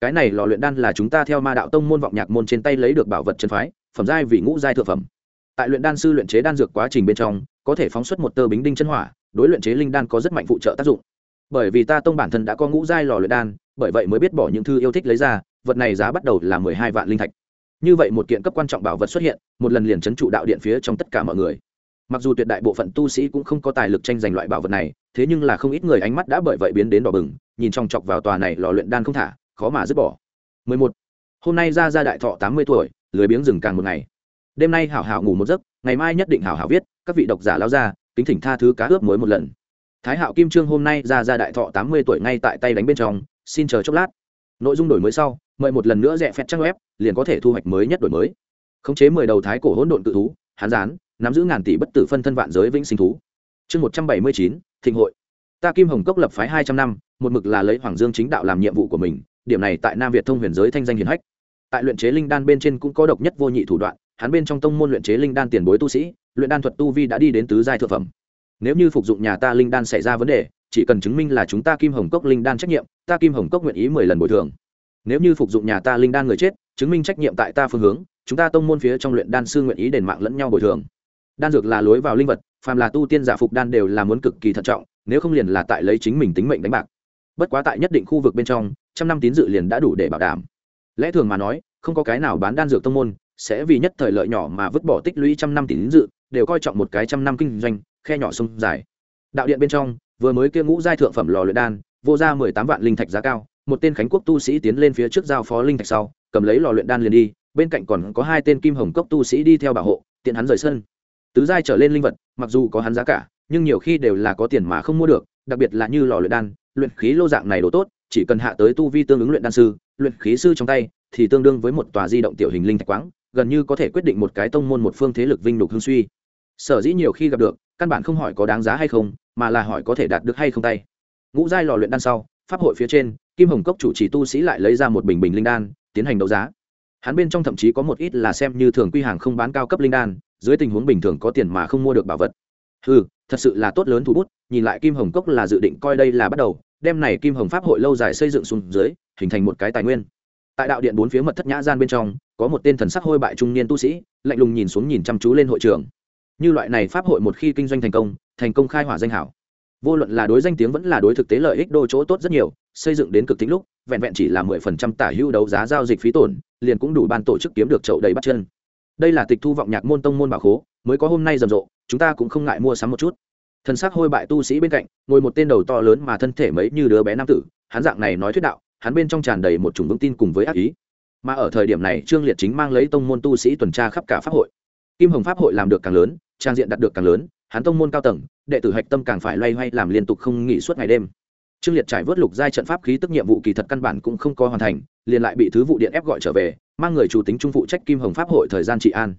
cái này lò luyện đan là chúng ta theo ma đạo tông môn vọng nhạc môn trên tay lấy được bảo vật chân phái, phẩm giai vì ngũ giai thượng phẩm. Tại luyện đan sư luyện chế đan dược quá trình bên trong, có thể phóng xuất một tơ bính đinh chân hỏa, đối luyện chế linh đan có rất mạnh phụ trợ tác dụng. Bởi vì ta tông bản thân đã có ngũ giai lò luyện đan, bởi vậy mới biết bỏ những thư yêu thích lấy ra, vật này giá bắt đầu là mười hai vạn linh thạch. Như vậy một kiện cấp quan trọng bảo vật xuất hiện, một lần liền chấn trụ đạo điện phía trong tất cả mọi người. Mặc dù tuyệt đại bộ phận tu sĩ cũng không có tài lực tranh giành loại bảo vật này, thế nhưng là không ít người ánh mắt đã bởi vậy biến đến đỏ bừng, nhìn trong chọc vào tòa này lò luyện đan không thả khó mà dứt bỏ. 11. hôm nay ra ra đại thọ 80 tuổi, lười biếng rừng càng một ngày. Đêm nay hảo hảo ngủ một giấc, ngày mai nhất định hảo hảo viết, các vị độc giả lao ra, kính thỉnh tha thứ cá ướp muối một lần. Thái hạo kim trương hôm nay ra ra đại thọ 80 tuổi ngay tại tay đánh bên trong, xin chờ chốc lát. Nội dung đổi mới sau, mời một lần nữa rẽ phẹt trang web, liền có thể thu hoạch mới nhất đổi mới. Khống chế mười đầu thái cổ hỗn độn tự thú, hán gián, nắm giữ ngàn tỷ bất tử phân thân vạn giới vĩnh sinh thú. Chương một trăm bảy mươi chín, thịnh hội. Ta kim hồng cốc lập phái hai trăm năm, một mực là lấy hoàng dương chính đạo làm nhiệm vụ của mình điểm này tại nam việt thông huyền giới thanh danh hiền hách. Tại luyện chế linh đan bên trên cũng có độc nhất vô nhị thủ đoạn, hắn bên trong tông môn luyện chế linh đan tiền bối tu sĩ, luyện đan thuật tu vi đã đi đến tứ giai thượng phẩm. Nếu như phục dụng nhà ta linh đan xảy ra vấn đề, chỉ cần chứng minh là chúng ta kim hồng cốc linh đan trách nhiệm, ta kim hồng cốc nguyện ý mười lần bồi thường. Nếu như phục dụng nhà ta linh đan người chết, chứng minh trách nhiệm tại ta phương hướng, chúng ta tông môn phía trong luyện đan sư nguyện ý đền mạng lẫn nhau bồi thường. Đan dược là lối vào linh vật, phàm là tu tiên giả phục đan đều là muốn cực kỳ thận trọng, nếu không liền là tại lấy chính mình tính mệnh đánh bạc bất quá tại nhất định khu vực bên trong, trăm năm tín dự liền đã đủ để bảo đảm. Lẽ thường mà nói, không có cái nào bán đan dược tông môn sẽ vì nhất thời lợi nhỏ mà vứt bỏ tích lũy trăm năm tín dự, đều coi trọng một cái trăm năm kinh doanh, khe nhỏ sông dài. Đạo điện bên trong, vừa mới kia ngũ giai thượng phẩm lò luyện đan, vô ra mười tám vạn linh thạch giá cao, một tên khánh quốc tu sĩ tiến lên phía trước giao phó linh thạch sau, cầm lấy lò luyện đan liền đi, bên cạnh còn có hai tên kim hồng cốc tu sĩ đi theo bảo hộ, tiện hắn rời sân. Tứ giai trở lên linh vật, mặc dù có hắn giá cả, nhưng nhiều khi đều là có tiền mà không mua được, đặc biệt là như lò luyện đan luyện khí lô dạng này đồ tốt, chỉ cần hạ tới tu vi tương ứng luyện đan sư, luyện khí sư trong tay, thì tương đương với một tòa di động tiểu hình linh thạch quáng, gần như có thể quyết định một cái tông môn một phương thế lực vinh lục hương suy. Sở dĩ nhiều khi gặp được, căn bản không hỏi có đáng giá hay không, mà là hỏi có thể đạt được hay không tay. Ngũ giai lò luyện đan sau, pháp hội phía trên, kim hồng cốc chủ trì tu sĩ lại lấy ra một bình bình linh đan, tiến hành đấu giá. Hắn bên trong thậm chí có một ít là xem như thường quy hàng không bán cao cấp linh đan, dưới tình huống bình thường có tiền mà không mua được bảo vật. Ừ thật sự là tốt lớn thủ bút, nhìn lại kim hồng cốc là dự định coi đây là bắt đầu, đem này kim hồng pháp hội lâu dài xây dựng xuống dưới, hình thành một cái tài nguyên. Tại đạo điện bốn phía mật thất nhã gian bên trong, có một tên thần sắc hôi bại trung niên tu sĩ, lạnh lùng nhìn xuống nhìn chăm chú lên hội trường. Như loại này pháp hội một khi kinh doanh thành công thành công khai hỏa danh hảo. Vô luận là đối danh tiếng vẫn là đối thực tế lợi ích đôi chỗ tốt rất nhiều, xây dựng đến cực tính lúc, vẹn vẹn chỉ là mười phần trăm tả hữu đấu giá giao dịch phí tổn, liền cũng đủ ban tổ chức kiếm được chậu đầy bắt chân đây là tịch thu vọng nhạc môn tông môn bảo khố, mới có hôm nay rầm rộ, chúng ta cũng không ngại mua sắm một chút. Thân xác hôi bại tu sĩ bên cạnh, ngồi một tên đầu to lớn mà thân thể mấy như đứa bé nam tử, hắn dạng này nói thuyết đạo, hắn bên trong tràn đầy một chủng vững tin cùng với ác ý. Mà ở thời điểm này, trương liệt chính mang lấy tông môn tu sĩ tuần tra khắp cả pháp hội. Kim hồng pháp hội làm được càng lớn, trang diện đạt được càng lớn, hắn tông môn cao tầng, đệ tử hạch tâm càng phải loay hoay làm liên tục không nghỉ suốt ngày đêm. Trương liệt trải vớt lục giai trận pháp khí tức nhiệm vụ kỳ thật căn bản cũng không có hoàn thành, liền lại bị thứ vụ điện ép gọi trở về mang người chủ tính trung phụ trách kim hồng pháp hội thời gian trị an.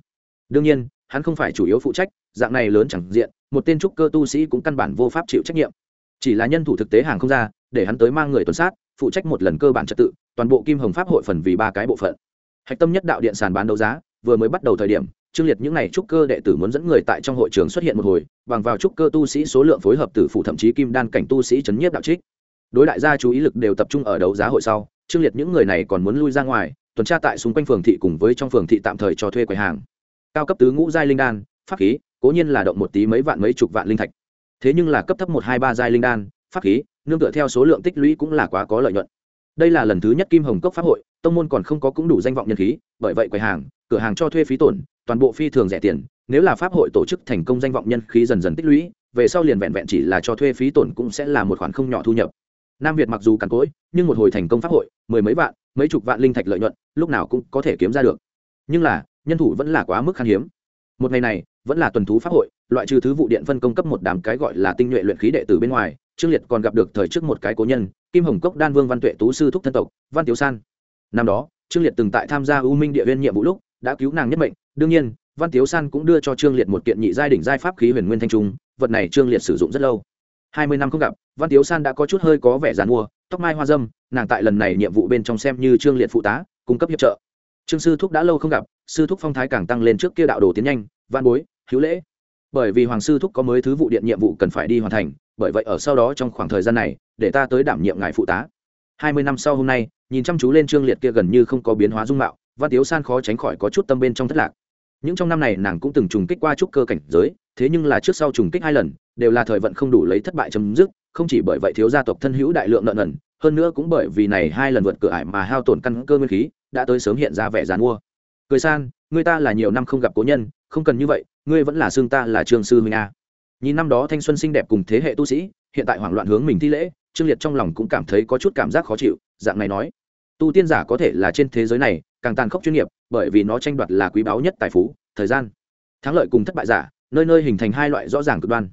Đương nhiên, hắn không phải chủ yếu phụ trách, dạng này lớn chẳng diện, một tên trúc cơ tu sĩ cũng căn bản vô pháp chịu trách nhiệm. Chỉ là nhân thủ thực tế hàng không ra, để hắn tới mang người tuần sát, phụ trách một lần cơ bản trật tự, toàn bộ kim hồng pháp hội phần vì ba cái bộ phận. Hạch tâm nhất đạo điện sàn bán đấu giá, vừa mới bắt đầu thời điểm, trương liệt những n à y trúc cơ đệ tử muốn dẫn người tại trong hội trường xuất hiện một hồi, bằng vào trúc cơ tu sĩ số lượng phối hợp tử phụ thậm chí kim đan cảnh tu sĩ chấn nhiếp đạo trích. Đối đại gia chú ý lực đều tập trung ở đấu giá hội sau, trương liệt những người này còn muốn lui ra ngoài tuần tra tại xung quanh phường thị cùng với trong phường thị tạm thời cho thuê quầy hàng. Cao cấp tứ ngũ giai linh đan, pháp khí, cố nhiên là động một tí mấy vạn mấy chục vạn linh thạch. Thế nhưng là cấp thấp một hai ba giai linh đan, pháp khí, nương tựa theo số lượng tích lũy cũng là quá có lợi nhuận. Đây là lần thứ nhất kim hồng cốc pháp hội, tông môn còn không có cũng đủ danh vọng nhân khí, bởi vậy quầy hàng, cửa hàng cho thuê phí tổn, toàn bộ phi thường rẻ tiền, nếu là pháp hội tổ chức thành công danh vọng nhân khí dần dần tích lũy, về sau liền vẹn vẹn chỉ là cho thuê phí tổn cũng sẽ là một khoản không nhỏ thu nhập nam việt mặc dù càn cỗi, nhưng một hồi thành công pháp hội, mười mấy vạn, mấy chục vạn linh thạch lợi nhuận, lúc nào cũng có thể kiếm ra được. Nhưng là, nhân thủ vẫn là quá mức khan hiếm. Một ngày này, vẫn là tuần thú pháp hội, loại trừ thứ vụ điện phân công cấp một đám cái gọi là tinh nhuệ luyện khí đệ tử bên ngoài, trương liệt còn gặp được thời trước một cái cố nhân, kim hồng cốc đan vương văn tuệ tú sư thúc thân tộc, văn tiếu san. Năm đó, trương liệt từng tại tham gia u minh địa viên nhiệm vụ lúc, đã cứu nàng nhất mệnh. Đương nhiên, văn tiếu san cũng đưa cho trương liệt một kiện nhị giai đỉnh giai pháp khí huyền nguyên thanh trung, vật này trương liệt sử dụng rất lâu hai mươi năm không gặp, văn tiếu san đã có chút hơi có vẻ g i mua, tóc mai hoa dâm, nàng tại lần này nhiệm vụ bên trong xem như trương liệt phụ tá, cung cấp hiệp trợ. Trương sư thúc đã lâu không gặp, sư thúc phong thái càng tăng lên trước kia đạo đồ tiến nhanh văn bối, hữu lễ. Bởi vì hoàng sư thúc có mới thứ vụ điện nhiệm vụ cần phải đi hoàn thành, bởi vậy ở sau đó trong khoảng thời gian này, để ta tới đảm nhiệm ngài phụ tá. Hai mươi năm sau hôm nay, nhìn chăm chú lên trương liệt kia gần như không có biến hóa dung mạo, văn tiếu san khó tránh khỏi có chút tâm bên trong thất lạc. Những trong năm này nàng cũng từng trùng kích qua trúc cơ cảnh giới, thế nhưng là trước sau trùng kích hai lần đều là thời vận không đủ lấy thất bại chấm dứt, không chỉ bởi vậy thiếu gia tộc thân hữu đại lượng nợ nần, hơn nữa cũng bởi vì này hai lần vượt cửa ải mà hao tổn căn cơ nguyên khí, đã tới sớm hiện ra vẻ dàn mua cười san, người ta là nhiều năm không gặp cố nhân, không cần như vậy, ngươi vẫn là xương ta là trường sư huynh a. Nhìn năm đó thanh xuân xinh đẹp cùng thế hệ tu sĩ, hiện tại hoảng loạn hướng mình thi lễ, trương liệt trong lòng cũng cảm thấy có chút cảm giác khó chịu, dạng này nói. Tu tiên giả có thể là trên thế giới này, càng tàn khốc chuyên nghiệp, bởi vì nó tranh đoạt là quý báu nhất tài phú, thời gian. Thắng lợi cùng thất bại giả, nơi nơi hình thành hai loại rõ ràng cực đoan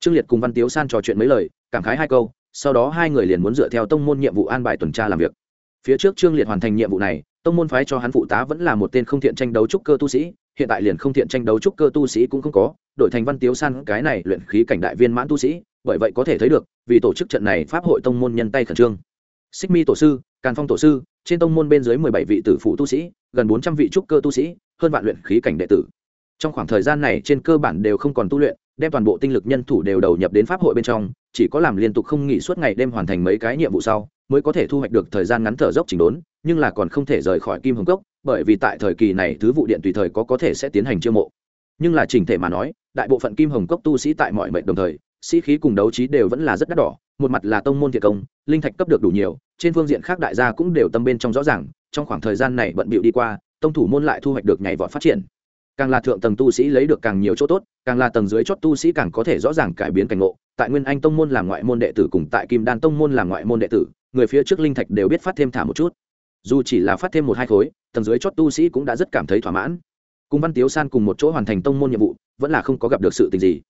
trương liệt cùng văn tiếu san trò chuyện mấy lời, cảm khái hai câu, sau đó hai người liền muốn dựa theo tông môn nhiệm vụ an bài tuần tra làm việc. Phía trước trương liệt hoàn thành nhiệm vụ này, tông môn phái cho hắn phụ tá vẫn là một tên không thiện tranh đấu trúc cơ tu sĩ, hiện tại liền không thiện tranh đấu trúc cơ tu sĩ cũng không có, đổi thành văn tiếu san, cái này luyện khí cảnh đại viên mãn tu sĩ, bởi vậy có thể thấy được, vì tổ chức trận này pháp hội tông môn nhân tay khẩn trương. Xích mi tổ sư, càn phong tổ sư, trên tông môn bên dưới mười bảy vị tử phụ tu sĩ, gần bốn trăm vị trúc cơ tu sĩ, hơn vạn luyện khí cảnh đệ tử. Trong khoảng thời gian này trên cơ bản đều không còn tu luyện đem toàn bộ tinh lực nhân thủ đều đầu nhập đến pháp hội bên trong, chỉ có làm liên tục không nghỉ suốt ngày đêm hoàn thành mấy cái nhiệm vụ sau, mới có thể thu hoạch được thời gian ngắn thở dốc chỉnh đốn, nhưng là còn không thể rời khỏi kim hồng cốc, bởi vì tại thời kỳ này thứ vụ điện tùy thời có có thể sẽ tiến hành chiêu mộ. Nhưng là chỉnh thể mà nói, đại bộ phận kim hồng cốc tu sĩ tại mọi mệnh đồng thời, sĩ khí cùng đấu trí đều vẫn là rất đắt đỏ, một mặt là tông môn thiệt công, linh thạch cấp được đủ nhiều, trên phương diện khác đại gia cũng đều tâm bên trong rõ ràng, trong khoảng thời gian này bận bịu đi qua, tông thủ môn lại thu hoạch được nhảy vọt phát triển càng là thượng tầng tu sĩ lấy được càng nhiều chỗ tốt, càng là tầng dưới chót tu sĩ càng có thể rõ ràng cải biến cảnh ngộ. Tại nguyên anh tông môn làm ngoại môn đệ tử cùng tại kim đan tông môn làm ngoại môn đệ tử, người phía trước linh thạch đều biết phát thêm thả một chút. Dù chỉ là phát thêm một hai khối, tầng dưới chót tu sĩ cũng đã rất cảm thấy thỏa mãn. Cùng văn tiếu san cùng một chỗ hoàn thành tông môn nhiệm vụ, vẫn là không có gặp được sự tình gì.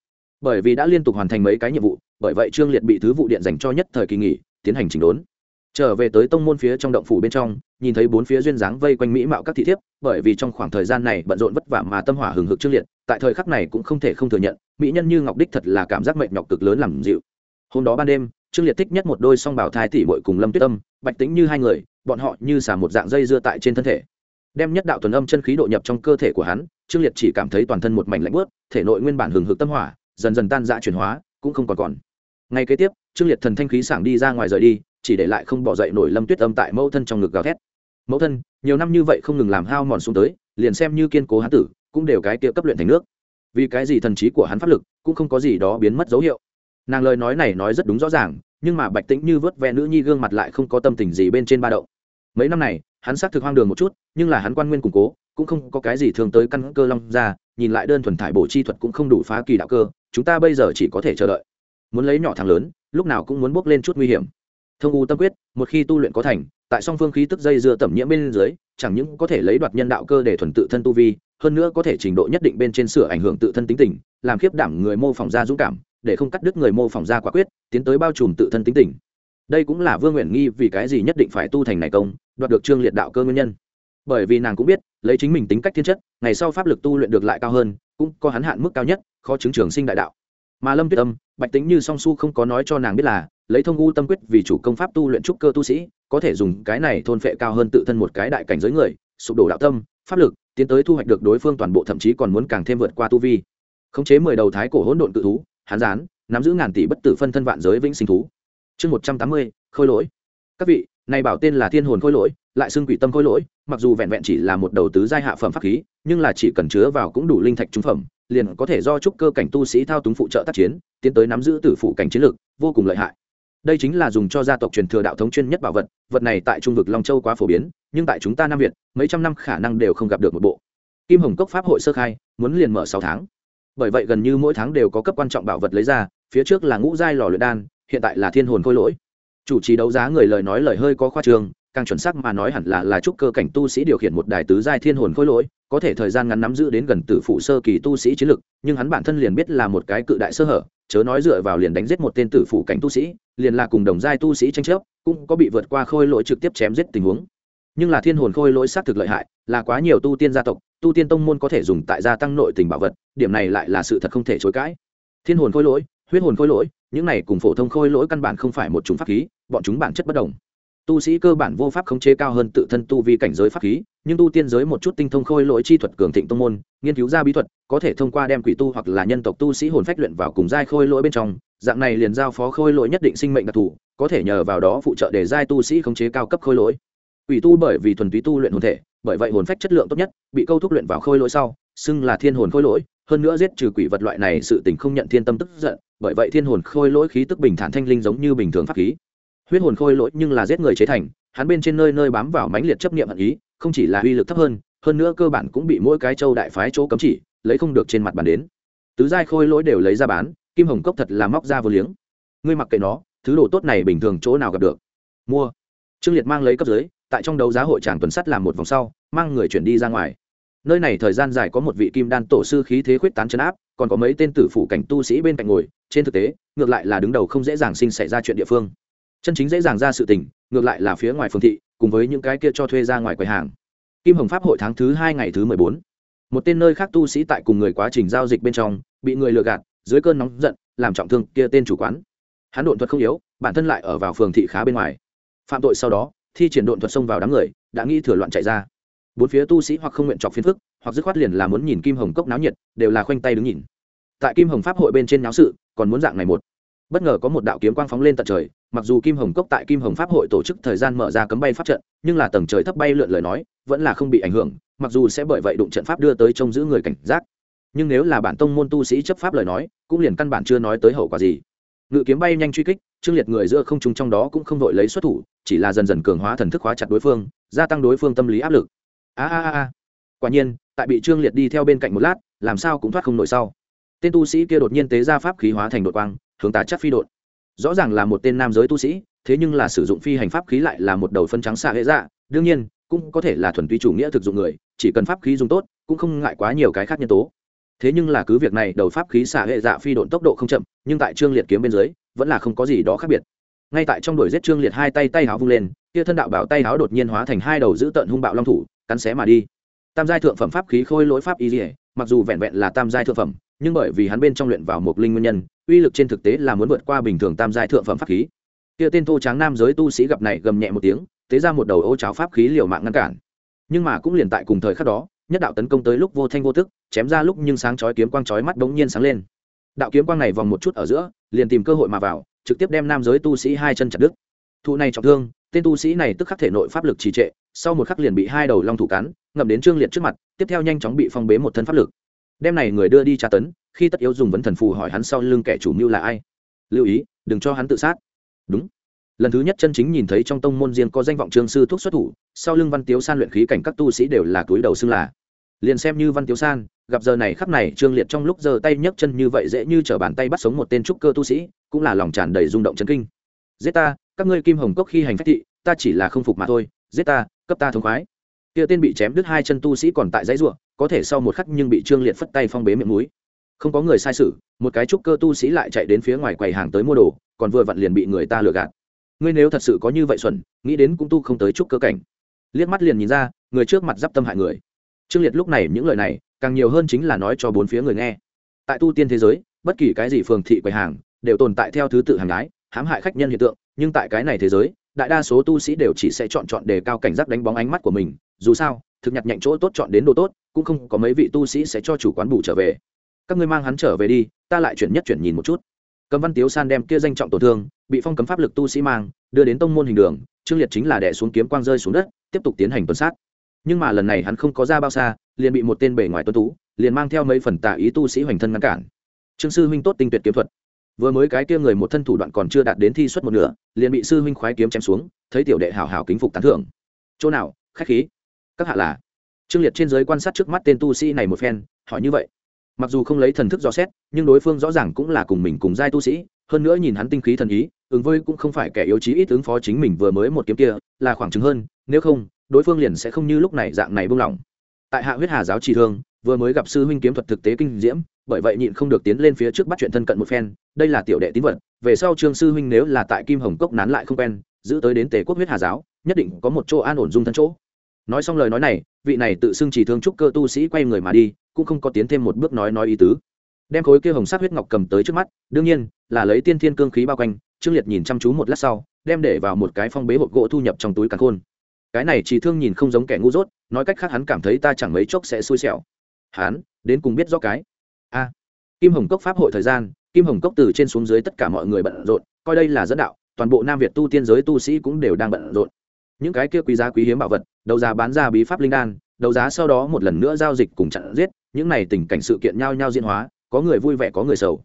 Bởi vì đã liên tục hoàn thành mấy cái nhiệm vụ, bởi vậy trương liệt bị thứ vụ điện dành cho nhất thời kỳ nghỉ, tiến hành chỉnh đốn trở về tới tông môn phía trong động phủ bên trong, nhìn thấy bốn phía duyên dáng vây quanh mỹ mạo các thị thiếp, bởi vì trong khoảng thời gian này bận rộn vất vả mà tâm hỏa hừng hực trương liệt, tại thời khắc này cũng không thể không thừa nhận, mỹ nhân như ngọc đích thật là cảm giác mệnh nhọc cực lớn làm dịu. Hôm đó ban đêm, trương liệt thích nhất một đôi song bảo thai tỷ bội cùng lâm tuyết âm, bạch tính như hai người, bọn họ như xả một dạng dây dưa tại trên thân thể. Đem nhất đạo tuần âm chân khí độ nhập trong cơ thể của hắn, trương liệt chỉ cảm thấy toàn thân một mảnh lạnh bớt thể nội nguyên bản hừng hực tâm hỏa, dần dần tan dã chuyển hóa, cũng không còn còn. Ngay kế tiếp, trương liệt thần thanh khí sảng đi ra ngoài rời đi chỉ để lại không bỏ dậy nổi lâm tuyết âm tại mẫu thân trong ngực gào thét. Mẫu thân, nhiều năm như vậy không ngừng làm hao mòn xuống tới, liền xem như kiên cố hán tử, cũng đều cái kia cấp luyện thành nước. Vì cái gì thần trí của hắn pháp lực cũng không có gì đó biến mất dấu hiệu. Nàng lời nói này nói rất đúng rõ ràng, nhưng mà bạch tĩnh như vớt ve nữ nhi gương mặt lại không có tâm tình gì bên trên ba đậu mấy năm này, hắn xác thực hoang đường một chút, nhưng là hắn quan nguyên củng cố, cũng không có cái gì thường tới căn cơ long ra, nhìn lại đơn thuần thải bổ chi thuật cũng không đủ phá kỳ đạo cơ, chúng ta bây giờ chỉ có thể chờ đợi. Muốn lấy nhỏ thằng lớn, lúc nào cũng muốn bước lên chút nguy hiểm thông u tâm quyết, một khi tu luyện có thành, tại song phương khí tức dây dưa tẩm nhiễm bên dưới, chẳng những có thể lấy đoạt nhân đạo cơ để thuần tự thân tu vi, hơn nữa có thể trình độ nhất định bên trên sửa ảnh hưởng tự thân tính tình, làm khiếp đảm người mô phỏng ra dũng cảm, để không cắt đứt người mô phỏng ra quả quyết, tiến tới bao trùm tự thân tính tình. Đây cũng là vương nguyện nghi vì cái gì nhất định phải tu thành này công, đoạt được trương liệt đạo cơ nguyên nhân. Bởi vì nàng cũng biết, lấy chính mình tính cách thiên chất, ngày sau pháp lực tu luyện được lại cao hơn, cũng có hắn hạn mức cao nhất, khó chứng trường sinh đại đạo. Mà lâm tuyết âm, bạch tính như song su không có nói cho nàng biết là lấy thông u tâm quyết vì chủ công pháp tu luyện trúc cơ tu sĩ, có thể dùng cái này thôn phệ cao hơn tự thân một cái đại cảnh giới người, sụp đổ đạo tâm, pháp lực, tiến tới thu hoạch được đối phương toàn bộ thậm chí còn muốn càng thêm vượt qua tu vi. Khống chế mười đầu thái cổ hỗn độn tự thú, hán gián, nắm giữ ngàn tỷ bất tử phân thân vạn giới vĩnh sinh thú. Chương một trăm tám mươi, khôi lỗi. Các vị, này bảo tên là thiên hồn khôi lỗi, lại xưng quỷ tâm khôi lỗi, mặc dù vẹn vẹn chỉ là một đầu tứ giai hạ phẩm pháp khí, nhưng là chỉ cần chứa vào cũng đủ linh thạch trung phẩm, liền có thể do trúc cơ cảnh tu sĩ thao túng phụ trợ tác chiến, tiến tới nắm giữ tử phụ cảnh chiến lược vô cùng lợi hại đây chính là dùng cho gia tộc truyền thừa đạo thống chuyên nhất bảo vật vật này tại trung vực long châu quá phổ biến, nhưng tại chúng ta nam việt, mấy trăm năm khả năng đều không gặp được một bộ. Kim hồng cốc pháp hội sơ khai, muốn liền mở sáu tháng. Bởi vậy gần như mỗi tháng đều có cấp quan trọng bảo vật lấy ra, phía trước là ngũ giai lò luyện đan, hiện tại là thiên hồn khôi lỗi. Chủ trì đấu giá người lời nói lời hơi có khoa trương càng chuẩn xác mà nói hẳn là là trúc cơ cảnh tu sĩ điều khiển một đài tứ giai thiên hồn khôi lỗi, có thể thời gian ngắn nắm giữ đến gần tử phụ sơ kỳ tu sĩ chiến lực, nhưng hắn bản thân liền biết là một cái cự đại sơ hở chớ nói dựa vào liền đánh giết một tên tử phụ cảnh tu sĩ, liền là cùng đồng giai tu sĩ tranh chấp, cũng có bị vượt qua khôi lỗi trực tiếp chém giết tình huống. Nhưng là thiên hồn khôi lỗi xác thực lợi hại, là quá nhiều tu tiên gia tộc, tu tiên tông môn có thể dùng tại gia tăng nội tình bảo vật, điểm này lại là sự thật không thể chối cãi. Thiên hồn khôi lỗi, huyết hồn khôi lỗi, những này cùng phổ thông khôi lỗi căn bản không phải một chúng pháp khí, bọn chúng bản chất bất đồng tu sĩ cơ bản vô pháp khống chế cao hơn tự thân tu vi cảnh giới pháp khí, nhưng tu tiên giới một chút tinh thông khôi lỗi chi thuật cường thịnh tông môn, nghiên cứu ra bí thuật, có thể thông qua đem quỷ tu hoặc là nhân tộc tu sĩ hồn phách luyện vào cùng giai khôi lỗi bên trong, dạng này liền giao phó khôi lỗi nhất định sinh mệnh đặc thù, có thể nhờ vào đó phụ trợ để giai tu sĩ khống chế cao cấp khôi lỗi. Quỷ tu bởi vì thuần túy tu luyện hồn thể, bởi vậy hồn phách chất lượng tốt nhất, bị câu thúc luyện vào khôi lỗi sau, xưng là thiên hồn khôi lỗi, hơn nữa giết trừ quỷ vật loại này sự tình không nhận thiên tâm tức giận, bởi vậy thiên hồn khôi lỗi khí tức bình thản thanh linh giống như bình thường pháp khí huyết hồn khôi lỗi nhưng là giết người chế thành, hắn bên trên nơi nơi bám vào mãnh liệt chấp niệm hận ý, không chỉ là uy lực thấp hơn hơn nữa cơ bản cũng bị mỗi cái châu đại phái chỗ cấm chỉ, lấy không được trên mặt bàn đến. Tứ giai khôi lỗi đều lấy ra bán, kim hồng cốc thật là móc ra vô liếng. Ngươi mặc kệ nó, thứ đồ tốt này bình thường chỗ nào gặp được. Mua. Trương liệt mang lấy cấp dưới, tại trong đấu giá hội tràng tuần sắt làm một vòng sau, mang người chuyển đi ra ngoài. Nơi này thời gian dài có một vị kim đan tổ sư khí thế khuyết tán chấn áp, còn có mấy tên tử phủ cảnh tu sĩ bên cạnh ngồi, trên thực tế, ngược lại là đứng đầu không dễ dàng sinh xảy ra chuyện địa phương chân chính dễ dàng ra sự tình, ngược lại là phía ngoài phương thị, cùng với những cái kia cho thuê ra ngoài quầy hàng. Kim hồng pháp hội tháng thứ hai ngày thứ mười bốn. Một tên nơi khác tu sĩ tại cùng người quá trình giao dịch bên trong, bị người lừa gạt, dưới cơn nóng giận, làm trọng thương kia tên chủ quán. Hắn độn thuật không yếu, bản thân lại ở vào phường thị khá bên ngoài. Phạm tội sau đó, thi triển độn thuật xông vào đám người, đã nghĩ thừa loạn chạy ra. Bốn phía tu sĩ hoặc không nguyện chọc phiến phức, hoặc dứt khoát liền là muốn nhìn kim hồng cốc náo nhiệt, đều là khoanh tay đứng nhìn. Tại kim hồng pháp hội bên trên náo sự, còn muốn dạng này một. Bất ngờ có một đạo kiếm quang phóng lên tận trời mặc dù kim hồng cốc tại kim hồng pháp hội tổ chức thời gian mở ra cấm bay pháp trận, nhưng là tầng trời thấp bay lượn lời nói, vẫn là không bị ảnh hưởng, mặc dù sẽ bởi vậy đụng trận pháp đưa tới trông giữ người cảnh giác. Nhưng nếu là bản tông môn tu sĩ chấp pháp lời nói, cũng liền căn bản chưa nói tới hậu quả gì. Ngự kiếm bay nhanh truy kích, trương liệt người giữa không trung trong đó cũng không đội lấy xuất thủ, chỉ là dần dần cường hóa thần thức hóa chặt đối phương, gia tăng đối phương tâm lý áp lực. A a a quả nhiên, tại bị trương liệt đi theo bên cạnh một lát, làm sao cũng thoát không nổi sau. Tên tu sĩ kia đột nhiên tế ra pháp khí hóa thành đội quang, hướng tá chắc phi đột rõ ràng là một tên nam giới tu sĩ, thế nhưng là sử dụng phi hành pháp khí lại là một đầu phân trắng xạ hệ dạ. Đương nhiên, cũng có thể là thuần túy chủ nghĩa thực dụng người, chỉ cần pháp khí dùng tốt, cũng không ngại quá nhiều cái khác nhân tố. Thế nhưng là cứ việc này, đầu pháp khí xạ hệ dạ phi độn tốc độ không chậm, nhưng tại trương liệt kiếm bên dưới, vẫn là không có gì đó khác biệt. Ngay tại trong đuổi giết trương liệt hai tay tay háo vung lên, kia thân đạo bảo tay háo đột nhiên hóa thành hai đầu giữ tận hung bạo long thủ, cắn xé mà đi. Tam giai thượng phẩm pháp khí khôi lỗi pháp y dỉa mặc dù vẹn vẹn là tam giai thượng phẩm nhưng bởi vì hắn bên trong luyện vào một linh nguyên nhân, uy lực trên thực tế là muốn vượt qua bình thường tam giai thượng phẩm pháp khí. Kia tên thô tráng nam giới tu sĩ gặp này gầm nhẹ một tiếng, tế ra một đầu ô cháo pháp khí liều mạng ngăn cản. Nhưng mà cũng liền tại cùng thời khắc đó, nhất đạo tấn công tới lúc vô thanh vô tức, chém ra lúc nhưng sáng chói kiếm quang chói mắt bỗng nhiên sáng lên. Đạo kiếm quang này vòng một chút ở giữa, liền tìm cơ hội mà vào, trực tiếp đem nam giới tu sĩ hai chân chặt đứt. Thụ này trọng thương, tên tu sĩ này tức khắc thể nội pháp lực trì trệ, sau một khắc liền bị hai đầu long thủ cắn, ngậm đến trương liệt trước mặt, tiếp theo nhanh chóng bị phong bế một thân pháp lực đem này người đưa đi tra tấn, khi tất yếu dùng vấn thần phù hỏi hắn sau lưng kẻ chủ mưu là ai. Lưu ý, đừng cho hắn tự sát. Đúng. Lần thứ nhất chân chính nhìn thấy trong tông môn riêng có danh vọng trương sư thuốc xuất thủ, sau lưng văn tiếu san luyện khí cảnh các tu sĩ đều là túi đầu xưng là. Liền xem như văn tiếu san, gặp giờ này khắp này trương liệt trong lúc giơ tay nhấc chân như vậy dễ như t r ở bàn tay bắt sống một tên trúc cơ tu sĩ, cũng là lòng tràn đầy rung động chân kinh. Giết ta, các ngươi kim hồng cốc khi hành phách thị, ta chỉ là không phục mà thôi. Giết ta, cấp ta thống khoái. Kia tên bị chém đứt hai chân tu sĩ còn tại dãy ruộng có thể sau một khắc nhưng bị trương liệt phất tay phong bế miệng núi không có người sai sự, một cái trúc cơ tu sĩ lại chạy đến phía ngoài quầy hàng tới mua đồ, còn vừa vặn liền bị người ta lừa gạt. Ngươi nếu thật sự có như vậy xuẩn, nghĩ đến cũng tu không tới trúc cơ cảnh. Liếc mắt liền nhìn ra, người trước mặt d i p tâm hại người. Trương liệt lúc này những lời này, càng nhiều hơn chính là nói cho bốn phía người nghe. Tại tu tiên thế giới, bất kỳ cái gì phường thị quầy hàng, đều tồn tại theo thứ tự hàng ái, hãm hại khách nhân hiện tượng, nhưng tại cái này thế giới, đại đa số tu sĩ đều chỉ sẽ chọn chọn đề cao cảnh giác đánh bóng ánh mắt của mình, dù sao, thực nhặt nhạnh chỗ tốt chọn đến đồ tốt cũng không có mấy vị tu sĩ sẽ cho chủ quán bù trở về. Các ngươi mang hắn trở về đi, ta lại chuyển nhất chuyển nhìn một chút. Cấm văn tiếu san đem kia danh trọng tổn thương, bị phong cấm pháp lực tu sĩ mang, đưa đến tông môn hình đường, trương liệt chính là đẻ xuống kiếm quang rơi xuống đất, tiếp tục tiến hành tuần sát. Nhưng mà lần này hắn không có ra bao xa, liền bị một tên bể ngoài tuân tú, liền mang theo mấy phần tà ý tu sĩ hoành thân ngăn cản. Trương sư huynh tốt tinh tuyệt kiếm thuật. Vừa mới cái kia người một thân thủ đoạn còn chưa đạt đến thi xuất một nửa, liền bị sư huynh khoái kiếm chém xuống, thấy tiểu đệ hảo hảo kính phục tán thưởng. Chỗ nào, khách khí. Các hạ là trương liệt trên giới quan sát trước mắt tên tu sĩ này một phen, hỏi như vậy. Mặc dù không lấy thần thức dò xét, nhưng đối phương rõ ràng cũng là cùng mình cùng giai tu sĩ, hơn nữa nhìn hắn tinh khí thần ý, ứng với cũng không phải kẻ yếu chí ít ứng phó chính mình vừa mới một kiếm kia, là khoảng chứng hơn, nếu không, đối phương liền sẽ không như lúc này dạng này buông lỏng. Tại hạ huyết hà giáo trì thương vừa mới gặp sư huynh kiếm thuật thực tế kinh diễm, bởi vậy nhịn không được tiến lên phía trước bắt chuyện thân cận một phen, đây là tiểu đệ tín vật, về sau trương sư huynh nếu là tại kim hồng cốc nán lại không quen, giữ tới đến tề quốc huyết hà giáo, nhất định có một chỗ an ổn dung thân chỗ nói xong lời nói này, vị này tự xưng chỉ thương trúc cơ tu sĩ quay người mà đi, cũng không có tiến thêm một bước nói nói ý tứ. Đem khối kia hồng sắc huyết ngọc cầm tới trước mắt, đương nhiên, là lấy tiên thiên cương khí bao quanh, trương liệt nhìn chăm chú một lát sau, đem để vào một cái phong bế hộp gỗ thu nhập trong túi càn khôn. Cái này chỉ thương nhìn không giống kẻ ngu dốt, nói cách khác hắn cảm thấy ta chẳng mấy chốc sẽ xui xẻo. Hắn, đến cùng biết rõ cái? A. Kim hồng cốc pháp hội thời gian, kim hồng cốc từ trên xuống dưới tất cả mọi người bận rộn, coi đây là dẫn đạo, toàn bộ nam việt tu tiên giới tu sĩ cũng đều đang bận rộn. Những cái kia quý giá quý hiếm bảo vật đấu giá bán ra bí pháp linh đan đấu giá sau đó một lần nữa giao dịch cùng chặn giết những này tình cảnh sự kiện nhau nhau diễn hóa có người vui vẻ có người sầu.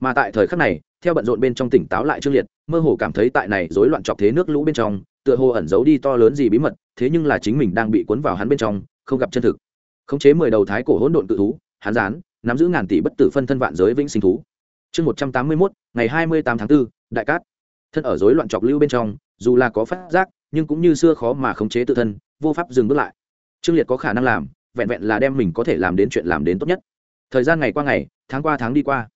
Mà tại thời khắc này theo bận rộn bên trong tỉnh táo lại trương liệt mơ hồ cảm thấy tại này rối loạn chọc thế nước lũ bên trong tựa hồ ẩn giấu đi to lớn gì bí mật thế nhưng là chính mình đang bị cuốn vào hắn bên trong không gặp chân thực. Khống chế mười đầu thái cổ hỗn độn tự thú hắn dán nắm giữ ngàn tỷ bất tử phân thân vạn giới vĩnh sinh thú. Chương một trăm tám mươi mốt ngày hai mươi tám tháng 4, đại cát. Thân ở rối loạn chọc lưu bên trong dù là có phát giác nhưng cũng như xưa khó mà khống chế tự thân vô pháp dừng bước lại. Trương liệt có khả năng làm, vẹn vẹn là đem mình có thể làm đến chuyện làm đến tốt nhất. Thời gian ngày qua ngày, tháng qua tháng đi qua.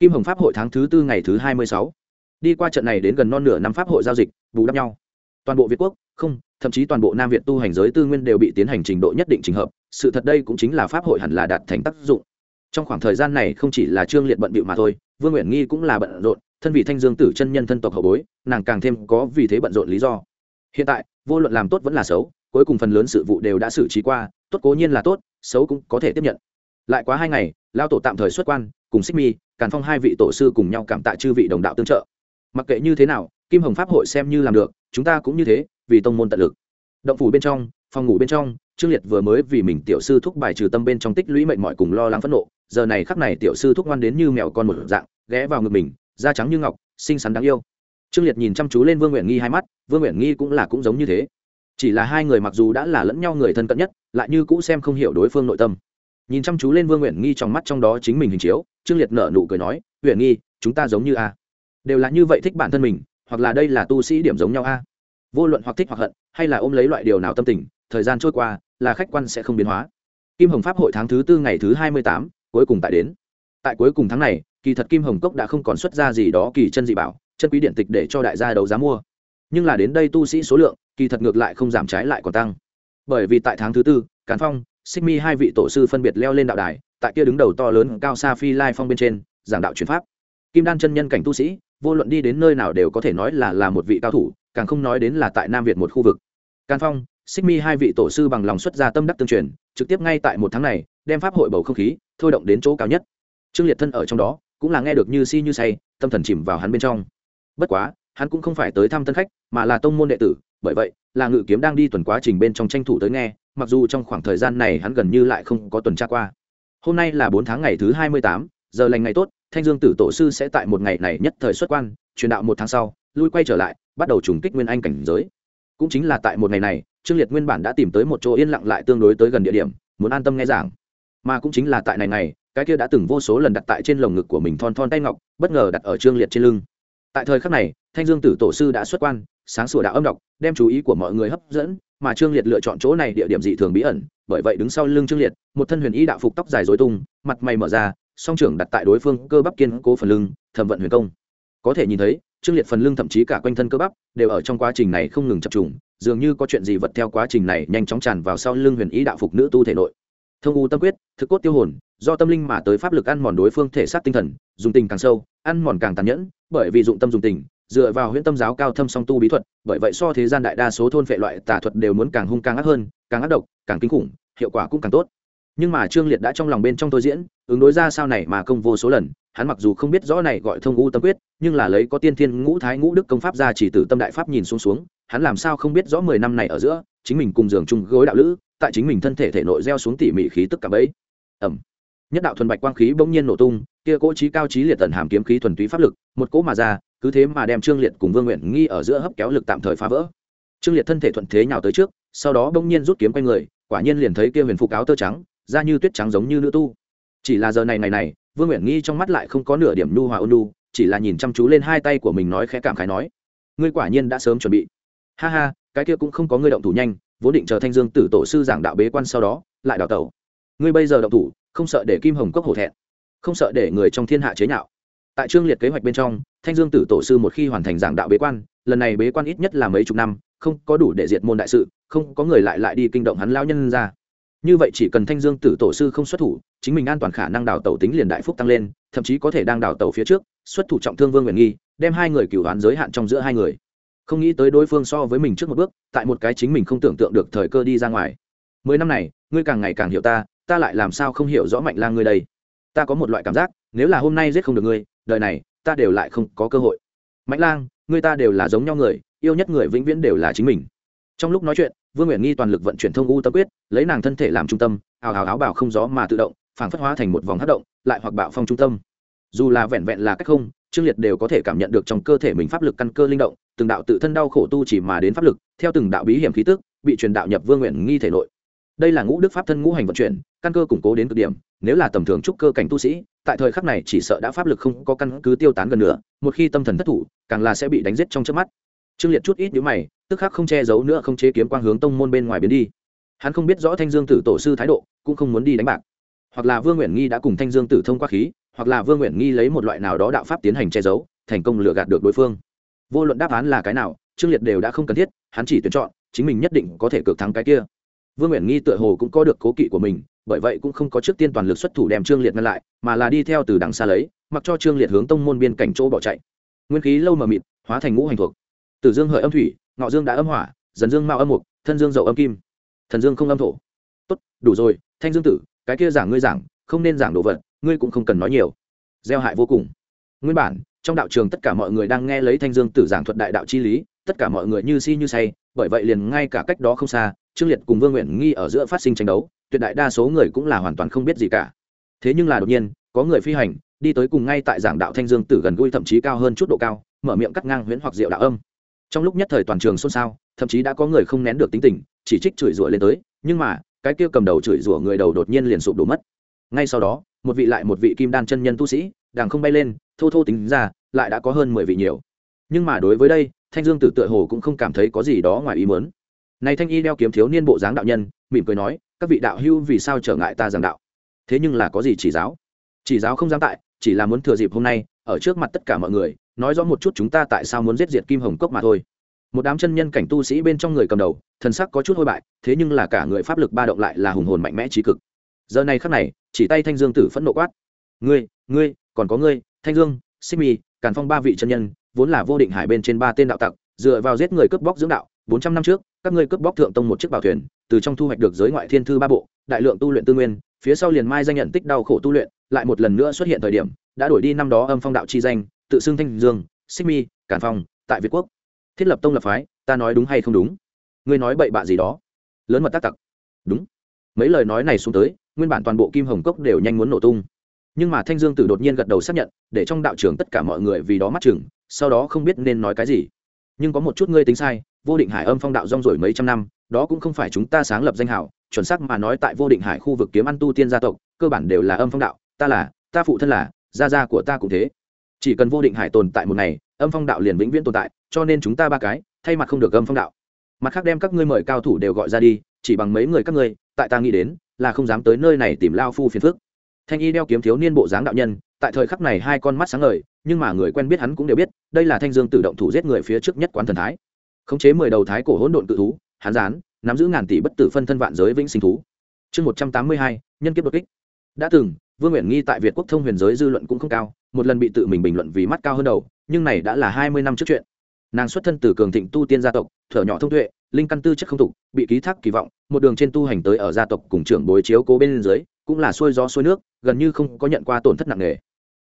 Kim hồng pháp hội tháng thứ tư ngày thứ hai mươi sáu. Đi qua trận này đến gần non nửa năm pháp hội giao dịch, bù đắp nhau. Toàn bộ việt quốc, không, thậm chí toàn bộ nam việt tu hành giới tư nguyên đều bị tiến hành trình độ nhất định trình hợp, sự thật đây cũng chính là pháp hội hẳn là đạt thành tác dụng. Trong khoảng thời gian này không chỉ là trương liệt bận bịu mà thôi, vương nguyện nghi cũng là bận rộn, thân vị thanh dương tử chân nhân thân tộc hậu bối, nàng càng thêm có vì thế bận rộn lý do. Hiện tại, vô luận làm tốt vẫn là xấu cuối cùng phần lớn sự vụ đều đã xử trí qua, tốt cố nhiên là tốt, xấu cũng có thể tiếp nhận. Lại quá hai ngày, lao tổ tạm thời xuất quan, cùng xích mi, càn phong hai vị tổ sư cùng nhau cảm tạ chư vị đồng đạo tương trợ. Mặc kệ như thế nào, kim hồng pháp hội xem như làm được, chúng ta cũng như thế, vì tông môn tận lực. Động phủ bên trong, phòng ngủ bên trong, trương liệt vừa mới vì mình tiểu sư thúc bài trừ tâm bên trong tích lũy mệnh mọi cùng lo lắng phẫn nộ, giờ này khắc này tiểu sư thúc ngoan đến như mèo con một dạng, ghé vào ngực mình, da trắng như ngọc, xinh xắn đáng yêu. Trương liệt nhìn chăm chú lên vương nguyện nghi hai mắt, vương nguyện nghi cũng là cũng giống như thế chỉ là hai người mặc dù đã là lẫn nhau người thân cận nhất, lại như cũ xem không hiểu đối phương nội tâm. Nhìn chăm chú lên vương nguyện nghi trong mắt trong đó chính mình hình chiếu, trương liệt nở nụ cười nói nguyện nghi, chúng ta giống như a. Đều là như vậy thích bản thân mình, hoặc là đây là tu sĩ điểm giống nhau a. Vô luận hoặc thích hoặc hận, hay là ôm lấy loại điều nào tâm tình, thời gian trôi qua, là khách quan sẽ không biến hóa. Kim hồng pháp hội tháng thứ tư ngày thứ hai mươi tám, cuối cùng tại đến. Tại cuối cùng tháng này, kỳ thật kim hồng cốc đã không còn xuất ra gì đó kỳ chân dị bảo, chân quý điện tịch để cho đại gia đấu giá mua. Nhưng là đến đây tu sĩ số lượng kỳ thật ngược lại không giảm trái lại còn tăng. Bởi vì tại tháng thứ tư cán phong xích mi hai vị tổ sư phân biệt leo lên đạo đài, tại kia đứng đầu to lớn cao xa phi lai phong bên trên, giảng đạo chuyển pháp. Kim đan chân nhân cảnh tu sĩ, vô luận đi đến nơi nào đều có thể nói là là một vị cao thủ, càng không nói đến là tại nam việt một khu vực. Can phong xích mi hai vị tổ sư bằng lòng xuất ra tâm đắc tương truyền, trực tiếp ngay tại một tháng này, đem pháp hội bầu không khí, thôi động đến chỗ cao nhất. Trương liệt thân ở trong đó, cũng là nghe được như si như say, tâm thần chìm vào hắn bên trong. Bất quá hắn cũng không phải tới thăm tân khách, mà là tông môn đệ tử, bởi vậy, là ngự kiếm đang đi tuần quá trình bên trong tranh thủ tới nghe, mặc dù trong khoảng thời gian này hắn gần như lại không có tuần tra qua. Hôm nay là bốn tháng ngày thứ hai mươi tám, giờ lành ngày tốt, thanh dương tử tổ sư sẽ tại một ngày này nhất thời xuất quan, truyền đạo một tháng sau, lui quay trở lại, bắt đầu trùng kích nguyên anh cảnh giới. Cũng chính là tại một ngày này, trương liệt nguyên bản đã tìm tới một chỗ yên lặng lại tương đối tới gần địa điểm, muốn an tâm nghe giảng. Mà cũng chính là tại này này, cái kia đã từng vô số lần đặt tại trên lồng ngực của mình thon thon tay ngọc, bất ngờ đặt ở trương liệt trên lưng tại thời khắc này, thanh dương tử tổ sư đã xuất quan, sáng sủa đạo âm đọc, đem chú ý của mọi người hấp dẫn, mà trương liệt lựa chọn chỗ này địa điểm dị thường bí ẩn, bởi vậy đứng sau lưng trương liệt, một thân huyền y đạo phục tóc dài dối tung, mặt mày mở ra, song trưởng đặt tại đối phương cơ bắp kiên cố phần lưng, thẩm vận huyền công. Có thể nhìn thấy, trương liệt phần lưng thậm chí cả quanh thân cơ bắp, đều ở trong quá trình này không ngừng chập trùng, dường như có chuyện gì vật theo quá trình này nhanh chóng tràn vào sau lưng huyền ý đạo phục nữ tu thể nội. Thông u tâm quyết, thực cốt tiêu hồn, do tâm linh mà tới pháp lực ăn mòn đối phương thể xác tinh thần, dùng tình càng sâu, ăn mòn càng tàn nhẫn bởi vì dụng tâm dùng tình, dựa vào huyễn tâm giáo cao thâm song tu bí thuật, bởi vậy so thế gian đại đa số thôn phệ loại tà thuật đều muốn càng hung càng ác hơn, càng ác độc, càng kinh khủng, hiệu quả cũng càng tốt. Nhưng mà trương liệt đã trong lòng bên trong tôi diễn, ứng đối ra sao này mà công vô số lần, hắn mặc dù không biết rõ này gọi thông u tâm quyết, nhưng là lấy có tiên thiên ngũ thái ngũ đức công pháp ra chỉ từ tâm đại pháp nhìn xuống xuống, hắn làm sao không biết rõ mười năm này ở giữa, chính mình cùng giường chung gối đạo lữ, tại chính mình thân thể thể nội gieo xuống tỉ mỉ khí tức cả bấy. Ẩm nhất đạo thuần bạch quang khí bỗng nhiên nổ tung, kia cỗ trí cao trí liệt tần hàm kiếm khí thuần túy pháp lực, một cỗ mà ra, cứ thế mà đem trương liệt cùng vương nguyện nghi ở giữa hấp kéo lực tạm thời phá vỡ. Trương liệt thân thể thuận thế nhào tới trước, sau đó bỗng nhiên rút kiếm quanh người, quả nhiên liền thấy kia huyền phục áo tơ trắng, da như tuyết trắng giống như nữ tu. Chỉ là giờ này này này, vương nguyện nghi trong mắt lại không có nửa điểm nhu hòa ôn nu chỉ là nhìn chăm chú lên hai tay của mình nói khẽ cảm khái nói, ngươi quả nhiên đã sớm chuẩn bị. Ha ha, cái kia cũng không có ngươi động thủ nhanh, vốn định chờ thanh dương tử tổ sư giảng đạo bế quan sau đó, lại đào tẩu. Ngươi bây giờ động thủ không sợ để kim hồng cốc hổ thẹn, không sợ để người trong thiên hạ chế nhạo. Tại trương liệt kế hoạch bên trong, thanh dương tử tổ sư một khi hoàn thành giảng đạo bế quan, lần này bế quan ít nhất là mấy chục năm, không có đủ để diệt môn đại sự, không có người lại lại đi kinh động hắn lao nhân ra. Như vậy chỉ cần thanh dương tử tổ sư không xuất thủ, chính mình an toàn khả năng đào tẩu tính liền đại phúc tăng lên, thậm chí có thể đang đào tẩu phía trước, xuất thủ trọng thương vương nguyện nghi, đem hai người cửu đoán giới hạn trong giữa hai người. Không nghĩ tới đối phương so với mình trước một bước, tại một cái chính mình không tưởng tượng được thời cơ đi ra ngoài. Mười năm này, ngươi càng ngày càng hiểu ta ta lại làm sao không hiểu rõ mạnh lang ngươi đây? Ta có một loại cảm giác, nếu là hôm nay giết không được ngươi, đời này, ta đều lại không có cơ hội. Mạnh lang, ngươi ta đều là giống nhau người, yêu nhất người vĩnh viễn đều là chính mình. Trong lúc nói chuyện, vương nguyện nghi toàn lực vận chuyển thông u tâm quyết, lấy nàng thân thể làm trung tâm ào ào áo bảo không gió mà tự động, phảng phất hóa thành một vòng hát động, lại hoặc bạo phong trung tâm. Dù là vẹn vẹn là cách không, trương liệt đều có thể cảm nhận được trong cơ thể mình pháp lực căn cơ linh động, từng đạo tự thân đau khổ tu chỉ mà đến pháp lực, theo từng đạo bí hiểm khí tức, bị truyền đạo nhập vương nguyện nghi thể nội. Đây là ngũ đức pháp thân ngũ hành vận chuyển căn cơ củng cố đến cực điểm, nếu là tầm thường trúc cơ cảnh tu sĩ, tại thời khắc này chỉ sợ đã pháp lực không có căn cứ tiêu tán gần nữa một khi tâm thần thất thủ, càng là sẽ bị đánh giết trong trước mắt. Trương liệt chút ít nhíu mày, tức khắc không che giấu nữa không chế kiếm quang hướng tông môn bên ngoài biến đi. Hắn không biết rõ thanh dương tử tổ sư thái độ, cũng không muốn đi đánh bạc. Hoặc là vương nguyện nghi đã cùng thanh dương tử thông qua khí, hoặc là vương nguyện nghi lấy một loại nào đó đạo pháp tiến hành che giấu, thành công lừa gạt được đối phương. Vô luận đáp án là cái nào, trương liệt đều đã không cần thiết, hắn chỉ tuyển chọn, chính mình nhất định có thể cược thắng cái kia vương nguyện nghi tựa hồ cũng có được cố kỵ của mình, bởi vậy cũng không có trước tiên toàn lực xuất thủ đem trương liệt ngăn lại, mà là đi theo từ đằng xa lấy, mặc cho trương liệt hướng tông môn biên cảnh chỗ bỏ chạy. Nguyên khí lâu mờ mịt, hóa thành ngũ hành thuộc. Tử dương hợi âm thủy, ngọ dương đã âm hỏa, dần dương mao âm mục, thân dương dậu âm kim. Thần dương không âm thổ. Tốt, đủ rồi, thanh dương tử, cái kia giảng ngươi giảng, không nên giảng đồ vật, ngươi cũng không cần nói nhiều. Gieo hại vô cùng. Nguyên bản, trong đạo trường tất cả mọi người đang nghe lấy thanh dương tử giảng thuật đại đạo chi lý, tất cả mọi người như si như say, bởi vậy liền ngay cả cách đó không xa trương liệt cùng vương nguyện nghi ở giữa phát sinh tranh đấu, tuyệt đại đa số người cũng là hoàn toàn không biết gì cả. Thế nhưng là đột nhiên, có người phi hành, đi tới cùng ngay tại giảng đạo thanh dương tử gần gũi thậm chí cao hơn chút độ cao, mở miệng cắt ngang huyễn hoặc diệu đạo âm. Trong lúc nhất thời toàn trường xôn xao, thậm chí đã có người không nén được tính tình, chỉ trích chửi rủa lên tới, nhưng mà, cái kia cầm đầu chửi rủa người đầu đột nhiên liền sụp đổ mất. Ngay sau đó, một vị lại một vị kim đan chân nhân tu sĩ đàng không bay lên, thô thô tính ra, lại đã có hơn mười vị nhiều. Nhưng mà đối với đây, thanh dương tử tựa hồ cũng không cảm thấy có gì đó ngoài ý mớn này thanh y đeo kiếm thiếu niên bộ dáng đạo nhân, mỉm cười nói, các vị đạo hưu vì sao trở ngại ta giảng đạo? Thế nhưng là có gì chỉ giáo? Chỉ giáo không dám tại, chỉ là muốn thừa dịp hôm nay, ở trước mặt tất cả mọi người, nói rõ một chút chúng ta tại sao muốn giết diệt kim hồng cốc mà thôi. Một đám chân nhân cảnh tu sĩ bên trong người cầm đầu, thần sắc có chút hôi bại, thế nhưng là cả người pháp lực ba động lại là hùng hồn mạnh mẽ trí cực. Giờ này khắc này, chỉ tay thanh dương tử phẫn nộ quát, ngươi ngươi, còn có ngươi, thanh dương, xích mi, càn phong ba vị chân nhân, vốn là vô định hải bên trên ba tên đạo tặc, dựa vào giết người cướp bóc dưỡng đạo, bốn trăm năm trước các ngươi cướp bóc thượng tông một chiếc bảo thuyền, từ trong thu hoạch được giới ngoại thiên thư ba bộ, đại lượng tu luyện tư nguyên, phía sau liền mai danh nhận tích đau khổ tu luyện, lại một lần nữa xuất hiện thời điểm, đã đổi đi năm đó âm phong đạo chi danh, tự xưng thanh dương, xích mi cản phong, tại việt quốc. Thiết lập tông lập phái, ta nói đúng hay không đúng? Ngươi nói bậy bạ gì đó? Lớn mật tác tặc. Đúng. Mấy lời nói này xuống tới, nguyên bản toàn bộ kim hồng cốc đều nhanh muốn nổ tung. Nhưng mà thanh dương tử đột nhiên gật đầu xác nhận, để trong đạo trưởng tất cả mọi người vì đó mắt chừng, sau đó không biết nên nói cái gì. Nhưng có một chút ngươi tính sai vô định hải âm phong đạo rong rồi mấy trăm năm, đó cũng không phải chúng ta sáng lập danh hảo chuẩn xác mà nói tại vô định hải khu vực kiếm ăn tu tiên gia tộc, cơ bản đều là âm phong đạo, ta là, ta phụ thân là, gia gia của ta cũng thế. Chỉ cần vô định hải tồn tại một ngày, âm phong đạo liền vĩnh viễn tồn tại, cho nên chúng ta ba cái, thay mặt không được âm phong đạo. Mặt khác đem các ngươi mời cao thủ đều gọi ra đi, chỉ bằng mấy người các ngươi, tại ta nghĩ đến, là không dám tới nơi này tìm lao phu phiền phức. Thanh y đeo kiếm thiếu niên bộ dáng đạo nhân, tại thời khắc này hai con mắt sáng ngời, nhưng mà người quen biết hắn cũng đều biết, đây là thanh dương tự động thủ giết người phía trước nhất quán thần thái khống chế mười đầu thái cổ hỗn độn cự thú, hán gián, nắm giữ ngàn tỷ bất tử phân thân vạn giới vĩnh sinh thú. Chương một trăm tám mươi hai, nhân kiếp đột kích. Đã từng, vương nguyện nghi tại việt quốc thông huyền giới dư luận cũng không cao, một lần bị tự mình bình luận vì mắt cao hơn đầu, nhưng này đã là hai mươi năm trước chuyện. Nàng xuất thân từ cường thịnh tu tiên gia tộc, thở nhỏ thông tuệ, linh căn tư chất không tục, bị ký thác kỳ vọng, một đường trên tu hành tới ở gia tộc cùng trưởng bối chiếu cố bên dưới, cũng là xuôi gió xuôi nước, gần như không có nhận qua tổn thất nặng nề.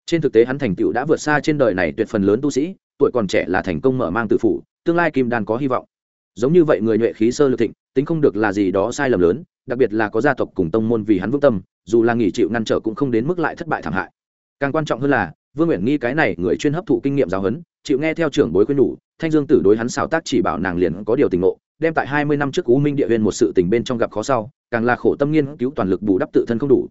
Trên thực tế hắn thành tựu đã vượt xa trên đời này tuyệt phần lớn tu sĩ, tuổi còn trẻ là thành công mở mang tự phủ tương lai kim đan có hy vọng. Giống như vậy người nhuệ khí sơ lực thịnh, tính không được là gì đó sai lầm lớn, đặc biệt là có gia tộc cùng tông môn vì hắn vững tâm, dù là nghỉ chịu ngăn trở cũng không đến mức lại thất bại thảm hại. Càng quan trọng hơn là, vương nguyện nghi cái này người chuyên hấp thụ kinh nghiệm giáo huấn, chịu nghe theo trưởng bối khuyên nhủ, thanh dương tử đối hắn xảo tác chỉ bảo nàng liền có điều tình ngộ, đem tại hai mươi năm trước u minh địa viên một sự tình bên trong gặp khó sau, càng là khổ tâm nghiên cứu toàn lực bù đắp tự thân không đủ.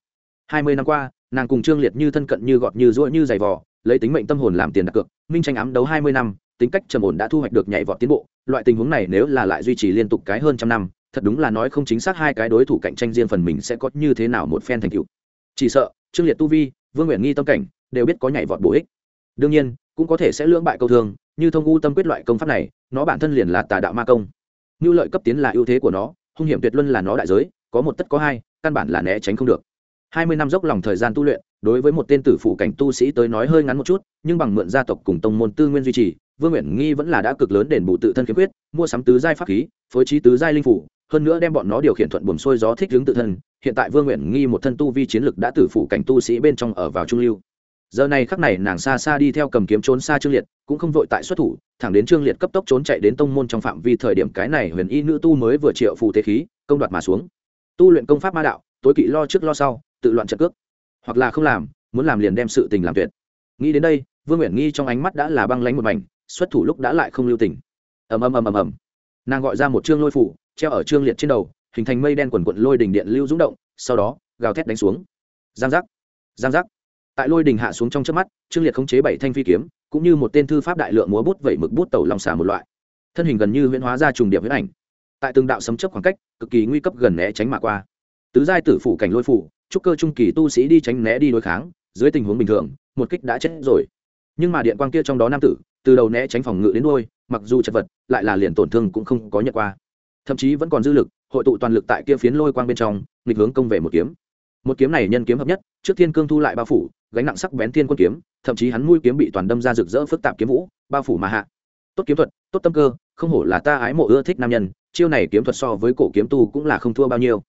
Hai mươi năm qua, nàng cùng trương liệt như thân cận như gọt như ruỗi như giày vò, lấy tính mệnh tâm hồn làm tiền đặt cược, minh tranh ám đấu hai mươi năm tính cách trầm ổn đã thu hoạch được nhảy vọt tiến bộ, loại tình huống này nếu là lại duy trì liên tục cái hơn trăm năm, thật đúng là nói không chính xác hai cái đối thủ cạnh tranh riêng phần mình sẽ có như thế nào một phen thành tựu. Chỉ sợ, trương liệt tu vi, vương nguyện nghi tâm cảnh, đều biết có nhảy vọt bổ ích. Đương nhiên, cũng có thể sẽ lưỡng bại câu thương, như thông u tâm quyết loại công pháp này, nó bản thân liền là tà đạo ma công. Như lợi cấp tiến là ưu thế của nó, hung hiểm tuyệt luân là nó đại giới, có một tất có hai, căn bản là né tránh không được. Hai mươi năm dốc lòng thời gian tu luyện, đối với một tên tử phụ cảnh tu sĩ tới nói hơi ngắn một chút, nhưng bằng mượn gia tộc cùng tông môn tư nguyên duy trì vương nguyện nghi vẫn là đã cực lớn đền bù tự thân khiếm khuyết, mua sắm tứ giai pháp khí, phối trí tứ giai linh phủ, hơn nữa đem bọn nó điều khiển thuận buồm xuôi gió thích hướng tự thân. Hiện tại vương nguyện nghi một thân tu vi chiến lực đã tử phủ cảnh tu sĩ bên trong ở vào trung lưu. Giờ này khắc này nàng xa xa đi theo cầm kiếm trốn xa trương liệt, cũng không vội tại xuất thủ, thẳng đến trương liệt cấp tốc trốn chạy đến tông môn trong phạm vi thời điểm cái này huyền y nữ tu mới vừa triệu phù thế khí, công đoạt mà xuống. Tu luyện công pháp ma đạo, tối kỵ lo trước lo sau, tự loạn trận cước. Hoặc là không làm, muốn làm liền đem sự tình làm tuyệt. Nghĩ đến đây, vương nguyện nghi trong ánh mắt đã là băng lánh một mảnh xuất thủ lúc đã lại không lưu tình. Ầm ầm ầm ầm ầm. Nàng gọi ra một chương lôi phủ, treo ở trương liệt trên đầu, hình thành mây đen quần quận lôi đỉnh điện lưu rúng động, sau đó, gào thét đánh xuống. Giang giác giang giác. Tại lôi đỉnh hạ xuống trong chớp mắt, trương liệt khống chế bảy thanh phi kiếm, cũng như một tên thư pháp đại lượng múa bút vẩy mực bút tẩu lòng xả một loại. Thân hình gần như huyễn hóa ra trùng điệp huyễn ảnh. Tại từng đạo sấm chấp khoảng cách, cực kỳ nguy cấp gần né tránh mà qua. Tứ giai tử phủ cảnh lôi phủ, trúc cơ trung kỳ tu sĩ đi tránh né đi đối kháng, dưới tình huống bình thường, một kích đã chết rồi. Nhưng mà điện quang kia trong đó nam tử từ đầu né tránh phòng ngự đến đôi mặc dù chật vật, lại là liền tổn thương cũng không có nhận qua. Thậm chí vẫn còn dư lực, hội tụ toàn lực tại kia phiến lôi quang bên trong, nghịch hướng công về một kiếm. Một kiếm này nhân kiếm hợp nhất, trước thiên cương thu lại bao phủ, gánh nặng sắc bén thiên quân kiếm, thậm chí hắn mũi kiếm bị toàn đâm ra rực rỡ phức tạp kiếm vũ, bao phủ mà hạ. Tốt kiếm thuật, tốt tâm cơ, không hổ là ta ái mộ ưa thích nam nhân, chiêu này kiếm thuật so với cổ kiếm tu cũng là không thua bao nhiêu.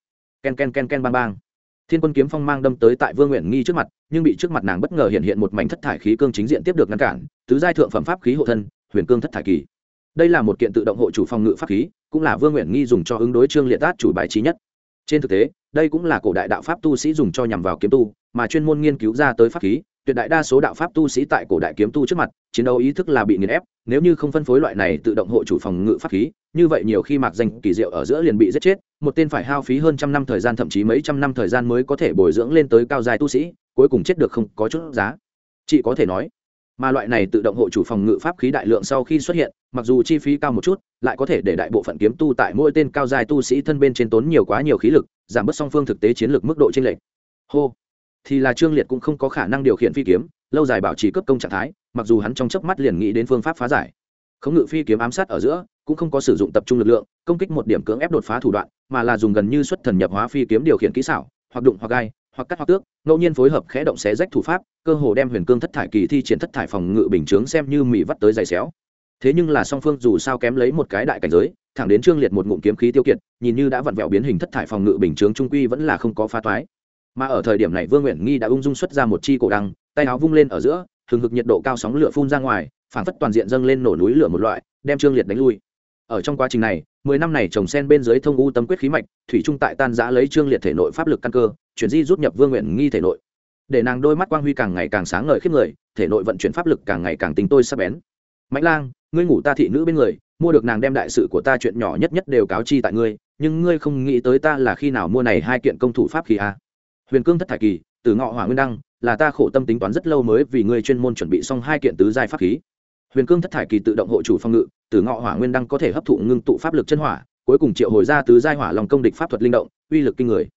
Ken ken ken ken, bang bang thiên quân kiếm phong mang đâm tới tại vương nguyện nghi trước mặt, nhưng bị trước mặt nàng bất ngờ hiện hiện một mảnh thất thải khí cương chính diện tiếp được ngăn cản, tứ giai thượng phẩm pháp khí hộ thân, huyền cương thất thải kỳ. Đây là một kiện tự động hộ chủ phòng ngự pháp khí, cũng là vương nguyện nghi dùng cho ứng đối trương liệt tát chủ bài trí nhất. Trên thực tế, đây cũng là cổ đại đạo pháp tu sĩ dùng cho nhằm vào kiếm tu, mà chuyên môn nghiên cứu ra tới pháp khí tuyệt đại đa số đạo pháp tu sĩ tại cổ đại kiếm tu trước mặt, chiến đấu ý thức là bị nghiền ép, nếu như không phân phối loại này tự động hộ chủ phòng ngự pháp khí, như vậy nhiều khi mạc danh kỳ diệu ở giữa liền bị giết chết, một tên phải hao phí hơn trăm năm thời gian thậm chí mấy trăm năm thời gian mới có thể bồi dưỡng lên tới cao dài tu sĩ, cuối cùng chết được không có chút giá. Chị có thể nói, mà loại này tự động hộ chủ phòng ngự pháp khí đại lượng sau khi xuất hiện, mặc dù chi phí cao một chút, lại có thể để đại bộ phận kiếm tu tại mỗi tên cao dài tu sĩ thân bên trên tốn nhiều quá nhiều khí lực, giảm bớt song phương thực tế chiến lược mức độ trên lệch. Hô thì là trương liệt cũng không có khả năng điều khiển phi kiếm, lâu dài bảo trì cấp công trạng thái, mặc dù hắn trong chớp mắt liền nghĩ đến phương pháp phá giải. Khống ngự phi kiếm ám sát ở giữa, cũng không có sử dụng tập trung lực lượng, công kích một điểm cưỡng ép đột phá thủ đoạn, mà là dùng gần như xuất thần nhập hóa phi kiếm điều khiển kỹ xảo, hoặc đụng hoặc gai, hoặc cắt hoặc tước, ngẫu nhiên phối hợp khẽ động xé rách thủ pháp, cơ hồ đem huyền cương thất thải kỳ thi triển thất thải phòng ngự bình chướng xem như mì vắt tới giày xéo. Thế nhưng là song phương dù sao kém lấy một cái đại cảnh giới, thẳng đến trương liệt một ngụm kiếm khí tiêu kiệt, nhìn như đã vặn vẹo biến hình thất thải phòng ngự bình chướng trung quy vẫn là không có phá toái mà ở thời điểm này vương nguyện nghi đã ung dung xuất ra một chi cổ đăng, tay áo vung lên ở giữa, hừng hực nhiệt độ cao sóng lửa phun ra ngoài, phảng phất toàn diện dâng lên nổ núi lửa một loại, đem trương liệt đánh lui. Ở trong quá trình này, mười năm này trồng sen bên dưới thông u tâm quyết khí mạch, thủy trung tại tan giã lấy trương liệt thể nội pháp lực căn cơ, chuyển di rút nhập vương nguyện nghi thể nội. Để nàng đôi mắt quang huy càng ngày càng sáng ngời khiếp người, thể nội vận chuyển pháp lực càng ngày càng tính tôi sắp bén. Mạnh lang, ngươi ngủ ta thị nữ bên người, mua được nàng đem đại sự của ta chuyện nhỏ nhất nhất đều cáo chi tại ngươi, nhưng ngươi không nghĩ tới ta là khi nào mua này hai kiện công thủ pháp khí a huyền cương thất thải kỳ từ ngọ hỏa nguyên đăng, là ta khổ tâm tính toán rất lâu mới vì ngươi chuyên môn chuẩn bị xong hai kiện tứ giai pháp khí. Huyền cương thất thải kỳ tự động hộ chủ phòng ngự từ ngọ hỏa nguyên đăng có thể hấp thụ ngưng tụ pháp lực chân hỏa, cuối cùng triệu hồi ra tứ giai hỏa lòng công địch pháp thuật linh động, uy lực kinh người.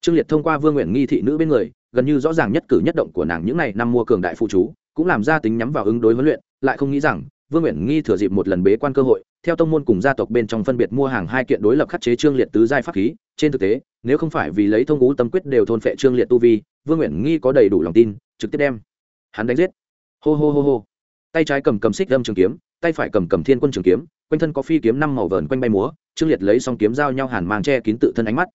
Trương liệt thông qua vương nguyện nghi thị nữ bên người, gần như rõ ràng nhất cử nhất động của nàng những ngày năm mua cường đại phụ chú, cũng làm ra tính nhắm vào ứng đối huấn luyện, lại không nghĩ rằng vương nguyện nghi thừa dịp một lần bế quan cơ hội, theo tông môn cùng gia tộc bên trong phân biệt mua hàng hai kiện đối lập khắc chế trương liệt tứ giai pháp khí, trên thực tế, nếu không phải vì lấy thông ngũ tâm quyết đều thôn phệ trương liệt tu vi, vương nguyện nghi có đầy đủ lòng tin, trực tiếp đem hắn đánh giết. Hô hô hô hô. Tay trái cầm cầm xích lâm trường kiếm, tay phải cầm cầm thiên quân trường kiếm, quanh thân có phi kiếm năm màu vờn quanh bay múa, trương liệt lấy xong kiếm giao nhau hàn mang che kín tự thân ánh mắt.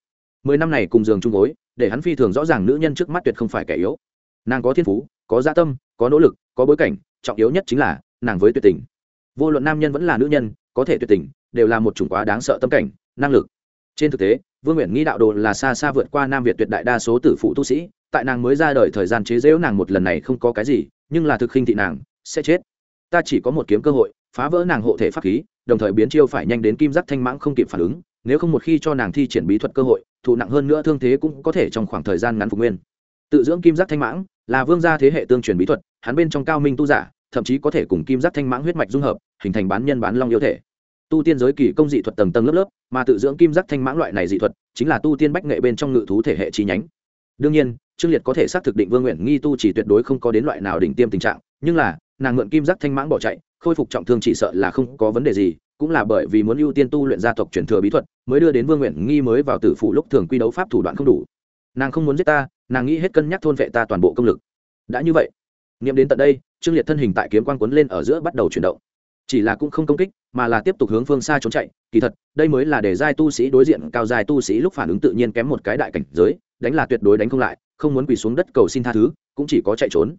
Mười năm này cùng giường chung gối, để hắn phi thường rõ ràng nữ nhân trước mắt tuyệt không phải kẻ yếu. Nàng có thiên phú, có gia tâm, có nỗ lực, có bối cảnh, trọng yếu nhất chính là nàng với tuyệt tình. Vô luận nam nhân vẫn là nữ nhân, có thể tuyệt tình, đều là một chủng quá đáng sợ tâm cảnh, năng lực. Trên thực tế, vương nguyện nghĩ đạo đồ là xa xa vượt qua nam việt tuyệt đại đa số tử phụ tu sĩ, tại nàng mới ra đời thời gian chế giễu nàng một lần này không có cái gì, nhưng là thực khinh thị nàng, sẽ chết. Ta chỉ có một kiếm cơ hội, phá vỡ nàng hộ thể pháp khí, đồng thời biến chiêu phải nhanh đến kim giác thanh mãng không kịp phản ứng, nếu không một khi cho nàng thi triển bí thuật cơ hội, thụ nặng hơn nữa thương thế cũng có thể trong khoảng thời gian ngắn phục nguyên. Tự dưỡng kim giác thanh mãng là vương gia thế hệ tương truyền bí thuật, hắn bên trong cao minh tu giả thậm chí có thể cùng kim giác thanh mãng huyết mạch dung hợp, hình thành bán nhân bán long yêu thể. Tu tiên giới kỳ công dị thuật tầng tầng lớp lớp, mà tự dưỡng kim giác thanh mãng loại này dị thuật, chính là tu tiên bách nghệ bên trong ngự thú thể hệ chi nhánh. Đương nhiên, trương liệt có thể xác thực định vương nguyện nghi tu chỉ tuyệt đối không có đến loại nào đỉnh tiêm tình trạng, nhưng là, nàng mượn kim giác thanh mãng bỏ chạy, khôi phục trọng thương chỉ sợ là không có vấn đề gì, cũng là bởi vì muốn ưu tiên tu luyện gia tộc truyền thừa bí thuật, mới đưa đến vương nguyện nghi mới vào tử phủ lúc thường quy đấu pháp thủ đoạn không đủ. Nàng không muốn giết ta, nàng nghĩ hết cân nhắc thôn vệ ta toàn bộ công lực. Đã như vậy nghiệm đến tận đây trương liệt thân hình tại kiếm quan quấn lên ở giữa bắt đầu chuyển động. Chỉ là cũng không công kích, mà là tiếp tục hướng phương xa trốn chạy. Kỳ thật, đây mới là để giai tu sĩ đối diện cao giai tu sĩ lúc phản ứng tự nhiên kém một cái đại cảnh giới, đánh là tuyệt đối đánh không lại, không muốn quỳ xuống đất cầu xin tha thứ, cũng chỉ có chạy trốn.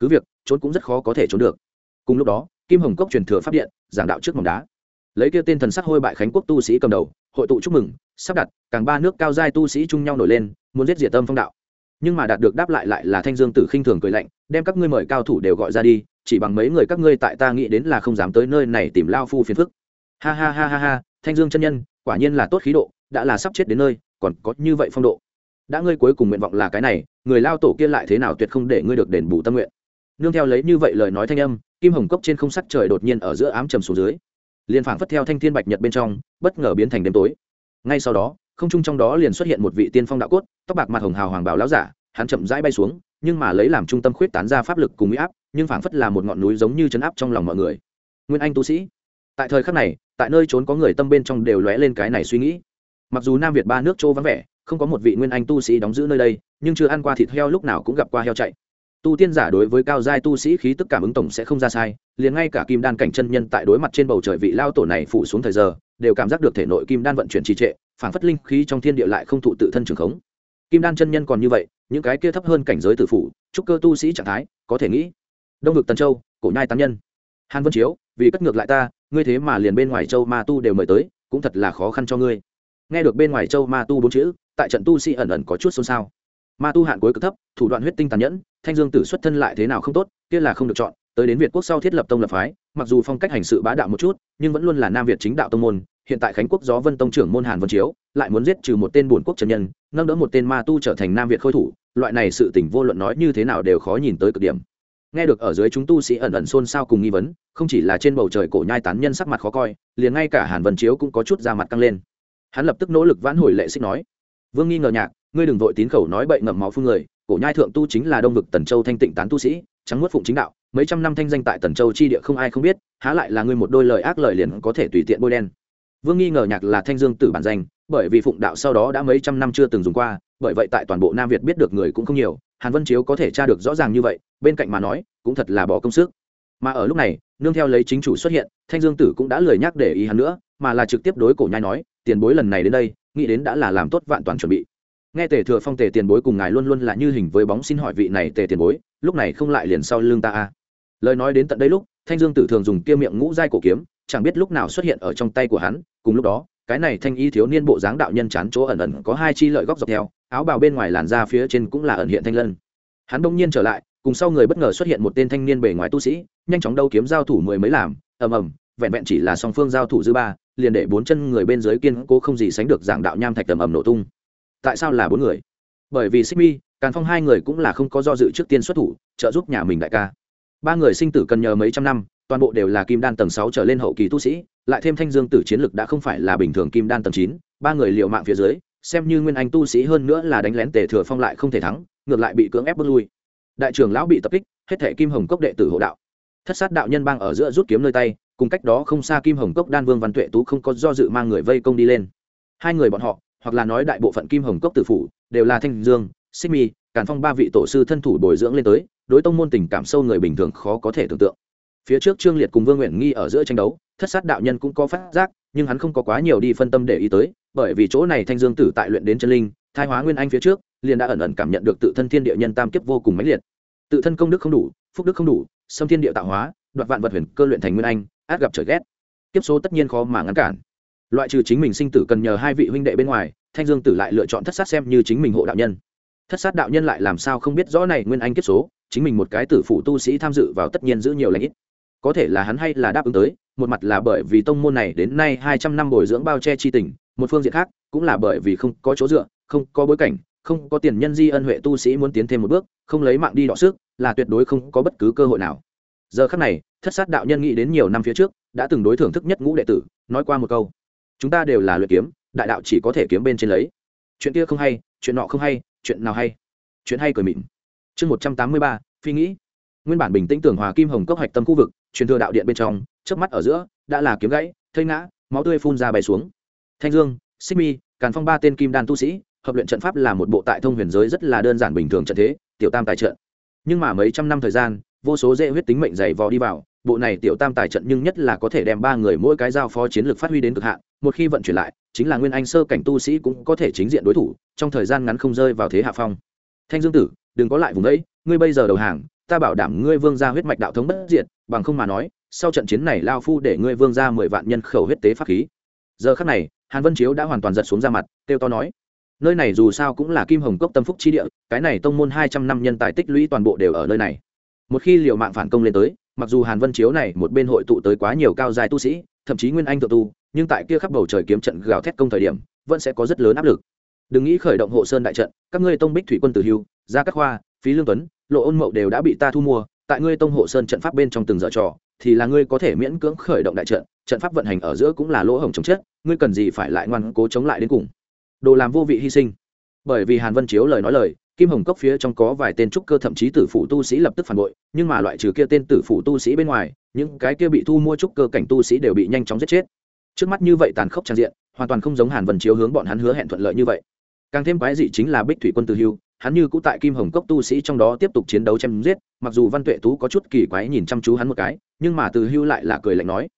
Cứ việc, trốn cũng rất khó có thể trốn được. Cùng lúc đó, kim hồng cốc truyền thừa pháp điện, giảng đạo trước mỏng đá. Lấy kia tên thần sắc hôi bại khánh quốc tu sĩ cầm đầu, hội tụ chúc mừng, sắp đặt, càng ba nước cao giai tu sĩ chung nhau nổi lên, muốn giết diệt tâm phong đạo nhưng mà đạt được đáp lại lại là thanh dương tử khinh thường cười lạnh, đem các ngươi mời cao thủ đều gọi ra đi, chỉ bằng mấy người các ngươi tại ta nghĩ đến là không dám tới nơi này tìm lao phu phiền phức. Ha ha ha ha ha, thanh dương chân nhân, quả nhiên là tốt khí độ, đã là sắp chết đến nơi, còn có như vậy phong độ. Đã ngươi cuối cùng nguyện vọng là cái này, người lao tổ kia lại thế nào tuyệt không để ngươi được đền bù tâm nguyện. Nương theo lấy như vậy lời nói thanh âm, kim hồng cốc trên không sắc trời đột nhiên ở giữa ám trầm xuống dưới. Liền phảng phất theo thanh thiên bạch nhật bên trong, bất ngờ biến thành đêm tối. Ngay sau đó không trung trong đó liền xuất hiện một vị tiên phong đạo cốt, tóc bạc mặt hồng hào hoàng bảo lão giả, hắn chậm rãi bay xuống, nhưng mà lấy làm trung tâm khuyết tán ra pháp lực cùng uy áp, nhưng phảng phất là một ngọn núi giống như chấn áp trong lòng mọi người. Nguyên anh tu sĩ, tại thời khắc này, tại nơi trốn có người tâm bên trong đều lóe lên cái này suy nghĩ. Mặc dù nam việt ba nước châu vắng vẻ, không có một vị nguyên anh tu sĩ đóng giữ nơi đây, nhưng chưa ăn qua thịt heo lúc nào cũng gặp qua heo chạy. Tu tiên giả đối với cao giai tu sĩ khí tức cảm ứng tổng sẽ không ra sai, liền ngay cả kim đan cảnh chân nhân tại đối mặt trên bầu trời vị lao tổ này phủ xuống thời giờ, đều cảm giác được thể nội kim đan vận chuyển trì trệ phản phất linh khí trong thiên địa lại không thụ tự thân trường khống. Kim đan chân nhân còn như vậy, những cái kia thấp hơn cảnh giới tử phủ, trúc cơ tu sĩ trạng thái, có thể nghĩ. Đông vực tần châu, cổ nhai tám nhân. Hàn vân chiếu, vì cất ngược lại ta, ngươi thế mà liền bên ngoài châu ma tu đều mời tới, cũng thật là khó khăn cho ngươi. Nghe được bên ngoài châu ma tu bốn chữ, tại trận tu sĩ ẩn ẩn có chút xôn xao. Ma tu hạn cuối cực thấp, thủ đoạn huyết tinh tàn nhẫn, thanh dương tử xuất thân lại thế nào không tốt, kia là không được chọn, tới đến việt quốc sau thiết lập tông lập phái, mặc dù phong cách hành sự bá đạo một chút, nhưng vẫn luôn là nam việt chính đạo tông môn hiện tại khánh quốc gió vân tông trưởng môn hàn vân chiếu, lại muốn giết trừ một tên bổn quốc trần nhân, nâng đỡ một tên ma tu trở thành nam việt khôi thủ, loại này sự tình vô luận nói như thế nào đều khó nhìn tới cực điểm. Nghe được ở dưới chúng tu sĩ ẩn ẩn xôn xao cùng nghi vấn, không chỉ là trên bầu trời cổ nhai tán nhân sắc mặt khó coi, liền ngay cả hàn vân chiếu cũng có chút ra mặt căng lên. Hắn lập tức nỗ lực vãn hồi lệ xích nói, vương nghi ngờ nhạc, ngươi đừng vội tín khẩu nói bậy ngậm máu phương người, cổ nhai thượng tu chính là đông vực tần châu thanh tịnh tán tu sĩ, trắng nuốt phụng chính đạo, mấy trăm năm thanh danh tại tần châu chi địa không ai không biết, há lại là ngươi một đôi lời ác lời liền có thể tùy tiện bôi đen vương nghi ngờ nhạc là thanh dương tử bản danh, bởi vì phụng đạo sau đó đã mấy trăm năm chưa từng dùng qua, bởi vậy tại toàn bộ nam việt biết được người cũng không nhiều, hàn vân chiếu có thể tra được rõ ràng như vậy, bên cạnh mà nói, cũng thật là bỏ công sức. Mà ở lúc này, nương theo lấy chính chủ xuất hiện, thanh dương tử cũng đã lười nhắc để ý hắn nữa, mà là trực tiếp đối cổ nhai nói, tiền bối lần này đến đây, nghĩ đến đã là làm tốt vạn toàn chuẩn bị. Nghe tề thừa phong, tề tiền bối cùng ngài luôn luôn là như hình với bóng xin hỏi vị này tề tiền bối, lúc này không lại liền sau lưng ta a lời nói đến tận đây lúc, thanh dương tử thường dùng kia miệng ngũ giai cổ kiếm chẳng biết lúc nào xuất hiện ở trong tay của hắn, cùng lúc đó, cái này thanh y thiếu niên bộ dáng đạo nhân chán chỗ ẩn ẩn có hai chi lợi góc dọc theo, áo bào bên ngoài làn da phía trên cũng là ẩn hiện thanh lân. Hắn đông nhiên trở lại, cùng sau người bất ngờ xuất hiện một tên thanh niên bề ngoài tu sĩ, nhanh chóng đâu kiếm giao thủ mười mấy làm, ầm ầm, vẹn vẹn chỉ là song phương giao thủ dư ba, liền để bốn chân người bên dưới kiên cố không gì sánh được giảng đạo nham thạch tầm ầm nổ tung. Tại sao là bốn người? Bởi vì xích mi, càn phong hai người cũng là không có do dự trước tiên xuất thủ, trợ giúp nhà mình đại ca. Ba người sinh tử cần nhờ mấy trăm năm toàn bộ đều là kim đan tầng sáu trở lên hậu kỳ tu sĩ, lại thêm thanh dương tử chiến lực đã không phải là bình thường kim đan tầng chín, ba người liều mạng phía dưới, xem như nguyên anh tu sĩ hơn nữa là đánh lén tề thừa phong lại không thể thắng, ngược lại bị cưỡng ép bước lui. Đại trưởng lão bị tập kích, hết thể kim hồng cốc đệ tử hộ đạo. Thất sát đạo nhân bang ở giữa rút kiếm nơi tay, cùng cách đó không xa kim hồng cốc đan vương văn tuệ tú không có do dự mang người vây công đi lên. Hai người bọn họ, hoặc là nói đại bộ phận kim hồng cốc tử phủ, đều là thanh dương, xích mi, càn phong ba vị tổ sư thân thủ bồi dưỡng lên tới, đối tông môn tình cảm sâu người bình thường khó có thể tưởng tượng phía trước trương liệt cùng vương nguyện nghi ở giữa tranh đấu, thất sát đạo nhân cũng có phát giác, nhưng hắn không có quá nhiều đi phân tâm để ý tới, bởi vì chỗ này thanh dương tử tại luyện đến chân linh, thai hóa nguyên anh phía trước, liền đã ẩn ẩn cảm nhận được tự thân thiên địa nhân tam kiếp vô cùng mãnh liệt. Tự thân công đức không đủ, phúc đức không đủ, xâm thiên địa tạo hóa, đoạt vạn vật huyền cơ luyện thành nguyên anh, át gặp trời ghét. Kiếp số tất nhiên khó mà ngăn cản. Loại trừ chính mình sinh tử cần nhờ hai vị huynh đệ bên ngoài, thanh dương tử lại lựa chọn thất sát xem như chính mình hộ đạo nhân. Thất sát đạo nhân lại làm sao không biết rõ này nguyên anh kiếp số, chính mình một cái tử phụ tu sĩ tham dự vào tất nhiên giữ nhiều lãnh ít có thể là hắn hay là đáp ứng tới, một mặt là bởi vì tông môn này đến nay hai trăm năm bồi dưỡng bao che chi tình, một phương diện khác cũng là bởi vì không có chỗ dựa, không có bối cảnh, không có tiền nhân di ân huệ tu sĩ muốn tiến thêm một bước, không lấy mạng đi đọ sức, là tuyệt đối không có bất cứ cơ hội nào. Giờ khắc này, thất sát đạo nhân nghĩ đến nhiều năm phía trước, đã từng đối thưởng thức nhất ngũ đệ tử, nói qua một câu, chúng ta đều là luyện kiếm, đại đạo chỉ có thể kiếm bên trên lấy. Chuyện kia không hay, chuyện nọ không hay, chuyện nào hay. Chuyện hay cười mịn. Chương một trăm tám mươi ba phi nghĩ nguyên bản bình tĩnh tưởng hòa kim hồng cốc hạch tâm khu vực, truyền thừa đạo điện bên trong trước mắt ở giữa, đã là kiếm gãy, thây ngã, máu tươi phun ra bay xuống. Thanh dương, xích mi, càn phong ba tên kim đan tu sĩ, hợp luyện trận pháp là một bộ tại thông huyền giới rất là đơn giản bình thường trận thế, tiểu tam tài trận. Nhưng mà mấy trăm năm thời gian, vô số dễ huyết tính mệnh dày vò đi vào, bộ này tiểu tam tài trận nhưng nhất là có thể đem ba người mỗi cái giao phó chiến lược phát huy đến cực hạn, một khi vận chuyển lại, chính là nguyên anh sơ cảnh tu sĩ cũng có thể chính diện đối thủ, trong thời gian ngắn không rơi vào thế hạ phong. Thanh dương tử, đừng có lại vùng đấy ngươi bây giờ đầu hàng ta bảo đảm ngươi vương gia huyết mạch đạo thống bất diệt, bằng không mà nói, sau trận chiến này lao phu để ngươi vương gia mười vạn nhân khẩu huyết tế pháp khí. Giờ khắc này, hàn vân chiếu đã hoàn toàn giật xuống ra mặt, kêu to nói, nơi này dù sao cũng là kim hồng cốc tâm phúc chi địa, cái này tông môn hai trăm năm nhân tài tích lũy toàn bộ đều ở nơi này. Một khi liệu mạng phản công lên tới, mặc dù hàn vân chiếu này một bên hội tụ tới quá nhiều cao dài tu sĩ, thậm chí nguyên anh tự tu, nhưng tại kia khắp bầu trời kiếm trận gào thét công thời điểm, vẫn sẽ có rất lớn áp lực. Đừng nghĩ khởi động hộ sơn đại trận, các ngươi tông bích thủy quân tử hưu, gia các khoa phí lương tuấn lộ ôn mậu đều đã bị ta thu mua, tại ngươi tông hộ sơn trận pháp bên trong từng giờ trò, thì là ngươi có thể miễn cưỡng khởi động đại trận trận pháp vận hành ở giữa cũng là lỗ hổng chống chết ngươi cần gì phải lại ngoan cố chống lại đến cùng. Đồ làm vô vị hy sinh. Bởi vì hàn vân chiếu lời nói lời, kim hồng cốc phía trong có vài tên trúc cơ thậm chí tử phụ tu sĩ lập tức phản bội, nhưng mà loại trừ kia tên tử phụ tu sĩ bên ngoài, những cái kia bị thu mua trúc cơ cảnh tu sĩ đều bị nhanh chóng giết chết. Trước mắt như vậy tàn khốc trang diện, hoàn toàn không giống hàn vân chiếu hướng bọn hắn hứa hẹn thuận lợi như vậy. Càng thêm quái dị chính là bích thủy quân từ hưu hắn như cũng tại kim hồng cốc tu sĩ trong đó tiếp tục chiến đấu chém giết, mặc dù văn tuệ tú có chút kỳ quái nhìn chăm chú hắn một cái, nhưng mà từ hưu lại là cười lạnh nói,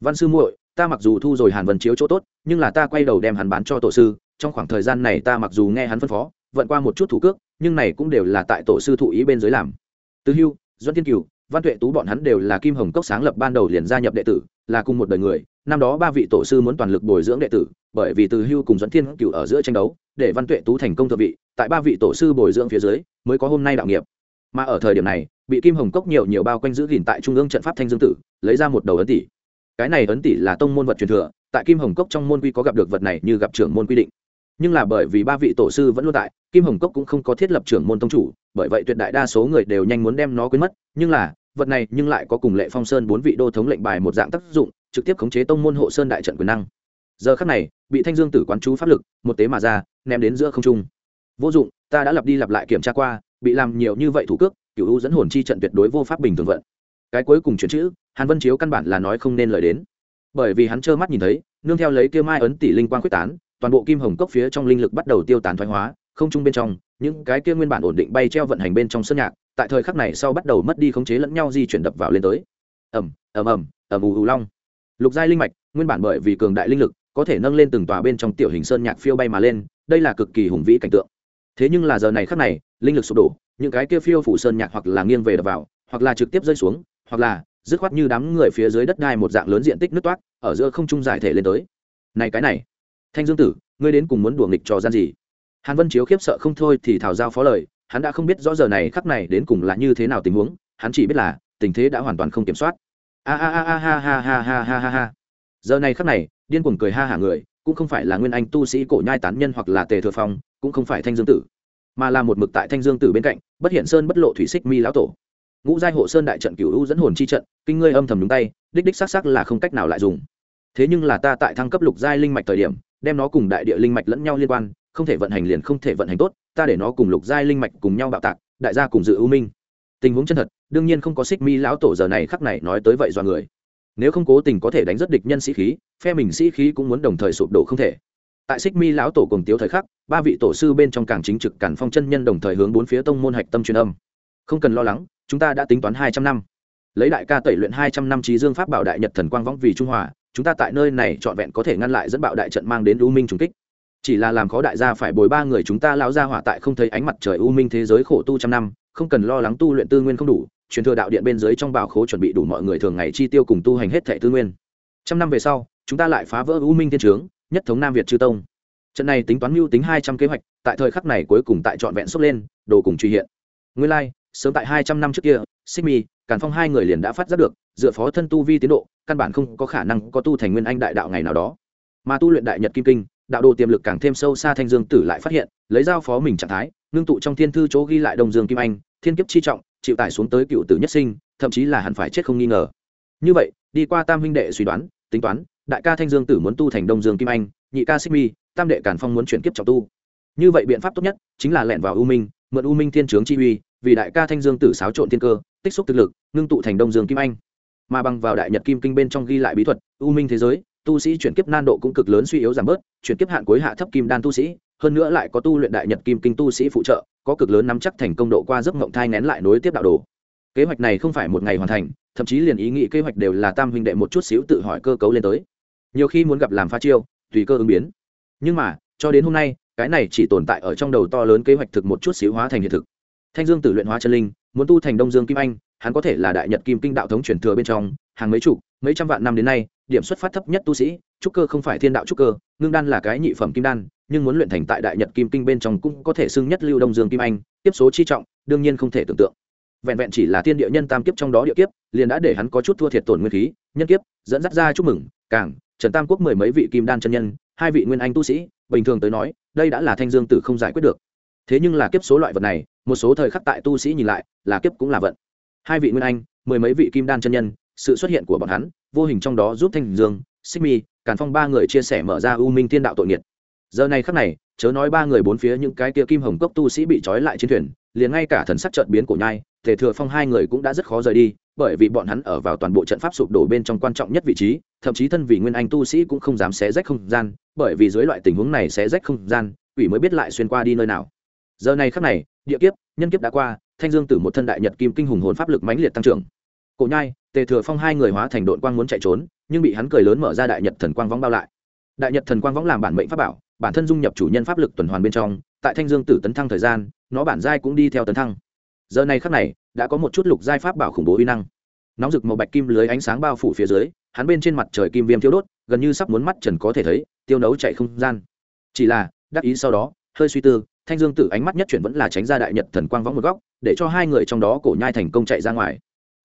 văn sư muội, ta mặc dù thu rồi hàn vân chiếu chỗ tốt, nhưng là ta quay đầu đem hắn bán cho tổ sư, trong khoảng thời gian này ta mặc dù nghe hắn phân phó, vận qua một chút thủ cước, nhưng này cũng đều là tại tổ sư thụ ý bên dưới làm. Từ hưu doãn thiên cửu văn tuệ tú bọn hắn đều là kim hồng cốc sáng lập ban đầu liền gia nhập đệ tử, là cùng một đời người. Năm đó ba vị tổ sư muốn toàn lực bồi dưỡng đệ tử, bởi vì từ hưu cùng dẫn thiên cựu ở giữa tranh đấu, để văn tuệ tú thành công thượng vị, tại ba vị tổ sư bồi dưỡng phía dưới, mới có hôm nay đạo nghiệp. Mà ở thời điểm này, bị kim hồng cốc nhiều nhiều bao quanh giữ gìn tại trung ương trận pháp thanh dương tử, lấy ra một đầu ấn tỷ. Cái này ấn tỷ là tông môn vật truyền thừa, tại kim hồng cốc trong môn quy có gặp được vật này như gặp trưởng môn quy định. Nhưng là bởi vì ba vị tổ sư vẫn luôn tại, kim hồng cốc cũng không có thiết lập trưởng môn tông chủ, bởi vậy tuyệt đại đa số người đều nhanh muốn đem nó quên mất, nhưng là vật này nhưng lại có cùng lệ phong sơn bốn vị đô thống lệnh bài một dạng tác dụng, trực tiếp khống chế tông môn hộ sơn đại trận quyền năng. Giờ khắc này, bị thanh dương tử quán chú pháp lực, một tế mà ra, ném đến giữa không trung. Vô dụng, ta đã lặp đi lặp lại kiểm tra qua, bị làm nhiều như vậy thủ cước cựu u dẫn hồn chi trận tuyệt đối vô pháp bình thường vận. Cái cuối cùng chuyển chữ, hàn vân chiếu căn bản là nói không nên lời đến. Bởi vì hắn trơ mắt nhìn thấy, nương theo lấy kia mai ấn tỷ linh quang quyết tán, toàn bộ kim hồng cốc phía trong linh lực bắt đầu tiêu tán thoái hóa, không trung bên trong, những cái kia nguyên bản ổn định bay treo vận hành bên trong sân nhạc tại thời khắc này sau bắt đầu mất đi khống chế lẫn nhau di chuyển đập vào lên tới. Ầm ầm ầm ầm ù ù long. Lục giai linh mạch, nguyên bản bởi vì cường đại linh lực, có thể nâng lên từng tòa bên trong tiểu hình sơn nhạc phiêu bay mà lên, đây là cực kỳ hùng vĩ cảnh tượng. Thế nhưng là giờ này khắc này, linh lực sụp đổ, những cái kia phiêu phủ sơn nhạc hoặc là nghiêng về đập vào, hoặc là trực tiếp rơi xuống, hoặc là, dứt khoát như đám người phía dưới đất đai một dạng lớn diện tích nứt toát ở giữa không trung giải thể lên tới. Này cái này, thanh dương tử, ngươi đến cùng muốn đùa nghịch trò gian gì? Hàn vân chiếu khiếp sợ không thôi thì thảo giao phó lời hắn đã không biết rõ giờ này khắc này đến cùng là như thế nào tình huống, hắn chỉ biết là, tình thế đã hoàn toàn không kiểm soát. A a a a, ha ha ha ha ha ha ha. Giờ này khắc này, điên cuồng cười ha hả người, cũng không phải là nguyên anh tu sĩ cổ nhai tán nhân hoặc là tề thừa phong, cũng không phải thanh dương tử, mà là một mực tại thanh dương tử bên cạnh, bất hiện sơn bất lộ thủy xích mi lão tổ. Ngũ giai hộ sơn đại trận cửu u dẫn hồn chi trận, kinh ngươi âm thầm đúng tay, đích đích xác xác là không cách nào lại dùng. Thế nhưng là ta tại thăng cấp lục giai linh mạch thời điểm, đem nó cùng đại địa linh mạch lẫn nhau liên quan không thể vận hành liền không thể vận hành tốt, ta để nó cùng lục giai linh mạch cùng nhau bạo tạc, đại gia cùng dự ưu minh. Tình huống chân thật, đương nhiên không có xích mi lão tổ giờ này khắc này nói tới vậy do người. Nếu không cố tình có thể đánh rất địch nhân sĩ khí, phe mình sĩ khí cũng muốn đồng thời sụp đổ không thể. Tại xích mi lão tổ cùng tiếu thời khắc, ba vị tổ sư bên trong cảng chính trực cản phong chân nhân đồng thời hướng bốn phía tông môn hạch tâm truyền âm. Không cần lo lắng, chúng ta đã tính toán hai trăm năm. Lấy đại ca tẩy luyện hai trăm năm trí dương pháp bảo đại nhật thần quang võng vì trung hòa, chúng ta tại nơi này trọn vẹn có thể ngăn lại dẫn bạo đại trận mang đến u minh trùng kích chỉ là làm khó đại gia phải bồi ba người chúng ta lão gia hỏa tại không thấy ánh mặt trời u minh thế giới khổ tu trăm năm không cần lo lắng tu luyện tư nguyên không đủ truyền thừa đạo điện bên dưới trong bảo khố chuẩn bị đủ mọi người thường ngày chi tiêu cùng tu hành hết thẻ tư nguyên. Trăm năm về sau chúng ta lại phá vỡ u minh thiên trướng nhất thống nam việt chư tông. Trận này tính toán mưu tính hai trăm kế hoạch tại thời khắc này cuối cùng tại trọn vẹn xuất lên đồ cùng truy hiện. Nguyên lai、like, sớm tại hai trăm năm trước kia xích mi càn phong hai người liền đã phát giác được dựa phó thân tu vi tiến độ căn bản không có khả năng có tu thành nguyên anh đại đạo ngày nào đó. Mà tu luyện đại nhật kim kinh đạo đồ tiềm lực càng thêm sâu xa thanh dương tử lại phát hiện, lấy giao phó mình trạng thái, ngưng tụ trong thiên thư chỗ ghi lại đông dương kim anh, thiên kiếp chi trọng, chịu tải xuống tới cựu tử nhất sinh, thậm chí là hẳn phải chết không nghi ngờ. Như vậy, đi qua tam huynh đệ suy đoán, tính toán, đại ca thanh dương tử muốn tu thành đông dương kim anh, nhị ca xích mi, tam đệ cản phong muốn chuyển kiếp trọng tu. Như vậy biện pháp tốt nhất chính là lẻn vào u minh, mượn u minh thiên trướng chi uy, vì đại ca thanh dương tử xáo trộn thiên cơ, tích xúc thực lực, ngưng tụ thành đông dương kim anh. Mà bằng vào đại nhật kim kinh bên trong ghi lại bí thuật, u minh thế giới tu sĩ chuyển kiếp nan độ cũng cực lớn suy yếu giảm bớt, chuyển kiếp hạn cuối hạ thấp kim đan tu sĩ, hơn nữa lại có tu luyện đại nhật kim kinh tu sĩ phụ trợ, có cực lớn nắm chắc thành công độ qua giấc mộng thai nén lại nối tiếp đạo đồ. Kế hoạch này không phải một ngày hoàn thành, thậm chí liền ý nghĩ kế hoạch đều là tam huynh đệ một chút xíu tự hỏi cơ cấu lên tới. Nhiều khi muốn gặp làm pha chiêu, tùy cơ ứng biến. Nhưng mà, cho đến hôm nay, cái này chỉ tồn tại ở trong đầu to lớn kế hoạch thực một chút xíu hóa thành hiện thực. Thanh dương tử luyện hóa chân linh, muốn tu thành đông dương kim anh, hắn có thể là đại nhật kim kinh đạo thống truyền thừa bên trong, hàng mấy chục mấy trăm vạn năm đến nay, điểm xuất phát thấp nhất tu sĩ, trúc cơ không phải thiên đạo trúc cơ, ngưng đan là cái nhị phẩm kim đan, nhưng muốn luyện thành tại đại nhật kim kinh bên trong cũng có thể xưng nhất lưu đông dương kim anh, tiếp số chi trọng, đương nhiên không thể tưởng tượng. Vẹn vẹn chỉ là thiên địa nhân tam kiếp trong đó địa kiếp, liền đã để hắn có chút thua thiệt tổn nguyên khí, nhân kiếp, dẫn dắt ra chúc mừng, càng, trần tam quốc mười mấy vị kim đan chân nhân, hai vị nguyên anh tu sĩ, bình thường tới nói, đây đã là thanh dương tử không giải quyết được. Thế nhưng là kiếp số loại vật này, một số thời khắc tại tu sĩ nhìn lại, là kiếp cũng là vận. Hai vị nguyên anh, mười mấy vị kim đan chân nhân sự xuất hiện của bọn hắn, vô hình trong đó giúp thanh dương, xích mi, càn phong ba người chia sẻ mở ra u minh thiên đạo tội nghiệt. Giờ này khắc này, chớ nói ba người bốn phía những cái kia kim hồng cốc tu sĩ bị trói lại trên thuyền, liền ngay cả thần sắc trợn biến của nhai thể thừa phong hai người cũng đã rất khó rời đi, bởi vì bọn hắn ở vào toàn bộ trận pháp sụp đổ bên trong quan trọng nhất vị trí, thậm chí thân vị nguyên anh tu sĩ cũng không dám xé rách không gian, bởi vì dưới loại tình huống này xé rách không gian, quỷ mới biết lại xuyên qua đi nơi nào. Giờ này khắc này, địa kiếp, nhân kiếp đã qua, thanh dương tử một thân đại nhật kim kinh hùng hồn pháp lực mãnh liệt tăng trưởng. Cổ nhai tề thừa phong hai người hóa thành đội quang muốn chạy trốn, nhưng bị hắn cười lớn mở ra đại nhật thần quang võng bao lại. Đại nhật thần quang võng làm bản mệnh pháp bảo, bản thân dung nhập chủ nhân pháp lực tuần hoàn bên trong, tại thanh dương tử tấn thăng thời gian, nó bản giai cũng đi theo tấn thăng. Giờ này khắc này, đã có một chút lục giai pháp bảo khủng bố uy năng. Nóng rực màu bạch kim lưới ánh sáng bao phủ phía dưới, hắn bên trên mặt trời kim viêm thiêu đốt, gần như sắp muốn mắt trần có thể thấy, tiêu nấu chạy không gian. Chỉ là, đắc ý sau đó, hơi suy tư, thanh dương tử ánh mắt nhất chuyển vẫn là tránh ra đại nhật thần quang võng một góc, để cho hai người trong đó cổ nhai thành công chạy ra ngoài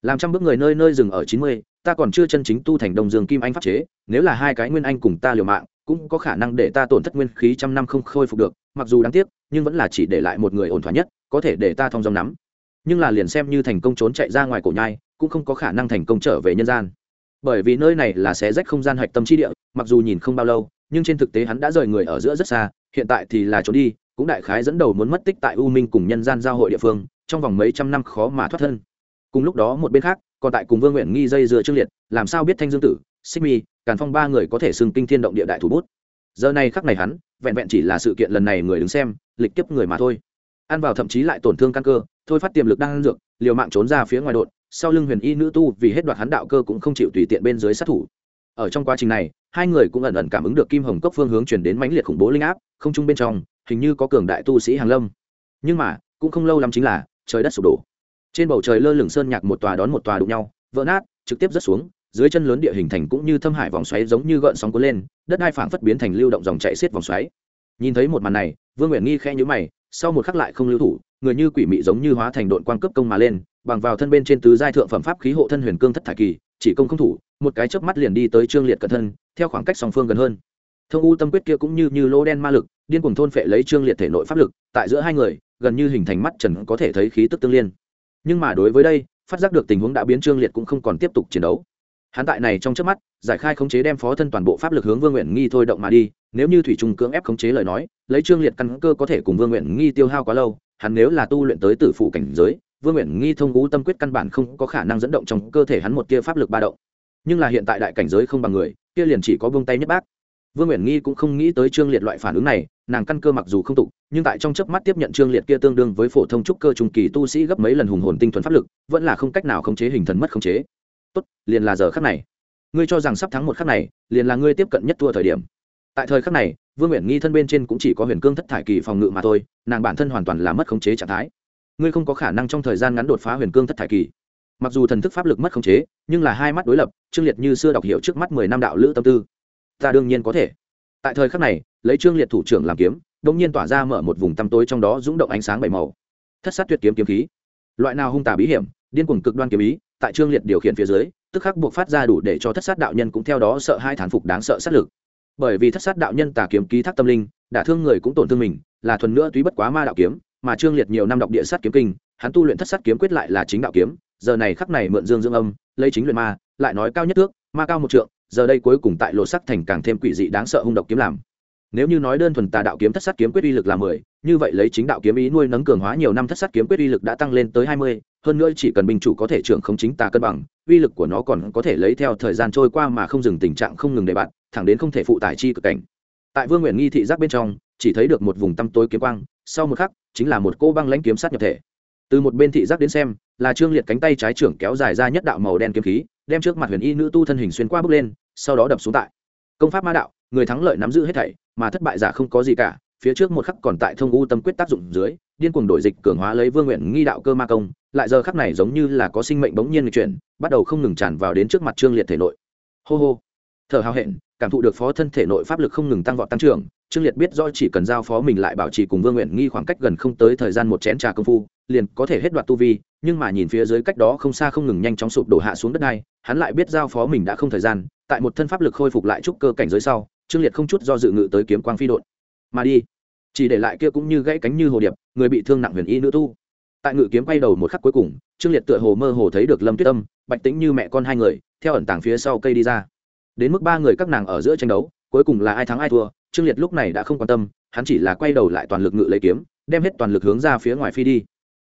làm trăm bước người nơi nơi dừng ở chín mươi, ta còn chưa chân chính tu thành đông dương kim anh pháp chế, nếu là hai cái nguyên anh cùng ta liều mạng, cũng có khả năng để ta tổn thất nguyên khí trăm năm không khôi phục được, mặc dù đáng tiếc, nhưng vẫn là chỉ để lại một người ổn thỏa nhất, có thể để ta thong dòng nắm. Nhưng là liền xem như thành công trốn chạy ra ngoài cổ nhai, cũng không có khả năng thành công trở về nhân gian. Bởi vì nơi này là xé rách không gian hạch tâm trí địa, mặc dù nhìn không bao lâu, nhưng trên thực tế hắn đã rời người ở giữa rất xa, hiện tại thì là trốn đi, cũng đại khái dẫn đầu muốn mất tích tại u minh cùng nhân gian giao hội địa phương, trong vòng mấy trăm năm khó mà thoát thân cùng lúc đó một bên khác, còn tại cùng vương nguyện nghi dây dưa trương liệt, làm sao biết thanh dương tử, xích mi, càn phong ba người có thể xưng kinh thiên động địa đại thủ bút. Giờ này khắc này hắn, vẹn vẹn chỉ là sự kiện lần này người đứng xem, lịch kiếp người mà thôi. Ăn vào thậm chí lại tổn thương căn cơ, thôi phát tiềm lực đang ăn dược, liều mạng trốn ra phía ngoài đột, sau lưng huyền y nữ tu vì hết đoạt hắn đạo cơ cũng không chịu tùy tiện bên dưới sát thủ. Ở trong quá trình này, hai người cũng ẩn ẩn cảm ứng được kim hồng cốc phương hướng chuyển đến mãnh liệt khủng bố linh áp, không chung bên trong, hình như có cường đại tu sĩ hàng lâm. Nhưng mà, cũng không lâu lắm chính là, trời đất sụp đổ trên bầu trời lơ lửng sơn nhạc một tòa đón một tòa đụng nhau, vỡ nát, trực tiếp rớt xuống, dưới chân lớn địa hình thành cũng như thâm hải vòng xoáy giống như gợn sóng cuốn lên, đất hai phảng phất biến thành lưu động dòng chảy xiết vòng xoáy. Nhìn thấy một màn này, vương nguyện nghi khẽ nhữ mày, sau một khắc lại không lưu thủ, người như quỷ mị giống như hóa thành đội quang cấp công mà lên, bằng vào thân bên trên tứ giai thượng phẩm pháp khí hộ thân huyền cương thất thải kỳ, chỉ công không thủ, một cái chớp mắt liền đi tới trương liệt cận thân, theo khoảng cách song phương gần hơn. Thông u tâm quyết kia cũng như như lô đen ma lực, điên cuồng thôn phệ lấy trương liệt thể nội pháp lực, tại giữa hai người, gần như hình thành mắt trần có thể thấy khí tức tương liên nhưng mà đối với đây, phát giác được tình huống đã biến trương liệt cũng không còn tiếp tục chiến đấu. Hắn tại này trong trước mắt, giải khai khống chế đem phó thân toàn bộ pháp lực hướng vương nguyện nghi thôi động mà đi, nếu như thủy trung cưỡng ép khống chế lời nói, lấy trương liệt căn cơ có thể cùng vương nguyện nghi tiêu hao quá lâu, hắn nếu là tu luyện tới tử phụ cảnh giới, vương nguyện nghi thông ngũ tâm quyết căn bản không có khả năng dẫn động trong cơ thể hắn một tia pháp lực ba động. Nhưng là hiện tại đại cảnh giới không bằng người, kia liền chỉ có vương tay nhất bác. Vương nguyện nghi cũng không nghĩ tới trương liệt loại phản ứng này nàng căn cơ mặc dù không tục, nhưng tại trong chớp mắt tiếp nhận trương liệt kia tương đương với phổ thông trúc cơ trung kỳ tu sĩ gấp mấy lần hùng hồn tinh thuần pháp lực, vẫn là không cách nào khống chế hình thần mất khống chế. Tốt, liền là giờ khắc này. Ngươi cho rằng sắp thắng một khắc này, liền là ngươi tiếp cận nhất thua thời điểm. Tại thời khắc này, vương nguyện nghi thân bên trên cũng chỉ có huyền cương thất thải kỳ phòng ngự mà thôi, nàng bản thân hoàn toàn là mất khống chế trạng thái. Ngươi không có khả năng trong thời gian ngắn đột phá huyền cương thất thải kỳ. Mặc dù thần thức pháp lực mất khống chế, nhưng là hai mắt đối lập, trương liệt như xưa đọc hiểu trước mắt mười năm đạo lữ tâm tư. Ta đương nhiên có thể tại thời khắc này, lấy trương liệt thủ trưởng làm kiếm đông nhiên tỏa ra mở một vùng tăm tối trong đó rúng động ánh sáng bảy màu. Thất sát tuyệt kiếm kiếm khí. Loại nào hung tà bí hiểm, điên cuồng cực đoan kiếm ý, tại trương liệt điều khiển phía dưới, tức khắc buộc phát ra đủ để cho thất sát đạo nhân cũng theo đó sợ hai thán phục đáng sợ sát lực. Bởi vì thất sát đạo nhân tà kiếm ký thác tâm linh, đả thương người cũng tổn thương mình, là thuần nữa túy bất quá ma đạo kiếm, mà trương liệt nhiều năm đọc địa sát kiếm kinh, hắn tu luyện thất sát kiếm quyết lại là chính đạo kiếm, giờ này khắc này mượn dương dương âm, lấy chính luyện ma, lại nói cao nhất thước, ma cao một trượng giờ đây cuối cùng tại lộ sắc thành càng thêm quỷ dị đáng sợ hung độc kiếm làm. Nếu như nói đơn thuần tà đạo kiếm thất sát kiếm quyết uy lực là mười, như vậy lấy chính đạo kiếm ý nuôi nấng cường hóa nhiều năm thất sát kiếm quyết uy lực đã tăng lên tới hai mươi, hơn nữa chỉ cần binh chủ có thể trưởng không chính tà cân bằng, uy lực của nó còn có thể lấy theo thời gian trôi qua mà không dừng tình trạng không ngừng để bạn thẳng đến không thể phụ tải chi cực cảnh. Tại vương nguyện nghi thị giác bên trong, chỉ thấy được một vùng tăm tối kiếm quang, sau một khắc, chính là một cô băng lãnh kiếm sát nhập thể. Từ một bên thị giác đến xem, là trương liệt cánh tay trái trưởng kéo dài ra nhất đạo màu đen kiếm khí đem trước mặt huyền y nữ tu thân hình xuyên qua bước lên, sau đó đập xuống tại. Công pháp ma đạo, người thắng lợi nắm giữ hết thảy, mà thất bại giả không có gì cả, phía trước một khắc còn tại thông u tâm quyết tác dụng dưới, điên cuồng đổi dịch cường hóa lấy vương nguyện nghi đạo cơ ma công, lại giờ khắc này giống như là có sinh mệnh bỗng nhiên chuyển, bắt đầu không ngừng tràn vào đến trước mặt trương liệt thể nội. Hô hô. Thở hào hẹn, cảm thụ được phó thân thể nội pháp lực không ngừng tăng vọt tăng trưởng, trương liệt biết do chỉ cần giao phó mình lại bảo trì cùng vương nguyện nghi khoảng cách gần không tới thời gian một chén trà công phu, liền có thể hết đoạt tu vi, nhưng mà nhìn phía dưới cách đó không xa không ngừng nhanh chóng sụp đổ hạ xuống đất này hắn lại biết giao phó mình đã không thời gian, tại một thân pháp lực khôi phục lại trúc cơ cảnh giới sau, trương liệt không chút do dự ngự tới kiếm quang phi đột mà đi, chỉ để lại kia cũng như gãy cánh như hồ điệp, người bị thương nặng huyền y nữ tu. Tại ngự kiếm quay đầu một khắc cuối cùng, trương liệt tựa hồ mơ hồ thấy được lâm tuyết âm, bạch tĩnh như mẹ con hai người, theo ẩn tàng phía sau cây đi ra. Đến mức ba người các nàng ở giữa tranh đấu, cuối cùng là ai thắng ai thua, trương liệt lúc này đã không quan tâm, hắn chỉ là quay đầu lại toàn lực ngự lấy kiếm, đem hết toàn lực hướng ra phía ngoài phi đi.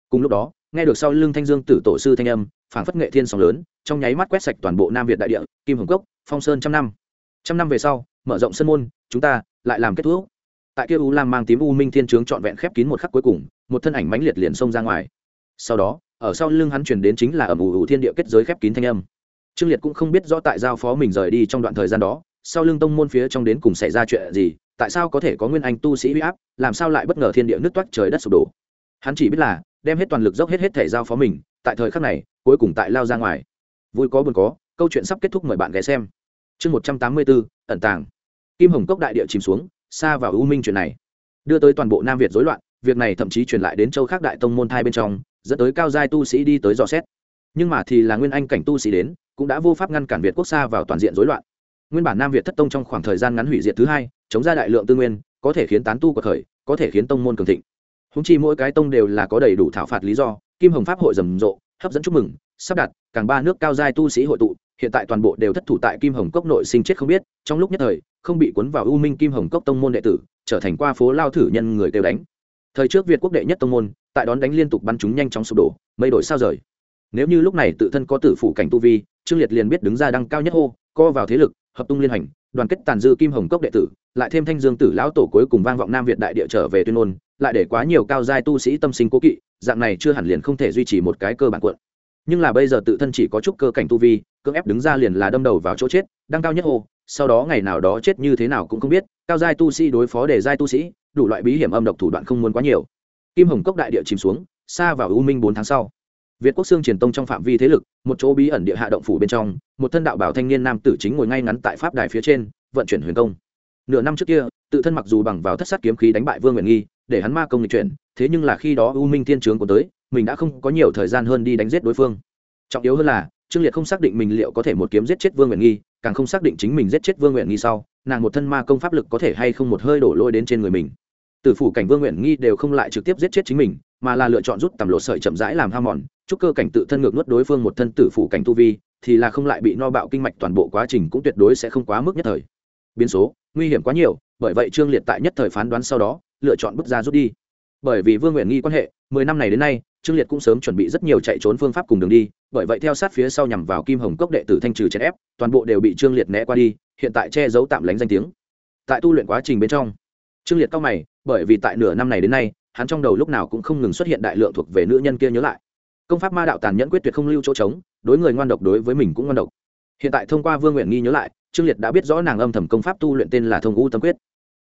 Cùng lúc đó, nghe được sau lưng thanh dương tử tổ sư thanh âm phảng phất nghệ thiên sóng lớn, trong nháy mắt quét sạch toàn bộ nam việt đại địa, kim hồng cốc, phong sơn trăm năm. Trăm năm về sau, mở rộng sân môn, chúng ta lại làm kết thúc. Tại kia u lam mang tím u minh thiên trướng trọn vẹn khép kín một khắc cuối cùng, một thân ảnh mãnh liệt liền xông ra ngoài. Sau đó, ở sau lưng hắn truyền đến chính là ở ủ ủ thiên địa kết giới khép kín thanh âm. Trương liệt cũng không biết rõ tại giao phó mình rời đi trong đoạn thời gian đó, sau lưng tông môn phía trong đến cùng xảy ra chuyện gì, tại sao có thể có nguyên anh tu sĩ huy áp, làm sao lại bất ngờ thiên địa nước toát trời đất sụp đổ. Hắn chỉ biết là, đem hết toàn lực dốc hết hết thể giao phó mình tại thời khắc này, cuối cùng tại lao ra ngoài. Vui có buồn có, câu chuyện sắp kết thúc mời bạn ghé xem. Chương một trăm tám mươi bốn ẩn tàng. Kim hồng cốc đại địa chìm xuống, xa vào u minh chuyện này. Đưa tới toàn bộ nam việt rối loạn, việc này thậm chí truyền lại đến châu khác đại tông môn thai bên trong, dẫn tới cao giai tu sĩ đi tới dò xét. Nhưng mà thì là nguyên anh cảnh tu sĩ đến, cũng đã vô pháp ngăn cản việt quốc xa vào toàn diện rối loạn. Nguyên bản nam việt thất tông trong khoảng thời gian ngắn hủy diệt thứ hai, chống ra đại lượng tư nguyên, có thể khiến tán tu của thời có thể khiến tông môn cường thịnh. Húng chi mỗi cái tông đều là có đầy đủ thảo phạt lý do kim hồng pháp hội rầm rộ, hấp dẫn chúc mừng, sắp đặt, càng ba nước cao giai tu sĩ hội tụ, hiện tại toàn bộ đều thất thủ tại kim hồng cốc nội sinh chết không biết, trong lúc nhất thời, không bị cuốn vào u minh kim hồng cốc tông môn đệ tử, trở thành qua phố lao thử nhân người kêu đánh. Thời trước việt quốc đệ nhất tông môn, tại đón đánh liên tục bắn chúng nhanh chóng sụp đổ, mây đổi sao rời. Nếu như lúc này tự thân có tử phủ cảnh tu vi, trương liệt liền biết đứng ra đăng cao nhất hô, co vào thế lực, hợp tung liên hành, đoàn kết tàn dư kim hồng cốc đệ tử, lại thêm thanh dương tử lão tổ cuối cùng vang vọng nam việt đại địa trở về tuyên ngôn, lại để quá nhiều cao giai tu sĩ tâm sinh cố kỵ dạng này chưa hẳn liền không thể duy trì một cái cơ bản cuộn. Nhưng là bây giờ tự thân chỉ có chút cơ cảnh tu vi, cưỡng ép đứng ra liền là đâm đầu vào chỗ chết, đang cao nhất hồ, sau đó ngày nào đó chết như thế nào cũng không biết, cao giai tu sĩ đối phó để giai tu sĩ, đủ loại bí hiểm âm độc thủ đoạn không muốn quá nhiều. Kim hồng cốc đại địa chìm xuống, xa vào u minh bốn tháng sau. Việt quốc xương triển tông trong phạm vi thế lực, một chỗ bí ẩn địa hạ động phủ bên trong, một thân đạo bảo thanh niên nam tử chính ngồi ngay ngắn tại pháp đài phía trên, vận chuyển huyền công. Nửa năm trước kia, tự thân mặc dù bằng vào thất sát kiếm khí đánh bại vương nguyện nghi, để hắn ma công lịch chuyển thế nhưng là khi đó u minh thiên trướng của tới, mình đã không có nhiều thời gian hơn đi đánh giết đối phương. Trọng yếu hơn là, trương liệt không xác định mình liệu có thể một kiếm giết chết vương nguyện nghi, càng không xác định chính mình giết chết vương nguyện nghi sau, nàng một thân ma công pháp lực có thể hay không một hơi đổ lôi đến trên người mình. Tử phủ cảnh vương nguyện nghi đều không lại trực tiếp giết chết chính mình, mà là lựa chọn rút tầm lột sợi chậm rãi làm ham mòn, chúc cơ cảnh tự thân ngược nuốt đối phương một thân tử phủ cảnh tu vi, thì là không lại bị no bạo kinh mạch toàn bộ quá trình cũng tuyệt đối sẽ không quá mức nhất thời. Biến số, nguy hiểm quá nhiều, bởi vậy trương liệt tại nhất thời phán đoán sau đó, lựa chọn bước ra rút đi bởi vì vương nguyện nghi quan hệ, mười năm này đến nay, trương liệt cũng sớm chuẩn bị rất nhiều chạy trốn phương pháp cùng đường đi, bởi vậy theo sát phía sau nhằm vào kim hồng cốc đệ tử thanh trừ chèn ép, toàn bộ đều bị trương liệt né qua đi, hiện tại che giấu tạm lánh danh tiếng. Tại tu luyện quá trình bên trong, trương liệt cao mày, bởi vì tại nửa năm này đến nay, hắn trong đầu lúc nào cũng không ngừng xuất hiện đại lượng thuộc về nữ nhân kia nhớ lại. Công pháp ma đạo tàn nhẫn quyết tuyệt không lưu chỗ trống, đối người ngoan độc đối với mình cũng ngoan độc. Hiện tại thông qua vương nguyện nghi nhớ lại, trương liệt đã biết rõ nàng âm thầm công pháp tu luyện tên là thông u tâm quyết.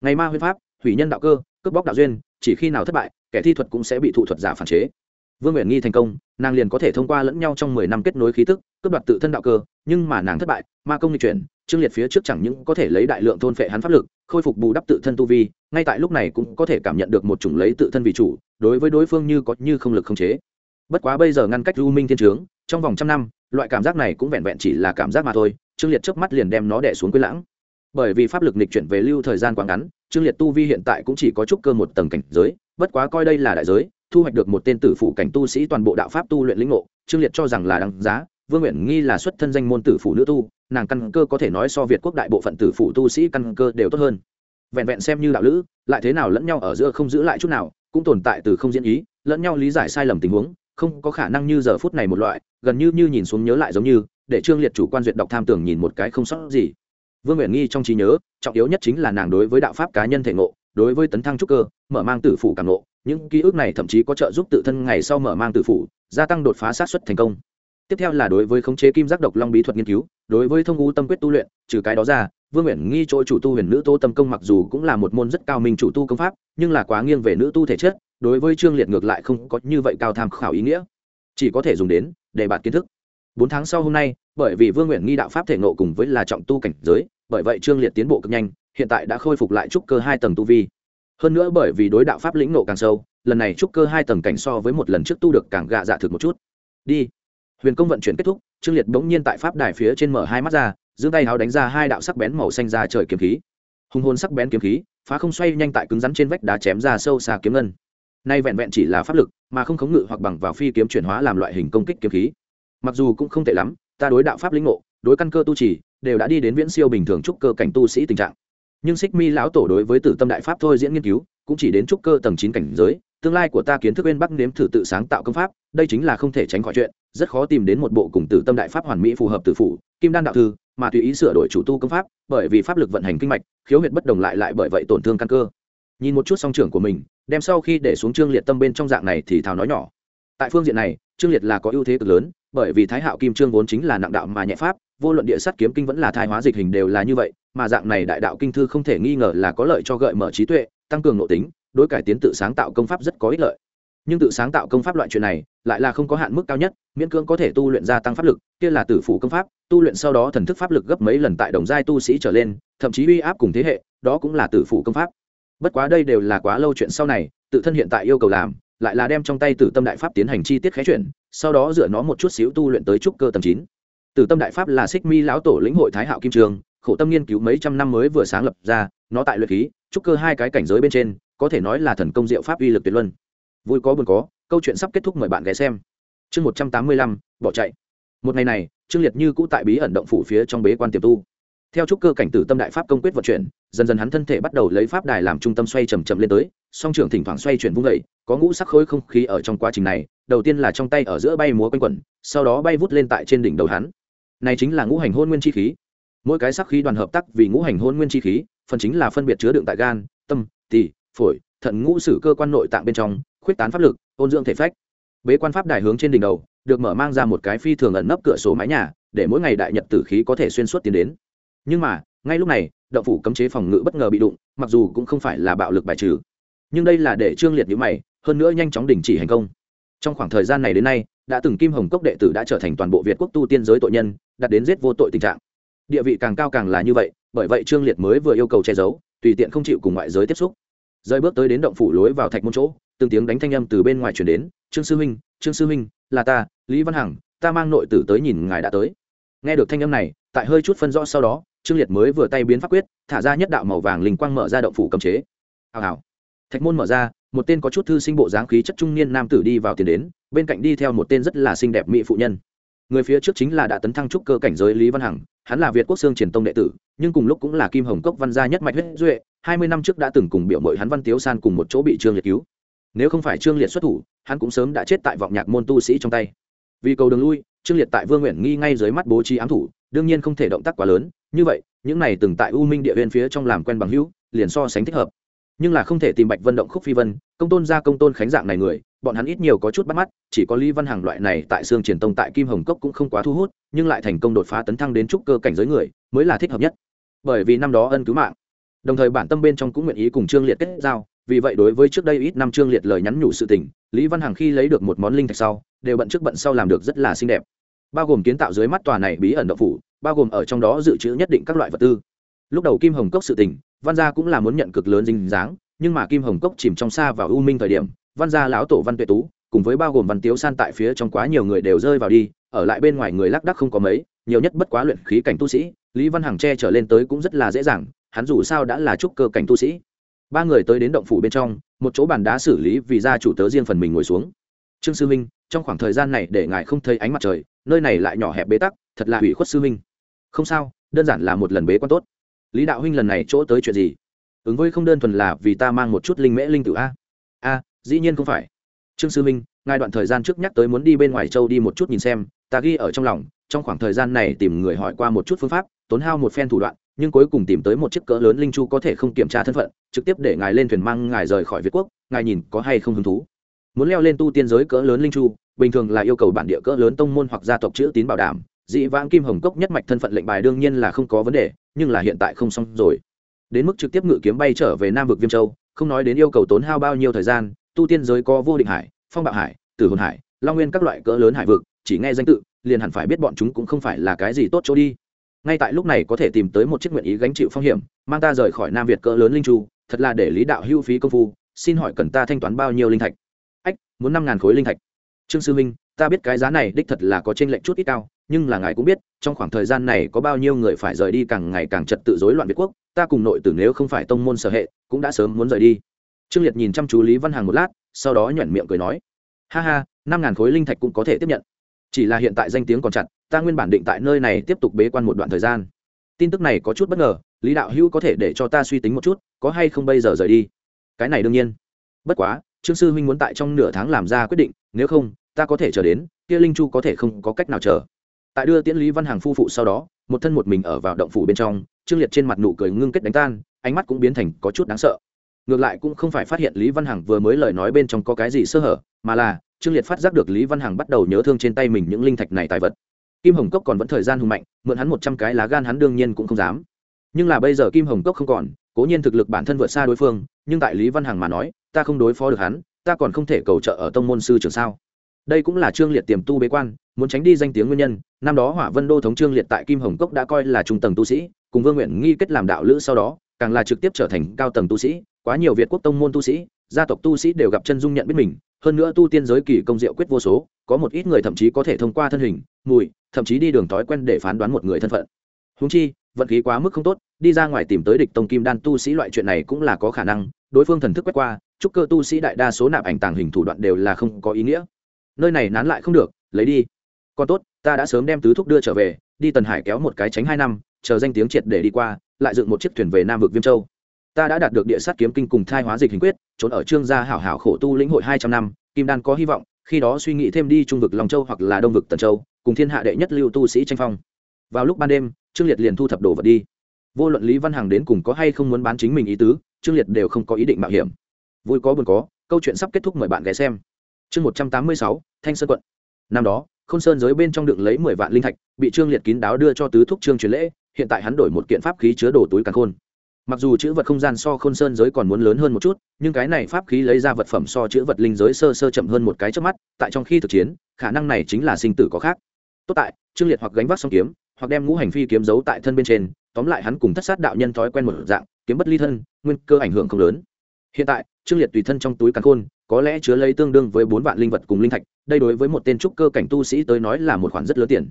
Ngày ma huyên pháp Thủy nhân đạo cơ cướp bóc đạo duyên, chỉ khi nào thất bại, kẻ thi thuật cũng sẽ bị thụ thuật giả phản chế. Vương nguyện nghi thành công, nàng liền có thể thông qua lẫn nhau trong mười năm kết nối khí tức, cướp đoạt tự thân đạo cơ, nhưng mà nàng thất bại, ma công di chuyển, trương liệt phía trước chẳng những có thể lấy đại lượng thôn phệ hắn pháp lực, khôi phục bù đắp tự thân tu vi, ngay tại lúc này cũng có thể cảm nhận được một chủng lấy tự thân vì chủ, đối với đối phương như có như không lực không chế. Bất quá bây giờ ngăn cách u minh thiên trướng, trong vòng trăm năm, loại cảm giác này cũng vẹn vẹn chỉ là cảm giác mà thôi, trương liệt trước mắt liền đem nó đẻ xuống quê lãng bởi vì pháp lực nịch chuyển về lưu thời gian quá ngắn, trương liệt tu vi hiện tại cũng chỉ có chút cơ một tầng cảnh giới, bất quá coi đây là đại giới, thu hoạch được một tên tử phụ cảnh tu sĩ toàn bộ đạo pháp tu luyện lĩnh ngộ, trương liệt cho rằng là đáng giá, vương nguyện nghi là xuất thân danh môn tử phụ nữ tu, nàng căn cơ có thể nói so việt quốc đại bộ phận tử phụ tu sĩ căn cơ đều tốt hơn. Vẹn vẹn xem như đạo lữ, lại thế nào lẫn nhau ở giữa không giữ lại chút nào, cũng tồn tại từ không diễn ý, lẫn nhau lý giải sai lầm tình huống, không có khả năng như giờ phút này một loại, gần như như nhìn xuống nhớ lại giống như, để trương liệt chủ quan duyệt đọc tham tưởng nhìn một cái không sót gì vương nguyện nghi trong trí nhớ, trọng yếu nhất chính là nàng đối với đạo pháp cá nhân thể ngộ, đối với tấn thăng trúc cơ, mở mang tử phủ càng ngộ. Những ký ức này thậm chí có trợ giúp tự thân ngày sau mở mang tử phủ, gia tăng đột phá sát xuất thành công. Tiếp theo là đối với khống chế kim giác độc long bí thuật nghiên cứu, đối với thông u tâm quyết tu luyện, trừ cái đó ra, vương nguyện nghi chỗ chủ tu huyền nữ tô tâm công mặc dù cũng là một môn rất cao minh chủ tu công pháp, nhưng là quá nghiêng về nữ tu thể chất, đối với trương liệt ngược lại không có như vậy cao tham khảo ý nghĩa. Chỉ có thể dùng đến để bạt kiến thức bốn tháng sau hôm nay, bởi vì vương nguyện nghi đạo pháp thể nộ cùng với là trọng tu cảnh giới, bởi vậy trương liệt tiến bộ cực nhanh, hiện tại đã khôi phục lại trúc cơ hai tầng tu vi. Hơn nữa bởi vì đối đạo pháp lĩnh nộ càng sâu, lần này trúc cơ hai tầng cảnh so với một lần trước tu được càng gạ dạ thực một chút. Đi. Huyền công vận chuyển kết thúc, trương liệt bỗng nhiên tại pháp đài phía trên mở hai mắt ra, giương tay háo đánh ra hai đạo sắc bén màu xanh ra trời kiếm khí. Hùng hồn sắc bén kiếm khí, phá không xoay nhanh tại cứng rắn trên vách đá chém ra sâu xa kiếm ngân. Nay vẹn vẹn chỉ là pháp lực, mà không khống ngự hoặc bằng vào phi kiếm chuyển hóa làm loại hình công kích kiếm khí mặc dù cũng không tệ lắm, ta đối đạo pháp lĩnh ngộ, đối căn cơ tu trì, đều đã đi đến viễn siêu bình thường trúc cơ cảnh tu sĩ tình trạng. Nhưng xích mi lão tổ đối với tử tâm đại pháp thôi diễn nghiên cứu, cũng chỉ đến trúc cơ tầng chín cảnh giới, tương lai của ta kiến thức bên bắc nếm thử tự sáng tạo công pháp, đây chính là không thể tránh khỏi chuyện, rất khó tìm đến một bộ cùng tử tâm đại pháp hoàn mỹ phù hợp tử phủ, kim đan đạo thư, mà tùy ý sửa đổi chủ tu công pháp, bởi vì pháp lực vận hành kinh mạch, khiếu huyệt bất đồng lại lại bởi vậy tổn thương căn cơ. Nhìn một chút song trưởng của mình, đem sau khi để xuống trương liệt tâm bên trong dạng này thì thào nói nhỏ. Tại phương diện này, trương liệt là có ưu thế cực lớn bởi vì thái hạo kim trương vốn chính là nặng đạo mà nhẹ pháp, vô luận địa sắt kiếm kinh vẫn là thai hóa dịch hình đều là như vậy, mà dạng này đại đạo kinh thư không thể nghi ngờ là có lợi cho gợi mở trí tuệ, tăng cường nội tính, đối cải tiến tự sáng tạo công pháp rất có ích lợi. Nhưng tự sáng tạo công pháp loại chuyện này, lại là không có hạn mức cao nhất, miễn cưỡng có thể tu luyện gia tăng pháp lực, kia là tử phủ công pháp, tu luyện sau đó thần thức pháp lực gấp mấy lần tại đồng giai tu sĩ trở lên, thậm chí uy áp cùng thế hệ, đó cũng là tử phủ công pháp. Bất quá đây đều là quá lâu chuyện sau này, tự thân hiện tại yêu cầu làm, lại là đem trong tay tử tâm đại pháp tiến hành chi tiết khái chuyển sau đó dựa nó một chút xíu tu luyện tới trúc cơ tầm chín. Tử tâm đại pháp là xích mi lão tổ lĩnh hội thái hạo kim trường, khổ tâm nghiên cứu mấy trăm năm mới vừa sáng lập ra, nó tại luyện khí, trúc cơ hai cái cảnh giới bên trên, có thể nói là thần công diệu pháp uy lực tuyệt luân. Vui có buồn có, câu chuyện sắp kết thúc mời bạn ghé xem. Chương một trăm tám mươi lăm, bỏ chạy. Một ngày này, trương liệt như cũ tại bí ẩn động phủ phía trong bế quan tiềm tu theo trúc cơ cảnh tử tâm đại pháp công quyết vận chuyển, dần dần hắn thân thể bắt đầu lấy pháp đài làm trung tâm xoay chầm chậm lên tới, song trưởng thỉnh thoảng xoay chuyển vung vẩy có ngũ sắc khối không khí ở trong quá trình này, đầu tiên là trong tay ở giữa bay múa quanh quẩn, sau đó bay vút lên tại trên đỉnh đầu hắn. Này chính là ngũ hành hôn nguyên chi khí. Mỗi cái sắc khí đoàn hợp tác vì ngũ hành hôn nguyên chi khí, phần chính là phân biệt chứa đựng tại gan, tâm, tỳ, phổi, thận ngũ sử cơ quan nội tạng bên trong, khuyết tán pháp lực, ôn dưỡng thể phách. Bế quan pháp đài hướng trên đỉnh đầu, được mở mang ra một cái phi thường ẩn nấp cửa số mái nhà, để mỗi ngày đại nhật tử khí có thể xuyên suốt tiến đến nhưng mà, ngay lúc này, động phủ cấm chế phòng ngự bất ngờ bị đụng, mặc dù cũng không phải là bạo lực bài trừ. Nhưng đây là để trương liệt nhữ mày, hơn nữa nhanh chóng đình chỉ hành công. Trong khoảng thời gian này đến nay, đã từng kim hồng cốc đệ tử đã trở thành toàn bộ việt quốc tu tiên giới tội nhân đặt đến giết vô tội tình trạng. Địa vị càng cao càng là như vậy, bởi vậy trương liệt mới vừa yêu cầu che giấu, tùy tiện không chịu cùng ngoại giới tiếp xúc. Rơi bước tới đến động phủ lối vào thạch môn chỗ, từng tiếng đánh thanh âm từ bên ngoài chuyển đến, trương sư huynh, trương sư huynh, là ta, lý văn hằng, ta mang nội tử tới nhìn ngài đã tới. Nghe được thanh âm này tại hơi chút phân rõ sau đó, trương liệt mới vừa tay biến pháp quyết, thả ra nhất đạo màu vàng linh quang mở ra động phủ cầm chế. Hào hào. Thạch môn mở ra, một tên có chút thư sinh bộ dáng khí chất trung niên nam tử đi vào tiền đến, bên cạnh đi theo một tên rất là xinh đẹp mỹ phụ nhân. Người phía trước chính là đã tấn thăng trúc cơ cảnh giới lý văn hằng, hắn là việt quốc xương triển tông đệ tử, nhưng cùng lúc cũng là kim hồng cốc văn gia nhất mạch huyết duệ, hai mươi năm trước đã từng cùng biểu mội hắn văn tiếu san cùng một chỗ bị trương liệt cứu. Nếu không phải trương liệt xuất thủ, hắn cũng sớm đã chết tại vọng nhạc môn tu sĩ trong tay. Vì cầu đường lui, trương liệt tại vương nguyện nghi ngay dưới mắt bố trí ám thủ đương nhiên không thể động tác quá lớn, như vậy, những này từng tại u minh địa viên phía trong làm quen bằng hữu, liền so sánh thích hợp. Nhưng là không thể tìm bạch vân động khúc phi vân, công tôn ra công tôn khánh dạng này người, bọn hắn ít nhiều có chút bắt mắt, chỉ có lý văn hàng loại này tại xương triển tông tại kim hồng cốc cũng không quá thu hút, nhưng lại thành công đột phá tấn thăng đến trúc cơ cảnh giới người, mới là thích hợp nhất. Bởi vì năm đó ân cứu mạng, đồng thời bản tâm bên trong cũng nguyện ý cùng trương liệt kết giao, vì vậy đối với trước đây ít năm trương liệt lời nhắn nhủ sự tình, lý văn hằng khi lấy được một món linh thạch sau, đều bận trước bận sau làm được rất là xinh đẹp bao gồm kiến tạo dưới mắt tòa này bí ẩn động phủ, bao gồm ở trong đó dự trữ nhất định các loại vật tư. Lúc đầu kim hồng cốc sự tình, văn gia cũng là muốn nhận cực lớn dinh dáng, nhưng mà kim hồng cốc chìm trong xa vào u minh thời điểm, văn gia lão tổ văn tuệ tú, cùng với bao gồm văn tiếu san tại phía trong quá nhiều người đều rơi vào đi, ở lại bên ngoài người lác đắc không có mấy, nhiều nhất bất quá luyện khí cảnh tu sĩ, lý văn hằng che trở lên tới cũng rất là dễ dàng, hắn dù sao đã là trúc cơ cảnh tu sĩ. Ba người tới đến động phủ bên trong, một chỗ bàn đá xử lý vì gia chủ tớ riêng phần mình ngồi xuống. Trương sư minh trong khoảng thời gian này để ngài không thấy ánh mặt trời, nơi này lại nhỏ hẹp bế tắc, thật là hủy khuất sư minh không sao, đơn giản là một lần bế quan tốt. Lý đạo huynh lần này chỗ tới chuyện gì? Ứng với không đơn thuần là vì ta mang một chút linh mễ linh tử a. A, dĩ nhiên không phải. Trương sư minh ngài đoạn thời gian trước nhắc tới muốn đi bên ngoài châu đi một chút nhìn xem, ta ghi ở trong lòng, trong khoảng thời gian này tìm người hỏi qua một chút phương pháp, tốn hao một phen thủ đoạn, nhưng cuối cùng tìm tới một chiếc cỡ lớn linh chu có thể không kiểm tra thân phận, trực tiếp để ngài lên thuyền mang ngài rời khỏi việt quốc, ngài nhìn có hay không hứng thú muốn leo lên tu tiên giới cỡ lớn linh chu, bình thường là yêu cầu bản địa cỡ lớn tông môn hoặc gia tộc chữ tín bảo đảm. Dị vãng kim hồng cốc nhất mạch thân phận lệnh bài đương nhiên là không có vấn đề, nhưng là hiện tại không xong rồi. Đến mức trực tiếp ngự kiếm bay trở về nam vực viêm châu, không nói đến yêu cầu tốn hao bao nhiêu thời gian, tu tiên giới có vô định hải, phong bạo hải, tử hồn hải, long nguyên các loại cỡ lớn hải vực, chỉ nghe danh tự, liền hẳn phải biết bọn chúng cũng không phải là cái gì tốt chỗ đi. Ngay tại lúc này có thể tìm tới một chiếc nguyện ý gánh chịu phong hiểm, mang ta rời khỏi nam việt cỡ lớn linh chu, thật là để lý đạo hưu phí công phu, xin hỏi cần ta thanh toán bao nhiêu linh thạch? Muốn năm ngàn khối linh thạch. Trương sư minh, ta biết cái giá này đích thật là có t r ê n lệch chút ít cao, nhưng là ngài cũng biết, trong khoảng thời gian này có bao nhiêu người phải rời đi càng ngày càng trật tự rối loạn việt quốc, ta cùng nội tử nếu không phải tông môn sở hệ, cũng đã sớm muốn rời đi. Trương liệt nhìn chăm chú lý văn hàng một lát, sau đó nhoẻn miệng cười nói, ha ha, năm ngàn khối linh thạch cũng có thể tiếp nhận. Chỉ là hiện tại danh tiếng còn chặt, ta nguyên bản định tại nơi này tiếp tục bế quan một đoạn thời gian. Tin tức này có chút bất ngờ, lý đạo hữu có thể để cho ta suy tính một chút, có hay không bây giờ rời đi? Cái này đương nhiên. Bất quá trương sư huynh muốn tại trong nửa tháng làm ra quyết định, nếu không, ta có thể chờ đến, kia linh chu có thể không có cách nào chờ. Tại đưa tiễn lý văn hàng phu phụ sau đó, một thân một mình ở vào động phủ bên trong, trương liệt trên mặt nụ cười ngưng kết đánh tan, ánh mắt cũng biến thành có chút đáng sợ. Ngược lại cũng không phải phát hiện lý văn hằng vừa mới lời nói bên trong có cái gì sơ hở, mà là, trương liệt phát giác được lý văn hằng bắt đầu nhớ thương trên tay mình những linh thạch này tài vật. Kim hồng cốc còn vẫn thời gian hùng mạnh, mượn hắn một trăm cái lá gan hắn đương nhiên cũng không dám. Nhưng là bây giờ kim hồng cốc không còn, cố nhiên thực lực bản thân vượt xa đối phương nhưng tại lý văn hằng mà nói, ta không đối phó được hắn, ta còn không thể cầu trợ ở tông môn sư trường sao. Đây cũng là trương liệt tiềm tu bế quan, muốn tránh đi danh tiếng nguyên nhân, năm đó hỏa vân đô thống trương liệt tại kim hồng cốc đã coi là trung tầng tu sĩ, cùng vương nguyện nghi kết làm đạo lữ sau đó, càng là trực tiếp trở thành cao tầng tu sĩ, quá nhiều việt quốc tông môn tu sĩ, gia tộc tu sĩ đều gặp chân dung nhận biết mình, hơn nữa tu tiên giới kỳ công diệu quyết vô số, có một ít người thậm chí có thể thông qua thân hình, mùi, thậm chí đi đường thói quen để phán đoán một người thân phận. Húng chi, vận khí quá mức không tốt, đi ra ngoài tìm tới địch tông kim đan tu sĩ loại chuyện này cũng là có khả năng đối phương thần thức quét qua, chúc cơ tu sĩ đại đa số nạp ảnh tàng hình thủ đoạn đều là không có ý nghĩa. Nơi này nán lại không được, lấy đi. Còn tốt, ta đã sớm đem tứ thúc đưa trở về, đi tần hải kéo một cái tránh hai năm, chờ danh tiếng triệt để đi qua, lại dựng một chiếc thuyền về nam vực viêm châu. Ta đã đạt được địa sát kiếm kinh cùng thai hóa dịch hình quyết, trốn ở trương gia hảo hảo khổ tu lĩnh hội hai trăm năm, kim đan có hy vọng, khi đó suy nghĩ thêm đi trung vực long châu hoặc là đông vực tần châu, cùng thiên hạ đệ nhất lưu tu sĩ tranh phong. Vào lúc ban đêm, trương liệt liền thu thập đồ vật đi. Vô luận lý văn hằng đến cùng có hay không muốn bán chính mình ý tứ trương liệt đều không có ý định mạo hiểm. Vui có buồn có, câu chuyện sắp kết thúc mời bạn ghé xem. Chương một trăm tám mươi sáu, thanh sơn quận. Năm đó k h ô n sơn giới bên trong đựng lấy mười vạn linh thạch, bị trương liệt kín đáo đưa cho tứ thúc trương truyền lễ, hiện tại hắn đổi một kiện pháp khí chứa đồ túi càng khôn. Mặc dù chữ vật không gian so khôn sơn giới còn muốn lớn hơn một chút, nhưng cái này pháp khí lấy ra vật phẩm so chữ vật linh giới sơ sơ chậm hơn một cái trước mắt, tại trong khi thực chiến, khả năng này chính là sinh tử có khác. Tốt tại, trương liệt hoặc gánh vác song kiếm, hoặc đem ngũ hành phi kiếm giấu tại thân bên trên, tóm lại hắn cùng thất sát đạo nhân thói quen một dạng kiếm bất ly thân, nguyên cơ ảnh hưởng không lớn. Hiện tại, trương liệt tùy thân trong túi càn khôn, có lẽ chứa lấy tương đương với bốn vạn linh vật cùng linh thạch, đây đối với một tên trúc cơ cảnh tu sĩ tới nói là một khoản rất lớn tiền.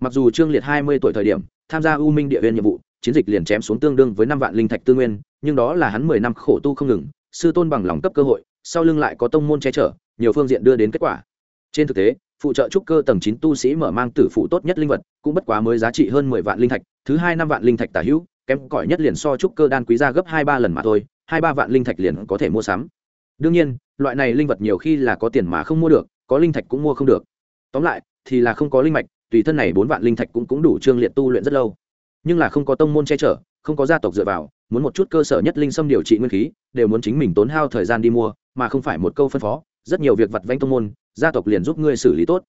Mặc dù trương liệt hai mươi tuổi thời điểm, tham gia u minh địa viên nhiệm vụ, chiến dịch liền chém xuống tương đương với năm vạn linh thạch tư nguyên, nhưng đó là hắn mười năm khổ tu không ngừng, sư tôn bằng lòng cấp cơ hội, sau lưng lại có tông môn che chở, nhiều phương diện đưa đến kết quả. Trên thực tế, phụ trợ trúc cơ tầng chín tu sĩ mở mang tử phụ tốt nhất linh vật, cũng bất quá mới giá trị hơn mười vạn linh thạch, thứ hai năm vạn linh thạch tả hữu kém cỏi nhất liền so trúc cơ đan quý ra gấp hai ba lần mà thôi, hai ba vạn linh thạch liền có thể mua sắm. Đương nhiên, loại này linh vật nhiều khi là có tiền mà không mua được, có linh thạch cũng mua không được. Tóm lại, thì là không có linh mạch, tùy thân này bốn vạn linh thạch cũng cũng đủ trương liệt tu luyện rất lâu. Nhưng là không có tông môn che chở, không có gia tộc dựa vào, muốn một chút cơ sở nhất linh xâm điều trị nguyên khí, đều muốn chính mình tốn hao thời gian đi mua, mà không phải một câu phân phó, rất nhiều việc vặt vanh tông môn, gia tộc liền giúp ngươi xử lý tốt.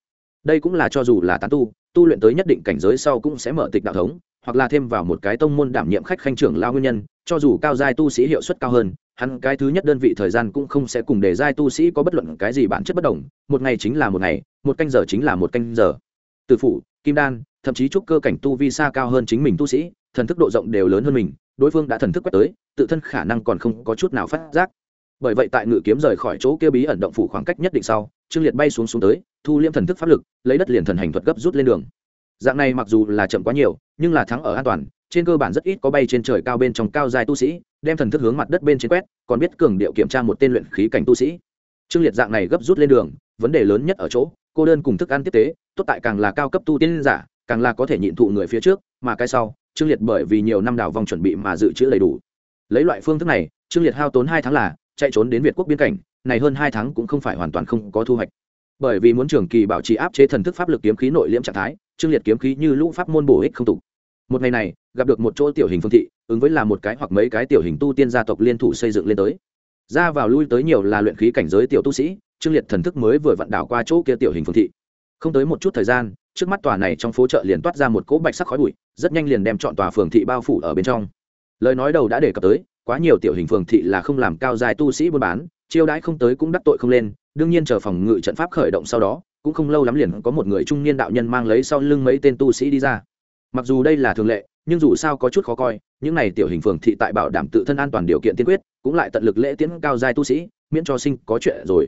Đây cũng là cho dù là tán tu tu luyện tới nhất định cảnh giới sau cũng sẽ mở tịch đạo thống hoặc là thêm vào một cái tông môn đảm nhiệm khách khanh trưởng lao nguyên nhân, cho dù cao giai tu sĩ hiệu suất cao hơn, hắn cái thứ nhất đơn vị thời gian cũng không sẽ cùng để giai tu sĩ có bất luận cái gì bản chất bất đồng, một ngày chính là một ngày, một canh giờ chính là một canh giờ. Từ phụ kim đan, thậm chí trúc cơ cảnh tu vi xa cao hơn chính mình tu sĩ, thần thức độ rộng đều lớn hơn mình, đối phương đã thần thức quét tới, tự thân khả năng còn không có chút nào phát giác. Bởi vậy tại ngự kiếm rời khỏi chỗ kia bí ẩn động phủ khoảng cách nhất định sau, trương liệt bay xuống xuống tới, thu liêm thần thức pháp lực, lấy đất liền thần hành thuật gấp rút lên đường dạng này mặc dù là chậm quá nhiều, nhưng là thắng ở an toàn, trên cơ bản rất ít có bay trên trời cao bên trong cao dài tu sĩ, đem thần thức hướng mặt đất bên trên quét, còn biết cường điệu kiểm tra một tên luyện khí cảnh tu sĩ. Trương liệt dạng này gấp rút lên đường, vấn đề lớn nhất ở chỗ, cô đơn cùng thức ăn tiếp tế, tốt tại càng là cao cấp tu tiên giả, càng là có thể nhịn thụ người phía trước, mà cái sau, trương liệt bởi vì nhiều năm đảo vòng chuẩn bị mà dự trữ đầy đủ. Lấy loại phương thức này, trương liệt hao tốn hai tháng là, chạy trốn đến việt quốc biên cảnh, này hơn hai tháng cũng không phải hoàn toàn không có thu hoạch. Bởi vì muốn trường kỳ bảo trì áp chế thần thức pháp lực kiếm khí nội liễm trạng thái trương liệt kiếm khí như lũ pháp môn bổ ích không tục. Một ngày này, gặp được một chỗ tiểu hình phương thị, ứng với là một cái hoặc mấy cái tiểu hình tu tiên gia tộc liên thủ xây dựng lên tới. Ra vào lui tới nhiều là luyện khí cảnh giới tiểu tu sĩ, trương liệt thần thức mới vừa vặn đảo qua chỗ kia tiểu hình phương thị. Không tới một chút thời gian, trước mắt tòa này trong phố chợ liền toát ra một cỗ bạch sắc khói bụi, rất nhanh liền đem chọn tòa phường thị bao phủ ở bên trong. Lời nói đầu đã đề cập tới, quá nhiều tiểu hình phường thị là không làm cao dài tu sĩ buôn bán, chiêu đãi không tới cũng đắc tội không lên, đương nhiên chờ phòng ngự trận pháp khởi động sau đó cũng không lâu lắm liền có một người trung niên đạo nhân mang lấy sau lưng mấy tên tu sĩ đi ra. Mặc dù đây là thường lệ, nhưng dù sao có chút khó coi, những này tiểu hình phường thị tại bảo đảm tự thân an toàn điều kiện tiên quyết, cũng lại tận lực lễ tiễn cao giai tu sĩ, miễn cho sinh có chuyện rồi.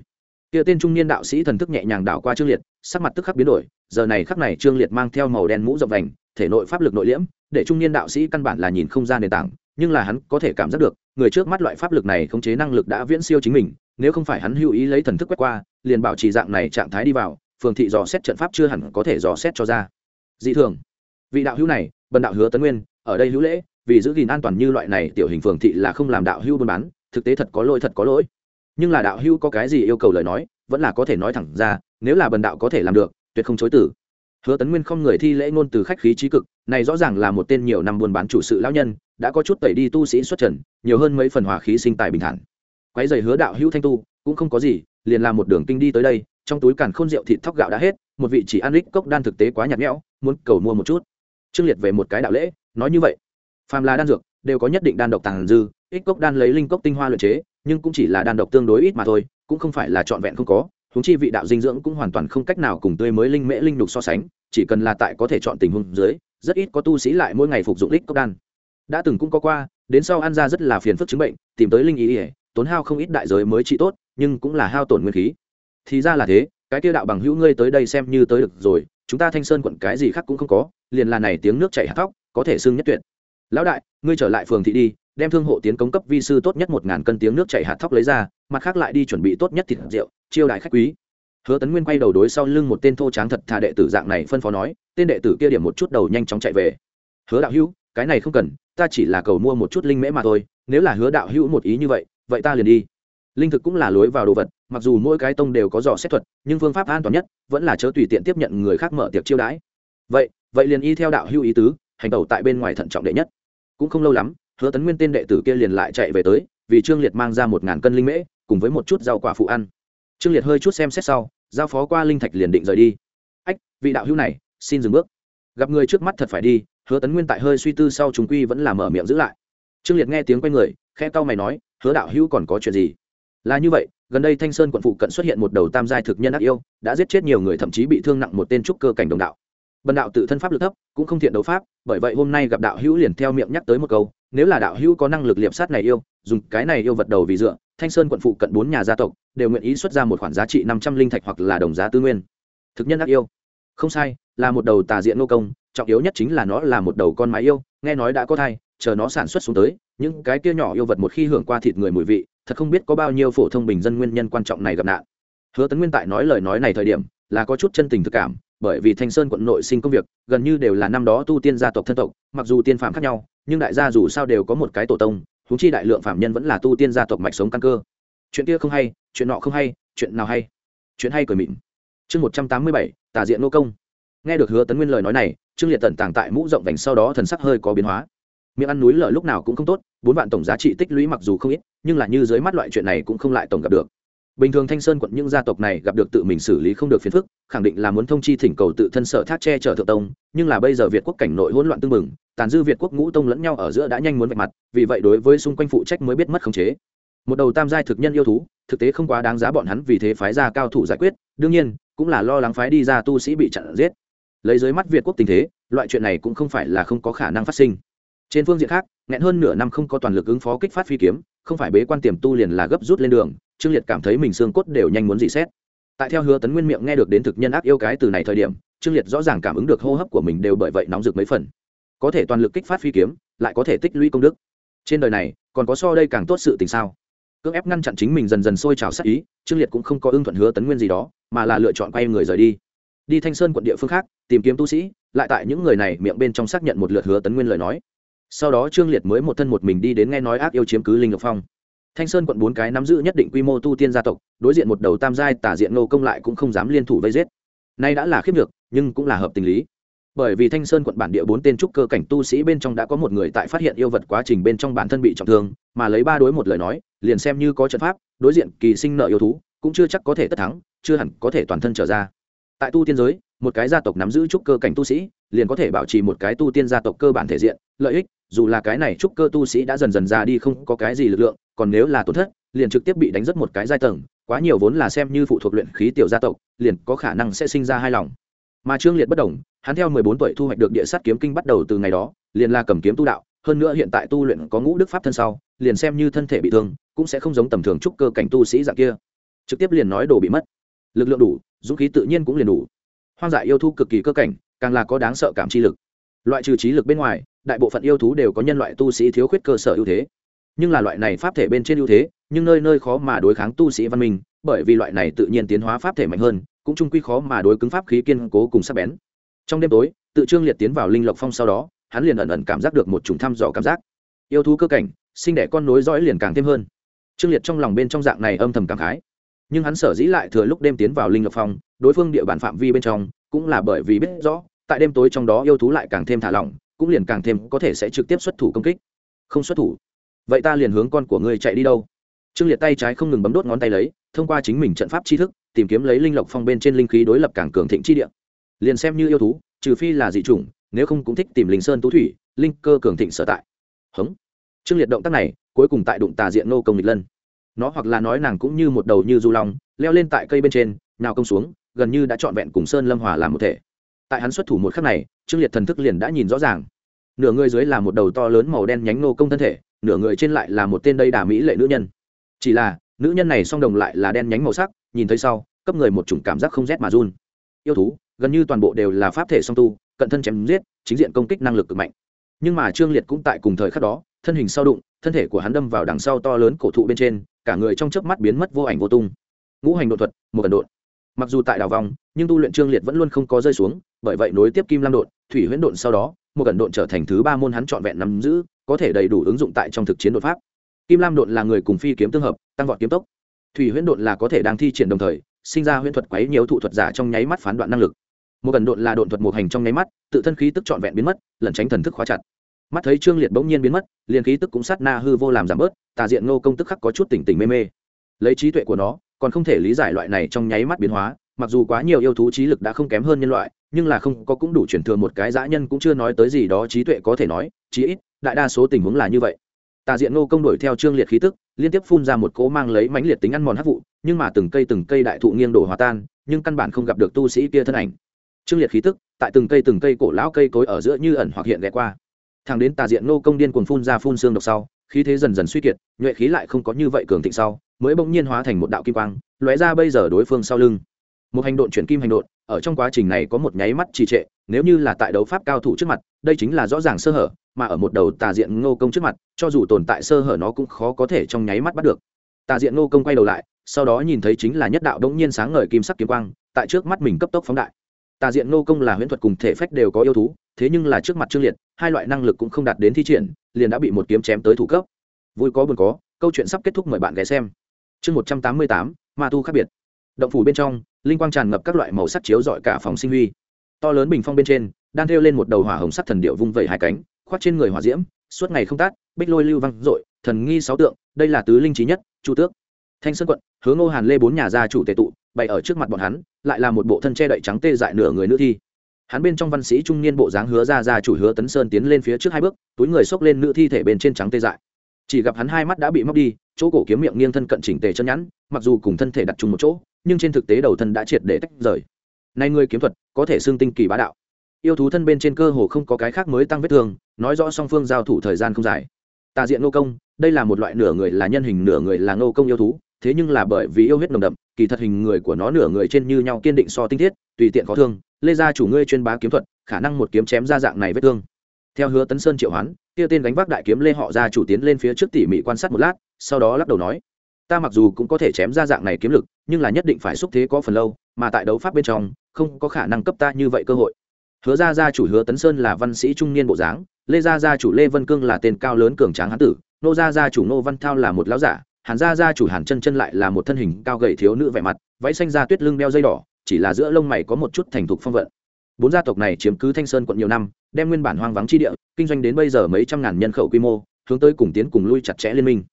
Kia tên trung niên đạo sĩ thần thức nhẹ nhàng đảo qua trương liệt, sắc mặt tức khắc biến đổi, giờ này khắc này trương liệt mang theo màu đen mũ rộng vành, thể nội pháp lực nội liễm, để trung niên đạo sĩ căn bản là nhìn không ra nền tảng, nhưng là hắn có thể cảm giác được, người trước mắt loại pháp lực này khống chế năng lực đã viễn siêu chính mình nếu không phải hắn hữu ý lấy thần thức quét qua, liền bảo trì dạng này trạng thái đi vào, phường thị dò xét trận pháp chưa hẳn có thể dò xét cho ra. Dị thường. Vị đạo hữu này, bần đạo hứa tấn nguyên, ở đây hữu lễ, vì giữ gìn an toàn như loại này tiểu hình phường thị là không làm đạo hữu buôn bán, thực tế thật có lỗi thật có lỗi. Nhưng là đạo hữu có cái gì yêu cầu lời nói, vẫn là có thể nói thẳng ra, nếu là bần đạo có thể làm được, tuyệt không chối tử hứa tấn nguyên không người thi lễ ngôn từ khách khí trí cực, này rõ ràng là một tên nhiều năm buôn bán chủ sự lão nhân, đã có chút tẩy đi tu sĩ xuất trần, nhiều hơn mấy phần hòa khí sinh tài bình thản quái giày hứa đạo hữu thanh tu, cũng không có gì, liền làm một đường kinh đi tới đây, trong túi càn khôn rượu thịt thóc gạo đã hết, một vị chỉ ăn lít cốc đan thực tế quá nhạt nhẽo, muốn cầu mua một chút. Trương liệt về một cái đạo lễ, nói như vậy. Phàm là đan dược, đều có nhất định đan độc tàng dư, ít cốc đan lấy linh cốc tinh hoa luyện chế, nhưng cũng chỉ là đan độc tương đối ít mà thôi, cũng không phải là trọn vẹn không có húng chi vị đạo dinh dưỡng cũng hoàn toàn không cách nào cùng tươi mới linh mễ linh đục so sánh, chỉ cần là tại có thể chọn tình huống dưới, rất ít có tu sĩ lại mỗi ngày phục dụng lích cốc đan. Đã từng cũng có qua, đến sau ăn ra rất là phiền phức chứng bệnh, tìm tới linh ý ỉa tốn hao không ít đại giới mới trị tốt, nhưng cũng là hao tổn nguyên khí. Thì ra là thế, cái tiêu đạo bằng hữu ngươi tới đây xem như tới được rồi, chúng ta thanh sơn quận cái gì khác cũng không có, liền là này tiếng nước chảy hạt tóc có thể xưng nhất tuyệt. Lão đại, ngươi trở lại phường thị đi, đem thương hộ tiến công cấp vi sư tốt nhất một ngàn cân tiếng nước chảy hạt thóc lấy ra, mặt khác lại đi chuẩn bị tốt nhất thịt rượu, chiêu đại khách quý. Hứa tấn nguyên quay đầu đối sau lưng một tên thô tráng thật thà đệ tử dạng này phân phó nói, tên đệ tử kia điểm một chút đầu nhanh chóng chạy về. Hứa đạo hữu, cái này không cần, ta chỉ là cầu mua một chút linh mễ mà thôi, nếu là hứa đạo hữu một ý như vậy vậy ta liền đi. Linh thực cũng là lối vào đồ vật, mặc dù mỗi cái tông đều có dò xét thuật, nhưng phương pháp an toàn nhất vẫn là chớ tùy tiện tiếp nhận người khác mở tiệc chiêu đãi. Vậy vậy liền y theo đạo hưu ý tứ, hành tẩu tại bên ngoài thận trọng đệ nhất. Cũng không lâu lắm, hứa tấn nguyên tên đệ tử kia liền lại chạy về tới, vì trương liệt mang ra một ngàn cân linh mễ, cùng với một chút rau quả phụ ăn. Trương liệt hơi chút xem xét sau, giao phó qua linh thạch liền định rời đi. Ách, vị đạo hữu này, xin dừng bước. Gặp người trước mắt thật phải đi, hứa tấn nguyên tại hơi suy tư sau chúng quy vẫn là mở miệng giữ lại. Trương liệt nghe tiếng quay người khe cau mày nói hứa đạo hữu còn có chuyện gì? Là như vậy, gần đây thanh sơn quận phụ cận xuất hiện một đầu tam giai thực nhân ác yêu, đã giết chết nhiều người thậm chí bị thương nặng một tên trúc cơ cảnh đồng đạo. Bần đạo tự thân pháp lực thấp, cũng không thiện đấu pháp, bởi vậy hôm nay gặp đạo hữu liền theo miệng nhắc tới một câu, nếu là đạo hữu có năng lực liệp sát này yêu, dùng cái này yêu vật đầu vì dựa, thanh sơn quận phụ cận bốn nhà gia tộc đều nguyện ý xuất ra một khoản giá trị năm trăm linh thạch hoặc là đồng giá tư nguyên. Thực nhân ác yêu. Không sai, là một đầu tà diện nô công, trọng yếu nhất chính là nó là một đầu con mái yêu, nghe nói đã có thai chờ nó sản xuất xuống tới, những cái kia nhỏ yêu vật một khi hưởng qua thịt người mùi vị, thật không biết có bao nhiêu phổ thông bình dân nguyên nhân quan trọng này gặp nạn. Hứa tấn nguyên tại nói lời nói này thời điểm, là có chút chân tình thực cảm, bởi vì thanh sơn quận nội sinh công việc, gần như đều là năm đó tu tiên gia tộc thân tộc, mặc dù tiên phạm khác nhau, nhưng đại gia dù sao đều có một cái tổ tông thú chi đại lượng phạm nhân vẫn là tu tiên gia tộc mạch sống căn cơ. Chuyện kia không hay, chuyện nọ không hay, chuyện nào hay. Chuyện hay cười mịn. Chương một trăm tám mươi bảy, tà diện nô công. Nghe được hứa tấn nguyên lời nói này, trương liệt tận tàng tại mũ rộng vành sau đó thần sắc hơi có biến hóa miệng ăn núi lở lúc nào cũng không tốt, bốn vạn tổng giá trị tích lũy mặc dù không ít, nhưng là như dưới mắt loại chuyện này cũng không lại tổng gặp được. Bình thường thanh sơn quận những gia tộc này gặp được tự mình xử lý không được phiền phức, khẳng định là muốn thông chi thỉnh cầu tự thân sở thác che chở thượng tông, nhưng là bây giờ việt quốc cảnh nội hỗn loạn tương mừng, tàn dư việt quốc ngũ tông lẫn nhau ở giữa đã nhanh muốn vạch mặt, vì vậy đối với xung quanh phụ trách mới biết mất khống chế. Một đầu tam giai thực nhân yêu thú, thực tế không quá đáng giá bọn hắn vì thế phái ra cao thủ giải quyết, đương nhiên, cũng là lo lắng phái đi ra tu sĩ bị chặn giết. Lấy dưới mắt việt quốc tình thế, loại chuyện này cũng không phải là không có khả năng phát sinh trên phương diện khác, nghẹn hơn nửa năm không có toàn lực ứng phó kích phát phi kiếm, không phải bế quan tiềm tu liền là gấp rút lên đường, trương liệt cảm thấy mình xương cốt đều nhanh muốn dị xét. Tại theo hứa tấn nguyên miệng nghe được đến thực nhân ác yêu cái từ này thời điểm, trương liệt rõ ràng cảm ứng được hô hấp của mình đều bởi vậy nóng rực mấy phần. Có thể toàn lực kích phát phi kiếm, lại có thể tích lũy công đức. Trên đời này, còn có so đây càng tốt sự tình sao? Cưỡng ép ngăn chặn chính mình dần dần sôi trào sắc ý, trương liệt cũng không có ưng thuận hứa tấn nguyên gì đó, mà là lựa chọn quay người rời đi. Đi thanh sơn quận địa phương khác, tìm kiếm tu sĩ, lại tại những người này miệng bên trong xác nhận một lượt hứa tấn nguyên lời nói sau đó trương liệt mới một thân một mình đi đến nghe nói ác yêu chiếm cứ linh ngọc phong. Thanh sơn quận bốn cái nắm giữ nhất định quy mô tu tiên gia tộc, đối diện một đầu tam giai tả diện nô công lại cũng không dám liên thủ vây giết. Nay đã là khiếp được nhưng cũng là hợp tình lý. Bởi vì thanh sơn quận bản địa bốn tên trúc cơ cảnh tu sĩ bên trong đã có một người tại phát hiện yêu vật quá trình bên trong bản thân bị trọng thương, mà lấy ba đối một lời nói, liền xem như có trận pháp, đối diện kỳ sinh nợ yêu thú, cũng chưa chắc có thể tất thắng, chưa hẳn có thể toàn thân trở ra. Tại tu tiên giới, một cái gia tộc nắm giữ trúc cơ cảnh tu sĩ, liền có thể bảo trì một cái tu tiên gia tộc cơ bản thể diện, lợi ích dù là cái này trúc cơ tu sĩ đã dần dần ra đi không có cái gì lực lượng, còn nếu là tổn thất, liền trực tiếp bị đánh rất một cái giai tầng, quá nhiều vốn là xem như phụ thuộc luyện khí tiểu gia tộc, liền có khả năng sẽ sinh ra hai lòng. Mà trương liệt bất đồng, hắn theo mười bốn tuổi thu hoạch được địa sát kiếm kinh bắt đầu từ ngày đó, liền là cầm kiếm tu đạo, hơn nữa hiện tại tu luyện có ngũ đức pháp thân sau, liền xem như thân thể bị thương, cũng sẽ không giống tầm thường trúc cơ cảnh tu sĩ dạng kia. Trực tiếp liền nói đồ bị mất. Lực lượng đủ, dũng khí tự nhiên cũng liền đủ. Hoang dại yêu thu cực kỳ cơ cảnh, càng là có đáng sợ cảm chi lực. Loại trừ trí lực bên ngoài đại bộ phận yêu thú đều có nhân loại tu sĩ thiếu khuyết cơ sở ưu thế. Nhưng là loại này pháp thể bên trên ưu thế, nhưng nơi nơi khó mà đối kháng tu sĩ văn minh, bởi vì loại này tự nhiên tiến hóa pháp thể mạnh hơn, cũng chung quy khó mà đối cứng pháp khí kiên cố cùng sắc bén. Trong đêm tối, tự trương liệt tiến vào linh lộc phong sau đó, hắn liền ẩn ẩn cảm giác được một chủng thăm dò cảm giác. Yêu thú cơ cảnh, sinh đẻ con nối dõi liền càng thêm hơn. Trương liệt trong lòng bên trong dạng này âm thầm cảm khái. Nhưng hắn sở dĩ lại thừa lúc đêm tiến vào linh lộc phong, đối phương địa bàn phạm vi bên trong, cũng là bởi vì biết rõ, tại đêm tối trong đó yêu thú lại càng thêm thả lỏng cũng liền càng thêm có thể sẽ trực tiếp xuất thủ công kích. Không xuất thủ, vậy ta liền hướng con của ngươi chạy đi đâu? Trương liệt tay trái không ngừng bấm đốt ngón tay lấy, thông qua chính mình trận pháp tri thức, tìm kiếm lấy linh lộc phong bên trên linh khí đối lập càng cường thịnh chi địa. Liền xem như yêu thú, trừ phi là dị chủng, nếu không cũng thích tìm linh sơn tú thủy, linh cơ cường thịnh sở tại. Hống. Trương liệt động tác này, cuối cùng tại đụng tà diện nô công lịch lân. Nó hoặc là nói nàng cũng như một đầu như du long, leo lên tại cây bên trên nào công xuống, gần như đã trọn vẹn cùng sơn lâm hòa làm một thể. Tại hắn xuất thủ một khắc này trương liệt thần thức liền đã nhìn rõ ràng. Nửa người dưới là một đầu to lớn màu đen nhánh nô công thân thể, nửa người trên lại là một tên đây đà mỹ lệ nữ nhân. Chỉ là, nữ nhân này song đồng lại là đen nhánh màu sắc, nhìn thấy sau, cấp người một chủng cảm giác không rét mà run. Yêu thú, gần như toàn bộ đều là pháp thể song tu, cận thân chém giết, chính diện công kích năng lực cực mạnh. Nhưng mà trương liệt cũng tại cùng thời khắc đó, thân hình sau đụng, thân thể của hắn đâm vào đằng sau to lớn cổ thụ bên trên, cả người trong chớp mắt biến mất vô ảnh vô tung. Ngũ hành độ thuật, một cần đột mặc dù tại đào vòng, nhưng tu luyện trương liệt vẫn luôn không có rơi xuống, bởi vậy nối tiếp kim lam đột thủy huyễn độn sau đó, một cẩn độn trở thành thứ ba môn hắn trọn vẹn nắm giữ, có thể đầy đủ ứng dụng tại trong thực chiến đột pháp. Kim lam độn là người cùng phi kiếm tương hợp, tăng vọt kiếm tốc. Thủy huyễn độn là có thể đang thi triển đồng thời, sinh ra huyễn thuật quấy nhiều thụ thuật giả trong nháy mắt phán đoạn năng lực. Một cẩn độn là đột thuật một hành trong nháy mắt, tự thân khí tức trọn vẹn biến mất, lẩn tránh thần thức khóa chặt. Mắt thấy trương liệt bỗng nhiên biến mất, liền khí tức cũng sát na hư vô làm giảm bớt, tà diện ngô công tức khắc có chút tỉnh tỉnh mê mê. Lấy trí tuệ của nó, còn không thể lý giải loại này trong nháy mắt biến hóa, mặc dù quá nhiều yêu thú trí lực đã không kém hơn nhân loại nhưng là không có cũng đủ chuyển thừa một cái dã nhân cũng chưa nói tới gì đó, trí tuệ có thể nói, chí ít, đại đa số tình huống là như vậy. Tà diện ngô công đổi theo trương liệt khí tức, liên tiếp phun ra một cỗ mang lấy mánh liệt tính ăn mòn hấp vụ, nhưng mà từng cây từng cây đại thụ nghiêng đổ hòa tan, nhưng căn bản không gặp được tu sĩ kia thân ảnh. Trương liệt khí tức, tại từng cây từng cây cổ lão cây cối ở giữa như ẩn hoặc hiện ghé qua. Thằng đến tà diện ngô công điên cuồng phun ra phun xương độc sau, khí thế dần dần suy kiệt, nhuệ khí lại không có như vậy cường thịnh sau, mới bỗng nhiên hóa thành một đạo kim quang, lóe ra bây giờ đối phương sau lưng. Một hành độn chuyển kim hành độn ở trong quá trình này có một nháy mắt trì trệ, nếu như là tại đấu pháp cao thủ trước mặt, đây chính là rõ ràng sơ hở, mà ở một đầu tà diện ngô công trước mặt, cho dù tồn tại sơ hở nó cũng khó có thể trong nháy mắt bắt được. Tà diện ngô công quay đầu lại, sau đó nhìn thấy chính là nhất đạo đống nhiên sáng ngời kim sắc kiếm quang, tại trước mắt mình cấp tốc phóng đại. Tà diện ngô công là huyễn thuật cùng thể phách đều có yêu thú, thế nhưng là trước mặt trương liệt, hai loại năng lực cũng không đạt đến thi triển, liền đã bị một kiếm chém tới thủ cấp. Vui có buồn có, câu chuyện sắp kết thúc mời bạn ghé xem. Chương một trăm tám mươi tám, ma tu khác biệt động phủ bên trong, linh quang tràn ngập các loại màu sắc chiếu rọi cả phòng sinh huy. To lớn bình phong bên trên đang thêu lên một đầu hỏa hồng sắc thần điệu vung vẩy hai cánh, khoác trên người hỏa diễm, suốt ngày không tát, bích lôi lưu văng dội, thần nghi sáu tượng, đây là tứ linh trí nhất, chu tước. Thanh sơn quận, hướng ngô hàn lê bốn nhà gia chủ tề tụ, bày ở trước mặt bọn hắn, lại là một bộ thân che đậy trắng tê dại nửa người nữ thi. Hắn bên trong văn sĩ trung niên bộ dáng hứa ra gia chủ hứa tấn sơn tiến lên phía trước hai bước, túi người xốc lên nữ thi thể bên trên trắng tê dại. Chỉ gặp hắn hai mắt đã bị móc đi, chỗ cổ kiếm miệng nghiêng thân cận chỉnh tề chân nhẵn, mặc dù cùng thân thể đặt chung một chỗ nhưng trên thực tế đầu thân đã triệt để tách rời. Nay người kiếm thuật, có thể xương tinh kỳ bá đạo. Yêu thú thân bên trên cơ hồ không có cái khác mới tăng vết thương, nói rõ song phương giao thủ thời gian không dài. Tà diện nô công, đây là một loại nửa người là nhân hình, nửa người là nô công yêu thú, thế nhưng là bởi vì yêu huyết nồng đậm, kỳ thật hình người của nó nửa người trên như nhau kiên định so tinh thiết, tùy tiện khó thương, lê gia chủ ngươi chuyên bá kiếm thuật, khả năng một kiếm chém ra dạng này vết thương. Theo hứa tấn sơn triệu hoán, kia tên gánh vác đại kiếm lê họ gia chủ tiến lên phía trước tỉ mỉ quan sát một lát, sau đó lắc đầu nói ta mặc dù cũng có thể chém ra dạng này kiếm lực, nhưng là nhất định phải xúc thế có phần lâu, mà tại đấu pháp bên trong, không có khả năng cấp ta như vậy cơ hội. Hứa gia gia chủ hứa tấn sơn là văn sĩ trung niên bộ dáng, lê gia gia chủ lê vân cương là tên cao lớn cường tráng hán tử, nô gia gia chủ nô văn thao là một lão giả, hàn gia gia chủ hàn chân chân lại là một thân hình cao gầy thiếu nữ vẻ mặt, váy xanh da tuyết lưng đeo dây đỏ, chỉ là giữa lông mày có một chút thành thục phong vận. Bốn gia tộc này chiếm cứ thanh sơn quận nhiều năm, đem nguyên bản hoang vắng chi địa, kinh doanh đến bây giờ mấy trăm ngàn nhân khẩu quy mô, hướng tới cùng tiến cùng lui chặt chẽ liên minh.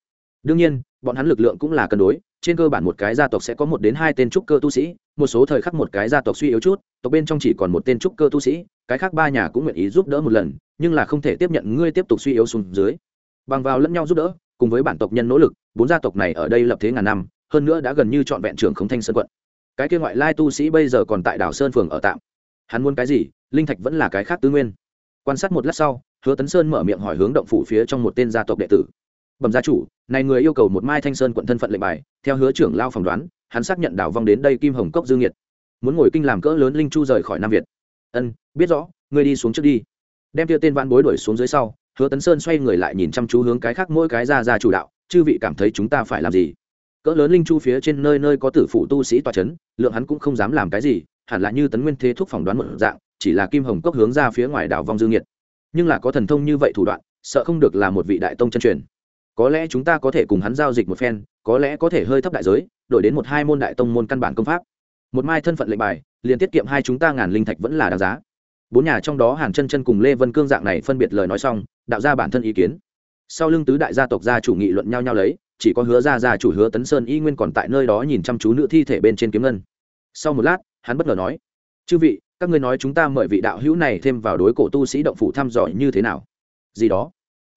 Đương nhiên bọn hắn lực lượng cũng là cân đối, trên cơ bản một cái gia tộc sẽ có một đến hai tên trúc cơ tu sĩ, một số thời khắc một cái gia tộc suy yếu chút, tộc bên trong chỉ còn một tên trúc cơ tu sĩ, cái khác ba nhà cũng nguyện ý giúp đỡ một lần, nhưng là không thể tiếp nhận ngươi tiếp tục suy yếu xuống dưới. Bằng vào lẫn nhau giúp đỡ, cùng với bản tộc nhân nỗ lực, bốn gia tộc này ở đây lập thế ngàn năm, hơn nữa đã gần như trọn vẹn trưởng không thanh sơn quận. Cái kia ngoại lai tu sĩ bây giờ còn tại đảo sơn phường ở tạm. Hắn muốn cái gì? Linh thạch vẫn là cái khác tư nguyên. Quan sát một lát sau, hứa tấn sơn mở miệng hỏi hướng động phủ phía trong một tên gia tộc đệ tử bẩm gia chủ, này người yêu cầu một mai thanh sơn quận thân phận lệnh bài, theo hứa trưởng lao phỏng đoán, hắn xác nhận đảo vong đến đây kim hồng cốc dương nhiệt. Muốn ngồi kinh làm cỡ lớn linh chu rời khỏi nam việt. Ân, biết rõ, ngươi đi xuống trước đi. Đem tia tên vãn bối đuổi xuống dưới sau, hứa tấn sơn xoay người lại nhìn chăm chú hướng cái khác mỗi cái ra ra chủ đạo, chư vị cảm thấy chúng ta phải làm gì? Cỡ lớn linh chu phía trên nơi nơi có tử phụ tu sĩ tòa c h ấ n lượng hắn cũng không dám làm cái gì, hẳn là như tấn nguyên thế thúc phỏng đoán một dạng, chỉ là kim hồng cốc hướng ra phía ngoài đảo vong dương nhiệt. Nhưng là có thần thông như vậy thủ đoạn, sợ không được là một vị đại tông chân truyền có lẽ chúng ta có thể cùng hắn giao dịch một phen, có lẽ có thể hơi thấp đại giới, đổi đến một hai môn đại tông môn căn bản công pháp. Một mai thân phận lệnh bài, liền tiết kiệm hai chúng ta ngàn linh thạch vẫn là đáng giá. Bốn nhà trong đó hàn chân chân cùng lê vân cương dạng này phân biệt lời nói xong, đạo ra bản thân ý kiến. Sau lưng tứ đại gia tộc gia chủ nghị luận nhau nhau lấy, chỉ có hứa ra gia chủ hứa tấn sơn y nguyên còn tại nơi đó nhìn chăm chú nữ thi thể bên trên kiếm ngân. Sau một lát, hắn bất ngờ nói, chư vị, các ngươi nói chúng ta mời vị đạo hữu này thêm vào đối cổ tu sĩ động phủ thăm dò như thế nào? Gì đó?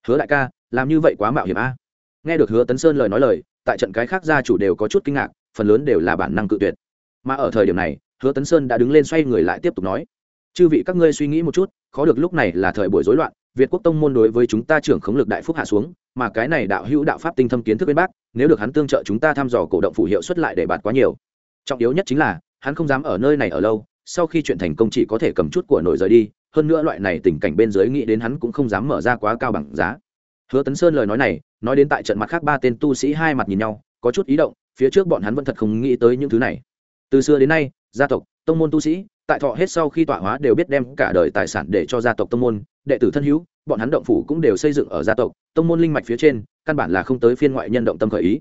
Hứa đại ca làm như vậy quá mạo hiểm a. Nghe được hứa tấn sơn lời nói lời, tại trận cái khác gia chủ đều có chút kinh ngạc, phần lớn đều là bản năng cự tuyệt. Mà ở thời điểm này, hứa tấn sơn đã đứng lên xoay người lại tiếp tục nói, chư vị các ngươi suy nghĩ một chút, khó được lúc này là thời buổi rối loạn, việt quốc tông môn đối với chúng ta trưởng khống lực đại phúc hạ xuống, mà cái này đạo hữu đạo pháp tinh thâm kiến thức bên bác nếu được hắn tương trợ chúng ta thăm dò cổ động phủ hiệu xuất lại để bạt quá nhiều. Trọng yếu nhất chính là, hắn không dám ở nơi này ở lâu, sau khi chuyện thành công chỉ có thể cầm chút của nổi rời đi, hơn nữa loại này tình cảnh bên dưới nghĩ đến hắn cũng không dám mở ra quá cao bằng giá hứa tấn sơn lời nói này, nói đến tại trận mặt khác ba tên tu sĩ hai mặt nhìn nhau, có chút ý động, phía trước bọn hắn vẫn thật không nghĩ tới những thứ này. Từ xưa đến nay, gia tộc, tông môn tu sĩ, tại thọ hết sau khi tọa hóa đều biết đem cả đời tài sản để cho gia tộc tông môn, đệ tử thân hữu, bọn hắn động phủ cũng đều xây dựng ở gia tộc, tông môn linh mạch phía trên, căn bản là không tới phiên ngoại nhân động tâm khởi ý.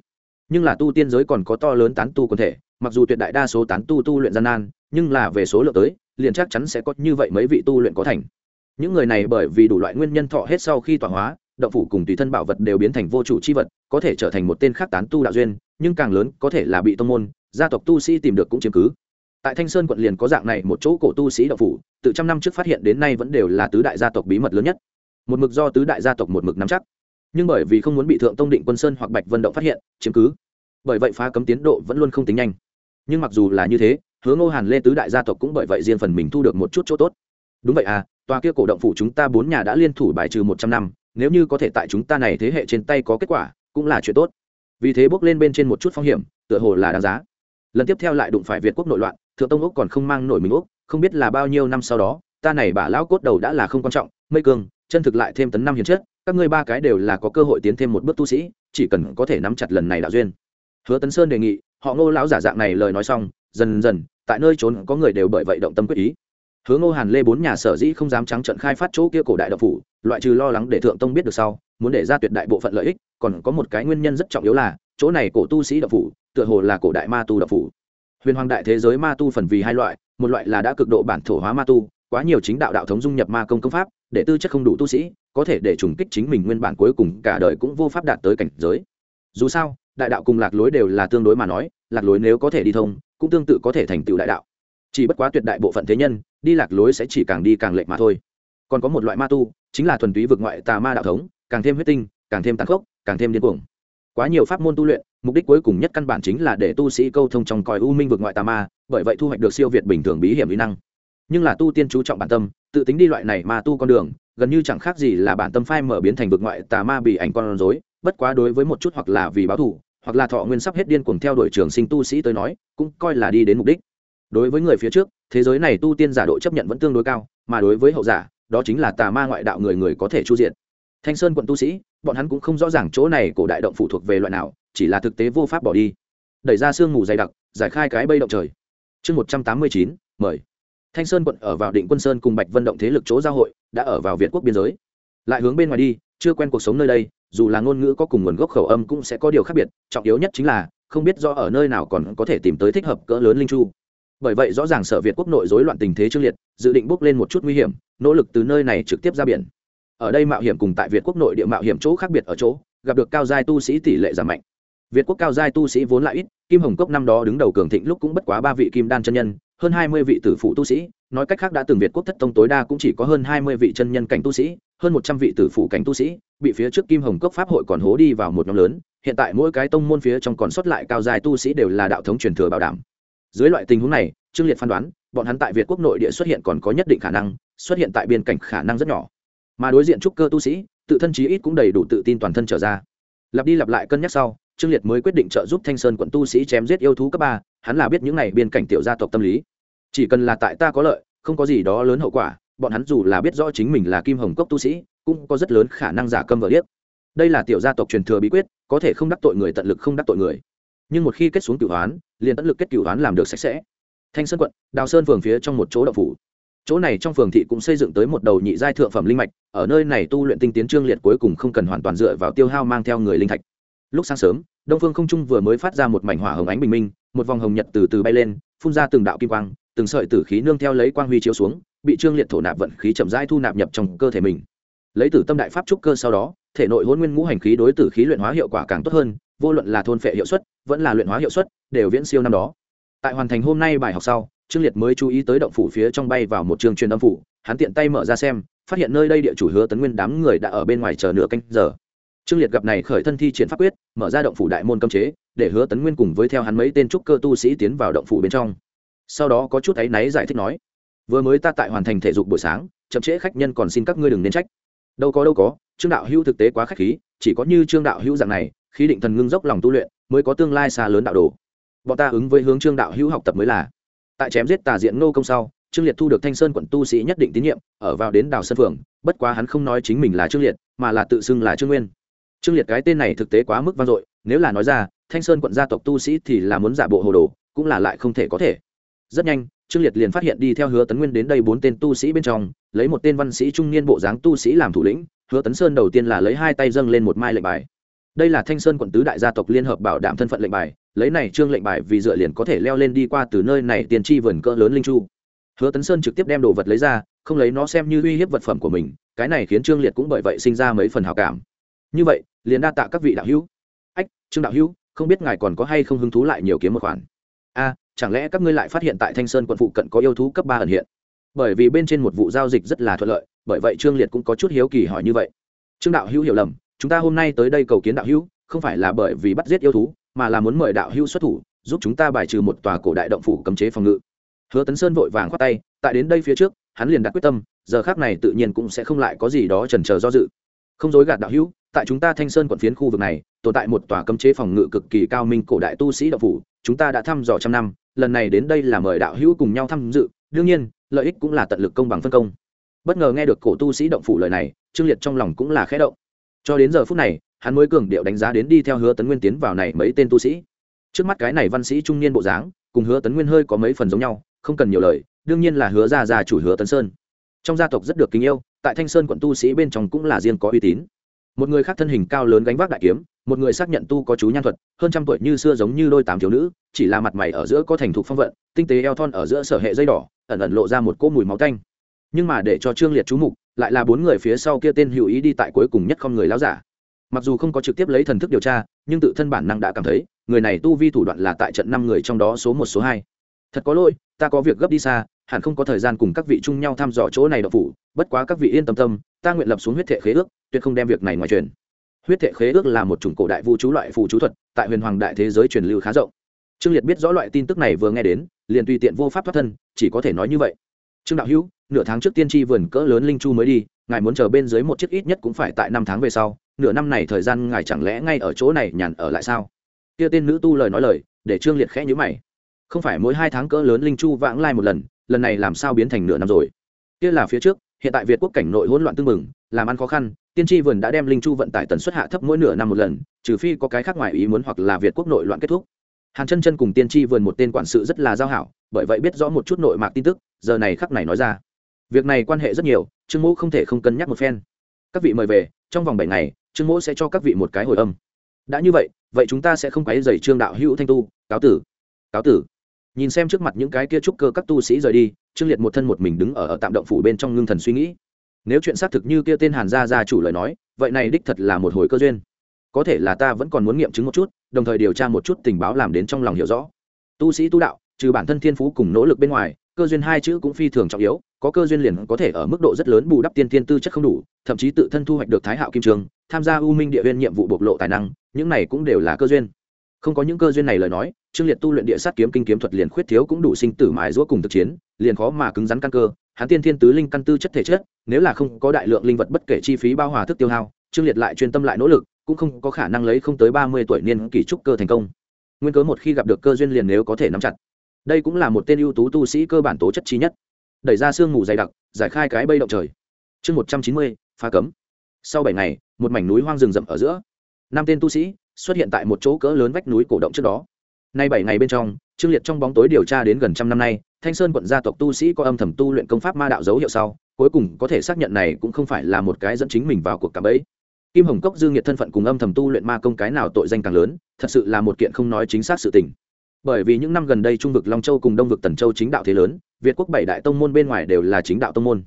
Nhưng là tu tiên giới còn có to lớn tán tu quần thể, mặc dù tuyệt đại đa số tán tu tu luyện gian nan, nhưng là về số lượng tới, liền chắc chắn sẽ có như vậy mấy vị tu luyện có thành. Những người này bởi vì đủ loại nguyên nhân thọ hết sau khi tọa hóa động phủ cùng tùy thân bảo vật đều biến thành vô chủ chi vật, có thể trở thành một tên khác tán tu đạo duyên, nhưng càng lớn có thể là bị tông môn, gia tộc tu sĩ tìm được cũng chiếm cứ. Tại thanh sơn quận liền có dạng này một chỗ cổ tu sĩ động phủ, từ trăm năm trước phát hiện đến nay vẫn đều là tứ đại gia tộc bí mật lớn nhất. Một mực do tứ đại gia tộc một mực nắm chắc. Nhưng bởi vì không muốn bị thượng tông định quân sơn hoặc bạch vân động phát hiện, chiếm cứ. Bởi vậy phá cấm tiến độ vẫn luôn không tính nhanh. Nhưng mặc dù là như thế, hứa ngô hàn lê tứ đại gia tộc cũng bởi vậy riêng phần mình thu được một chút chỗ tốt. Đúng vậy à tòa kia cổ động phủ chúng ta bốn nhà đã liên thủ bài trừ một trăm năm nếu như có thể tại chúng ta này thế hệ trên tay có kết quả, cũng là chuyện tốt. Vì thế bước lên bên trên một chút phong hiểm, tựa hồ là đáng giá. Lần tiếp theo lại đụng phải việt quốc nội loạn, thượng tông úc còn không mang nổi mình úc, không biết là bao nhiêu năm sau đó, ta này bà lão cốt đầu đã là không quan trọng, mây cường chân thực lại thêm tấn năm hiền chất, các ngươi ba cái đều là có cơ hội tiến thêm một bước tu sĩ, chỉ cần có thể nắm chặt lần này đạo duyên. Hứa tấn sơn đề nghị, họ ngô lão giả dạng này lời nói xong, dần dần, tại nơi trốn có người đều bởi vậy động tâm quyết ý. Hứa ngô hàn lê bốn nhà sở dĩ không dám trắng trận khai phát chỗ kia cổ đại độc phủ loại trừ lo lắng để thượng tông biết được sau, muốn để ra tuyệt đại bộ phận lợi ích, còn có một cái nguyên nhân rất trọng yếu là, chỗ này cổ tu sĩ đập phủ, tựa hồ là cổ đại ma tu đập phủ. Huyền hoàng đại thế giới ma tu phần vì hai loại, một loại là đã cực độ bản thổ hóa ma tu, quá nhiều chính đạo đạo thống dung nhập ma công công pháp, để tư chất không đủ tu sĩ, có thể để trùng kích chính mình nguyên bản cuối cùng, cả đời cũng vô pháp đạt tới cảnh giới. Dù sao, đại đạo cùng lạc lối đều là tương đối mà nói, lạc lối nếu có thể đi thông, cũng tương tự có thể thành tựu đại đạo. Chỉ bất quá tuyệt đại bộ phận thế nhân, đi lạc lối sẽ chỉ càng đi càng lệch mà thôi. Còn có một loại ma tu chính là thuần túy vực ngoại tà ma đạo thống, càng thêm huyết tinh, càng thêm tàn khốc, càng thêm điên cuồng. Quá nhiều pháp môn tu luyện, mục đích cuối cùng nhất căn bản chính là để tu sĩ câu thông trong còi u minh vực ngoại tà ma, bởi vậy thu hoạch được siêu việt bình thường bí hiểm lý năng. Nhưng là tu tiên chú trọng bản tâm, tự tính đi loại này mà tu con đường, gần như chẳng khác gì là bản tâm phai mở biến thành vực ngoại tà ma bị ảnh con rối, bất quá đối với một chút hoặc là vì báo thù, hoặc là thọ nguyên sắp hết điên cuồng theo đuổi trường sinh tu sĩ tới nói, cũng coi là đi đến mục đích. Đối với người phía trước, thế giới này tu tiên giả độ chấp nhận vẫn tương đối cao, mà đối với hậu giả đó chính là tà ma ngoại đạo người người có thể chu diện thanh sơn quận tu sĩ, bọn hắn cũng không rõ ràng chỗ này cổ đại động phụ thuộc về loại nào, chỉ là thực tế vô pháp bỏ đi. Đẩy ra sương mù dày đặc, giải khai cái bây động trời. Chương một trăm tám mươi chín, mời. Thanh sơn quận ở vào định quân sơn cùng bạch vân động thế lực chỗ giao hội, đã ở vào việt quốc biên giới. Lại hướng bên ngoài đi, chưa quen cuộc sống nơi đây, dù là ngôn ngữ có cùng nguồn gốc khẩu âm cũng sẽ có điều khác biệt, trọng yếu nhất chính là, không biết do ở nơi nào còn có thể tìm tới thích hợp cỡ lớn linh chu. Bởi vậy rõ ràng sở việt quốc nội rối loạn tình thế trương liệt, dự định bước lên một chút nguy hiểm nỗ lực từ nơi này trực tiếp ra biển. Ở đây mạo hiểm cùng tại việt quốc nội địa mạo hiểm chỗ khác biệt ở chỗ, gặp được cao giai tu sĩ tỷ lệ giảm mạnh. Việt quốc cao giai tu sĩ vốn lại ít, kim hồng cốc năm đó đứng đầu cường thịnh lúc cũng bất quá ba vị kim đan chân nhân, hơn hai mươi vị tử phụ tu sĩ, nói cách khác đã từng việt quốc thất tông tối đa cũng chỉ có hơn hai mươi vị chân nhân cảnh tu sĩ, hơn một trăm vị tử phụ cảnh tu sĩ, bị phía trước kim hồng cốc pháp hội còn hố đi vào một nhóm lớn, hiện tại mỗi cái tông môn phía trong còn sót lại cao giai tu sĩ đều là đạo thống truyền thừa bảo đảm. Dưới loại tình huống này, trương liệt phán đoán bọn hắn tại việt quốc nội địa xuất hiện còn có nhất định khả năng, xuất hiện tại biên cảnh khả năng rất nhỏ. Mà đối diện trúc cơ tu sĩ, tự thân chí ít cũng đầy đủ tự tin toàn thân trở ra. Lặp đi lặp lại cân nhắc sau, trương liệt mới quyết định trợ giúp thanh sơn quận tu sĩ chém giết yêu thú cấp ba, hắn là biết những này biên cảnh tiểu gia tộc tâm lý. Chỉ cần là tại ta có lợi, không có gì đó lớn hậu quả, bọn hắn dù là biết rõ chính mình là kim hồng cốc tu sĩ, cũng có rất lớn khả năng giả câm vợ điếc. Đây là tiểu gia tộc truyền thừa bí quyết, có thể không đắc tội người tận lực không đắc tội người. Nhưng một khi kết xuống cửu hoán liền tận lực kết cửu hoán làm được sạch sẽ thanh sơn quận, đào sơn phường phía trong một chỗ đậu phủ. Chỗ này trong phường thị cũng xây dựng tới một đầu nhị giai thượng phẩm linh mạch, ở nơi này tu luyện tinh tiến trương liệt cuối cùng không cần hoàn toàn dựa vào tiêu hao mang theo người linh thạch. Lúc sáng sớm, đông phương không trung vừa mới phát ra một mảnh hỏa hồng ánh bình minh, một vòng hồng nhật từ từ bay lên, phun ra từng đạo kim quang, từng sợi tử khí nương theo lấy quang huy chiếu xuống, bị trương liệt thổ nạp vận khí chậm rãi thu nạp nhập trong cơ thể mình. Lấy tử tâm đại pháp trúc cơ sau đó, thể nội hôn nguyên ngũ hành khí đối tử khí luyện hóa hiệu quả càng tốt hơn, vô luận là thôn phệ hiệu suất, vẫn là luyện hóa hiệu suất, đều viễn siêu năm đó tại hoàn thành hôm nay bài học sau, trương liệt mới chú ý tới động phủ phía trong bay vào một trường truyền âm phủ, hắn tiện tay mở ra xem, phát hiện nơi đây địa chủ hứa tấn nguyên đám người đã ở bên ngoài chờ nửa canh giờ. Trương liệt gặp này khởi thân thi triển pháp quyết, mở ra động phủ đại môn cấm chế, để hứa tấn nguyên cùng với theo hắn mấy tên trúc cơ tu sĩ tiến vào động phủ bên trong. Sau đó có chút áy náy giải thích nói, vừa mới ta tại hoàn thành thể dục buổi sáng, chậm trễ khách nhân còn xin các ngươi đừng nên trách. Đâu có đâu có, trương đạo hữu thực tế quá khắc khí, chỉ có như trương đạo hữu dạng này, khí định thần ngưng dốc lòng tu luyện, mới có tương lai xa lớn đạo đồ bọn ta ứng với hướng trương đạo hữu học tập mới là. Tại chém giết tà diện ngô công sau, trương liệt thu được thanh sơn quận tu sĩ nhất định tín nhiệm, ở vào đến đào sơn phường bất quá hắn không nói chính mình là trương liệt, mà là tự xưng là trương nguyên. Trương liệt cái tên này thực tế quá mức vang dội, nếu là nói ra, thanh sơn quận gia tộc tu sĩ thì là muốn giả bộ hồ đồ, cũng là lại không thể có thể. Rất nhanh, trương liệt liền phát hiện đi theo hứa tấn nguyên đến đây bốn tên tu sĩ bên trong, lấy một tên văn sĩ trung niên bộ dáng tu sĩ làm thủ lĩnh, hứa tấn sơn đầu tiên là lấy hai tay dâng lên một mai lệnh bài. Đây là thanh sơn quận tứ đại gia tộc liên hợp bảo đảm thân phận lệnh bài lấy này trương lệnh bài vì dựa liền có thể leo lên đi qua từ nơi này tiền tri vườn cỡ lớn linh chu. Hứa tấn sơn trực tiếp đem đồ vật lấy ra, không lấy nó xem như uy hiếp vật phẩm của mình, cái này khiến trương liệt cũng bởi vậy sinh ra mấy phần hào cảm. Như vậy, liền đa tạ các vị đạo hữu. Ách, trương đạo hữu, không biết ngài còn có hay không hứng thú lại nhiều kiếm một khoản? A, chẳng lẽ các ngươi lại phát hiện tại thanh sơn quận phụ cận có yêu thú cấp ba ẩn hiện? Bởi vì bên trên một vụ giao dịch rất là thuận lợi, bởi vậy trương liệt cũng có chút hiếu kỳ hỏi như vậy. Trương đạo hữu hiểu lầm, chúng ta hôm nay tới đây cầu kiến đạo hữu, không phải là bởi vì bắt giết yêu thú mà là muốn mời đạo hữu xuất thủ, giúp chúng ta bài trừ một tòa cổ đại động phủ cấm chế phòng ngự. Hứa tấn sơn vội vàng khoát tay, tại đến đây phía trước, hắn liền đặt quyết tâm, giờ khác này tự nhiên cũng sẽ không lại có gì đó chần chờ do dự. Không dối gạt đạo hữu, tại chúng ta thanh sơn quận phiến khu vực này, tồn tại một tòa cấm chế phòng ngự cực kỳ cao minh cổ đại tu sĩ đạo phủ, chúng ta đã thăm dò trăm năm, lần này đến đây là mời đạo hữu cùng nhau tham dự, đương nhiên, lợi ích cũng là tận lực công bằng phân công. Bất ngờ nghe được cổ tu sĩ động phủ lời này, trương liệt trong lòng cũng là khẽ động. Cho đến giờ phút này hắn mới cường điệu đánh giá đến đi theo hứa tấn nguyên tiến vào này mấy tên tu sĩ. Trước mắt cái này văn sĩ trung niên bộ dáng, cùng hứa tấn nguyên hơi có mấy phần giống nhau, không cần nhiều lời, đương nhiên là hứa ra ra chủ hứa tấn sơn. Trong gia tộc rất được kính yêu, tại thanh sơn quận tu sĩ bên trong cũng là riêng có uy tín. Một người khác thân hình cao lớn gánh vác đại kiếm, một người xác nhận tu có chú nhan thuật, hơn trăm tuổi như xưa giống như đôi tám thiếu nữ, chỉ là mặt mày ở giữa có thành thục phong vận, tinh tế eo thon ở giữa sở hệ dây đỏ, ẩn ẩn lộ ra một cỗ mùi máu tanh. Nhưng mà để cho trương liệt chú mục, lại là bốn người phía sau kia tên hữu ý đi tại cuối cùng nhất không người láo giả mặc dù không có trực tiếp lấy thần thức điều tra, nhưng tự thân bản năng đã cảm thấy, người này tu vi thủ đoạn là tại trận năm người trong đó số một, số hai. Thật có lỗi, ta có việc gấp đi xa, hẳn không có thời gian cùng các vị chung nhau thăm dò chỗ này độc phủ, bất quá các vị yên tâm tâm, ta nguyện lập xuống huyết thệ khế ước, tuyệt không đem việc này ngoài truyền. Huyết thệ khế ước là một chủng cổ đại vũ chú loại phù chú thuật, tại huyền hoàng đại thế giới truyền lưu khá rộng. Trương liệt biết rõ loại tin tức này vừa nghe đến, liền tùy tiện vô pháp thoát thân, chỉ có thể nói như vậy. Trương đạo hữu, nửa tháng trước tiên tri vườn cỡ lớn linh chu mới đi ngài muốn chờ bên dưới một chiếc ít nhất cũng phải tại năm tháng về sau, nửa năm này thời gian ngài chẳng lẽ ngay ở chỗ này nhàn ở lại sao? Kia tên nữ tu lời nói lời, để trương liệt khẽ nhữ mày. Không phải mỗi hai tháng cỡ lớn linh chu vãng lai một lần lần này làm sao biến thành nửa năm rồi? Kia là phía trước, hiện tại việt quốc cảnh nội hỗn loạn tương mừng, làm ăn khó khăn, tiên tri vườn đã đem linh chu vận tải tần suất hạ thấp mỗi nửa năm một lần, trừ phi có cái khác ngoài ý muốn hoặc là việt quốc nội loạn kết thúc. Hàn chân chân cùng tiên tri vườn một tên quản sự rất là giao hảo, bởi vậy biết rõ một chút nội mạc tin tức, giờ này khắc này nói ra. Việc này quan hệ rất nhiều trương mỗ không thể không cân nhắc một phen. Các vị mời về trong vòng bảy ngày trương mỗ sẽ cho các vị một cái hồi âm. Đã như vậy vậy chúng ta sẽ không quấy dày trương đạo hữu thanh tu cáo tử. Cáo tử. Nhìn xem trước mặt những cái kia trúc cơ các tu sĩ rời đi trương liệt một thân một mình đứng ở, ở tạm động phủ bên trong ngưng thần suy nghĩ. Nếu chuyện xác thực như kia tên hàn gia gia chủ lời nói vậy này đích thật là một hồi cơ duyên. Có thể là ta vẫn còn muốn nghiệm chứng một chút đồng thời điều tra một chút tình báo làm đến trong lòng hiểu rõ. Tu sĩ tu đạo trừ bản thân thiên phú cùng nỗ lực bên ngoài cơ duyên hai chữ cũng phi thường trọng yếu, có cơ duyên liền có thể ở mức độ rất lớn bù đắp tiên tiên tư chất không đủ, thậm chí tự thân thu hoạch được thái hạo kim trường, tham gia u minh địa viên nhiệm vụ bộc lộ tài năng, những này cũng đều là cơ duyên. Không có những cơ duyên này lời nói, trương liệt tu luyện địa sát kiếm kinh kiếm thuật liền khuyết thiếu cũng đủ sinh tử mài giũa cùng thực chiến, liền khó mà cứng rắn căn cơ. Hắn tiên thiên tứ linh căn tư chất thể chất, nếu là không có đại lượng linh vật bất kể chi phí bao hòa thức tiêu hao, trương liệt lại chuyên tâm lại nỗ lực, cũng không có khả năng lấy không tới ba mươi tuổi niên kỷ trúc cơ thành công. Nguyên cớ một khi gặp được cơ duyên liền nếu có thể nắm chặt đây cũng là một tên ưu tú tu sĩ cơ bản tố chất trí nhất. Đẩy ra sương mù dày đặc, giải khai cái bây động trời. Chương một trăm chín mươi, phá cấm. Sau bảy ngày, một mảnh núi hoang rừng rậm ở giữa. Năm tên tu sĩ xuất hiện tại một chỗ cỡ lớn vách núi cổ động trước đó. Nay bảy ngày bên trong, trương liệt trong bóng tối điều tra đến gần trăm năm nay, thanh sơn quận gia tộc tu sĩ có âm thầm tu luyện công pháp ma đạo dấu hiệu sau, cuối cùng có thể xác nhận này cũng không phải là một cái dẫn chính mình vào cuộc cạm ấy kim hồng cốc dương nhiệt thân phận cùng âm thầm tu luyện ma công cái nào tội danh càng lớn, thật sự là một kiện không nói chính xác sự tình bởi vì những năm gần đây trung vực long châu cùng đông vực tần châu chính đạo thế lớn, việt quốc bảy đại tông môn bên ngoài đều là chính đạo tông môn.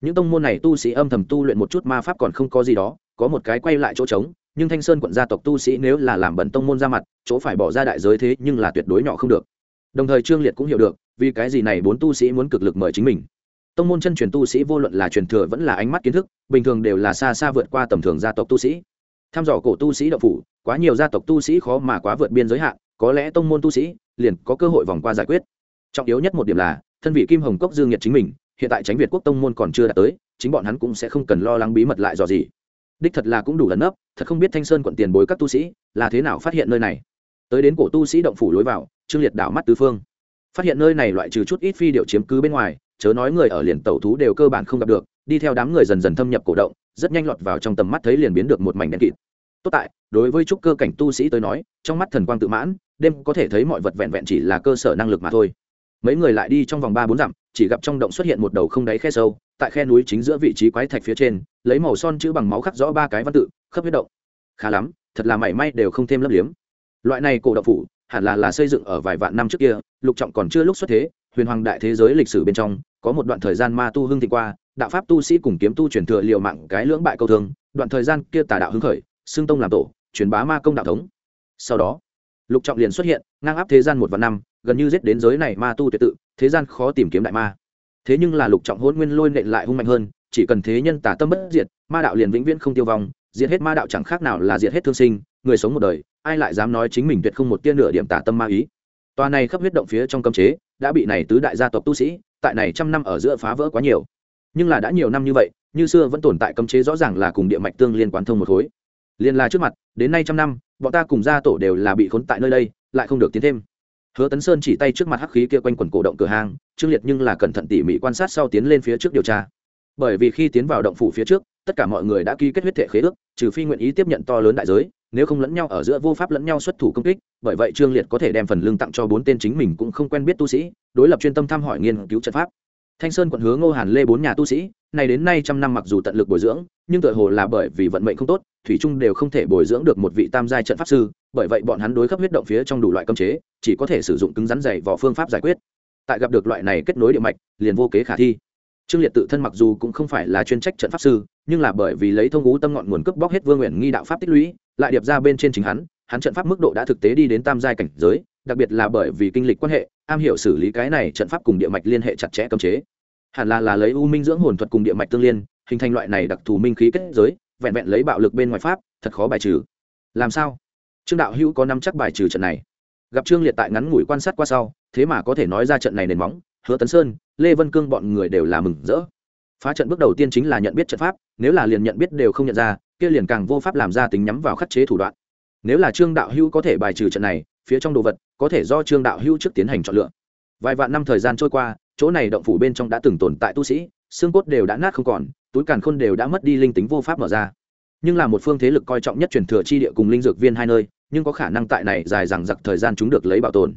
Những tông môn này tu sĩ âm thầm tu luyện một chút ma pháp còn không có gì đó, có một cái quay lại chỗ trống, nhưng thanh sơn quận gia tộc tu sĩ nếu là làm bẩn tông môn ra mặt, chỗ phải bỏ ra đại giới thế nhưng là tuyệt đối nhỏ không được. Đồng thời trương liệt cũng hiểu được, vì cái gì này bốn tu sĩ muốn cực lực mời chính mình. Tông môn chân truyền tu sĩ vô luận là truyền thừa vẫn là ánh mắt kiến thức, bình thường đều là xa xa vượt qua tầm thường gia tộc tu sĩ. Tham dò cổ tu sĩ đậu phủ, quá nhiều gia tộc tu sĩ khó mà quá vượt biên giới hạn có lẽ tông môn tu sĩ liền có cơ hội vòng qua giải quyết. Trọng yếu nhất một điểm là, thân vị kim hồng cốc dương nhiệt chính mình, hiện tại tránh việt quốc tông môn còn chưa đạt tới, chính bọn hắn cũng sẽ không cần lo lắng bí mật lại dò gì đích thật là cũng đủ lần nấp, thật không biết thanh sơn quận tiền bối các tu sĩ là thế nào phát hiện nơi này. Tới đến cổ tu sĩ động phủ lối vào, trương liệt đảo mắt tứ phương. Phát hiện nơi này loại trừ chút ít phi điệu chiếm cứ bên ngoài, chớ nói người ở liền tẩu thú đều cơ bản không gặp được, đi theo đám người dần dần thâm nhập cổ động, rất nhanh lọt vào trong tầm mắt thấy liền biến được một mảnh đen kịt tốt tại, đối với trúc cơ cảnh tu sĩ tới nói, trong mắt thần quang tự mãn, đêm có thể thấy mọi vật vẹn vẹn chỉ là cơ sở năng lực mà thôi. Mấy người lại đi trong vòng ba bốn dặm, chỉ gặp trong động xuất hiện một đầu không đáy khe sâu, tại khe núi chính giữa vị trí quái thạch phía trên, lấy màu son chữ bằng máu khắc rõ ba cái văn tự, khớp huyết động. Khá lắm, thật là mảy may đều không thêm lấp liếm. Loại này cổ động phủ, hẳn là là xây dựng ở vài vạn năm trước kia, lục trọng còn chưa lúc xuất thế, huyền hoàng đại thế giới lịch sử bên trong, có một đoạn thời gian ma tu hưng thịnh qua, đạo pháp tu sĩ cùng kiếm tu truyền thừa liều mạng cái lưỡng bại câu thương, đoạn thời gian kia tà đạo hưng khởi xương tông làm tổ, truyền bá ma công đạo thống. Sau đó, lục trọng liền xuất hiện, ngang áp thế gian một vạn năm, gần như giết đến giới này ma tu tuyệt tự, thế gian khó tìm kiếm đại ma. Thế nhưng là lục trọng hôn nguyên lôi nện lại hung mạnh hơn, chỉ cần thế nhân tả tâm bất diệt, ma đạo liền vĩnh viễn không tiêu vong, diệt hết ma đạo chẳng khác nào là diệt hết thương sinh, người sống một đời, ai lại dám nói chính mình tuyệt không một tia nửa điểm tả tâm ma ý. Tòa này khắp huyết động phía trong cấm chế, đã bị này tứ đại gia tộc tu sĩ, tại này trăm năm ở giữa phá vỡ quá nhiều. Nhưng là đã nhiều năm như vậy, như xưa vẫn tồn tại cấm chế rõ ràng là cùng địa mạch tương liên quan thông một khối liên là trước mặt đến nay trăm năm bọn ta cùng gia tổ đều là bị khốn tại nơi đây lại không được tiến thêm. Hứa tấn sơn chỉ tay trước mặt hắc khí kia quanh quần cổ động cửa hàng, trương liệt nhưng là cẩn thận tỉ mỉ quan sát sau tiến lên phía trước điều tra. Bởi vì khi tiến vào động phủ phía trước tất cả mọi người đã ký kết huyết thể khế ước trừ phi nguyện ý tiếp nhận to lớn đại giới nếu không lẫn nhau ở giữa vô pháp lẫn nhau xuất thủ công kích bởi vậy trương liệt có thể đem phần lương tặng cho bốn tên chính mình cũng không quen biết tu sĩ đối lập chuyên tâm thăm hỏi nghiên cứu trận pháp thanh sơn quận hướng ngô hàn lê bốn nhà tu sĩ này đến nay trăm năm mặc dù tận lực bồi dưỡng, nhưng tựa hồ là bởi vì vận mệnh không tốt, thủy trung đều không thể bồi dưỡng được một vị tam giai trận pháp sư, bởi vậy bọn hắn đối khắp huyết động phía trong đủ loại cơm chế, chỉ có thể sử dụng cứng rắn dày vỏ phương pháp giải quyết. Tại gặp được loại này kết nối địa mạch, liền vô kế khả thi. Trương liệt tự thân mặc dù cũng không phải là chuyên trách trận pháp sư, nhưng là bởi vì lấy thông ngũ tâm ngọn nguồn cướp bóc hết vương nguyện nghi đạo pháp tích lũy, lại điệp ra bên trên chính hắn hắn trận pháp mức độ đã thực tế đi đến tam giai cảnh giới, đặc biệt là bởi vì kinh lịch quan hệ am hiểu xử lý cái này trận pháp cùng địa mạch liên hệ chặt chẽ cấm chế. Hẳn là là lấy u minh dưỡng hồn thuật cùng địa mạch tương liên, hình thành loại này đặc thù minh khí kết giới, vẹn vẹn lấy bạo lực bên ngoài pháp, thật khó bài trừ. Làm sao? Trương đạo hữu có năm chắc bài trừ trận này? Gặp trương liệt tại ngắn ngủi quan sát qua sau, thế mà có thể nói ra trận này nền móng, hứa tấn sơn, lê vân cương bọn người đều là mừng rỡ. Phá trận bước đầu tiên chính là nhận biết trận pháp, nếu là liền nhận biết đều không nhận ra, kia liền càng vô pháp làm ra tính nhắm vào khắc chế thủ đoạn. Nếu là trương đạo hữu có thể bài trừ trận này phía trong đồ vật, có thể do trương đạo hữu trước tiến hành chọn lựa. Vài vạn năm thời gian trôi qua, chỗ này động phủ bên trong đã từng tồn tại tu sĩ, xương cốt đều đã nát không còn, túi càn khôn đều đã mất đi linh tính vô pháp mở ra. Nhưng là một phương thế lực coi trọng nhất truyền thừa chi địa cùng linh dược viên hai nơi, nhưng có khả năng tại này dài dằng dặc thời gian chúng được lấy bảo tồn.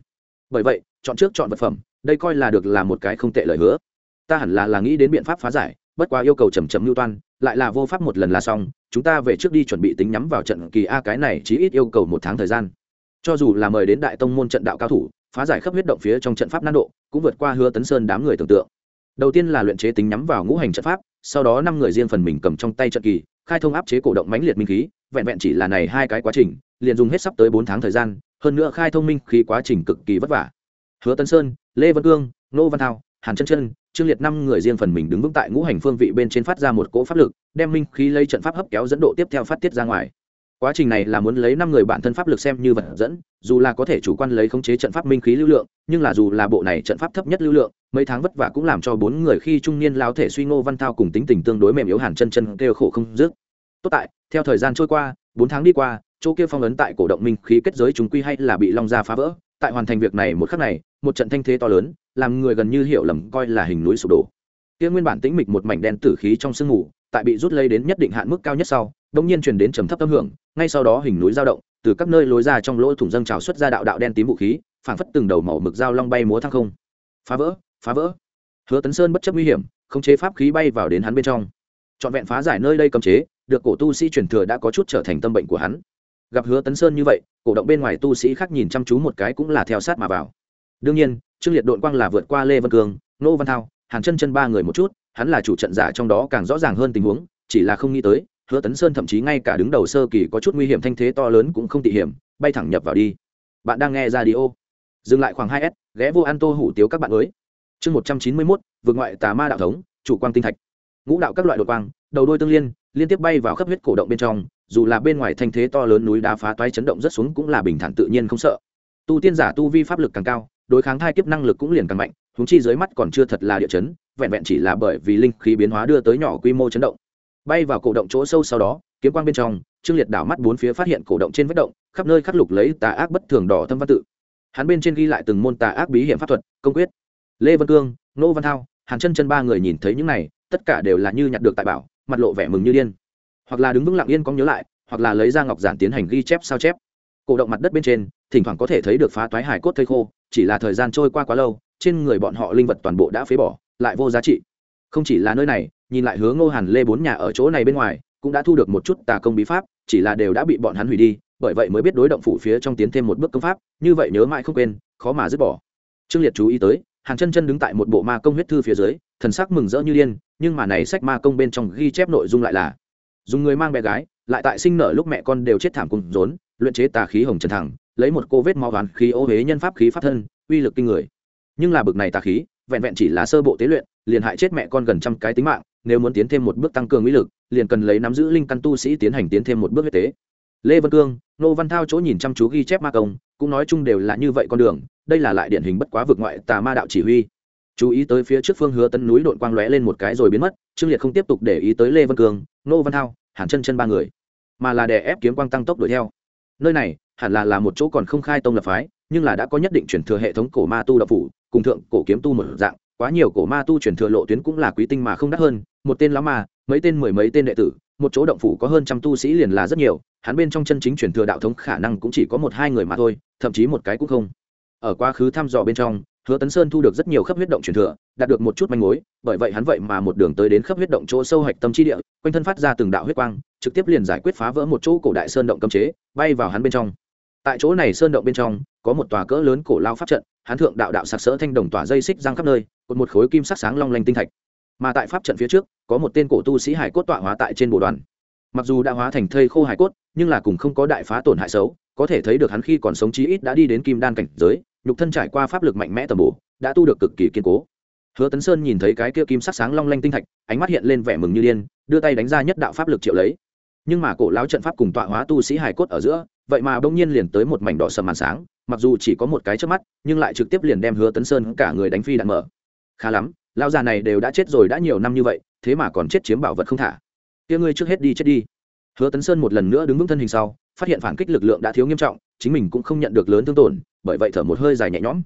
Bởi vậy, chọn trước chọn vật phẩm, đây coi là được là một cái không tệ lời hứa. Ta hẳn là là nghĩ đến biện pháp phá giải, bất quá yêu cầu chầm chậm lưu toan, lại là vô pháp một lần là xong, chúng ta về trước đi chuẩn bị tính nhắm vào trận kỳ a cái này chí ít yêu cầu một tháng thời gian cho dù là mời đến đại tông môn trận đạo cao thủ, phá giải khắp huyết động phía trong trận pháp nan độ, cũng vượt qua hứa tấn sơn đám người tưởng tượng. Đầu tiên là luyện chế tính nhắm vào ngũ hành trận pháp, sau đó năm người riêng phần mình cầm trong tay trận kỳ, khai thông áp chế cổ động mãnh liệt minh khí, vẹn vẹn chỉ là này hai cái quá trình, liền dùng hết sắp tới bốn tháng thời gian, hơn nữa khai thông minh khí quá trình cực kỳ vất vả. Hứa Tấn sơn, lê văn cương nô văn thao, hàn chân chân, trương liệt năm người riêng phần mình đứng vững tại ngũ hành phương vị bên trên phát ra một cỗ pháp lực, đem minh khí lấy trận pháp hấp kéo dẫn độ tiếp theo phát tiết ra ngoài quá trình này là muốn lấy năm người bản thân pháp lực xem như vật dẫn dù là có thể chủ quan lấy khống chế trận pháp minh khí lưu lượng nhưng là dù là bộ này trận pháp thấp nhất lưu lượng mấy tháng vất vả cũng làm cho bốn người khi trung niên lao thể suy ngô văn thao cùng tính tình tương đối mềm yếu hàn chân chân kêu khổ không dứt. Tốt tại theo thời gian trôi qua bốn tháng đi qua chỗ kia phong ấn tại cổ động minh khí kết giới chúng quy hay là bị long gia phá vỡ. Tại hoàn thành việc này một khắc này một trận thanh thế to lớn làm người gần như hiểu lầm coi là hình núi sụp đổ. Kia nguyên bản tĩnh mịch một mảnh đen tử khí trong sương ngủ, tại bị rút lấy đến nhất định hạn mức cao nhất sau đông nhiên truyền đến trầm thấp âm hưởng, ngay sau đó hình núi dao động, từ các nơi lối ra trong lỗ thủng dâng trào xuất ra đạo đạo đen tím vũ khí, phảng phất từng đầu màu mực dao long bay múa thăng không. Phá vỡ phá vỡ. Hứa tấn sơn bất chấp nguy hiểm, khống chế pháp khí bay vào đến hắn bên trong. Trọn vẹn phá giải nơi đây cấm chế, được cổ tu sĩ truyền thừa đã có chút trở thành tâm bệnh của hắn. Gặp hứa tấn sơn như vậy, cổ động bên ngoài tu sĩ khác nhìn chăm chú một cái cũng là theo sát mà vào. Đương nhiên, trương liệt đội quang là vượt qua lê văn cường, nô văn thao hàng chân chân ba người một chút, hắn là chủ trận giả trong đó càng rõ ràng hơn tình huống, chỉ là không nghĩ tới hứa tấn sơn thậm chí ngay cả đứng đầu sơ kỳ có chút nguy hiểm thanh thế to lớn cũng không tị hiểm, bay thẳng nhập vào đi. Bạn đang nghe ra đi ô dừng lại khoảng hai s, ghé vô an tô hủ tiếu các bạn mới chương một trăm chín mươi mốt, vượt ngoại tà ma đạo thống, chủ quang tinh thạch. Ngũ đạo các loại đột quang, đầu đôi tương liên liên tiếp bay vào khắp huyết cổ động bên trong, dù là bên ngoài thanh thế to lớn núi đá phá toái chấn động rất xuống cũng là bình thản tự nhiên không sợ. Tu tiên giả tu vi pháp lực càng cao, đối kháng thai kiếp năng lực cũng liền càng mạnh húng chi dưới mắt còn chưa thật là địa chấn, vẹn vẹn chỉ là bởi vì linh khí biến hóa đưa tới nhỏ quy mô chấn động bay vào cổ động chỗ sâu sau đó, kiếm quang bên trong, trương liệt đảo mắt bốn phía phát hiện cổ động trên vết động, khắp nơi khắc lục lấy tà ác bất thường đỏ thâm văn tự. Hắn bên trên ghi lại từng môn tà ác bí hiểm pháp thuật, công quyết. Lê văn cương, nô văn thao, hàn chân chân ba người nhìn thấy những này, tất cả đều là như nhặt được tài bảo, mặt lộ vẻ mừng như điên. Hoặc là đứng vững lặng yên có nhớ lại, hoặc là lấy ra ngọc giản tiến hành ghi chép sao chép. Cổ động mặt đất bên trên, thỉnh thoảng có thể thấy được phá toái hải cốt thây khô, chỉ là thời gian trôi qua quá lâu, trên người bọn họ linh vật toàn bộ đã phế bỏ, lại vô giá trị. Không chỉ là nơi này nhìn lại hướng ngô hàn lê bốn nhà ở chỗ này bên ngoài, cũng đã thu được một chút tà công bí pháp, chỉ là đều đã bị bọn hắn hủy đi, bởi vậy mới biết đối động phủ phía trong tiến thêm một bước công pháp, như vậy nhớ mãi không quên, khó mà dứt bỏ. Trương liệt chú ý tới hàng chân chân đứng tại một bộ ma công huyết thư phía dưới, thần sắc mừng rỡ như điên, nhưng mà này sách ma công bên trong ghi chép nội dung lại là, dùng người mang bé gái, lại tại sinh nở lúc mẹ con đều chết thảm cùng rốn, luyện chế tà khí hồng trần thẳng, lấy một cô vết máu ván khí ô huế nhân pháp khí pháp thân, uy lực kinh người. Nhưng là bực này tà khí, vẹn vẹn chỉ là sơ bộ tế luyện, liền hại chết mẹ con gần trăm cái tính mạng nếu muốn tiến thêm một bước tăng cường uy lực, liền cần lấy nắm giữ linh căn tu sĩ tiến hành tiến thêm một bước huyết tế. Lê văn cương, nô văn thao chỗ nhìn chăm chú ghi chép ma công, cũng nói chung đều là như vậy con đường, đây là lại điển hình bất quá vực ngoại tà ma đạo chỉ huy. Chú ý tới phía trước phương hứa tân núi đội quang lóe lên một cái rồi biến mất, trương liệt không tiếp tục để ý tới lê văn cương, nô văn thao, hàn chân chân ba người, mà là đè ép kiếm quang tăng tốc đuổi theo. Nơi này, hẳn là là một chỗ còn không khai tông lập phái, nhưng là đã có nhất định chuyển thừa hệ thống cổ ma tu đạo phủ, cùng thượng cổ kiếm tu một dạng quá nhiều cổ ma tu chuyển thừa lộ tuyến cũng là quý tinh mà không đắt hơn, một tên lão ma, mấy tên mười mấy tên đệ tử, một chỗ động phủ có hơn trăm tu sĩ liền là rất nhiều, hắn bên trong chân chính chuyển thừa đạo thống khả năng cũng chỉ có một hai người mà thôi, thậm chí một cái cũng không. Ở quá khứ thăm dò bên trong, hứa tấn sơn thu được rất nhiều khắp huyết động chuyển thừa, đạt được một chút manh mối, bởi vậy hắn vậy mà một đường tới đến khắp huyết động chỗ sâu hạch tâm trí địa, quanh thân phát ra từng đạo huyết quang, trực tiếp liền giải quyết phá vỡ một chỗ cổ đại sơn động cấm chế, bay vào hắn bên trong. Tại chỗ này sơn động bên trong có một tòa cỡ lớn cổ lao pháp trận hắn thượng đạo đạo sặc sỡ thanh đồng tỏa dây xích răng khắp nơi, cột một khối kim sắc sáng long lanh tinh thạch. Mà tại pháp trận phía trước, có một tên cổ tu sĩ hải cốt tọa hóa tại trên bộ đoàn. Mặc dù đã hóa thành thây khô hải cốt, nhưng là cùng không có đại phá tổn hại xấu, có thể thấy được hắn khi còn sống chí ít đã đi đến kim đan cảnh giới, nhục thân trải qua pháp lực mạnh mẽ tầm bổ, đã tu được cực kỳ kiên cố. Hứa tấn sơn nhìn thấy cái kia kim sắc sáng long lanh tinh thạch, ánh mắt hiện lên vẻ mừng như điên, đưa tay đánh ra nhất đạo pháp lực triệu lấy. Nhưng mà cổ lão trận pháp cùng tọa hóa tu sĩ hải cốt ở giữa vậy mà bỗng nhiên liền tới một mảnh đỏ sầm màn sáng, mặc dù chỉ có một cái trước mắt, nhưng lại trực tiếp liền đem hứa tấn sơn cả người đánh phi đạn mở. Khá lắm, lão già này đều đã chết rồi đã nhiều năm như vậy, thế mà còn chết chiếm bảo vật không thả. Kia ngươi trước hết đi chết đi. Hứa tấn sơn một lần nữa đứng vững thân hình sau, phát hiện phản kích lực lượng đã thiếu nghiêm trọng, chính mình cũng không nhận được lớn thương tổn, bởi vậy thở một hơi dài nhẹ nhõm.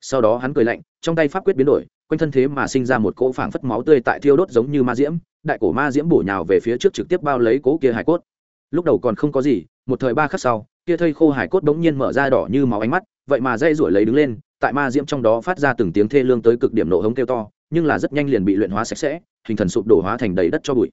Sau đó hắn cười lạnh, trong tay pháp quyết biến đổi, quanh thân thế mà sinh ra một cỗ phảng phất máu tươi tại thiêu đốt giống như ma diễm, đại cổ ma diễm bổ nhào về phía trước trực tiếp bao lấy cỗ kia hải cốt. Lúc đầu còn không có gì một thời ba khắc sau, kia thây khô hải cốt bỗng nhiên mở ra đỏ như máu ánh mắt, vậy mà dây ruổi lấy đứng lên, tại ma diễm trong đó phát ra từng tiếng thê lương tới cực điểm nổ hống kêu to, nhưng là rất nhanh liền bị luyện hóa sạch sẽ, hình thần sụp đổ hóa thành đầy đất cho bụi.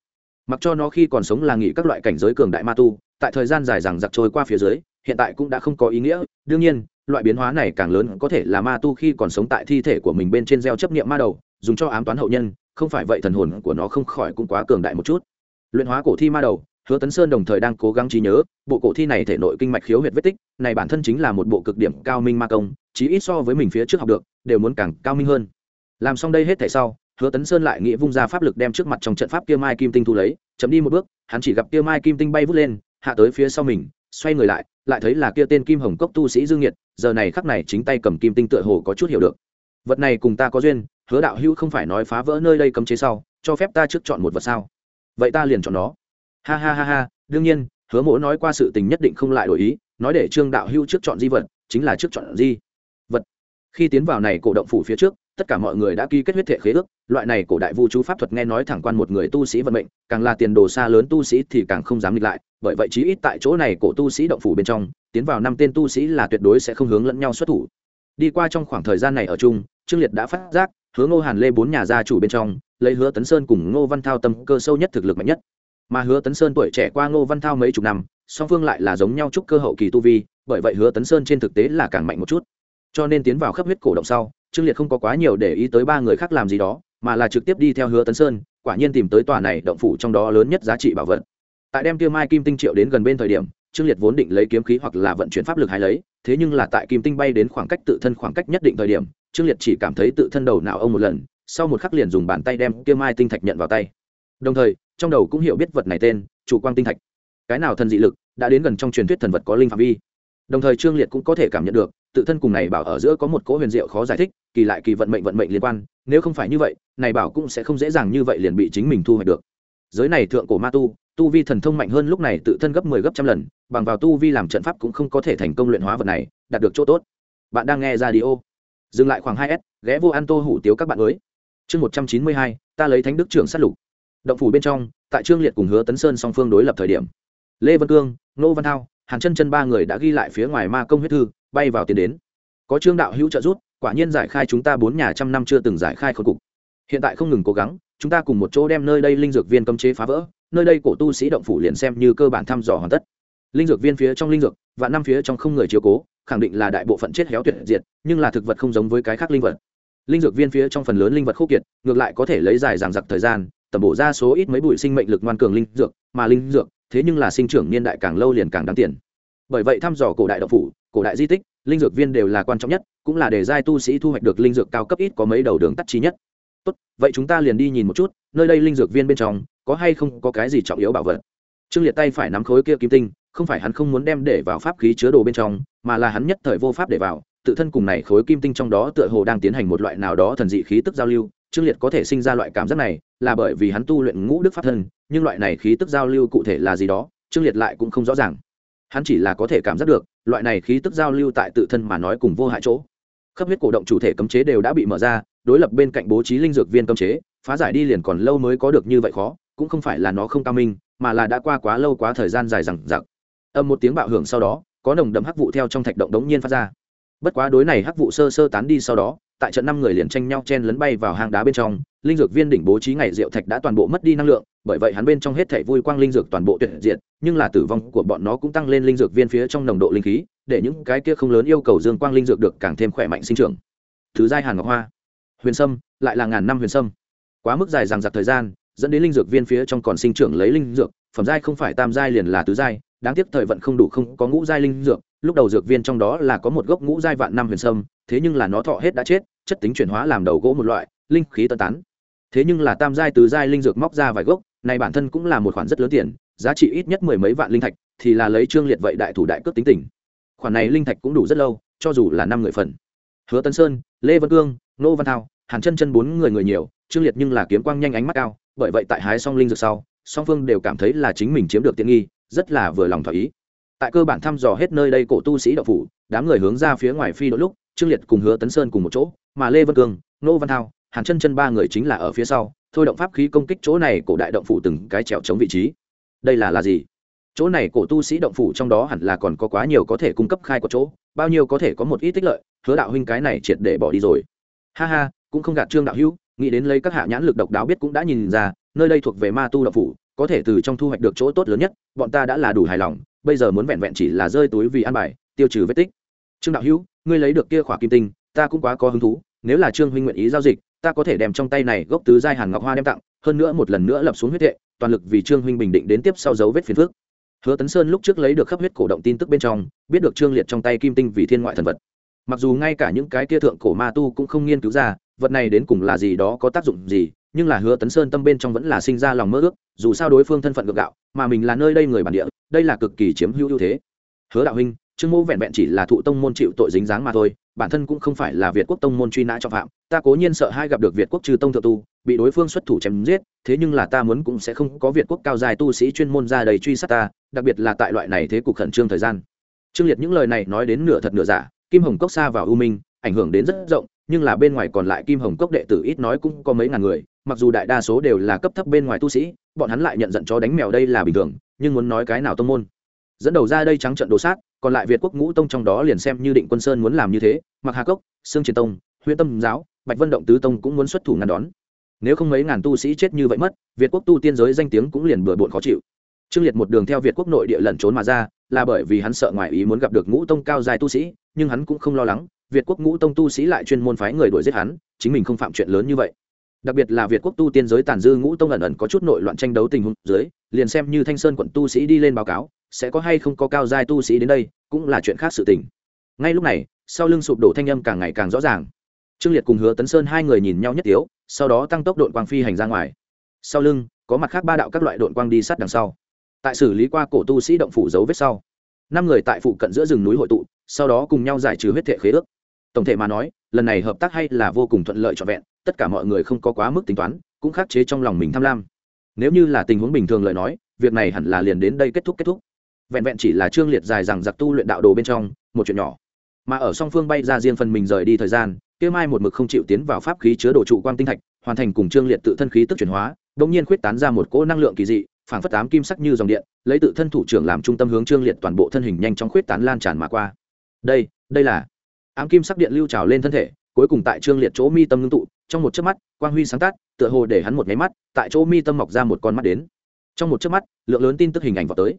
Mặc cho nó khi còn sống là nghỉ các loại cảnh giới cường đại ma tu, tại thời gian dài rằng giặc trôi qua phía dưới, hiện tại cũng đã không có ý nghĩa, đương nhiên, loại biến hóa này càng lớn có thể là ma tu khi còn sống tại thi thể của mình bên trên gieo chấp niệm ma đầu, dùng cho ám toán hậu nhân, không phải vậy thần hồn của nó không khỏi cũng quá cường đại một chút. Luyện hóa cổ thi ma đầu hứa tấn sơn đồng thời đang cố gắng trí nhớ, bộ cổ thi này thể nội kinh mạch khiếu huyệt vết tích, này bản thân chính là một bộ cực điểm cao minh ma công, chí ít so với mình phía trước học được, đều muốn càng cao minh hơn. Làm xong đây hết thể sau, hứa tấn sơn lại nghĩ vung ra pháp lực đem trước mặt trong trận pháp kia mai kim tinh thu lấy chấm đi một bước, hắn chỉ gặp kia mai kim tinh bay vút lên, hạ tới phía sau mình, xoay người lại lại thấy là kia tên kim hồng cốc tu sĩ dương nhiệt, giờ này khắc này chính tay cầm kim tinh tựa hồ có chút hiểu được. Vật này cùng ta có duyên, hứa đạo hữu không phải nói phá vỡ nơi đây cấm chế sau, cho phép ta trước chọn một vật sao? Vậy ta liền chọn nó ha ha ha ha, đương nhiên, hứa mỗ nói qua sự tình nhất định không lại đổi ý, nói để trương đạo hưu trước chọn di vật, chính là trước chọn di vật. Khi tiến vào này cổ động phủ phía trước, tất cả mọi người đã ký kết huyết thể khế ước, loại này cổ đại vũ chú pháp thuật nghe nói thẳng quan một người tu sĩ vận mệnh, càng là tiền đồ xa lớn tu sĩ thì càng không dám nghịch lại, bởi vậy chí ít tại chỗ này cổ tu sĩ động phủ bên trong, tiến vào năm tên tu sĩ là tuyệt đối sẽ không hướng lẫn nhau xuất thủ. Đi qua trong khoảng thời gian này ở chung, trương liệt đã phát giác, hứa ngô hàn lê bốn nhà gia chủ bên trong, lấy hứa tấn sơn cùng ngô văn thao tâm cơ sâu nhất thực lực mạnh nhất mà hứa tấn sơn tuổi trẻ qua ngô văn thao mấy chục năm, song phương lại là giống nhau chúc cơ hậu kỳ tu vi, bởi vậy hứa tấn sơn trên thực tế là càng mạnh một chút. Cho nên tiến vào khắp huyết cổ động sau, trương liệt không có quá nhiều để ý tới ba người khác làm gì đó, mà là trực tiếp đi theo hứa tấn sơn, quả nhiên tìm tới tòa này động phủ trong đó lớn nhất giá trị bảo vật. Tại đem tiêu mai kim tinh triệu đến gần bên thời điểm, trương liệt vốn định lấy kiếm khí hoặc là vận chuyển pháp lực hay lấy, thế nhưng là tại kim tinh bay đến khoảng cách tự thân khoảng cách nhất định thời điểm, trương liệt chỉ cảm thấy tự thân đầu não ông một lần, sau một khắc liền dùng bàn tay đem tiêu mai tinh thạch nhận vào tay đồng thời, trong đầu cũng hiểu biết vật này tên, chủ quang tinh thạch. Cái nào thần dị lực đã đến gần trong truyền thuyết thần vật có linh phạm vi. Đồng thời trương liệt cũng có thể cảm nhận được, tự thân cùng này bảo ở giữa có một cỗ huyền diệu khó giải thích, kỳ lại kỳ vận mệnh vận mệnh liên quan, nếu không phải như vậy, này bảo cũng sẽ không dễ dàng như vậy liền bị chính mình thu hoạch được. Giới này thượng cổ ma tu tu vi thần thông mạnh hơn lúc này tự thân gấp mười 10 gấp trăm lần, bằng vào tu vi làm trận pháp cũng không có thể thành công luyện hóa vật này, đạt được chỗ tốt. Bạn đang nghe ra đi ô dừng lại khoảng hai s, ghé vô an tô hủ tiếu các bạn mới. Chương một trăm chín mươi hai, ta lấy thánh đức trưởng sát lục động phủ bên trong, tại trương liệt cùng hứa tấn sơn song phương đối lập thời điểm, lê văn cương, nô văn thao, hàn chân chân ba người đã ghi lại phía ngoài ma công huyết thư, bay vào tiến đến. Có trương đạo hữu trợ rút quả nhiên giải khai chúng ta bốn nhà trăm năm chưa từng giải khai khôi cục. Hiện tại không ngừng cố gắng, chúng ta cùng một chỗ đem nơi đây linh dược viên cấm chế phá vỡ, nơi đây cổ tu sĩ động phủ liền xem như cơ bản thăm dò hoàn tất. Linh dược viên phía trong linh dược, và năm phía trong không người chiếu cố, khẳng định là đại bộ phận chết héo tuyệt diệt, nhưng là thực vật không giống với cái khác linh vật. Linh dược viên phía trong phần lớn linh vật khô kiệt, ngược lại có thể lấy dài dằng dặc thời gian tẩm bổ ra số ít mấy bụi sinh mệnh lực ngoan cường linh dược, mà linh dược, thế nhưng là sinh trưởng niên đại càng lâu liền càng đáng tiền. Bởi vậy thăm dò cổ đại độc phủ, cổ đại di tích, linh dược viên đều là quan trọng nhất, cũng là để giai tu sĩ thu hoạch được linh dược cao cấp ít có mấy đầu đường tắt chi nhất. Tốt, vậy chúng ta liền đi nhìn một chút, nơi đây linh dược viên bên trong, có hay không có cái gì trọng yếu bảo vật? Trương liệt tay phải nắm khối kia kim tinh, không phải hắn không muốn đem để vào pháp khí chứa đồ bên trong, mà là hắn nhất thời vô pháp để vào, tự thân cùng này khối kim tinh trong đó tựa hồ đang tiến hành một loại nào đó thần dị khí tức giao lưu trương liệt có thể sinh ra loại cảm giác này là bởi vì hắn tu luyện ngũ đức pháp thân, nhưng loại này khí tức giao lưu cụ thể là gì đó, trương liệt lại cũng không rõ ràng. Hắn chỉ là có thể cảm giác được, loại này khí tức giao lưu tại tự thân mà nói cùng vô hại chỗ. Khắp huyết cổ động chủ thể cấm chế đều đã bị mở ra, đối lập bên cạnh bố trí linh dược viên cấm chế, phá giải đi liền còn lâu mới có được như vậy khó, cũng không phải là nó không cao minh, mà là đã qua quá lâu quá thời gian dài rằng giặc âm một tiếng bạo hưởng sau đó, có nồng đậm hắc vụ theo trong thạch động đống nhiên phát ra. Bất quá đối này hắc vụ sơ sơ tán đi sau đó tại trận năm người liền tranh nhau chen lấn bay vào hang đá bên trong, linh dược viên đỉnh bố trí ngày rượu thạch đã toàn bộ mất đi năng lượng, bởi vậy hắn bên trong hết thể vui quang linh dược toàn bộ tuyệt diệt, nhưng là tử vong của bọn nó cũng tăng lên linh dược viên phía trong nồng độ linh khí, để những cái kia không lớn yêu cầu dương quang linh dược được càng thêm khỏe mạnh sinh trưởng. Thứ giai hàn ngọc hoa, huyền sâm, lại là ngàn năm huyền sâm. Quá mức dài dằng dặc thời gian, dẫn đến linh dược viên phía trong còn sinh trưởng lấy linh dược, phẩm giai không phải tam giai liền là tứ giai, đáng tiếc thời vận không đủ không có ngũ giai linh dược lúc đầu dược viên trong đó là có một gốc ngũ giai vạn năm huyền sâm, thế nhưng là nó thọ hết đã chết, chất tính chuyển hóa làm đầu gỗ một loại, linh khí tơ tán. Thế nhưng là tam giai tứ giai linh dược móc ra vài gốc, này bản thân cũng là một khoản rất lớn tiền, giá trị ít nhất mười mấy vạn linh thạch, thì là lấy trương liệt vậy đại thủ đại cướp tính tình. Khoản này linh thạch cũng đủ rất lâu, cho dù là năm người phần. Hứa tân sơn, lê văn cương, nô văn thao, hàn chân chân bốn người người nhiều, trương liệt nhưng là kiếm quang nhanh ánh mắt cao, bởi vậy tại hái xong linh dược sau, song phương đều cảm thấy là chính mình chiếm được tiện nghi, rất là vừa lòng thỏa ý tại cơ bản thăm dò hết nơi đây cổ tu sĩ đạo phủ, đám người hướng ra phía ngoài phi đôi lúc, trương liệt cùng hứa tấn sơn cùng một chỗ, mà lê văn cương nô văn thao, hàn chân chân ba người chính là ở phía sau, thôi động pháp khí công kích chỗ này cổ đại động phủ từng cái trèo chống vị trí. Đây là là gì? Chỗ này cổ tu sĩ động phủ trong đó hẳn là còn có quá nhiều có thể cung cấp khai của chỗ, bao nhiêu có thể có một ít tích lợi, hứa đạo huynh cái này triệt để bỏ đi rồi. Ha ha, cũng không gạt trương đạo hữu, nghĩ đến lấy các hạ nhãn lực độc đáo biết cũng đã nhìn ra, nơi đây thuộc về ma tu động phủ, có thể từ trong thu hoạch được chỗ tốt lớn nhất, bọn ta đã là đủ hài lòng bây giờ muốn vẹn vẹn chỉ là rơi túi vì ăn bài, tiêu trừ vết tích. Trương đạo hữu, ngươi lấy được kia khỏa kim tinh, ta cũng quá có hứng thú, nếu là trương huynh nguyện ý giao dịch, ta có thể đem trong tay này gốc tứ giai hàn ngọc hoa đem tặng, hơn nữa một lần nữa lập xuống huyết hệ toàn lực vì trương huynh bình định đến tiếp sau dấu vết phiền phước hứa tấn sơn lúc trước lấy được khắp huyết cổ động tin tức bên trong, biết được trương liệt trong tay kim tinh vì thiên ngoại thần vật. Mặc dù ngay cả những cái kia thượng cổ ma tu cũng không nghiên cứu ra, vật này đến cùng là gì đó có tác dụng gì, nhưng là hứa tấn sơn tâm bên trong vẫn là sinh ra lòng mơ ước, dù sao đối phương thân phận ngược gạo, mà mình là nơi đây người bản địa đây là cực kỳ chiếm hữu ưu thế. Hứa đạo huynh, trương mô vẹn vẹn chỉ là thụ tông môn chịu tội dính dáng mà thôi, bản thân cũng không phải là việt quốc tông môn truy nã trọng phạm, ta cố nhiên sợ hai gặp được việt quốc trừ tông thượng tu, bị đối phương xuất thủ chém giết, thế nhưng là ta muốn cũng sẽ không có việt quốc cao dài tu sĩ chuyên môn ra đầy truy sát ta, đặc biệt là tại loại này thế cục khẩn trương thời gian. Trương liệt những lời này nói đến nửa thật nửa giả, kim hồng cốc xa vào u minh, ảnh hưởng đến rất rộng, nhưng là bên ngoài còn lại kim hồng cốc đệ tử ít nói cũng có mấy ngàn người, mặc dù đại đa số đều là cấp thấp bên ngoài tu sĩ, bọn hắn lại nhận giận chó đánh mèo đây là bình thường nhưng muốn nói cái nào tông môn. Dẫn đầu ra đây trắng trận đồ sát, còn lại việt quốc ngũ tông trong đó liền xem như định quân sơn muốn làm như thế mặc hà cốc, sương triền tông huyện tâm giáo, bạch vân động tứ tông cũng muốn xuất thủ ngăn đón. Nếu không mấy ngàn tu sĩ chết như vậy mất, việt quốc tu tiên giới danh tiếng cũng liền bừa bộn khó chịu. Trương liệt một đường theo việt quốc nội địa lẩn trốn mà ra, là bởi vì hắn sợ ngoài ý muốn gặp được ngũ tông cao dài tu sĩ, nhưng hắn cũng không lo lắng, việt quốc ngũ tông tu sĩ lại chuyên môn phái người đuổi giết hắn, chính mình không phạm chuyện lớn như vậy đặc biệt là việt quốc tu tiên giới tàn dư ngũ tông ẩn ẩn có chút nội loạn tranh đấu tình huống dưới, liền xem như thanh sơn quận tu sĩ đi lên báo cáo, sẽ có hay không có cao giai tu sĩ đến đây, cũng là chuyện khác sự tình. Ngay lúc này, sau lưng sụp đổ thanh âm càng ngày càng rõ ràng. Trương liệt cùng hứa tấn sơn hai người nhìn nhau nhất tiếu, sau đó tăng tốc đội quang phi hành ra ngoài. Sau lưng, có mặt khác ba đạo các loại đội quang đi sát đằng sau. Tại xử lý qua cổ tu sĩ động phủ dấu vết sau, năm người tại phụ cận giữa rừng núi hội tụ, sau đó cùng nhau giải trừ huyết thể khế ước. Tổng thể mà nói, lần này hợp tác hay là vô cùng thuận lợi trọn vẹn tất cả mọi người không có quá mức tính toán, cũng khắc chế trong lòng mình tham lam. Nếu như là tình huống bình thường lời nói, việc này hẳn là liền đến đây kết thúc kết thúc. Vẹn vẹn chỉ là trương liệt dài rằng giặc tu luyện đạo đồ bên trong, một chuyện nhỏ. Mà ở song phương bay ra riêng phần mình rời đi thời gian, kia mai một mực không chịu tiến vào pháp khí chứa đồ trụ quang tinh thạch, hoàn thành cùng trương liệt tự thân khí tức chuyển hóa đ ỗ n g nhiên khuyết tán ra một cỗ năng lượng kỳ dị, phảng phất tám kim sắc như dòng điện, lấy tự thân thủ trưởng làm trung tâm hướng trương liệt toàn bộ thân hình nhanh chóng khuyết tán lan tràn mà qua. Đây đây là ám kim sắc điện lưu trào lên thân thể cuối cùng tại trương liệt chỗ mi tâm ngưng tụ, trong một chớp mắt, quang huy sáng tác, tựa hồ để hắn một nháy mắt, tại chỗ mi tâm mọc ra một con mắt đến. Trong một chớp mắt, lượng lớn tin tức hình ảnh vào tới.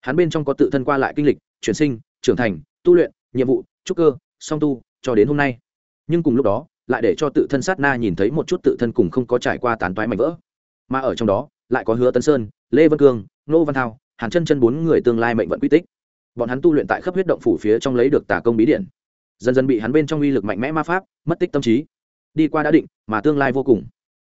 Hắn bên trong có tự thân qua lại kinh lịch, chuyển sinh, trưởng thành, tu luyện, nhiệm vụ, trúc cơ, song tu, cho đến hôm nay. Nhưng cùng lúc đó, lại để cho tự thân sát na nhìn thấy một chút tự thân cùng không có trải qua tán toái mạnh vỡ. Mà ở trong đó, lại có hứa tấn sơn, lê vân cương, nô văn thao, hàn chân chân bốn người tương lai mệnh vận quy tích. Bọn hắn tu luyện tại khắp huyết động phủ phía trong lấy được tả công bí điện dần dần bị hắn bên trong uy lực mạnh mẽ ma pháp, mất tích tâm trí. Đi qua đã định, mà tương lai vô cùng.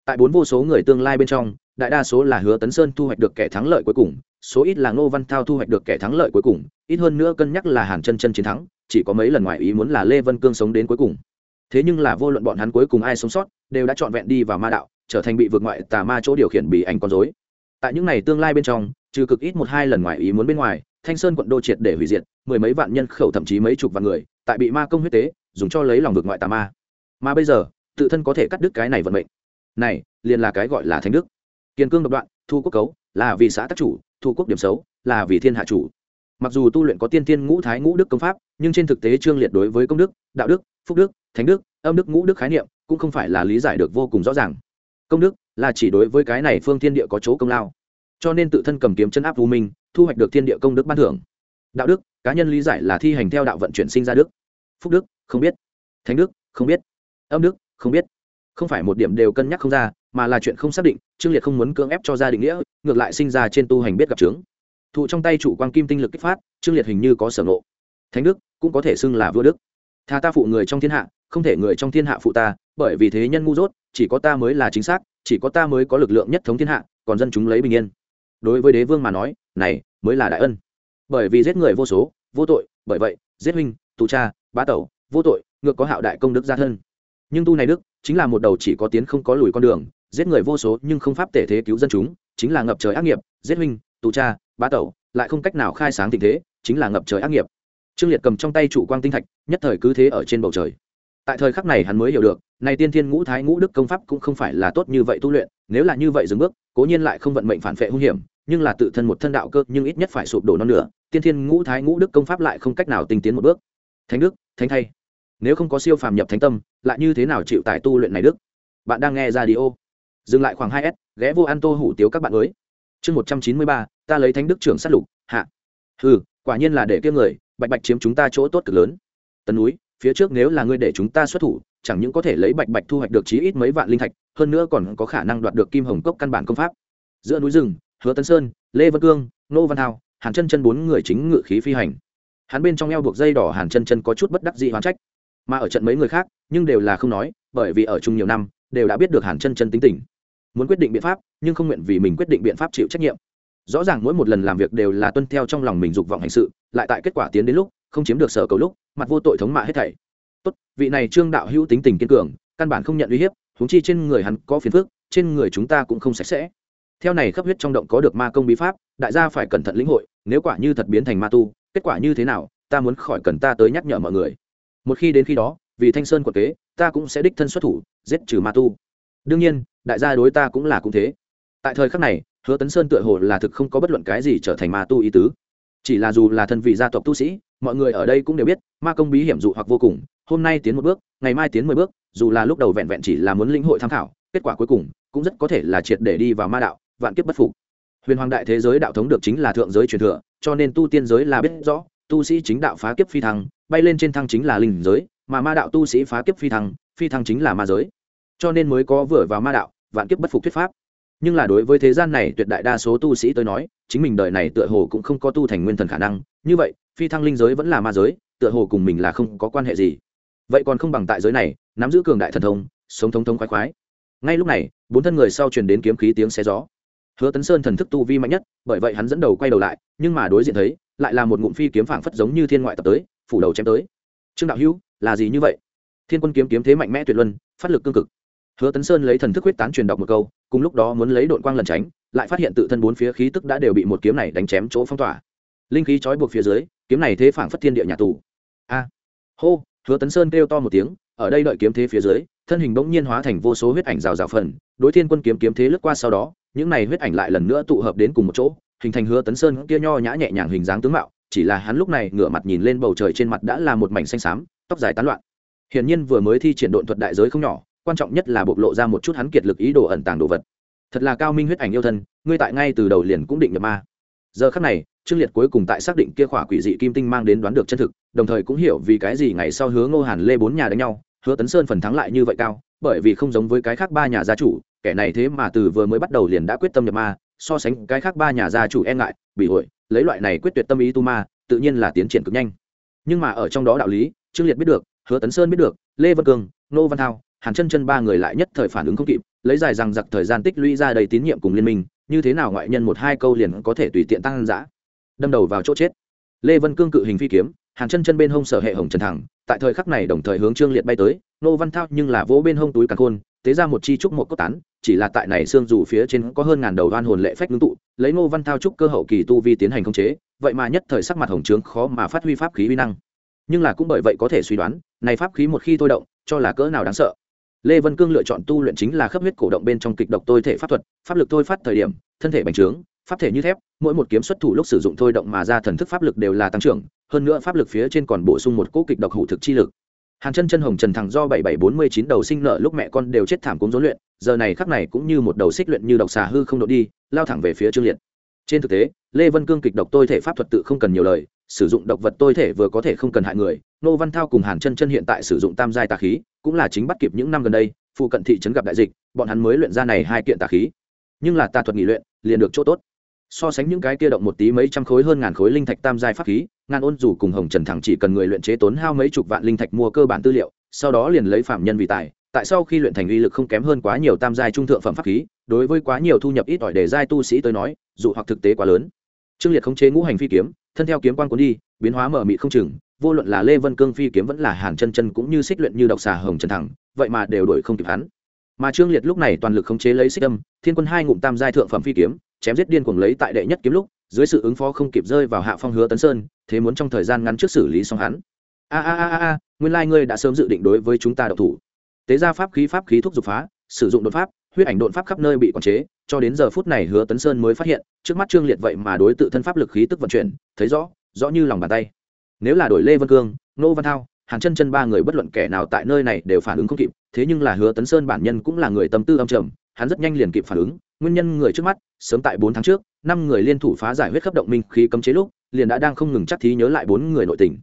Tại bốn vô số người tương lai bên trong, đại đa số là hứa tấn sơn thu hoạch được kẻ thắng lợi cuối cùng, số ít là ngô văn thao thu hoạch được kẻ thắng lợi cuối cùng, ít hơn nữa cân nhắc là hàn chân chân chiến thắng, chỉ có mấy lần ngoài ý muốn là lê vân cương sống đến cuối cùng. Thế nhưng là vô luận bọn hắn cuối cùng ai sống sót, đều đã trọn vẹn đi vào ma đạo, trở thành bị vượt ngoại tà ma chỗ điều khiển bị ảnh con dối tại những ngày tương lai bên trong, trừ cực ít một hai lần ngoài ý muốn bên ngoài thanh sơn quận đô triệt để hủy diệt, mười mấy vạn nhân khẩu thậm chí mấy chục vạn người, tại bị ma công huyết tế, dùng cho lấy lòng vực ngoại tà ma. Mà bây giờ, tự thân có thể cắt đứt cái này vận mệnh. Này, liền là cái gọi là thánh đức. Kiên cương độc đoạn, thu quốc cấu, là vì xã tác chủ, thu quốc điểm xấu, là vì thiên hạ chủ. Mặc dù tu luyện có tiên tiên ngũ thái ngũ đức công pháp, nhưng trên thực tế trương liệt đối với công đức, đạo đức, phúc đức, thánh đức, âm đức, ngũ đức khái niệm, cũng không phải là lý giải được vô cùng rõ ràng. Công đức là chỉ đối với cái này phương thiên địa có chỗ công lao cho nên tự thân cầm kiếm chân áp vô minh, thu hoạch được thiên địa công đức ban thưởng. Đạo đức, cá nhân lý giải là thi hành theo đạo vận chuyển sinh ra đức. Phúc đức, không biết. Thánh đức, không biết. Âm đức, không biết. Không phải một điểm đều cân nhắc không ra, mà là chuyện không xác định, trương liệt không muốn cưỡng ép cho ra định nghĩa, ngược lại sinh ra trên tu hành biết gặp trướng thụ trong tay chủ quan kim tinh lực kích phát, trương liệt hình như có sở ngộ. Thánh đức, cũng có thể xưng là vua đức. Tha ta phụ người trong thiên hạ, không thể người trong thiên hạ phụ ta, bởi vì thế nhân ngu dốt, chỉ có ta mới là chính xác, chỉ có ta mới có lực lượng nhất thống thiên hạ, còn dân chúng lấy bình yên đối với đế vương mà nói, này, mới là đại ân. Bởi vì giết người vô số, vô tội, bởi vậy, giết huynh, tù cha, bá tẩu, vô tội, ngược có hạo đại công đức gia thân. Nhưng tu này đức, chính là một đầu chỉ có tiến không có lùi con đường, giết người vô số nhưng không pháp tể thế cứu dân chúng, chính là ngập trời ác nghiệp, giết huynh, tù cha, bá tẩu, lại không cách nào khai sáng tình thế, chính là ngập trời ác nghiệp. Trương liệt cầm trong tay trụ quang tinh thạch, nhất thời cứ thế ở trên bầu trời. Tại thời khắc này hắn mới hiểu được, này tiên thiên ngũ thái ngũ đức công pháp cũng không phải là tốt như vậy tu luyện, nếu là như vậy dừng bước, cố nhiên lại không vận mệnh phản phệ hung hiểm nhưng là tự thân một thân đạo cơ, nhưng ít nhất phải sụp đổ non nữa tiên thiên ngũ thái ngũ đức công pháp lại không cách nào tinh tiến một bước. Thánh đức, thánh thay. Nếu không có siêu phàm nhập thánh tâm, lại như thế nào chịu tải tu luyện này đức? Bạn đang nghe ra đi ô dừng lại khoảng hai s, ghé vô an tô hủ tiếu các bạn mới. Chương một trăm chín mươi ba, ta lấy thánh đức trưởng sát lục, hạ. Ừ quả nhiên là để kia người, bạch bạch chiếm chúng ta chỗ tốt cực lớn. Tần núi, phía trước nếu là ngươi để chúng ta xuất thủ, chẳng những có thể lấy bạch bạch thu hoạch được chí ít mấy vạn linh thạch, hơn nữa còn có khả năng đoạt được kim hồng cốc căn bản công pháp. Giữa núi rừng hứa tấn sơn, lê Văn cương, nô văn thao, hàn chân chân bốn người chính ngự khí phi hành. Hắn bên trong eo buộc dây đỏ hàn chân chân có chút bất đắc dị hoán trách. Mà ở trận mấy người khác, nhưng đều là không nói, bởi vì ở chung nhiều năm, đều đã biết được hàn chân chân tính tình. Muốn quyết định biện pháp, nhưng không nguyện vì mình quyết định biện pháp chịu trách nhiệm. Rõ ràng mỗi một lần làm việc đều là tuân theo trong lòng mình dục vọng hành sự, lại tại kết quả tiến đến lúc, không chiếm được sở cầu lúc, mặt vô tội thống mạ hết thảy. Tốt, vị này trương đạo hữu tính tình kiên cường, căn bản không nhận uy hiếp, huống chi trên người hắn có phiền phức, trên người chúng ta cũng không sạch sẽ theo này khắp huyết trong động có được ma công bí pháp, đại gia phải cẩn thận lĩnh hội, nếu quả như thật biến thành ma tu, kết quả như thế nào, ta muốn khỏi cần ta tới nhắc nhở mọi người. Một khi đến khi đó, vì thanh sơn quật kế, ta cũng sẽ đích thân xuất thủ, giết trừ ma tu. Đương nhiên, đại gia đối ta cũng là cũng thế. Tại thời khắc này, hứa tấn sơn tựa hồ là thực không có bất luận cái gì trở thành ma tu ý tứ. Chỉ là dù là thân vị gia tộc tu sĩ, mọi người ở đây cũng đều biết, ma công bí hiểm dụ hoặc vô cùng, hôm nay tiến một bước, ngày mai tiến mười bước, dù là lúc đầu vẹn vẹn chỉ là muốn lĩnh hội tham khảo, kết quả cuối cùng cũng rất có thể là triệt để đi vào ma đạo vạn kiếp bất phục. Huyền hoàng đại thế giới đạo thống được chính là thượng giới truyền thừa, cho nên tu tiên giới là biết rõ, tu sĩ chính đạo phá kiếp phi thăng, bay lên trên thăng chính là linh giới, mà ma đạo tu sĩ phá kiếp phi thăng phi thăng chính là ma giới. Cho nên mới có vừa vào ma đạo, vạn kiếp bất phục thuyết pháp. Nhưng là đối với thế gian này tuyệt đại đa số tu sĩ tới nói, chính mình đời này tựa hồ cũng không có tu thành nguyên thần khả năng. Như vậy, phi thăng linh giới vẫn là ma giới, tựa hồ cùng mình là không có quan hệ gì. Vậy còn không bằng tại giới này, nắm giữ cường đại thần thông, sống thống thống khoái khoái. Ngay lúc này, bốn thân người sau truyền đến kiếm khí tiếng xé gió hứa tấn sơn thần thức tu vi mạnh nhất, bởi vậy hắn dẫn đầu quay đầu lại, nhưng mà đối diện thấy, lại là một ngụm phi kiếm phảng phất giống như thiên ngoại tập tới, phủ đầu chém tới. Trương đạo hữu, là gì như vậy? Thiên quân kiếm kiếm thế mạnh mẽ tuyệt luân, phát lực cương cực. Hứa tấn sơn lấy thần thức huyết tán truyền đọc một câu, cùng lúc đó muốn lấy đội quang lần tránh, lại phát hiện tự thân bốn phía khí tức đã đều bị một kiếm này đánh chém chỗ phong tỏa. Linh khí trói buộc phía dưới, kiếm này thế phảng phất thiên địa nhà tù. A! Hô! Hứa tấn sơn kêu to một tiếng, ở đây đợi kiếm thế phía dưới, thân hình bỗng nhiên hóa thành vô số huyết ảnh rào rào phần, đối thiên quân kiếm kiếm thế lướt qua sau đó những này huyết ảnh lại lần nữa tụ hợp đến cùng một chỗ, hình thành hứa tấn sơn kia nho nhã nhẹ nhàng hình dáng tướng mạo, chỉ là hắn lúc này ngửa mặt nhìn lên bầu trời trên mặt đã là một mảnh xanh xám, tóc dài tán loạn. Hiển nhiên vừa mới thi triển độn thuật đại giới không nhỏ, quan trọng nhất là bộc lộ ra một chút hắn kiệt lực ý đồ ẩn tàng đồ vật. Thật là cao minh huyết ảnh yêu thân, ngươi tại ngay từ đầu liền cũng định nhập ma. Giờ khắc này trương liệt cuối cùng tại xác định kia khỏa quỷ dị kim tinh mang đến đoán được chân thực, đồng thời cũng hiểu vì cái gì ngày sau hứa ngô hàn lê bốn nhà đánh nhau, hứa tấn sơn phần thắng lại như vậy cao, bởi vì không giống với cái khác ba nhà gia chủ kẻ này thế mà từ vừa mới bắt đầu liền đã quyết tâm nhập ma, so sánh cái khác ba nhà gia chủ e ngại, bị hội lấy loại này quyết tuyệt tâm ý tu ma, tự nhiên là tiến triển cực nhanh. Nhưng mà ở trong đó đạo lý, trương liệt biết được, hứa tấn sơn biết được, lê vân cường, nô văn thao, hàn chân chân ba người lại nhất thời phản ứng không kịp, lấy dài rằng giặc thời gian tích lũy ra đầy tín nhiệm cùng liên minh, như thế nào ngoại nhân một hai câu liền có thể tùy tiện tăng giã đâm đầu vào chỗ chết. Lê vân cương cự hình phi kiếm, hàn chân chân bên hông sở hệ hồng trần thẳng, tại thời khắc này đồng thời hướng trương liệt bay tới, nô văn thao nhưng là vỗ bên hông túi cả khôn tế ra một chi trúc một cốt tán, chỉ là tại này xương dù phía trên có hơn ngàn đầu đoan hồn lệ phách ngưng tụ, lấy Ngô văn thao trúc cơ hậu kỳ tu vi tiến hành khống chế, vậy mà nhất thời sắc mặt hồng trướng khó mà phát huy pháp khí uy năng. Nhưng là cũng bởi vậy có thể suy đoán, này pháp khí một khi thôi động, cho là cỡ nào đáng sợ. Lê vân cương lựa chọn tu luyện chính là khớp huyết cổ động bên trong kịch độc tôi thể pháp thuật, pháp lực thôi phát thời điểm, thân thể bành trướng, pháp thể như thép, mỗi một kiếm xuất thủ lúc sử dụng thôi động mà ra thần thức pháp lực đều là tăng trưởng, hơn nữa pháp lực phía trên còn bổ sung một cỗ kịch độc hủ thực chi lực hàn chân chân hồng trần thẳng do bảy bảy bốn mươi chín đầu sinh nợ lúc mẹ con đều chết thảm cũng rối luyện, giờ này khắc này cũng như một đầu xích luyện như độc xà hư không độ đi, lao thẳng về phía trương liệt. Trên thực tế, lê vân cương kịch độc tôi thể pháp thuật tự không cần nhiều lời, sử dụng độc vật tôi thể vừa có thể không cần hại người, nô văn thao cùng hàn chân chân hiện tại sử dụng tam giai tà khí, cũng là chính bắt kịp những năm gần đây, phụ cận thị trấn gặp đại dịch, bọn hắn mới luyện ra này hai kiện tà khí. Nhưng là tà thuật nghỉ luyện, liền được chỗ tốt. So sánh những cái kia động một tí mấy trăm khối hơn ngàn khối linh thạch tam giai pháp khí ngàn ôn dù cùng hồng trần thẳng chỉ cần người luyện chế tốn hao mấy chục vạn linh thạch mua cơ bản tư liệu, sau đó liền lấy phạm nhân vì tài. Tại sau khi luyện thành uy lực không kém hơn quá nhiều tam giai trung thượng phẩm pháp khí, đối với quá nhiều thu nhập ít ỏi để giai tu sĩ tới nói dù hoặc thực tế quá lớn. Trương liệt khống chế ngũ hành phi kiếm, thân theo kiếm quan cuốn đi, biến hóa mở mị không chừng, vô luận là lê vân cương phi kiếm vẫn là hàn chân chân cũng như xích luyện như độc xà hồng trần thẳng, vậy mà đều đổi không kịp hắn. Mà trương liệt lúc này toàn lực khống chế lấy xích âm, thiên quân hai ngụm tam giai thượng phẩm phi kiếm, chém giết điên cuồng lấy tại đệ nhất kiếm lúc dưới sự ứng phó không kịp rơi vào hạ phong hứa tấn sơn, thế muốn trong thời gian ngắn trước xử lý xong hắn. A a a a nguyên lai ngươi đã sớm dự định đối với chúng ta độc thủ. Tế ra pháp khí pháp khí thuốc dục phá, sử dụng đột pháp, huyết ảnh đột pháp khắp nơi bị quản chế, cho đến giờ phút này hứa tấn sơn mới phát hiện, trước mắt trương liệt vậy mà đối tự thân pháp lực khí tức vận chuyển, thấy rõ rõ như lòng bàn tay. Nếu là đổi lê vân cương nô văn thao hàng chân chân ba người bất luận kẻ nào tại nơi này đều phản ứng không kịp, thế nhưng là hứa tấn sơn bản nhân cũng là người tâm tư âm trầm, hắn rất nhanh liền kịp phản ứng, nguyên nhân người trước mắt sớm tại bốn tháng trước, năm người liên thủ phá giải huyết khắp động minh khí cấm chế lúc, liền đã đang không ngừng chắc thí nhớ lại bốn người nội tình.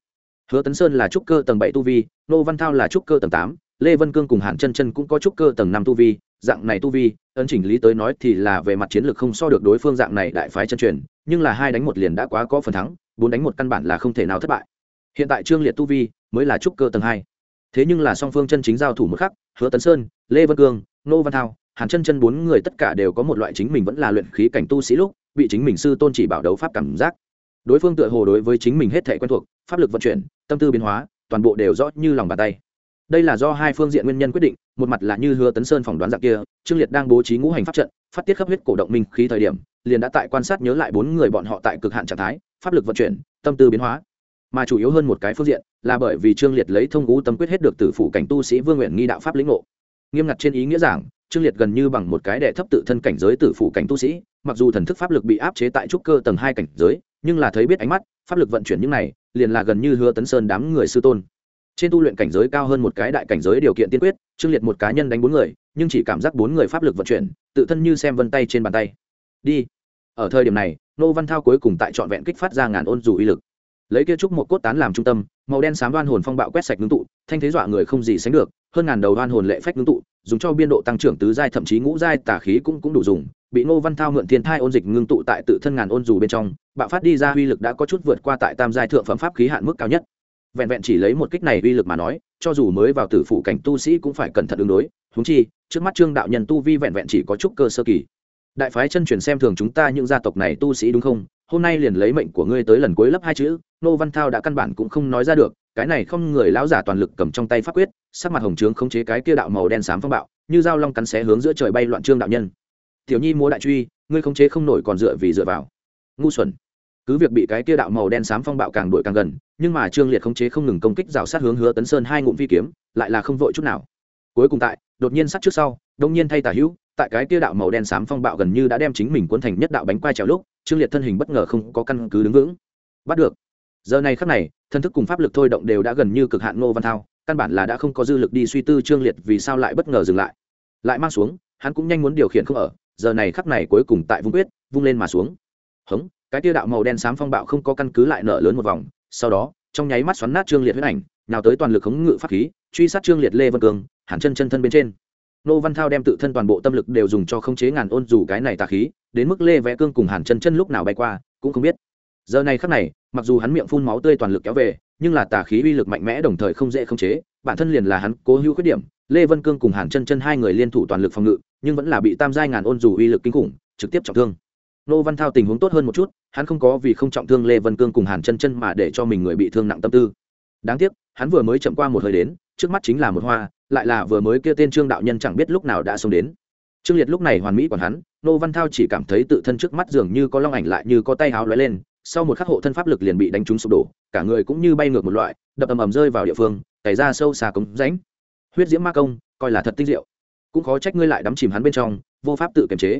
Hứa tấn sơn là trúc cơ tầng bảy tu vi, nô văn thao là trúc cơ tầng tám, lê vân cương cùng hàn chân chân cũng có trúc cơ tầng năm tu vi, dạng này tu vi, ấn chỉnh lý tới nói thì là về mặt chiến lược không so được đối phương dạng này đại phái chân truyền, nhưng là hai đánh một liền đã quá có phần thắng, bốn đánh một căn bản là không thể nào thất bại. Hiện tại trương liệt tu vi mới là trúc cơ tầng hai. Thế nhưng là song phương chân chính giao thủ một khắc, hứa tấn sơn, lê vân cương, nô văn thao hàn chân chân bốn người tất cả đều có một loại chính mình vẫn là luyện khí cảnh tu sĩ lúc, bị chính mình sư tôn chỉ bảo đấu pháp cảm giác. Đối phương tựa hồ đối với chính mình hết thể quen thuộc, pháp lực vận chuyển, tâm tư biến hóa, toàn bộ đều rõ như lòng bàn tay. Đây là do hai phương diện nguyên nhân quyết định, một mặt là như hứa tấn sơn phỏng đoán dạng kia, trương liệt đang bố trí ngũ hành pháp trận, phát tiết khắp huyết cổ động minh khí thời điểm, liền đã tại quan sát nhớ lại bốn người bọn họ tại cực hạn trạng thái, pháp lực vận chuyển, tâm tư biến hóa. Mà chủ yếu hơn một cái phương diện, là bởi vì trương liệt lấy thông ngũ tâm quyết hết được từ phủ cảnh tu sĩ vương nguyện nghi đạo pháp lĩnh ngộ. Nghiêm ngặt trên ý nghĩa giảng trương liệt gần như bằng một cái đệ thấp tự thân cảnh giới tử phủ cảnh tu sĩ, mặc dù thần thức pháp lực bị áp chế tại trúc cơ tầng hai cảnh giới, nhưng là thấy biết ánh mắt, pháp lực vận chuyển những này, liền là gần như hứa tấn sơn đám người sư tôn. Trên tu luyện cảnh giới cao hơn một cái đại cảnh giới điều kiện tiên quyết, trương liệt một cá nhân đánh bốn người, nhưng chỉ cảm giác bốn người pháp lực vận chuyển, tự thân như xem vân tay trên bàn tay. Đi. Ở thời điểm này, nô văn thao cuối cùng tại trọn vẹn kích phát ra ngàn ôn dù uy lực. Lấy kia trúc một cốt tán làm trung tâm, màu đen xám đoan hồn phong bạo quét sạch ngưng tụ, thanh thế dọa người không gì sánh được, hơn ngàn đầu đoan hồn lệ phách ngưng tụ dùng cho biên độ tăng trưởng tứ giai, thậm chí ngũ giai tà khí cũng cũng đủ dùng. Bị ngô văn thao mượn thiên thai ôn dịch ngưng tụ tại tự thân ngàn ôn dù bên trong, bạo phát đi ra uy lực đã có chút vượt qua tại tam giai thượng phẩm pháp khí hạn mức cao nhất. Vẹn vẹn chỉ lấy một kích này uy lực mà nói, cho dù mới vào tử phụ cảnh tu sĩ cũng phải cẩn thận ứng đối. Húng chi, trước mắt trương đạo nhân tu vi vẹn vẹn chỉ có chút cơ sơ kỳ. Đại phái chân truyền xem thường chúng ta những gia tộc này tu sĩ đúng không? Hôm nay liền lấy mệnh của ngươi tới lần cuối lấp hai chữ nô văn thao đã căn bản cũng không nói ra được, cái này không người lão giả toàn lực cầm trong tay pháp quyết sắc mặt hồng trướng khống chế cái kia đạo màu đen xám phong bạo, như dao long cắn xé hướng giữa trời bay loạn trương đạo nhân. Tiểu nhi múa đại truy, ngươi khống chế không nổi còn dựa vì dựa vào. Ngu xuẩn. Cứ việc bị cái kia đạo màu đen xám phong bạo càng đuổi càng gần, nhưng mà trương liệt khống chế không ngừng công kích rào sát hướng hứa tấn sơn hai ngụm phi kiếm, lại là không vội chút nào. Cuối cùng tại, đột nhiên sát trước sau, đông nhiên thay tả hữu, tại cái kia đạo màu đen xám phong bạo gần như đã đem chính mình cuốn thành nhất đạo bánh quai trèo lúc, trương liệt thân hình bất ngờ không có căn cứ đứng vững. Bắt được. Giờ này khắc này, thân thức cùng pháp lực thôi động đều đã gần như cực hạn ngô văn thao căn bản là đã không có dư lực đi suy tư trương liệt vì sao lại bất ngờ dừng lại. Lại mang xuống, hắn cũng nhanh muốn điều khiển không ở, giờ này khắc này cuối cùng tại vung quyết, vung lên mà xuống. Hống, cái tia đạo màu đen xám phong bạo không có căn cứ lại nở lớn một vòng, sau đó, trong nháy mắt xoắn nát trương liệt huyết ảnh, nào tới toàn lực khống ngự pháp khí, truy sát trương liệt lê vân cường, hẳn chân chân thân bên trên. Nô văn thao đem tự thân toàn bộ tâm lực đều dùng cho khống chế ngàn ôn dù cái này tà khí, đến mức lê vẽ cương cùng hàn chân chân lúc nào bay qua, cũng không biết. Giờ này khắc này, mặc dù hắn miệng phun máu tươi toàn lực kéo về nhưng là tà khí uy lực mạnh mẽ đồng thời không dễ khống chế, bản thân liền là hắn cố hữu khuyết điểm. Lê vân cương cùng hàn chân chân hai người liên thủ toàn lực phòng ngự, nhưng vẫn là bị tam giai ngàn ôn dù uy lực kinh khủng, trực tiếp trọng thương. Nô văn thao tình huống tốt hơn một chút, hắn không có vì không trọng thương lê vân cương cùng hàn chân chân mà để cho mình người bị thương nặng tâm tư. Đáng tiếc, hắn vừa mới chậm qua một hơi đến, trước mắt chính là một hoa, lại là vừa mới kia tên trương đạo nhân chẳng biết lúc nào đã xông đến. Trương liệt lúc này hoàn mỹ còn hắn, nô văn thao chỉ cảm thấy tự thân trước mắt dường như có long ảnh lại như có tay háo lóe lên sau một khắc hộ thân pháp lực liền bị đánh trúng sụp đổ, cả người cũng như bay ngược một loại, đập ầm ầm rơi vào địa phương, cày ra sâu xa cống ránh huyết diễm ma công, coi là thật tinh diệu. Cũng khó trách ngươi lại đắm chìm hắn bên trong, vô pháp tự kiềm chế.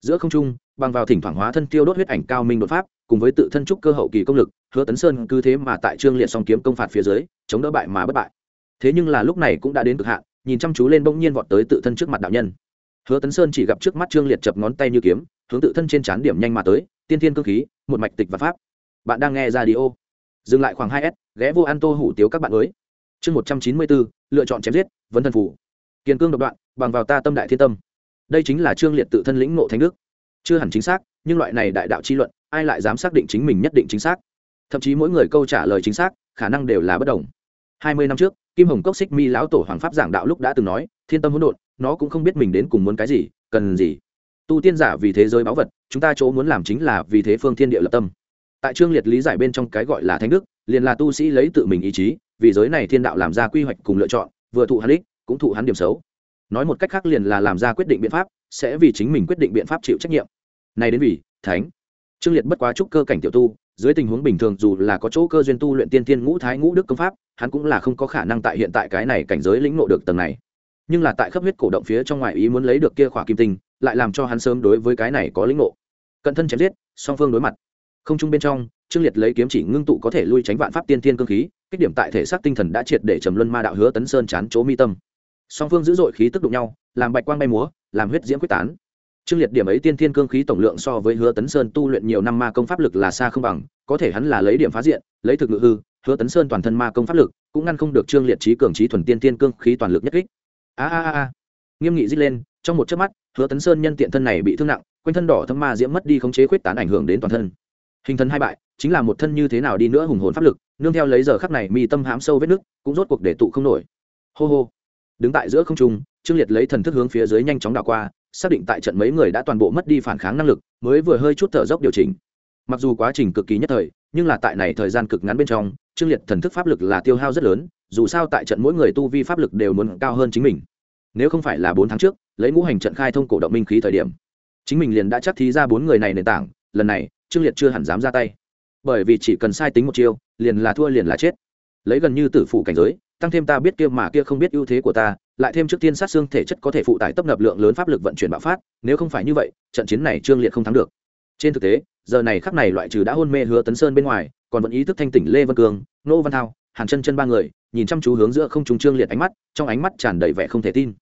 Giữa không trung, bằng vào thỉnh thoảng hóa thân tiêu đốt huyết ảnh cao minh đột pháp, cùng với tự thân trúc cơ hậu kỳ công lực, hứa tấn sơn cứ thế mà tại trương liệt song kiếm công phạt phía dưới, chống đỡ bại mà bất bại. Thế nhưng là lúc này cũng đã đến cực hạn, nhìn chăm chú lên bỗng nhiên vọt tới tự thân trước mặt đạo nhân. Hứa tấn sơn chỉ gặp trước mắt trương liệt chập ngón tay như kiếm, hướng tự thân trên trán điểm nhanh mà tới, tiên thiên cơ khí một mạch tịch và pháp. Bạn đang nghe ra đi ô dừng lại khoảng hai s, ghé vô an tô hủ tiếu các bạn mới. Chương một trăm chín mươi bốn, lựa chọn chém giết, vấn thần phủ. Kiên cương độc đoạn, bằng vào ta tâm đại thiên tâm. Đây chính là trương liệt tự thân lĩnh ngộ thánh đức. Chưa hẳn chính xác, nhưng loại này đại đạo chi luận, ai lại dám xác định chính mình nhất định chính xác? Thậm chí mỗi người câu trả lời chính xác, khả năng đều là bất đồng. Hai mươi năm trước, kim hồng cốc xích mi lão tổ hoàng pháp giảng đạo lúc đã từng nói, thiên tâm hỗn độn, nó cũng không biết mình đến cùng muốn cái gì, cần gì tu tiên giả vì thế giới báu vật, chúng ta chỗ muốn làm chính là vì thế phương thiên địa lập tâm. Tại trương liệt lý giải bên trong cái gọi là thánh đức, liền là tu sĩ lấy tự mình ý chí, vì giới này thiên đạo làm ra quy hoạch cùng lựa chọn, vừa thụ hắn ích, cũng thụ hắn điểm xấu. Nói một cách khác liền là làm ra quyết định biện pháp, sẽ vì chính mình quyết định biện pháp chịu trách nhiệm. Này đến vì, thánh. Trương liệt bất quá trúc cơ cảnh tiểu tu, dưới tình huống bình thường dù là có chỗ cơ duyên tu luyện tiên tiên ngũ thái ngũ đức công pháp, hắn cũng là không có khả năng tại hiện tại cái này cảnh giới lĩnh ngộ được tầng này nhưng là tại khắp huyết cổ động phía trong ngoài ý muốn lấy được kia khỏa kim tinh, lại làm cho hắn sớm đối với cái này có lĩnh ngộ. Cận thân chém giết, song phương đối mặt. Không chung bên trong, trương liệt lấy kiếm chỉ ngưng tụ có thể lui tránh vạn pháp tiên thiên cương khí, kích điểm tại thể xác tinh thần đã triệt để trầm luân ma đạo hứa tấn sơn chán chỗ mi tâm. Song phương dữ dội khí tức đụng nhau, làm bạch quang bay múa, làm huyết diễm quyết tán. Trương liệt điểm ấy tiên thiên cương khí tổng lượng so với hứa tấn sơn tu luyện nhiều năm ma công pháp lực là xa không bằng, có thể hắn là lấy điểm phá diện, lấy thực ngự hư, hứa tấn sơn toàn thân ma công pháp lực cũng ngăn không được trương liệt trí cường trí thuần tiên thiên cương khí toàn lực nhất kích a a a nghiêm nghị rít lên, trong một chớp mắt, hứa tấn sơn nhân tiện thân này bị thương nặng, quanh thân đỏ thâm ma diễm mất đi khống chế khuyết tán ảnh hưởng đến toàn thân. Hình thân hai bại, chính là một thân như thế nào đi nữa hùng hồn pháp lực, nương theo lấy giờ khắc này mi tâm hãm sâu vết nước, cũng rốt cuộc để tụ không nổi. Hô hô. Đứng tại giữa không trung, trương liệt lấy thần thức hướng phía dưới nhanh chóng đảo qua, xác định tại trận mấy người đã toàn bộ mất đi phản kháng năng lực, mới vừa hơi chút thở dốc điều chỉnh. Mặc dù quá trình cực kỳ nhất thời nhưng là tại này thời gian cực ngắn bên trong, trương liệt thần thức pháp lực là tiêu hao rất lớn, dù sao tại trận mỗi người tu vi pháp lực đều muốn cao hơn chính mình. Nếu không phải là bốn tháng trước, lấy ngũ hành trận khai thông cổ động minh khí thời điểm, chính mình liền đã chắc thí ra bốn người này nền tảng, lần này, trương liệt chưa hẳn dám ra tay. Bởi vì chỉ cần sai tính một chiêu, liền là thua liền là chết. Lấy gần như tử phụ cảnh giới, tăng thêm ta biết kia mà kia không biết ưu thế của ta, lại thêm trước tiên sát xương thể chất có thể phụ tải tấp nập lượng lớn pháp lực vận chuyển bạo phát, nếu không phải như vậy, trận chiến này trương liệt không thắng được trên thực tế, giờ này khắc này loại trừ đã hôn mê hứa tấn sơn bên ngoài, còn vẫn ý thức thanh tỉnh lê văn cường, nô văn thao, hàn chân chân ba người, nhìn chăm chú hướng giữa không trùng trương liệt ánh mắt, trong ánh mắt tràn đầy vẻ không thể tin.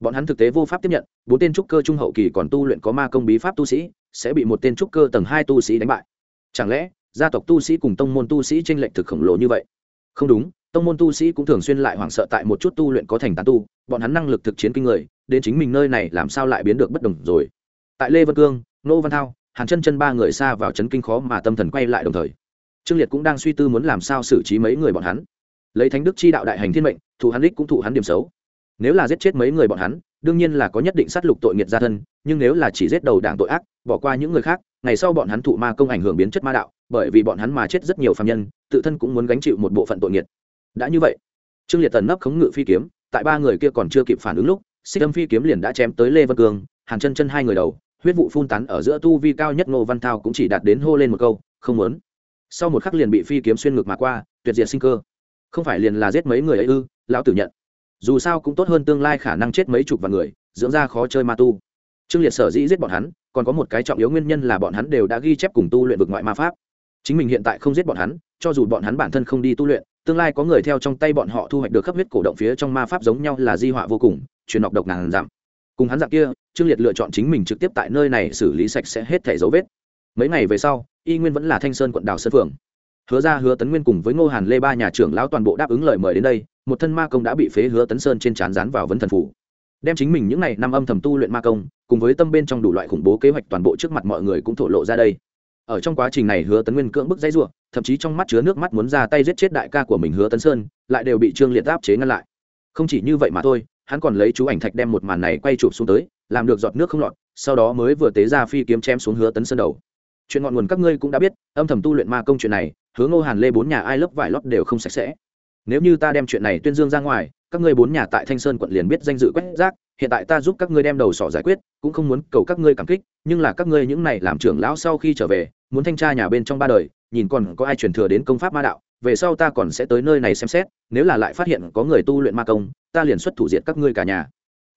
Bọn hắn thực tế vô pháp tiếp nhận, bốn tên trúc cơ trung hậu kỳ còn tu luyện có ma công bí pháp tu sĩ, sẽ bị một tên trúc cơ tầng hai tu sĩ đánh bại. Chẳng lẽ, gia tộc tu sĩ cùng tông môn tu sĩ tranh lệch thực khổng lồ như vậy? Không đúng, tông môn tu sĩ cũng thường xuyên lại hoảng sợ tại một chút tu luyện có thành tán tu, bọn hắn năng lực thực chiến kinh người, đến chính mình nơi này làm sao lại biến được bất đồng rồi? Tại lê văn cương nô văn thao hàn chân chân ba người xa vào chấn kinh khó mà tâm thần quay lại đồng thời trương liệt cũng đang suy tư muốn làm sao xử trí mấy người bọn hắn lấy thánh đức chi đạo đại hành thiên mệnh thụ hắn đích cũng thụ hắn điểm xấu nếu là giết chết mấy người bọn hắn đương nhiên là có nhất định sát lục tội nghiệt gia thân nhưng nếu là chỉ giết đầu đảng tội ác bỏ qua những người khác ngày sau bọn hắn thụ ma công ảnh hưởng biến chất ma đạo bởi vì bọn hắn mà chết rất nhiều phạm nhân tự thân cũng muốn gánh chịu một bộ phận tội nghiệt đã như vậy trương liệt tần nấp khống ngự phi kiếm tại ba người kia còn chưa kịp phản ứng lúc xích âm phi kiếm liền đã chém tới lê văn cường hàn chân chân hai người đầu huyết vụ phun tán ở giữa tu vi cao nhất ngô văn thao cũng chỉ đạt đến hô lên một câu, không muốn. Sau một khắc liền bị phi kiếm xuyên ngược mà qua, tuyệt diệt sinh cơ. Không phải liền là giết mấy người ấy ư, lão tử nhận. Dù sao cũng tốt hơn tương lai khả năng chết mấy chục vạn người, dưỡng ra khó chơi ma tu. Trương liệt sở dĩ giết bọn hắn, còn có một cái trọng yếu nguyên nhân là bọn hắn đều đã ghi chép cùng tu luyện vực ngoại ma pháp. Chính mình hiện tại không giết bọn hắn, cho dù bọn hắn bản thân không đi tu luyện, tương lai có người theo trong tay bọn họ thu hoạch được khắp huyết cổ động phía trong ma pháp giống nhau là di họa vô cùng, truyền độc độc ngàn giảm. Cùng hắn dạng kia trương liệt lựa chọn chính mình trực tiếp tại nơi này xử lý sạch sẽ hết thẻ dấu vết. Mấy ngày về sau, y nguyên vẫn là thanh sơn quận đảo sơn phường hứa ra hứa tấn nguyên cùng với ngô hàn lê ba nhà trưởng lão toàn bộ đáp ứng lời mời đến đây, một thân ma công đã bị phế hứa tấn sơn trên trán rán vào vấn thần phủ. Đem chính mình những n à y năm âm thầm tu luyện ma công, cùng với tâm bên trong đủ loại khủng bố kế hoạch toàn bộ trước mặt mọi người cũng thổ lộ ra đây. Ở trong quá trình này hứa tấn nguyên cưỡng bức dãy ruộng thậm chí trong mắt chứa nước mắt muốn ra tay giết chết đại ca của mình hứa tấn sơn, lại đều bị trương liệt áp chế ngăn lại. Không chỉ như vậy mà thôi, hắn còn lấy chú ảnh thạch đem một màn này quay chụp xuống tới làm được giọt nước không lọt, sau đó mới vừa tế ra phi kiếm chém xuống hứa tấn sơn đầu. Chuyện ngọn nguồn các ngươi cũng đã biết, âm thầm tu luyện ma công chuyện này hướng ngô hàn lê bốn nhà ai lớp vải lót đều không sạch sẽ. Nếu như ta đem chuyện này tuyên dương ra ngoài, các ngươi bốn nhà tại thanh sơn quận liền biết danh dự quét rác, hiện tại ta giúp các ngươi đem đầu sỏ giải quyết, cũng không muốn cầu các ngươi cảm kích, nhưng là các ngươi những này làm trưởng lão sau khi trở về, muốn thanh tra nhà bên trong ba đời, nhìn còn có ai truyền thừa đến công pháp ma đạo, về sau ta còn sẽ tới nơi này xem xét, nếu là lại phát hiện có người tu luyện ma công, ta liền xuất thủ diệt các ngươi cả nhà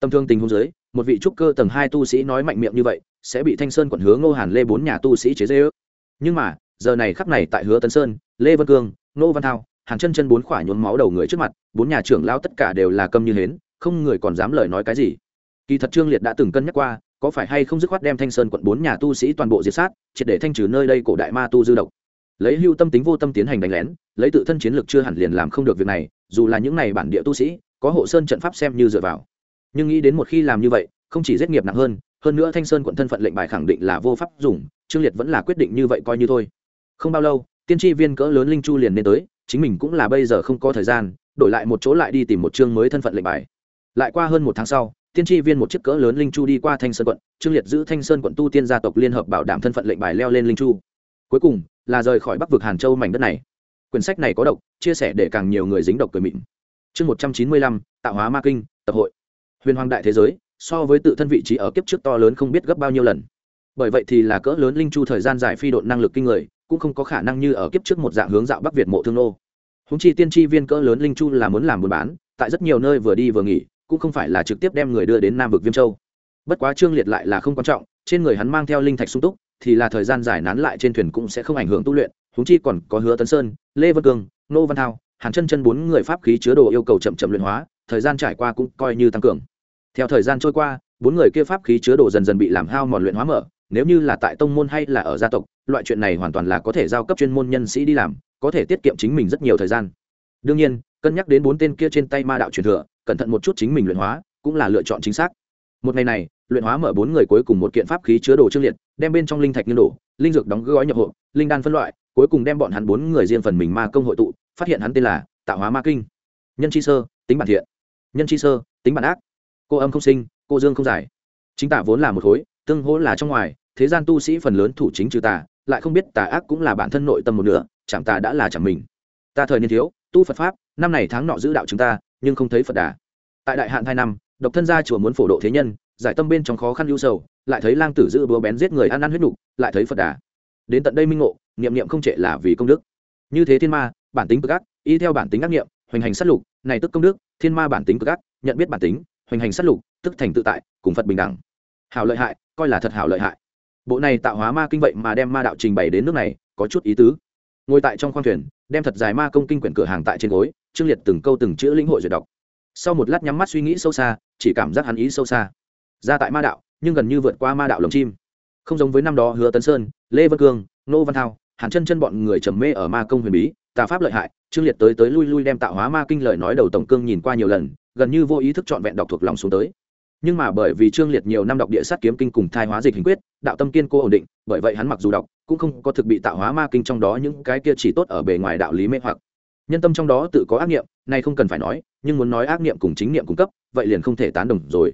tầm thương tình huống giới một vị trúc cơ tầng hai tu sĩ nói mạnh miệng như vậy, sẽ bị thanh sơn quận hướng ngô hàn lê bốn nhà tu sĩ chế dễ ước nhưng mà, giờ này khắp này tại hứa tân sơn, lê vân cương nô văn thao hàng chân chân bốn khỏa nhuốm máu đầu người trước mặt, bốn nhà trưởng lao tất cả đều là câm như hến, không người còn dám lời nói cái gì. Kỳ thật trương liệt đã từng cân nhắc qua, có phải hay không dứt khoát đem thanh sơn quận bốn nhà tu sĩ toàn bộ diệt sát, triệt để thanh trừ nơi đây cổ đại ma tu dư độc. Lấy hưu tâm tính vô tâm tiến hành đánh lén, lấy tự thân chiến lược chưa hẳn liền làm không được việc này, dù là những này bản địa tu sĩ, có hộ sơn trận pháp xem như dựa vào nhưng nghĩ đến một khi làm như vậy, không chỉ giết nghiệp nặng hơn hơn nữa thanh sơn quận thân phận lệnh bài khẳng định là vô pháp dùng, trương liệt vẫn là quyết định như vậy coi như thôi. Không bao lâu, tiên tri viên cỡ lớn linh chu liền nên tới, chính mình cũng là bây giờ không có thời gian, đổi lại một chỗ lại đi tìm một chương mới thân phận lệnh bài. Lại qua hơn một tháng sau, tiên tri viên một chiếc cỡ lớn linh chu đi qua thanh sơn quận, trương liệt giữ thanh sơn quận tu tiên gia tộc liên hợp bảo đảm thân phận lệnh bài leo lên linh chu. Cuối cùng, là rời khỏi bắc vực hàn châu mảnh đất này. Quyển sách này có độc, chia sẻ để càng nhiều người dính độc cười mịn. Chương một trăm chín mươi lăm, tạo hóa ma kinh, tập hội huyền hoàng đại thế giới, so với tự thân vị trí ở kiếp trước to lớn không biết gấp bao nhiêu lần. Bởi vậy thì là cỡ lớn linh chu thời gian dài phi độn năng lực kinh người, cũng không có khả năng như ở kiếp trước một dạng hướng dạo bắc việt mộ thương nô. Húng chi tiên tri viên cỡ lớn linh chu là muốn làm buôn bán, tại rất nhiều nơi vừa đi vừa nghỉ, cũng không phải là trực tiếp đem người đưa đến nam vực viêm châu. Bất quá trương liệt lại là không quan trọng, trên người hắn mang theo linh thạch sung túc, thì là thời gian dài nán lại trên thuyền cũng sẽ không ảnh hưởng tu luyện húng chi còn có hứa tấn sơn, lê văn cương nô văn thao, hàn chân chân bốn người pháp khí chứa đồ yêu cầu chậm chậm luyện hóa, thời gian trải qua cũng coi như tăng cường theo thời gian trôi qua, bốn người kia pháp khí chứa đồ dần dần bị làm hao mòn luyện hóa mở, nếu như là tại tông môn hay là ở gia tộc, loại chuyện này hoàn toàn là có thể giao cấp chuyên môn nhân sĩ đi làm, có thể tiết kiệm chính mình rất nhiều thời gian. Đương nhiên, cân nhắc đến bốn tên kia trên tay ma đạo truyền thừa, cẩn thận một chút chính mình luyện hóa, cũng là lựa chọn chính xác. Một ngày này, luyện hóa mở bốn người cuối cùng một kiện pháp khí chứa đồ trương liệt, đem bên trong linh thạch như đổ linh dược đóng gói nhập hộ linh đan phân loại, cuối cùng đem bọn hắn bốn người riêng phần mình ma công hội tụ, phát hiện hắn tên là tạo hóa ma kinh. Nhân chi sơ, tính bản thiện. Nhân chi sơ, tính bản ác cô âm không sinh, cô dương không giải. Chính tả vốn là một khối, tương hỗ là trong ngoài, thế gian tu sĩ phần lớn thủ chính trừ tà, lại không biết tà ác cũng là bản thân nội tâm một nửa, chẳng tà đã là chẳng mình. Ta thời niên thiếu, tu phật pháp, năm này tháng nọ giữ đạo chúng ta, nhưng không thấy phật đà. Tại đại hạn hai năm, độc thân gia chùa muốn phổ độ thế nhân, giải tâm bên trong khó khăn ưu sầu, lại thấy lang tử giữ búa bén giết người ăn ăn huyết nục, lại thấy phật đà. Đến tận đây minh ngộ, niệm niệm không trệ là vì công đức. Như thế thiên ma, bản tính cực ác, y theo bản tính ác niệm, hoành hành sát lục, này tức công đức, thiên ma bản tính cực ác, nhận biết bản tính hoành hành sát lục, tức thành tự tại, cùng phật bình đẳng. Hảo lợi hại, coi là thật hảo lợi hại. Bộ này tạo hóa ma kinh vậy mà đem ma đạo trình bày đến nước này, có chút ý tứ. Ngồi tại trong khoang thuyền, đem thật dài ma công kinh quyển cửa hàng tại trên gối, trương liệt từng câu từng chữ lĩnh hội duyệt đọc. Sau một lát nhắm mắt suy nghĩ sâu xa, chỉ cảm giác hắn ý sâu xa. Ra tại ma đạo, nhưng gần như vượt qua ma đạo lồng chim. Không giống với năm đó hứa tấn sơn, lê Văn cương, nô văn thao hàn chân chân bọn người trầm mê ở ma công huyền bí, tà pháp lợi hại, trương liệt tới tới lui lui đem tạo hóa ma kinh lời nói đầu tổng cương nhìn qua nhiều lần gần như vô ý thức trọn vẹn đọc thuộc lòng xuống tới. Nhưng mà bởi vì trương liệt nhiều năm đọc địa sát kiếm kinh cùng thai hóa dịch hình quyết, đạo tâm kiên cố ổn định, bởi vậy hắn mặc dù đọc, cũng không có thực bị tạo hóa ma kinh trong đó những cái kia chỉ tốt ở bề ngoài đạo lý mê hoặc. Nhân tâm trong đó tự có ác niệm, nay không cần phải nói, nhưng muốn nói ác niệm cùng chính niệm cung cấp, vậy liền không thể tán đồng rồi.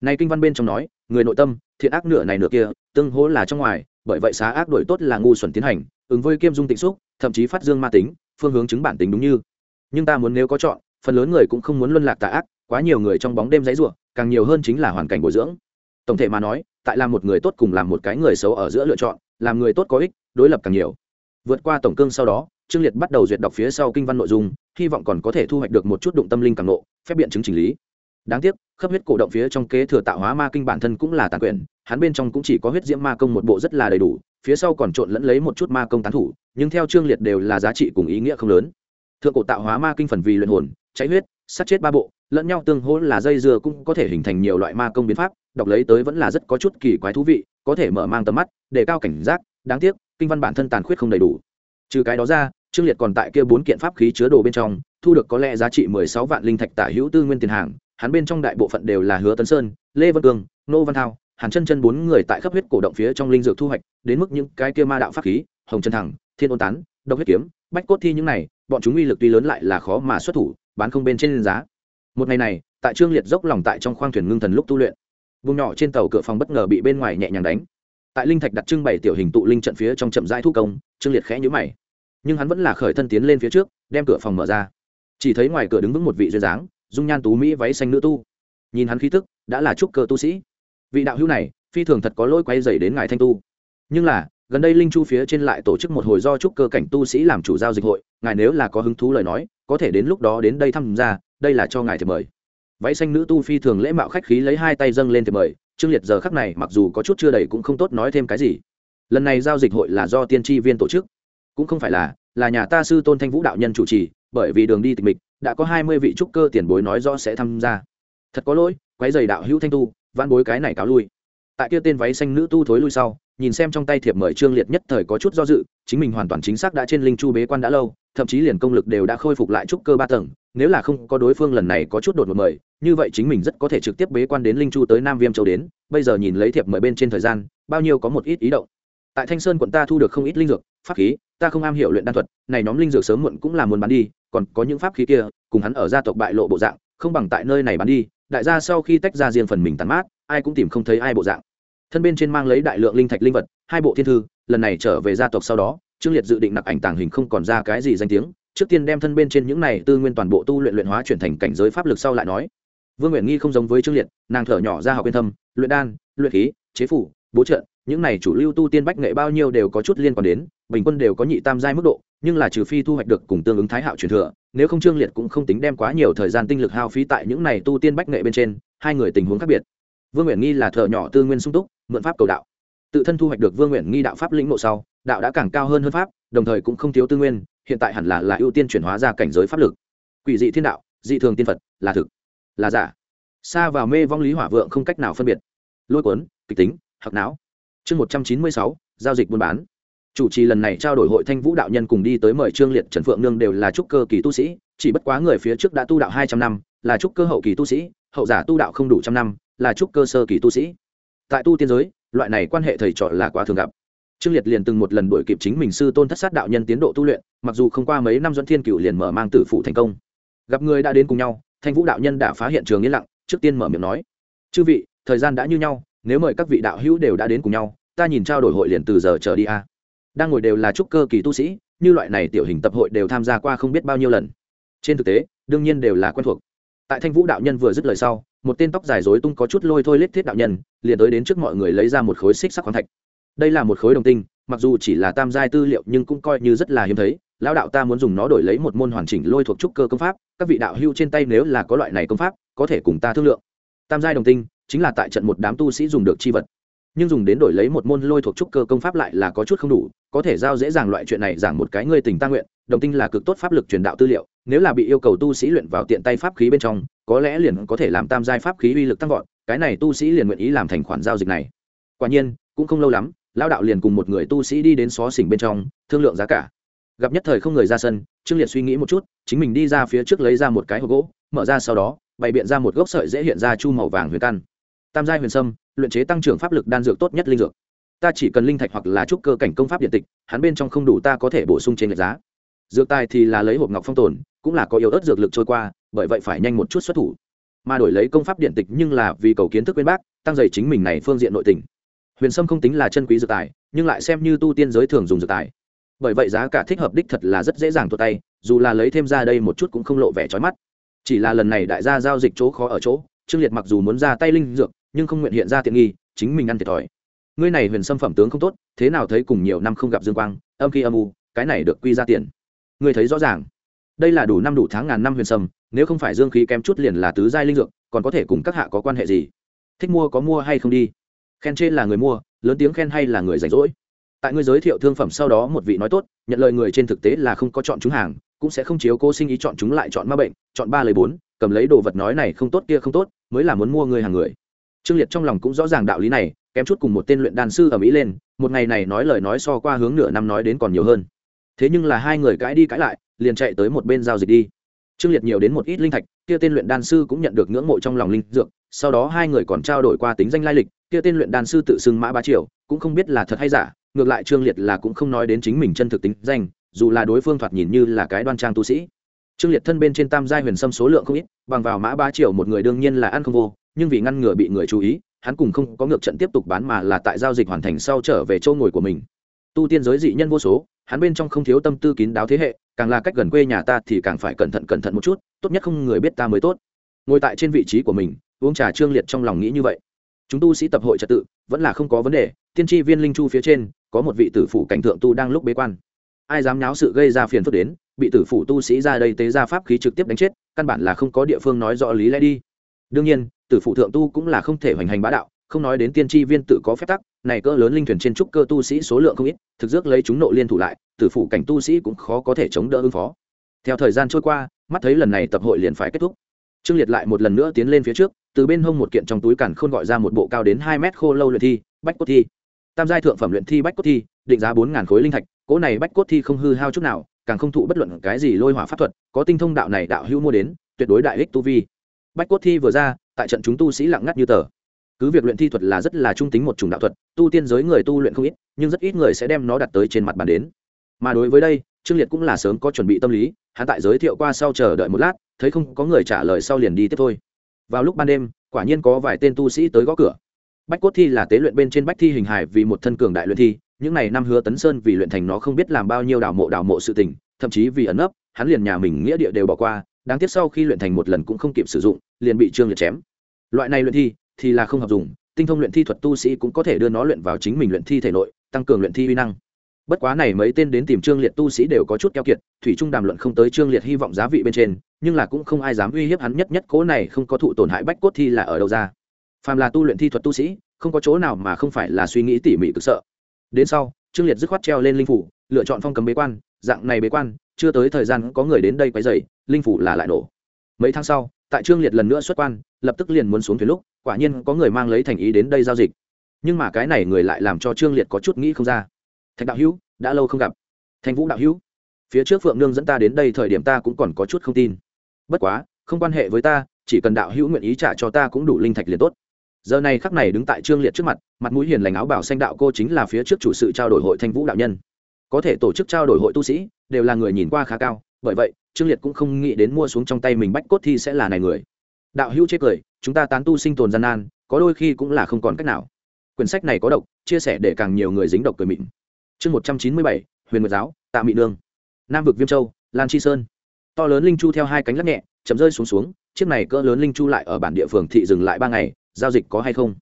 Nay kinh văn bên trong nói, người nội tâm, thiện ác nửa này nửa kia, tương hỗ là trong ngoài, bởi vậy xá ác đổi tốt là ngu xuẩn tiến hành, ứng với kiêm dung tịnh xúc, thậm chí phát dương ma tính, phương hướng chứng bản tính đúng như. Nhưng ta muốn nếu có chọn phần lớn người cũng không muốn luân lạc tà ác, quá nhiều người trong bóng đêm dãy ruộng càng nhiều hơn chính là hoàn cảnh bồi dưỡng. Tổng thể mà nói, tại làm một người tốt cùng làm một cái người xấu ở giữa lựa chọn, làm người tốt có ích, đối lập càng nhiều. Vượt qua tổng cương sau đó, trương liệt bắt đầu duyệt đọc phía sau kinh văn nội dung, hy vọng còn có thể thu hoạch được một chút đụng tâm linh càng nộ phép biện chứng chỉnh lý. Đáng tiếc, khớp huyết cổ động phía trong kế thừa tạo hóa ma kinh bản thân cũng là tàn quyền, hắn bên trong cũng chỉ có huyết diễm ma công một bộ rất là đầy đủ, phía sau còn trộn lẫn lấy một chút ma công tán thủ, nhưng theo trương liệt đều là giá trị cùng ý nghĩa không lớn. Thượng cổ tạo hóa ma kinh phần vì luyện hồn cháy huyết, sát chết ba bộ, lẫn nhau tương hỗ là dây dưa cũng có thể hình thành nhiều loại ma công biến pháp, đọc lấy tới vẫn là rất có chút kỳ quái thú vị, có thể mở mang tầm mắt, để cao cảnh giác, đáng tiếc, kinh văn bản thân tàn khuyết không đầy đủ. Trừ cái đó ra, trương liệt còn tại kia bốn kiện pháp khí chứa đồ bên trong, thu được có lẽ giá trị mười sáu vạn linh thạch tả hữu tư nguyên tiền hàng, hắn bên trong đại bộ phận đều là hứa tấn sơn, lê văn cương nô văn thao, hàn chân chân bốn người tại khắp huyết cổ động phía trong linh dược thu hoạch, đến mức những cái kia ma đạo pháp khí, hồng chân thẳng, thiên ôn tán, độc huyết kiếm, bách cốt thi những này, bọn chúng uy lực tuy lớn lại là khó mà xuất thủ bán không bên trên giá. Một ngày này, tại trương liệt dốc lòng tại trong khoang thuyền ngưng thần lúc tu luyện. Vùng nhỏ trên tàu cửa phòng bất ngờ bị bên ngoài nhẹ nhàng đánh. Tại linh thạch đặt trưng bày tiểu hình tụ linh trận phía trong chậm rãi thu công, trương liệt khẽ nhíu mày. Nhưng hắn vẫn là khởi thân tiến lên phía trước, đem cửa phòng mở ra. Chỉ thấy ngoài cửa đứng vững một vị duyên dáng, dung nhan tú mỹ váy xanh nữ tu. Nhìn hắn khí tức, đã là trúc cơ tu sĩ. Vị đạo hữu này, phi thường thật có lỗi quay dày đến ngài thanh tu. Nhưng là gần đây linh chu phía trên lại tổ chức một hồi do trúc cơ cảnh tu sĩ làm chủ giao dịch hội, ngài nếu là có hứng thú lời nói, có thể đến lúc đó đến đây tham gia, đây là cho ngài thiệp mời. Váy xanh nữ tu phi thường lễ mạo khách khí lấy hai tay dâng lên thiệp mời, trương liệt giờ khắc này mặc dù có chút chưa đầy cũng không tốt nói thêm cái gì. Lần này giao dịch hội là do tiên tri viên tổ chức. Cũng không phải là là nhà ta sư tôn thanh vũ đạo nhân chủ trì, bởi vì đường đi tịch mịch, đã có hai mươi vị trúc cơ tiền bối nói rõ sẽ tham gia. Thật có lỗi quái dày đạo hữu thanh tu văn bối cái này cáo lui. Tại kia tên váy xanh nữ tu thối lui sau nhìn xem trong tay thiệp mời trương liệt nhất thời có chút do dự, chính mình hoàn toàn chính xác đã trên linh chu bế quan đã lâu, thậm chí liền công lực đều đã khôi phục lại trúc cơ ba tầng, nếu là không có đối phương lần này có chút đột một mời, như vậy chính mình rất có thể trực tiếp bế quan đến linh chu tới nam viêm châu đến, bây giờ nhìn lấy thiệp mời bên trên thời gian, bao nhiêu có một ít ý động. Tại thanh sơn quận ta thu được không ít linh dược, pháp khí, ta không am hiểu luyện đan thuật, này nhóm linh dược sớm muộn cũng là muốn bán đi, còn có những pháp khí kia, cùng hắn ở gia tộc bại lộ bộ dạng, không bằng tại nơi này bán đi, đại gia sau khi tách ra riêng phần mình tàn mát, ai cũng tìm không thấy ai bộ dạng thân bên trên mang lấy đại lượng linh thạch linh vật, hai bộ thiên thư, lần này trở về gia tộc sau đó, trương liệt dự định nặc ảnh tàng hình không còn ra cái gì danh tiếng, trước tiên đem thân bên trên những này tư nguyên toàn bộ tu luyện luyện hóa chuyển thành cảnh giới pháp lực sau lại nói. Vương nguyện nghi không giống với trương liệt, nàng thở nhỏ ra học yên thâm, luyện đan, luyện khí, chế phủ, bố trợ, những này chủ lưu tu tiên bách nghệ bao nhiêu đều có chút liên quan đến, bình quân đều có nhị tam giai mức độ, nhưng là trừ phi thu hoạch được cùng tương ứng thái hạo truyền thừa, nếu không trương liệt cũng không tính đem quá nhiều thời gian tinh lực hao phí tại những này tu tiên bách nghệ bên trên, hai người tình huống khác biệt vương nguyện nghi là thợ nhỏ tư nguyên sung túc, mượn pháp cầu đạo. Tự thân thu hoạch được vương nguyện nghi đạo pháp lĩnh mộ sau, đạo đã càng cao hơn hơn pháp, đồng thời cũng không thiếu tư nguyên, hiện tại hẳn là là ưu tiên chuyển hóa ra cảnh giới pháp lực. Quỷ dị thiên đạo, dị thường tiên phật, là thực, là giả. Xa vào mê vong lý hỏa vượng không cách nào phân biệt. Lôi cuốn, kịch tính hoặc não. Chương một trăm chín mươi sáu, giao dịch buôn bán. Chủ trì lần này trao đổi hội thanh vũ đạo nhân cùng đi tới mời trương liệt, trần phượng nương đều là trúc cơ kỳ tu sĩ, chỉ bất quá người phía trước đã tu đạo hai trăm năm, là trúc cơ hậu kỳ tu sĩ, hậu giả tu đạo không đủ trăm năm là trúc cơ sơ kỳ tu sĩ. Tại tu tiên giới, loại này quan hệ thầy trò là quá thường gặp. Trương liệt liền từng một lần đuổi kịp chính mình sư tôn thất sát đạo nhân tiến độ tu luyện, mặc dù không qua mấy năm dẫn thiên cựu liền mở mang tử phụ thành công. Gặp người đã đến cùng nhau, thanh vũ đạo nhân đã phá hiện trường yên lặng, trước tiên mở miệng nói, chư vị, thời gian đã như nhau, nếu mời các vị đạo hữu đều đã đến cùng nhau, ta nhìn trao đổi hội liền từ giờ trở đi a. Đang ngồi đều là trúc cơ kỳ tu sĩ, như loại này tiểu hình tập hội đều tham gia qua không biết bao nhiêu lần. Trên thực tế, đương nhiên đều là quen thuộc tại thanh vũ đạo nhân vừa dứt lời sau, một tên tóc dài dối tung có chút lôi thôi lết thiết đạo nhân, liền tới đến trước mọi người lấy ra một khối xích sắc khoáng thạch. Đây là một khối đồng tinh, mặc dù chỉ là tam giai tư liệu nhưng cũng coi như rất là hiếm thấy. Lão đạo ta muốn dùng nó đổi lấy một môn hoàn chỉnh lôi thuộc trúc cơ công pháp, các vị đạo hưu trên tay nếu là có loại này công pháp, có thể cùng ta thương lượng. Tam giai đồng tinh chính là tại trận một đám tu sĩ dùng được chi vật. Nhưng dùng đến đổi lấy một môn lôi thuộc trúc cơ công pháp lại là có chút không đủ, có thể giao dễ dàng loại chuyện này giảng một cái ngươi tình ta nguyện, đồng tinh là cực tốt pháp lực truyền đạo tư liệu nếu là bị yêu cầu tu sĩ luyện vào tiện tay pháp khí bên trong, có lẽ liền có thể làm tam giai pháp khí uy lực tăng vọt, cái này tu sĩ liền nguyện ý làm thành khoản giao dịch này. Quả nhiên, cũng không lâu lắm lao đạo liền cùng một người tu sĩ đi đến xó xỉnh bên trong, thương lượng giá cả. Gặp nhất thời không người ra sân, trương liệt suy nghĩ một chút, chính mình đi ra phía trước lấy ra một cái hộp gỗ, mở ra sau đó, bày biện ra một gốc sợi dễ hiện ra chu màu vàng huyền căn. Tam giai huyền sâm, luyện chế tăng trưởng pháp lực đan dược tốt nhất linh dược. Ta chỉ cần linh thạch hoặc là trúc cơ cảnh công pháp điện tịch, hắn bên trong không đủ ta có thể bổ sung trên lệch giá. Dược tài thì là lấy hộp ngọc phong tồn cũng là có yếu ớt dược lực trôi qua, bởi vậy phải nhanh một chút xuất thủ. Mà đổi lấy công pháp điện tịch nhưng là vì cầu kiến thức bên bác, tăng dày chính mình này phương diện nội tình. Huyền sâm không tính là chân quý dược tài, nhưng lại xem như tu tiên giới thường dùng dược tài. Bởi vậy giá cả thích hợp đích thật là rất dễ dàng tuột tay, dù là lấy thêm ra đây một chút cũng không lộ vẻ trói mắt. Chỉ là lần này đại gia giao dịch chỗ khó ở chỗ, trương liệt mặc dù muốn ra tay linh dược, nhưng không nguyện hiện ra tiện nghi, chính mình ăn thiệt thòi. Ngươi này huyền sâm phẩm tướng không tốt, thế nào thấy cùng nhiều năm không gặp dương quang, âm khi âm u, cái này được quy ra tiền. Ngươi thấy rõ ràng đây là đủ năm đủ tháng ngàn năm huyền sâm, nếu không phải dương khí kém chút liền là tứ giai linh dược, còn có thể cùng các hạ có quan hệ gì? Thích mua có mua hay không đi? Khen trên là người mua, lớn tiếng khen hay là người rảnh rỗi? Tại ngươi giới thiệu thương phẩm sau đó một vị nói tốt, nhận lời người trên thực tế là không có chọn chúng hàng, cũng sẽ không chiếu cô sinh ý chọn chúng lại chọn ma bệnh, chọn ba lời bốn, cầm lấy đồ vật nói này không tốt kia không tốt, mới là muốn mua người hàng người. Trương liệt trong lòng cũng rõ ràng đạo lý này, kém chút cùng một tên luyện đan sư ở mỹ lên, một ngày này nói lời nói so qua hướng nửa năm nói đến còn nhiều hơn. Thế nhưng là hai người cãi đi cãi lại liền chạy tới một bên giao dịch đi. Trương liệt nhiều đến một ít linh thạch, kia tên luyện đan sư cũng nhận được ngưỡng mộ trong lòng linh dược, sau đó hai người còn trao đổi qua tính danh lai lịch, kia tên luyện đan sư tự xưng mã ba triệu cũng không biết là thật hay giả, ngược lại trương liệt là cũng không nói đến chính mình chân thực tính danh, dù là đối phương thoạt nhìn như là cái đoan trang tu sĩ. Trương liệt thân bên trên tam giai huyền sâm số lượng không ít, bằng vào mã ba triệu một người đương nhiên là ăn không vô, nhưng vì ngăn ngừa bị người chú ý, hắn cùng không có ngược trận tiếp tục bán mà là tại giao dịch hoàn thành sau trở về châu ngồi của mình. Tu tiên giới dị nhân vô số, hắn bên trong không thiếu tâm tư kín đáo thế hệ càng là cách gần quê nhà ta thì càng phải cẩn thận cẩn thận một chút, tốt nhất không người biết ta mới tốt. Ngồi tại trên vị trí của mình, uống trà trương liệt trong lòng nghĩ như vậy. Chúng tu sĩ tập hội trật tự, vẫn là không có vấn đề, tiên tri viên linh chu phía trên, có một vị tử phủ cảnh thượng tu đang lúc bế quan. Ai dám nháo sự gây ra phiền phức đến, bị tử phủ tu sĩ ra đây tế ra pháp khí trực tiếp đánh chết, căn bản là không có địa phương nói rõ lý lẽ đi. Đương nhiên, tử phủ thượng tu cũng là không thể hoành hành bá đạo không nói đến tiên tri viên tự có phép tắc, này cỡ lớn linh thuyền trên trúc cơ tu sĩ số lượng không ít, thực dước lấy chúng nộ liên thủ lại, tử phủ cảnh tu sĩ cũng khó có thể chống đỡ ứng phó. Theo thời gian trôi qua, mắt thấy lần này tập hội liền phải kết thúc. Trương liệt lại một lần nữa tiến lên phía trước, từ bên hông một kiện trong túi cản khôn gọi ra một bộ cao đến hai mét khô lâu luyện thi, bách cốt thi. Tam giai thượng phẩm luyện thi bách cốt thi, định giá bốn ngàn khối linh thạch, cỗ này bách cốt thi không hư hao chút nào, càng không thụ bất luận cái gì lôi hỏa pháp thuật, có tinh thông đạo này đạo hữu mua đến, tuyệt đối đại ích tu vi. Bách cốt thi vừa ra, tại trận chúng tu sĩ lặng ngắt như tờ cứ việc luyện thi thuật là rất là trung tính một chủng đạo thuật, tu tiên giới người tu luyện không ít, nhưng rất ít người sẽ đem nó đặt tới trên mặt bàn đến. Mà đối với đây, trương liệt cũng là sớm có chuẩn bị tâm lý, hắn tại giới thiệu qua sau chờ đợi một lát, thấy không có người trả lời sau liền đi tiếp thôi. Vào lúc ban đêm, quả nhiên có vài tên tu sĩ tới gõ cửa. Bách cốt thi là tế luyện bên trên bách thi hình hài vì một thân cường đại luyện thi, những này năm hứa tấn sơn vì luyện thành nó không biết làm bao nhiêu đảo mộ đảo mộ sự tình, thậm chí vì ẩn ấp hắn liền nhà mình nghĩa địa đều bỏ qua, đáng tiếc sau khi luyện thành một lần cũng không kịp sử dụng, liền bị trương liệt chém. Loại này luyện thi thì là không hợp dùng, tinh thông luyện thi thuật tu sĩ cũng có thể đưa nó luyện vào chính mình luyện thi thể nội, tăng cường luyện thi uy năng. Bất quá này mấy tên đến tìm trương liệt tu sĩ đều có chút keo kiệt, thủy trung đàm luận không tới trương liệt hy vọng giá vị bên trên, nhưng là cũng không ai dám uy hiếp hắn nhất nhất, cố này không có thụ tổn hại bách cốt thi là ở đâu ra. Phàm là tu luyện thi thuật tu sĩ, không có chỗ nào mà không phải là suy nghĩ tỉ mỉ cực sợ. Đến sau, trương liệt dứt khoát treo lên linh phủ, lựa chọn phong cấm bế quan, dạng này bế quan, chưa tới thời gian có người đến đây quấy dày linh phủ là lại nổ. Mấy tháng sau, tại trương liệt lần nữa xuất quan, lập tức liền muốn xuống thuyền lúc quả nhiên có người mang lấy thành ý đến đây giao dịch. Nhưng mà cái này người lại làm cho trương liệt có chút nghĩ không ra. Thạch đạo hữu, đã lâu không gặp. Thành vũ đạo hữu, phía trước phượng nương dẫn ta đến đây thời điểm ta cũng còn có chút không tin. Bất quá, không quan hệ với ta, chỉ cần đạo hữu nguyện ý trả cho ta cũng đủ linh thạch liền tốt. Giờ này khắc này đứng tại trương liệt trước mặt mặt mũi hiền lành áo bảo xanh đạo cô chính là phía trước chủ sự trao đổi hội thanh vũ đạo nhân. Có thể tổ chức trao đổi hội tu sĩ, đều là người nhìn qua khá cao, bởi vậy, trương liệt cũng không nghĩ đến mua xuống trong tay mình bách cốt thi sẽ là này người. Đạo hữu chế cười chúng ta tán tu sinh tồn gian nan, có đôi khi cũng là không còn cách nào. Quyển sách này có độc, chia sẻ để càng nhiều người dính độc cười mịn. Chương một trăm chín mươi bảy, huyền nguyệt giáo, tạ mị nương. Nam vực viêm châu, lan chi sơn. To lớn linh chu theo hai cánh lắc nhẹ chấm rơi xuống xuống, chiếc này cỡ lớn linh chu lại ở bản địa phường thị dừng lại ba ngày, giao dịch có hay không?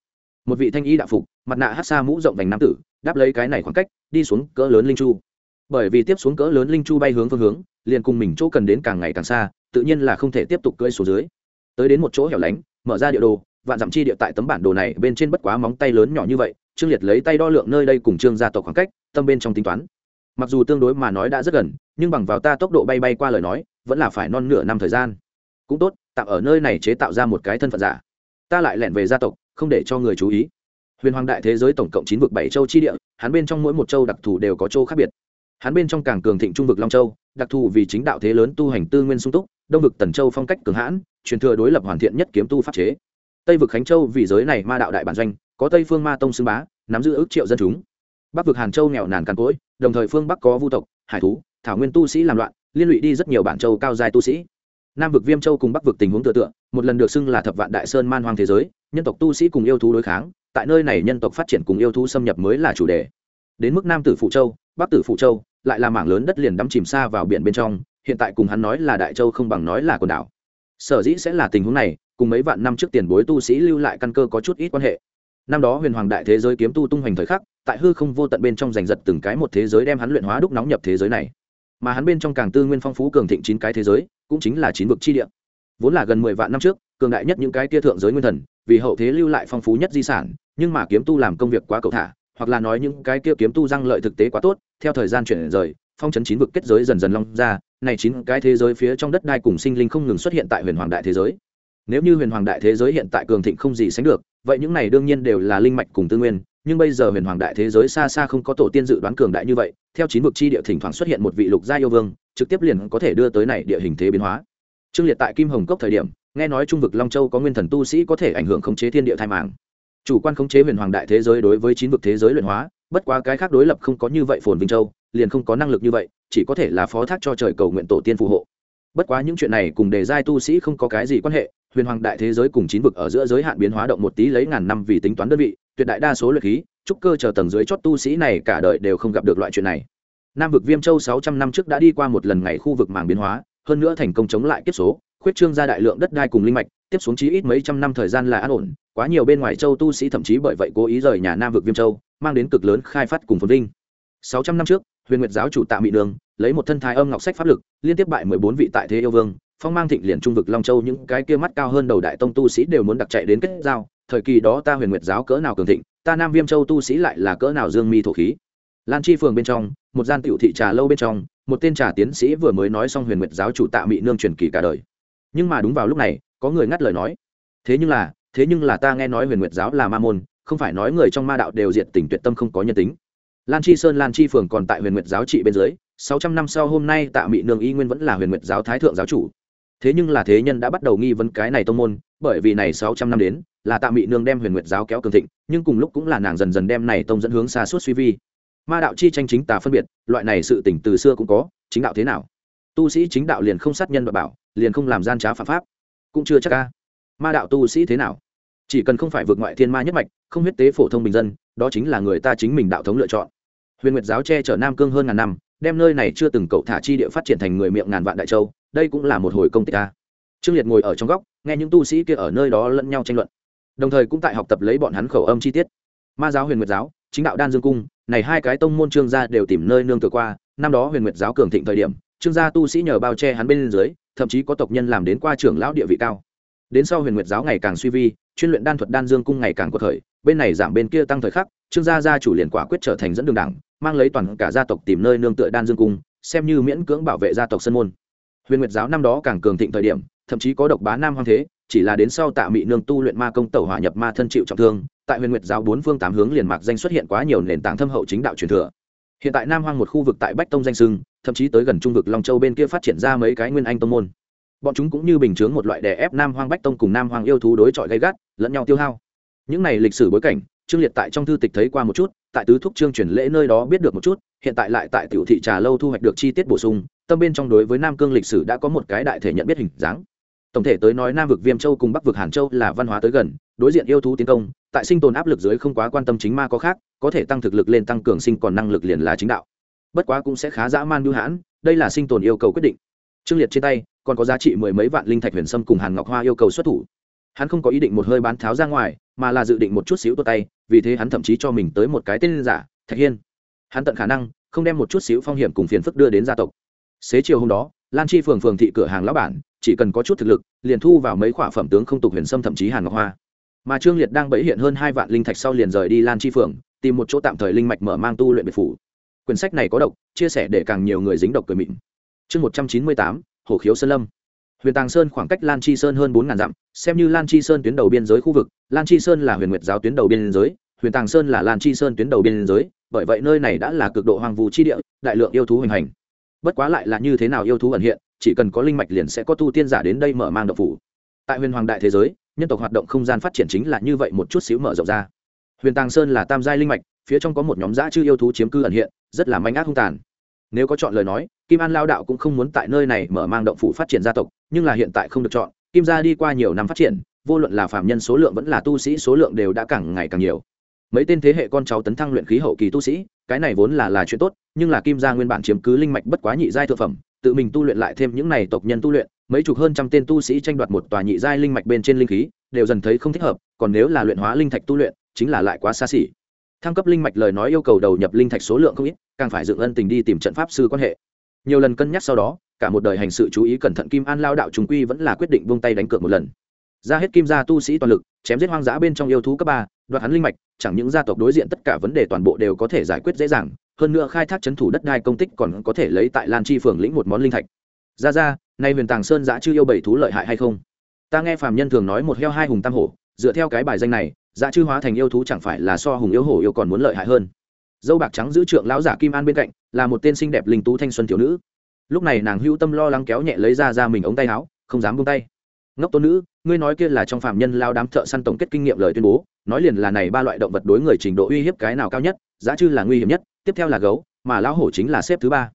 Một vị thanh y đạo phục, mặt nạ hát xa mũ rộng vành nam tử, đáp lấy cái này khoảng cách, đi xuống cỡ lớn linh chu. Bởi vì tiếp xuống cỡ lớn linh chu bay hướng phương hướng, liền cùng mình chỗ cần đến càng ngày càng xa, tự nhiên là không thể tiếp tục cưỡi xuống dưới. Tới đến một chỗ hẻo lánh mở ra địa đồ, vạn dặm chi địa tại tấm bản đồ này bên trên bất quá móng tay lớn nhỏ như vậy, trương liệt lấy tay đo lượng nơi đây cùng trương gia tộc khoảng cách, tâm bên trong tính toán. Mặc dù tương đối mà nói đã rất gần, nhưng bằng vào ta tốc độ bay bay qua lời nói, vẫn là phải non nửa năm thời gian. Cũng tốt tạm ở nơi này chế tạo ra một cái thân phận giả. Ta lại lẻn về gia tộc, không để cho người chú ý. Huyền hoàng đại thế giới tổng cộng chín vực bảy châu chi địa, hắn bên trong mỗi một châu đặc thù đều có châu khác biệt. Hắn bên trong càng cường thịnh trung vực long châu, đặc thù vì chính đạo thế lớn tu hành tư nguyên sung túc, đông vực tần châu phong cách cường hãn truyền thừa đối lập hoàn thiện nhất kiếm tu pháp chế. Tây vực khánh châu vì giới này ma đạo đại bản doanh, có tây phương ma tông xưng bá, nắm giữ ước triệu dân chúng. Bắc vực hàn châu nghèo nàn càn cỗi, đồng thời phương bắc có vu tộc, hải thú, thảo nguyên tu sĩ làm loạn, liên lụy đi rất nhiều bản châu cao dài tu sĩ. Nam vực viêm châu cùng bắc vực tình huống tựa tựa, một lần được xưng là thập vạn đại sơn man hoang thế giới, nhân tộc tu sĩ cùng yêu thú đối kháng, tại nơi này nhân tộc phát triển cùng yêu thú xâm nhập mới là chủ đề. Đến mức nam tử phụ châu, bắc tử phụ châu, lại là mảng lớn đất liền đắm chìm xa vào biển bên trong, hiện tại cùng hắn nói là đại châu không bằng nói là quần đảo sở dĩ sẽ là tình huống này, cùng mấy vạn năm trước tiền bối tu sĩ lưu lại căn cơ có chút ít quan hệ. Năm đó huyền hoàng đại thế giới kiếm tu tung hoành thời khắc, tại hư không vô tận bên trong giành giật từng cái một thế giới đem hắn luyện hóa đúc nóng nhập thế giới này. Mà hắn bên trong càng tư nguyên phong phú cường thịnh chín cái thế giới, cũng chính là chín vực chi địa. Vốn là gần mười vạn năm trước, cường đại nhất những cái kia thượng giới nguyên thần, vì hậu thế lưu lại phong phú nhất di sản, nhưng mà kiếm tu làm công việc quá cầu thả, hoặc là nói những cái kia kiếm tu răng lợi thực tế quá tốt, theo thời gian chuyển rời, phong trấn chín vực kết giới dần dần long ra này chín cái thế giới phía trong đất đai cùng sinh linh không ngừng xuất hiện tại huyền hoàng đại thế giới. Nếu như huyền hoàng đại thế giới hiện tại cường thịnh không gì sánh được, vậy những này đương nhiên đều là linh mạch cùng tư nguyên, nhưng bây giờ huyền hoàng đại thế giới xa xa không có tổ tiên dự đoán cường đại như vậy, theo chín vực chi địa thỉnh thoảng xuất hiện một vị lục gia yêu vương, trực tiếp liền có thể đưa tới này địa hình thế biến hóa. Trương liệt tại kim hồng cốc thời điểm, nghe nói trung vực long châu có nguyên thần tu sĩ có thể ảnh hưởng khống chế thiên địa thai mạng chủ quan khống chế huyền hoàng đại thế giới đối với chín vực thế giới luyện hóa, bất quá cái khác đối lập không có như vậy phồn vinh châu, liền không có năng lực như vậy chỉ có thể là phó thác cho trời cầu nguyện tổ tiên phù hộ. Bất quá những chuyện này cùng đề giai tu sĩ không có cái gì quan hệ, huyền hoàng đại thế giới cùng chín vực ở giữa giới hạn biến hóa động một tí lấy ngàn năm vì tính toán đơn vị, tuyệt đại đa số luyện khí, trúc cơ chờ tầng dưới chót tu sĩ này cả đời đều không gặp được loại chuyện này. Nam vực viêm châu sáu trăm năm trước đã đi qua một lần ngày khu vực màng biến hóa, hơn nữa thành công chống lại kiếp số, khuyết trương ra đại lượng đất đai cùng linh mạch, tiếp xuống chí ít mấy trăm năm thời gian là an ổn, quá nhiều bên ngoài châu tu sĩ thậm chí bởi vậy cố ý rời nhà nam vực viêm châu, mang đến cực lớn khai phát cùng phồn vinh. Sáu trăm năm trước huyền nguyệt giáo chủ tạ mị đường lấy một thân thái âm ngọc sách pháp lực, liên tiếp bại mười bốn vị tại thế yêu vương, phong mang thịnh liền trung vực long châu, những cái kia mắt cao hơn đầu đại tông tu sĩ đều muốn đặc chạy đến kết giao, thời kỳ đó ta huyền nguyệt giáo cỡ nào cường thịnh, ta nam viêm châu tu sĩ lại là cỡ nào dương mi thổ khí. Lan chi phường bên trong, một gian tiểu thị trà lâu bên trong, một tên trà tiến sĩ vừa mới nói xong huyền nguyệt giáo chủ tạ mị nương truyền kỳ cả đời. Nhưng mà đúng vào lúc này, có người ngắt lời nói. Thế nhưng là, thế nhưng là ta nghe nói huyền nguyệt giáo là ma môn, không phải nói người trong ma đạo đều diệt tình tuyệt tâm không có nhân tính lan chi sơn, lan chi phường còn tại huyền nguyệt giáo trị bên dưới, sáu trăm năm sau hôm nay tạ mị nương y nguyên vẫn là huyền nguyệt giáo thái thượng giáo chủ. Thế nhưng là thế nhân đã bắt đầu nghi vấn cái này tông môn, bởi vì này sáu trăm năm đến, là tạ mị nương đem huyền nguyệt giáo kéo cường thịnh, nhưng cùng lúc cũng là nàng dần dần đem này tông dẫn hướng xa suốt suy vi. Ma đạo chi tranh chính tà phân biệt, loại này sự tỉnh từ xưa cũng có, chính đạo thế nào? Tu sĩ chính đạo liền không sát nhân và bảo, liền không làm gian trá phạm pháp. Cũng chưa chắc ca ma đạo tu sĩ thế nào? Chỉ cần không phải vượt ngoại thiên ma nhất mạch, không huyết tế phổ thông bình dân, đó chính là người ta chính mình đạo thống lựa chọn huyền nguyệt giáo che chở nam cương hơn ngàn năm, đem nơi này chưa từng cậu thả chi địa phát triển thành người miệng ngàn vạn đại châu, đây cũng là một hồi công tích ta. Trương liệt ngồi ở trong góc, nghe những tu sĩ kia ở nơi đó lẫn nhau tranh luận. Đồng thời cũng tại học tập lấy bọn hắn khẩu âm chi tiết. Ma giáo huyền nguyệt giáo, chính đạo đan dương cung, này hai cái tông môn trương gia đều tìm nơi nương tựa qua, năm đó huyền nguyệt giáo cường thịnh thời điểm, trương gia tu sĩ nhờ bao che hắn bên dưới, thậm chí có tộc nhân làm đến qua trưởng lão địa vị cao. Đến sau huyền nguyệt giáo ngày càng suy vi, chuyên luyện đan thuật đan dương cung ngày càng có thời bên này giảm bên kia tăng thời khắc, trương gia gia chủ liền quả quyết trở thành dẫn đường đảng mang lấy toàn cả gia tộc tìm nơi nương tựa đan dương cung, xem như miễn cưỡng bảo vệ gia tộc sân môn. Huyền nguyệt giáo năm đó càng cường thịnh thời điểm, thậm chí có độc bá nam hoang thế, chỉ là đến sau tạ mị nương tu luyện ma công tẩu hỏa nhập ma thân chịu trọng thương, tại huyền nguyệt giáo bốn phương tám hướng liền mạc danh xuất hiện quá nhiều nền tảng thâm hậu chính đạo truyền thừa. Hiện tại nam hoang một khu vực tại bách tông danh sưng, thậm chí tới gần trung vực long châu bên kia phát triển ra mấy cái nguyên anh tông môn. Bọn chúng cũng như bình chướng một loại đè ép nam hoang bách tông cùng nam hoang yêu thú đối chọi gây gắt, lẫn nhau tiêu hao. Những này lịch sử bối cảnh trương liệt tại trong thư tịch thấy qua một chút, tại tứ thúc trương truyền lễ nơi đó biết được một chút, hiện tại lại tại tiểu thị trà lâu thu hoạch được chi tiết bổ sung, tâm bên trong đối với nam cương lịch sử đã có một cái đại thể nhận biết hình dáng. Tổng thể tới nói nam vực viêm châu cùng bắc vực hàn châu là văn hóa tới gần, đối diện yêu thú tiến công, tại sinh tồn áp lực dưới không quá quan tâm chính ma có khác, có thể tăng thực lực lên tăng cường sinh còn năng lực liền là chính đạo. Bất quá cũng sẽ khá dã man hữu hãn, đây là sinh tồn yêu cầu quyết định. Trương liệt trên tay, còn có giá trị mười mấy vạn linh thạch huyền sâm cùng hàn ngọc hoa yêu cầu xuất thủ hắn không có ý định một hơi bán tháo ra ngoài, mà là dự định một chút xíu tua tay, vì thế hắn thậm chí cho mình tới một cái tên giả, thạch hiên. Hắn tận khả năng, không đem một chút xíu phong hiểm cùng phiền phức đưa đến gia tộc. Xế chiều hôm đó, lan chi phường phường thị cửa hàng lão bản, chỉ cần có chút thực lực, liền thu vào mấy khoả phẩm tướng không tục huyền sâm thậm chí hàn ngọc hoa. Mà trương liệt đang bẫy hiện hơn hai vạn linh thạch sau liền rời đi lan chi phường, tìm một chỗ tạm thời linh mạch mở mang tu luyện biệt phủ. Quyển sách này có độc, chia sẻ để càng nhiều người dính độc cười mịn. Chương một trăm chín mươi tám, hồ khiếu sơn lâm huyền tàng sơn khoảng cách lan chi sơn hơn bốn ngàn dặm, xem như lan chi sơn tuyến đầu biên giới khu vực, lan chi sơn là huyền nguyệt giáo tuyến đầu biên giới, huyền tàng sơn là lan chi sơn tuyến đầu biên giới, bởi vậy nơi này đã là cực độ hoang vu chi địa, đại lượng yêu thú hoành hành. Bất quá lại là như thế nào yêu thú ẩn hiện, chỉ cần có linh mạch liền sẽ có tu tiên giả đến đây mở mang độc phủ. Tại huyền hoàng đại thế giới, nhân tộc hoạt động không gian phát triển chính là như vậy một chút xíu mở rộng ra. Huyền tàng sơn là tam giai linh mạch, phía trong có một nhóm dã chư yêu thú chiếm cư ẩn hiện, rất là manh ác hung tàn. Nếu có chọn lời nói kim an lao đạo cũng không muốn tại nơi này mở mang động phủ phát triển gia tộc, nhưng là hiện tại không được chọn, kim gia đi qua nhiều năm phát triển, vô luận là phạm nhân số lượng vẫn là tu sĩ số lượng đều đã càng ngày càng nhiều. Mấy tên thế hệ con cháu tấn thăng luyện khí hậu kỳ tu sĩ, cái này vốn là là chuyện tốt, nhưng là kim gia nguyên bản chiếm cứ linh mạch bất quá nhị giai thượng phẩm, tự mình tu luyện lại thêm những này tộc nhân tu luyện, mấy chục hơn trăm tên tu sĩ tranh đoạt một tòa nhị giai linh mạch bên trên linh khí, đều dần thấy không thích hợp, còn nếu là luyện hóa linh thạch tu luyện, chính là lại quá xa xỉ. Thăng cấp linh mạch lời nói yêu cầu đầu nhập linh thạch số lượng không ít, càng phải dựng ân tình đi tìm trận pháp sư quan hệ nhiều lần cân nhắc sau đó, cả một đời hành sự chú ý cẩn thận kim an lao đạo chúng quy vẫn là quyết định buông tay đánh cược một lần. Ra hết kim gia tu sĩ toàn lực, chém giết hoang dã bên trong yêu thú cấp ba, đoạt hắn linh mạch, chẳng những gia tộc đối diện tất cả vấn đề toàn bộ đều có thể giải quyết dễ dàng, hơn nữa khai thác chấn thủ đất đai công tích còn có thể lấy tại lan chi phường lĩnh một món linh thạch. Ra ra, nay huyền tàng sơn giã chưa yêu bảy thú lợi hại hay không? Ta nghe phàm nhân thường nói một heo hai hùng tam hổ, dựa theo cái bài danh này giã chư hóa thành yêu thú chẳng phải là so hùng yêu hổ yêu còn muốn lợi hại hơn dâu bạc trắng giữ trượng lão giả kim an bên cạnh, là một tên xinh đẹp linh tú thanh xuân thiếu nữ. Lúc này nàng hưu tâm lo lắng kéo nhẹ lấy ra ra mình ống tay áo, không dám buông tay. Ngốc tôn nữ, ngươi nói kia là trong phạm nhân lao đám thợ săn tổng kết kinh nghiệm lời tuyên bố, nói liền là này ba loại động vật đối người trình độ uy hiếp cái nào cao nhất, giá chư là nguy hiểm nhất, tiếp theo là gấu, mà lão hổ chính là xếp thứ ba.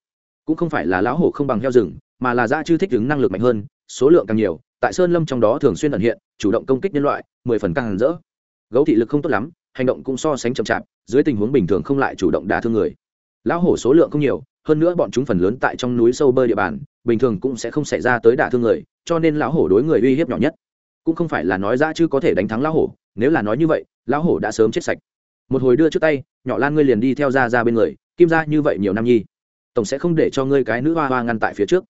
Cũng không phải là lão hổ không bằng heo rừng, mà là giá chư thích ứng năng lực mạnh hơn, số lượng càng nhiều, tại sơn lâm trong đó thường xuyên ẩn hiện, chủ động công kích nhân loại, mười phần càng rỡ. Gấu thị lực không tốt lắm, hành động cũng so sánh chậm chạp dưới tình huống bình thường không lại chủ động đả thương người. Lão hổ số lượng không nhiều, hơn nữa bọn chúng phần lớn tại trong núi sâu bơi địa bàn, bình thường cũng sẽ không xảy ra tới đả thương người, cho nên lão hổ đối người uy hiếp nhỏ nhất. Cũng không phải là nói ra chứ có thể đánh thắng lão hổ, nếu là nói như vậy, lão hổ đã sớm chết sạch. Một hồi đưa trước tay, nhỏ lan ngươi liền đi theo ra ra bên người, kim ra như vậy nhiều năm nhi, tổng sẽ không để cho ngươi cái nữ hoa hoa ngăn tại phía trước.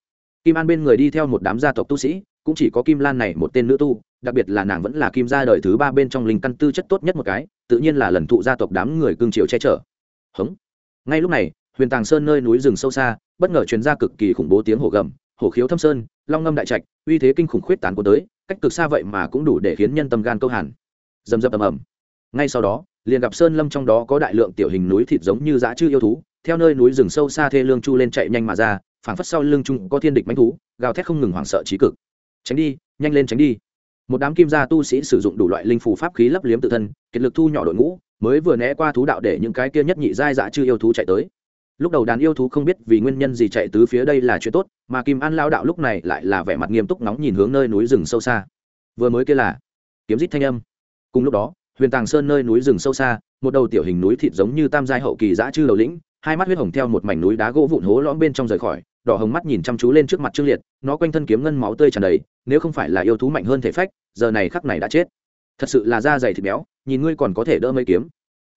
Kim an bên người đi theo một đám gia tộc tu sĩ, cũng chỉ có kim lan này một tên nữ tu đặc biệt là nàng vẫn là kim gia đời thứ ba bên trong linh căn tư chất tốt nhất một cái, tự nhiên là lần thụ gia tộc đám người cương triều che chở. Hống. Ngay lúc này, huyền tàng sơn nơi núi rừng sâu xa, bất ngờ truyền ra cực kỳ khủng bố tiếng hổ gầm, hổ khiếu thâm sơn, long ngâm đại trạch, uy thế kinh khủng khuyết tán của tới, cách cực xa vậy mà cũng đủ để khiến nhân tâm gan câu hàn dầm dập ầm ầm. Ngay sau đó, liền gặp sơn lâm trong đó có đại lượng tiểu hình núi thịt giống như dã chư yêu thú, theo nơi núi rừng sâu xa thê lương chu lên chạy nhanh mà ra, phảng phất sau lưng trung có thiên địch mãnh thú, gào thét không ngừng hoảng sợ trí cực. Tránh đi, nhanh lên tránh đi một đám kim gia tu sĩ sử dụng đủ loại linh phù pháp khí lấp liếm tự thân, kiệt lực thu nhỏ đội ngũ, mới vừa né qua thú đạo để những cái kia nhất nhị giai dã chư yêu thú chạy tới. Lúc đầu đàn yêu thú không biết vì nguyên nhân gì chạy tứ phía đây là chuyện tốt, mà kim an lao đạo lúc này lại là vẻ mặt nghiêm túc nóng nhìn hướng nơi núi rừng sâu xa. Vừa mới kia là kiếm rít thanh âm. Cùng lúc đó, huyền tàng sơn nơi núi rừng sâu xa, một đầu tiểu hình núi thịt giống như tam giai hậu kỳ dã chư đầu lĩnh, hai mắt huyết hồng theo một mảnh núi đá gỗ vụn hố lõm bên trong rời khỏi đỏ hồng mắt nhìn chăm chú lên trước mặt trương liệt, nó quanh thân kiếm ngân máu tươi tràn đầy, nếu không phải là yêu thú mạnh hơn thể phách, giờ này khắc này đã chết. Thật sự là da dày thịt béo, nhìn ngươi còn có thể đỡ mấy kiếm.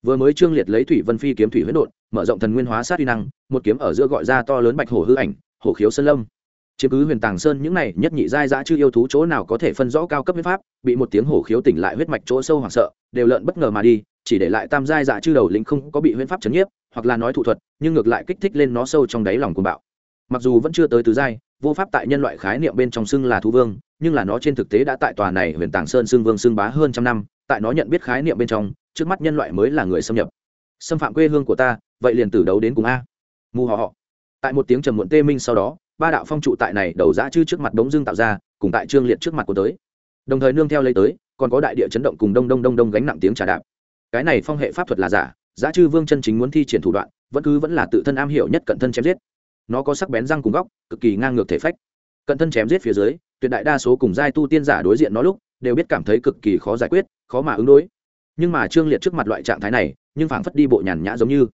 Vừa mới trương liệt lấy thủy vân phi kiếm thủy huyết đột mở rộng thần nguyên hóa sát uy năng, một kiếm ở giữa gọi ra to lớn bạch hổ hư ảnh, hổ khiếu sơn lâm. Chiếm cứ huyền tàng sơn những này, nhất nhị giai dã chư yêu thú chỗ nào có thể phân rõ cao cấp huyết pháp, bị một tiếng hổ khiếu tỉnh lại huyết mạch chỗ sâu hoảng sợ, đều lợn bất ngờ mà đi, chỉ để lại tam giai dã chư đầu lĩnh không có bị huyễn pháp chấn nhiếp, hoặc là nói thủ thuật, nhưng ngược lại kích thích lên nó sâu trong đáy lòng của bạo mặc dù vẫn chưa tới tứ giai, vô pháp tại nhân loại khái niệm bên trong xưng là thú vương, nhưng là nó trên thực tế đã tại tòa này huyền tàng sơn xưng vương xưng bá hơn trăm năm, tại nó nhận biết khái niệm bên trong, trước mắt nhân loại mới là người xâm nhập. Xâm phạm quê hương của ta, vậy liền tử đấu đến cùng a. Mù họ họ. Tại một tiếng trầm muộn tê minh sau đó, ba đạo phong trụ tại này đầu giã chư trước mặt đống dưng tạo ra, cùng tại trương liệt trước mặt của tới. Đồng thời nương theo lấy tới, còn có đại địa chấn động cùng đông đông đông đông gánh nặng tiếng trà đạp. Cái này phong hệ pháp thuật là giả giã chư vương chân chính muốn thi triển thủ đoạn, vẫn cứ vẫn là tự thân am hiểu nhất cận thân chém giết nó có sắc bén răng cùng góc, cực kỳ ngang ngược thể phách. Cận thân chém giết phía dưới, tuyệt đại đa số cùng giai tu tiên giả đối diện nó lúc, đều biết cảm thấy cực kỳ khó giải quyết, khó mà ứng đối. Nhưng mà trương liệt trước mặt loại trạng thái này, nhưng phảng phất đi bộ nhàn nhã giống như.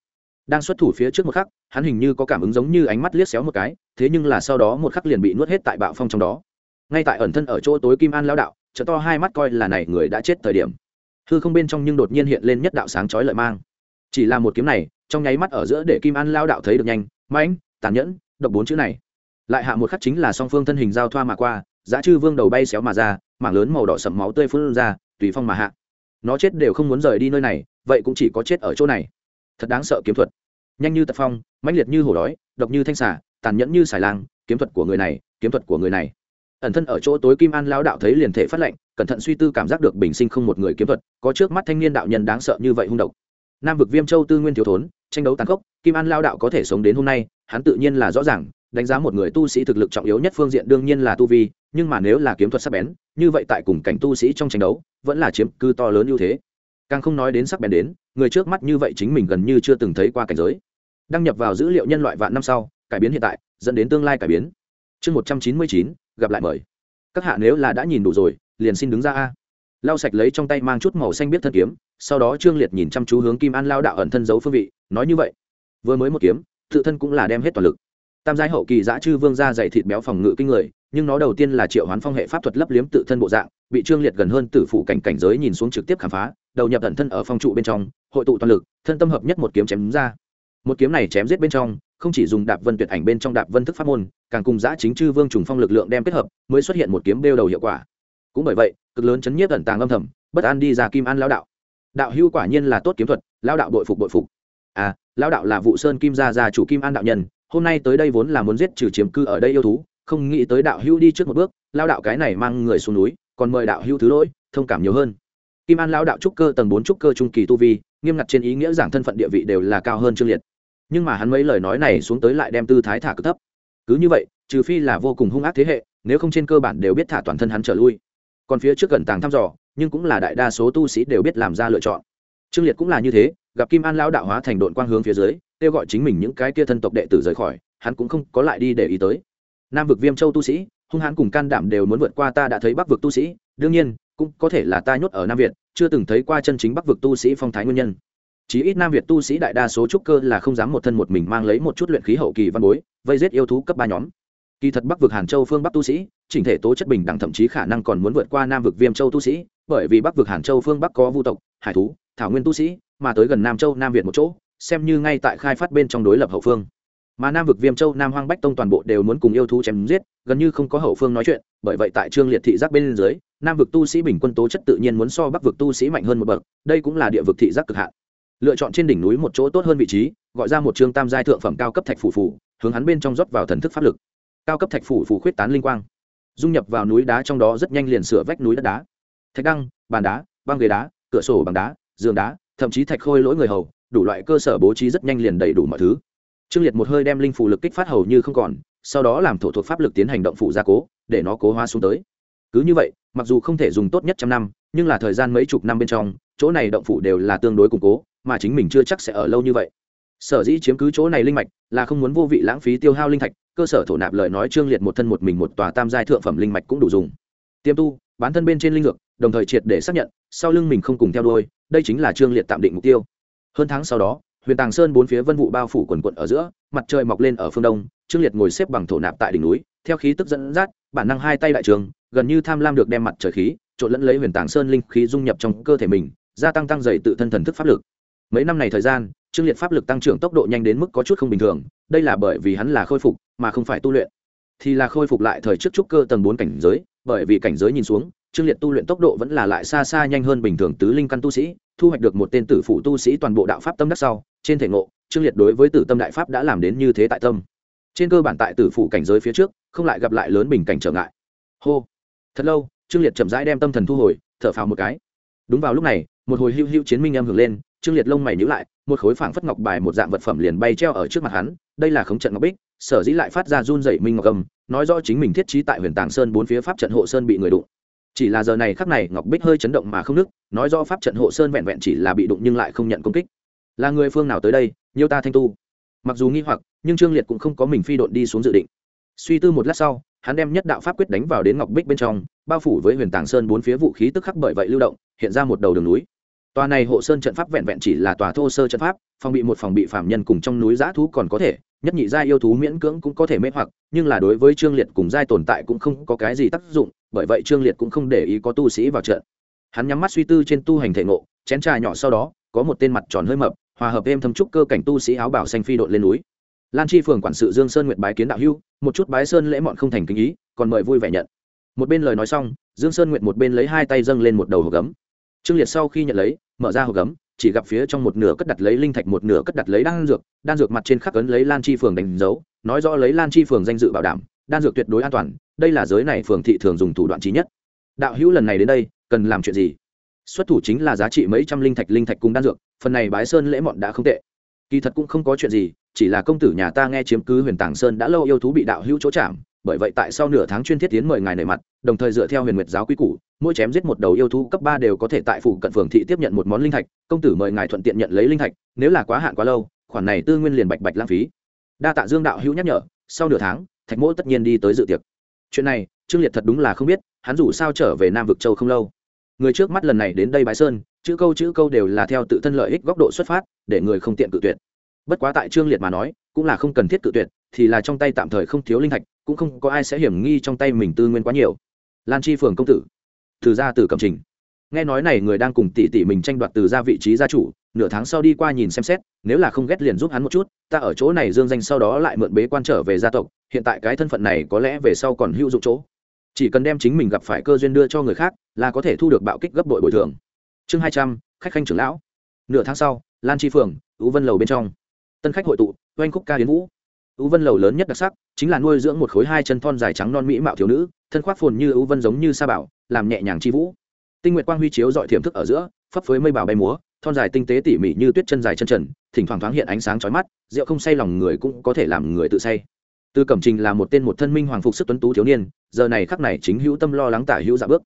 Đang xuất thủ phía trước một khắc, hắn hình như có cảm ứng giống như ánh mắt liếc xéo một cái, thế nhưng là sau đó một khắc liền bị nuốt hết tại bạo phong trong đó. Ngay tại ẩn thân ở chỗ tối kim an lao đạo chợ to hai mắt coi là này người đã chết thời điểm. Hư không bên trong nhưng đột nhiên hiện lên nhất đạo sáng chói lợi mang. Chỉ là một kiếm này, trong nháy mắt ở giữa để kim an lao đạo thấy được nhanh, mãnh tàn nhẫn, độc bốn chữ này. Lại hạ một khắc chính là song phương thân hình giao thoa mà qua, giá chư vương đầu bay xéo mà ra, mảng lớn màu đỏ sậm máu tươi phun ra, tùy phong mà hạ. Nó chết đều không muốn rời đi nơi này, vậy cũng chỉ có chết ở chỗ này. Thật đáng sợ kiếm thuật. Nhanh như tật phong, mãnh liệt như hổ đói, độc như thanh xả tàn nhẫn như xài lang, kiếm thuật của người này, kiếm thuật của người này. Ẩn thân ở chỗ tối kim an lao đạo thấy liền thể phát lệnh, cẩn thận suy tư cảm giác được bình sinh không một người kiếm thuật, có trước mắt thanh niên đạo nhân đáng sợ như vậy hung độc. Nam vực viêm châu tư nguyên thiếu thốn, tranh đấu tàn khốc, kim an lao đạo có thể sống đến hôm nay hắn tự nhiên là rõ ràng, đánh giá một người tu sĩ thực lực trọng yếu nhất phương diện đương nhiên là tu vi, nhưng mà nếu là kiếm thuật sắc bén, như vậy tại cùng cảnh tu sĩ trong tranh đấu, vẫn là chiếm cư to lớn ưu thế. Càng không nói đến sắc bén đến, người trước mắt như vậy chính mình gần như chưa từng thấy qua cảnh giới. Đăng nhập vào dữ liệu nhân loại vạn năm sau, cải biến hiện tại, dẫn đến tương lai cải biến. Chương một trăm chín mươi chín, gặp lại mời. Các hạ nếu là đã nhìn đủ rồi, liền xin đứng ra a. Lau sạch lấy trong tay mang chút màu xanh biết thân kiếm, sau đó trương liệt nhìn chăm chú hướng kim an lao đạo ẩn thân giấu phương vị, nói như vậy. Vừa mới một kiếm tự thân cũng là đem hết toàn lực. Tam giai hậu kỳ giã chư vương ra dày thịt béo phòng ngự kinh người, nhưng nó đầu tiên là triệu hoán phong hệ pháp thuật lấp liếm tự thân bộ dạng, bị trương liệt gần hơn tử phụ cảnh cảnh giới nhìn xuống trực tiếp khám phá, đầu nhập thần thân ở phong trụ bên trong, hội tụ toàn lực, thân tâm hợp nhất một kiếm chém ra. Một kiếm này chém giết bên trong, không chỉ dùng đạp vân tuyệt ảnh bên trong đạp vân thức pháp môn, càng cùng giã chính chư vương trùng phong lực lượng đem kết hợp, mới xuất hiện một kiếm đeo đầu hiệu quả. Cũng bởi vậy, cực lớn chấn nhiếp ẩn tàng âm thầm, bất an đi ra kim an lao đạo. Đạo hưu quả nhiên là tốt kiếm thuật lao đạo bội phục bội phục. Lão đạo là vụ sơn kim gia gia chủ kim an đạo nhân, hôm nay tới đây vốn là muốn giết trừ chiếm cư ở đây yêu thú, không nghĩ tới đạo hưu đi trước một bước lao đạo cái này mang người xuống núi, còn mời đạo hưu thứ lỗi, thông cảm nhiều hơn. Kim an lao đạo trúc cơ tầng bốn trúc cơ trung kỳ tu vi, nghiêm ngặt trên ý nghĩa giảng thân phận địa vị đều là cao hơn trương liệt. Nhưng mà hắn mấy lời nói này xuống tới lại đem tư thái thả cực thấp. Cứ như vậy, trừ phi là vô cùng hung ác thế hệ, nếu không trên cơ bản đều biết thả toàn thân hắn trở lui. Còn phía trước gần tàng thăm dò, nhưng cũng là đại đa số tu sĩ đều biết làm ra lựa chọn trương liệt cũng là như thế, gặp kim an lão đạo hóa thành đội quang hướng phía dưới, kêu gọi chính mình những cái kia thân tộc đệ tử rời khỏi, hắn cũng không có lại đi để ý tới. Nam vực viêm châu tu sĩ, hung hãn cùng can đảm đều muốn vượt qua ta đã thấy bắc vực tu sĩ, đương nhiên, cũng có thể là ta nhốt ở nam việt, chưa từng thấy qua chân chính bắc vực tu sĩ phong thái nguyên nhân. Chí ít nam việt tu sĩ đại đa số trúc cơ là không dám một thân một mình mang lấy một chút luyện khí hậu kỳ văn bối, vây giết yêu thú cấp ba nhóm. Kỳ thật bắc vực hàn châu phương bắc tu sĩ, chỉnh thể tố chất bình đẳng thậm chí khả năng còn muốn vượt qua nam vực viêm châu tu sĩ, bởi vì bắc vực hàn châu phương bắc có vu tộc, hải thú thảo nguyên tu sĩ, mà tới gần nam châu, nam việt một chỗ, xem như ngay tại khai phát bên trong đối lập hậu phương. Mà nam vực viêm châu, nam hoang bách tông toàn bộ đều muốn cùng yêu thú chém giết, gần như không có hậu phương nói chuyện, bởi vậy tại trương liệt thị giác bên dưới, nam vực tu sĩ bình quân tố chất tự nhiên muốn so bắc vực tu sĩ mạnh hơn một bậc, đây cũng là địa vực thị giác cực hạn. Lựa chọn trên đỉnh núi một chỗ tốt hơn vị trí, gọi ra một chương tam giai thượng phẩm cao cấp thạch phủ phủ hướng hắn bên trong rót vào thần thức pháp lực. Cao cấp thạch phủ phủ khuyết tán linh quang, dung nhập vào núi đá trong đó rất nhanh liền sửa vách núi đất đá. Thạch đăng, bàn đá, băng ghế đá, cửa sổ bằng đá giường đá, thậm chí thạch khôi lỗi người hầu, đủ loại cơ sở bố trí rất nhanh liền đầy đủ mọi thứ. Trương liệt một hơi đem linh phủ lực kích phát hầu như không còn, sau đó làm thổ thuộc pháp lực tiến hành động phủ gia cố, để nó cố hóa xuống tới. Cứ như vậy, mặc dù không thể dùng tốt nhất trăm năm, nhưng là thời gian mấy chục năm bên trong, chỗ này động phủ đều là tương đối củng cố, mà chính mình chưa chắc sẽ ở lâu như vậy. Sở dĩ chiếm cứ chỗ này linh mạch, là không muốn vô vị lãng phí tiêu hao linh thạch, cơ sở thổ nạp lời nói trương liệt một thân một mình một tòa tam giai thượng phẩm linh mạch cũng đủ dùng. Tiêm tu, bán thân bên trên linh dược, đồng thời triệt để xác nhận, sau lưng mình không cùng theo đuôi đây chính là trương liệt tạm định mục tiêu. Hơn tháng sau đó, huyền tàng sơn bốn phía vân vụ bao phủ quần quận ở giữa, mặt trời mọc lên ở phương đông, trương liệt ngồi xếp bằng thổ nạp tại đỉnh núi, theo khí tức dẫn dắt, bản năng hai tay đại trường, gần như tham lam được đem mặt trời khí, trộn lẫn lấy huyền tàng sơn linh khí dung nhập trong cơ thể mình, gia tăng tăng dày tự thân thần thức pháp lực. Mấy năm này thời gian, trương liệt pháp lực tăng trưởng tốc độ nhanh đến mức có chút không bình thường, đây là bởi vì hắn là khôi phục, mà không phải tu luyện. Thì là khôi phục lại thời trước trúc cơ tầng bốn cảnh giới, bởi vì cảnh giới nhìn xuống trương liệt tu luyện tốc độ vẫn là lại xa xa nhanh hơn bình thường tứ linh căn tu sĩ, thu hoạch được một tên tử phụ tu sĩ toàn bộ đạo pháp tâm đắc sau, trên thể ngộ, trương liệt đối với tử tâm đại pháp đã làm đến như thế tại tâm. Trên cơ bản tại tử phụ cảnh giới phía trước, không lại gặp lại lớn bình cảnh trở ngại. Hô. Thật lâu, trương liệt chậm rãi đem tâm thần thu hồi, thở phào một cái. Đúng vào lúc này, một hồi hưu hưu chiến minh em hưởng lên, trương liệt lông mày nhữ lại, một khối phảng phất ngọc bài một dạng vật phẩm liền bay treo ở trước mặt hắn, đây là khống trận ngọc bích, sở dĩ lại phát ra run dậy minh ngọc âm, nói rõ chính mình thiết trí tại huyền tàng sơn bốn phía pháp trận hộ sơn bị người đụng chỉ là giờ này khắc này ngọc bích hơi chấn động mà không nứt, nói do pháp trận hộ sơn vẹn vẹn chỉ là bị đụng nhưng lại không nhận công kích. Là người phương nào tới đây nhiều ta thanh tu? Mặc dù nghi hoặc nhưng trương liệt cũng không có mình phi độn đi xuống dự định. Suy tư một lát sau hắn đem nhất đạo pháp quyết đánh vào đến ngọc bích bên trong bao phủ với huyền tàng sơn bốn phía vũ khí tức khắc bởi vậy lưu động hiện ra một đầu đường núi. Tòa này hộ sơn trận pháp vẹn vẹn chỉ là tòa thô sơ trận pháp phòng bị một phòng bị phạm nhân cùng trong núi giã thú còn có thể nhất nhị giai yêu thú miễn cưỡng cũng có thể mê hoặc, nhưng là đối với trương liệt cùng giai tồn tại cũng không có cái gì tác dụng, bởi vậy trương liệt cũng không để ý có tu sĩ vào trận. Hắn nhắm mắt suy tư trên tu hành thể ngộ, chén trà nhỏ sau đó, có một tên mặt tròn hơi mập, hòa hợp thêm thâm trúc cơ cảnh tu sĩ áo bảo xanh phi đội lên núi. Lan chi phường quản sự dương sơn nguyện bái kiến đạo hưu một chút bái sơn lễ mọn không thành kinh ý, còn mời vui vẻ nhận. Một bên lời nói xong, dương sơn nguyện một bên lấy hai tay dâng lên một đầu hộp gấm. Trương liệt sau khi nhận lấy, mở ra hộp gấm chỉ gặp phía trong một nửa cất đặt lấy linh thạch, một nửa cất đặt lấy đan dược đan dược mặt trên khắc ấn lấy lan chi phường đánh dấu, nói rõ lấy lan chi phường danh dự bảo đảm, đan dược tuyệt đối an toàn, đây là giới này phường thị thường dùng thủ đoạn trí nhất. Đạo hữu lần này đến đây, cần làm chuyện gì? Xuất thủ chính là giá trị mấy trăm linh thạch linh thạch cùng đan dược, phần này bái sơn lễ mọn đã không tệ. Kỳ thật cũng không có chuyện gì, chỉ là công tử nhà ta nghe chiếm cứ huyền tàng sơn đã lâu yêu thú bị đạo hữu chỗ chạm bởi vậy tại sau nửa tháng chuyên thiết tiến mời ngài nảy mặt, đồng thời dựa theo huyền nguyệt giáo quy củ, mỗi chém giết một đầu yêu thú cấp ba đều có thể tại phủ cận phường thị tiếp nhận một món linh thạch, công tử mời ngài thuận tiện nhận lấy linh thạch, nếu là quá hạn quá lâu, khoản này tư nguyên liền bạch bạch lãng phí. Đa tạ dương đạo hữu nhắc nhở, sau nửa tháng, thạch mỗ tất nhiên đi tới dự tiệc. Chuyện này, trương liệt thật đúng là không biết, hắn dù sao trở về nam vực châu không lâu. Người trước mắt lần này đến đây bái sơn, chữ câu chữ câu đều là theo tự thân lợi ích góc độ xuất phát, để người không tiện cự tuyệt. Bất quá tại trương liệt mà nói, cũng là không cần thiết cự tuyệt, thì là trong tay tạm thời không thiếu linh thạch cũng không có ai sẽ hiểm nghi trong tay mình tư nguyên quá nhiều. Lan chi phường công tử, từ gia từ cầm trình. Nghe nói này người đang cùng tỷ tỷ mình tranh đoạt từ gia vị trí gia chủ, nửa tháng sau đi qua nhìn xem xét, nếu là không ghét liền giúp hắn một chút, ta ở chỗ này dương danh sau đó lại mượn bế quan trở về gia tộc, hiện tại cái thân phận này có lẽ về sau còn hữu dụng chỗ. Chỉ cần đem chính mình gặp phải cơ duyên đưa cho người khác, là có thể thu được bạo kích gấp đội bồi thường. Chương hai trăm, khách khanh trưởng lão. Nửa tháng sau, lan chi phường, ú vân lầu bên trong. Tân khách hội tụ, oanh khúc ca hiến vũ ú vân lầu lớn nhất đặc sắc chính là nuôi dưỡng một khối hai chân thon dài trắng non mỹ mạo thiếu nữ, thân khoác phồn như ú vân giống như sa bảo, làm nhẹ nhàng chi vũ. Tinh nguyệt quang huy chiếu dọi thiểm thức ở giữa, phấp phới mây bào bay múa, thon dài tinh tế tỉ mỉ như tuyết chân dài chân trần, thỉnh thoảng thoáng hiện ánh sáng chói mắt, rượu không say lòng người cũng có thể làm người tự say. Tư cẩm trình là một tên một thân minh hoàng phục sức tuấn tú thiếu niên, giờ này khắc này chính hữu tâm lo lắng tả hữu dạ bước.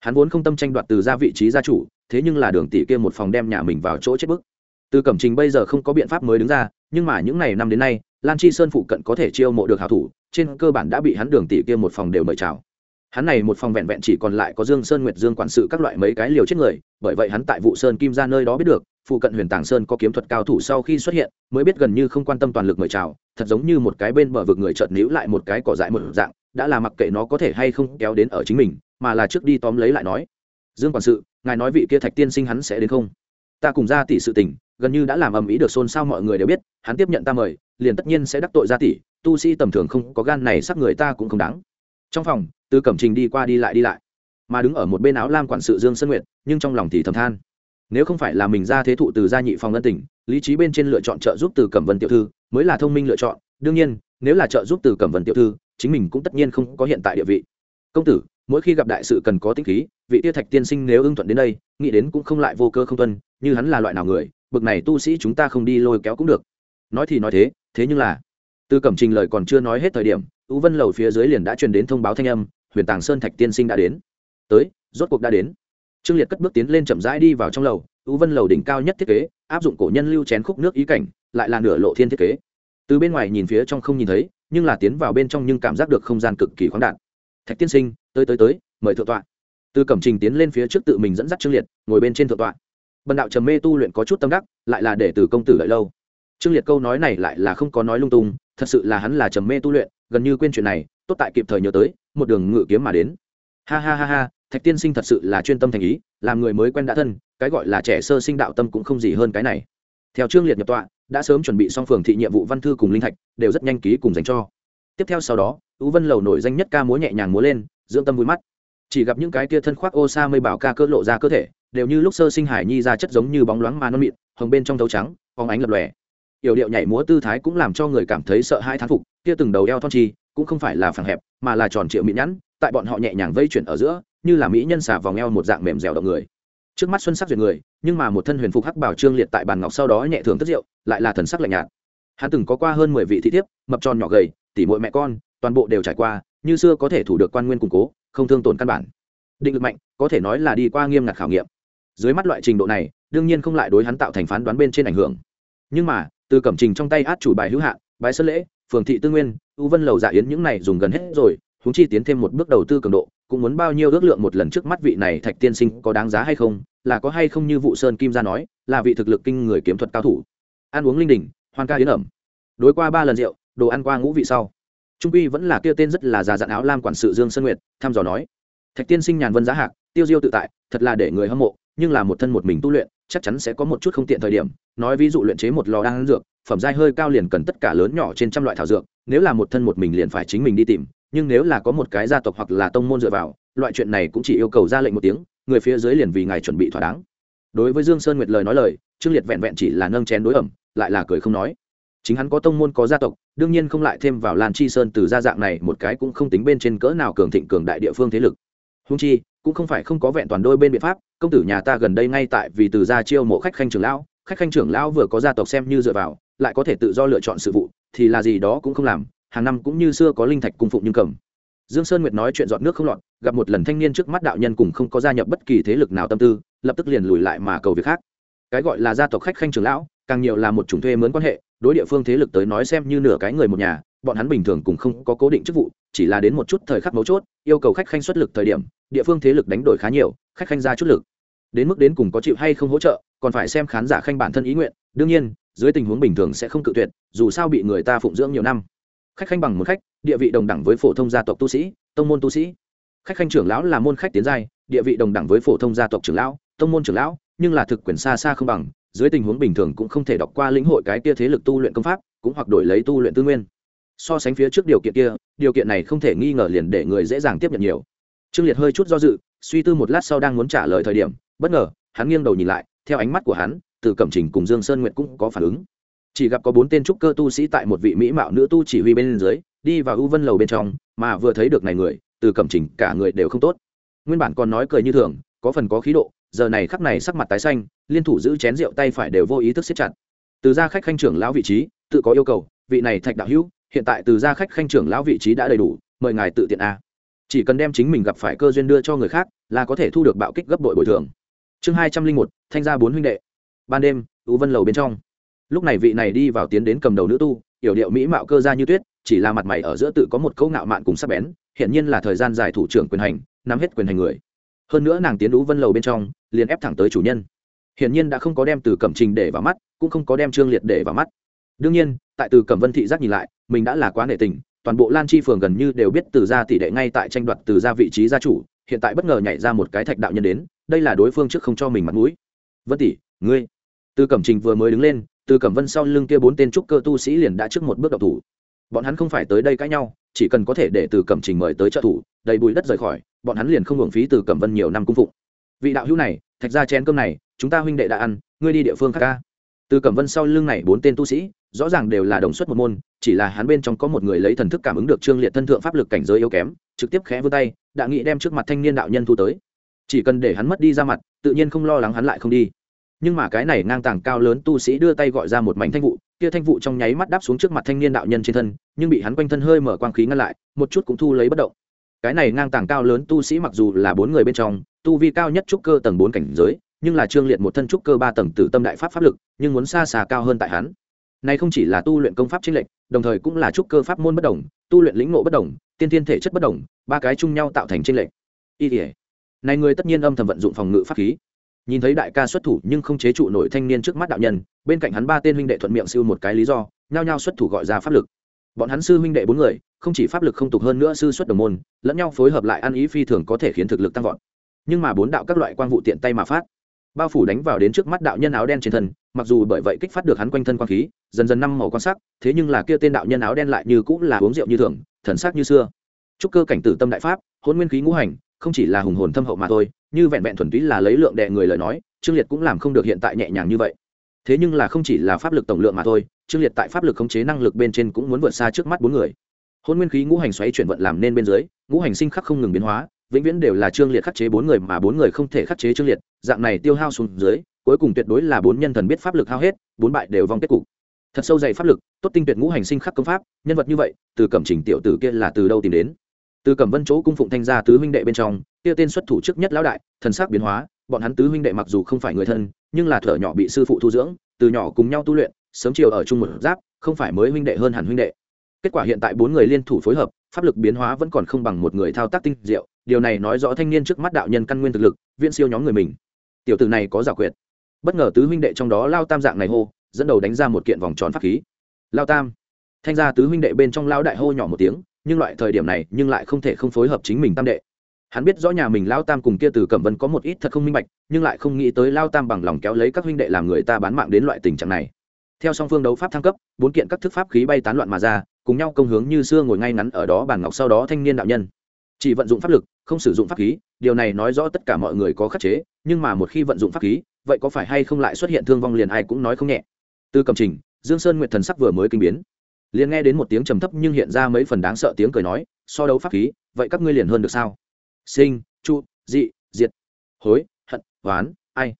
Hắn vốn không tâm tranh đoạt từ ra vị trí gia chủ, thế nhưng là đường tỷ kia một phòng đem nhà mình vào chỗ chết bức. Từ cẩm trình bây giờ không có biện pháp mới đứng ra, nhưng mà những ngày năm đến nay lan chi sơn phụ cận có thể chiêu mộ được hảo thủ, trên cơ bản đã bị hắn đường tỷ kia một phòng đều mời chào. Hắn này một phòng vẹn vẹn chỉ còn lại có dương sơn nguyệt dương quản sự các loại mấy cái liều chết người, bởi vậy hắn tại vụ sơn kim ra nơi đó biết được, phụ cận huyền tàng sơn có kiếm thuật cao thủ sau khi xuất hiện, mới biết gần như không quan tâm toàn lực mời chào, thật giống như một cái bên bờ vực người chợt níu lại một cái cỏ dại một dạng, đã là mặc kệ nó có thể hay không kéo đến ở chính mình, mà là trước đi tóm lấy lại nói. Dương quản sự, ngài nói vị kia thạch tiên sinh hắn sẽ đến không? Ta cùng ra tỷ sự tình gần như đã làm ầm ĩ được xôn xao mọi người đều biết, hắn tiếp nhận ta mời, liền tất nhiên sẽ đắc tội ra tỷ, tu sĩ tầm thường không có gan này sắc người ta cũng không đáng. Trong phòng tư cẩm trình đi qua đi lại đi lại, mà đứng ở một bên áo lam quản sự dương sơn nguyệt, nhưng trong lòng thì thầm than. Nếu không phải là mình ra thế thụ từ gia nhị phòng ân tỉnh lý trí bên trên lựa chọn trợ giúp từ cẩm vân tiểu thư, mới là thông minh lựa chọn. Đương nhiên, nếu là trợ giúp từ cẩm vân tiểu thư, chính mình cũng tất nhiên không có hiện tại địa vị. Công tử, mỗi khi gặp đại sự cần có tính khí, vị tiêu thạch tiên sinh nếu ưng thuận đến đây, nghĩ đến cũng không lại vô cơ không tuân, như hắn là loại nào người bực này tu sĩ chúng ta không đi lôi kéo cũng được. Nói thì nói thế thế nhưng là, từ cẩm trình lời còn chưa nói hết thời điểm ưu vân lầu phía dưới liền đã truyền đến thông báo thanh âm, huyền tàng sơn thạch tiên sinh đã đến. Tới, rốt cuộc đã đến. Trương liệt cất bước tiến lên chậm rãi đi vào trong lầu ưu vân lầu đỉnh cao nhất thiết kế, áp dụng cổ nhân lưu chén khúc nước ý cảnh, lại là nửa lộ thiên thiết kế. Từ bên ngoài nhìn phía trong không nhìn thấy, nhưng là tiến vào bên trong nhưng cảm giác được không gian cực kỳ khoáng đạt. Thạch tiên sinh, tới tới tới, mời thượng tọa. Từ cẩm trình tiến lên phía trước tự mình dẫn dắt trương liệt, ngồi bên trên thượng tọa bần đạo trầm mê tu luyện có chút tâm đắc, lại là để từ công tử đợi lâu. Trương liệt câu nói này lại là không có nói lung tung, thật sự là hắn là trầm mê tu luyện, gần như quên chuyện này, tốt tại kịp thời nhớ tới, một đường ngự kiếm mà đến. Ha ha ha ha, thạch tiên sinh thật sự là chuyên tâm thành ý, làm người mới quen đã thân, cái gọi là trẻ sơ sinh đạo tâm cũng không gì hơn cái này. Theo trương liệt nhập tọa, đã sớm chuẩn bị xong phường thị nhiệm vụ văn thư cùng linh thạch, đều rất nhanh ký cùng dành cho. Tiếp theo sau đó tú vân lầu nổi danh nhất ca múa nhẹ nhàng múa lên, dưỡng tâm vui mắt. Chỉ gặp những cái kia thân khoác ô sa mây bảo ca cơ lộ ra cơ thể đều như lúc sơ sinh hải nhi ra chất giống như bóng loáng mà non mịn, hồng bên trong thấu trắng phóng ánh lập lòe. Yểu điệu nhảy múa tư thái cũng làm cho người cảm thấy sợ hai thán phục, kia từng đầu eo thon chi, cũng không phải là phẳng hẹp, mà là tròn triệu mịn nhẵn, tại bọn họ nhẹ nhàng vây chuyển ở giữa, như là mỹ nhân xả vòng eo một dạng mềm dẻo động người. Trước mắt xuân sắc duyệt người, nhưng mà một thân huyền phục hắc bảo trương liệt tại bàn ngọc sau đó nhẹ thường tất rượu, lại là thần sắc lạnh nhạt. Hắn từng có qua hơn mười vị thị thiếp, mập tròn nhỏ gầy, tỉ muội mẹ con, toàn bộ đều trải qua, như xưa có thể thủ được quan nguyên củng cố, không thương tổn căn bản. Định lực mạnh, có thể nói là đi qua nghiêm ngặt khảo nghiệm dưới mắt loại trình độ này, đương nhiên không lại đối hắn tạo thành phán đoán bên trên ảnh hưởng. Nhưng mà, từ cẩm trình trong tay át chủ bài hữu hạn bái sơn lễ, phường thị tư nguyên, u vân lầu dạ yến những này dùng gần hết rồi húng chi tiến thêm một bước đầu tư cường độ, cũng muốn bao nhiêu ước lượng một lần trước mắt vị này thạch tiên sinh có đáng giá hay không, là có hay không như vụ sơn kim gia nói, là vị thực lực kinh người kiếm thuật cao thủ. Ăn uống linh đình, hoan ca yến ẩm. Đối qua ba lần rượu, đồ ăn qua ngũ vị sau. Trung quy vẫn là kia tên rất là già dặn áo lam quản sự dương sơn nguyệt, thăm dò nói. Thạch tiên sinh nhàn vân giá hạc, tiêu diêu tự tại, thật là để người hâm mộ nhưng là một thân một mình tu luyện, chắc chắn sẽ có một chút không tiện thời điểm. Nói ví dụ luyện chế một lò đan dược, phẩm giai hơi cao liền cần tất cả lớn nhỏ trên trăm loại thảo dược. Nếu là một thân một mình liền phải chính mình đi tìm, nhưng nếu là có một cái gia tộc hoặc là tông môn dựa vào, loại chuyện này cũng chỉ yêu cầu ra lệnh một tiếng, người phía dưới liền vì ngài chuẩn bị thỏa đáng. Đối với dương sơn nguyệt lời nói lời, trương liệt vẹn vẹn chỉ là nâng chén đối ẩm, lại là cười không nói. Chính hắn có tông môn, có gia tộc, đương nhiên không lại thêm vào lan chi sơn từ gia dạng này một cái cũng không tính bên trên cỡ nào cường thịnh cường đại địa phương thế lực. Húng chi cũng không phải không có vẹn toàn đôi bên biện pháp, công tử nhà ta gần đây ngay tại vì từ gia chiêu mộ khách khanh trưởng lão, khách khanh trưởng lão vừa có gia tộc xem như dựa vào, lại có thể tự do lựa chọn sự vụ, thì là gì đó cũng không làm, hàng năm cũng như xưa có linh thạch cung phụng nhưng cầm. Dương sơn nguyệt nói chuyện dọn nước không lọt, gặp một lần thanh niên trước mắt đạo nhân cùng không có gia nhập bất kỳ thế lực nào tâm tư, lập tức liền lùi lại mà cầu việc khác. Cái gọi là gia tộc khách khanh trưởng lão, càng nhiều là một chủng thuê mướn quan hệ, đối địa phương thế lực tới nói xem như nửa cái người một nhà, bọn hắn bình thường cũng không có cố định chức vụ chỉ là đến một chút thời khắc mấu chốt, yêu cầu khách khanh xuất lực thời điểm, địa phương thế lực đánh đổi khá nhiều, khách khanh ra chút lực. Đến mức đến cùng có chịu hay không hỗ trợ, còn phải xem khán giả khanh bản thân ý nguyện. Đương nhiên, dưới tình huống bình thường sẽ không cự tuyệt, dù sao bị người ta phụng dưỡng nhiều năm. Khách khanh bằng một khách, địa vị đồng đẳng với phổ thông gia tộc tu sĩ, tông môn tu sĩ. Khách khanh trưởng lão là môn khách tiến giai, địa vị đồng đẳng với phổ thông gia tộc trưởng lão, tông môn trưởng lão, nhưng là thực quyền xa xa không bằng, dưới tình huống bình thường cũng không thể đọc qua lĩnh hội cái kia thế lực tu luyện công pháp, cũng hoặc đổi lấy tu luyện tư nguyên so sánh phía trước điều kiện kia, điều kiện này không thể nghi ngờ liền để người dễ dàng tiếp nhận nhiều. Trương liệt hơi chút do dự, suy tư một lát sau đang muốn trả lời thời điểm, bất ngờ, hắn nghiêng đầu nhìn lại, theo ánh mắt của hắn, từ cẩm trình cùng dương sơn nguyệt cũng có phản ứng. Chỉ gặp có bốn tên trúc cơ tu sĩ tại một vị mỹ mạo nữ tu chỉ huy bên dưới, đi vào ưu vân lầu bên trong, mà vừa thấy được này người, từ cẩm trình cả người đều không tốt. Nguyên bản còn nói cười như thường, có phần có khí độ, giờ này khắc này sắc mặt tái xanh, liên thủ giữ chén rượu tay phải đều vô ý thức siết chặt. Từ gia khách khanh trưởng lão vị trí, tự có yêu cầu, vị này thạch đạo hữu hiện tại từ gia khách khanh trưởng lão vị trí đã đầy đủ, mời ngài tự tiện a. Chỉ cần đem chính mình gặp phải cơ duyên đưa cho người khác, là có thể thu được bạo kích gấp bội bồi thường. Chương hai trăm linh một, thanh gia bốn huynh đệ. Ban đêm, u vân lầu bên trong. Lúc này vị này đi vào tiến đến cầm đầu nữ tu, yểu điệu mỹ mạo cơ ra như tuyết, chỉ là mặt mày ở giữa tự có một câu ngạo mạn cùng sắc bén, hiển nhiên là thời gian dài thủ trưởng quyền hành, nắm hết quyền hành người. Hơn nữa nàng tiến đũ vân lầu bên trong, liền ép thẳng tới chủ nhân. Hiển nhiên đã không có đem từ cẩm trình để vào mắt, cũng không có đem trương liệt để vào mắt. Đương nhiên tại từ cẩm vân thị giác nhìn lại, mình đã là quá nể tình, toàn bộ lan chi phường gần như đều biết từ gia tỷ đệ ngay tại tranh đoạt từ gia vị trí gia chủ, hiện tại bất ngờ nhảy ra một cái thạch đạo nhân đến, đây là đối phương trước không cho mình mặt mũi. Vân tỷ, ngươi. Từ cẩm trình vừa mới đứng lên, từ cẩm vân sau lưng kia bốn tên trúc cơ tu sĩ liền đã trước một bước đậu thủ. Bọn hắn không phải tới đây cãi nhau, chỉ cần có thể để từ cẩm trình mời tới trợ thủ, đầy bụi đất rời khỏi, bọn hắn liền không hưởng phí từ cẩm vân nhiều năm cung phụng. Vị đạo hữu này, thạch ra chén cơm này, chúng ta huynh đệ đã ăn, ngươi đi địa phương khác ca. Từ cẩm vân sau lưng này bốn tên tu sĩ rõ ràng đều là đồng xuất một môn, chỉ là hắn bên trong có một người lấy thần thức cảm ứng được trương liệt thân thượng pháp lực cảnh giới yếu kém, trực tiếp khẽ vươn tay, đã nghĩ đem trước mặt thanh niên đạo nhân thu tới. Chỉ cần để hắn mất đi ra mặt, tự nhiên không lo lắng hắn lại không đi. Nhưng mà cái này ngang tàng cao lớn tu sĩ đưa tay gọi ra một mảnh thanh vụ, kia thanh vụ trong nháy mắt đáp xuống trước mặt thanh niên đạo nhân trên thân, nhưng bị hắn quanh thân hơi mở quang khí ngăn lại, một chút cũng thu lấy bất động. Cái này ngang tàng cao lớn tu sĩ mặc dù là bốn người bên trong, tu vi cao nhất trúc cơ tầng bốn cảnh giới, nhưng là trương liệt một thân trúc cơ ba tầng tử tâm đại pháp pháp lực, nhưng muốn xa xa cao hơn tại hắn này không chỉ là tu luyện công pháp chính lệnh đồng thời cũng là trúc cơ pháp môn bất đồng, tu luyện lĩnh ngộ bất đồng, tiên thiên thể chất bất đồng, ba cái chung nhau tạo thành chính lệnh y thể này người tất nhiên âm thầm vận dụng phòng ngự pháp khí. Nhìn thấy đại ca xuất thủ nhưng không chế trụ nổi thanh niên trước mắt đạo nhân, bên cạnh hắn ba tên huynh đệ thuận miệng siêu một cái lý do, nhao nhao xuất thủ gọi ra pháp lực. Bọn hắn sư huynh đệ bốn người, không chỉ pháp lực không tục hơn nữa sư xuất đồng môn, lẫn nhau phối hợp lại ăn ý phi thường có thể khiến thực lực tăng vọt. Nhưng mà bốn đạo các loại quang vụ tiện tay mà phát bao phủ đánh vào đến trước mắt đạo nhân áo đen trên thân, mặc dù bởi vậy kích phát được hắn quanh thân quang khí, dần dần năm màu quan sắc, thế nhưng là kia tên đạo nhân áo đen lại như cũng là uống rượu như thường, thần sắc như xưa. Chúc cơ cảnh tử tâm đại pháp, hôn nguyên khí ngũ hành, không chỉ là hùng hồn thâm hậu mà thôi, như vẹn vẹn thuần túy là lấy lượng đệ người lời nói, trương liệt cũng làm không được hiện tại nhẹ nhàng như vậy. Thế nhưng là không chỉ là pháp lực tổng lượng mà thôi, trương liệt tại pháp lực khống chế năng lực bên trên cũng muốn vượt xa trước mắt bốn người. Hôn nguyên khí ngũ hành xoáy chuyển vận làm nên bên dưới, ngũ hành sinh khắc không ngừng biến hóa vĩnh viễn đều là trương liệt khắc chế bốn người mà bốn người không thể khắc chế trương liệt, dạng này tiêu hao xuống dưới, cuối cùng tuyệt đối là bốn nhân thần biết pháp lực hao hết, bốn bại đều vong kết cục. Thật sâu dày pháp lực, tốt tinh tuyệt ngũ hành sinh khắc công pháp, nhân vật như vậy, từ cẩm trình tiểu tử kia là từ đâu tìm đến? Từ cẩm vân chỗ cung phụng thanh gia tứ huynh đệ bên trong, kia tên xuất thủ trước nhất lão đại, thần sắc biến hóa, bọn hắn tứ huynh đệ mặc dù không phải người thân, nhưng là thở nhỏ bị sư phụ thu dưỡng, từ nhỏ cùng nhau tu luyện, sớm chiều ở chung một giáp, không phải mới huynh đệ hơn hẳn huynh đệ. Kết quả hiện tại bốn người liên thủ phối hợp, pháp lực biến hóa vẫn còn không bằng một người thao tác tinh diệu điều này nói rõ thanh niên trước mắt đạo nhân căn nguyên thực lực, viễn siêu nhóm người mình. Tiểu tử này có giả quyệt. Bất ngờ tứ huynh đệ trong đó lao tam dạng này hô, dẫn đầu đánh ra một kiện vòng tròn pháp khí. Lao tam. Thanh gia tứ huynh đệ bên trong lao đại hô nhỏ một tiếng, nhưng loại thời điểm này nhưng lại không thể không phối hợp chính mình tam đệ. Hắn biết rõ nhà mình lao tam cùng kia từ cẩm vân có một ít thật không minh bạch, nhưng lại không nghĩ tới lao tam bằng lòng kéo lấy các huynh đệ làm người ta bán mạng đến loại tình trạng này. Theo song phương đấu pháp thăng cấp, bốn kiện các thức pháp khí bay tán loạn mà ra, cùng nhau công hướng như xưa ngồi ngay ngắn ở đó bàn ngọc sau đó thanh niên đạo nhân. Chỉ vận dụng pháp lực không sử dụng pháp khí, điều này nói rõ tất cả mọi người có khắc chế, nhưng mà một khi vận dụng pháp khí, vậy có phải hay không lại xuất hiện thương vong liền ai cũng nói không nhẹ. Từ cầm trình, dương sơn nguyệt thần sắc vừa mới kinh biến. Liền nghe đến một tiếng trầm thấp nhưng hiện ra mấy phần đáng sợ tiếng cười nói, so đấu pháp khí, vậy các ngươi liền hơn được sao? Sinh chu dị, diệt. Hối, hận, oán, ai?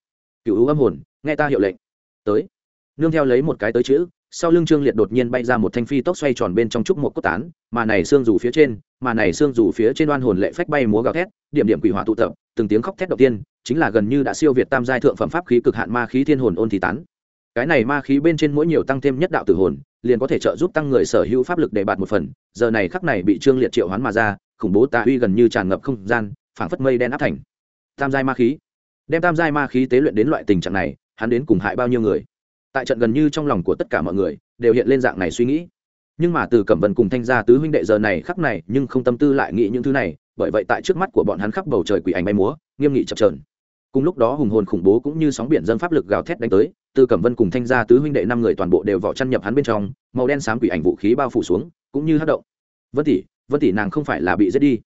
Cựu âm hồn, nghe ta hiệu lệnh. Tới. Nương theo lấy một cái tới chữ sau lưng trương liệt đột nhiên bay ra một thanh phi tốc xoay tròn bên trong trúc một cốt tán, mà này xương rủ phía trên, mà này xương rủ phía trên đoan hồn lệ phách bay múa gào thét, điểm điểm quỷ hỏa tụ tập, từng tiếng khóc thét đầu tiên, chính là gần như đã siêu việt tam giai thượng phẩm pháp khí cực hạn ma khí thiên hồn ôn thì tán. Cái này ma khí bên trên mỗi nhiều tăng thêm nhất đạo tử hồn, liền có thể trợ giúp tăng người sở hữu pháp lực để bạt một phần, giờ này khắc này bị trương liệt triệu hoán mà ra, khủng bố tà uy gần như tràn ngập không gian, phảng phất mây đen áp thành. Tam giai ma khí. Đem tam giai ma khí tế luyện đến loại tình trạng này, hắn đến cùng hại bao nhiêu người? Tại trận gần như trong lòng của tất cả mọi người, đều hiện lên dạng này suy nghĩ. Nhưng mà từ cẩm vân cùng thanh gia tứ huynh đệ giờ này khắc này, nhưng không tâm tư lại nghĩ những thứ này, bởi vậy tại trước mắt của bọn hắn khắp bầu trời quỷ ảnh bay múa, nghiêm nghị chập trờn cùng lúc đó hùng hồn khủng bố cũng như sóng biển dân pháp lực gào thét đánh tới, từ cẩm vân cùng thanh gia tứ huynh đệ năm người toàn bộ đều vỏ chăn nhập hắn bên trong, màu đen xám quỷ ảnh vũ khí bao phủ xuống, cũng như hát động. Vân tỷ vân tỷ nàng không phải là bị giết đi.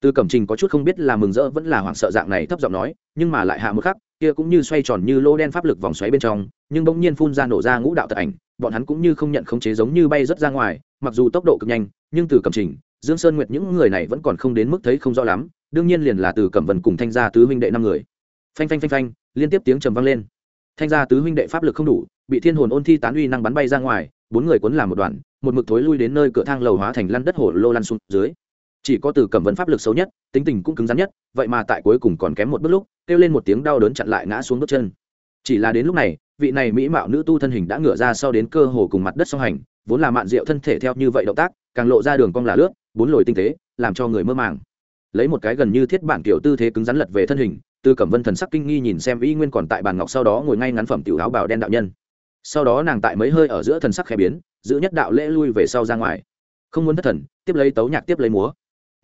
Từ cẩm trình có chút không biết là mừng rỡ vẫn là hoảng sợ dạng này thấp giọng nói, nhưng mà lại hạ một khắc kia cũng như xoay tròn như lô đen pháp lực vòng xoáy bên trong, nhưng bỗng nhiên phun ra nổ ra ngũ đạo tật ảnh, bọn hắn cũng như không nhận khống chế giống như bay rất ra ngoài, mặc dù tốc độ cực nhanh, nhưng từ cẩm trình, dương sơn nguyệt những người này vẫn còn không đến mức thấy không rõ lắm, đương nhiên liền là từ cẩm vân cùng thanh gia tứ huynh đệ năm người. Phanh phanh phanh phanh, liên tiếp tiếng trầm vang lên. Thanh gia tứ huynh đệ pháp lực không đủ, bị thiên hồn ôn thi tán uy năng bắn bay ra ngoài, bốn người cuốn làm một đoạn, một mực thối lui đến nơi cửa thang lầu hóa thành lăn đất hổ lô lăn xuống dưới chỉ có từ cẩm vân pháp lực xấu nhất, tính tình cũng cứng rắn nhất, vậy mà tại cuối cùng còn kém một bước lúc, kêu lên một tiếng đau đớn chặn lại ngã xuống bước chân. Chỉ là đến lúc này, vị này mỹ mạo nữ tu thân hình đã ngửa ra sau đến cơ hồ cùng mặt đất song hành, vốn là mạn rượu thân thể theo như vậy động tác, càng lộ ra đường cong là lướt, bốn lồi tinh tế, làm cho người mơ màng. Lấy một cái gần như thiết bản kiểu tư thế cứng rắn lật về thân hình tư cẩm vân thần sắc kinh nghi nhìn xem y nguyên còn tại bàn ngọc sau đó ngồi ngay ngắn phẩm tiểu áo bào đen đạo nhân. Sau đó nàng tại mấy hơi ở giữa thần sắc khẽ biến, giữ nhất đạo lễ lui về sau ra ngoài. Không muốn thất thần, tiếp lấy tấu nhạc tiếp lấy múa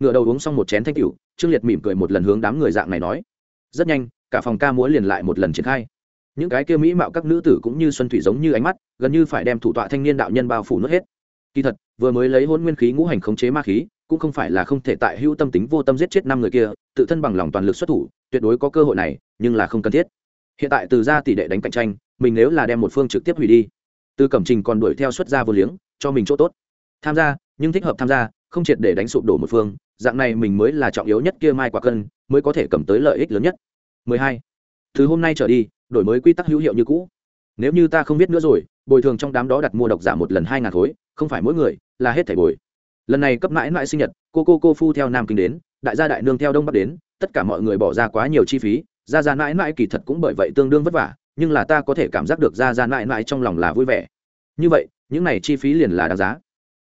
ngựa đầu uống xong một chén thanh cửu trương liệt mỉm cười một lần hướng đám người dạng này nói. Rất nhanh, cả phòng ca múa liền lại một lần triển khai. Những cái kia mỹ mạo các nữ tử cũng như xuân thủy giống như ánh mắt, gần như phải đem thủ tọa thanh niên đạo nhân bao phủ nước hết. Kỳ thật, vừa mới lấy hôn nguyên khí ngũ hành khống chế ma khí, cũng không phải là không thể tại hữu tâm tính vô tâm giết chết năm người kia, tự thân bằng lòng toàn lực xuất thủ, tuyệt đối có cơ hội này, nhưng là không cần thiết. Hiện tại từ ra tỷ đệ đánh cạnh tranh, mình nếu là đem một phương trực tiếp hủy đi, từ cẩm trình còn đuổi theo xuất ra vô liếng, cho mình chỗ tốt. Tham gia, nhưng thích hợp tham gia, không triệt để đánh sụp đổ một phương dạng này mình mới là trọng yếu nhất kia mai quả cân, mới có thể cầm tới lợi ích lớn nhất. 12. từ hôm nay trở đi, đổi mới quy tắc hữu hiệu như cũ. Nếu như ta không biết nữa rồi, bồi thường trong đám đó đặt mua độc giả một lần hai ngàn khối, không phải mỗi người là hết thảy bồi. Lần này cấp mãi mãi sinh nhật, cô cô cô phu theo nam kinh đến, đại gia đại nương theo đông bắc đến, tất cả mọi người bỏ ra quá nhiều chi phí, ra ra mãi mãi kỳ thật cũng bởi vậy tương đương vất vả, nhưng là ta có thể cảm giác được ra ra mãi mãi trong lòng là vui vẻ. Như vậy, những này chi phí liền là đáng giá.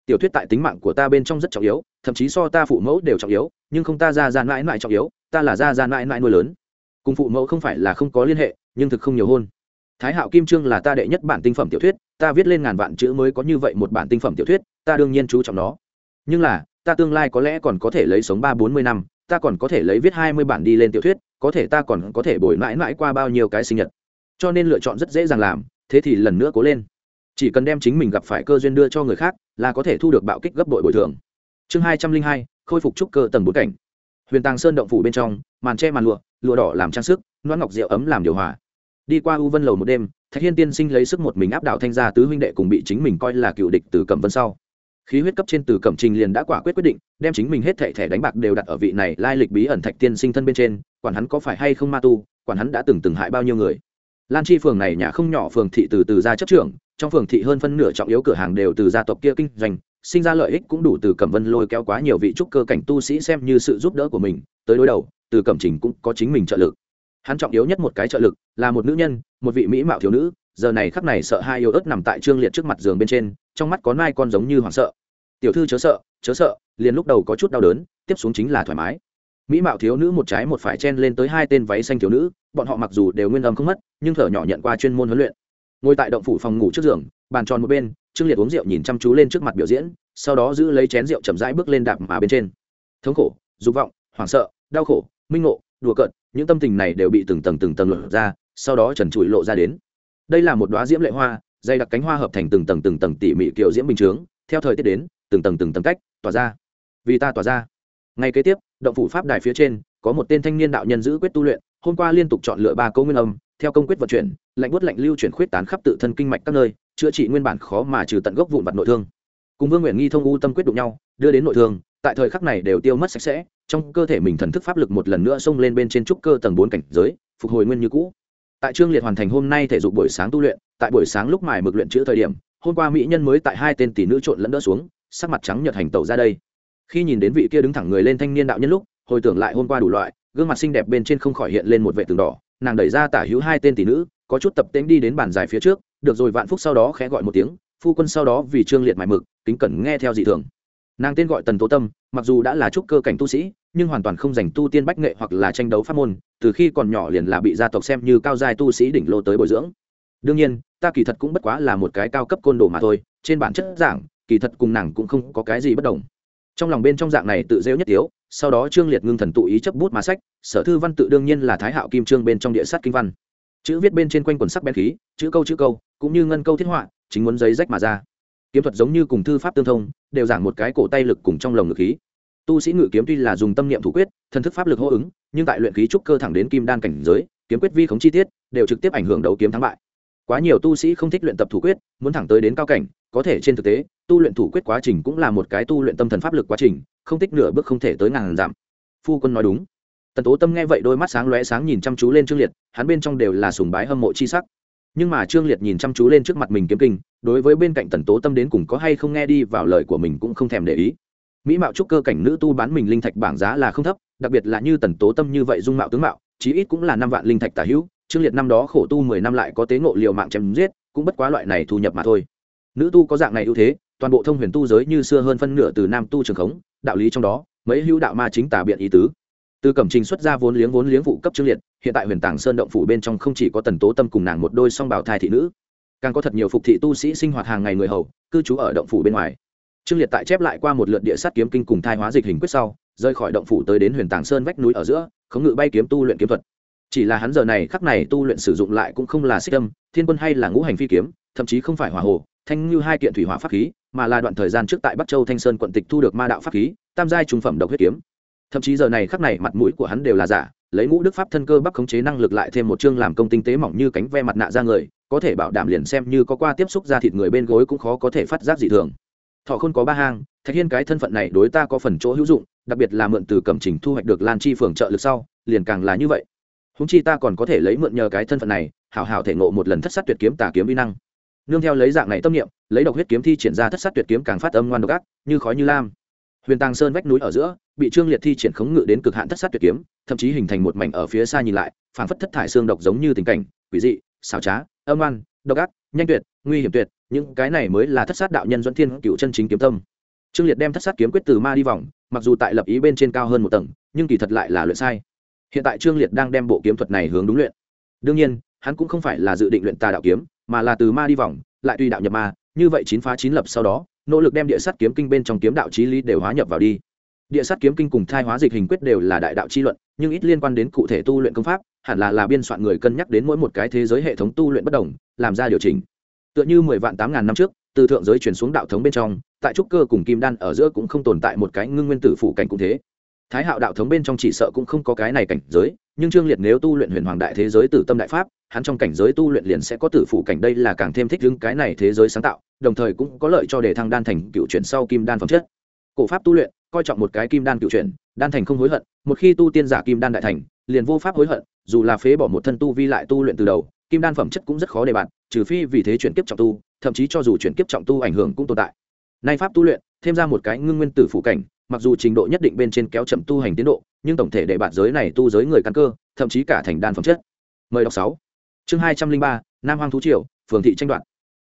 Tiểu thuyết tại tính mạng của ta bên trong rất trọng yếu thậm chí so ta phụ mẫu đều trọng yếu, nhưng không ta ra ra mãi mãi trọng yếu, ta là ra ra mãi mãi nuôi lớn. Cùng phụ mẫu không phải là không có liên hệ, nhưng thực không nhiều hôn. Thái hạo kim trương là ta đệ nhất bản tinh phẩm tiểu thuyết, ta viết lên ngàn vạn chữ mới có như vậy một bản tinh phẩm tiểu thuyết, ta đương nhiên chú trọng nó. Nhưng là, ta tương lai có lẽ còn có thể lấy sống ba bốn mươi năm, ta còn có thể lấy viết hai mươi bản đi lên tiểu thuyết, có thể ta còn có thể bồi mãi mãi qua bao nhiêu cái sinh nhật. Cho nên lựa chọn rất dễ dàng làm, thế thì lần nữa cố lên. Chỉ cần đem chính mình gặp phải cơ duyên đưa cho người khác, là có thể thu được bạo kích gấp đội bồi thường chương hai trăm linh hai, khôi phục trúc cơ tầng bốn cảnh. Huyền tàng sơn động phủ bên trong, màn tre màn lụa lụa đỏ làm trang sức, noãn ngọc rượu ấm làm điều hòa. Đi qua u vân lầu một đêm, thạch hiên tiên sinh lấy sức một mình áp đảo thanh gia tứ huynh đệ cùng bị chính mình coi là cựu địch từ cẩm vân sau. Khí huyết cấp trên từ cẩm trình liền đã quả quyết quyết định, đem chính mình hết thẻ thẻ đánh bạc đều đặt ở vị này lai lịch bí ẩn thạch tiên sinh thân bên trên, quản hắn có phải hay không ma tu, quản hắn đã từng từng hại bao nhiêu người. Lan chi phường này nhà không nhỏ, phường thị từ từ ra chấp trưởng trong phường thị hơn phân nửa trọng yếu cửa hàng đều từ gia tộc kia kinh doanh, sinh ra lợi ích cũng đủ từ cẩm vân lôi kéo quá nhiều vị trúc cơ cảnh tu sĩ xem như sự giúp đỡ của mình, tới đối đầu, từ cẩm trình cũng có chính mình trợ lực. Hắn trọng yếu nhất một cái trợ lực là một nữ nhân, một vị mỹ mạo thiếu nữ, giờ này khắc này sợ hai yêu ớt nằm tại trương liệt trước mặt giường bên trên, trong mắt có nai con giống như hoảng sợ. Tiểu thư chớ sợ chớ sợ, liền lúc đầu có chút đau đớn, tiếp xuống chính là thoải mái. Mỹ mạo thiếu nữ một trái một phải chen lên tới hai tên váy xanh thiếu nữ, bọn họ mặc dù đều nguyên âm không mất, nhưng thở nhỏ nhận qua chuyên môn huấn luyện ngồi tại động phủ phòng ngủ trước giường, bàn tròn một bên, trương liệt uống rượu nhìn chăm chú lên trước mặt biểu diễn, sau đó giữ lấy chén rượu chậm rãi bước lên đạp mà bên trên. Thống khổ, dục vọng, hoảng sợ, đau khổ, minh ngộ, đùa cợt, những tâm tình này đều bị từng tầng từng tầng lộ ra, sau đó trần trụi lộ ra đến. Đây là một đoá diễm lệ hoa, dày đặc cánh hoa hợp thành từng tầng từng tầng tỉ mỉ kiểu diễm bình chướng, theo thời tiết đến, từng tầng từng tầng cách, tỏa ra. Vì ta tỏa ra. Ngay kế tiếp, động phủ pháp đài phía trên, có một tên thanh niên đạo nhân giữ quyết tu luyện, hôm qua liên tục chọn lựa ba câu nguyên âm theo công quyết vận chuyển, lạnh bút lạnh lưu chuyển khuyết tán khắp tự thân kinh mạch các nơi, chữa trị nguyên bản khó mà trừ tận gốc vụn vặt nội thương. Cùng vương nguyện nghi thông u tâm quyết đụng nhau, đưa đến nội thương, tại thời khắc này đều tiêu mất sạch sẽ, trong cơ thể mình thần thức pháp lực một lần nữa xông lên bên trên trúc cơ tầng bốn cảnh giới, phục hồi nguyên như cũ. Tại trương liệt hoàn thành hôm nay thể dục buổi sáng tu luyện, tại buổi sáng lúc mài mực luyện chữ thời điểm, hôm qua mỹ nhân mới tại hai tên tỷ nữ trộn lẫn đỡ xuống, sắc mặt trắng nhợt hành tẩu ra đây. Khi nhìn đến vị kia đứng thẳng người lên thanh niên đạo nhân lúc, hồi tưởng lại hôm qua đủ loại, gương mặt xinh đẹp bên trên không khỏi hiện lên một vệ tường đỏ nàng đẩy ra tả hữu hai tên tỷ nữ, có chút tập tễnh đi đến bàn dài phía trước, được rồi, vạn phúc sau đó khẽ gọi một tiếng, phu quân sau đó vì trương liệt mải mực, kính cẩn nghe theo dị thường. Nàng tên gọi tần tố tâm, mặc dù đã là trúc cơ cảnh tu sĩ, nhưng hoàn toàn không dành tu tiên bách nghệ hoặc là tranh đấu pháp môn, từ khi còn nhỏ liền là bị gia tộc xem như cao giai tu sĩ đỉnh lô tới bồi dưỡng. Đương nhiên, ta kỳ thật cũng bất quá là một cái cao cấp côn đồ mà thôi, trên bản chất giảng, kỳ thật cùng nàng cũng không có cái gì bất đồng. Trong lòng bên trong dạng này tự rêu nhất tiếu sau đó trương liệt ngưng thần tụ ý chấp bút mà sách, sở thư văn tự đương nhiên là thái hạo kim trương bên trong địa sát kinh văn. Chữ viết bên trên quanh quần sắc bén khí, chữ câu chữ câu, cũng như ngân câu thiết họa, chính muốn giấy rách mà ra. Kiếm thuật giống như cùng thư pháp tương thông, đều giảng một cái cổ tay lực cùng trong lồng ngực khí. Tu sĩ ngự kiếm tuy là dùng tâm niệm thủ quyết, thần thức pháp lực hô ứng, nhưng tại luyện khí trúc cơ thẳng đến kim đan cảnh giới, kiếm quyết vi khống chi tiết, đều trực tiếp ảnh hưởng đấu kiếm thắng bại quá nhiều tu sĩ không thích luyện tập thủ quyết, muốn thẳng tới đến cao cảnh, có thể trên thực tế, tu luyện thủ quyết quá trình cũng là một cái tu luyện tâm thần pháp lực quá trình, không tích nửa bước không thể tới ngàn giảm. Phu quân nói đúng. Tần tố tâm nghe vậy đôi mắt sáng lóe sáng nhìn chăm chú lên trương liệt, hắn bên trong đều là sùng bái hâm mộ chi sắc. Nhưng mà trương liệt nhìn chăm chú lên trước mặt mình kiếm kinh, đối với bên cạnh tần tố tâm đến cùng có hay không nghe đi vào lời của mình cũng không thèm để ý. Mỹ mạo trúc cơ cảnh nữ tu bán mình linh thạch bảng giá là không thấp, đặc biệt là như tần tố tâm như vậy dung mạo tướng mạo, chí ít cũng là năm vạn linh thạch tả hữu trương liệt năm đó khổ tu mười năm lại có tế ngộ liều mạng chém giết, cũng bất quá loại này thu nhập mà thôi. Nữ tu có dạng này ưu thế, toàn bộ thông huyền tu giới như xưa hơn phân nửa từ nam tu trường khống, đạo lý trong đó, mấy hữu đạo ma chính tả biện ý tứ. Từ cẩm trình xuất ra vốn liếng vốn liếng vụ cấp trương liệt, hiện tại huyền tàng sơn động phủ bên trong không chỉ có tần tố tâm cùng nàng một đôi song bảo thai thị nữ, càng có thật nhiều phục thị tu sĩ sinh hoạt hàng ngày người hầu, cư trú ở động phủ bên ngoài. Trương liệt tại chép lại qua một lượt địa sát kiếm kinh cùng thai hóa dịch hình quyết sau rơi khỏi động phủ tới đến huyền tàng sơn vách núi ở giữa, khống ngự bay kiếm tu luyện kiếm thuật chỉ là hắn giờ này khắc này tu luyện sử dụng lại cũng không là xích âm, thiên quân hay là ngũ hành phi kiếm, thậm chí không phải hỏa hồ, thanh như hai kiện thủy hỏa pháp khí, mà là đoạn thời gian trước tại bắc châu thanh sơn quận tịch thu được ma đạo pháp khí, tam giai trung phẩm độc huyết kiếm. Thậm chí giờ này khắc này mặt mũi của hắn đều là giả, lấy ngũ đức pháp thân cơ bắc khống chế năng lực lại thêm một chương làm công tinh tế mỏng như cánh ve mặt nạ ra người, có thể bảo đảm liền xem như có qua tiếp xúc ra thịt người bên gối cũng khó có thể phát giác dị thường. Thọ không có ba hang, thạch hiên cái thân phận này đối ta có phần chỗ hữu dụng, đặc biệt là mượn từ cẩm trình thu hoạch được lan chi phường trợ lực sau, liền càng là như vậy húng chi ta còn có thể lấy mượn nhờ cái thân phận này, hảo hảo thể ngộ một lần thất sát tuyệt kiếm tà kiếm vi năng. Nương theo lấy dạng này tâm niệm, lấy độc huyết kiếm thi triển ra thất sát tuyệt kiếm càng phát âm ngoan độc ác, như khói như lam. Huyền tàng sơn vách núi ở giữa, bị trương liệt thi triển khống ngự đến cực hạn thất sát tuyệt kiếm, thậm chí hình thành một mảnh ở phía xa nhìn lại, phảng phất thất thải xương độc giống như tình cảnh, quỷ dị, xảo trá, âm ngoan, độc ác, nhanh tuyệt, nguy hiểm tuyệt, những cái này mới là thất sát đạo nhân dẫn thiên cựu chân chính kiếm tâm. Trương liệt đem thất sát kiếm quyết từ ma đi vòng, mặc dù tại lập ý bên trên cao hơn một tầng, nhưng kỳ thật lại là luyện sai hiện tại trương liệt đang đem bộ kiếm thuật này hướng đúng luyện. Đương nhiên, hắn cũng không phải là dự định luyện tà đạo kiếm, mà là từ ma đi vòng, lại tùy đạo nhập ma, như vậy chín phá chín lập sau đó, nỗ lực đem địa sát kiếm kinh bên trong kiếm đạo trí lý đều hóa nhập vào đi. Địa sát kiếm kinh cùng thai hóa dịch hình quyết đều là đại đạo chi luận, nhưng ít liên quan đến cụ thể tu luyện công pháp, hẳn là là biên soạn người cân nhắc đến mỗi một cái thế giới hệ thống tu luyện bất đồng, làm ra điều chỉnh. Tựa như mười vạn tám ngàn năm trước, từ thượng giới chuyển xuống đạo thống bên trong, tại trúc cơ cùng kim đan ở giữa cũng không tồn tại một cái ngưng nguyên tử phủ cảnh cũng thế thái hạo đạo thống bên trong chỉ sợ cũng không có cái này cảnh giới, nhưng trương liệt nếu tu luyện huyền hoàng đại thế giới tử tâm đại pháp, hắn trong cảnh giới tu luyện liền sẽ có tử phủ cảnh đây là càng thêm thích ứng cái này thế giới sáng tạo, đồng thời cũng có lợi cho đề thăng đan thành cựu chuyển sau kim đan phẩm chất. Cổ pháp tu luyện, coi trọng một cái kim đan cựu chuyển, đan thành không hối hận, một khi tu tiên giả kim đan đại thành, liền vô pháp hối hận, dù là phế bỏ một thân tu vi lại tu luyện từ đầu, kim đan phẩm chất cũng rất khó để bạn trừ phi vì thế chuyển kiếp trọng tu, thậm chí cho dù chuyển kiếp trọng tu ảnh hưởng cũng tồn tại. Nay pháp tu luyện, thêm ra một cái ngưng nguyên tử phủ cảnh mặc dù trình độ nhất định bên trên kéo chậm tu hành tiến độ, nhưng tổng thể để bạn giới này tu giới người căn cơ, thậm chí cả thành đan phẩm chất. Mời đọc sáu. Chương hai trăm linh ba, nam hoang thú triều, phường thị tranh đoạt.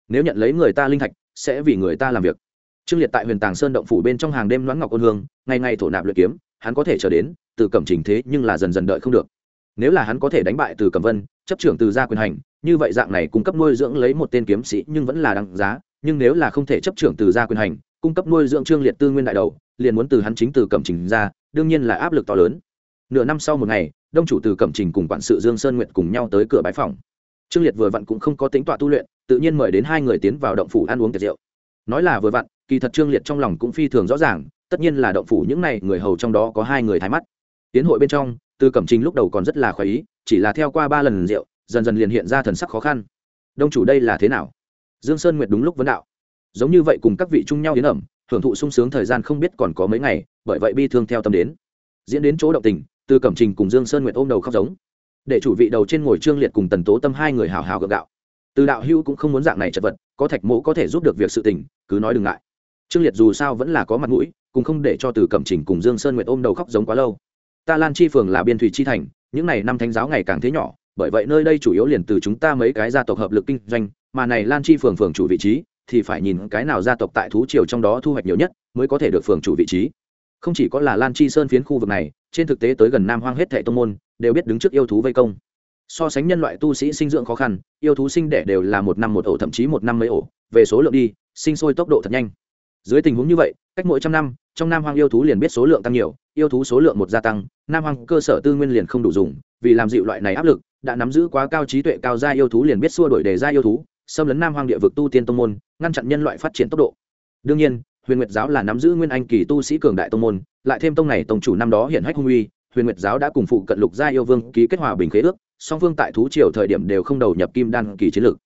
Nếu nhận lấy người ta linh thạch, sẽ vì người ta làm việc. Trương liệt tại huyền tàng sơn động phủ bên trong hàng đêm loãng ngọc ôn hương, ngày ngày thổ nạp luyện kiếm, hắn có thể chờ đến, từ cẩm trình thế nhưng là dần dần đợi không được. Nếu là hắn có thể đánh bại từ cẩm vân, chấp trưởng từ gia quyền hành, như vậy dạng này cung cấp nuôi dưỡng lấy một tên kiếm sĩ nhưng vẫn là đăng giá, nhưng nếu là không thể chấp trưởng từ gia quyền hành, cung cấp nuôi dưỡng trương liệt tư nguyên đại đầu liền muốn từ hắn chính từ cẩm trình ra, đương nhiên là áp lực to lớn. Nửa năm sau một ngày, đông chủ từ cẩm trình cùng quản sự dương sơn nguyện cùng nhau tới cửa bái phòng. Trương liệt vừa vặn cũng không có tính tọa tu luyện, tự nhiên mời đến hai người tiến vào động phủ ăn uống tiệc rượu. Nói là vừa vặn, kỳ thật trương liệt trong lòng cũng phi thường rõ ràng, tất nhiên là động phủ những này người hầu trong đó có hai người thái mắt. Tiến hội bên trong, từ cẩm trình lúc đầu còn rất là khoái ý, chỉ là theo qua ba lần rượu, dần dần liền hiện ra thần sắc khó khăn. Đông chủ đây là thế nào? Dương sơn nguyệt đúng lúc vấn đạo. Giống như vậy cùng các vị chung nhau yến ẩm hưởng thụ sung sướng thời gian không biết còn có mấy ngày, bởi vậy bi thương theo tâm đến. Diễn đến chỗ động tình, từ cẩm trình cùng dương sơn nguyệt ôm đầu khóc giống. Để chủ vị đầu trên ngồi trương liệt cùng tần tố tâm hai người hào hào gượng gạo. Từ đạo hưu cũng không muốn dạng này chật vật, có thạch mộ có thể giúp được việc sự tình, cứ nói đừng ngại. Trương liệt dù sao vẫn là có mặt mũi cùng không để cho từ cẩm trình cùng dương sơn nguyệt ôm đầu khóc giống quá lâu. Ta lan chi phường là biên thủy chi thành, những n à y năm thánh giáo ngày càng thế nhỏ, bởi vậy nơi đây chủ yếu liền từ chúng ta mấy cái gia tộc hợp lực kinh doanh, mà này lan chi phường phường chủ vị trí thì phải nhìn cái nào gia tộc tại thú triều trong đó thu hoạch nhiều nhất mới có thể được phường chủ vị trí. Không chỉ có là lan chi sơn phiến khu vực này, trên thực tế tới gần nam hoang hết thệ tô n g môn, đều biết đứng trước yêu thú vây công. So sánh nhân loại tu sĩ sinh dưỡng khó khăn, yêu thú sinh đẻ đều là một năm một ổ, thậm chí một năm mấy ổ. Về số lượng đi, sinh sôi tốc độ thật nhanh. Dưới tình huống như vậy, cách mỗi trăm năm, trong nam hoang yêu thú liền biết số lượng tăng nhiều, yêu thú số lượng một gia tăng, nam hoang cơ sở tư nguyên liền không đủ dùng, vì làm dịu loại này áp lực, đã nắm giữ quá cao trí tuệ cao gia yêu thú liền biết xua đổi đề gia yêu thú xâm lấn nam hoang địa vực tu tiên tông môn, ngăn chặn nhân loại phát triển tốc độ. Đương nhiên, huyền nguyệt giáo là nắm giữ nguyên anh kỳ tu sĩ cường đại tông môn, lại thêm tông này tông chủ năm đó hiện hách hung uy, huyền nguyệt giáo đã cùng phụ cận lục gia yêu vương ký kết hòa bình khế ước, song phương tại thú triều thời điểm đều không đầu nhập kim đan kỳ chiến lược.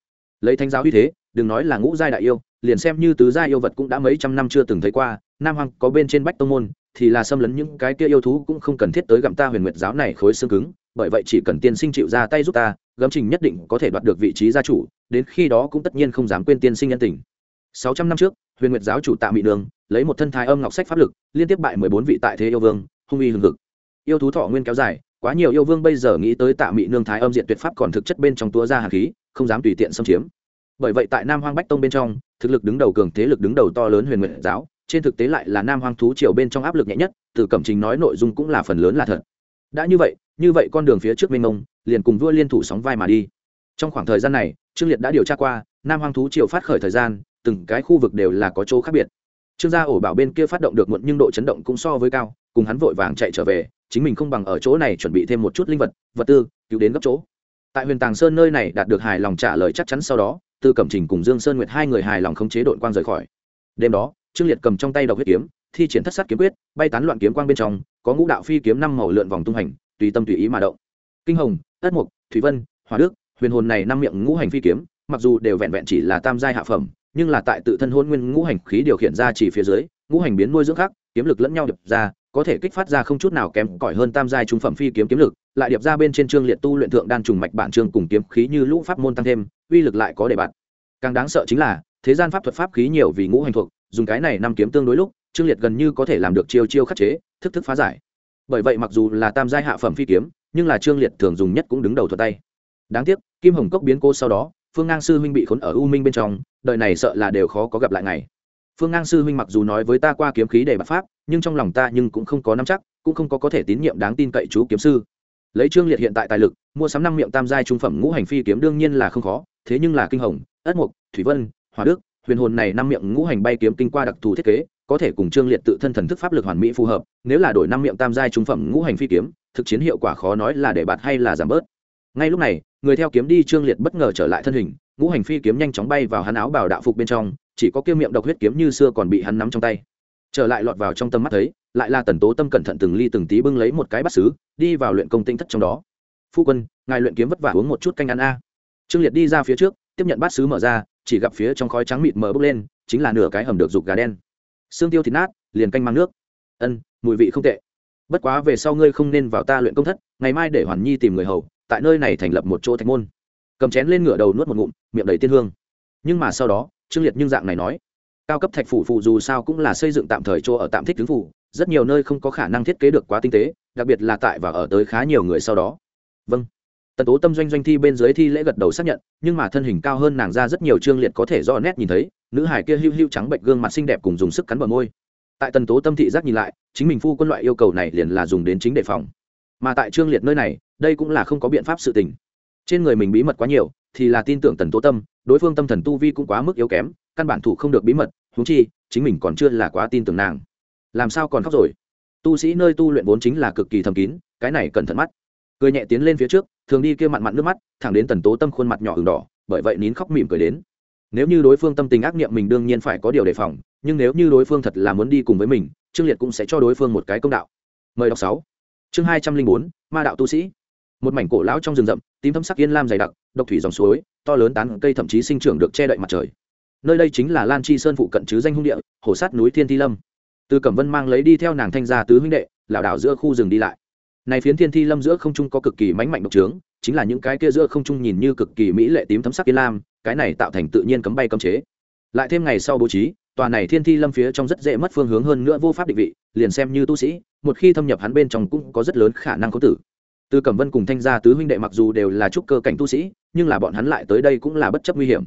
Lấy thánh giáo uy thế, đừng nói là ngũ giai đại yêu, liền xem như tứ giai yêu vật cũng đã mấy trăm năm chưa từng thấy qua, nam hoàng có bên trên bách tông môn, thì là xâm lấn những cái kia yêu thú cũng không cần thiết tới gặm ta huyền nguyệt giáo này khối xương cứng, bởi vậy chỉ cần tiên sinh chịu ra tay giúp ta gấm trình nhất định có thể đoạt được vị trí gia chủ, đến khi đó cũng tất nhiên không dám quên tiên sinh nhân tình. Sáu trăm năm trước, huyền nguyệt giáo chủ tạ mỹ đường lấy một thân thái âm ngọc sách pháp lực, liên tiếp bại mười bốn vị tại thế yêu vương, hung uy hừng hực. Yêu thú thọ nguyên kéo dài, quá nhiều yêu vương bây giờ nghĩ tới tạ mỹ nương thái âm diện tuyệt pháp còn thực chất bên trong túa ra hàn khí, không dám tùy tiện xâm chiếm. Bởi vậy tại nam hoang bách tông bên trong, thực lực đứng đầu cường thế lực đứng đầu to lớn huyền nguyện giáo, trên thực tế lại là nam hoang thú triều bên trong áp lực nhẹ nhất, từ cẩm trình nói nội dung cũng là phần lớn là thật đã như vậy như vậy con đường phía trước mênh mông, liền cùng vua liên thủ sóng vai mà đi. Trong khoảng thời gian này, trương liệt đã điều tra qua, nam hoang thú triều phát khởi thời gian, từng cái khu vực đều là có chỗ khác biệt. Trương gia ổ bảo bên kia phát động được muộn nhưng độ chấn động cũng so với cao, cùng hắn vội vàng chạy trở về, chính mình không bằng ở chỗ này chuẩn bị thêm một chút linh vật vật tư, cứu đến gấp chỗ. Tại huyền tàng sơn nơi này đạt được hài lòng trả lời chắc chắn sau đó, tư cẩm trình cùng dương sơn nguyệt hai người hài lòng không chế đội quang rời khỏi. Đêm đó, trương liệt cầm trong tay độc huyết kiếm thi triển thất sát kiếm quyết, bay tán loạn kiếm quang bên trong, có ngũ đạo phi kiếm năm màu lượn vòng tung hành, tùy tâm tùy ý mà động. Kinh hồng, ất mục thủy vân hòa đức, huyền hồn này năm miệng ngũ hành phi kiếm, mặc dù đều vẹn vẹn chỉ là tam giai hạ phẩm, nhưng là tại tự thân hôn nguyên ngũ hành khí điều khiển ra chỉ phía dưới, ngũ hành biến nuôi dưỡng khác, kiếm lực lẫn nhau đập ra, có thể kích phát ra không chút nào kém cỏi hơn tam giai trung phẩm phi kiếm kiếm lực, lại điệp ra bên trên trương liệt tu luyện thượng đan trùng mạch bản trương cùng kiếm khí như lũ pháp môn tăng thêm, uy lực lại có để bạn càng đáng sợ chính là, thế gian pháp thuật pháp khí nhiều vì ngũ hành thuộc, dùng cái này năm kiếm tương đối lúc trương liệt gần như có thể làm được chiêu chiêu khắc chế, thức thức phá giải. Bởi vậy mặc dù là tam giai hạ phẩm phi kiếm, nhưng là trương liệt thường dùng nhất cũng đứng đầu thuật tay. Đáng tiếc, kim hồng cốc biến cô sau đó, phương ngang sư huynh bị khốn ở u minh bên trong, đời này sợ là đều khó có gặp lại ngày. Phương ngang sư huynh mặc dù nói với ta qua kiếm khí để bạc pháp, nhưng trong lòng ta nhưng cũng không có nắm chắc, cũng không có có thể tín nhiệm đáng tin cậy chú kiếm sư. Lấy trương liệt hiện tại tài lực, mua sắm năm miệng tam giai trung phẩm ngũ hành phi kiếm đương nhiên là không khó, thế nhưng là kinh hồng, ất mục, thủy vân hòa đức, huyền hồn này năm miệng ngũ hành bay kiếm kinh qua đặc thù thiết kế có thể cùng trương liệt tự thân thần thức pháp lực hoàn mỹ phù hợp, nếu là đổi năm miệng tam giai trung phẩm ngũ hành phi kiếm, thực chiến hiệu quả khó nói là để bạt hay là giảm bớt. Ngay lúc này, người theo kiếm đi trương liệt bất ngờ trở lại thân hình, ngũ hành phi kiếm nhanh chóng bay vào hắn áo bảo đạo phục bên trong, chỉ có kia miệng độc huyết kiếm như xưa còn bị hắn nắm trong tay. Trở lại lọt vào trong tâm mắt thấy, lại là tần tố tâm cẩn thận từng ly từng tí bưng lấy một cái bát xứ, đi vào luyện công tinh thất trong đó. Phu quân, ngài luyện kiếm vất vả uống một chút canh ăn a. Trương liệt đi ra phía trước, tiếp nhận bát xứ mở ra, chỉ gặp phía trong khói trắng mịt mờ bốc lên, chính là nửa cái hầm được dục gà đen xương tiêu thịt nát, liền canh mang nước. Ân, mùi vị không tệ. Bất quá về sau ngươi không nên vào ta luyện công thất, ngày mai để hoàn nhi tìm người hầu, tại nơi này thành lập một chỗ thạch môn. Cầm chén lên ngửa đầu nuốt một ngụm, miệng đầy tiên hương. Nhưng mà sau đó, trương liệt nhưng dạng này nói, cao cấp thạch phủ phụ dù sao cũng là xây dựng tạm thời chỗ ở tạm thích tướng phủ, rất nhiều nơi không có khả năng thiết kế được quá tinh tế, đặc biệt là tại và ở tới khá nhiều người sau đó. Vâng. Tần tố tâm doanh doanh thi bên dưới thi lễ gật đầu xác nhận, nhưng mà thân hình cao hơn nàng ra rất nhiều trương liệt có thể rõ nét nhìn thấy nữ hải kia hiu hiu trắng bệnh gương mặt xinh đẹp cùng dùng sức cắn bờ môi. Tại tần tố tâm thị giác nhìn lại, chính mình phu quân loại yêu cầu này liền là dùng đến chính đề phòng. Mà tại trương liệt nơi này, đây cũng là không có biện pháp sự tình. Trên người mình bí mật quá nhiều, thì là tin tưởng tần tố tâm, đối phương tâm thần tu vi cũng quá mức yếu kém, căn bản thủ không được bí mật húng chi, chính mình còn chưa là quá tin tưởng nàng. Làm sao còn khóc rồi? Tu sĩ nơi tu luyện vốn chính là cực kỳ thầm kín, cái này cẩn thận mắt. Cười nhẹ tiến lên phía trước, thường đi kia mặn mặn nước mắt, thẳng đến tần tố tâm khuôn mặt nhỏ ửng đỏ, bởi vậy nín khóc mỉm cười đến nếu như đối phương tâm tình ác niệm mình đương nhiên phải có điều đề phòng, nhưng nếu như đối phương thật là muốn đi cùng với mình, trương liệt cũng sẽ cho đối phương một cái công đạo. Mời đọc sáu. Chương hai trăm linh bốn, ma đạo tu sĩ. Một mảnh cổ lão trong rừng rậm, tím thâm sắc yên lam dày đặc, độc thủy dòng suối, to lớn tán cây thậm chí sinh trưởng được che đậy mặt trời. Nơi đây chính là lan chi sơn phụ cận chứ danh hung địa, hồ sát núi thiên thi lâm. Từ cẩm vân mang lấy đi theo nàng thanh gia tứ huynh đệ, lảo đảo giữa khu rừng đi lại. Này phiến thiên thi lâm giữa không trung có cực kỳ mãnh mạnh độc trướng, chính là những cái kia giữa không trung nhìn như cực kỳ mỹ lệ tím thấm sắc yên lam cái này tạo thành tự nhiên cấm bay cấm chế. Lại thêm ngày sau bố trí, tòa này thiên thi lâm phía trong rất dễ mất phương hướng hơn nữa vô pháp định vị, liền xem như tu sĩ, một khi thâm nhập hắn bên trong cũng có rất lớn khả năng có tử. Từ cẩm vân cùng thanh gia tứ huynh đệ mặc dù đều là trúc cơ cảnh tu sĩ, nhưng là bọn hắn lại tới đây cũng là bất chấp nguy hiểm.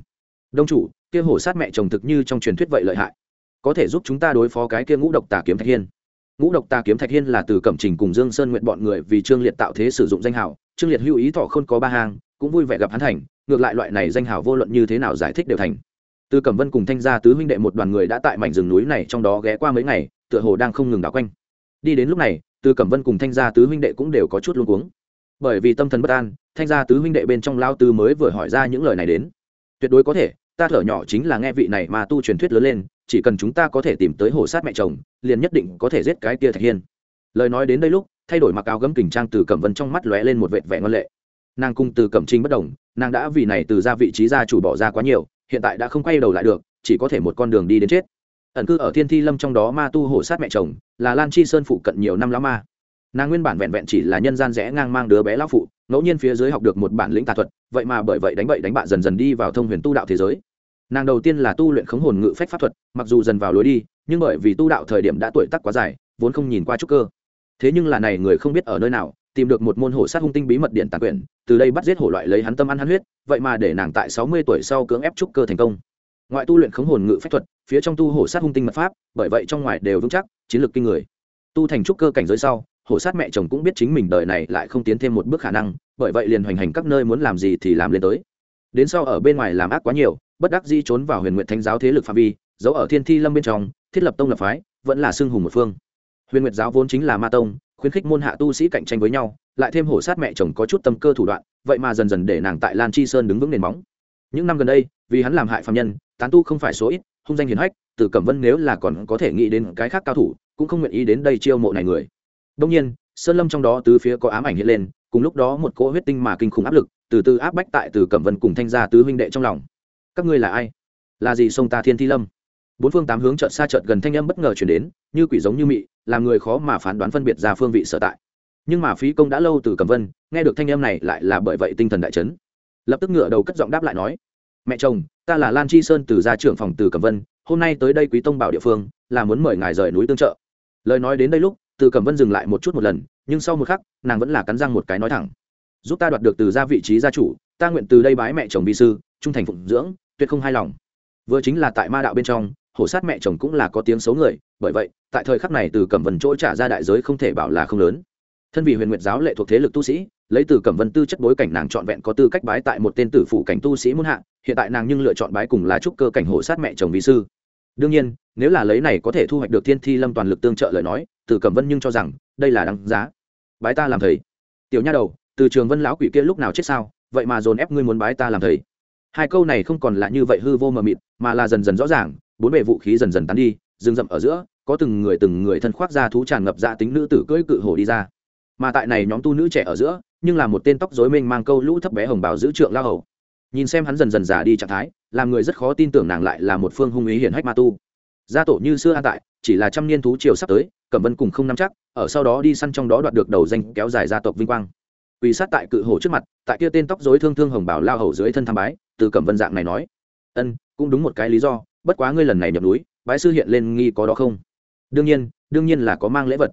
Đông chủ, kia hổ sát mẹ chồng thực như trong truyền thuyết vậy lợi hại. Có thể giúp chúng ta đối phó cái kia ngũ độc tà kiếm thạch hiên. Ngũ độc tà kiếm thạch hiên là từ cẩm trình cùng dương sơn nguyện bọn người vì trương liệt tạo thế sử dụng danh hào, trương liệt hữu ý thọ không có ba hàng cũng vui vẻ gặp hắn thành ngược lại loại này danh hào vô luận như thế nào giải thích đều thành. Từ cẩm vân cùng thanh gia tứ huynh đệ một đoàn người đã tại mảnh rừng núi này trong đó ghé qua mấy ngày, tựa hồ đang không ngừng đảo quanh. Đi đến lúc này, từ cẩm vân cùng thanh gia tứ huynh đệ cũng đều có chút luống cuống. Bởi vì tâm thần bất an, thanh gia tứ huynh đệ bên trong lao tư mới vừa hỏi ra những lời này đến. Tuyệt đối có thể, ta thở nhỏ chính là nghe vị này mà tu truyền thuyết lớn lên, chỉ cần chúng ta có thể tìm tới hồ sát mẹ chồng, liền nhất định có thể giết cái kia thạch hiên. Lời nói đến đây lúc, thay đổi mặc áo gấm kình trang từ cẩm vân trong mắt lóe lên một vệt vẻ ngon lệ nàng cung từ cẩm trinh bất đồng, nàng đã vì này từ ra vị trí gia chủ bỏ ra quá nhiều, hiện tại đã không quay đầu lại được, chỉ có thể một con đường đi đến chết. Ẩn cư ở thiên thi lâm trong đó ma tu hổ sát mẹ chồng, là lan chi sơn phụ cận nhiều năm lão ma. Nàng nguyên bản vẹn vẹn chỉ là nhân gian rẽ ngang mang đứa bé lão phụ, ngẫu nhiên phía dưới học được một bản lĩnh tà thuật, vậy mà bởi vậy đánh bậy đánh bạ dần dần đi vào thông huyền tu đạo thế giới. Nàng đầu tiên là tu luyện khống hồn ngự phách pháp thuật, mặc dù dần vào lối đi, nhưng bởi vì tu đạo thời điểm đã tuổi tắc quá dài, vốn không nhìn qua trúc cơ. Thế nhưng là này người không biết ở nơi nào tìm được một môn hổ sát hung tinh bí mật điện tàn quyển, từ đây bắt giết hổ loại lấy hắn tâm ăn hắn huyết, vậy mà để nàng tại sáu mươi tuổi sau cưỡng ép trúc cơ thành công. Ngoại tu luyện khống hồn ngự phép thuật, phía trong tu hổ sát hung tinh mật pháp, bởi vậy trong ngoài đều vững chắc, chiến lược kinh người. Tu thành trúc cơ cảnh giới sau, hổ sát mẹ chồng cũng biết chính mình đời này lại không tiến thêm một bước khả năng, bởi vậy liền hoành hành các nơi muốn làm gì thì làm lên tới. Đến sau ở bên ngoài làm ác quá nhiều, bất đắc di trốn vào huyền nguyện thánh giáo thế lực phạm vi, giấu ở thiên thi lâm bên trong, thiết lập tông lập phái, vẫn là xưng hùng một phương. Huyền nguyệt giáo vốn chính là ma tông khuyến khích môn hạ tu sĩ cạnh tranh với nhau, lại thêm hổ sát mẹ chồng có chút tâm cơ thủ đoạn, vậy mà dần dần để nàng tại lan chi sơn đứng vững nền móng. Những năm gần đây, vì hắn làm hại phạm nhân, tán tu không phải số ít, hung danh hiền hách từ cẩm vân nếu là còn có thể nghĩ đến cái khác cao thủ, cũng không nguyện ý đến đây chiêu mộ này người. Đông nhiên, sơn lâm trong đó tứ phía có ám ảnh hiện lên, cùng lúc đó một cỗ huyết tinh mà kinh khủng áp lực, từ từ áp bách tại từ cẩm vân cùng thanh gia tứ huynh đệ trong lòng. Các ngươi là ai? Là gì sông ta thiên thi lâm? Bốn phương tám hướng chợt xa chợt gần thanh âm bất ngờ chuyển đến, như quỷ giống như mị làm người khó mà phán đoán phân biệt ra phương vị sở tại. Nhưng mà phí công đã lâu từ cầm vân, nghe được thanh em này lại là bởi vậy tinh thần đại chấn. Lập tức ngựa đầu cất giọng đáp lại nói, mẹ chồng, ta là lan chi sơn từ gia trưởng phòng từ cầm vân, hôm nay tới đây quý tông bảo địa phương, là muốn mời ngài rời núi tương trợ. Lời nói đến đây lúc, từ cầm vân dừng lại một chút một lần, nhưng sau một khắc, nàng vẫn là cắn răng một cái nói thẳng, giúp ta đoạt được từ gia vị trí gia chủ, ta nguyện từ đây bái mẹ chồng vi sư, trung thành phụng dưỡng, tuyệt không hài lòng. Vừa chính là tại ma đạo bên trong hổ sát mẹ chồng cũng là có tiếng xấu người, bởi vậy, tại thời khắc này từ cẩm vân chỗ trả ra đại giới không thể bảo là không lớn. Thân vì huyền nguyệt giáo lệ thuộc thế lực tu sĩ, lấy từ cẩm vân tư chất bối cảnh nàng trọn vẹn có tư cách bái tại một tên tử phụ cảnh tu sĩ muôn hạ, hiện tại nàng nhưng lựa chọn bái cùng là trúc cơ cảnh hổ sát mẹ chồng vi sư. Đương nhiên, nếu là lấy này có thể thu hoạch được thiên thi lâm toàn lực tương trợ lời nói, từ cẩm vân nhưng cho rằng, đây là đáng giá. Bái ta làm thầy. Tiểu nha đầu, từ trường vân lão quỷ kia lúc nào chết sao, vậy mà dồn ép ngươi muốn bái ta làm thầy. Hai câu này không còn là như vậy hư vô mờ mịt, mà là dần dần rõ ràng bốn bề vũ khí dần dần tán đi, rừng rậm ở giữa, có từng người từng người thân khoác ra thú tràn ngập dạ tính nữ tử cưỡi cự hổ đi ra. Mà tại này nhóm tu nữ trẻ ở giữa, nhưng là một tên tóc rối mênh mang câu lũ thấp bé hồng bào giữ trượng lao hầu. Nhìn xem hắn dần dần già đi trạng thái, làm người rất khó tin tưởng nàng lại là một phương hung ý hiển hách ma tu. Gia tổ như xưa an tại, chỉ là trăm niên thú triều sắp tới, cẩm vân cùng không nắm chắc, ở sau đó đi săn trong đó đoạt được đầu danh kéo dài gia tộc vinh quang. Quỳ sát tại cự hổ trước mặt, tại kia tên tóc rối thương thương hồng bảo lao hầu dưới thân tham bái, từ cẩm vân dạng này nói, ân, cũng đúng một cái lý do bất quá ngươi lần này nhập núi, bái sư hiện lên nghi có đó không? Đương nhiên đương nhiên là có mang lễ vật.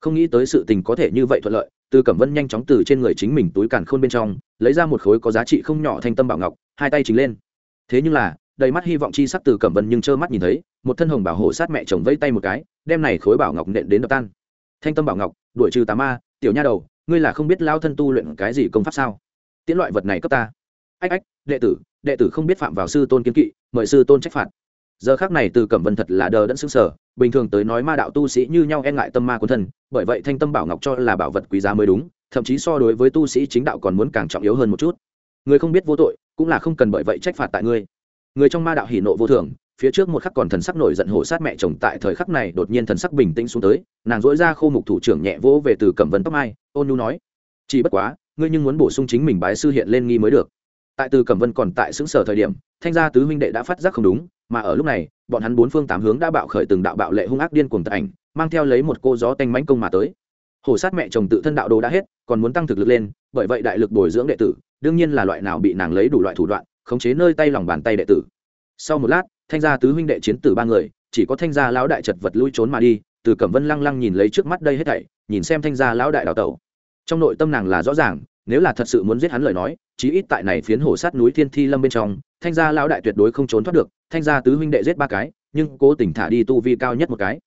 Không nghĩ tới sự tình có thể như vậy thuận lợi, từ cẩm vân nhanh chóng từ trên người chính mình túi càn khôn bên trong, lấy ra một khối có giá trị không nhỏ thanh tâm bảo ngọc, hai tay chính lên. Thế nhưng là, đầy mắt hy vọng chi sắc từ cẩm vân nhưng trơ mắt nhìn thấy, một thân hồng bảo hộ sát mẹ chồng vây tay một cái, đem này khối bảo ngọc nện đến đập tan. Thanh tâm bảo ngọc, đuổi trừ tà ma, tiểu nha đầu, ngươi là không biết lao thân tu luyện cái gì công pháp sao? Tiễn loại vật này cấp ta. Ách ách, đệ tử đệ tử không biết phạm vào sư tôn kiến kỵ, mời sư tôn trách phạt giờ khác này từ cẩm vân thật là đờ đẫn xứng sở, bình thường tới nói ma đạo tu sĩ như nhau e ngại tâm ma quân thân, bởi vậy thanh tâm bảo ngọc cho là bảo vật quý giá mới đúng, thậm chí so đối với tu sĩ chính đạo còn muốn càng trọng yếu hơn một chút. Người không biết vô tội, cũng là không cần bởi vậy trách phạt tại ngươi. Người trong ma đạo hỉ nộ vô thường, phía trước một khắc còn thần sắc nổi giận hổ sát mẹ chồng tại thời khắc này đột nhiên thần sắc bình tĩnh xuống tới, nàng dỗi ra khô mục thủ trưởng nhẹ vỗ về từ cẩm vân tóc mai, ôn nhu nói, chỉ bất quá, ngươi nhưng muốn bổ sung chính mình bái sư hiện lên nghi mới được. Tại từ cẩm vân còn tại xứng sở thời điểm, thanh gia tứ huynh đệ đã phát giác không đúng mà ở lúc này, bọn hắn bốn phương tám hướng đã bạo khởi từng đạo bạo lệ hung ác điên cuồng tự ảnh, mang theo lấy một cô gió tanh mãnh công mà tới. Hổ sát mẹ chồng tự thân đạo đồ đã hết, còn muốn tăng thực lực lên, bởi vậy đại lực bồi dưỡng đệ tử, đương nhiên là loại nào bị nàng lấy đủ loại thủ đoạn, khống chế nơi tay lòng bàn tay đệ tử. Sau một lát, thanh gia tứ huynh đệ chiến tử ba người, chỉ có thanh gia lão đại chật vật lui trốn mà đi, từ cẩm vân lăng lăng nhìn lấy trước mắt đây hết thảy, nhìn xem thanh gia lão đại đào tẩu. Trong nội tâm nàng là rõ ràng nếu là thật sự muốn giết hắn lời nói, chí ít tại này phiến hổ sát núi thiên thi lâm bên trong, thanh gia lão đại tuyệt đối không trốn thoát được, thanh gia tứ huynh đệ giết ba cái, nhưng cố tình thả đi tu vi cao nhất một cái.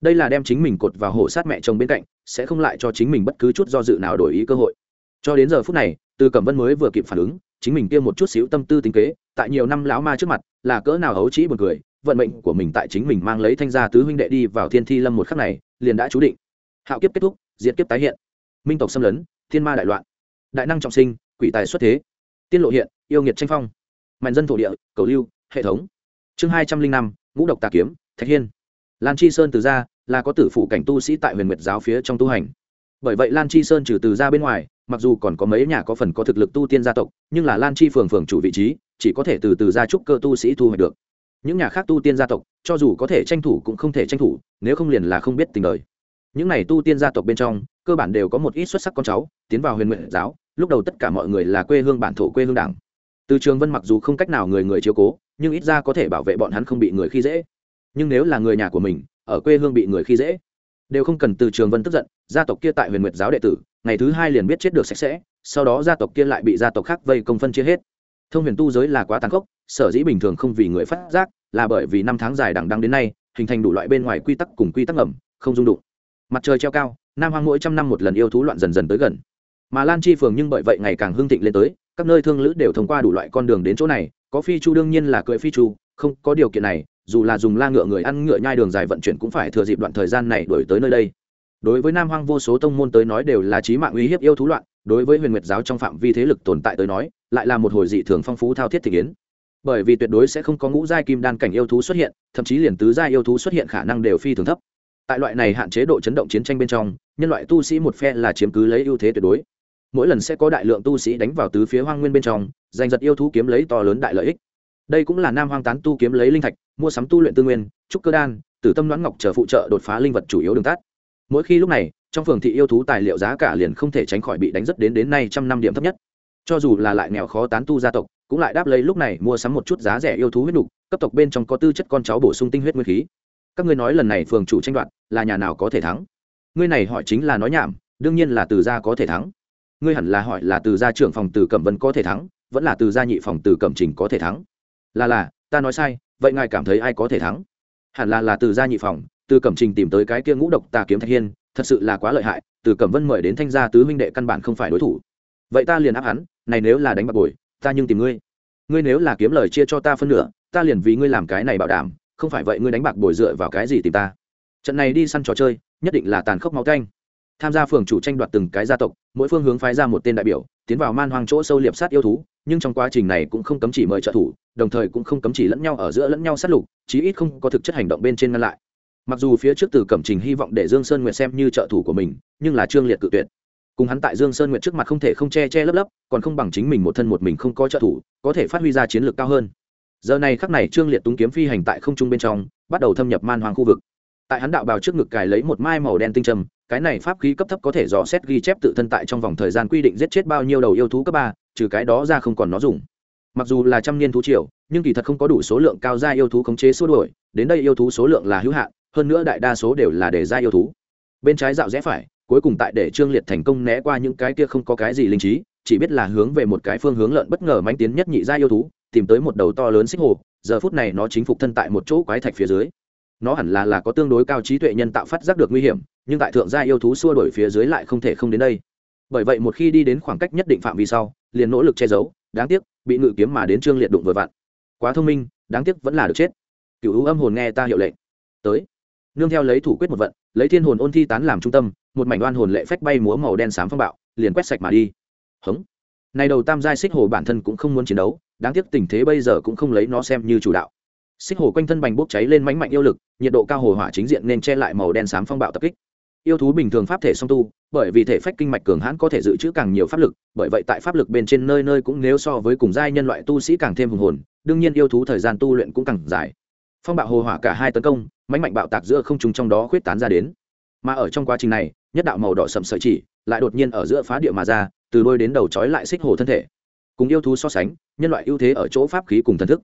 Đây là đem chính mình cột vào hổ sát mẹ chồng bên cạnh, sẽ không lại cho chính mình bất cứ chút do dự nào đổi ý cơ hội. Cho đến giờ phút này, từ cẩm vân mới vừa kịp phản ứng, chính mình kia một chút xíu tâm tư tính kế, tại nhiều năm lão ma trước mặt, là cỡ nào hấu trĩ buồn cười, vận mệnh của mình tại chính mình mang lấy thanh gia tứ huynh đệ đi vào thiên thi lâm một khắc này, liền đã chú định. Hạo kiếp kết thúc, Diệt kiếp tái hiện. Minh tộc xâm lấn, thiên ma đại loạn đại năng trọng sinh, quỷ tài xuất thế. Tiên lộ hiện, yêu nghiệt tranh phong. Mạnh dân thổ địa, cầu lưu, hệ thống. Chương hai trăm linh năm, ngũ độc tà kiếm, thạch hiên. Lan chi sơn từ ra, là có tử phụ cảnh tu sĩ tại huyền nguyệt giáo phía trong tu hành. Bởi vậy lan chi sơn trừ từ ra bên ngoài, mặc dù còn có mấy nhà có phần có thực lực tu tiên gia tộc, nhưng là lan chi phường phường chủ vị trí, chỉ có thể từ từ gia trúc cơ tu sĩ thu hoạch được. Những nhà khác tu tiên gia tộc, cho dù có thể tranh thủ cũng không thể tranh thủ, nếu không liền là không biết tình đời. Những này tu tiên gia tộc bên trong cơ bản đều có một ít xuất sắc con cháu, tiến vào huyền nguyện giáo, lúc đầu tất cả mọi người là quê hương bản thổ quê hương đảng. Từ trường vân mặc dù không cách nào người người chiếu cố, nhưng ít ra có thể bảo vệ bọn hắn không bị người khi dễ. Nhưng nếu là người nhà của mình, ở quê hương bị người khi dễ, đều không cần từ trường vân tức giận, gia tộc kia tại huyền nguyệt giáo đệ tử, ngày thứ hai liền biết chết được sạch sẽ, sau đó gia tộc kia lại bị gia tộc khác vây công phân chia hết. Thông huyền tu giới là quá tàn khốc, sở dĩ bình thường không vì người phát giác, là bởi vì năm tháng dài đằng đăng đến nay, hình thành đủ loại bên ngoài quy tắc cùng quy tắc ngầm, không dung đụng mặt trời treo cao, nam hoang mỗi trăm năm một lần yêu thú loạn dần dần tới gần. Mà lan chi phường nhưng bởi vậy ngày càng hưng thịnh lên tới, các nơi thương lữ đều thông qua đủ loại con đường đến chỗ này, có phi chu đương nhiên là cưỡi phi chu, không có điều kiện này, dù là dùng la ngựa người ăn ngựa nhai đường dài vận chuyển cũng phải thừa dịp đoạn thời gian này đổi tới nơi đây. Đối với nam hoang vô số tông môn tới nói đều là trí mạng uy hiếp yêu thú loạn, đối với huyền nguyệt giáo trong phạm vi thế lực tồn tại tới nói, lại là một hồi dị thường phong phú thao thiết thị kiến. Bởi vì tuyệt đối sẽ không có ngũ giai kim đan cảnh yêu thú xuất hiện, thậm chí liền tứ giai yêu thú xuất hiện khả năng đều phi thường thấp tại loại này hạn chế độ chấn động chiến tranh bên trong, nhân loại tu sĩ một phe là chiếm cứ lấy ưu thế tuyệt đối. Mỗi lần sẽ có đại lượng tu sĩ đánh vào tứ phía hoang nguyên bên trong, giành giật yêu thú kiếm lấy to lớn đại lợi ích. Đây cũng là nam hoang tán tu kiếm lấy linh thạch, mua sắm tu luyện tư nguyên, trúc cơ đan, tử tâm đoán ngọc chờ phụ trợ đột phá linh vật chủ yếu đường tắt. Mỗi khi lúc này, trong phường thị yêu thú tài liệu giá cả liền không thể tránh khỏi bị đánh rất đến đến nay trăm năm điểm thấp nhất. Cho dù là lại nghèo khó tán tu gia tộc, cũng lại đáp lấy lúc này mua sắm một chút giá rẻ yêu thú huyết nục, cấp tộc bên trong có tư chất con cháu bổ sung tinh huyết nguyên khí các ngươi nói lần này phường chủ tranh đoạt, là nhà nào có thể thắng? Ngươi này hỏi chính là nói nhảm, đương nhiên là từ gia có thể thắng. Ngươi hẳn là hỏi là từ gia trưởng phòng từ cẩm vân có thể thắng, vẫn là từ gia nhị phòng từ cẩm trình có thể thắng. Là là, ta nói sai, vậy ngài cảm thấy ai có thể thắng? Hẳn là là từ gia nhị phòng, từ cẩm trình tìm tới cái kia ngũ độc tà kiếm thạch hiên, thật sự là quá lợi hại, từ cẩm vân mời đến thanh gia tứ huynh đệ căn bản không phải đối thủ. Vậy ta liền áp hắn, này nếu là đánh bạc bồi, ta nhưng tìm ngươi. Ngươi nếu là kiếm lời chia cho ta phân nửa, ta liền vì ngươi làm cái này bảo đảm không phải vậy ngươi đánh bạc bồi dựa vào cái gì tìm ta? Trận này đi săn trò chơi, nhất định là tàn khốc máu canh. Tham gia phường chủ tranh đoạt từng cái gia tộc, mỗi phương hướng phái ra một tên đại biểu, tiến vào man hoang chỗ sâu liệp sát yêu thú, nhưng trong quá trình này cũng không cấm chỉ mời trợ thủ, đồng thời cũng không cấm chỉ lẫn nhau ở giữa lẫn nhau sát lục, chí ít không có thực chất hành động bên trên ngăn lại. Mặc dù phía trước từ cẩm trình hy vọng để dương sơn nguyệt xem như trợ thủ của mình, nhưng là trương liệt cự tuyệt. Cùng hắn tại dương sơn nguyệt trước mặt không thể không che che lấp lấp, còn không bằng chính mình một thân một mình không có trợ thủ, có thể phát huy ra chiến lược cao hơn giờ này khắc này trương liệt túng kiếm phi hành tại không trung bên trong, bắt đầu thâm nhập man hoàng khu vực. Tại hắn đạo bào trước ngực cài lấy một mai màu đen tinh trầm cái này pháp khí cấp thấp có thể dò xét ghi chép tự thân tại trong vòng thời gian quy định giết chết bao nhiêu đầu yêu thú cấp ba, trừ cái đó ra không còn nó dùng. Mặc dù là trăm niên thú triều, nhưng kỳ thật không có đủ số lượng cao gia yêu thú khống chế xua đuổi, đến đây yêu thú số lượng là hữu hạn, hơn nữa đại đa số đều là để ra yêu thú. Bên trái dạo rẽ phải, cuối cùng tại để trương liệt thành công né qua những cái kia không có cái gì linh trí, chỉ biết là hướng về một cái phương hướng lợn bất ngờ mánh tiến nhất nhị ra yêu thú tìm tới một đầu to lớn xích hồ, giờ phút này nó chính phục thân tại một chỗ quái thạch phía dưới. Nó hẳn là là có tương đối cao trí tuệ nhân tạo phát giác được nguy hiểm, nhưng tại thượng gia yêu thú xua đổi phía dưới lại không thể không đến đây. Bởi vậy một khi đi đến khoảng cách nhất định phạm vi sau, liền nỗ lực che giấu, đáng tiếc, bị ngự kiếm mà đến trương liệt đụng vừa vặn. Quá thông minh, đáng tiếc vẫn là được chết. Cựu hữu âm hồn nghe ta hiệu lệnh. Tới. Nương theo lấy thủ quyết một vận, lấy thiên hồn ôn thi tán làm trung tâm, một mảnh đoan hồn lệ phách bay múa màu đen xám phong bạo, liền quét sạch mà đi. Hống. Này đầu tam giai xích hồ bản thân cũng không muốn chiến đấu đáng tiếc tình thế bây giờ cũng không lấy nó xem như chủ đạo. Xích hồ quanh thân bành bốc cháy lên mánh mạnh yêu lực, nhiệt độ cao hồ hỏa chính diện nên che lại màu đen xám phong bạo tập kích. Yêu thú bình thường pháp thể song tu, bởi vì thể phách kinh mạch cường hãn có thể dự trữ càng nhiều pháp lực, bởi vậy tại pháp lực bên trên nơi nơi cũng nếu so với cùng giai nhân loại tu sĩ càng thêm hùng hồn, đương nhiên yêu thú thời gian tu luyện cũng càng dài. Phong bạo hồ hỏa cả hai tấn công mánh mạnh bạo tạc giữa không trùng trong đó khuyết tán ra đến. Mà ở trong quá trình này, nhất đạo màu đỏ sầm sợi chỉ lại đột nhiên ở giữa phá địa mà ra, từ đôi đến đầu trói lại xích hồ thân thể cùng yêu thú so sánh, nhân loại ưu thế ở chỗ pháp khí cùng thần thức.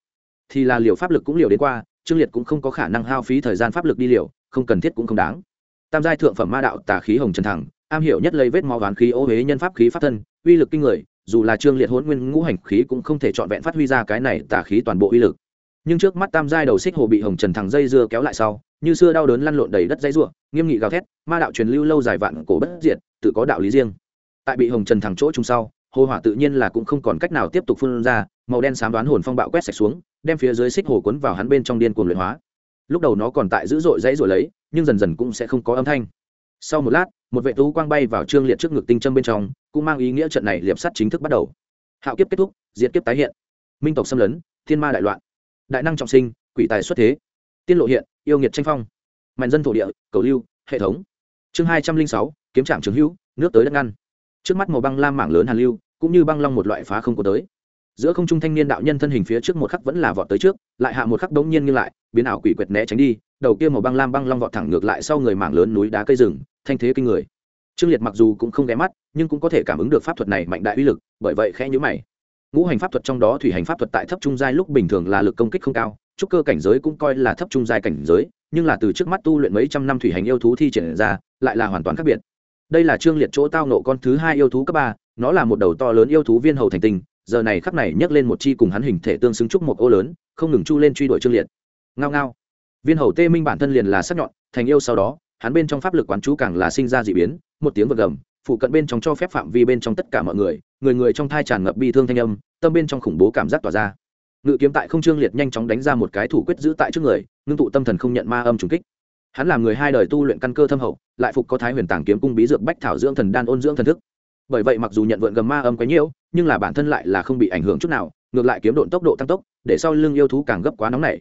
Thì là liều pháp lực cũng liều đến qua, trương liệt cũng không có khả năng hao phí thời gian pháp lực đi liều, không cần thiết cũng không đáng. Tam giai thượng phẩm ma đạo tà khí hồng trần thẳng, am hiểu nhất lấy vết máu ván khí ô huế nhân pháp khí pháp thân, uy lực kinh người, dù là trương liệt hôn nguyên ngũ hành khí cũng không thể trọn vẹn phát huy ra cái này tà khí toàn bộ uy lực. Nhưng trước mắt tam giai đầu xích hồ bị hồng trần thẳng dây dưa kéo lại sau, như xưa đau đớn lăn lộn đầy đất dây ruộng nghiêm nghị gào thét, ma đạo truyền lưu lâu dài vạn cổ bất diệt, tự có đạo lý riêng. Tại bị hồng trần thẳng chỗ chung sau hồ hỏa tự nhiên là cũng không còn cách nào tiếp tục phun ra, màu đen xám đoán hồn phong bạo quét sạch xuống, đem phía dưới xích hồ cuốn vào hắn bên trong điên cuồng luyện hóa. Lúc đầu nó còn tại dữ dội dãy rồi lấy, nhưng dần dần cũng sẽ không có âm thanh. Sau một lát, một vệ tú quang bay vào trương liệt trước ngực tinh châm bên trong, cũng mang ý nghĩa trận này liệp sắt chính thức bắt đầu. Hạo kiếp kết thúc diễn kiếp tái hiện. Minh tộc xâm lấn, thiên ma đại loạn. Đại năng trọng sinh, quỷ tài xuất thế. Tiên lộ hiện, yêu nghiệt tranh phong. Mạnh dân thổ địa, cầu lưu, hệ thống. Chương hai trăm linh sáu, kiếm trạm trường hữu, nước tới đất ngăn trước mắt màu băng lam mảng lớn hàn lưu, cũng như băng long một loại phá không có tới. Giữa không trung thanh niên đạo nhân thân hình phía trước một khắc vẫn là vọt tới trước, lại hạ một khắc đống nhiên ngưng lại, biến ảo quỷ quyệt né tránh đi, đầu kia màu băng lam băng long vọt thẳng ngược lại sau người mảng lớn núi đá cây rừng, thanh thế kinh người. Trương liệt mặc dù cũng không ghé mắt, nhưng cũng có thể cảm ứng được pháp thuật này mạnh đại uy lực, bởi vậy khẽ nhữ mày. Ngũ hành pháp thuật trong đó thủy hành pháp thuật tại thấp trung giai lúc bình thường là lực công kích không cao, trúc cơ cảnh giới cũng coi là thấp trung giai cảnh giới, nhưng là từ trước mắt tu luyện mấy trăm năm thủy hành yêu thú thi triển ra, lại là hoàn toàn khác biệt đây là trương liệt chỗ tao nộ con thứ hai yêu thú cấp ba, nó là một đầu to lớn yêu thú viên hầu thành tinh giờ này khắc này nhấc lên một chi cùng hắn hình thể tương xứng trúc một ô lớn, không ngừng chu lên truy đuổi trương liệt. Ngao ngao. Viên hầu tê minh bản thân liền là sắc nhọn, thành yêu sau đó, hắn bên trong pháp lực quán chú càng là sinh ra d ị biến, một tiếng vật gầm, phụ cận bên trong cho phép phạm vi bên trong tất cả mọi người người người trong thai tràn ngập bi thương thanh âm, tâm bên trong khủng bố cảm giác tỏa ra. Ngự kiếm tại không trương liệt nhanh chóng đánh ra một cái thủ quyết giữ tại trước người, ngưng tụ tâm thần không nhận ma âm trùng kích hắn làm người hai đời tu luyện căn cơ thâm hậu, lại phục có thái huyền tàng kiếm cung bí dược bách thảo dưỡng thần đan ôn dưỡng thần thức. Bởi vậy mặc dù nhận vượn gầm ma âm quấy nhiễu, nhưng là bản thân lại là không bị ảnh hưởng chút nào, ngược lại kiếm độn tốc độ tăng tốc, để sau lưng yêu thú càng gấp quá nóng nảy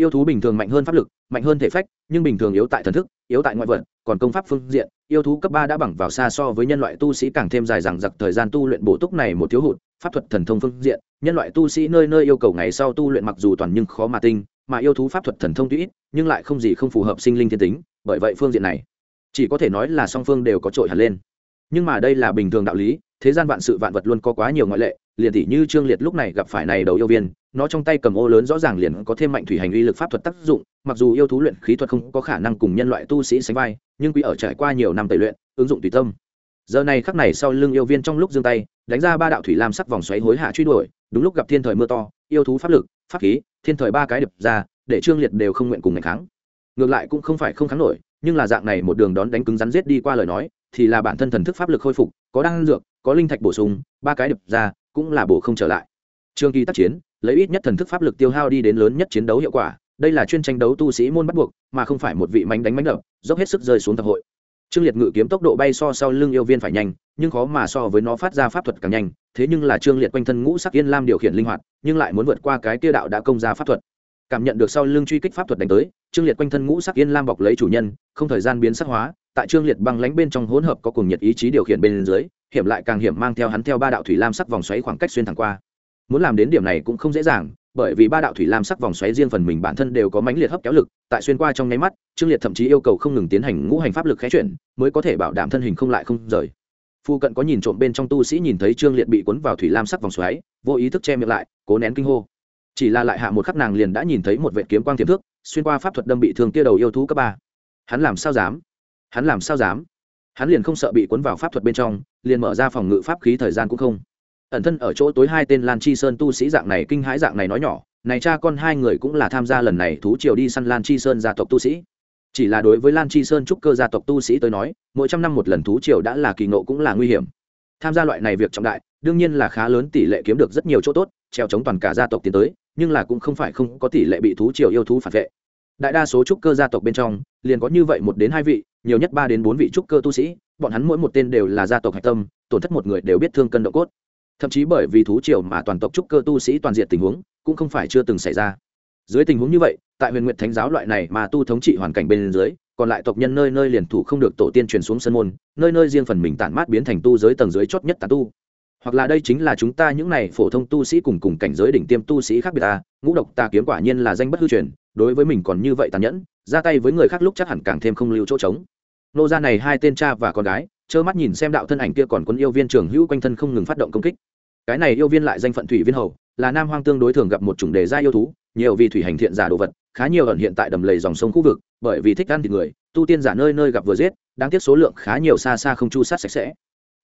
yêu thú bình thường mạnh hơn pháp lực, mạnh hơn thể phách, nhưng bình thường yếu tại thần thức, yếu tại ngoại vật, còn công pháp phương diện, yêu thú cấp ba đã bằng vào xa so với nhân loại tu sĩ càng thêm dài dằng dặc thời gian tu luyện bổ túc này một thiếu hụt, pháp thuật thần thông phương diện, nhân loại tu sĩ nơi nơi yêu cầu ngày sau tu luyện mặc dù toàn nhưng khó mà tinh, mà yêu thú pháp thuật thần thông tuy ít, nhưng lại không gì không phù hợp sinh linh thiên tính, bởi vậy phương diện này, chỉ có thể nói là song phương đều có trội hẳn lên. Nhưng mà đây là bình thường đạo lý, thế gian vạn sự vạn vật luôn có quá nhiều ngoại lệ, liền tỷ như trương liệt lúc này gặp phải này đầu yêu viên nó trong tay cầm ô lớn rõ ràng liền có thêm mạnh thủy hành uy lực pháp thuật tác dụng, mặc dù yêu thú luyện khí thuật không có khả năng cùng nhân loại tu sĩ sánh vai, nhưng quý ở trải qua nhiều năm tẩy luyện, ứng dụng tùy tâm. Giờ này khắc này sau lưng yêu viên trong lúc giương tay, đánh ra ba đạo thủy lam sắc vòng xoáy hối hạ truy đuổi, đúng lúc gặp thiên thời mưa to, yêu thú pháp lực, pháp khí, thiên thời ba cái đập ra, để trương liệt đều không nguyện cùng ngày kháng. Ngược lại cũng không phải không kháng nổi, nhưng là dạng này một đường đón đánh cứng rắn giết đi qua lời nói, thì là bản thân thần thức pháp lực khôi phục, có đan dược, có linh thạch bổ sung, ba cái đập ra, cũng là bổ không trở lại trường kỳ tác chiến, lấy ít nhất thần thức pháp lực tiêu hao đi đến lớn nhất chiến đấu hiệu quả, đây là chuyên tranh đấu tu sĩ môn bắt buộc, mà không phải một vị mánh đánh mánh đập, dốc hết sức rơi xuống tập hội. Trương liệt ngự kiếm tốc độ bay so sau lưng yêu viên phải nhanh, nhưng khó mà so với nó phát ra pháp thuật càng nhanh, thế nhưng là trương liệt quanh thân ngũ sắc yên lam điều khiển linh hoạt, nhưng lại muốn vượt qua cái tiêu đạo đã công ra pháp thuật. Cảm nhận được sau lưng truy kích pháp thuật đánh tới, trương liệt quanh thân ngũ sắc yên lam bọc lấy chủ nhân, không thời gian biến sắc hóa, tại trương liệt băng lánh bên trong hỗn hợp có cùng nhiệt ý chí điều khiển bên dưới, hiểm lại càng hiểm mang theo hắn theo ba đạo thủy lam sắc vòng xoáy khoảng cách xuyên thẳng qua muốn làm đến điểm này cũng không dễ dàng, bởi vì ba đạo thủy lam sắc vòng xoáy riêng phần mình bản thân đều có mãnh liệt hấp kéo lực, tại xuyên qua trong nháy mắt, trương liệt thậm chí yêu cầu không ngừng tiến hành ngũ hành pháp lực khé chuyển, mới có thể bảo đảm thân hình không lại không rời. Phu cận có nhìn trộm bên trong tu sĩ nhìn thấy trương liệt bị cuốn vào thủy lam sắc vòng xoáy, vô ý thức che miệng lại, cố nén kinh hô. Chỉ là lại hạ một khắc nàng liền đã nhìn thấy một vệ kiếm quang tiềm thước xuyên qua pháp thuật đâm bị thương kia đầu yêu thú cấp ba. Hắn làm sao dám? Hắn làm sao dám? Hắn liền không sợ bị cuốn vào pháp thuật bên trong, liền mở ra phòng ngự pháp khí thời gian cũng không ẩn thân ở chỗ tối hai tên lan chi sơn tu sĩ dạng này kinh hãi dạng này nói nhỏ, này cha con hai người cũng là tham gia lần này thú triều đi săn lan chi sơn gia tộc tu sĩ. Chỉ là đối với lan chi sơn trúc cơ gia tộc tu sĩ tới nói, mỗi trăm năm một lần thú triều đã là kỳ ngộ cũng là nguy hiểm. Tham gia loại này việc trọng đại, đương nhiên là khá lớn tỷ lệ kiếm được rất nhiều chỗ tốt, treo chống toàn cả gia tộc tiến tới, nhưng là cũng không phải không có tỷ lệ bị thú triều yêu thú phản vệ. Đại đa số trúc cơ gia tộc bên trong, liền có như vậy một đến hai vị, nhiều nhất ba đến bốn vị trúc cơ tu sĩ, bọn hắn mỗi một tên đều là gia tộc hạch tâm, tổn thất một người đều biết thương cân độ cốt thậm chí bởi vì thú triều mà toàn tộc trúc cơ tu sĩ toàn diện tình huống cũng không phải chưa từng xảy ra. Dưới tình huống như vậy, tại huyền nguyện thánh giáo loại này mà tu thống trị hoàn cảnh bên dưới, còn lại tộc nhân nơi nơi liền thủ không được tổ tiên truyền xuống sân môn, nơi nơi riêng phần mình tản mát biến thành tu giới tầng dưới chót nhất tàn tu. Hoặc là đây chính là chúng ta những này phổ thông tu sĩ cùng cùng cảnh giới đỉnh tiêm tu sĩ khác biệt ta, ngũ độc ta kiếm quả nhiên là danh bất hư truyền, đối với mình còn như vậy tàn nhẫn, ra tay với người khác lúc chắc hẳn càng thêm không lưu chỗ trống. Nô gia này hai tên cha và con gái trơ mắt nhìn xem đạo thân ảnh kia còn quân yêu viên trường hữu quanh thân không ngừng phát động công kích. Cái này yêu viên lại danh phận thủy viên hầu, là nam hoang tương đối thường gặp một chủng đề gia yêu thú, nhiều vì thủy hành thiện giả đồ vật, khá nhiều ẩn hiện tại đầm lầy dòng sông khu vực, bởi vì thích ăn thịt người, tu tiên giả nơi nơi gặp vừa giết, đáng tiếc số lượng khá nhiều xa xa không chu sát sạch sẽ.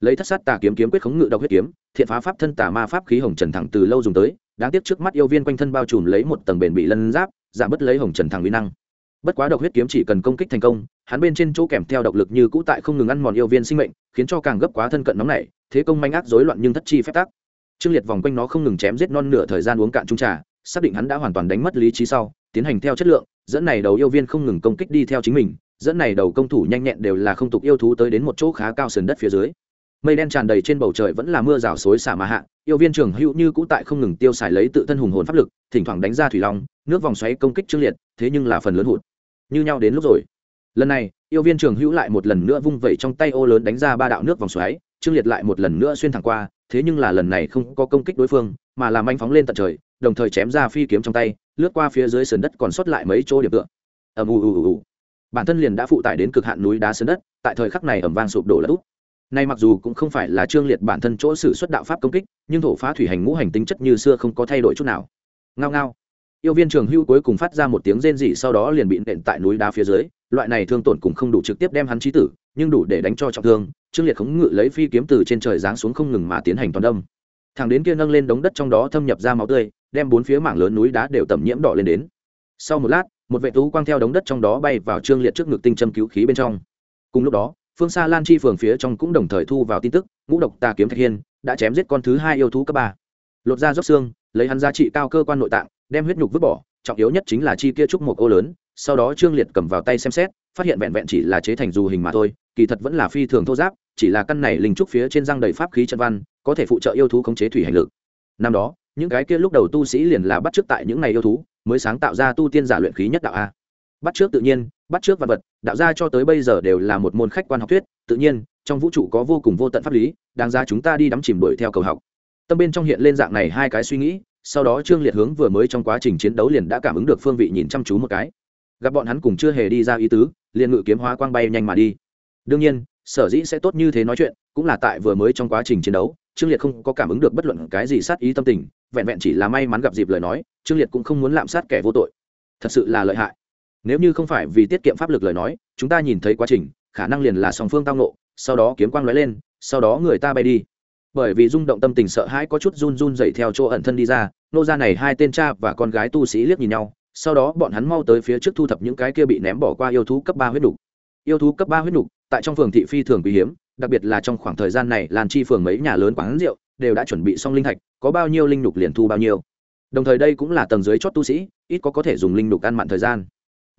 Lấy thất sát tà kiếm kiếm quyết khống ngự độc huyết kiếm, thiện phá pháp thân tà ma pháp khí hồng trần thẳng từ lâu dùng tới, đáng tiếc trước mắt yêu viên quanh thân bao trùm lấy một tầng bền bị lân giáp, giảm bớt lấy hồng trần thẳng uy năng bất quá độc huyết kiếm chỉ cần công kích thành công, hắn bên trên chỗ kèm theo độc lực như cũ tại không ngừng ăn mòn yêu viên sinh mệnh, khiến cho càng gấp quá thân cận nóng này thế công manh ác rối loạn nhưng thất chi phép tắc. Trương liệt vòng quanh nó không ngừng chém giết non nửa thời gian uống cạn trung trà, xác định hắn đã hoàn toàn đánh mất lý trí sau, tiến hành theo chất lượng, dẫn này đầu yêu viên không ngừng công kích đi theo chính mình, dẫn này đầu công thủ nhanh nhẹn đều là không tục yêu thú tới đến một chỗ khá cao sườn đất phía dưới. Mây đen tràn đầy trên bầu trời vẫn là mưa rào xối xả mà hạ, yêu viên trường hữu như cũ tại không ngừng tiêu xài lấy tự thân hùng hồn pháp lực, thỉnh thoảng đánh ra thủy long, nước vòng xoáy công kích trương liệt, thế nhưng là phần lớn hụt như nhau đến lúc rồi. Lần này, yêu viên trường hữu lại một lần nữa vung vẩy trong tay ô lớn đánh ra ba đạo nước vòng xoáy, trương liệt lại một lần nữa xuyên thẳng qua, thế nhưng là lần này không có công kích đối phương, mà làm anh phóng lên tận trời, đồng thời chém ra phi kiếm trong tay, lướt qua phía dưới sườn đất còn sót lại mấy chỗ điểm tựa. Ầm ù ù ù bản thân liền đã phụ tải đến cực hạn núi đá sườn đất, tại thời khắc này ẩm vang sụp đổ lật úp. Nay mặc dù cũng không phải là trương liệt bản thân chỗ sử xuất đạo pháp công kích, nhưng thổ phá thủy hành ngũ hành tính chất như xưa không có thay đổi chút nào. Ngao ngao yêu viên trường hưu cuối cùng phát ra một tiếng rên rỉ, sau đó liền bị nện tại núi đá phía dưới. Loại này thương tổn cũng không đủ trực tiếp đem hắn trí tử, nhưng đủ để đánh cho trọng thương. Trương liệt khống ngự lấy phi kiếm từ trên trời giáng xuống không ngừng mà tiến hành toàn đâm. Thằng đến kia nâng lên đống đất trong đó thâm nhập ra máu tươi, đem bốn phía mảng lớn núi đá đều tẩm nhiễm đỏ lên đến. Sau một lát, một vệ tú quang theo đống đất trong đó bay vào trương liệt trước ngực tinh châm cứu khí bên trong. Cùng lúc đó, phương xa lan chi phường phía trong cũng đồng thời thu vào tin tức, ngũ độc tà kiếm thạch hiên đã chém giết con thứ hai yêu thú cấp ba. Lột ra dốc xương, lấy hắn giá trị cao cơ quan nội tạng đem huyết nhục vứt bỏ, trọng yếu nhất chính là chi kia trúc một ô lớn, sau đó trương liệt cầm vào tay xem xét, phát hiện vẹn vẹn chỉ là chế thành dù hình mà thôi, kỳ thật vẫn là phi thường thô giáp, chỉ là căn này linh trúc phía trên răng đầy pháp khí chân văn, có thể phụ trợ yêu thú khống chế thủy hành lực. Năm đó, những cái kia lúc đầu tu sĩ liền là bắt trước tại những này yêu thú, mới sáng tạo ra tu tiên giả luyện khí nhất đạo a. Bắt trước tự nhiên, bắt trước vật vật, đạo gia cho tới bây giờ đều là một môn khách quan học thuyết, tự nhiên, trong vũ trụ có vô cùng vô tận pháp lý, đáng ra chúng ta đi đắm chìm đuổi theo cầu học. Tâm bên trong hiện lên dạng này hai cái suy nghĩ sau đó trương liệt hướng vừa mới trong quá trình chiến đấu liền đã cảm ứng được phương vị nhìn chăm chú một cái. Gặp bọn hắn cùng chưa hề đi ra ý tứ, liền ngự kiếm hóa quang bay nhanh mà đi. Đương nhiên, sở dĩ sẽ tốt như thế nói chuyện, cũng là tại vừa mới trong quá trình chiến đấu, trương liệt không có cảm ứng được bất luận cái gì sát ý tâm tình, vẹn vẹn chỉ là may mắn gặp dịp lời nói, trương liệt cũng không muốn lạm sát kẻ vô tội. Thật sự là lợi hại. Nếu như không phải vì tiết kiệm pháp lực lời nói, chúng ta nhìn thấy quá trình, khả năng liền là song phương tao nộ sau đó kiếm quang lóe lên, sau đó người ta bay đi bởi vì rung động tâm tình sợ hãi có chút run run dậy theo chỗ ẩn thân đi ra, nô ra này hai tên cha và con gái tu sĩ liếc nhìn nhau, sau đó bọn hắn mau tới phía trước thu thập những cái kia bị ném bỏ qua yêu thú cấp ba huyết đục yêu thú cấp ba huyết đục tại trong phường thị phi thường quý hiếm, đặc biệt là trong khoảng thời gian này, làn chi phường mấy nhà lớn quán rượu đều đã chuẩn bị xong linh thạch, có bao nhiêu linh đục liền thu bao nhiêu. Đồng thời đây cũng là tầng dưới chót tu sĩ, ít có có thể dùng linh đục ăn mặn thời gian.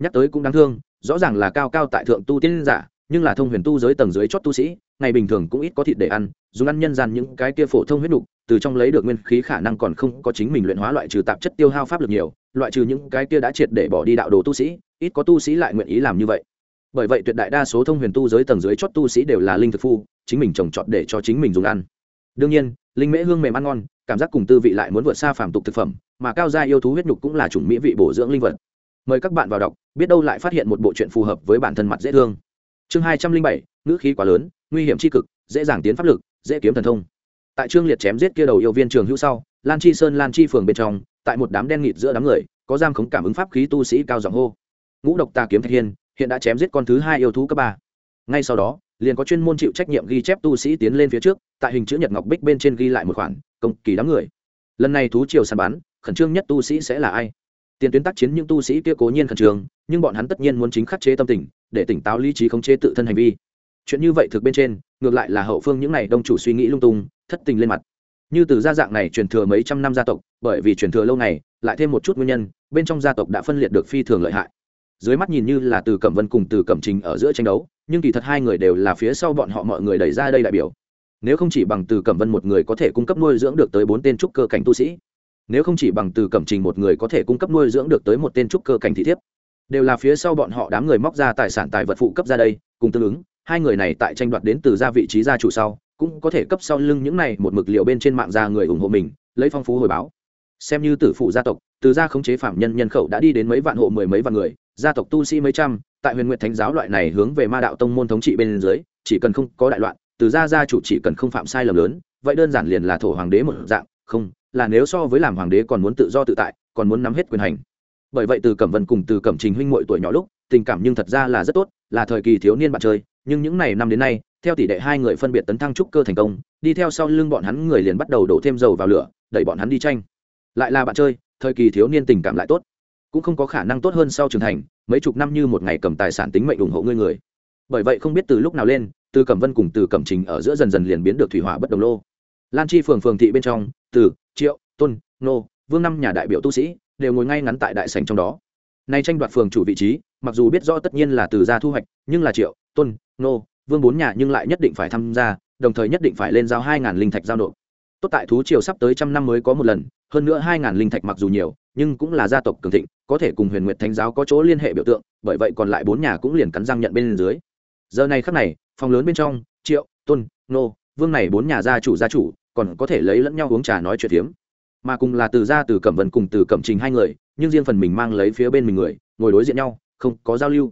Nhắc tới cũng đáng thương, rõ ràng là cao cao tại thượng tu tiên giả nhưng là thông huyền tu giới tầng dưới chót tu sĩ, ngày bình thường cũng ít có thịt để ăn, dùng ăn nhân gian những cái kia phổ thông huyết đục từ trong lấy được nguyên khí khả năng còn không có chính mình luyện hóa loại trừ tạp chất tiêu hao pháp lực nhiều, loại trừ những cái kia đã triệt để bỏ đi đạo đồ tu sĩ, ít có tu sĩ lại nguyện ý làm như vậy. Bởi vậy tuyệt đại đa số thông huyền tu giới tầng dưới chót tu sĩ đều là linh thực phu, chính mình trồng trọt để cho chính mình dùng ăn. Đương nhiên, linh mễ hương mềm ăn ngon, cảm giác cùng tư vị lại muốn vượt xa phàm tục thực phẩm, mà cao gia yêu thú huyết nhục cũng là chủng mỹ vị bổ dưỡng linh vật. Mời các bạn vào đọc, biết đâu lại phát hiện một bộ chuyện phù hợp với bản thân mặt dễ thương chương hai trăm linh bảy, ngữ khí quá lớn, nguy hiểm tri cực, dễ dàng tiến pháp lực, dễ kiếm thần thông. Tại trương liệt chém giết kia đầu yêu viên trường hữu sau, lan chi sơn, lan chi phường bên trong, tại một đám đen nghịt giữa đám người, có giam khống cảm ứng pháp khí tu sĩ cao giọng hô. Ngũ độc tà kiếm thạch hiên, hiện đã chém giết con thứ hai yêu thú cấp ba. Ngay sau đó, liền có chuyên môn chịu trách nhiệm ghi chép tu sĩ tiến lên phía trước, tại hình chữ nhật ngọc bích bên trên ghi lại một khoản, công kỳ đám người. Lần này thú triều săn bắn, khẩn trương nhất tu sĩ sẽ là ai? Tiền tuyến tác chiến những tu sĩ kia cố nhiên khẩn trương, nhưng bọn hắn tất nhiên muốn chính khắc chế tâm tình để tỉnh táo lý trí khống chế tự thân hành vi. Chuyện như vậy thực bên trên, ngược lại là hậu phương những n à y đông chủ suy nghĩ lung tung, thất tình lên mặt. Như từ gia dạng này truyền thừa mấy trăm năm gia tộc, bởi vì truyền thừa lâu ngày, lại thêm một chút nguyên nhân, bên trong gia tộc đã phân liệt được phi thường lợi hại. Dưới mắt nhìn như là từ cẩm vân cùng từ cẩm trình ở giữa tranh đấu, nhưng kỳ thật hai người đều là phía sau bọn họ mọi người đẩy ra đây đại biểu. Nếu không chỉ bằng từ cẩm vân một người có thể cung cấp nuôi dưỡng được tới bốn tên trúc cơ cảnh tu sĩ, nếu không chỉ bằng từ cẩm trình một người có thể cung cấp nuôi dưỡng được tới một tên trúc cơ cảnh thị thiếp đều là phía sau bọn họ đám người móc ra tài sản tài vật phụ cấp ra đây, cùng tương ứng, hai người này tại tranh đoạt đến từ ra vị trí gia chủ sau, cũng có thể cấp sau lưng những này một mực liệu bên trên mạng ra người ủng hộ mình, lấy phong phú hồi báo. Xem như tử phụ gia tộc, từ gia khống chế phạm nhân nhân khẩu đã đi đến mấy vạn hộ mười mấy vạn người, gia tộc tu sĩ mấy trăm, tại huyền nguyện thánh giáo loại này hướng về ma đạo tông môn thống trị bên dưới, chỉ cần không có đại loạn, từ gia gia chủ chỉ cần không phạm sai lầm lớn, vậy đơn giản liền là thổ hoàng đế một dạng, không, là nếu so với làm hoàng đế còn muốn tự do tự tại, còn muốn nắm hết quyền hành bởi vậy từ cẩm vân cùng từ cẩm trình huynh muội tuổi nhỏ lúc, tình cảm nhưng thật ra là rất tốt, là thời kỳ thiếu niên bạn chơi. Nhưng những ngày năm đến nay, theo tỷ đệ hai người phân biệt tấn thăng trúc cơ thành công, đi theo sau lưng bọn hắn người liền bắt đầu đổ thêm dầu vào lửa, đẩy bọn hắn đi tranh. Lại là bạn chơi, thời kỳ thiếu niên tình cảm lại tốt. Cũng không có khả năng tốt hơn sau trưởng thành, mấy chục năm như một ngày cầm tài sản tính mệnh ủng hộ ngươi người. Bởi vậy không biết từ lúc nào lên, từ cẩm vân cùng từ cẩm trình ở giữa dần dần liền biến được thủy hỏa bất đồng lô. Lan chi phường phường thị bên trong, từ, triệu, tôn, nô, vương năm nhà đại biểu tu sĩ đều ngồi ngay ngắn tại đại sành trong đó. Nay tranh đoạt phường chủ vị trí, mặc dù biết rõ tất nhiên là từ gia thu hoạch, nhưng là triệu, tôn, nô, vương bốn nhà nhưng lại nhất định phải tham gia, đồng thời nhất định phải lên giao hai ngàn linh thạch giao nộp. Tốt tại thú triều sắp tới trăm năm mới có một lần, hơn nữa hai ngàn linh thạch mặc dù nhiều, nhưng cũng là gia tộc cường thịnh, có thể cùng huyền nguyệt thánh giáo có chỗ liên hệ biểu tượng, bởi vậy còn lại bốn nhà cũng liền cắn răng nhận bên dưới. Giờ này khắc này, phòng lớn bên trong, triệu, tôn, nô, vương này bốn nhà gia chủ gia chủ, còn có thể lấy lẫn nhau uống trà nói chuyện tiếm mà cùng là từ gia từ cẩm vân cùng từ cẩm trình hai người, nhưng riêng phần mình mang lấy phía bên mình người, ngồi đối diện nhau, không có giao lưu.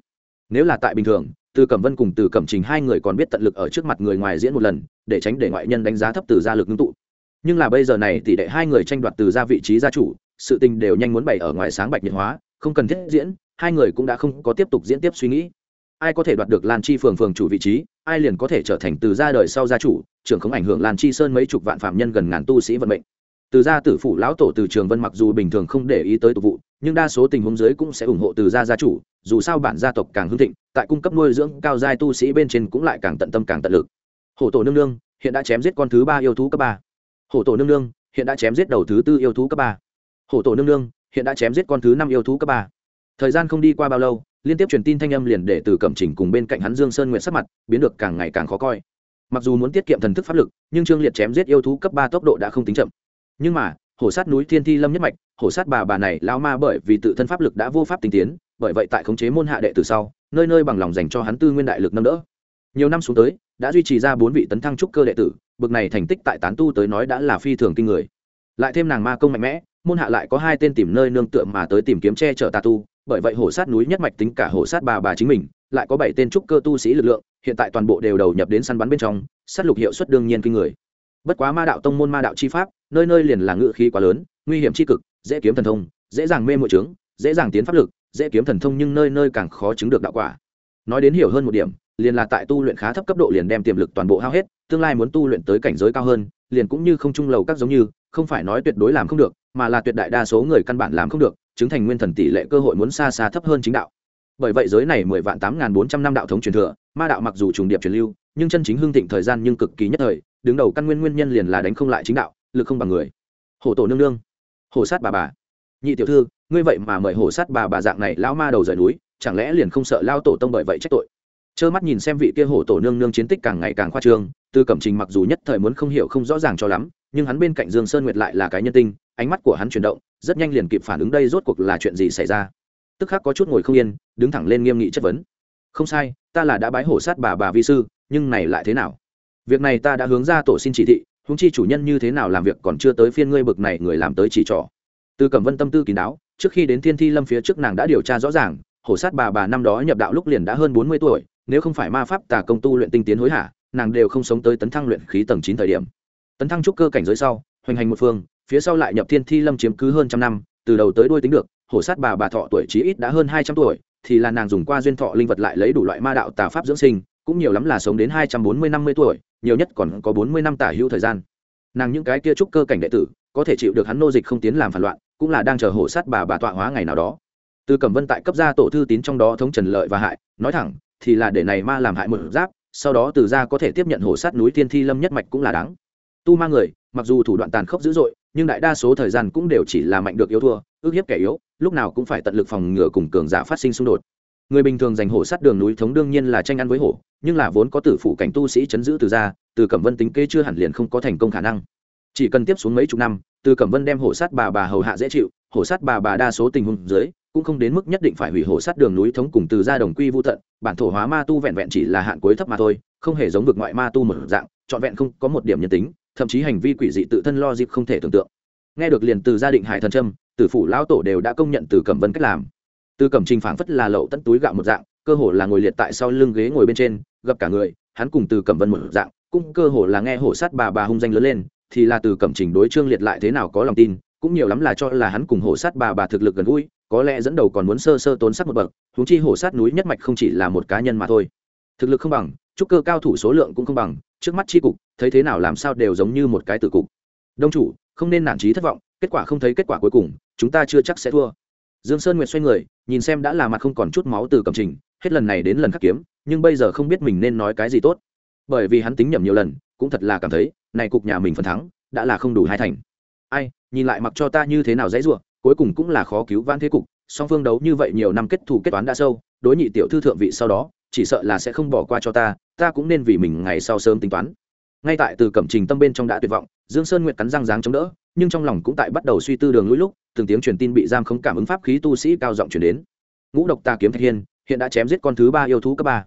Nếu là tại bình thường, từ cẩm vân cùng từ cẩm trình hai người còn biết tận lực ở trước mặt người ngoài diễn một lần, để tránh để ngoại nhân đánh giá thấp từ gia lực ngưng tụ. Nhưng là bây giờ này tỷ đệ hai người tranh đoạt từ gia vị trí gia chủ, sự tình đều nhanh muốn bày ở ngoài sáng bạch nhiệt hóa, không cần thiết diễn, hai người cũng đã không có tiếp tục diễn tiếp suy nghĩ. Ai có thể đoạt được lan chi phường phường chủ vị trí, ai liền có thể trở thành từ gia đời sau gia chủ, trưởng không ảnh hưởng lan chi sơn mấy chục vạn phạm nhân gần ngàn tu sĩ vận mệnh từ gia tử phụ lão tổ từ trường vân mặc dù bình thường không để ý tới tục vụ, nhưng đa số tình huống dưới cũng sẽ ủng hộ từ gia gia chủ, dù sao bản gia tộc càng hưng thịnh, tại cung cấp nuôi dưỡng cao giai tu sĩ bên trên cũng lại càng tận tâm càng tận lực. Hổ tổ nương nương, hiện đã chém giết con thứ ba yêu thú cấp ba. Hổ tổ nương nương, hiện đã chém giết đầu thứ tư yêu thú cấp ba. Hổ tổ nương nương, hiện đã chém giết con thứ năm yêu thú cấp ba. Thời gian không đi qua bao lâu, liên tiếp truyền tin thanh âm liền để từ cẩm chỉnh cùng bên cạnh hắn dương sơn nguyện sắc mặt biến được càng ngày càng khó coi. Mặc dù muốn tiết kiệm thần thức pháp lực, nhưng trương liệt chém giết yêu thú cấp ba tốc độ đã không tính chậm nhưng mà, hổ sát núi thiên thi lâm nhất mạch, hổ sát bà bà này lao ma bởi vì tự thân pháp lực đã vô pháp tinh tiến, bởi vậy tại khống chế môn hạ đệ từ sau, nơi nơi bằng lòng dành cho hắn tư nguyên đại lực nâng đỡ. Nhiều năm xuống tới, đã duy trì ra bốn vị tấn thăng trúc cơ đệ tử, bực này thành tích tại tán tu tới nói đã là phi thường kinh người. Lại thêm nàng ma công mạnh mẽ, môn hạ lại có hai tên tìm nơi nương tựa mà tới tìm kiếm che chở tà tu, bởi vậy hổ sát núi nhất mạch tính cả hổ sát bà bà chính mình, lại có bảy tên trúc cơ tu sĩ lực lượng, hiện tại toàn bộ đều đầu nhập đến săn bắn bên trong, sát lục hiệu suất đương nhiên kinh người. Bất quá ma đạo tông môn ma đạo chi pháp nơi nơi liền là ngự khí quá lớn, nguy hiểm chi cực, dễ kiếm thần thông, dễ dàng mê mội trướng dễ dàng tiến pháp lực, dễ kiếm thần thông nhưng nơi nơi càng khó chứng được đạo quả. Nói đến hiểu hơn một điểm, liền là tại tu luyện khá thấp cấp độ liền đem tiềm lực toàn bộ hao hết, tương lai muốn tu luyện tới cảnh giới cao hơn, liền cũng như không trung lầu các giống như, không phải nói tuyệt đối làm không được, mà là tuyệt đại đa số người căn bản làm không được, chứng thành nguyên thần tỷ lệ cơ hội muốn xa xa thấp hơn chính đạo. Bởi vậy giới này mười vạn tám n bốn trăm năm đạo thống truyền thừa, ma đạo mặc dù trùng điệp truyền lưu, nhưng chân chính hưng thịnh thời gian nhưng cực kỳ nhất thời, đứng đầu căn nguyên nguyên nhân liền là đánh không lại chính đạo lực không bằng người. Hổ tổ nương nương, hổ sát bà bà. Nhị tiểu thư, ngươi vậy mà mời hổ sát bà bà dạng này lão ma đầu rời núi, chẳng lẽ liền không sợ lao tổ tông bởi vậy trách tội? Trơ mắt nhìn xem vị kia hổ tổ nương nương chiến tích càng ngày càng khoa trương, tư cẩm trình mặc dù nhất thời muốn không hiểu không rõ ràng cho lắm, nhưng hắn bên cạnh dương sơn nguyệt lại là cái nhân tinh, ánh mắt của hắn chuyển động, rất nhanh liền kịp phản ứng đây rốt cuộc là chuyện gì xảy ra. Tức khắc có chút ngồi không yên, đứng thẳng lên nghiêm nghị chất vấn. Không sai, ta là đã bái hổ sát bà bà vi sư, nhưng này lại thế nào? Việc này ta đã hướng ra tổ xin chỉ thị húng chi chủ nhân như thế nào làm việc còn chưa tới phiên ngươi bực này người làm tới chỉ trỏ. Từ cẩm vân tâm tư kín đáo, trước khi đến thiên thi lâm phía trước nàng đã điều tra rõ ràng, hổ sát bà bà năm đó nhập đạo lúc liền đã hơn bốn mươi tuổi, nếu không phải ma pháp tà công tu luyện tinh tiến hối hả, nàng đều không sống tới tấn thăng luyện khí tầng chín thời điểm. Tấn thăng trúc cơ cảnh giới sau, hoành hành một phương, phía sau lại nhập thiên thi lâm chiếm cứ hơn trăm năm, từ đầu tới đuôi tính được, hổ sát bà bà thọ tuổi chí ít đã hơn hai trăm tuổi, thì là nàng dùng qua duyên thọ linh vật lại lấy đủ loại ma đạo tà pháp dưỡng sinh cũng nhiều lắm là sống đến hai trăm bốn mươi năm mươi tuổi, nhiều nhất còn có bốn mươi năm tả hữu thời gian. Nàng những cái kia trúc cơ cảnh đệ tử, có thể chịu được hắn nô dịch không tiến làm phản loạn, cũng là đang chờ hổ sát bà bà tọa hóa ngày nào đó. Từ cẩm vân tại cấp gia tổ thư tín trong đó thống trần lợi và hại, nói thẳng, thì là để này ma làm hại một giáp, sau đó từ gia có thể tiếp nhận hổ sát núi tiên thi lâm nhất mạch cũng là đáng. Tu ma người, mặc dù thủ đoạn tàn khốc dữ dội, nhưng đại đa số thời gian cũng đều chỉ là mạnh được yếu thua, ước hiếp kẻ yếu, lúc nào cũng phải tận lực phòng ngừa cùng cường giả phát sinh xung đột người bình thường giành hổ sát đường núi thống đương nhiên là tranh ăn với hổ, nhưng là vốn có tử phụ cảnh tu sĩ chấn giữ từ gia từ cẩm vân tính kê chưa hẳn liền không có thành công khả năng. Chỉ cần tiếp xuống mấy chục năm, từ cẩm vân đem hổ sát bà bà hầu hạ dễ chịu, hổ sát bà bà đa số tình huống dưới, cũng không đến mức nhất định phải hủy hổ sát đường núi thống cùng từ gia đồng quy vô tận, bản thổ hóa ma tu vẹn vẹn chỉ là hạn cuối thấp mà thôi, không hề giống vực ngoại ma tu một dạng, trọn vẹn không có một điểm nhân tính, thậm chí hành vi quỷ dị tự thân lo dịp không thể tưởng tượng. Nghe được liền từ gia định hải thần trâm tử phủ lão tổ đều đã công nhận từ cẩm vân cách làm từ cẩm trình phảng phất là lậu tận túi gạo một dạng, cơ hồ là ngồi liệt tại sau lưng ghế ngồi bên trên, gặp cả người, hắn cùng từ cẩm vân một dạng, cũng cơ hồ là nghe hổ sát bà bà hung danh lớn lên, thì là từ cẩm trình đối trương liệt lại thế nào có lòng tin, cũng nhiều lắm là cho là hắn cùng hổ sát bà bà thực lực gần gũi, có lẽ dẫn đầu còn muốn sơ sơ tốn sắc một bậc húng chi hổ sát núi nhất mạch không chỉ là một cá nhân mà thôi. Thực lực không bằng, trúc cơ cao thủ số lượng cũng không bằng, trước mắt tri cục, thấy thế nào làm sao đều giống như một cái tử cục. Đông chủ, không nên nản trí thất vọng, kết quả không thấy kết quả cuối cùng, chúng ta chưa chắc sẽ thua dương sơn nguyệt xoay người, nhìn xem đã là mặt không còn chút máu từ cầm trình, hết lần này đến lần khắc kiếm, nhưng bây giờ không biết mình nên nói cái gì tốt. Bởi vì hắn tính nhầm nhiều lần, cũng thật là cảm thấy, này cục nhà mình phần thắng, đã là không đủ hai thành. Ai, nhìn lại mặc cho ta như thế nào dãy ruộng cuối cùng cũng là khó cứu vãn thế cục, song phương đấu như vậy nhiều năm kết thù kết toán đã sâu, đối nhị tiểu thư thượng vị sau đó, chỉ sợ là sẽ không bỏ qua cho ta ta cũng nên vì mình ngày sau sớm tính toán. Ngay tại từ cẩm trình tâm bên trong đã tuyệt vọng, dương sơn nguyệt cắn răng ráng chống đỡ nhưng trong lòng cũng tại bắt đầu suy tư đường lũi lúc, từng tiếng truyền tin bị giam không cảm ứng pháp khí tu sĩ cao giọng truyền đến. Ngũ độc tà kiếm thạch hiên, hiện đã chém giết con thứ ba yêu thú cấp ba.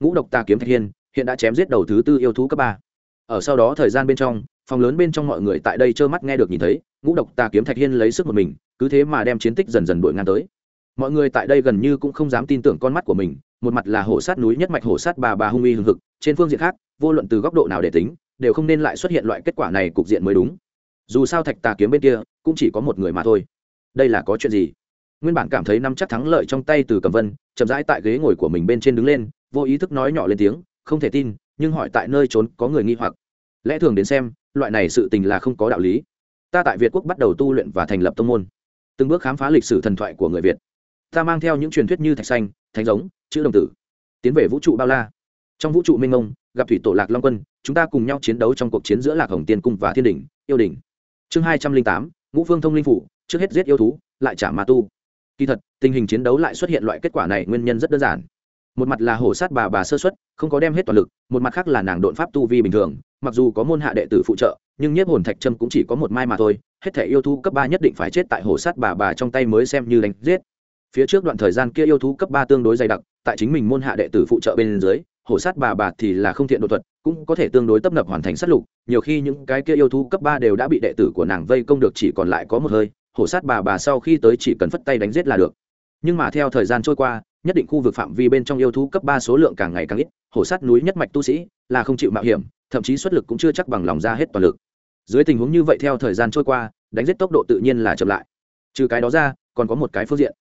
Ngũ độc tà kiếm thạch hiên, hiện đã chém giết đầu thứ tư yêu thú cấp ba. Ở sau đó thời gian bên trong, phòng lớn bên trong mọi người tại đây trơ mắt nghe được nhìn thấy, ngũ độc tà kiếm thạch hiên lấy sức một mình, cứ thế mà đem chiến tích dần dần đuổi ngang tới. Mọi người tại đây gần như cũng không dám tin tưởng con mắt của mình, một mặt là hổ sát núi nhất mạch hổ sát bà bà hung uy hưng hực, trên phương diện khác, vô luận từ góc độ nào để tính, đều không nên lại xuất hiện loại kết quả này cục diện mới đúng dù sao thạch tà kiếm bên kia cũng chỉ có một người mà thôi. Đây là có chuyện gì? Nguyên bản cảm thấy năm chắc thắng lợi trong tay từ cầm vân, chậm rãi tại ghế ngồi của mình bên trên đứng lên, vô ý thức nói nhỏ lên tiếng, không thể tin, nhưng hỏi tại nơi trốn có người nghi hoặc. Lẽ thường đến xem, loại này sự tình là không có đạo lý. Ta tại việt quốc bắt đầu tu luyện và thành lập tông môn. Từng bước khám phá lịch sử thần thoại của người việt. Ta mang theo những truyền thuyết như thạch xanh thánh giống, chữ đồng tử, tiến về vũ trụ bao la. Trong vũ trụ minh ông gặp thủy tổ lạc long quân, chúng ta cùng nhau chiến đấu trong cuộc chiến giữa lạc hồng tiên cung và thiên đình yêu đình chương hai trăm linh tám, ngũ phương thông linh phủ, trước hết giết yêu thú, lại trả ma tu. Kỳ thật, tình hình chiến đấu lại xuất hiện loại kết quả này nguyên nhân rất đơn giản. Một mặt là hổ sát bà bà sơ xuất không có đem hết toàn lực, một mặt khác là nàng đột pháp tu vi bình thường, mặc dù có môn hạ đệ tử phụ trợ, nhưng nhiếp hồn thạch trâm cũng chỉ có một mai mà thôi, hết thể yêu thú cấp ba nhất định phải chết tại hổ sát bà bà trong tay mới xem như đánh giết. Phía trước đoạn thời gian kia yêu thú cấp ba tương đối dày đặc, tại chính mình môn hạ đệ tử phụ trợ bên dưới hổ sát bà bà thì là không thiện đột thuật, cũng có thể tương đối tấp nập hoàn thành sát lục. Nhiều khi những cái kia yêu thú cấp ba đều đã bị đệ tử của nàng vây công được, chỉ còn lại có một hơi, hổ sát bà bà sau khi tới chỉ cần phất tay đánh giết là được. Nhưng mà theo thời gian trôi qua, nhất định khu vực phạm vi bên trong yêu thú cấp ba số lượng càng ngày càng ít, hổ sát núi nhất mạch tu sĩ là không chịu mạo hiểm, thậm chí xuất lực cũng chưa chắc bằng lòng ra hết toàn lực. Dưới tình huống như vậy theo thời gian trôi qua, đánh giết tốc độ tự nhiên là chậm lại. Trừ cái đó ra, còn có một cái phương diện.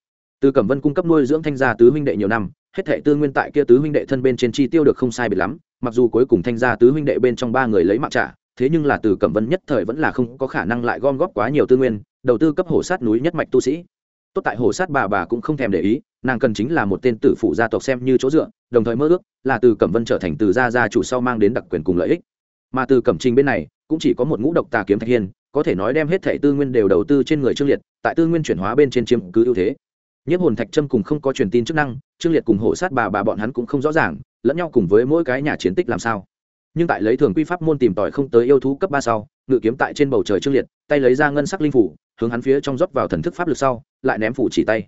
Từ cẩm vân cung cấp nuôi dưỡng thanh gia tứ huynh đệ nhiều năm hết thệ tư nguyên tại kia tứ huynh đệ thân bên trên chi tiêu được không sai biệt lắm, mặc dù cuối cùng thanh gia tứ huynh đệ bên trong ba người lấy mạng trả, thế nhưng là từ cẩm vân nhất thời vẫn là không có khả năng lại gom góp quá nhiều tư nguyên, đầu tư cấp hổ sát núi nhất mạch tu sĩ. Tốt tại hổ sát bà bà cũng không thèm để ý, nàng cần chính là một tên tử phụ gia tộc xem như chỗ dựa, đồng thời mơ ước là từ cẩm vân trở thành từ gia gia chủ sau mang đến đặc quyền cùng lợi ích. Mà từ cẩm trình bên này, cũng chỉ có một ngũ độc tà kiếm thạch hiên, có thể nói đem hết thẻ tư nguyên đều đầu tư trên người trương liệt, tại tư nguyên chuyển hóa bên trên chiếm cứ ưu thế nhất hồn thạch trâm cùng không có truyền tin chức năng trương liệt cùng hộ sát bà bà bọn hắn cũng không rõ ràng lẫn nhau cùng với mỗi cái nhà chiến tích làm sao. Nhưng tại lấy thường quy pháp môn tìm tòi không tới yêu thú cấp ba sau ngự kiếm tại trên bầu trời trương liệt tay lấy ra ngân sắc linh phủ hướng hắn phía trong rót vào thần thức pháp lực sau lại ném phủ chỉ tay.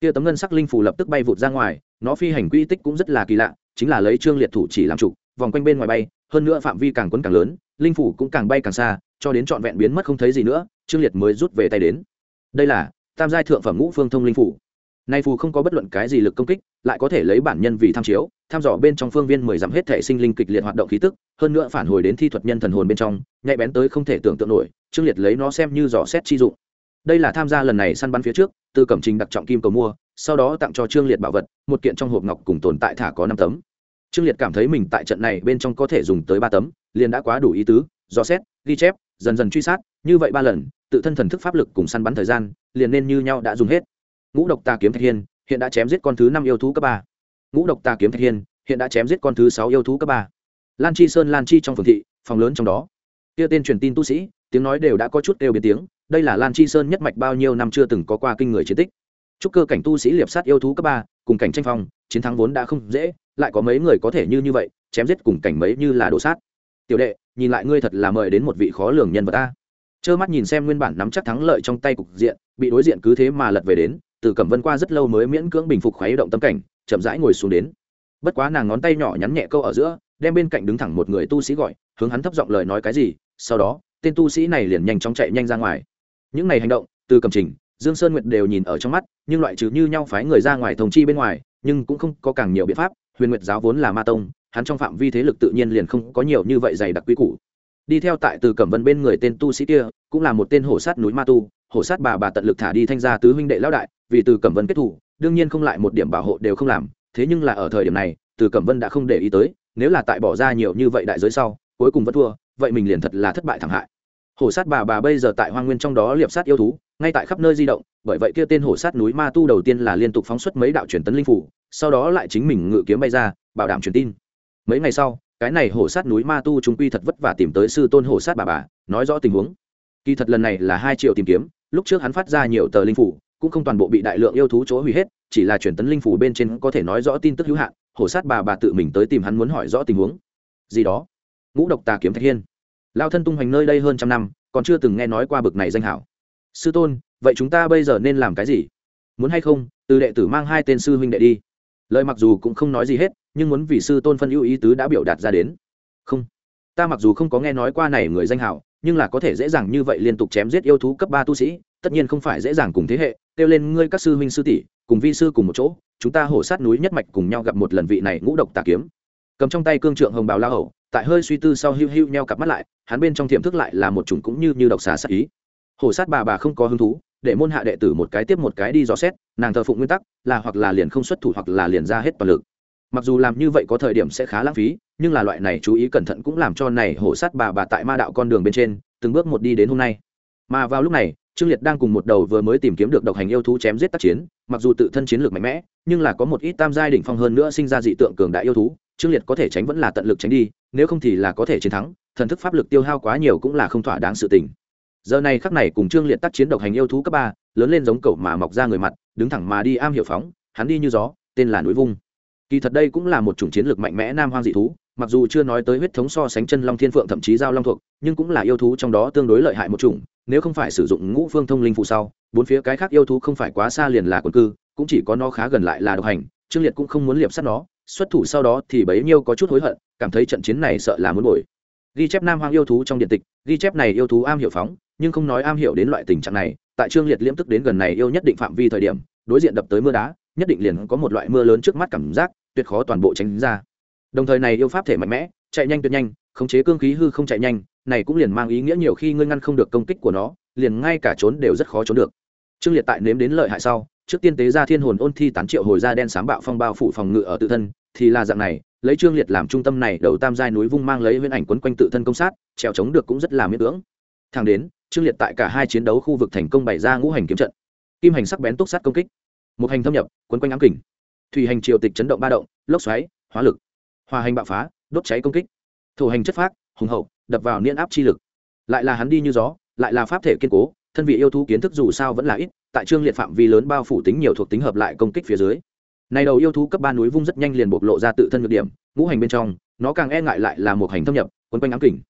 Kia tấm ngân sắc linh phủ lập tức bay vụt ra ngoài nó phi hành quy tích cũng rất là kỳ lạ chính là lấy trương liệt thủ chỉ làm chủ, vòng quanh bên ngoài bay hơn nữa phạm vi càng quấn càng lớn linh phủ cũng càng bay càng xa cho đến trọn vẹn biến mất không thấy gì nữa trương liệt mới rút về tay đến. Đây là tam giai thượng phẩm ngũ phương thông linh phủ nay phù không có bất luận cái gì lực công kích, lại có thể lấy bản nhân vì tham chiếu, tham dò bên trong phương viên mười dặm hết thể sinh linh kịch liệt hoạt động khí tức, hơn nữa phản hồi đến thi thuật nhân thần hồn bên trong, nhạy bén tới không thể tưởng tượng nổi, trương liệt lấy nó xem như dò xét chi dụng. Đây là tham gia lần này săn bắn phía trước từ cẩm trình đặc trọng kim cầu mua, sau đó tặng cho trương liệt bảo vật, một kiện trong hộp ngọc cùng tồn tại thả có năm tấm. Trương liệt cảm thấy mình tại trận này bên trong có thể dùng tới ba tấm, liền đã quá đủ ý tứ, dò xét, ghi chép, dần dần truy sát, như vậy ba lần, tự thân thần thức pháp lực cùng săn bắn thời gian, liền nên như nhau đã dùng hết ngũ độc tà kiếm thạch hiên, hiện đã chém giết con thứ năm yêu thú cấp ba. Ngũ độc tà kiếm thạch hiên, hiện đã chém giết con thứ sáu yêu thú cấp ba. Lan chi sơn, lan chi trong phường thị, phòng lớn trong đó. Kia tên truyền tin tu sĩ, tiếng nói đều đã có chút đều biến tiếng, đây là lan chi sơn nhất mạch bao nhiêu năm chưa từng có qua kinh người chiến tích. Chúc cơ cảnh tu sĩ liệp sát yêu thú cấp ba, cùng cảnh tranh phong, chiến thắng vốn đã không dễ, lại có mấy người có thể như như vậy, chém giết cùng cảnh mấy như là đổ sát. Tiểu đệ, nhìn lại ngươi thật là mời đến một vị khó lường nhân vật ta. Trơ mắt nhìn xem nguyên bản nắm chắc thắng lợi trong tay cục diện, bị đối diện cứ thế mà lật về đến từ cẩm vân qua rất lâu mới miễn cưỡng bình phục khoái động tâm cảnh, chậm rãi ngồi xuống đến. Bất quá nàng ngón tay nhỏ nhắn nhẹ câu ở giữa, đem bên cạnh đứng thẳng một người tu sĩ gọi, hướng hắn thấp giọng lời nói cái gì, sau đó, tên tu sĩ này liền nhanh chóng chạy nhanh ra ngoài. Những này hành động, từ cầm trình, dương sơn nguyệt đều nhìn ở trong mắt, nhưng loại trừ như nhau phái người ra ngoài thông chi bên ngoài, nhưng cũng không có càng nhiều biện pháp, huyền nguyệt giáo vốn là ma tông, hắn trong phạm vi thế lực tự nhiên liền không có nhiều như vậy dày đặc quy củ. Đi theo tại từ cẩm vân bên người tên tu sĩ kia, cũng là một tên hổ sát núi ma tu hổ sát bà bà tận lực thả đi thanh gia tứ huynh đệ lão đại, vì từ cẩm vân kết thủ đương nhiên không lại một điểm bảo hộ đều không làm, thế nhưng là ở thời điểm này, từ cẩm vân đã không để ý tới, nếu là tại bỏ ra nhiều như vậy đại giới sau, cuối cùng vẫn thua, vậy mình liền thật là thất bại thẳng hại. Hổ sát bà bà bây giờ tại hoang nguyên trong đó liệp sát yêu thú, ngay tại khắp nơi di động, bởi vậy kia tên hổ sát núi ma tu đầu tiên là liên tục phóng xuất mấy đạo truyền tấn linh phủ, sau đó lại chính mình ngự kiếm bay ra, bảo đảm truyền tin. Mấy ngày sau, cái này hổ sát núi ma tu chúng quy thật vất vả tìm tới sư tôn hổ sát bà bà, nói rõ tình huống. Kỳ thật lần này là hai triệu tìm kiếm lúc trước hắn phát ra nhiều tờ linh phủ, cũng không toàn bộ bị đại lượng yêu thú chỗ hủy hết, chỉ là truyền tấn linh phủ bên trên có thể nói rõ tin tức hữu hạn, hổ sát bà bà tự mình tới tìm hắn muốn hỏi rõ tình huống. Gì đó? Ngũ độc tà kiếm thạch hiên. Lao thân tung hoành nơi đây hơn trăm năm, còn chưa từng nghe nói qua bực này danh hảo. Sư tôn, vậy chúng ta bây giờ nên làm cái gì? Muốn hay không, từ đệ tử mang hai tên sư huynh đệ đi. Lời mặc dù cũng không nói gì hết, nhưng muốn vì sư tôn phân ưu ý tứ đã biểu đạt ra đến. Không. Ta mặc dù không có nghe nói qua này người danh hảo nhưng là có thể dễ dàng như vậy liên tục chém giết yêu thú cấp ba tu sĩ, tất nhiên không phải dễ dàng cùng thế hệ, kêu lên ngươi các sư huynh sư tỷ, cùng vi sư cùng một chỗ, chúng ta hổ sát núi nhất mạch cùng nhau gặp một lần vị này ngũ độc tà kiếm. Cầm trong tay cương trượng hồng bào la hầu, tại hơi suy tư sau hiu hiu nheo cặp mắt lại, hắn bên trong tiềm thức lại là một chủng cũng như như độc xà sát ý. Hổ sát bà bà không có hứng thú, để môn hạ đệ tử một cái tiếp một cái đi dò xét, nàng thờ phụng nguyên tắc là hoặc là liền không xuất thủ hoặc là liền ra hết toàn lực mặc dù làm như vậy có thời điểm sẽ khá lãng phí, nhưng là loại này chú ý cẩn thận cũng làm cho này hổ sát bà bà tại ma đạo con đường bên trên, từng bước một đi đến hôm nay. Mà vào lúc này, trương liệt đang cùng một đầu vừa mới tìm kiếm được độc hành yêu thú chém giết tác chiến, mặc dù tự thân chiến lược mạnh mẽ, nhưng là có một ít tam giai đỉnh phong hơn nữa sinh ra dị tượng cường đại yêu thú, trương liệt có thể tránh vẫn là tận lực tránh đi, nếu không thì là có thể chiến thắng, thần thức pháp lực tiêu hao quá nhiều cũng là không thỏa đáng sự tình. Giờ này khắc này cùng trương liệt tác chiến độc hành yêu thú cấp ba, lớn lên giống cậu mà mọc ra người mặt, đứng thẳng mà đi am hiểu phóng, hắn đi như gió, tên là núi vung kỳ thật đây cũng là một chủng chiến lược mạnh mẽ nam hoang dị thú, mặc dù chưa nói tới huyết thống so sánh chân long thiên phượng thậm chí giao long thuộc, nhưng cũng là yêu thú trong đó tương đối lợi hại một chủng, nếu không phải sử dụng ngũ phương thông linh phụ sau, bốn phía cái khác yêu thú không phải quá xa liền là quần cư, cũng chỉ có nó khá gần lại là độc hành, trương liệt cũng không muốn liệp sát nó, xuất thủ sau đó thì bấy nhiêu có chút hối hận, cảm thấy trận chiến này sợ là muốn bồi. Ghi chép nam hoang yêu thú trong điện tịch, ghi chép này yêu thú am hiểu phóng, nhưng không nói am hiểu đến loại tình trạng này, tại trương liệt liễm tức đến gần này yêu nhất định phạm vi thời điểm, đối diện đập tới mưa đá, nhất định liền có một loại mưa lớn trước mắt cảm giác tuyệt khó toàn bộ tránh ra. Đồng thời này yêu pháp thể mạnh mẽ, chạy nhanh tuyệt nhanh, khống chế cương khí hư không chạy nhanh, này cũng liền mang ý nghĩa nhiều khi ngươi ngăn không được công kích của nó, liền ngay cả trốn đều rất khó trốn được. Trương liệt tại nếm đến lợi hại sau, trước tiên tế ra thiên hồn ôn thi tán triệu hồi ra đen sám bạo phong bao phủ phòng ngự ở tự thân, thì là dạng này, lấy trương liệt làm trung tâm này đầu tam giai núi vung mang lấy huyễn ảnh quấn quanh tự thân công sát, trèo chống được cũng rất là miễn cưỡng. Thang đến, trương liệt tại cả hai chiến đấu khu vực thành công bày ra ngũ hành kiếm trận. Kim hành sắc bén túc sát công kích. Một hành thâm nhập, quấn quanh ám kình thủy hành triều tịch chấn động ba động, lốc xoáy hóa lực, hòa hành bạo phá, đốt cháy công kích. Thổ hành chất phát hùng hậu, đập vào niên áp chi lực. Lại là hắn đi như gió, lại là pháp thể kiên cố, thân vị yêu thú kiến thức dù sao vẫn là ít, tại trương liệt phạm vi lớn bao phủ tính nhiều thuộc tính hợp lại công kích phía dưới. Này đầu yêu thú cấp ba núi vung rất nhanh liền bộc lộ ra tự thân nhược điểm, ngũ hành bên trong, nó càng e ngại lại là một hành thâm nhập, quấn quanh ám kình.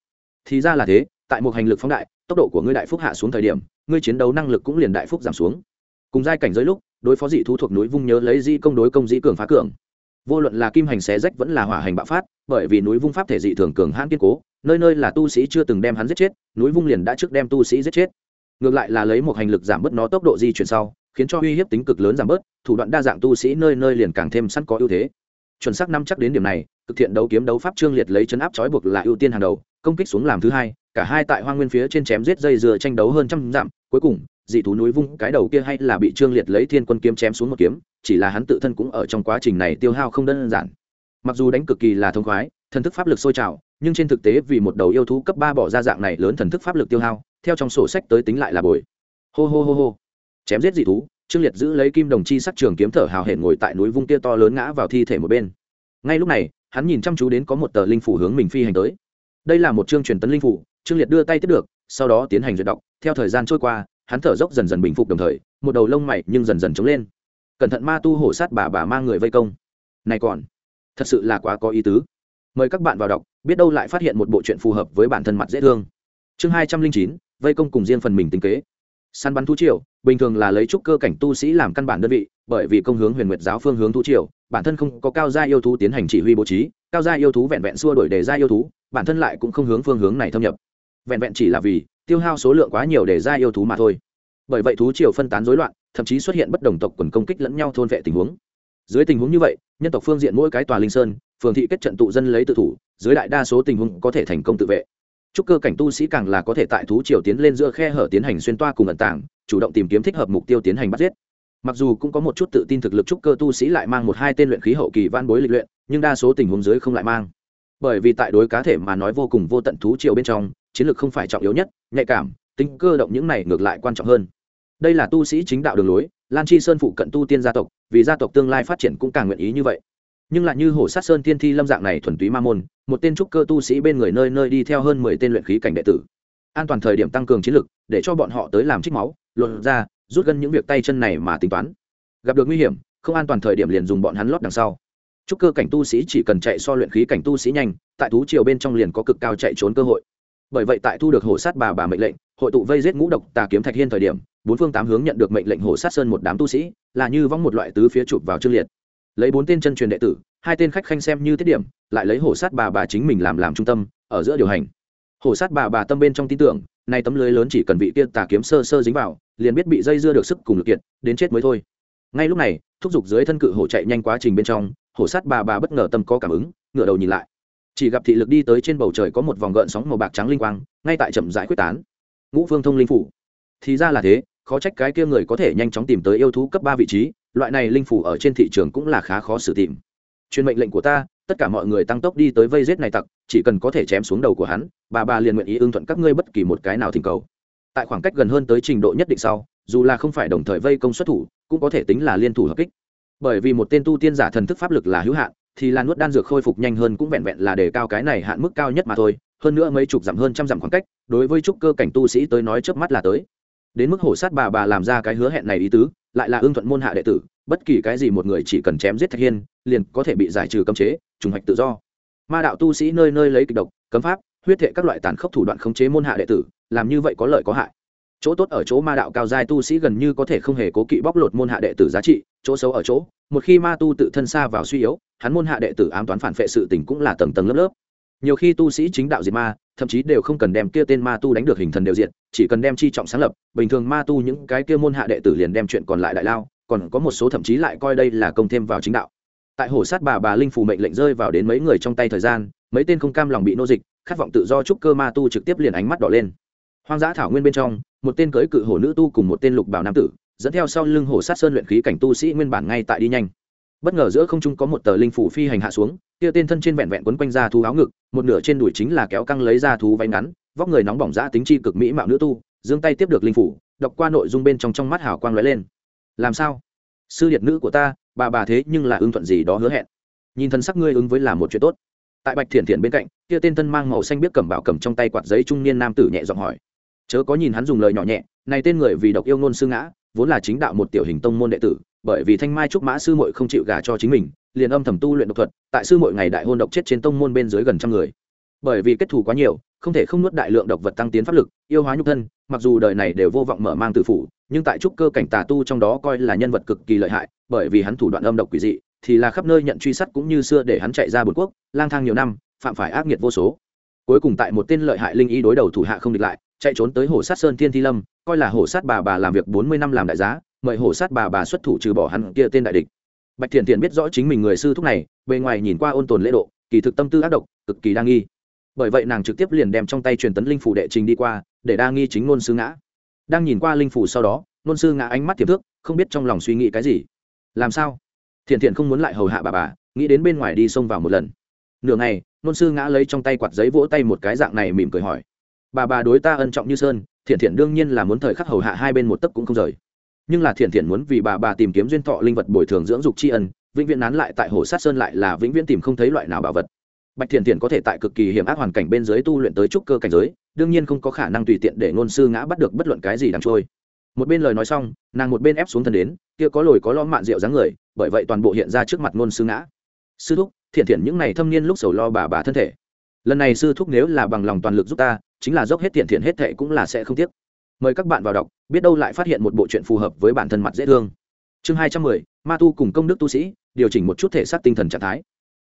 Thì ra là thế, tại một hành lực phóng đại, tốc độ của ngươi đại phúc hạ xuống thời điểm, ngươi chiến đấu năng lực cũng liền đại phúc giảm xuống. Cùng giai cảnh giới lúc đối phó dị thú thuộc núi vung nhớ lấy di công đối công dĩ cường phá cường. Vô luận là kim hành xé rách vẫn là hỏa hành bạo phát, bởi vì núi vung pháp thể dị thường cường hãn kiên cố, nơi nơi là tu sĩ chưa từng đem hắn giết chết, núi vung liền đã trước đem tu sĩ giết chết. Ngược lại là lấy một hành lực giảm bớt nó tốc độ di chuyển sau, khiến cho uy hiếp tính cực lớn giảm bớt, thủ đoạn đa dạng tu sĩ nơi nơi liền càng thêm sẵn có ưu thế. Chuẩn xác năm chắc đến điểm này, thực thiện đấu kiếm đấu pháp trương liệt lấy chấn áp trói buộc là ưu tiên hàng đầu, công kích xuống làm thứ hai, cả hai tại hoa nguyên phía trên chém giết dây dừa tranh đấu hơn trăm dặm, cuối cùng dị thú núi vung cái đầu kia hay là bị trương liệt lấy thiên quân kiếm chém xuống một kiếm, chỉ là hắn tự thân cũng ở trong quá trình này tiêu hao không đơn giản. Mặc dù đánh cực kỳ là thông khoái, thần thức pháp lực sôi trào, nhưng trên thực tế vì một đầu yêu thú cấp ba bỏ ra dạng này lớn thần thức pháp lực tiêu hao, theo trong sổ sách tới tính lại là bồi. Hô hô hô hô. Chém giết dị thú, trương liệt giữ lấy kim đồng chi sắc trường kiếm thở hào hển ngồi tại núi vung kia to lớn ngã vào thi thể một bên. Ngay lúc này, hắn nhìn chăm chú đến có một tờ linh phủ hướng mình phi hành tới. Đây là một chương truyền tấn linh phủ, trương liệt đưa tay tiếp được, sau đó tiến hành duyệt đọc, theo thời gian trôi qua hắn thở dốc dần dần bình phục đồng thời, một đầu lông mày nhưng dần dần chống lên. Cẩn thận ma tu hổ sát bà bà mang người vây công. Này còn, thật sự là quá có ý tứ. Mời các bạn vào đọc, biết đâu lại phát hiện một bộ chuyện phù hợp với bản thân mặt dễ thương. Chương hai trăm linh chín, vây công cùng riêng phần mình tính kế. Săn bắn thú triều, bình thường là lấy trúc cơ cảnh tu sĩ làm căn bản đơn vị, bởi vì công hướng huyền nguyệt giáo phương hướng thú triều, bản thân không có cao gia yêu thú tiến hành chỉ huy bố trí, cao gia yêu thú vẹn vẹn xua đổi đề gia yêu thú, bản thân lại cũng không hướng phương hướng này thâm nhập vẹn vẹn chỉ là vì tiêu hao số lượng quá nhiều để ra yêu thú mà thôi. Bởi vậy thú triều phân tán rối loạn, thậm chí xuất hiện bất đồng tộc quần công kích lẫn nhau thôn vệ tình huống. Dưới tình huống như vậy, nhân tộc phương diện mỗi cái tòa linh sơn, phường thị kết trận tụ dân lấy tự thủ, dưới đại đa số tình huống có thể thành công tự vệ. Trúc cơ cảnh tu sĩ càng là có thể tại thú triều tiến lên giữa khe hở tiến hành xuyên toa cùng ẩn tàng, chủ động tìm kiếm thích hợp mục tiêu tiến hành bắt giết. Mặc dù cũng có một chút tự tin thực lực trúc cơ tu sĩ lại mang một hai tên luyện khí hậu kỳ van bối lịch luyện, nhưng đa số tình huống dưới không lại mang bởi vì tại đối cá thể mà nói vô cùng vô tận thú triều bên trong, chiến lược không phải trọng yếu nhất, nhạy cảm, tính cơ động những này ngược lại quan trọng hơn. Đây là tu sĩ chính đạo đường lối, lan chi sơn phụ cận tu tiên gia tộc, vì gia tộc tương lai phát triển cũng càng nguyện ý như vậy. Nhưng lại như hổ sát sơn tiên thi lâm dạng này thuần túy ma môn, một tên trúc cơ tu sĩ bên người nơi nơi đi theo hơn mười tên luyện khí cảnh đệ tử. An toàn thời điểm tăng cường chiến lực, để cho bọn họ tới làm trích máu luận ra rút gân những việc tay chân này mà tính toán. Gặp được nguy hiểm, không an toàn thời điểm liền dùng bọn hắn lót đằng sau trúc cơ cảnh tu sĩ chỉ cần chạy so luyện khí cảnh tu sĩ nhanh, tại thú triều bên trong liền có cực cao chạy trốn cơ hội. Bởi vậy tại thu được hổ sát bà bà mệnh lệnh, hội tụ vây giết ngũ độc tà kiếm thạch hiên thời điểm, bốn phương tám hướng nhận được mệnh lệnh hổ sát sơn một đám tu sĩ, là như vong một loại tứ phía chụp vào trương liệt. Lấy bốn tên chân truyền đệ tử, hai tên khách khanh xem như tiết điểm, lại lấy hổ sát bà bà chính mình làm làm trung tâm, ở giữa điều hành. Hổ sát bà bà tâm bên trong tin tưởng, nay tấm lưới lớn chỉ cần vị kia tà kiếm sơ sơ dính vào, liền biết bị dây dưa được sức cùng lực kiệt, đến chết mới thôi. Ngay lúc này, thúc giục dưới thân cự hổ chạy nhanh quá trình bên trong hổ sát bà bà bất ngờ tâm có cảm ứng, ngửa đầu nhìn lại. Chỉ gặp thị lực đi tới trên bầu trời có một vòng gợn sóng màu bạc trắng linh quang, ngay tại chậm rãi quyết tán. Ngũ phương thông linh phủ. Thì ra là thế, khó trách cái kia người có thể nhanh chóng tìm tới yêu thú cấp ba vị trí, loại này linh phủ ở trên thị trường cũng là khá khó xử tìm. Truyền mệnh lệnh của ta, tất cả mọi người tăng tốc đi tới vây rết này tặc, chỉ cần có thể chém xuống đầu của hắn, bà bà liền nguyện ý ưng thuận các ngươi bất kỳ một cái nào thỉnh cầu. Tại khoảng cách gần hơn tới trình độ nhất định sau, dù là không phải đồng thời vây công xuất thủ, cũng có thể tính là liên thủ hợp kích bởi vì một tên tu tiên giả thần thức pháp lực là hữu hạn, thì là nuốt đan dược khôi phục nhanh hơn cũng vẹn vẹn là đề cao cái này hạn mức cao nhất mà thôi. Hơn nữa mấy chục dặm hơn trăm dặm khoảng cách, đối với trúc cơ cảnh tu sĩ tới nói trước mắt là tới. Đến mức hổ sát bà bà làm ra cái hứa hẹn này ý tứ, lại là ưng thuận môn hạ đệ tử, bất kỳ cái gì một người chỉ cần chém giết thạch hiên, liền có thể bị giải trừ cấm chế, trùng hoạch tự do. Ma đạo tu sĩ nơi nơi lấy kịch độc, cấm pháp, huyết thệ các loại tàn khốc thủ đoạn khống chế môn hạ đệ tử, làm như vậy có lợi có hại chỗ tốt ở chỗ ma đạo cao giai tu sĩ gần như có thể không hề cố kỵ bóc lột môn hạ đệ tử giá trị, chỗ xấu ở chỗ, một khi ma tu tự thân xa vào suy yếu, hắn môn hạ đệ tử ám toán phản phệ sự tình cũng là tầng tầng lớp lớp. Nhiều khi tu sĩ chính đạo diệt ma, thậm chí đều không cần đem kia tên ma tu đánh được hình thần đều diện chỉ cần đem chi trọng sáng lập, bình thường ma tu những cái kia môn hạ đệ tử liền đem chuyện còn lại đại lao, còn có một số thậm chí lại coi đây là công thêm vào chính đạo. Tại hồ sát bà bà linh phù mệnh lệnh rơi vào đến mấy người trong tay thời gian, mấy tên không cam lòng bị nô dịch, khát vọng tự do trúc cơ ma tu trực tiếp liền ánh mắt đỏ lên. Hoang dã thảo nguyên bên trong một tên cưới cự hổ nữ tu cùng một tên lục bảo nam tử, dẫn theo sau lưng hồ sát sơn luyện khí cảnh tu sĩ nguyên bản ngay tại đi nhanh. Bất ngờ giữa không trung có một tờ linh phủ phi hành hạ xuống, kia tên thân trên vẹn vẹn quấn quanh ra thú áo ngực, một nửa trên đùi chính là kéo căng lấy ra thú váy ngắn, vóc người nóng bỏng dã tính chi cực mỹ mạo nữ tu, giương tay tiếp được linh phủ, đọc qua nội dung bên trong trong mắt hào quang lóe lên. Làm sao? Sư liệt nữ của ta, bà bà thế nhưng là ưng thuận gì đó hứa hẹn. Nhìn thân sắc ngươi ứng với là một chuyện tốt. Tại bạch thiện thiện bên cạnh, kia tên thân mang màu xanh biết cầm bảo cầm trong tay quạt giấy trung niên nam tử nhẹ giọng hỏi chớ có nhìn hắn dùng lời nhỏ nhẹ, này tên người vì độc yêu ngôn sư ngã, vốn là chính đạo một tiểu hình tông môn đệ tử, bởi vì thanh mai trúc mã sư muội không chịu gả cho chính mình, liền âm thầm tu luyện độc thuật, tại sư muội ngày đại hôn độc chết trên tông môn bên dưới gần trăm người. Bởi vì kết thù quá nhiều, không thể không nuốt đại lượng độc vật tăng tiến pháp lực, yêu hóa nhục thân, mặc dù đời này đều vô vọng mở mang tử phủ, nhưng tại trúc cơ cảnh tà tu trong đó coi là nhân vật cực kỳ lợi hại, bởi vì hắn thủ đoạn âm độc quỷ dị, thì là khắp nơi nhận truy sát cũng như xưa để hắn chạy ra bốn quốc, lang thang nhiều năm, phạm phải ác nghiệt vô số. Cuối cùng tại một tên lợi hại linh y đối đầu thủ hạ không địch lại chạy trốn tới hồ sát sơn thiên thi lâm, coi là hồ sát bà bà làm việc bốn mươi năm làm đại giá, mời hồ sát bà bà xuất thủ trừ bỏ hắn kia tên đại địch. Bạch thiện thiện biết rõ chính mình người sư thúc này, bề ngoài nhìn qua ôn tồn lễ độ, kỳ thực tâm tư ác độc, cực kỳ đa nghi. Bởi vậy nàng trực tiếp liền đem trong tay truyền tấn linh phủ đệ trình đi qua, để đa nghi chính ngôn sư ngã. Đang nhìn qua linh phủ sau đó nôn sư ngã ánh mắt tiềm thức không biết trong lòng suy nghĩ cái gì. Làm sao? Thiện thiện không muốn lại hầu hạ bà bà, nghĩ đến bên ngoài đi xông vào một lần. Nửa ngày nôn sư ngã lấy trong tay quạt giấy vỗ tay một cái dạng này mỉm cười hỏi bà bà đối ta ân trọng như sơn, thiện thiện đương nhiên là muốn thời khắc hầu hạ hai bên một tấc cũng không rời. Nhưng là thiện thiện muốn vì bà bà tìm kiếm duyên thọ linh vật bồi thường dưỡng dục tri ân, vĩnh viễn nán lại tại hồ sát sơn lại là vĩnh viễn tìm không thấy loại nào bảo vật. Bạch thiện thiện có thể tại cực kỳ hiểm ác hoàn cảnh bên dưới tu luyện tới trúc cơ cảnh giới, đương nhiên không có khả năng tùy tiện để ngôn sư ngã bắt được bất luận cái gì đằng trôi. Một bên lời nói xong, nàng một bên ép xuống thân đến, kia có lồi có lo mạn rượu dáng người, bởi vậy toàn bộ hiện ra trước mặt ngôn sư ngã. Sư thúc, thiện thiện những này thâm niên lúc sầu lo bà bà thân thể. Lần này sư thúc nếu là bằng lòng toàn lực giúp ta chính là dốc hết thiện thiện hết thệ cũng là sẽ không tiếc. Mời các bạn vào đọc, biết đâu lại phát hiện một bộ chuyện phù hợp với bản thân mặt dễ thương. Chương hai trăm mười, ma tu cùng công đức tu sĩ, điều chỉnh một chút thể xác tinh thần trạng thái.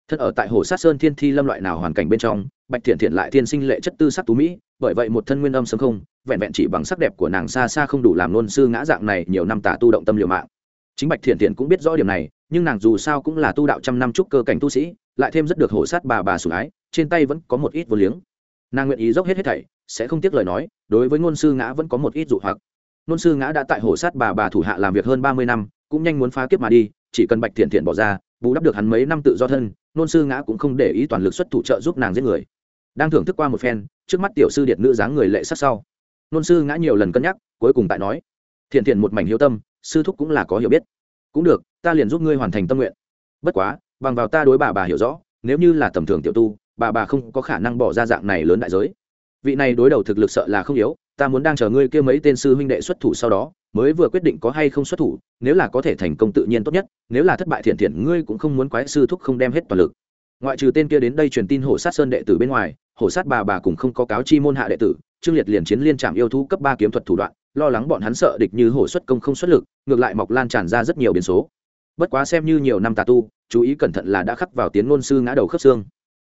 Thân ở tại hồ sát sơn thiên thi lâm loại nào hoàn cảnh bên trong, bạch thiện thiện lại thiên sinh lệ chất tư sắc tú mỹ, bởi vậy một thân nguyên âm sớm không, vẹn vẹn chỉ bằng sắc đẹp của nàng xa xa không đủ làm nôn sư ngã dạng này nhiều năm tả tu động tâm liều mạng. Chính bạch thiện thiện cũng biết rõ điểm này, nhưng nàng dù sao cũng là tu đạo trăm năm trúc cơ cảnh tu sĩ, lại thêm rất được hổ sát bà bà sủng ái, trên tay vẫn có một ít vô liếng nàng nguyện ý dốc hết hết thảy, sẽ không tiếc lời nói, đối với ngôn sư ngã vẫn có một ít dụ hoặc. Ngôn sư ngã đã tại hổ sát bà bà thủ hạ làm việc hơn ba mươi năm, cũng nhanh muốn phá kiếp mà đi, chỉ cần bạch thiện thiện bỏ ra, bù đắp được hắn mấy năm tự do thân, ngôn sư ngã cũng không để ý toàn lực xuất thủ trợ giúp nàng giết người. Đang thưởng thức qua một phen, trước mắt tiểu sư điệt nữ dáng người lệ sắc sau. Ngôn sư ngã nhiều lần cân nhắc, cuối cùng tại nói, thiện thiện một mảnh hiếu tâm, sư thúc cũng là có hiểu biết. Cũng được, ta liền giúp ngươi hoàn thành tâm nguyện. Bất quá, bằng vào ta đối bà bà hiểu rõ, nếu như là tầm thường tiểu tu bà bà không có khả năng bỏ ra dạng này lớn đại giới. Vị này đối đầu thực lực sợ là không yếu, ta muốn đang chờ ngươi kia mấy tên sư huynh đệ xuất thủ sau đó, mới vừa quyết định có hay không xuất thủ, nếu là có thể thành công tự nhiên tốt nhất, nếu là thất bại thiện thiện, ngươi cũng không muốn quái sư thúc không đem hết toàn lực. Ngoại trừ tên kia đến đây truyền tin hổ sát sơn đệ tử bên ngoài, hổ sát bà bà cũng không có cáo chi môn hạ đệ tử, trương liệt liền chiến liên trạm yêu thú cấp ba kiếm thuật thủ đoạn, lo lắng bọn hắn sợ địch như hổ xuất công không xuất lực, ngược lại mọc lan tràn ra rất nhiều biến số. Bất quá xem như nhiều năm tà tu, chú ý cẩn thận là đã khắc vào tiếng ngôn sư ngã đầu khớp xương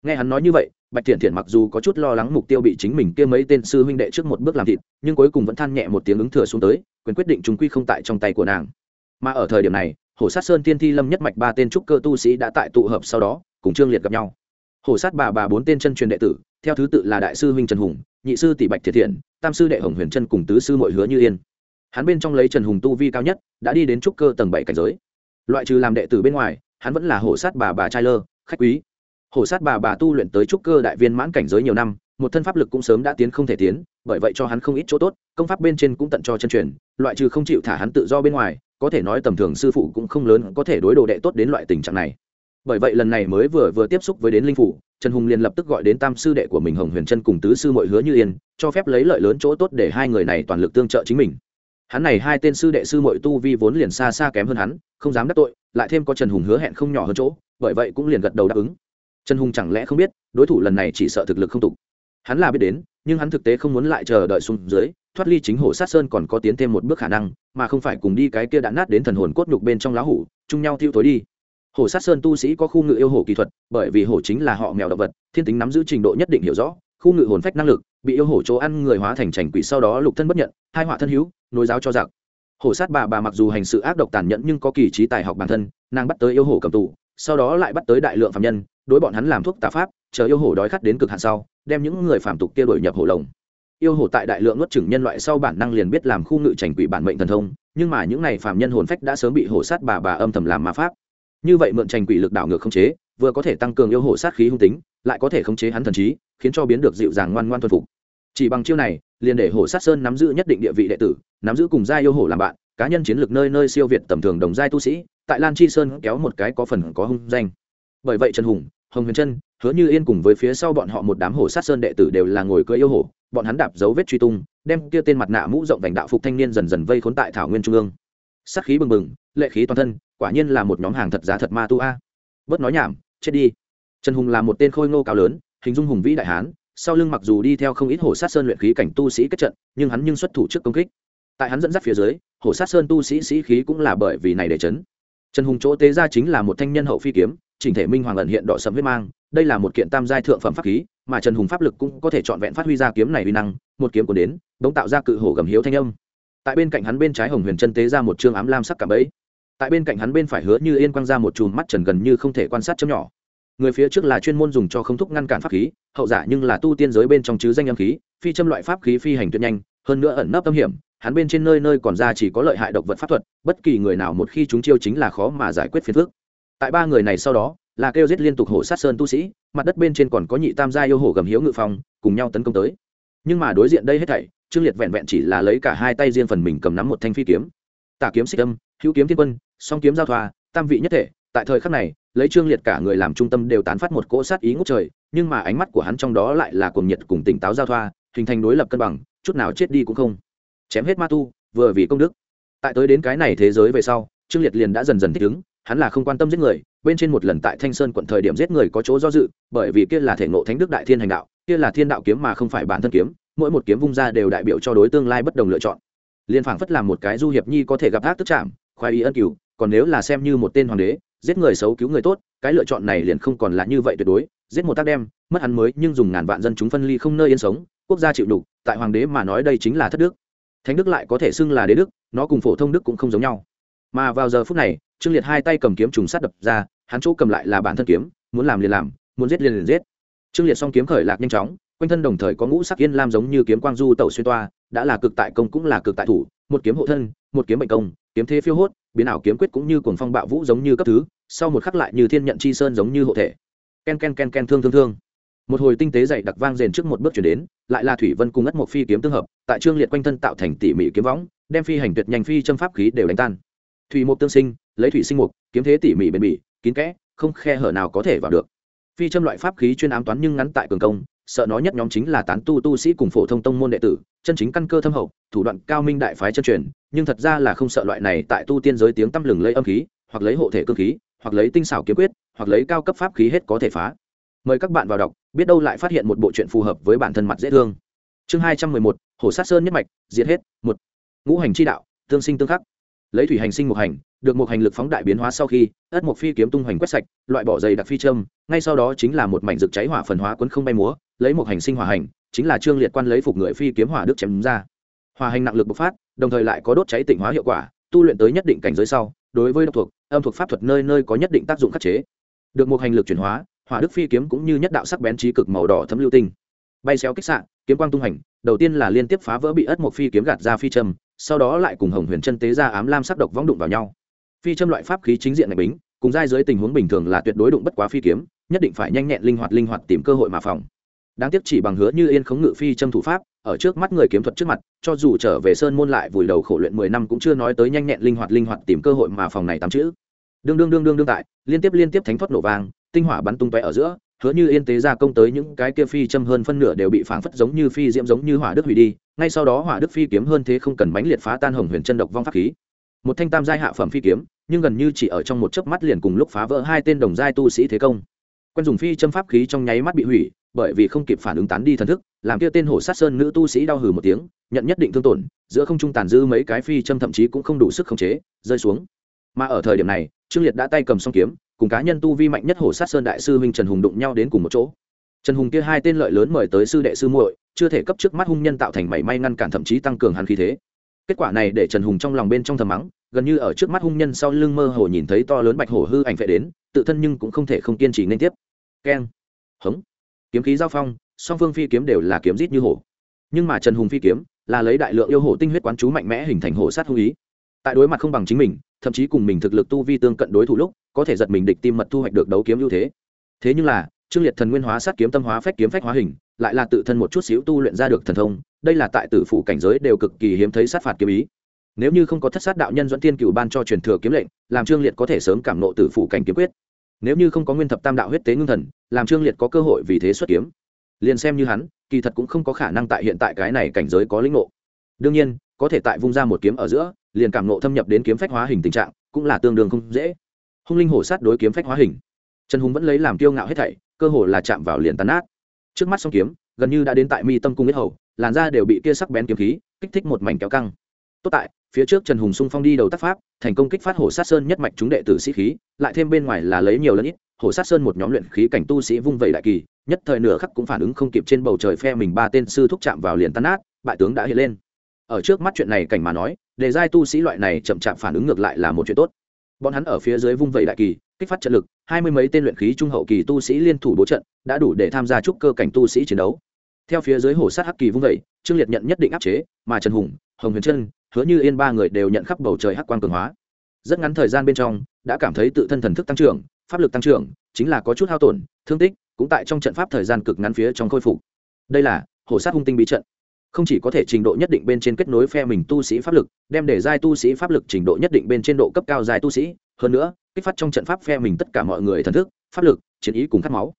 nghe hắn nói như vậy, bạch thiện thiện mặc dù có chút lo lắng mục tiêu bị chính mình kia mấy tên sư huynh đệ trước một bước làm thịt, nhưng cuối cùng vẫn than nhẹ một tiếng ứng thừa xuống tới, quyền quyết định chúng quy không tại trong tay của nàng. Mà ở thời điểm này, hổ sát sơn tiên thi lâm nhất mạch ba tên trúc cơ tu sĩ đã tại tụ hợp sau đó, cùng trương liệt gặp nhau. Hổ sát bà bà bốn tên chân truyền đệ tử, theo thứ tự là đại sư huynh trần hùng, nhị sư tỷ bạch thiệt thiện, tam sư đệ hồng huyền trân cùng tứ sư mội hứa như yên. Hắn bên trong lấy trần hùng tu vi cao nhất, đã đi đến trúc cơ tầng bảy cảnh giới. Loại trừ làm đệ tử bên ngoài, hắn vẫn là hổ sát bà bà trai lơ, khách quý hổ sát bà bà tu luyện tới trúc cơ đại viên mãn cảnh giới nhiều năm, một thân pháp lực cũng sớm đã tiến không thể tiến, bởi vậy cho hắn không ít chỗ tốt, công pháp bên trên cũng tận cho chân truyền, loại trừ không chịu thả hắn tự do bên ngoài, có thể nói tầm thường sư phụ cũng không lớn có thể đối đồ đệ tốt đến loại tình trạng này. Bởi vậy lần này mới vừa vừa tiếp xúc với đến linh phủ, trần hùng liền lập tức gọi đến tam sư đệ của mình hồng huyền trân cùng tứ sư mội hứa như yên, cho phép lấy lợi lớn chỗ tốt để hai người này toàn lực tương trợ chính mình. Hắn này hai tên sư đệ sư mội tu vi vốn liền xa xa kém hơn hắn, không dám đắc tội, lại thêm có trần hùng hứa hẹn không nhỏ hơn chỗ, bởi vậy cũng liền gật đầu đáp ứng trần hùng chẳng lẽ không biết, đối thủ lần này chỉ sợ thực lực không tục. Hắn là biết đến, nhưng hắn thực tế không muốn lại chờ đợi xuống dưới, thoát ly chính hồ sát sơn còn có tiến thêm một bước khả năng, mà không phải cùng đi cái kia đã nát đến thần hồn cốt nhục bên trong lá hủ, chung nhau tiêu tối đi. Hồ sát sơn tu sĩ có khu ngự yêu hổ kỹ thuật, bởi vì hổ chính là họ mèo động vật, thiên tính nắm giữ trình độ nhất định hiểu rõ, khu ngự hồn phách năng lực, bị yêu hổ chỗ ăn người hóa thành trành quỷ sau đó lục thân bất nhận hai họa thân hữu, nối giáo cho giặc. Hổ sát bà bà mặc dù hành sự ác độc tàn nhẫn nhưng có kỳ trí tài học bản thân, nàng bắt tới yêu hổ cầm tù, sau đó lại bắt tới đại lượng phạm nhân đối bọn hắn làm thuốc tà pháp, chờ yêu hổ đói khát đến cực hạn sau, đem những người phạm tục kia đổi nhập hổ lồng. Yêu hổ tại đại lượng nuốt chửng nhân loại sau bản năng liền biết làm khu ngự trành quỷ bản mệnh thần thông, nhưng mà những này phạm nhân hồn phách đã sớm bị hổ sát bà bà âm thầm làm ma pháp. Như vậy mượn trành quỷ lực đảo ngược không chế, vừa có thể tăng cường yêu hổ sát khí hung tính, lại có thể khống chế hắn thần trí, khiến cho biến được dịu dàng ngoan ngoan thuần phục. Chỉ bằng chiêu này, liền để hổ sát sơn nắm giữ nhất định địa vị đệ tử, nắm giữ cùng gia yêu hổ làm bạn, cá nhân chiến lược nơi nơi siêu việt tầm thường đồng giai tu sĩ, tại lan chi sơn kéo một cái có phần có hung danh bởi vậy trần hùng, hồng huyền trân, hứa như yên cùng với phía sau bọn họ một đám hổ sát sơn đệ tử đều là ngồi cưỡi yêu hổ bọn hắn đạp dấu vết truy tung, đem kia tên mặt nạ mũ rộng vành đạo phục thanh niên dần dần vây khốn tại thảo nguyên trung ương. Sát khí bừng bừng, lệ khí toàn thân, quả nhiên là một nhóm hàng thật giá thật ma tu a. Bớt nói nhảm, chết đi. Trần hùng là một tên khôi ngô cao lớn, hình dung hùng vĩ đại hán, sau lưng mặc dù đi theo không ít hổ sát sơn luyện khí cảnh tu sĩ kết trận, nhưng hắn nhưng xuất thủ trước công kích. Tại hắn dẫn dắt phía dưới hổ sát sơn tu sĩ sĩ khí cũng là bởi vì này để chấn. Trần hùng chỗ tế ra chính là một thanh nhân hậu phi kiếm chỉnh thể minh hoàng ẩn hiện đỏ sẫm huyết mang, đây là một kiện tam giai thượng phẩm pháp khí, mà trần hùng pháp lực cũng có thể chọn vẹn phát huy ra kiếm này uy năng, một kiếm của đến đống tạo ra cự hổ gầm hiếu thanh âm. Tại bên cạnh hắn bên trái hồng huyền chân tế ra một trương ám lam sắc cả bẫy. Tại bên cạnh hắn bên phải hứa như yên quăng ra một chùm mắt trần gần như không thể quan sát chấm nhỏ. Người phía trước là chuyên môn dùng cho không thúc ngăn cản pháp khí, hậu giả nhưng là tu tiên giới bên trong chứ danh âm khí, phi châm loại pháp khí phi hành tuyệt nhanh, hơn nữa ẩn nấp tâm hiểm, hắn bên trên nơi nơi còn ra chỉ có lợi hại độc vật pháp thuật, bất kỳ người nào một khi chúng chiêu chính là khó mà giải quyết phiền phức tại ba người này sau đó, là kêu giết liên tục hổ sát sơn tu sĩ, mặt đất bên trên còn có nhị tam gia yêu hổ gầm hiếu ngự phong, cùng nhau tấn công tới. Nhưng mà đối diện đây hết thảy, trương liệt vẹn vẹn chỉ là lấy cả hai tay riêng phần mình cầm nắm một thanh phi kiếm. Tả kiếm xích âm, hữu kiếm thiên quân, song kiếm giao thoa, tam vị nhất thể. Tại thời khắc này, lấy trương liệt cả người làm trung tâm đều tán phát một cỗ sát ý ngút trời, nhưng mà ánh mắt của hắn trong đó lại là cuồng nhiệt cùng tỉnh táo giao thoa, hình thành đối lập cân bằng, chút nào chết đi cũng không. Chém hết ma tu, vừa vì công đức. Tại tới đến cái này thế giới về sau, trương liệt liền đã dần dần thích ứng hắn là không quan tâm giết người, bên trên một lần tại thanh sơn quận thời điểm giết người có chỗ do dự, bởi vì kia là thể ngộ thánh đức đại thiên hành đạo, kia là thiên đạo kiếm mà không phải bản thân kiếm, mỗi một kiếm vung ra đều đại biểu cho đối tương lai bất đồng lựa chọn. Liên phảng phất làm một cái du hiệp nhi có thể gặp ác tức chạm, khoái ý ân cửu, còn nếu là xem như một tên hoàng đế, giết người xấu cứu người tốt, cái lựa chọn này liền không còn là như vậy tuyệt đối, giết một tác đem, mất hắn mới nhưng dùng ngàn vạn dân chúng phân ly không nơi yên sống, quốc gia chịu đủ tại hoàng đế mà nói đây chính là thất đức. Thánh đức lại có thể xưng là đế đức, nó cùng phổ thông đức cũng không giống nhau. Mà vào giờ phút này trương liệt hai tay cầm kiếm trùng sát đập ra, hắn chỗ cầm lại là bản thân kiếm, muốn làm liền làm, muốn giết liền liền giết. Trương liệt song kiếm khởi lạc nhanh chóng, quanh thân đồng thời có ngũ sắc yên lam giống như kiếm quang du tẩu xuyên toa, đã là cực tại công cũng là cực tại thủ, một kiếm hộ thân, một kiếm bệnh công, kiếm thế phiêu hốt, biến ảo kiếm quyết cũng như cuồng phong bạo vũ giống như cấp thứ, sau một khắc lại như thiên nhận chi sơn giống như hộ thể. Ken ken ken ken thương thương thương. Một hồi tinh tế dậy đặc vang rền trước một bước chuyển đến, lại là thủy vân cùng ất một phi kiếm tương hợp, tại trương liệt quanh thân tạo thành tỉ mỉ kiếm võng, đem phi hành tuyệt nhanh phi châm pháp khí đều đánh tan. Thủy mục tương sinh lấy thủy sinh mục, kiếm thế tỉ mỉ bền bỉ, kín kẽ, không khe hở nào có thể vào được. Phi châm loại pháp khí chuyên ám toán nhưng ngắn tại cường công, sợ nó nhất nhóm chính là tán tu tu sĩ cùng phổ thông tông môn đệ tử, chân chính căn cơ thâm hậu, thủ đoạn cao minh đại phái chân truyền, nhưng thật ra là không sợ loại này tại tu tiên giới tiếng tăm lừng lấy âm khí, hoặc lấy hộ thể cơ khí, hoặc lấy tinh xảo kiếm quyết, hoặc lấy cao cấp pháp khí hết có thể phá. Mời các bạn vào đọc, biết đâu lại phát hiện một bộ chuyện phù hợp với bản thân mặt dễ thương. Chương hai trăm mười một, hồ sát sơn nhất mạch, diệt hết, một. Ngũ hành chi đạo, tương sinh tương khắc lấy thủy hành sinh một hành, được một hành lực phóng đại biến hóa sau khi, ất một phi kiếm tung hoành quét sạch, loại bỏ dày đặc phi châm, ngay sau đó chính là một mảnh rực cháy hỏa phần hóa quấn không bay múa, lấy một hành sinh hỏa hành, chính là trương liệt quan lấy phục người phi kiếm hỏa đức chém ra. Hỏa hành nặng lực bộc phát, đồng thời lại có đốt cháy tịnh hóa hiệu quả, tu luyện tới nhất định cảnh giới sau, đối với độc thuộc, âm thuộc pháp thuật nơi nơi có nhất định tác dụng khắc chế. Được một hành lực chuyển hóa, hỏa đức phi kiếm cũng như nhất đạo sắc bén trí cực màu đỏ thấm lưu tinh. Bay xéo kích xạ, kiếm quang tung hành đầu tiên là liên tiếp phá vỡ bị ất một phi kiếm gạt ra phi châm sau đó lại cùng hồng huyền chân tế ra ám lam sắc độc vong đụng vào nhau. Phi châm loại pháp khí chính diện này bính, cùng giai dưới tình huống bình thường là tuyệt đối đụng bất quá phi kiếm, nhất định phải nhanh nhẹn linh hoạt linh hoạt tìm cơ hội mà phòng. Đáng tiếc chỉ bằng hứa như yên khống ngự phi châm thủ pháp, ở trước mắt người kiếm thuật trước mặt, cho dù trở về sơn môn lại vùi đầu khổ luyện mười năm cũng chưa nói tới nhanh nhẹn linh hoạt linh hoạt tìm cơ hội mà phòng này tám chữ. Đương đương đương đương đương tại, liên tiếp liên tiếp thánh thoát nổ vàng tinh hỏa bắn tung tóe ở giữa, hứa như yên tế ra công tới những cái kia phi châm hơn phân nửa đều bị phảng phất giống như phi diễm giống như hỏa đức hủy đi ngay sau đó hỏa đức phi kiếm hơn thế không cần mánh liệt phá tan hồng huyền chân độc vong pháp khí. Một thanh tam giai hạ phẩm phi kiếm, nhưng gần như chỉ ở trong một chớp mắt liền cùng lúc phá vỡ hai tên đồng giai tu sĩ thế công. Quen dùng phi châm pháp khí trong nháy mắt bị hủy, bởi vì không kịp phản ứng tán đi thần thức, làm kia tên hổ sát sơn nữ tu sĩ đau hừ một tiếng, nhận nhất định thương tổn, giữa không trung tàn dư mấy cái phi châm thậm chí cũng không đủ sức khống chế, rơi xuống. Mà ở thời điểm này, trương liệt đã tay cầm song kiếm, cùng cá nhân tu vi mạnh nhất hổ sát sơn đại sư huynh trần hùng đụng nhau đến cùng một chỗ trần hùng kia hai tên lợi lớn mời tới sư đệ sư muội, chưa thể cấp trước mắt hung nhân tạo thành mảy may ngăn cản thậm chí tăng cường hắn khí thế. Kết quả này để trần hùng trong lòng bên trong thầm mắng, gần như ở trước mắt hung nhân sau lưng mơ hồ nhìn thấy to lớn bạch hổ hư ảnh phệ đến, tự thân nhưng cũng không thể không kiên trì nên tiếp. Keng. Hống. Kiếm khí giao phong, song phương phi kiếm đều là kiếm rít như hổ. Nhưng mà trần hùng phi kiếm là lấy đại lượng yêu hổ tinh huyết quán chú mạnh mẽ hình thành hổ sát hung ý. Tại đối mặt không bằng chính mình, thậm chí cùng mình thực lực tu vi tương cận đối thủ lúc, có thể giật mình địch tim mật thu hoạch được đấu kiếm ưu thế. Thế nhưng là trương liệt thần nguyên hóa sát kiếm tâm hóa phách kiếm phách hóa hình, lại là tự thân một chút xíu tu luyện ra được thần thông, đây là tại tử phủ cảnh giới đều cực kỳ hiếm thấy sát phạt kiếm ý. Nếu như không có thất sát đạo nhân dẫn tiên cựu ban cho truyền thừa kiếm lệnh, làm trương liệt có thể sớm cảm nộ tử phủ cảnh kiếm quyết. Nếu như không có nguyên thập tam đạo huyết tế ngưng thần, làm trương liệt có cơ hội vì thế xuất kiếm. Liền xem như hắn, kỳ thật cũng không có khả năng tại hiện tại cái này cảnh giới có lĩnh ngộ. Đương nhiên, có thể tại vung ra một kiếm ở giữa, liền cảm nộ thâm nhập đến kiếm phách hóa hình tình trạng, cũng là tương đương không dễ. Hung linh hổ sát đối kiếm phách hóa hình. Trần hùng vẫn lấy làm kiêu ngạo hết thảy cơ hồ là chạm vào liền tàn nát. Trước mắt song kiếm, gần như đã đến tại mi tâm cung huyết hầu, làn da đều bị kia sắc bén kiếm khí kích thích một mảnh kéo căng. Tốt tại, phía trước trần hùng xung phong đi đầu tác pháp, thành công kích phát hổ sát sơn nhất mạch chúng đệ tử sĩ khí, lại thêm bên ngoài là lấy nhiều lẫn ít hổ sát sơn một nhóm luyện khí cảnh tu sĩ vung vẩy đại kỳ, nhất thời nửa khắc cũng phản ứng không kịp trên bầu trời phe mình ba tên sư thúc chạm vào liền tan nát, bại tướng đã hiện lên. Ở trước mắt chuyện này cảnh mà nói, đề giai tu sĩ loại này chậm chạp phản ứng ngược lại là một chuyện tốt bọn hắn ở phía dưới vung vẩy đại kỳ, kích phát trận lực, hai mươi mấy tên luyện khí trung hậu kỳ tu sĩ liên thủ bố trận, đã đủ để tham gia trúc cơ cảnh tu sĩ chiến đấu. Theo phía dưới hồ sát hắc kỳ vung vẩy, trương liệt nhận nhất định áp chế, mà trần hùng, hồng huyền trân, hứa như yên ba người đều nhận khắp bầu trời hắc quang cường hóa. Rất ngắn thời gian bên trong, đã cảm thấy tự thân thần thức tăng trưởng, pháp lực tăng trưởng, chính là có chút hao tổn, thương tích cũng tại trong trận pháp thời gian cực ngắn phía trong khôi phục. Đây là hồ sát hung tinh bí trận không chỉ có thể trình độ nhất định bên trên kết nối phe mình tu sĩ pháp lực, đem để giai tu sĩ pháp lực trình độ nhất định bên trên độ cấp cao giai tu sĩ, hơn nữa, kích phát trong trận pháp phe mình tất cả mọi người thần thức, pháp lực, chiến ý cùng khát máu.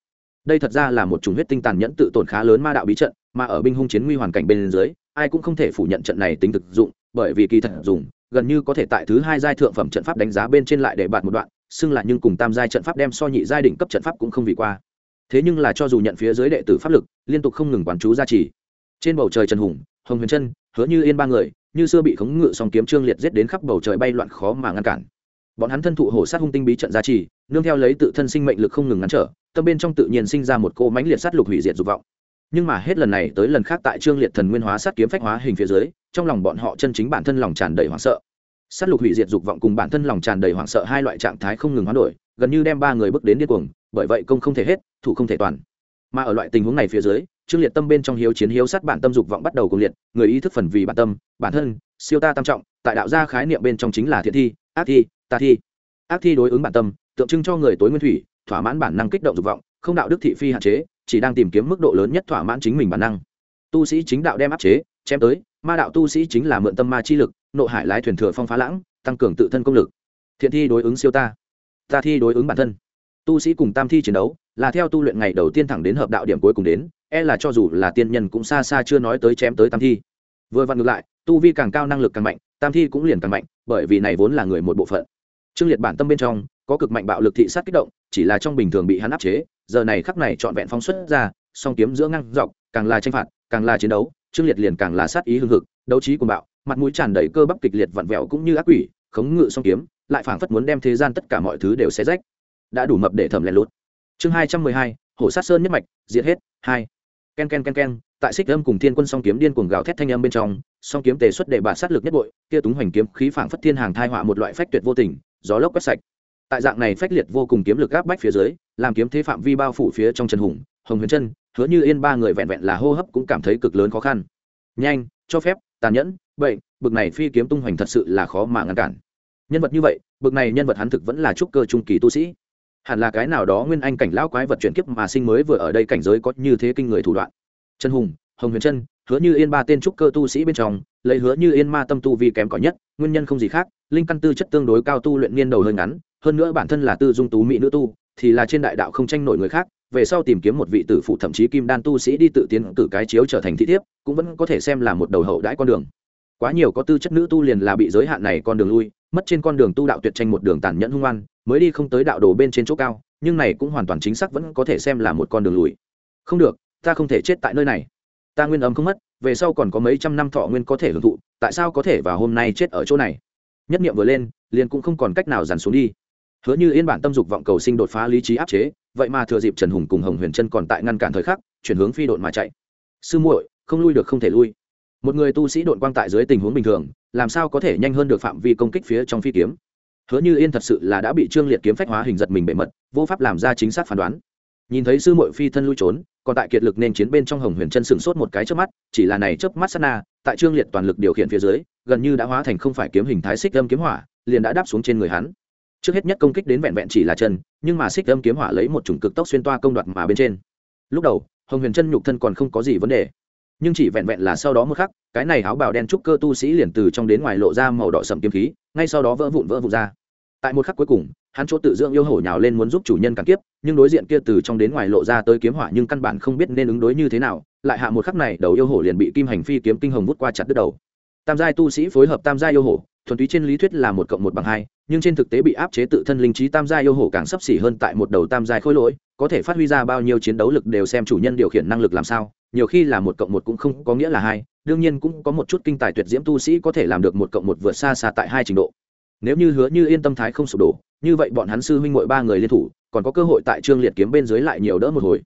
Đây thật ra là một chủng huyết tinh tàn nhẫn tự tổn khá lớn ma đạo bí trận, mà ở binh hung chiến nguy hoàn cảnh bên dưới, ai cũng không thể phủ nhận trận này tính thực dụng, bởi vì kỳ thật dùng, gần như có thể tại thứ hai giai thượng phẩm trận pháp đánh giá bên trên lại để bạt một đoạn, xưng là nhưng cùng tam giai trận pháp đem so nhị giai đỉnh cấp trận pháp cũng không vì qua. Thế nhưng là cho dù nhận phía dưới đệ tử pháp lực, liên tục không ngừng quán chú gia trì trên bầu trời trần hùng, hồng huyền trân, hứa như yên ba người, như xưa bị khống ngự song kiếm trương liệt giết đến khắp bầu trời bay loạn khó mà ngăn cản. Bọn hắn thân thụ hổ sát hung tinh bí trận gia trì, nương theo lấy tự thân sinh mệnh lực không ngừng ngăn trở, tâm bên trong tự nhiên sinh ra một cô mãnh liệt sát lục hủy diệt dục vọng. Nhưng mà hết lần này tới lần khác tại trương liệt thần nguyên hóa sát kiếm phách hóa hình phía dưới, trong lòng bọn họ chân chính bản thân lòng tràn đầy hoảng sợ. Sát lục hủy diệt dục vọng cùng bản thân lòng tràn đầy hoảng sợ hai loại trạng thái không ngừng hoán đổi, gần như đem ba người bước đến điên cuồng, bởi vậy công không thể hết, thủ không thể toàn mà ở loại tình huống này phía dưới, trương liệt tâm bên trong hiếu chiến hiếu sát bản tâm dục vọng bắt đầu cùng liệt, người ý thức phần vì bản tâm, bản thân, siêu ta tam trọng, tại đạo gia khái niệm bên trong chính là thiện thi, ác thi, ta thi. Ác thi đối ứng bản tâm, tượng trưng cho người tối nguyên thủy, thỏa mãn bản năng kích động dục vọng, không đạo đức thị phi hạn chế, chỉ đang tìm kiếm mức độ lớn nhất thỏa mãn chính mình bản năng. Tu sĩ chính đạo đem áp chế, chém tới, ma đạo tu sĩ chính là mượn tâm ma chi lực, nộ hải lái thuyền thừa phong phá lãng, tăng cường tự thân công lực. Thiện thi đối ứng siêu ta ta thi đối ứng bản thân. Tu sĩ cùng tam thi chiến đấu là theo tu luyện ngày đầu tiên thẳng đến hợp đạo điểm cuối cùng đến e là cho dù là tiên nhân cũng xa xa chưa nói tới chém tới tam thi. Vừa vặn ngược lại, tu vi càng cao năng lực càng mạnh, tam thi cũng liền càng mạnh, bởi vì này vốn là người một bộ phận. Trương liệt bản tâm bên trong, có cực mạnh bạo lực thị sát kích động, chỉ là trong bình thường bị hắn áp chế, giờ này khắc này trọn vẹn phóng xuất ra, song kiếm giữa ngang dọc, càng là tranh phạt, càng là chiến đấu, trương liệt liền càng là sát ý hưng hực, đấu trí cùng bạo, mặt mũi tràn đầy cơ bắp kịch liệt vặn vẹo cũng như ác quỷ, khống ngự song kiếm, lại phảng phất muốn đem thế gian tất cả mọi thứ đều xé rách. Đã đủ mập để thẩm lén lút chương hai trăm mười hai, hổ sát sơn nhất mạch, diệt hết, hai. Ken ken ken ken, tại xích âm cùng thiên quân song kiếm điên cuồng gào thét thanh âm bên trong, song kiếm tề xuất để bà sát lực nhất bội, kia túng hoành kiếm khí phảng phất thiên hàng thai họa một loại phách tuyệt vô tình, gió lốc quét sạch. Tại dạng này phách liệt vô cùng kiếm lực gáp bách phía dưới, làm kiếm thế phạm vi bao phủ phía trong trần hùng, hồng huyền chân, hứa như yên ba người vẹn vẹn là hô hấp cũng cảm thấy cực lớn khó khăn. Nhanh, cho phép, tàn nhẫn, bệnh, bực này phi kiếm tung hoành thật sự là khó mà ngăn cản. Nhân vật như vậy, bực này nhân vật hắn thực vẫn là trúc cơ trung kỳ tu sĩ hẳn là cái nào đó nguyên anh cảnh lão quái vật chuyển kiếp mà sinh mới vừa ở đây cảnh giới có như thế kinh người thủ đoạn. Trần hùng, hồng huyền trân hứa như yên ba tên trúc cơ tu sĩ bên trong, lấy hứa như yên ma tâm tu vì kém cỏi nhất, nguyên nhân không gì khác, linh căn tư chất tương đối cao tu luyện niên đầu hơi ngắn, hơn nữa bản thân là tư dung tú mỹ nữ tu, thì là trên đại đạo không tranh nổi người khác, về sau tìm kiếm một vị tử phụ thậm chí kim đan tu sĩ đi tự tiến cử cái chiếu trở thành thị thiếp, cũng vẫn có thể xem là một đầu hậu đãi con đường. Quá nhiều có tư chất nữ tu liền là bị giới hạn này con đường lui mất trên con đường tu đạo tuyệt tranh một đường tàn nhẫn hung ngoan mới đi không tới đạo đồ bên trên chỗ cao, nhưng này cũng hoàn toàn chính xác vẫn có thể xem là một con đường lùi. Không được, ta không thể chết tại nơi này. Ta nguyên âm không mất, về sau còn có mấy trăm năm thọ nguyên có thể hưởng thụ, tại sao có thể vào hôm nay chết ở chỗ này? Nhất niệm vừa lên, liền cũng không còn cách nào dàn xuống đi. Hứa như yên bản tâm dục vọng cầu sinh đột phá lý trí áp chế, vậy mà thừa dịp trần hùng cùng hồng huyền chân còn tại ngăn cản thời khắc, chuyển hướng phi độn mà chạy. Sư muội, không lui được không thể lui một người tu sĩ đội quang tại dưới tình huống bình thường, làm sao có thể nhanh hơn được phạm vi công kích phía trong phi kiếm? Hứa như yên thật sự là đã bị trương liệt kiếm phách hóa hình giật mình bề mật, vô pháp làm ra chính xác phán đoán. Nhìn thấy sư mội phi thân lui trốn, còn tại kiệt lực nên chiến bên trong hồng huyền chân sừng sốt một cái trước mắt, chỉ là này chớp mắt sát na, tại trương liệt toàn lực điều khiển phía dưới, gần như đã hóa thành không phải kiếm hình thái xích âm kiếm hỏa, liền đã đáp xuống trên người hắn. Trước hết nhất công kích đến vẹn vẹn chỉ là chân, nhưng mà xích âm kiếm hỏa lấy một chủng cực tốc xuyên toa công đoạt mà bên trên. Lúc đầu, hồng huyền chân nhục thân còn không có gì vấn đề nhưng chỉ vẹn vẹn là sau đó một khắc, cái này áo bào đen trúc cơ tu sĩ liền từ trong đến ngoài lộ ra màu đỏ sầm kiếm khí, ngay sau đó vỡ vụn vỡ vụn ra. Tại một khắc cuối cùng, hắn chỗ tự dưỡng yêu hổ nhào lên muốn giúp chủ nhân cản kiếp, nhưng đối diện kia từ trong đến ngoài lộ ra tới kiếm hỏa nhưng căn bản không biết nên ứng đối như thế nào, lại hạ một khắc này, đầu yêu hổ liền bị kim hành phi kiếm kinh hồng vút qua chặt đứt đầu. Tam giai tu sĩ phối hợp tam giai yêu hổ, thuần túy trên lý thuyết là một cộng một bằng hai, nhưng trên thực tế bị áp chế tự thân linh trí tam giai yêu hổ càng sấp xỉ hơn tại một đầu tam giai khối lỗi, có thể phát huy ra bao nhiêu chiến đấu lực đều xem chủ nhân điều khiển năng lực làm sao nhiều khi là một cộng một cũng không có nghĩa là hai, đương nhiên cũng có một chút kinh tài tuyệt diễm tu sĩ có thể làm được một cộng một vượt xa xa tại hai trình độ. Nếu như hứa như yên tâm thái không sụp đổ, như vậy bọn hắn sư huynh mội ba người liên thủ, còn có cơ hội tại trương liệt kiếm bên dưới lại nhiều đỡ một hồi.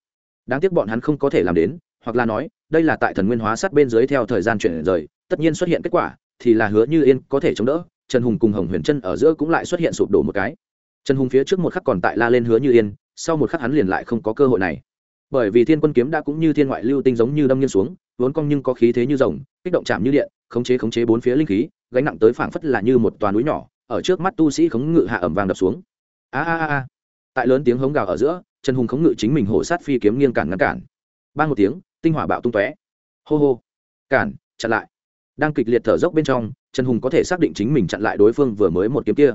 Đáng tiếc bọn hắn không có thể làm đến, hoặc là nói, đây là tại thần nguyên hóa sát bên dưới theo thời gian chuyển rời, tất nhiên xuất hiện kết quả, thì là hứa như yên có thể chống đỡ, trần hùng cùng hồng huyền chân ở giữa cũng lại xuất hiện sụp đổ một cái. Trần hùng phía trước một khắc còn tại la lên hứa như yên, sau một khắc hắn liền lại không có cơ hội này bởi vì thiên quân kiếm đã cũng như thiên ngoại lưu tinh giống như đâm nghiêng xuống, vốn cong nhưng có khí thế như rồng, kích động chạm như điện, khống chế khống chế bốn phía linh khí, gánh nặng tới phảng phất là như một toàn núi nhỏ, ở trước mắt tu sĩ khống ngự hạ ẩm vàng đập xuống. A a a tại lớn tiếng hống gào ở giữa, trần hùng khống ngự chính mình hổ sát phi kiếm nghiêng cản ngăn cản. Ba một tiếng, tinh hỏa bạo tung tóe. Hô hô. Cản, chặn lại. Đang kịch liệt thở dốc bên trong, trần hùng có thể xác định chính mình chặn lại đối phương vừa mới một kiếm kia.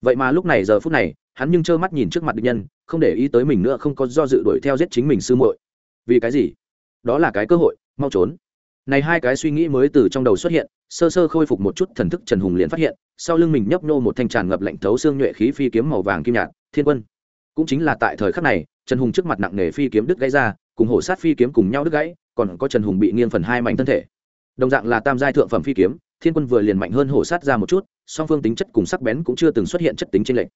Vậy mà lúc này giờ phút này hắn nhưng trơ mắt nhìn trước mặt địch nhân, không để ý tới mình nữa, không có do dự đuổi theo giết chính mình sư muội. Vì cái gì? Đó là cái cơ hội, mau trốn. Này hai cái suy nghĩ mới từ trong đầu xuất hiện, sơ sơ khôi phục một chút thần thức trần hùng liền phát hiện, sau lưng mình nhấp nô một thanh tràn ngập lạnh thấu xương nhuệ khí phi kiếm màu vàng kim nhạt, thiên quân. Cũng chính là tại thời khắc này, trần hùng trước mặt nặng nề phi kiếm đứt gãy ra, cùng hổ sát phi kiếm cùng nhau đứt gãy, còn có trần hùng bị nghiêng phần hai mảnh thân thể. Đồng dạng là tam giai thượng phẩm phi kiếm, thiên quân vừa liền mạnh hơn hổ sát ra một chút, song phương tính chất cùng sắc bén cũng chưa từng xuất hiện chất tính trên lệnh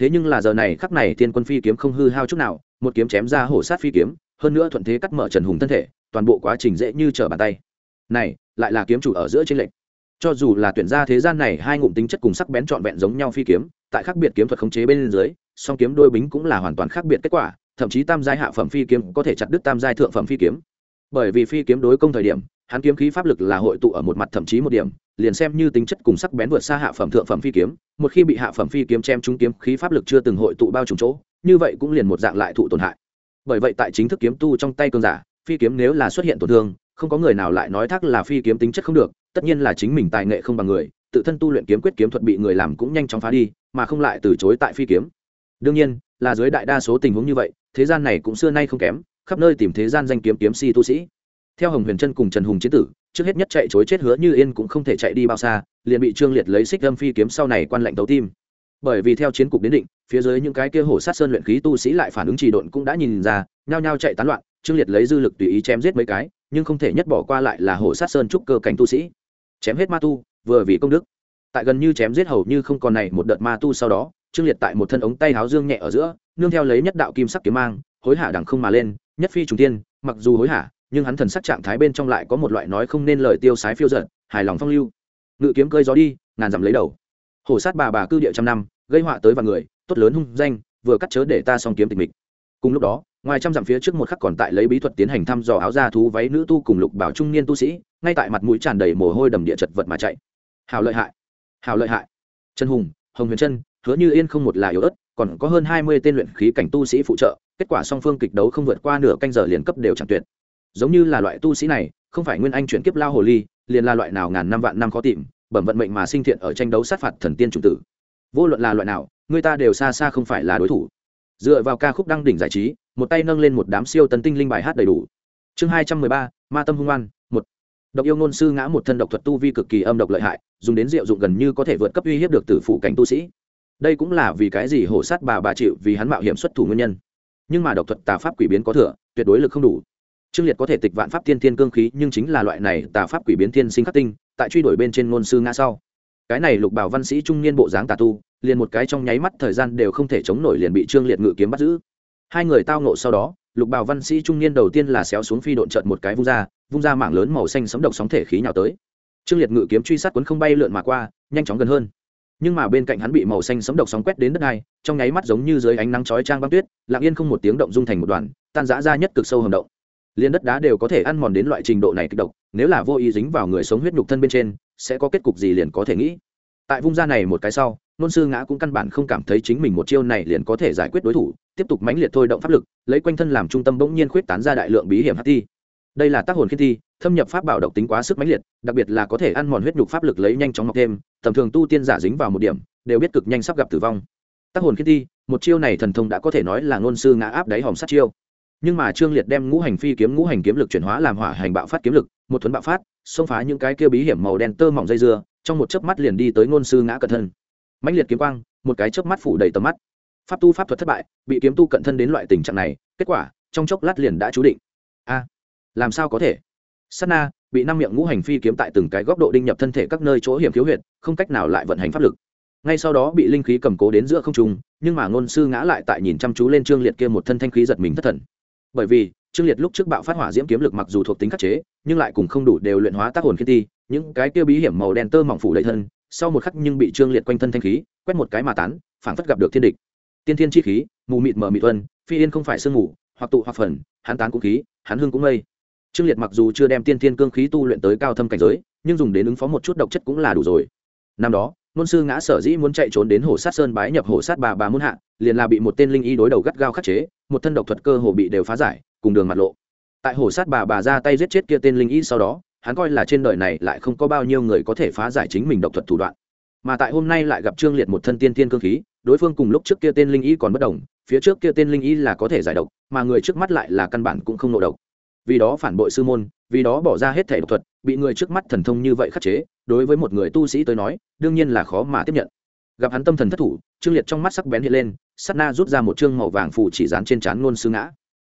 thế nhưng là giờ này khắc này thiên quân phi kiếm không hư hao chút nào, một kiếm chém ra hổ sát phi kiếm, hơn nữa thuận thế cắt mở trần hùng thân thể, toàn bộ quá trình dễ như trở bàn tay. Này, lại là kiếm chủ ở giữa trên lệnh cho dù là tuyển ra thế gian này hai ngụm tính chất cùng sắc bén trọn vẹn giống nhau phi kiếm, tại khác biệt kiếm thuật khống chế bên dưới, song kiếm đôi bính cũng là hoàn toàn khác biệt kết quả, thậm chí tam giai hạ phẩm phi kiếm có thể chặt đứt tam giai thượng phẩm phi kiếm. Bởi vì phi kiếm đối công thời điểm hắn kiếm khí pháp lực là hội tụ ở một mặt thậm chí một điểm, liền xem như tính chất cùng sắc bén vượt xa hạ phẩm thượng phẩm phi kiếm, một khi bị hạ phẩm phi kiếm chém trúng kiếm khí pháp lực chưa từng hội tụ bao trùm chỗ, như vậy cũng liền một dạng lại thụ tổn hại. Bởi vậy tại chính thức kiếm tu trong tay cơn giả, phi kiếm nếu là xuất hiện tổn thương, không có người nào lại nói thác là phi kiếm tính chất không được, tất nhiên là chính mình tài nghệ không bằng người, tự thân tu luyện kiếm quyết kiếm thuật bị người làm cũng nhanh chóng phá đi, mà không lại từ chối tại phi kiếm. Đương nhiên, là dưới đại đa số tình huống như vậy, thế gian này cũng xưa nay không kém, khắp nơi tìm thế gian danh kiếm kiếm si tu sĩ theo hồng huyền trân cùng trần hùng chiến tử, trước hết nhất chạy chối chết hứa như yên cũng không thể chạy đi bao xa, liền bị trương liệt lấy xích âm phi kiếm sau này quan lệnh tấu tim. Bởi vì theo chiến cục đến định, phía dưới những cái kia hổ sát sơn luyện khí tu sĩ lại phản ứng trì độn cũng đã nhìn ra, nhao nhao chạy tán loạn, trương liệt lấy dư lực tùy ý chém giết mấy cái, nhưng không thể nhất bỏ qua lại là hổ sát sơn trúc cơ cảnh tu sĩ. Chém hết ma tu, vừa vì công đức. Tại gần như chém giết hầu như không còn này một đợt ma tu sau đó, trương liệt tại một thân ống tay háo dương nhẹ ở giữa, nương theo lấy nhất đạo kim sắc kiếm mang, hối hả đằng không mà lên, nhất phi trùng tiên mặc dù hối hả nhưng hắn thần sắc trạng thái bên trong lại có một loại nói không nên lời tiêu sái phiêu giận hài lòng phong lưu. Ngự kiếm cơi gió đi, ngàn dặm lấy đầu. Hổ sát bà bà cư địa trăm năm, gây họa tới vài người, tốt lớn hung danh, vừa cắt chớ để ta xong kiếm tịch mịch. Cùng lúc đó, ngoài trăm dặm phía trước một khắc còn tại lấy bí thuật tiến hành thăm dò áo da thú váy nữ tu cùng lục bảo trung niên tu sĩ, ngay tại mặt mũi tràn đầy mồ hôi đầm địa chật vật mà chạy. Hào lợi hại, hào lợi hại. Trần hùng, hồng huyền trân hứa như yên không một là yếu ớt, còn có hơn hai mươi tên luyện khí cảnh tu sĩ phụ trợ, kết quả song phương kịch đấu không vượt qua nửa canh giờ liền cấp đều chẳng tuyệt giống như là loại tu sĩ này, không phải nguyên anh chuyển kiếp lao hồ ly, liền là loại nào ngàn năm vạn năm khó tìm, bẩm vận mệnh mà sinh thiện ở tranh đấu sát phạt thần tiên chủng tử. Vô luận là loại nào, người ta đều xa xa không phải là đối thủ. Dựa vào ca khúc đăng đỉnh giải trí, một tay nâng lên một đám siêu tấn tinh linh bài hát đầy đủ. Chương hai trăm mười ba, ma tâm hung oan, một. Độc yêu ngôn sư ngã một thân độc thuật tu vi cực kỳ âm độc lợi hại, dùng đến diệu dụng gần như có thể vượt cấp uy hiếp được tử phụ cảnh tu sĩ. Đây cũng là vì cái gì hổ sát bà bà chịu vì hắn mạo hiểm xuất thủ nguyên nhân. Nhưng mà độc thuật tà pháp quỷ biến có thừa, tuyệt đối lực không đủ trương liệt có thể tịch vạn pháp tiên thiên cương khí, nhưng chính là loại này tà pháp quỷ biến thiên sinh khắc tinh, tại truy đuổi bên trên ngôn sư ngã sau. Cái này lục bảo văn sĩ trung niên bộ dáng tà tu, liền một cái trong nháy mắt thời gian đều không thể chống nổi liền bị trương liệt ngự kiếm bắt giữ. Hai người tao nộ sau đó, lục bảo văn sĩ trung niên đầu tiên là xéo xuống phi độn trận một cái vung ra vung ra mảng lớn màu xanh sấm độc sóng thể khí nhào tới. Trương liệt ngự kiếm truy sát quấn không bay lượn mà qua, nhanh chóng gần hơn. Nhưng mà bên cạnh hắn bị màu xanh sấm độc sóng quét đến đất này, trong nháy mắt giống như dưới ánh nắng chói trang băng tuyết, lặng yên không một tiếng động dung thành một đoàn, tan rã ra nhất cực sâu hầm động liên đất đá đều có thể ăn mòn đến loại trình độ này kịch độc, nếu là vô ý dính vào người sống huyết nhục thân bên trên, sẽ có kết cục gì liền có thể nghĩ. Tại vung ra này một cái sau, nôn sư ngã cũng căn bản không cảm thấy chính mình một chiêu này liền có thể giải quyết đối thủ, tiếp tục mãnh liệt thôi động pháp lực, lấy quanh thân làm trung tâm bỗng nhiên khuyết tán ra đại lượng bí hiểm hát thi. Đây là tác hồn khi thi, thâm nhập pháp bảo độc tính quá sức mãnh liệt, đặc biệt là có thể ăn mòn huyết nhục pháp lực lấy nhanh chóng mọc thêm, tầm thường tu tiên giả dính vào một điểm, đều biết cực nhanh sắp gặp tử vong. Tác hồn khi thi, một chiêu này thần thông đã có thể nói là ngôn sư ngã áp đáy hòm sát chiêu nhưng mà trương liệt đem ngũ hành phi kiếm, ngũ hành kiếm lực chuyển hóa làm hỏa hành bạo phát kiếm lực, một thuấn bạo phát, xông phá những cái kia bí hiểm màu đen tơ mỏng dây dưa, trong một chớp mắt liền đi tới ngôn sư ngã cận thân. Mãnh liệt kiếm quang, một cái chớp mắt phủ đầy tầm mắt. Pháp tu, pháp thuật thất bại, bị kiếm tu cận thân đến loại tình trạng này, kết quả, trong chốc lát liền đã chú định. A, làm sao có thể? Sana bị năm miệng ngũ hành phi kiếm tại từng cái góc độ đinh nhập thân thể các nơi chỗ hiểm thiếu huyệt, không cách nào lại vận hành pháp lực. Ngay sau đó bị linh khí cầm cố đến giữa không trung, nhưng mà ngôn sư ngã lại tại nhìn chăm chú lên trương liệt kia một thân thanh khí giật mình thất thần bởi vì, trương liệt lúc trước bạo phát hỏa diễm kiếm lực mặc dù thuộc tính khắc chế, nhưng lại cùng không đủ đều luyện hóa tác hồn khiên ti, những cái kia bí hiểm màu đen tơ mỏng phủ đầy thân, sau một khắc nhưng bị trương liệt quanh thân thanh khí, quét một cái mà tán, phảng phất gặp được thiên địch. Tiên thiên chi khí, mù mịt mờ mịt tuân phi yên không phải sương mù, hoặc tụ hoặc phần, hắn tán cũng khí, hắn hương cũng mây. Trương liệt mặc dù chưa đem tiên thiên cương khí tu luyện tới cao thâm cảnh giới, nhưng dùng đến ứng phó một chút độc chất cũng là đủ rồi. Năm đó nôn sư ngã sở dĩ muốn chạy trốn đến hồ sát sơn bái nhập hồ sát bà bà muốn hạ, liền là bị một tên linh y đối đầu gắt gao khắc chế, một thân độc thuật cơ hồ bị đều phá giải, cùng đường mặt lộ. Tại hồ sát bà bà ra tay giết chết kia tên linh y sau đó, hắn coi là trên đời này lại không có bao nhiêu người có thể phá giải chính mình độc thuật thủ đoạn. Mà tại hôm nay lại gặp trương liệt một thân tiên tiên cương khí, đối phương cùng lúc trước kia tên linh y còn bất đồng, phía trước kia tên linh y là có thể giải độc, mà người trước mắt lại là căn bản cũng không nộ độc vì đó phản bội sư môn, vì đó bỏ ra hết thể độc thuật, bị người trước mắt thần thông như vậy khắc chế, đối với một người tu sĩ tới nói, đương nhiên là khó mà tiếp nhận. Gặp hắn tâm thần thất thủ, trương liệt trong mắt sắc bén hiện lên sắt na rút ra một chương màu vàng phủ chỉ dán trên trán ngôn sư ngã.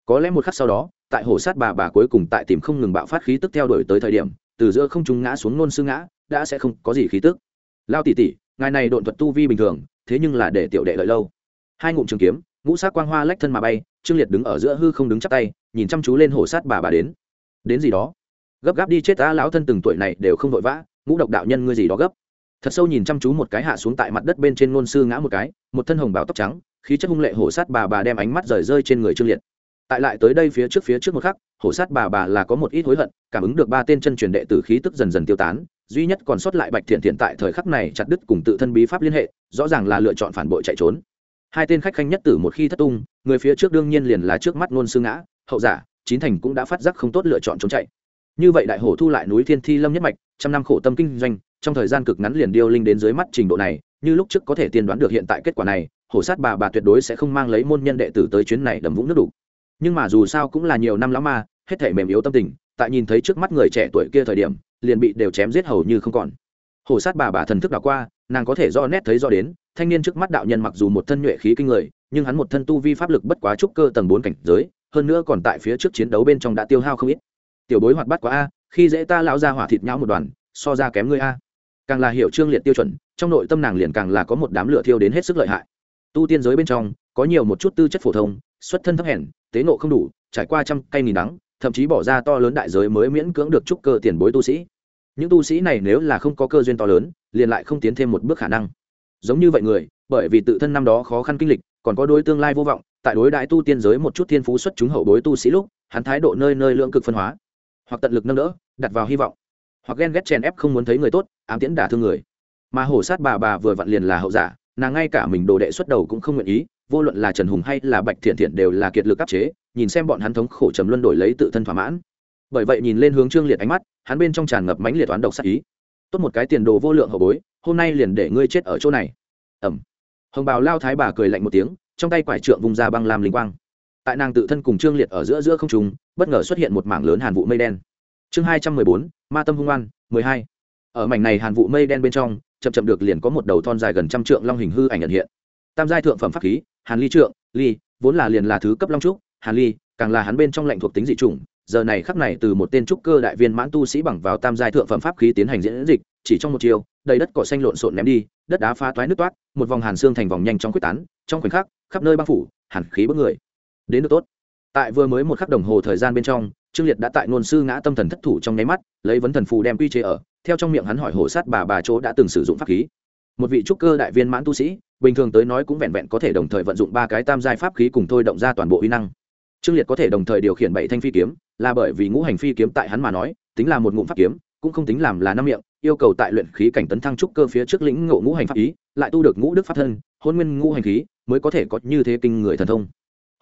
Có lẽ một khắc sau đó, tại hồ sát bà bà cuối cùng tại tìm không ngừng bạo phát khí tức theo đuổi tới thời điểm, từ giữa không trung ngã xuống ngôn sư ngã, đã sẽ không có gì khí tức. Lao tỉ tỉ ngài này độn thuật tu vi bình thường, thế nhưng là để tiểu đệ lợi lâu. Hai ngụm trường kiếm, ngũ sát quang hoa lách thân mà bay, trương liệt đứng ở giữa hư không đứng chắp tay nhìn chăm chú lên hồ sát bà bà đến. Đến gì đó. Gấp gáp đi chết ta, lão thân từng tuổi này đều không vội vã, ngũ độc đạo nhân ngươi gì đó gấp. Thật sâu nhìn chăm chú một cái hạ xuống tại mặt đất bên trên ngôn sư ngã một cái, một thân hồng báo tóc trắng, khí chất hung lệ hổ sát bà bà đem ánh mắt rời rơi trên người trương liệt. Tại lại tới đây phía trước phía trước một khắc, hổ sát bà bà là có một ít hối hận, cảm ứng được ba tên chân truyền đệ tử khí tức dần dần tiêu tán, duy nhất còn sót lại bạch thiện thiện tại thời khắc này chặt đứt cùng tự thân bí pháp liên hệ, rõ ràng là lựa chọn phản bội chạy trốn. Hai tên khách khanh nhất tử một khi thất tung, người phía trước đương nhiên liền là trước mắt ngôn sư ngã hậu giả, chín thành cũng đã phát giác không tốt lựa chọn trốn chạy. Như vậy đại hổ thu lại núi thiên thi lâm nhất mạch, trăm năm khổ tâm kinh doanh, trong thời gian cực ngắn liền điêu linh đến dưới mắt trình độ này, như lúc trước có thể tiên đoán được hiện tại kết quả này, hổ sát bà bà tuyệt đối sẽ không mang lấy môn nhân đệ tử tới chuyến này đầm vũng nước đủ. Nhưng mà dù sao cũng là nhiều năm lão ma hết thể mềm yếu tâm tình, tại nhìn thấy trước mắt người trẻ tuổi kia thời điểm, liền bị đều chém giết hầu như không còn. Hổ sát bà bà thần thức đảo qua, nàng có thể do nét thấy do đến, thanh niên trước mắt đạo nhân mặc dù một thân nhuệ khí kinh người nhưng hắn một thân tu vi pháp lực bất quá trúc cơ tầng bốn cảnh giới, hơn nữa còn tại phía trước chiến đấu bên trong đã tiêu hao không ít. Tiểu bối hoạt bắt quá a, khi dễ ta lão ra hỏa thịt nhão một đoàn, so ra kém ngươi a. Càng là hiểu trương liệt tiêu chuẩn, trong nội tâm nàng liền càng là có một đám lửa thiêu đến hết sức lợi hại. Tu tiên giới bên trong, có nhiều một chút tư chất phổ thông, xuất thân thấp hèn, tế nộ không đủ, trải qua trăm cây nghìn đắng, thậm chí bỏ ra to lớn đại giới mới miễn cưỡng được trúc cơ tiền bối tu sĩ. Những tu sĩ này nếu là không có cơ duyên to lớn, liền lại không tiến thêm một bước khả năng. Giống như vậy người, bởi vì tự thân năm đó khó khăn kinh lịch còn có đối tương lai vô vọng, tại đối đại tu tiên giới một chút thiên phú xuất chúng hậu bối tu sĩ lúc, hắn thái độ nơi nơi lượng cực phân hóa. Hoặc tận lực nâng đỡ, đặt vào hy vọng. Hoặc ghen ghét chèn ép không muốn thấy người tốt, ám tiễn đả thương người. Mà hổ sát bà bà vừa vặn liền là hậu giả, nàng ngay cả mình đồ đệ xuất đầu cũng không nguyện ý, vô luận là trần hùng hay là bạch thiện thiện đều là kiệt lực áp chế, nhìn xem bọn hắn thống khổ trầm luân đổi lấy tự thân thỏa mãn. Bởi vậy nhìn lên hướng trương liệt ánh mắt, hắn bên trong tràn ngập mãnh liệt toán độc sát ý. Tốt một cái tiền đồ vô lượng hậu bối, hôm nay liền để ngươi chết ở chỗ này. Ẩm hồng bào lao thái bà cười lạnh một tiếng, trong tay quải trượng vùng ra băng làm linh quang. Tại nàng tự thân cùng trương liệt ở giữa giữa không trùng bất ngờ xuất hiện một mảng lớn hàn vụ mây đen. Chương hai trăm mười bốn, ma tâm hung an mười hai. Ở mảnh này hàn vụ mây đen bên trong, chậm chậm được liền có một đầu thon dài gần trăm trượng long hình hư ảnh nhận hiện. Tam giai thượng phẩm pháp khí, hàn ly trượng, ly, vốn là liền là thứ cấp long trúc, hàn ly, càng là hắn bên trong lệnh thuộc tính dị chủng, giờ này khắc này từ một tên trúc cơ đại viên mãn tu sĩ bằng vào tam giai thượng phẩm pháp khí tiến hành diễn dịch chỉ trong một chiều, đầy đất cỏ xanh lộn xộn ném đi, đất đá phá toái nước toát một vòng hàn xương thành vòng nhanh trong quyết tán, trong khoảnh khắc, khắp nơi bao phủ, hàn khí bất người. Đến được tốt. Tại vừa mới một khắc đồng hồ thời gian bên trong, trương liệt đã tại ngôn sư ngã tâm thần thất thủ trong nháy mắt, lấy vấn thần phù đem quy chế ở, theo trong miệng hắn hỏi hổ sát bà bà chỗ đã từng sử dụng pháp khí. Một vị trúc cơ đại viên mãn tu sĩ, bình thường tới nói cũng vẹn vẹn có thể đồng thời vận dụng ba cái tam giai pháp khí cùng thôi động ra toàn bộ uy năng. Trương liệt có thể đồng thời điều khiển bảy thanh phi kiếm, là bởi vì ngũ hành phi kiếm tại hắn mà nói, tính là một ngụm pháp kiếm cũng không tính làm là năm miệng, yêu cầu tại luyện khí cảnh tấn thăng trúc cơ phía trước lĩnh ngộ ngũ hành pháp ý, lại tu được ngũ đức pháp thân, hôn nguyên ngũ hành khí, mới có thể có như thế kinh người thần thông.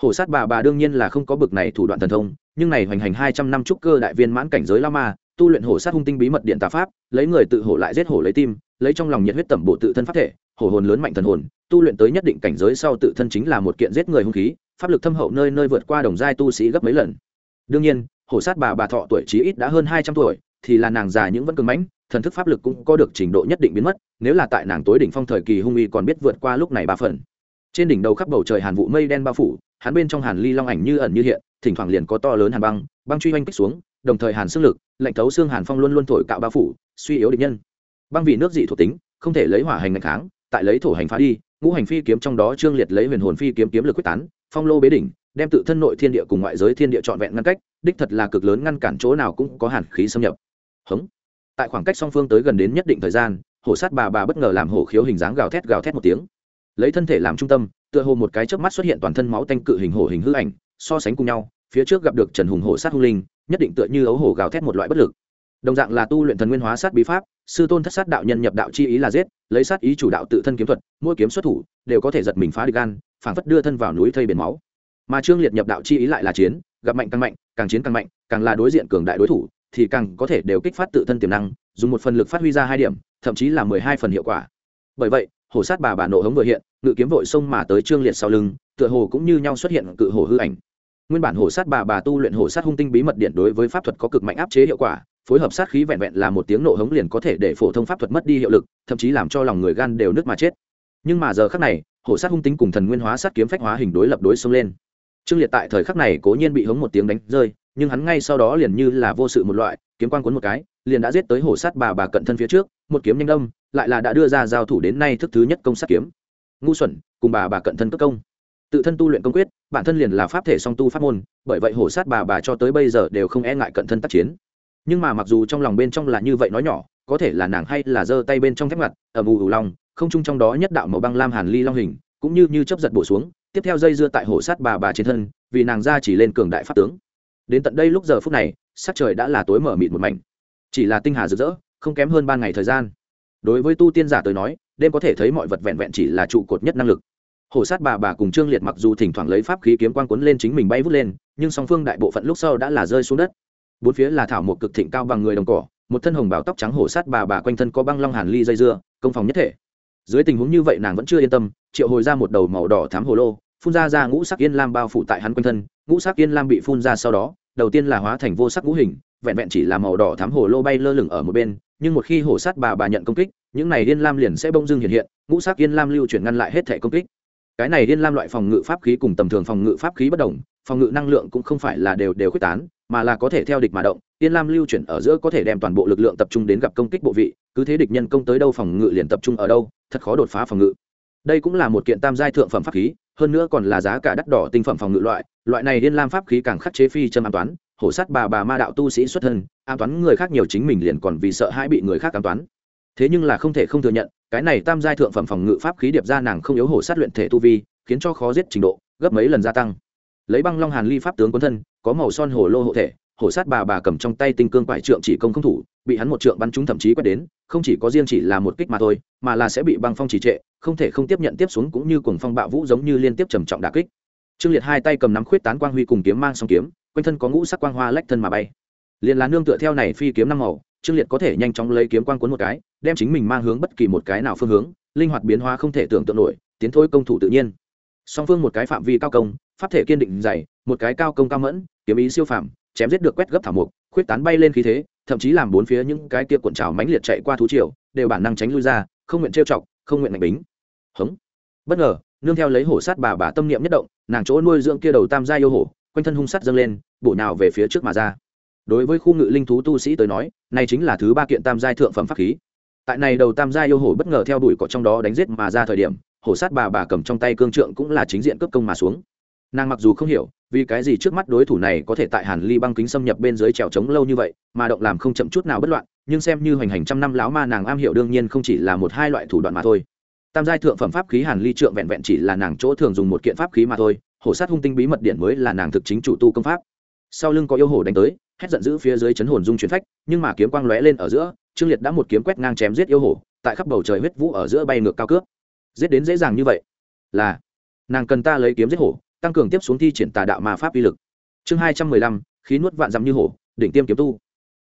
Hổ sát bà bà đương nhiên là không có bực này thủ đoạn thần thông, nhưng này hoành hành hai trăm năm trúc cơ đại viên mãn cảnh giới la ma tu luyện hổ sát hung tinh bí mật điện tà pháp, lấy người tự hổ lại giết hổ lấy tim, lấy trong lòng nhiệt huyết tẩm bộ tự thân pháp thể, hổ hồn lớn mạnh thần hồn, tu luyện tới nhất định cảnh giới sau tự thân chính là một kiện giết người hung khí, pháp lực thâm hậu nơi nơi vượt qua đồng giai tu sĩ gấp mấy lần. Đương nhiên, hổ sát bà bà thọ tuổi chí ít đã hơn hai trăm tuổi thì là nàng già những vẫn cường mãnh, thần thức pháp lực cũng có được trình độ nhất định biến mất, nếu là tại nàng tối đỉnh phong thời kỳ hung uy còn biết vượt qua lúc này ba phần. Trên đỉnh đầu khắp bầu trời hàn vụ mây đen bao phủ, hắn bên trong hàn ly long ảnh như ẩn như hiện, thỉnh thoảng liền có to lớn hàn băng băng truy oanh kích xuống, đồng thời hàn xương lực, lạnh thấu xương hàn phong luôn luôn thổi cạo bao phủ, suy yếu địch nhân. Băng vì nước dị thuộc tính, không thể lấy hỏa hành ngạch kháng, tại lấy thổ hành phá đi, ngũ hành phi kiếm trong đó trương liệt lấy huyền hồn phi kiếm kiếm lực quyết tán, phong lô bế đỉnh, đem tự thân nội thiên địa cùng ngoại giới thiên địa trọn vẹn ngăn cách, đích thật là cực lớn ngăn cản chỗ nào cũng có hàn khí xâm nhập hống. Tại khoảng cách song phương tới gần đến nhất định thời gian, hổ sát bà bà bất ngờ làm hổ khiếu hình dáng gào thét gào thét một tiếng. Lấy thân thể làm trung tâm, tựa hồ một cái chớp mắt xuất hiện toàn thân máu tanh cự hình hổ hình hư ảnh, so sánh cùng nhau, phía trước gặp được trần hùng hổ sát hung linh, nhất định tựa như ấu hổ gào thét một loại bất lực. Đồng dạng là tu luyện thần nguyên hóa sát bí pháp, sư tôn thất sát đạo nhân nhập đạo chi ý là giết, lấy sát ý chủ đạo tự thân kiếm thuật, mỗi kiếm xuất thủ, đều có thể giật mình phá địch gan, phảng phất đưa thân vào núi thây biển máu. Mà trương liệt nhập đạo chi ý lại là chiến, gặp mạnh càng mạnh, càng chiến càng mạnh, càng là đối diện cường đại đối thủ thì càng có thể đều kích phát tự thân tiềm năng, dùng một phần lực phát huy ra hai điểm, thậm chí là mười hai phần hiệu quả. Bởi vậy, hổ sát bà bà nộ hống vừa hiện, ngự kiếm vội xông mà tới trương liệt sau lưng, tựa hồ cũng như nhau xuất hiện cự hổ hư ảnh. Nguyên bản hổ sát bà bà tu luyện hổ sát hung tinh bí mật điện đối với pháp thuật có cực mạnh áp chế hiệu quả, phối hợp sát khí vẹn vẹn là một tiếng nộ hống liền có thể để phổ thông pháp thuật mất đi hiệu lực, thậm chí làm cho lòng người gan đều nứt mà chết. Nhưng mà giờ khắc này, hổ sát hung tính cùng thần nguyên hóa sát kiếm phách hóa hình đối lập đối xông lên. Trương liệt tại thời khắc này cố nhiên bị hống một tiếng đánh rơi nhưng hắn ngay sau đó liền như là vô sự một loại, kiếm quan cuốn một cái, liền đã giết tới hổ sát bà bà cận thân phía trước, một kiếm nhanh đâm, lại là đã đưa ra giao thủ đến nay thức thứ nhất công sát kiếm. Ngu xuẩn, cùng bà bà cận thân cất công. Tự thân tu luyện công quyết, bản thân liền là pháp thể song tu pháp môn, bởi vậy hổ sát bà bà cho tới bây giờ đều không e ngại cận thân tác chiến. Nhưng mà mặc dù trong lòng bên trong là như vậy nói nhỏ, có thể là nàng hay là giơ tay bên trong thép ngặt ở mù ủ lòng không chung trong đó nhất đạo màu băng lam hàn ly long hình, cũng như như chấp giật bổ xuống, tiếp theo dây dưa tại hổ sát bà bà trên thân, vì nàng ra chỉ lên cường đại pháp tướng đến tận đây lúc giờ phút này, sắc trời đã là tối mở mịt một mảnh. Chỉ là tinh hà rực rỡ, không kém hơn ba ngày thời gian. Đối với tu tiên giả tới nói, đêm có thể thấy mọi vật vẹn vẹn chỉ là trụ cột nhất năng lực. Hổ sát bà bà cùng trương liệt mặc dù thỉnh thoảng lấy pháp khí kiếm quang cuốn lên chính mình bay vút lên, nhưng song phương đại bộ phận lúc sau đã là rơi xuống đất. Bốn phía là thảo một cực thịnh cao bằng người đồng cỏ, một thân hồng bào tóc trắng hổ sát bà bà quanh thân có băng long hàn ly dây dưa, công phòng nhất thể. Dưới tình huống như vậy nàng vẫn chưa yên tâm, triệu hồi ra một đầu màu đỏ thám hồ lô, phun ra ra ngũ sắc yên lam bao phủ tại hắn quanh thân, ngũ sắc yên lam bị phun ra sau đó đầu tiên là hóa thành vô sắc ngũ hình, vẹn vẹn chỉ là màu đỏ thám hồ lô bay lơ lửng ở một bên, nhưng một khi hổ sát bà bà nhận công kích, những này yên lam liền sẽ bông dưng hiện hiện, ngũ sắc yên lam lưu chuyển ngăn lại hết thể công kích. Cái này yên lam loại phòng ngự pháp khí cùng tầm thường phòng ngự pháp khí bất đồng, phòng ngự năng lượng cũng không phải là đều đều quyết tán, mà là có thể theo địch mà động, yên lam lưu chuyển ở giữa có thể đem toàn bộ lực lượng tập trung đến gặp công kích bộ vị, cứ thế địch nhân công tới đâu phòng ngự liền tập trung ở đâu, thật khó đột phá phòng ngự. Đây cũng là một kiện tam giai thượng phẩm pháp khí hơn nữa còn là giá cả đắt đỏ tinh phẩm phòng ngự loại loại này liên lam pháp khí càng khắc chế phi châm an toán, hổ sát bà bà ma đạo tu sĩ xuất thân, an toán người khác nhiều chính mình liền còn vì sợ hãi bị người khác an toán. Thế nhưng là không thể không thừa nhận, cái này tam giai thượng phẩm phòng ngự pháp khí điệp ra nàng không yếu hổ sát luyện thể tu vi, khiến cho khó giết trình độ, gấp mấy lần gia tăng. Lấy băng long hàn ly pháp tướng quân thân, có màu son hổ lô hộ thể hổ sát bà bà cầm trong tay tinh cương quải trượng chỉ công không thủ, bị hắn một trượng bắn trúng thậm chí quét đến, không chỉ có riêng chỉ là một kích mà thôi, mà là sẽ bị băng phong trì trệ, không thể không tiếp nhận tiếp xuống cũng như cuồng phong bạo vũ giống như liên tiếp trầm trọng đà kích. Trương liệt hai tay cầm nắm khuyết tán quang huy cùng kiếm mang song kiếm, quanh thân có ngũ sắc quang hoa lách thân mà bay. Liền là nương tựa theo này phi kiếm năm màu, trương liệt có thể nhanh chóng lấy kiếm quang cuốn một cái, đem chính mình mang hướng bất kỳ một cái nào phương hướng, linh hoạt biến hóa không thể tưởng tượng nổi, tiến thôi công thủ tự nhiên. Song phương một cái phạm vi cao công, pháp thể kiên định dày, một cái cao công cao mẫn, kiếm ý siêu phạm chém giết được quét gấp thảo mục khuyết tán bay lên khí thế, thậm chí làm bốn phía những cái kia cuộn trào mãnh liệt chạy qua thú triều, đều bản năng tránh lui ra, không nguyện trêu chọc, không nguyện ngạch bính. Hống. Bất ngờ, nương theo lấy hổ sát bà bà tâm niệm nhất động, nàng chỗ nuôi dưỡng kia đầu tam gia yêu hổ, quanh thân hung sắt dâng lên, bổ nào về phía trước mà ra. Đối với khu ngự linh thú tu sĩ tới nói, này chính là thứ ba kiện tam giai thượng phẩm pháp khí. Tại này đầu tam gia yêu hổ bất ngờ theo đuổi cỏ trong đó đánh giết mà ra thời điểm, hổ sát bà bà cầm trong tay cương trượng cũng là chính diện cướp công mà xuống. Nàng mặc dù không hiểu vì cái gì trước mắt đối thủ này có thể tại hàn ly băng kính xâm nhập bên dưới trèo trống lâu như vậy, mà động làm không chậm chút nào bất loạn, nhưng xem như hoành hành trăm năm láo ma nàng am hiểu đương nhiên không chỉ là một hai loại thủ đoạn mà thôi. Tam giai thượng phẩm pháp khí hàn ly trượng vẹn vẹn chỉ là nàng chỗ thường dùng một kiện pháp khí mà thôi, hổ sát hung tinh bí mật điện mới là nàng thực chính chủ tu công pháp. Sau lưng có yêu hổ đánh tới, hét giận dữ phía dưới chấn hồn dung chuyển phách, nhưng mà kiếm quang lóe lên ở giữa, trương liệt đã một kiếm quét ngang chém giết yêu hổ, tại khắp bầu trời huyết vũ ở giữa bay ngược cao cướp giết đến dễ dàng như vậy, là, nàng cần ta lấy kiếm giết hổ tăng cường tiếp xuống thi triển tà đạo ma pháp uy lực. Chương hai trăm mười lăm, khí nuốt vạn dặm như hổ, đỉnh tiêm kiếm tu.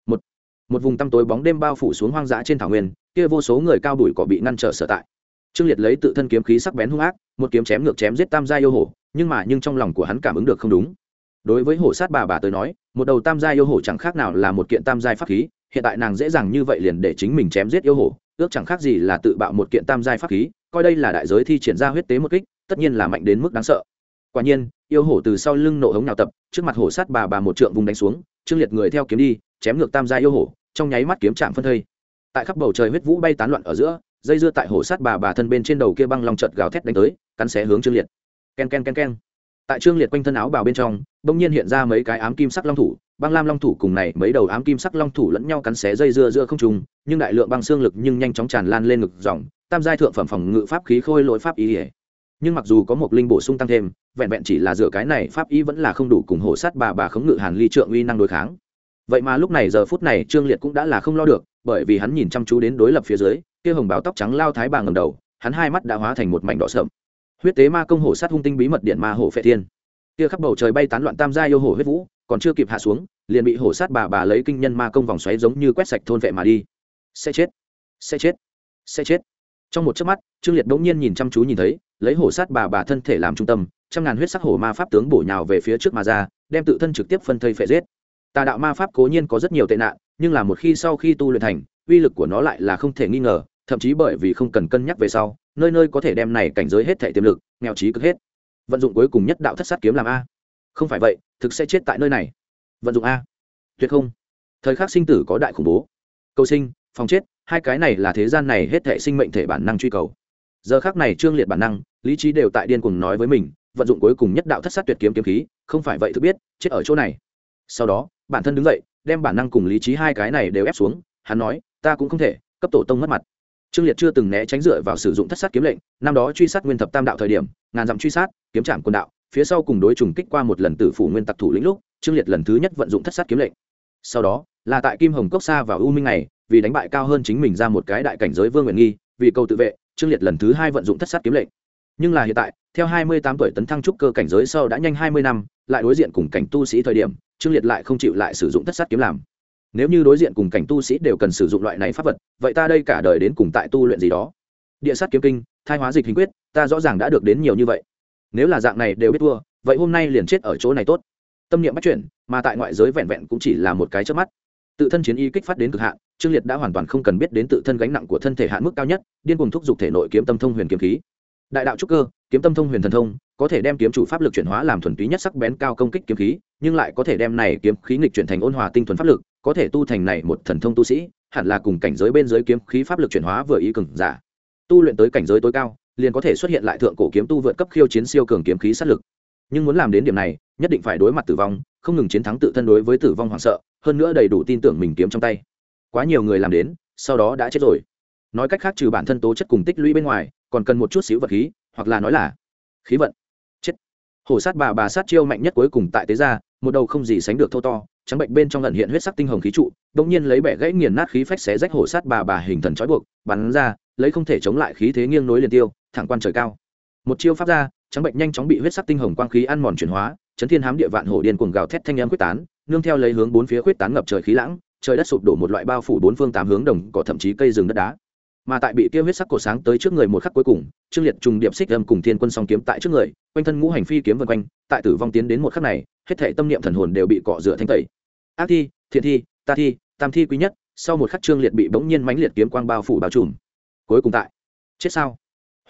Một một vùng tăm tối bóng đêm bao phủ xuống hoang dã trên thảo nguyên, kia vô số người cao đuổi cỏ bị ngăn trở sở tại. Trương liệt lấy tự thân kiếm khí sắc bén hung ác, một kiếm chém ngược chém giết tam gia yêu hổ, nhưng mà nhưng trong lòng của hắn cảm ứng được không đúng. Đối với hổ sát bà bà tới nói, một đầu tam gia yêu hổ chẳng khác nào là một kiện tam giai pháp khí, hiện tại nàng dễ dàng như vậy liền để chính mình chém giết yêu hổ, ước chẳng khác gì là tự bạo một kiện tam giai pháp khí, coi đây là đại giới thi triển ra huyết tế một kích, tất nhiên là mạnh đến mức đáng sợ quả nhiên, yêu hổ từ sau lưng nổ hống nào tập, trước mặt hổ sát bà bà một trượng vùng đánh xuống, trương liệt người theo kiếm đi, chém ngược tam gia yêu hổ, trong nháy mắt kiếm chạm phân thây. Tại khắp bầu trời huyết vũ bay tán loạn ở giữa, dây dưa tại hổ sát bà bà thân bên trên đầu kia băng lòng chợt gào thét đánh tới, cắn xé hướng trương liệt. Ken ken ken ken. Tại trương liệt quanh thân áo bào bên trong, bỗng nhiên hiện ra mấy cái ám kim sắc long thủ, băng lam long thủ cùng này mấy đầu ám kim sắc long thủ lẫn nhau cắn xé dây dưa giữa không trùng nhưng đại lượng băng xương lực nhưng nhanh chóng tràn lan lên ngực dòng, tam giai thượng phẩm phòng ngự pháp khí khôi lỗi pháp ý ỉa nhưng mặc dù có một linh bổ sung tăng thêm, vẹn vẹn chỉ là dựa cái này pháp ý vẫn là không đủ cùng hổ sát bà bà khống ngự hàn ly trượng uy năng đối kháng. Vậy mà lúc này giờ phút này trương liệt cũng đã là không lo được, bởi vì hắn nhìn chăm chú đến đối lập phía dưới, kia hồng báo tóc trắng lao thái bà ngầm đầu, hắn hai mắt đã hóa thành một mảnh đỏ sậm. Huyết tế ma công hổ sát hung tinh bí mật điện ma hổ phệ thiên. Kia khắp bầu trời bay tán loạn tam gia yêu hổ huyết vũ, còn chưa kịp hạ xuống, liền bị hổ sát bà bà lấy kinh nhân ma công vòng xoáy giống như quét sạch thôn vệ mà đi. Sẽ chết. Sẽ chết. Sẽ chết. Trong một chớp mắt, trương liệt bỗng nhiên nhìn chăm chú nhìn thấy lấy hổ sát bà bà thân thể làm trung tâm, trăm ngàn huyết sắc hổ ma pháp tướng bổ nhào về phía trước mà ra, đem tự thân trực tiếp phân thây phệ giết. Tà đạo ma pháp cố nhiên có rất nhiều tệ nạn, nhưng là một khi sau khi tu luyện thành, uy lực của nó lại là không thể nghi ngờ, thậm chí bởi vì không cần cân nhắc về sau, nơi nơi có thể đem này cảnh giới hết thể tiềm lực, nghèo trí cực hết. Vận dụng cuối cùng nhất đạo thất sát kiếm làm a. Không phải vậy, thực sẽ chết tại nơi này. Vận dụng a. Tuyệt không. Thời khắc sinh tử có đại khủng bố. Cầu sinh, phòng chết, hai cái này là thế gian này hết thể sinh mệnh thể bản năng truy cầu. Giờ khác này trương liệt bản năng lý trí đều tại điên cuồng nói với mình, vận dụng cuối cùng nhất đạo thất sát tuyệt kiếm kiếm khí, không phải vậy thực biết, chết ở chỗ này. Sau đó, bản thân đứng dậy, đem bản năng cùng lý trí hai cái này đều ép xuống, hắn nói, ta cũng không thể, cấp tổ tông mất mặt. Trương liệt chưa từng né tránh dựa vào sử dụng thất sát kiếm lệnh, năm đó truy sát nguyên thập tam đạo thời điểm, ngàn dặm truy sát, kiếm trạm quân đạo, phía sau cùng đối trùng kích qua một lần tử phủ nguyên tặc thủ lĩnh lúc, trương liệt lần thứ nhất vận dụng thất sát kiếm lệnh. Sau đó, là tại kim hồng cốc xa và u minh này, vì đánh bại cao hơn chính mình ra một cái đại cảnh giới vương nguyện nghi, vì câu tự vệ, trương liệt lần thứ hai vận dụng thất sát kiếm lệnh nhưng là hiện tại, theo hai mươi tám tuổi tấn thăng trúc cơ cảnh giới sau đã nhanh hai mươi năm, lại đối diện cùng cảnh tu sĩ thời điểm, trương liệt lại không chịu lại sử dụng thất sát kiếm làm. Nếu như đối diện cùng cảnh tu sĩ đều cần sử dụng loại này pháp vật, vậy ta đây cả đời đến cùng tại tu luyện gì đó? Địa sát kiếm kinh, thai hóa dịch hình quyết, ta rõ ràng đã được đến nhiều như vậy. Nếu là dạng này đều biết thua, vậy hôm nay liền chết ở chỗ này tốt. Tâm niệm bắt chuyển, mà tại ngoại giới vẹn vẹn cũng chỉ là một cái trước mắt. Tự thân chiến y kích phát đến cực hạn, trương liệt đã hoàn toàn không cần biết đến tự thân gánh nặng của thân thể hạn mức cao nhất, điên cùng thúc giục thể nội kiếm tâm thông huyền kiếm khí đại đạo trúc cơ, kiếm tâm thông huyền thần thông, có thể đem kiếm chủ pháp lực chuyển hóa làm thuần túy nhất sắc bén cao công kích kiếm khí, nhưng lại có thể đem này kiếm khí nghịch chuyển thành ôn hòa tinh thuần pháp lực, có thể tu thành này một thần thông tu sĩ, hẳn là cùng cảnh giới bên dưới kiếm khí pháp lực chuyển hóa vừa ý cường giả. Tu luyện tới cảnh giới tối cao, liền có thể xuất hiện lại thượng cổ kiếm tu vượt cấp khiêu chiến siêu cường kiếm khí sát lực. Nhưng muốn làm đến điểm này, nhất định phải đối mặt tử vong, không ngừng chiến thắng tự thân đối với tử vong hoảng sợ, hơn nữa đầy đủ tin tưởng mình kiếm trong tay. Quá nhiều người làm đến, sau đó đã chết rồi. Nói cách khác trừ bản thân tố chất cùng tích lũy bên ngoài còn cần một chút xíu vật khí, hoặc là nói là khí vận. Chết. Hổ sát bà bà sát chiêu mạnh nhất cuối cùng tại tế gia, một đầu không gì sánh được thô to, trắng bệnh bên trong lần hiện huyết sắc tinh hồng khí trụ đ nhiên lấy bẻ gãy nghiền nát khí phách xé rách hổ sát bà bà hình thần trói buộc, bắn ra, lấy không thể chống lại khí thế nghiêng nối liền tiêu, thẳng quan trời cao. Một chiêu pháp ra, trắng bệnh nhanh chóng bị huyết sắc tinh hồng quang khí ăn mòn chuyển hóa, chấn thiên hám địa vạn hổ điên cuồng gào thét thanh âm quyết tán, nương theo lấy hướng bốn phía quyết tán ngập trời khí lãng, trời đất sụp đổ một loại bao phủ bốn phương tám hướng đồng cỏ thậm chí cây rừng đất đá mà tại bị kia huyết sắc cổ sáng tới trước người một khắc cuối cùng, trương liệt trùng điệp xích âm cùng thiên quân song kiếm tại trước người, quanh thân ngũ hành phi kiếm vân quanh, tại tử vong tiến đến một khắc này, hết thể tâm niệm thần hồn đều bị cọ rửa thanh tẩy. Ác thi, thiện thi, ta thi, tam thi quý nhất, sau một khắc trương liệt bị bỗng nhiên mãnh liệt kiếm quang bao phủ bao trùm. Cuối cùng tại, chết sao?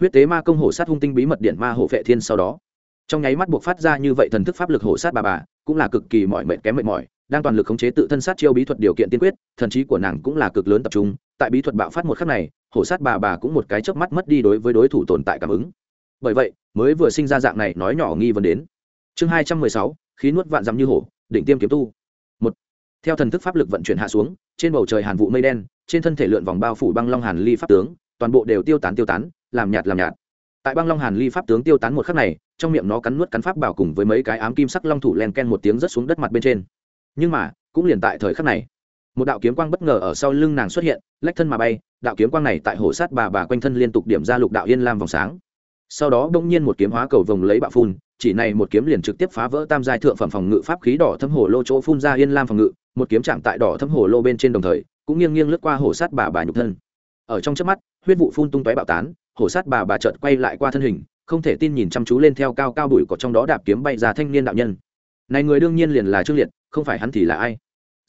Huyết tế ma công hổ sát hung tinh bí mật điện ma hổ vệ thiên sau đó. Trong nháy mắt buộc phát ra như vậy thần thức pháp lực hổ sát bà bà, cũng là cực kỳ mọi mệt kém mệt mỏi, đang toàn lực khống chế tự thân sát chiêu bí thuật điều kiện tiên quyết, thần trí của nàng cũng là cực lớn tập trung, tại bí thuật bạo phát một khắc này hổ sát bà bà cũng một cái chớp mắt mất đi đối với đối thủ tồn tại cảm ứng. Bởi vậy, mới vừa sinh ra dạng này nói nhỏ nghi vấn đến. Chương hai trăm mười sáu, khí nuốt vạn dặm như hổ, đỉnh tiêm kiếm tu. Một, theo thần thức pháp lực vận chuyển hạ xuống, trên bầu trời hàn vụ mây đen, trên thân thể lượn vòng bao phủ băng long hàn ly pháp tướng, toàn bộ đều tiêu tán tiêu tán, làm nhạt làm nhạt. Tại băng long hàn ly pháp tướng tiêu tán một khắc này, trong miệng nó cắn nuốt cắn pháp bảo cùng với mấy cái ám kim sắc long thủ len ken một tiếng rớt xuống đất mặt bên trên. Nhưng mà, cũng liền tại thời khắc này một đạo kiếm quang bất ngờ ở sau lưng nàng xuất hiện, lách thân mà bay, đạo kiếm quang này tại hồ sát bà bà quanh thân liên tục điểm ra lục đạo yên lam vòng sáng. Sau đó bỗng nhiên một kiếm hóa cầu vồng lấy bạo phun, chỉ này một kiếm liền trực tiếp phá vỡ tam giai thượng phẩm phòng ngự pháp khí đỏ thâm hồ lô chỗ phun ra yên lam phòng ngự, một kiếm chạm tại đỏ thâm hồ lô bên trên đồng thời, cũng nghiêng nghiêng lướt qua hồ sát bà bà nhục thân. Ở trong chớp mắt, huyết vụ phun tung tóe bạo tán hồ sát bà bà chợt quay lại qua thân hình, không thể tin nhìn chăm chú lên theo cao cao bụi có trong đó đạp kiếm bay ra thanh niên đạo nhân. Này người đương nhiên liền là trương liệt, không phải hắn thì là ai?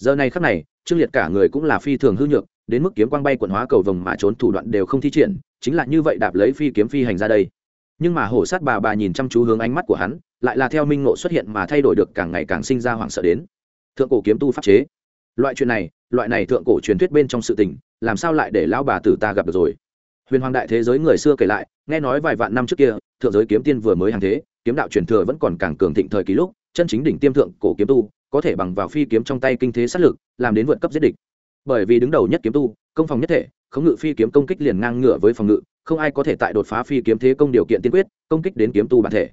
Giờ này khắc này, trương liệt cả người cũng là phi thường hư nhược, đến mức kiếm quang bay quận hóa cầu vồng mà trốn thủ đoạn đều không thi triển, chính là như vậy đạp lấy phi kiếm phi hành ra đây. Nhưng mà hổ sát bà bà nhìn chăm chú hướng ánh mắt của hắn, lại là theo minh ngộ xuất hiện mà thay đổi được càng ngày càng sinh ra hoảng sợ đến. Thượng cổ kiếm tu pháp chế. Loại chuyện này, loại này thượng cổ truyền thuyết bên trong sự tình, làm sao lại để lão bà tử ta gặp được rồi? Huyền hoàng đại thế giới người xưa kể lại, nghe nói vài vạn năm trước kia, thượng giới kiếm tiên vừa mới hàng thế, kiếm đạo truyền thừa vẫn còn càng cường thịnh thời kỳ lúc chân chính đỉnh tiêm thượng cổ kiếm tu, có thể bằng vào phi kiếm trong tay kinh thế sát lực, làm đến vượt cấp giết địch. Bởi vì đứng đầu nhất kiếm tu, công phòng nhất thể không ngự phi kiếm công kích liền ngang ngửa với phòng ngự, không ai có thể tại đột phá phi kiếm thế công điều kiện tiên quyết, công kích đến kiếm tu bản thể.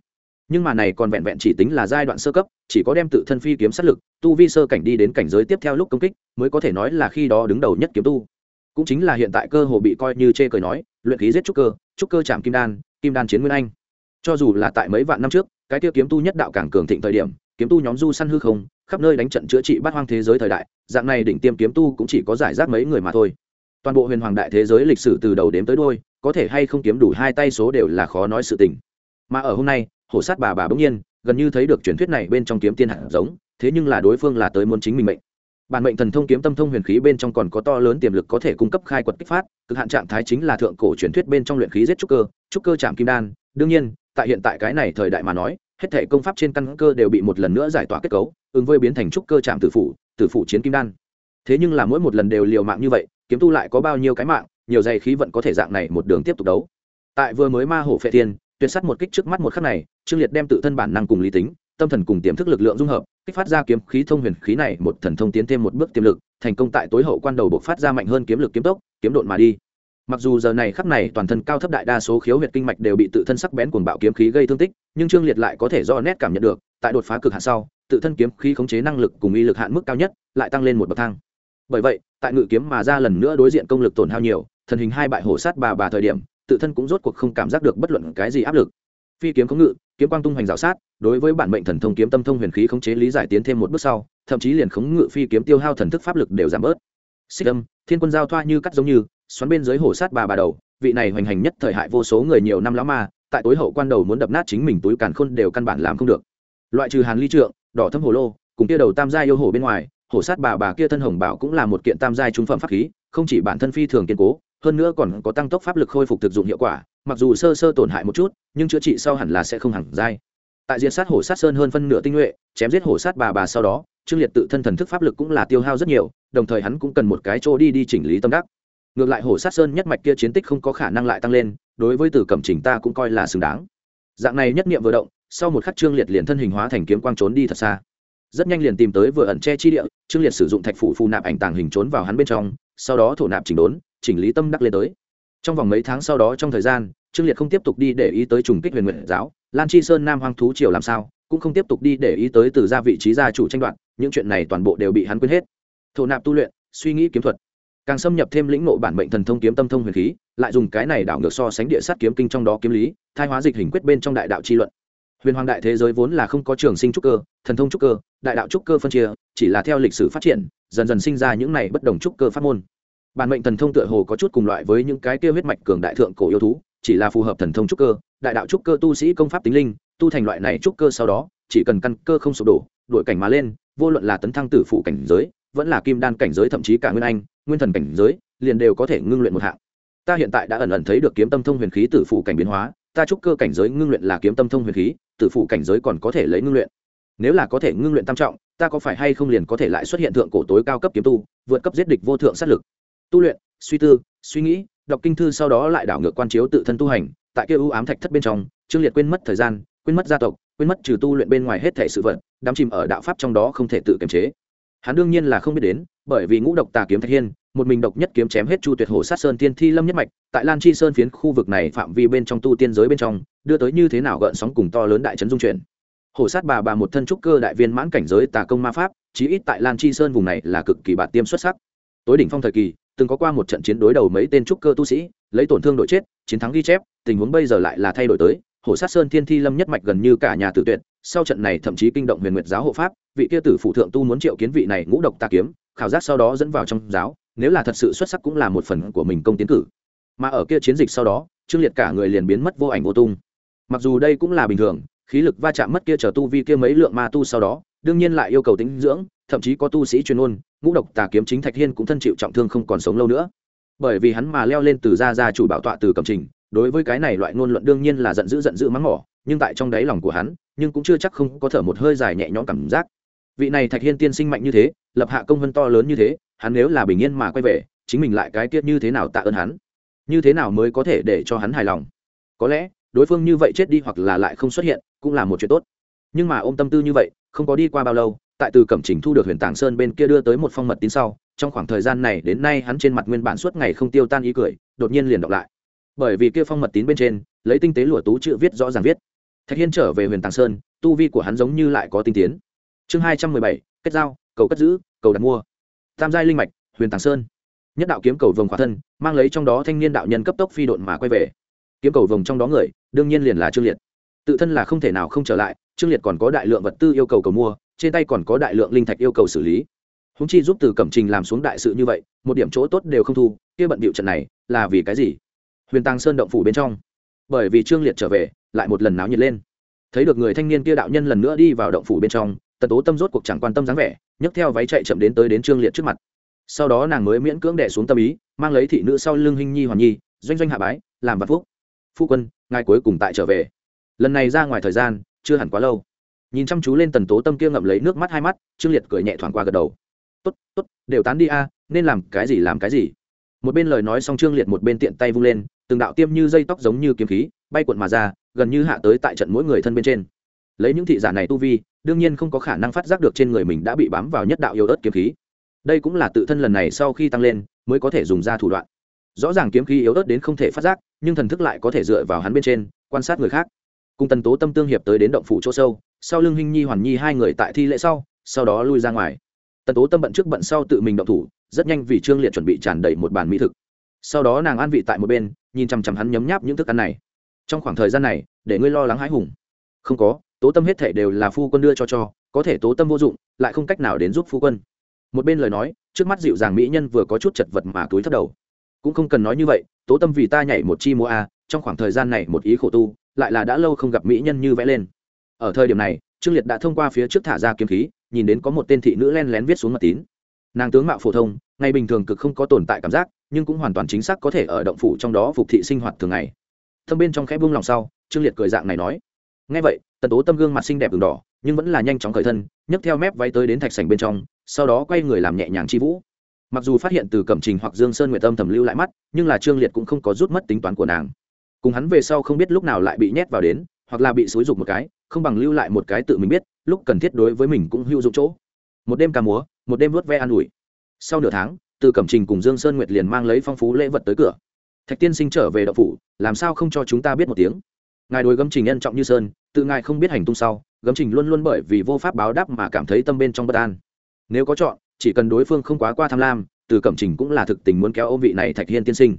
Nhưng mà này còn vẹn vẹn chỉ tính là giai đoạn sơ cấp, chỉ có đem tự thân phi kiếm sát lực, tu vi sơ cảnh đi đến cảnh giới tiếp theo lúc công kích, mới có thể nói là khi đó đứng đầu nhất kiếm tu. Cũng chính là hiện tại cơ hồ bị coi như chê cười nói, luyện khí giết trúc cơ trúc cơ chạm kim đan kim đan chiến nguyên anh. Cho dù là tại mấy vạn năm trước cái tiêu kiếm tu nhất đạo càng cường thịnh thời điểm, kiếm tu nhóm du săn hư không, khắp nơi đánh trận chữa trị bát hoang thế giới thời đại, dạng này đỉnh tiêm kiếm tu cũng chỉ có giải rác mấy người mà thôi. Toàn bộ huyền hoàng đại thế giới lịch sử từ đầu đến tới đôi có thể hay không kiếm đủ hai tay số đều là khó nói sự tình. Mà ở hôm nay, hổ sát bà bà bỗng nhiên, gần như thấy được truyền thuyết này bên trong kiếm tiên hạt giống, thế nhưng là đối phương là tới muốn chính mình mệnh. Bản mệnh thần thông kiếm tâm thông huyền khí bên trong còn có to lớn tiềm lực có thể cung cấp khai quật kích phát, cực hạn trạng thái chính là thượng cổ truyền thuyết bên trong luyện khí giết trúc cơ trúc cơ chạm kim đan. Đương nhiên tại hiện tại cái này thời đại mà nói, hết thể công pháp trên căn cơ đều bị một lần nữa giải tỏa kết cấu, ứng với biến thành trúc cơ chạm tử phủ tử phủ chiến kim đan. Thế nhưng là mỗi một lần đều liều mạng như vậy, kiếm tu lại có bao nhiêu cái mạng, nhiều dây khí vận có thể dạng này một đường tiếp tục đấu. Tại vừa mới ma hổ phệ thiên, tuyệt sắt một kích trước mắt một khắc này, trương liệt đem tự thân bản năng cùng lý tính, tâm thần cùng tiềm thức lực lượng dung hợp, kích phát ra kiếm khí thông huyền khí này, một thần thông tiến thêm một bước tiềm lực, thành công tại tối hậu quan đầu buộc phát ra mạnh hơn kiếm lực kiếm tốc, kiếm độn mà đi mặc dù giờ này khắc này toàn thân cao thấp đại đa số khiếu huyệt kinh mạch đều bị tự thân sắc bén cuồng bạo kiếm khí gây thương tích, nhưng trương liệt lại có thể do nét cảm nhận được, tại đột phá cực hạn sau, tự thân kiếm khí khống chế năng lực cùng uy lực hạn mức cao nhất, lại tăng lên một bậc thang. Bởi vậy, tại ngự kiếm mà ra lần nữa đối diện công lực tổn hao nhiều thần hình hai bại hổ sát bà bà thời điểm, tự thân cũng rốt cuộc không cảm giác được bất luận cái gì áp lực. Phi kiếm khống ngự, kiếm quang tung hoành rào sát, đối với bản mệnh thần thông kiếm tâm thông huyền khí khống chế lý giải tiến thêm một bước sau, thậm chí liền khống ngự phi kiếm tiêu hao thần thức pháp lực đều giảm bớt. Xích âm, thiên quân giao thoa như cắt giống như xoắn bên dưới hổ sát bà bà đầu, vị này hoành hành nhất thời hại vô số người nhiều năm lão ma tại tối hậu quan đầu muốn đập nát chính mình túi càn khôn đều căn bản làm không được. Loại trừ hàn ly trượng, đỏ thâm hồ lô, cùng kia đầu tam gia yêu hổ bên ngoài, hổ sát bà bà kia thân hồng bảo cũng là một kiện tam giai trung phẩm pháp khí, không chỉ bản thân phi thường kiên cố, hơn nữa còn có tăng tốc pháp lực khôi phục thực dụng hiệu quả, mặc dù sơ sơ tổn hại một chút, nhưng chữa trị sau hẳn là sẽ không hẳn dai. Tại diện sát hổ sát sơn hơn phân nửa tinh nhuệ, chém giết hổ sát bà bà sau đó, trương liệt tự thân thần thức pháp lực cũng là tiêu hao rất nhiều, đồng thời hắn cũng cần một cái chỗ đi đi chỉnh lý tâm đắc ngược lại hổ sát sơn nhất mạch kia chiến tích không có khả năng lại tăng lên, đối với từ cẩm trình ta cũng coi là xứng đáng. Dạng này nhất niệm vừa động, sau một khắc trương liệt liền thân hình hóa thành kiếm quang trốn đi thật xa. Rất nhanh liền tìm tới vừa ẩn che chi địa, trương liệt sử dụng thạch phủ phù nạp ảnh tàng hình trốn vào hắn bên trong, sau đó thổ nạp chỉnh đốn, chỉnh lý tâm đắc lên tới. Trong vòng mấy tháng sau đó trong thời gian, trương liệt không tiếp tục đi để ý tới trùng kích huyền nguyện giáo, lan chi sơn nam hoang thú triều làm sao, cũng không tiếp tục đi để ý tới từ ra vị trí gia chủ tranh đoạt, những chuyện này toàn bộ đều bị hắn quên hết. Thổ nạp tu luyện, suy nghĩ kiếm thuật càng xâm nhập thêm lĩnh ngộ bản mệnh thần thông kiếm tâm thông huyền khí, lại dùng cái này đảo ngược so sánh địa sát kiếm kinh trong đó kiếm lý, thai hóa dịch hình quyết bên trong đại đạo chi luận. Huyền hoàng đại thế giới vốn là không có trường sinh trúc cơ, thần thông trúc cơ, đại đạo trúc cơ phân chia, chỉ là theo lịch sử phát triển, dần dần sinh ra những này bất đồng trúc cơ pháp môn. Bản mệnh thần thông tựa hồ có chút cùng loại với những cái kia huyết mạch cường đại thượng cổ yêu thú, chỉ là phù hợp thần thông trúc cơ, đại đạo trúc cơ tu sĩ công pháp tính linh, tu thành loại này trúc cơ sau đó, chỉ cần căn cơ không sụp đổ đổi cảnh mà lên, vô luận là tấn thăng tử phụ cảnh giới, vẫn là kim đan cảnh giới thậm chí cả nguyên anh nguyên thần cảnh giới, liền đều có thể ngưng luyện một hạng. Ta hiện tại đã ẩn ẩn thấy được kiếm tâm thông huyền khí tử phụ cảnh biến hóa, ta chúc cơ cảnh giới ngưng luyện là kiếm tâm thông huyền khí, tử phụ cảnh giới còn có thể lấy ngưng luyện. Nếu là có thể ngưng luyện tam trọng, ta có phải hay không liền có thể lại xuất hiện thượng cổ tối cao cấp kiếm tu, vượt cấp giết địch vô thượng sát lực. Tu luyện, suy tư, suy nghĩ, đọc kinh thư sau đó lại đảo ngược quan chiếu tự thân tu hành, tại kia ưu ám thạch thất bên trong, trương liệt quên mất thời gian, quên mất gia tộc, quên mất trừ tu luyện bên ngoài hết thể sự vật, đắm chìm ở đạo pháp trong đó không thể tự kiềm chế. Hắn đương nhiên là không biết đến bởi vì ngũ độc tà kiếm thạch hiên, một mình độc nhất kiếm chém hết chu tuyệt hồ sát sơn tiên thi lâm nhất mạch, tại lan chi sơn phiến khu vực này phạm vi bên trong tu tiên giới bên trong, đưa tới như thế nào gợn sóng cùng to lớn đại trấn dung chuyển. Hồ sát bà bà một thân trúc cơ đại viên mãn cảnh giới tà công ma pháp, chí ít tại lan chi sơn vùng này là cực kỳ bạt tiêm xuất sắc. Tối đỉnh phong thời kỳ, từng có qua một trận chiến đối đầu mấy tên trúc cơ tu sĩ, lấy tổn thương đội chết, chiến thắng ghi chép, tình huống bây giờ lại là thay đổi tới. Hồ sát sơn thiên thi lâm nhất mạch gần như cả nhà tử tuyệt, sau trận này thậm chí kinh động huyền nguyệt giáo hộ pháp, vị kia tử phụ thượng tu muốn triệu kiến vị này ngũ độc tà kiếm khảo giác sau đó dẫn vào trong giáo, nếu là thật sự xuất sắc cũng là một phần của mình công tiến cử. Mà ở kia chiến dịch sau đó, trương liệt cả người liền biến mất vô ảnh vô tung. Mặc dù đây cũng là bình thường, khí lực va chạm mất kia trở tu vi kia mấy lượng ma tu sau đó, đương nhiên lại yêu cầu tính dưỡng, thậm chí có tu sĩ chuyên môn, ngũ độc tà kiếm chính thạch hiên cũng thân chịu trọng thương không còn sống lâu nữa. Bởi vì hắn mà leo lên từ gia gia chủ bảo tọa từ cầm trình, đối với cái này loại ngôn luận đương nhiên là giận dữ giận dữ mắng mỏ, nhưng tại trong đáy lòng của hắn, nhưng cũng chưa chắc không có thở một hơi dài nhẹ nhõm cảm giác vị này thạch hiên tiên sinh mạnh như thế, lập hạ công vân to lớn như thế, hắn nếu là bình yên mà quay về, chính mình lại cái tiết như thế nào tạ ơn hắn? Như thế nào mới có thể để cho hắn hài lòng? Có lẽ, đối phương như vậy chết đi hoặc là lại không xuất hiện, cũng là một chuyện tốt. Nhưng mà ôm tâm tư như vậy, không có đi qua bao lâu, tại từ cẩm trình thu được huyền tảng sơn bên kia đưa tới một phong mật tín sau, trong khoảng thời gian này đến nay hắn trên mặt nguyên bản suốt ngày không tiêu tan ý cười, đột nhiên liền đọc lại. Bởi vì kia phong mật tín bên trên, lấy tinh tế lụa tú chữ viết rõ ràng viết. Thạch hiên trở về huyền tàng sơn, tu vi của hắn giống như lại có tinh tiến chương hai trăm mười bảy, kết giao, cầu cất giữ, cầu đặt mua. Tam giai linh mạch, huyền tàng sơn. Nhất đạo kiếm cầu vồng khỏa thân, mang lấy trong đó thanh niên đạo nhân cấp tốc phi độn mà quay về. Kiếm cầu vồng trong đó người, đương nhiên liền là trương liệt. Tự thân là không thể nào không trở lại, trương liệt còn có đại lượng vật tư yêu cầu cầu mua, trên tay còn có đại lượng linh thạch yêu cầu xử lý. Húng chi giúp từ cẩm trình làm xuống đại sự như vậy, một điểm chỗ tốt đều không thu, kia bận bịu trận này, là vì cái gì? Huyền tàng sơn động phủ bên trong. Bởi vì trương liệt trở về, lại một lần náo nhiệt lên. Thấy được người thanh niên kia đạo nhân lần nữa đi vào động phủ bên trong tần tố tâm rốt cuộc chẳng quan tâm dáng vẻ, nhấc theo váy chạy chậm đến tới đến trương liệt trước mặt. Sau đó nàng mới miễn cưỡng đẻ xuống tâm ý, mang lấy thị nữ sau lưng hình nhi, hoàn nhi, doanh doanh hạ bái, làm vạn phúc. Phu quân, ngài cuối cùng tại trở về. Lần này ra ngoài thời gian, chưa hẳn quá lâu. Nhìn chăm chú lên tần tố tâm kia ngậm lấy nước mắt hai mắt, trương liệt cười nhẹ thoảng qua gật đầu. Tốt tốt, đều tán đi a, nên làm cái gì làm cái gì. Một bên lời nói xong trương liệt một bên tiện tay vung lên, từng đạo tiêm như dây tóc giống như kiếm khí, bay cuộn mà ra, gần như hạ tới tại trận mỗi người thân bên trên lấy những thị giả này tu vi, đương nhiên không có khả năng phát giác được trên người mình đã bị bám vào nhất đạo yêu ớt kiếm khí. Đây cũng là tự thân lần này sau khi tăng lên, mới có thể dùng ra thủ đoạn. Rõ ràng kiếm khí yếu ớt đến không thể phát giác, nhưng thần thức lại có thể dựa vào hắn bên trên, quan sát người khác. Cùng tần tố tâm tương hiệp tới đến động phủ chỗ sâu, sau lưng hinh nhi, hoàn nhi hai người tại thi lễ sau sau đó lui ra ngoài. Tần tố tâm bận trước bận sau tự mình động thủ, rất nhanh vì trương liệt chuẩn bị tràn đầy một bàn mỹ thực. Sau đó nàng an vị tại một bên, nhìn chằm chằm hắn nhấm nháp những thức ăn này. Trong khoảng thời gian này, để ngươi lo lắng hãi hùng. Không có tố tâm hết thể đều là phu quân đưa cho cho, có thể tố tâm vô dụng, lại không cách nào đến giúp phu quân. Một bên lời nói, trước mắt dịu dàng mỹ nhân vừa có chút chật vật mà túi thất đầu. Cũng không cần nói như vậy, tố tâm vì ta nhảy một chi mua a, trong khoảng thời gian này một ý khổ tu, lại là đã lâu không gặp mỹ nhân như vẽ lên. Ở thời điểm này, trương liệt đã thông qua phía trước thả ra kiếm khí, nhìn đến có một tên thị nữ len lén viết xuống mật tín. Nàng tướng mạo phổ thông, ngày bình thường cực không có tồn tại cảm giác, nhưng cũng hoàn toàn chính xác có thể ở động phủ trong đó phục thị sinh hoạt thường ngày. Thâm bên trong khẽ buông lòng sau, trương liệt cười dạng này nói ngay vậy, tần tố tâm gương mặt xinh đẹp đường đỏ, nhưng vẫn là nhanh chóng khởi thân, nhấc theo mép váy tới đến thạch sành bên trong, sau đó quay người làm nhẹ nhàng chi vũ. Mặc dù phát hiện từ cẩm trình hoặc dương sơn nguyệt tâm thầm lưu lại mắt, nhưng là trương liệt cũng không có rút mất tính toán của nàng. Cùng hắn về sau không biết lúc nào lại bị nhét vào đến, hoặc là bị xúi dục một cái, không bằng lưu lại một cái tự mình biết, lúc cần thiết đối với mình cũng hữu dụng chỗ. Một đêm ca múa, một đêm vớt ve an ủi. Sau nửa tháng, từ cẩm trình cùng dương sơn nguyệt liền mang lấy phong phú lễ vật tới cửa. Thạch tiên sinh trở về đậu phủ, làm sao không cho chúng ta biết một tiếng? Ngài đối gấm trình nhân trọng như sơn, tự ngài không biết hành tung sau, gấm trình luôn luôn bởi vì vô pháp báo đáp mà cảm thấy tâm bên trong bất an. Nếu có chọn, chỉ cần đối phương không quá qua tham lam, từ cẩm trình cũng là thực tình muốn kéo ôm vị này thạch hiên tiên sinh.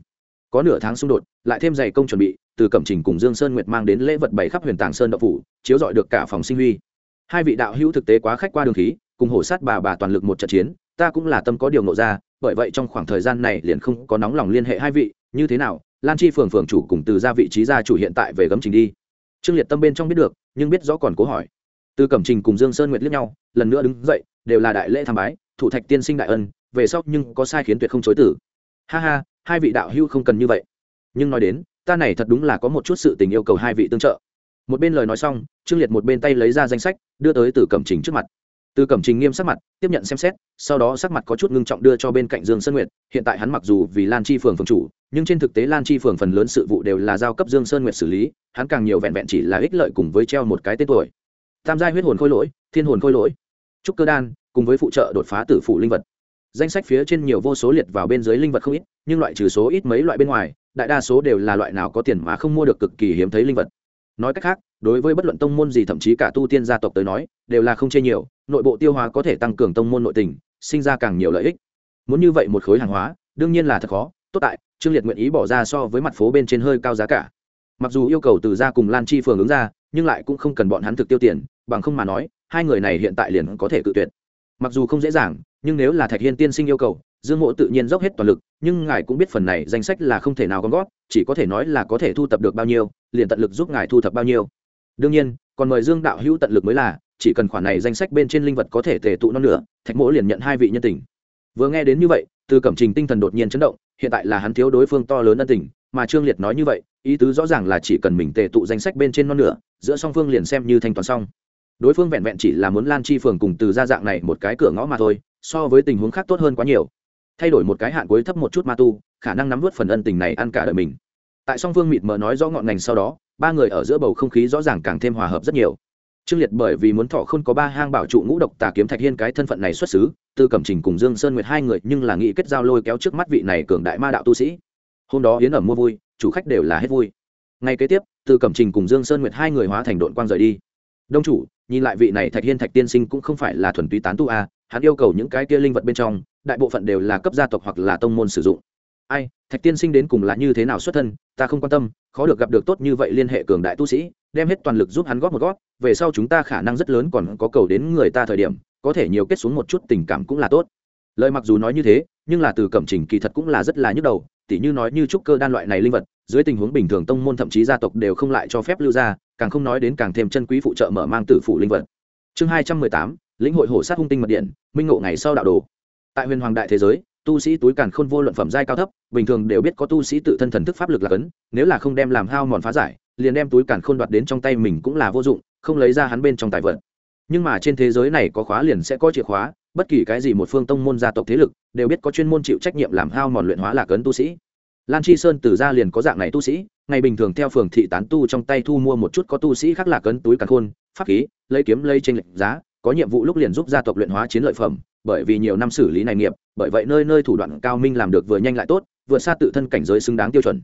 Có nửa tháng xung đột, lại thêm dày công chuẩn bị, từ cẩm trình cùng dương sơn nguyệt mang đến lễ vật bày khắp huyền tàng sơn đậu phủ, chiếu dọi được cả phòng sinh huy. Hai vị đạo hữu thực tế quá khách qua đường khí, cùng hổ sát bà bà toàn lực một trận chiến, ta cũng là tâm có điều nộ ra, bởi vậy trong khoảng thời gian này liền không có nóng lòng liên hệ hai vị, như thế nào lan chi phường phường chủ cùng từ ra vị trí gia chủ hiện tại về gấm trình đi. Trương liệt tâm bên trong biết được, nhưng biết rõ còn cố hỏi. Từ cẩm trình cùng dương sơn nguyệt liếc nhau, lần nữa đứng dậy, đều là đại lễ tham bái, thủ thạch tiên sinh đại ân, về sau nhưng có sai khiến tuyệt không chối tử. Ha ha, hai vị đạo hữu không cần như vậy. Nhưng nói đến, ta này thật đúng là có một chút sự tình yêu cầu hai vị tương trợ. Một bên lời nói xong, trương liệt một bên tay lấy ra danh sách, đưa tới từ cẩm trình trước mặt từ cẩm trình nghiêm sắc mặt, tiếp nhận xem xét, sau đó sắc mặt có chút ngưng trọng đưa cho bên cạnh dương sơn nguyệt, hiện tại hắn mặc dù vì lan chi phường phường chủ, nhưng trên thực tế lan chi phường phần lớn sự vụ đều là giao cấp dương sơn nguyệt xử lý, hắn càng nhiều vẹn vẹn chỉ là ích lợi cùng với treo một cái tên tuổi. Tam giai huyết hồn khôi lỗi, thiên hồn khôi lỗi, trúc cơ đan, cùng với phụ trợ đột phá tử phủ linh vật. Danh sách phía trên nhiều vô số liệt vào bên dưới linh vật không ít, nhưng loại trừ số ít mấy loại bên ngoài, đại đa số đều là loại nào có tiền mà không mua được cực kỳ hiếm thấy linh vật. Nói cách khác đối với bất luận tông môn gì, thậm chí cả tu tiên gia tộc tới nói, đều là không chê nhiều, nội bộ tiêu hóa có thể tăng cường tông môn nội tình, sinh ra càng nhiều lợi ích. Muốn như vậy một khối hàng hóa, đương nhiên là thật khó, tốt tại, trương liệt nguyện ý bỏ ra so với mặt phố bên trên hơi cao giá cả. Mặc dù yêu cầu từ ra cùng lan chi phường ứng ra, nhưng lại cũng không cần bọn hắn thực tiêu tiền, bằng không mà nói, hai người này hiện tại liền có thể cự tuyệt. Mặc dù không dễ dàng, nhưng nếu là thạch hiên tiên sinh yêu cầu, dương mộ tự nhiên dốc hết toàn lực, nhưng ngài cũng biết phần này danh sách là không thể nào gom gót chỉ có thể nói là có thể thu thập được bao nhiêu, liền tận lực giúp ngài thu thập bao nhiêu đương nhiên, còn mời dương đạo hữu tận lực mới là, chỉ cần khoản này danh sách bên trên linh vật có thể tề tụ non nữa thạch mỗ liền nhận hai vị nhân tình. Vừa nghe đến như vậy, từ cẩm trình tinh thần đột nhiên chấn động, hiện tại là hắn thiếu đối phương to lớn ân tình, mà trương liệt nói như vậy, ý tứ rõ ràng là chỉ cần mình tề tụ danh sách bên trên non nữa giữa song phương liền xem như thanh toán xong. Đối phương vẹn vẹn chỉ là muốn lan chi phường cùng từ gia dạng này một cái cửa ngõ mà thôi, so với tình huống khác tốt hơn quá nhiều. Thay đổi một cái hạn cuối thấp một chút ma tu, khả năng nắm vớt phần ân tình này ăn cả đời mình. Tại song phương mịt mờ nói rõ ngọn ngành sau đó ba người ở giữa bầu không khí rõ ràng càng thêm hòa hợp rất nhiều. Trương liệt bởi vì muốn thọ không có ba hang bảo trụ ngũ độc tà kiếm thạch hiên cái thân phận này xuất xứ, Tư cẩm trình cùng dương sơn nguyệt hai người nhưng là nghĩ kết giao lôi kéo trước mắt vị này cường đại ma đạo tu sĩ. Hôm đó yến ẩm mua vui, chủ khách đều là hết vui. Ngay kế tiếp, Tư cẩm trình cùng dương sơn nguyệt hai người hóa thành đội quang rời đi. Đông chủ, nhìn lại vị này thạch hiên thạch tiên sinh cũng không phải là thuần túy tán tu a hắn yêu cầu những cái kia linh vật bên trong, đại bộ phận đều là cấp gia tộc hoặc là tông môn sử dụng ai, thạch tiên sinh đến cùng là như thế nào xuất thân, ta không quan tâm, khó được gặp được tốt như vậy liên hệ cường đại tu sĩ, đem hết toàn lực giúp hắn góp một góp, về sau chúng ta khả năng rất lớn còn có cầu đến người ta thời điểm, có thể nhiều kết xuống một chút tình cảm cũng là tốt. Lời mặc dù nói như thế, nhưng là từ cẩm trình kỳ thật cũng là rất là nhức đầu, tỉ như nói như trúc cơ đan loại này linh vật, dưới tình huống bình thường tông môn thậm chí gia tộc đều không lại cho phép lưu ra, càng không nói đến càng thêm chân quý phụ trợ mở mang tử phụ linh vật. Chương hai trăm mười tám, lĩnh hội hổ sát hung tinh mật điện, minh ngộ ngày sau đạo đồ. Tại huyền hoàng đại thế giới tu sĩ túi càn khôn vô luận phẩm giai cao thấp, bình thường đều biết có tu sĩ tự thân thần thức pháp lực là cấn, nếu là không đem làm hao mòn phá giải, liền đem túi càn khôn đoạt đến trong tay mình cũng là vô dụng, không lấy ra hắn bên trong tài vật. Nhưng mà trên thế giới này có khóa liền sẽ có chìa khóa, bất kỳ cái gì một phương tông môn gia tộc thế lực đều biết có chuyên môn chịu trách nhiệm làm hao mòn luyện hóa là cấn tu sĩ. Lan chi sơn từ ra liền có dạng này tu sĩ, ngày bình thường theo phường thị tán tu trong tay thu mua một chút có tu sĩ khác là cấn túi càn khôn, pháp khí, lấy kiếm, lấy tranh lệnh giá, có nhiệm vụ lúc liền giúp gia tộc luyện hóa chiến lợi phẩm bởi vì nhiều năm xử lý này nghiệp, bởi vậy nơi nơi thủ đoạn cao minh làm được vừa nhanh lại tốt, vừa xa tự thân cảnh giới xứng đáng tiêu chuẩn.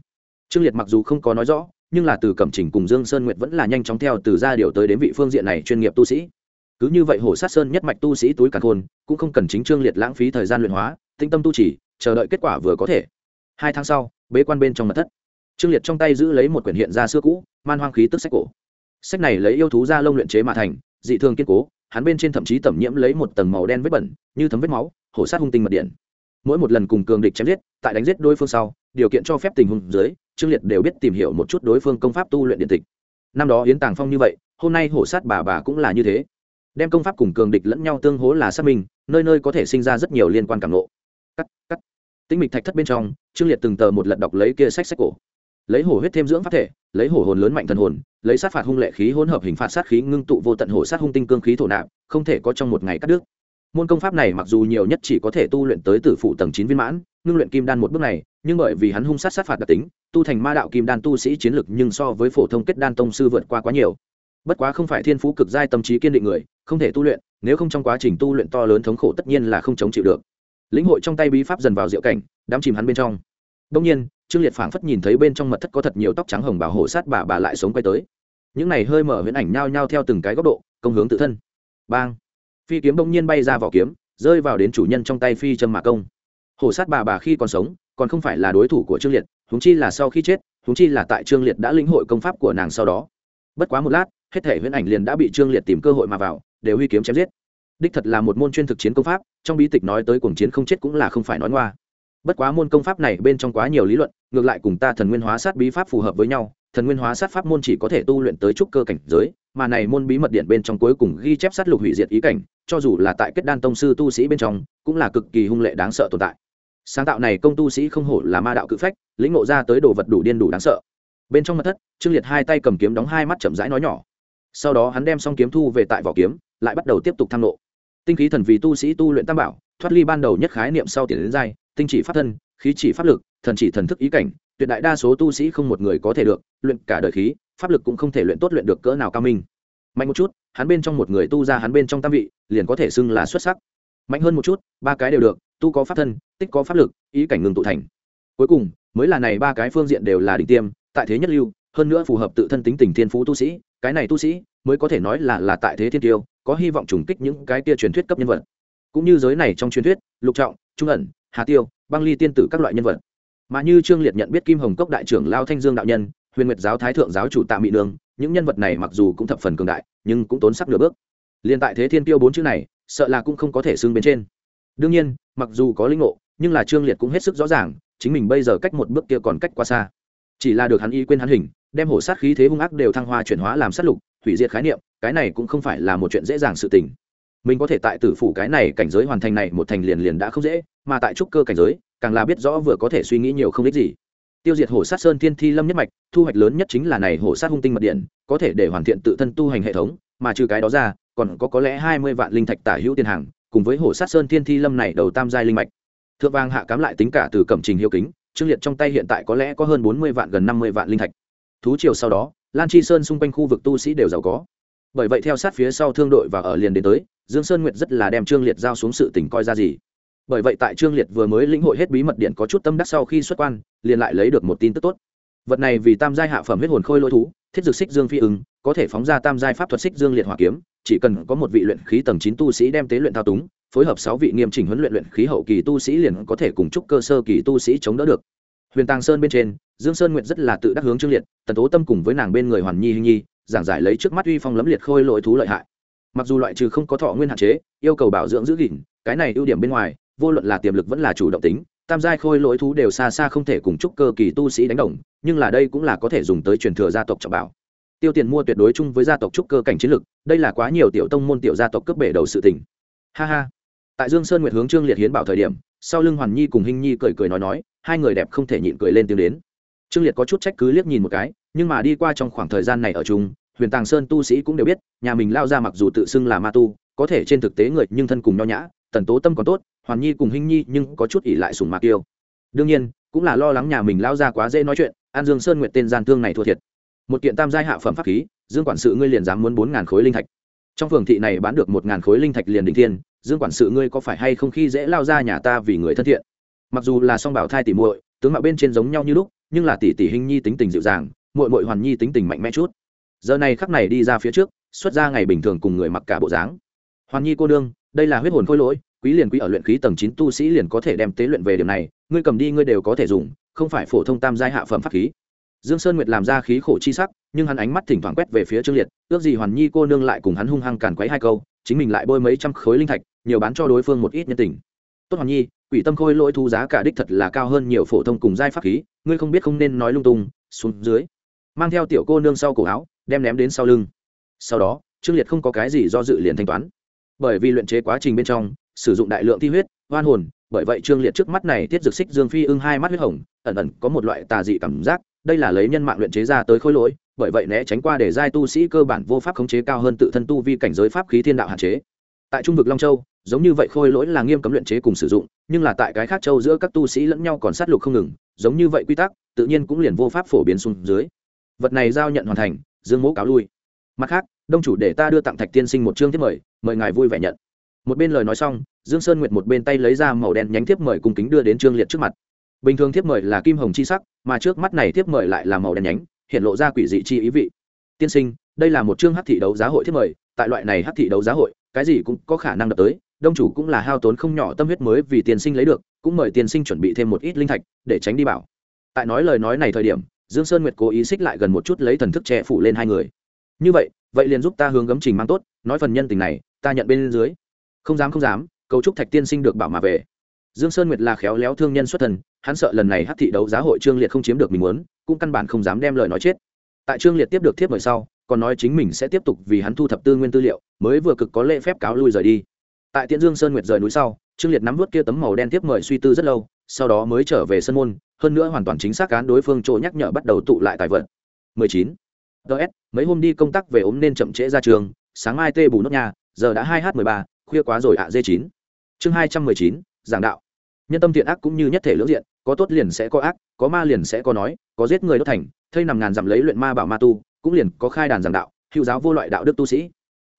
Trương liệt mặc dù không có nói rõ, nhưng là từ cẩm trình cùng dương sơn nguyệt vẫn là nhanh chóng theo từ ra điều tới đến vị phương diện này chuyên nghiệp tu sĩ. Cứ như vậy hồ sát sơn nhất mạch tu sĩ túi cả khôn cũng không cần chính trương liệt lãng phí thời gian luyện hóa tinh tâm tu chỉ chờ đợi kết quả vừa có thể. Hai tháng sau, bế quan bên trong mật thất. Trương liệt trong tay giữ lấy một quyển hiện ra xưa cũ, man hoang khí tức sách cổ. Sách này lấy yêu thú ra lông luyện chế mà thành, dị thường kiên cố hắn bên trên thậm chí tẩm nhiễm lấy một tầng màu đen vết bẩn, như thấm vết máu, hổ sát hung tinh mật điện. Mỗi một lần cùng cường địch chém giết, tại đánh giết đối phương sau, điều kiện cho phép tình huống dưới, trương liệt đều biết tìm hiểu một chút đối phương công pháp tu luyện điện tịch. Năm đó yến tàng phong như vậy, hôm nay hổ sát bà bà cũng là như thế. Đem công pháp cùng cường địch lẫn nhau tương hố là xác minh, nơi nơi có thể sinh ra rất nhiều liên quan cảm lộ cắt cắt. Tinh mịch thạch thất bên trong, trương liệt từng tờ một lật đọc lấy kia sách sách cổ. Lấy hổ huyết thêm dưỡng pháp thể, lấy hổ hồn lớn mạnh thần hồn lấy sát phạt hung lệ khí hỗn hợp hình phạt sát khí ngưng tụ vô tận hổ sát hung tinh cương khí thổ nạp, không thể có trong một ngày cắt đứt. Môn công pháp này mặc dù nhiều nhất chỉ có thể tu luyện tới tử phụ tầng chín viên mãn, ngưng luyện kim đan một bước này, nhưng bởi vì hắn hung sát sát phạt đặc tính, tu thành ma đạo kim đan tu sĩ chiến lực nhưng so với phổ thông kết đan tông sư vượt qua quá nhiều. Bất quá không phải thiên phú cực giai tâm trí kiên định người, không thể tu luyện, nếu không trong quá trình tu luyện to lớn thống khổ tất nhiên là không chống chịu được. Lĩnh hội trong tay bí pháp dần vào diệu cảnh đám chìm hắn bên trong. Đông nhiên, trương liệt phảng phất nhìn thấy bên trong mật thất có thật nhiều tóc trắng hồng bảo hộ sát bà bà lại sống quay tới những này hơi mở huyễn ảnh nhao nhao theo từng cái góc độ, công hướng tự thân. Bang. Phi kiếm bỗng nhiên bay ra vỏ kiếm, rơi vào đến chủ nhân trong tay phi châm mạ công. Hổ sát bà bà khi còn sống, còn không phải là đối thủ của trương liệt húng chi là sau khi chết húng chi là tại trương liệt đã lĩnh hội công pháp của nàng sau đó. Bất quá một lát, hết thể huyễn ảnh liền đã bị trương liệt tìm cơ hội mà vào, đều huy kiếm chém giết. Đích thật là một môn chuyên thực chiến công pháp, trong bí tịch nói tới cuồng chiến không chết cũng là không phải nói ngoa. Bất quá môn công pháp này bên trong quá nhiều lý luận, ngược lại cùng ta thần nguyên hóa sát bí pháp phù hợp với nhau thần nguyên hóa sát pháp môn chỉ có thể tu luyện tới trúc cơ cảnh giới, mà này môn bí mật điện bên trong cuối cùng ghi chép sát lục hủy diệt ý cảnh, cho dù là tại kết đan tông sư tu sĩ bên trong, cũng là cực kỳ hung lệ đáng sợ tồn tại. Sáng tạo này công tu sĩ không hổ là ma đạo cự phách, lĩnh ngộ ra tới đồ vật đủ điên đủ đáng sợ. Bên trong mặt thất, trương liệt hai tay cầm kiếm đóng hai mắt chậm rãi nói nhỏ. Sau đó hắn đem xong kiếm thu về tại vỏ kiếm, lại bắt đầu tiếp tục tham lộ. Tinh khí thần vì tu sĩ tu luyện tam bảo, thoát ly ban đầu nhất khái niệm sau tiền đến giai, tinh chỉ pháp thân, khí chỉ pháp lực, thần chỉ thần thức ý cảnh tuyệt đại đa số tu sĩ không một người có thể được luyện cả đời khí, pháp lực cũng không thể luyện tốt luyện được cỡ nào cao minh. Mạnh một chút, hắn bên trong một người tu ra hắn bên trong tam vị, liền có thể xưng là xuất sắc. Mạnh hơn một chút, ba cái đều được, tu có pháp thân, tích có pháp lực, ý cảnh ngừng tụ thành. Cuối cùng, mới là này ba cái phương diện đều là đỉnh tiêm, tại thế nhất lưu, hơn nữa phù hợp tự thân tính tình thiên phú tu sĩ, cái này tu sĩ mới có thể nói là là tại thế thiên tiêu, có hy vọng trùng kích những cái tia truyền thuyết cấp nhân vật. Cũng như giới này trong truyền thuyết, lục trọng, trung ẩn, hà tiêu, băng ly tiên tử các loại nhân vật mà như trương liệt nhận biết kim hồng cốc đại trưởng lao thanh dương đạo nhân, huyền nguyệt giáo thái thượng giáo chủ tạ mỹ nương, những nhân vật này mặc dù cũng thập phần cường đại, nhưng cũng tốn sắp nửa bước. Liền tại thế thiên tiêu bốn chữ này, sợ là cũng không có thể xưng bên trên. Đương nhiên, mặc dù có linh ngộ, nhưng là trương liệt cũng hết sức rõ ràng, chính mình bây giờ cách một bước kia còn cách quá xa. Chỉ là được hắn y quên hắn hình, đem hổ sát khí thế hung ác đều thăng hoa chuyển hóa làm sát lục, hủy diệt khái niệm, cái này cũng không phải là một chuyện dễ dàng sự tình mình có thể tại tử phủ cái này cảnh giới hoàn thành này một thành liền liền đã không dễ, mà tại trúc cơ cảnh giới, càng là biết rõ vừa có thể suy nghĩ nhiều không ích gì. Tiêu diệt hổ sát sơn thiên thi lâm nhất mạch, thu hoạch lớn nhất chính là này hổ sát hung tinh mật điện, có thể để hoàn thiện tự thân tu hành hệ thống, mà trừ cái đó ra, còn có có lẽ hai mươi vạn linh thạch tả hữu tiền hàng, cùng với hổ sát sơn thiên thi lâm này đầu tam giai linh mạch. Thượng vang hạ cám lại tính cả từ cẩm trình hiệu kính, trương liệt trong tay hiện tại có lẽ có hơn bốn mươi vạn gần năm mươi vạn linh thạch. Thú triều sau đó, lan chi sơn xung quanh khu vực tu sĩ đều giàu có. Bởi vậy theo sát phía sau thương đội và ở liền đến tới dương sơn nguyệt rất là đem trương liệt giao xuống sự tình coi ra gì. Bởi vậy tại trương liệt vừa mới lĩnh hội hết bí mật điện có chút tâm đắc sau khi xuất quan, liền lại lấy được một tin tức tốt. Vật này vì tam giai hạ phẩm huyết hồn khôi lôi thú, thiết dược xích dương phi ứng, có thể phóng ra tam giai pháp thuật xích dương liệt hỏa kiếm, chỉ cần có một vị luyện khí tầng chín tu sĩ đem tế luyện thao túng, phối hợp sáu vị nghiêm chỉnh huấn luyện luyện khí hậu kỳ tu sĩ liền có thể cùng chúc cơ sơ kỳ tu sĩ chống đỡ được. Huyền tàng sơn bên trên, dương sơn nguyện rất là tự đắc hướng trương liệt, tần tố tâm cùng với nàng bên người hoàn nhi hình nhi, giảng giải lấy trước mắt uy phong lấm liệt khôi lỗi thú lợi hại mặc dù loại trừ không có thọ nguyên hạn chế, yêu cầu bảo dưỡng giữ gìn, cái này ưu điểm bên ngoài, vô luận là tiềm lực vẫn là chủ động tính, tam giai khôi lỗi thú đều xa xa không thể cùng chúc cơ kỳ tu sĩ đánh đồng, nhưng là đây cũng là có thể dùng tới truyền thừa gia tộc trọng bảo. Tiêu tiền mua tuyệt đối chung với gia tộc trúc cơ cảnh chiến lực, đây là quá nhiều tiểu tông môn tiểu gia tộc cướp bể đầu sự tình. Ha ha. Tại dương sơn nguyệt hướng trương liệt hiến bảo thời điểm, sau lưng hoàn nhi cùng hình nhi cười cười nói nói, hai người đẹp không thể nhịn cười lên tiếng đến. Trương liệt có chút trách cứ liếc nhìn một cái, nhưng mà đi qua trong khoảng thời gian này ở chung huyền tàng sơn tu sĩ cũng đều biết, nhà mình lao ra mặc dù tự xưng là ma tu, có thể trên thực tế người nhưng thân cùng nho nhã, tần tố tâm còn tốt, hoàn nhi cùng hình nhi nhưng có chút ỉ lại sùng mạc tiêu đương nhiên, cũng là lo lắng nhà mình lao ra quá dễ nói chuyện, an dương sơn nguyện tên gian thương này thua thiệt. một kiện tam giai hạ phẩm pháp khí, dương quản sự ngươi liền dám muốn bốn ngàn khối linh thạch. trong phường thị này bán được một ngàn khối linh thạch liền định thiên, dương quản sự ngươi có phải hay không khi dễ lao ra nhà ta vì người thân thiện? mặc dù là song bảo thai tỉ muội, tướng mạo bên trên giống nhau như lúc, nhưng là tỷ tỷ hình nhi tính tình dịu dàng, muội muội hoàn nhi tính tình mạnh mẽ chút giờ này khắc này đi ra phía trước, xuất ra ngày bình thường cùng người mặc cả bộ dáng. Hoàn nhi cô đương đây là huyết hồn khôi lỗi, quý liền quý ở luyện khí tầng chín tu sĩ liền có thể đem tế luyện về điểm này, ngươi cầm đi ngươi đều có thể dùng, không phải phổ thông tam giai hạ phẩm pháp khí. Dương sơn nguyệt làm ra khí khổ chi sắc, nhưng hắn ánh mắt thỉnh thoảng quét về phía trương liệt, ước gì hoàn nhi cô nương lại cùng hắn hung hăng càn quấy hai câu, chính mình lại bôi mấy trăm khối linh thạch, nhiều bán cho đối phương một ít nhân tình. Tốt hoàn nhi, quỷ tâm khôi lỗi thu giá cả đích thật là cao hơn nhiều phổ thông cùng giai pháp khí, ngươi không biết không nên nói lung tung, xuống dưới. Mang theo tiểu cô nương sau cổ áo đem ném đến sau lưng. Sau đó, trương liệt không có cái gì do dự liền thanh toán. Bởi vì luyện chế quá trình bên trong, sử dụng đại lượng thi huyết hoan hồn, bởi vậy trương liệt trước mắt này tiết dược xích dương phi ưng hai mắt huyết hồng, ẩn ẩn có một loại tà dị cảm giác, đây là lấy nhân mạng luyện chế ra tới khối lỗi, bởi vậy né tránh qua để giai tu sĩ cơ bản vô pháp khống chế cao hơn tự thân tu vi cảnh giới pháp khí thiên đạo hạn chế. Tại trung vực long châu, giống như vậy khôi lỗi là nghiêm cấm luyện chế cùng sử dụng, nhưng là tại cái khác châu giữa các tu sĩ lẫn nhau còn sát lục không ngừng, giống như vậy quy tắc, tự nhiên cũng liền vô pháp phổ biến xuống dưới. Vật này giao nhận hoàn thành dương mẫu cáo lui. Mặt khác, đông chủ để ta đưa tặng thạch tiên sinh một chương thiếp mời mời ngài vui vẻ nhận. Một bên lời nói xong, dương sơn nguyệt một bên tay lấy ra màu đen nhánh thiếp mời cùng kính đưa đến trương liệt trước mặt. Bình thường thiếp mời là kim hồng chi sắc, mà trước mắt này thiếp mời lại là màu đen nhánh, hiện lộ ra quỷ dị chi ý vị. Tiên sinh, đây là một chương hát thị đấu giá hội thiếp mời, tại loại này hát thị đấu giá hội, cái gì cũng có khả năng đập tới, đông chủ cũng là hao tốn không nhỏ tâm huyết mới vì tiên sinh lấy được, cũng mời tiên sinh chuẩn bị thêm một ít linh thạch, để tránh đi bảo. Tại nói lời nói này thời điểm dương sơn nguyệt cố ý xích lại gần một chút lấy thần thức che phủ lên hai người. Như vậy vậy liền giúp ta hướng gấm trình mang tốt, nói phần nhân tình này, ta nhận bên dưới. Không dám không dám cấu trúc thạch tiên sinh được bảo mà về. Dương sơn nguyệt là khéo léo thương nhân xuất thần, hắn sợ lần này hát thị đấu giá hội trương liệt không chiếm được mình muốn, cũng căn bản không dám đem lời nói chết. Tại trương liệt tiếp được thiếp mời sau, còn nói chính mình sẽ tiếp tục vì hắn thu thập tư nguyên tư liệu, mới vừa cực có lễ phép cáo lui rời đi. Tại tiễn dương sơn nguyệt rời núi sau, trương liệt nắm vút kia tấm màu đen tiếp mời suy tư rất lâu sau đó mới trở về sân môn hơn nữa hoàn toàn chính xác cán đối phương chỗ nhắc nhở bắt đầu tụ lại tài vật. 19. ts mấy hôm đi công tác về ốm nên chậm trễ ra trường sáng mai tê bù nốt nhà giờ đã 2h13, khuya quá rồi ạ à d 9 chương 219, giảng đạo. Nhân tâm thiện ác cũng như nhất thể lưỡng diện có tốt liền sẽ có ác có ma liền sẽ có nói có giết người đốt thành thây nằm ngàn dặm lấy luyện ma bảo ma tu cũng liền có khai đàn giảng đạo hữu giáo vô loại đạo đức tu sĩ.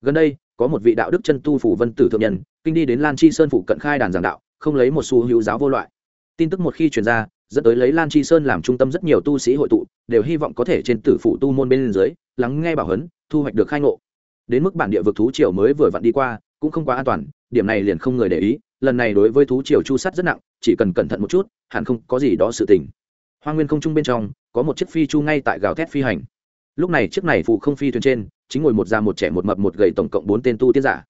Gần đây có một vị đạo đức chân tu phủ vân tử thượng nhân kinh đi đến lan chi sơn phụ cận khai đàn giảng đạo không lấy một xu hữu giáo vô loại tin tức một khi truyền ra, dẫn tới lấy lan chi sơn làm trung tâm rất nhiều tu sĩ hội tụ, đều hy vọng có thể trên tử phủ tu môn bên dưới, lắng nghe bảo huấn, thu hoạch được khai ngộ. Đến mức bản địa vực thú triều mới vừa vặn đi qua, cũng không quá an toàn, điểm này liền không người để ý, lần này đối với thú triều chu sắt rất nặng, chỉ cần cẩn thận một chút, hẳn không có gì đó sự tình. Hoa nguyên không trung bên trong, có một chiếc phi chu ngay tại gào thét phi hành. Lúc này chiếc này phụ không phi thuyền trên, chính ngồi một già một trẻ một mập một gầy tổng cộng bốn tên tu tiên giả.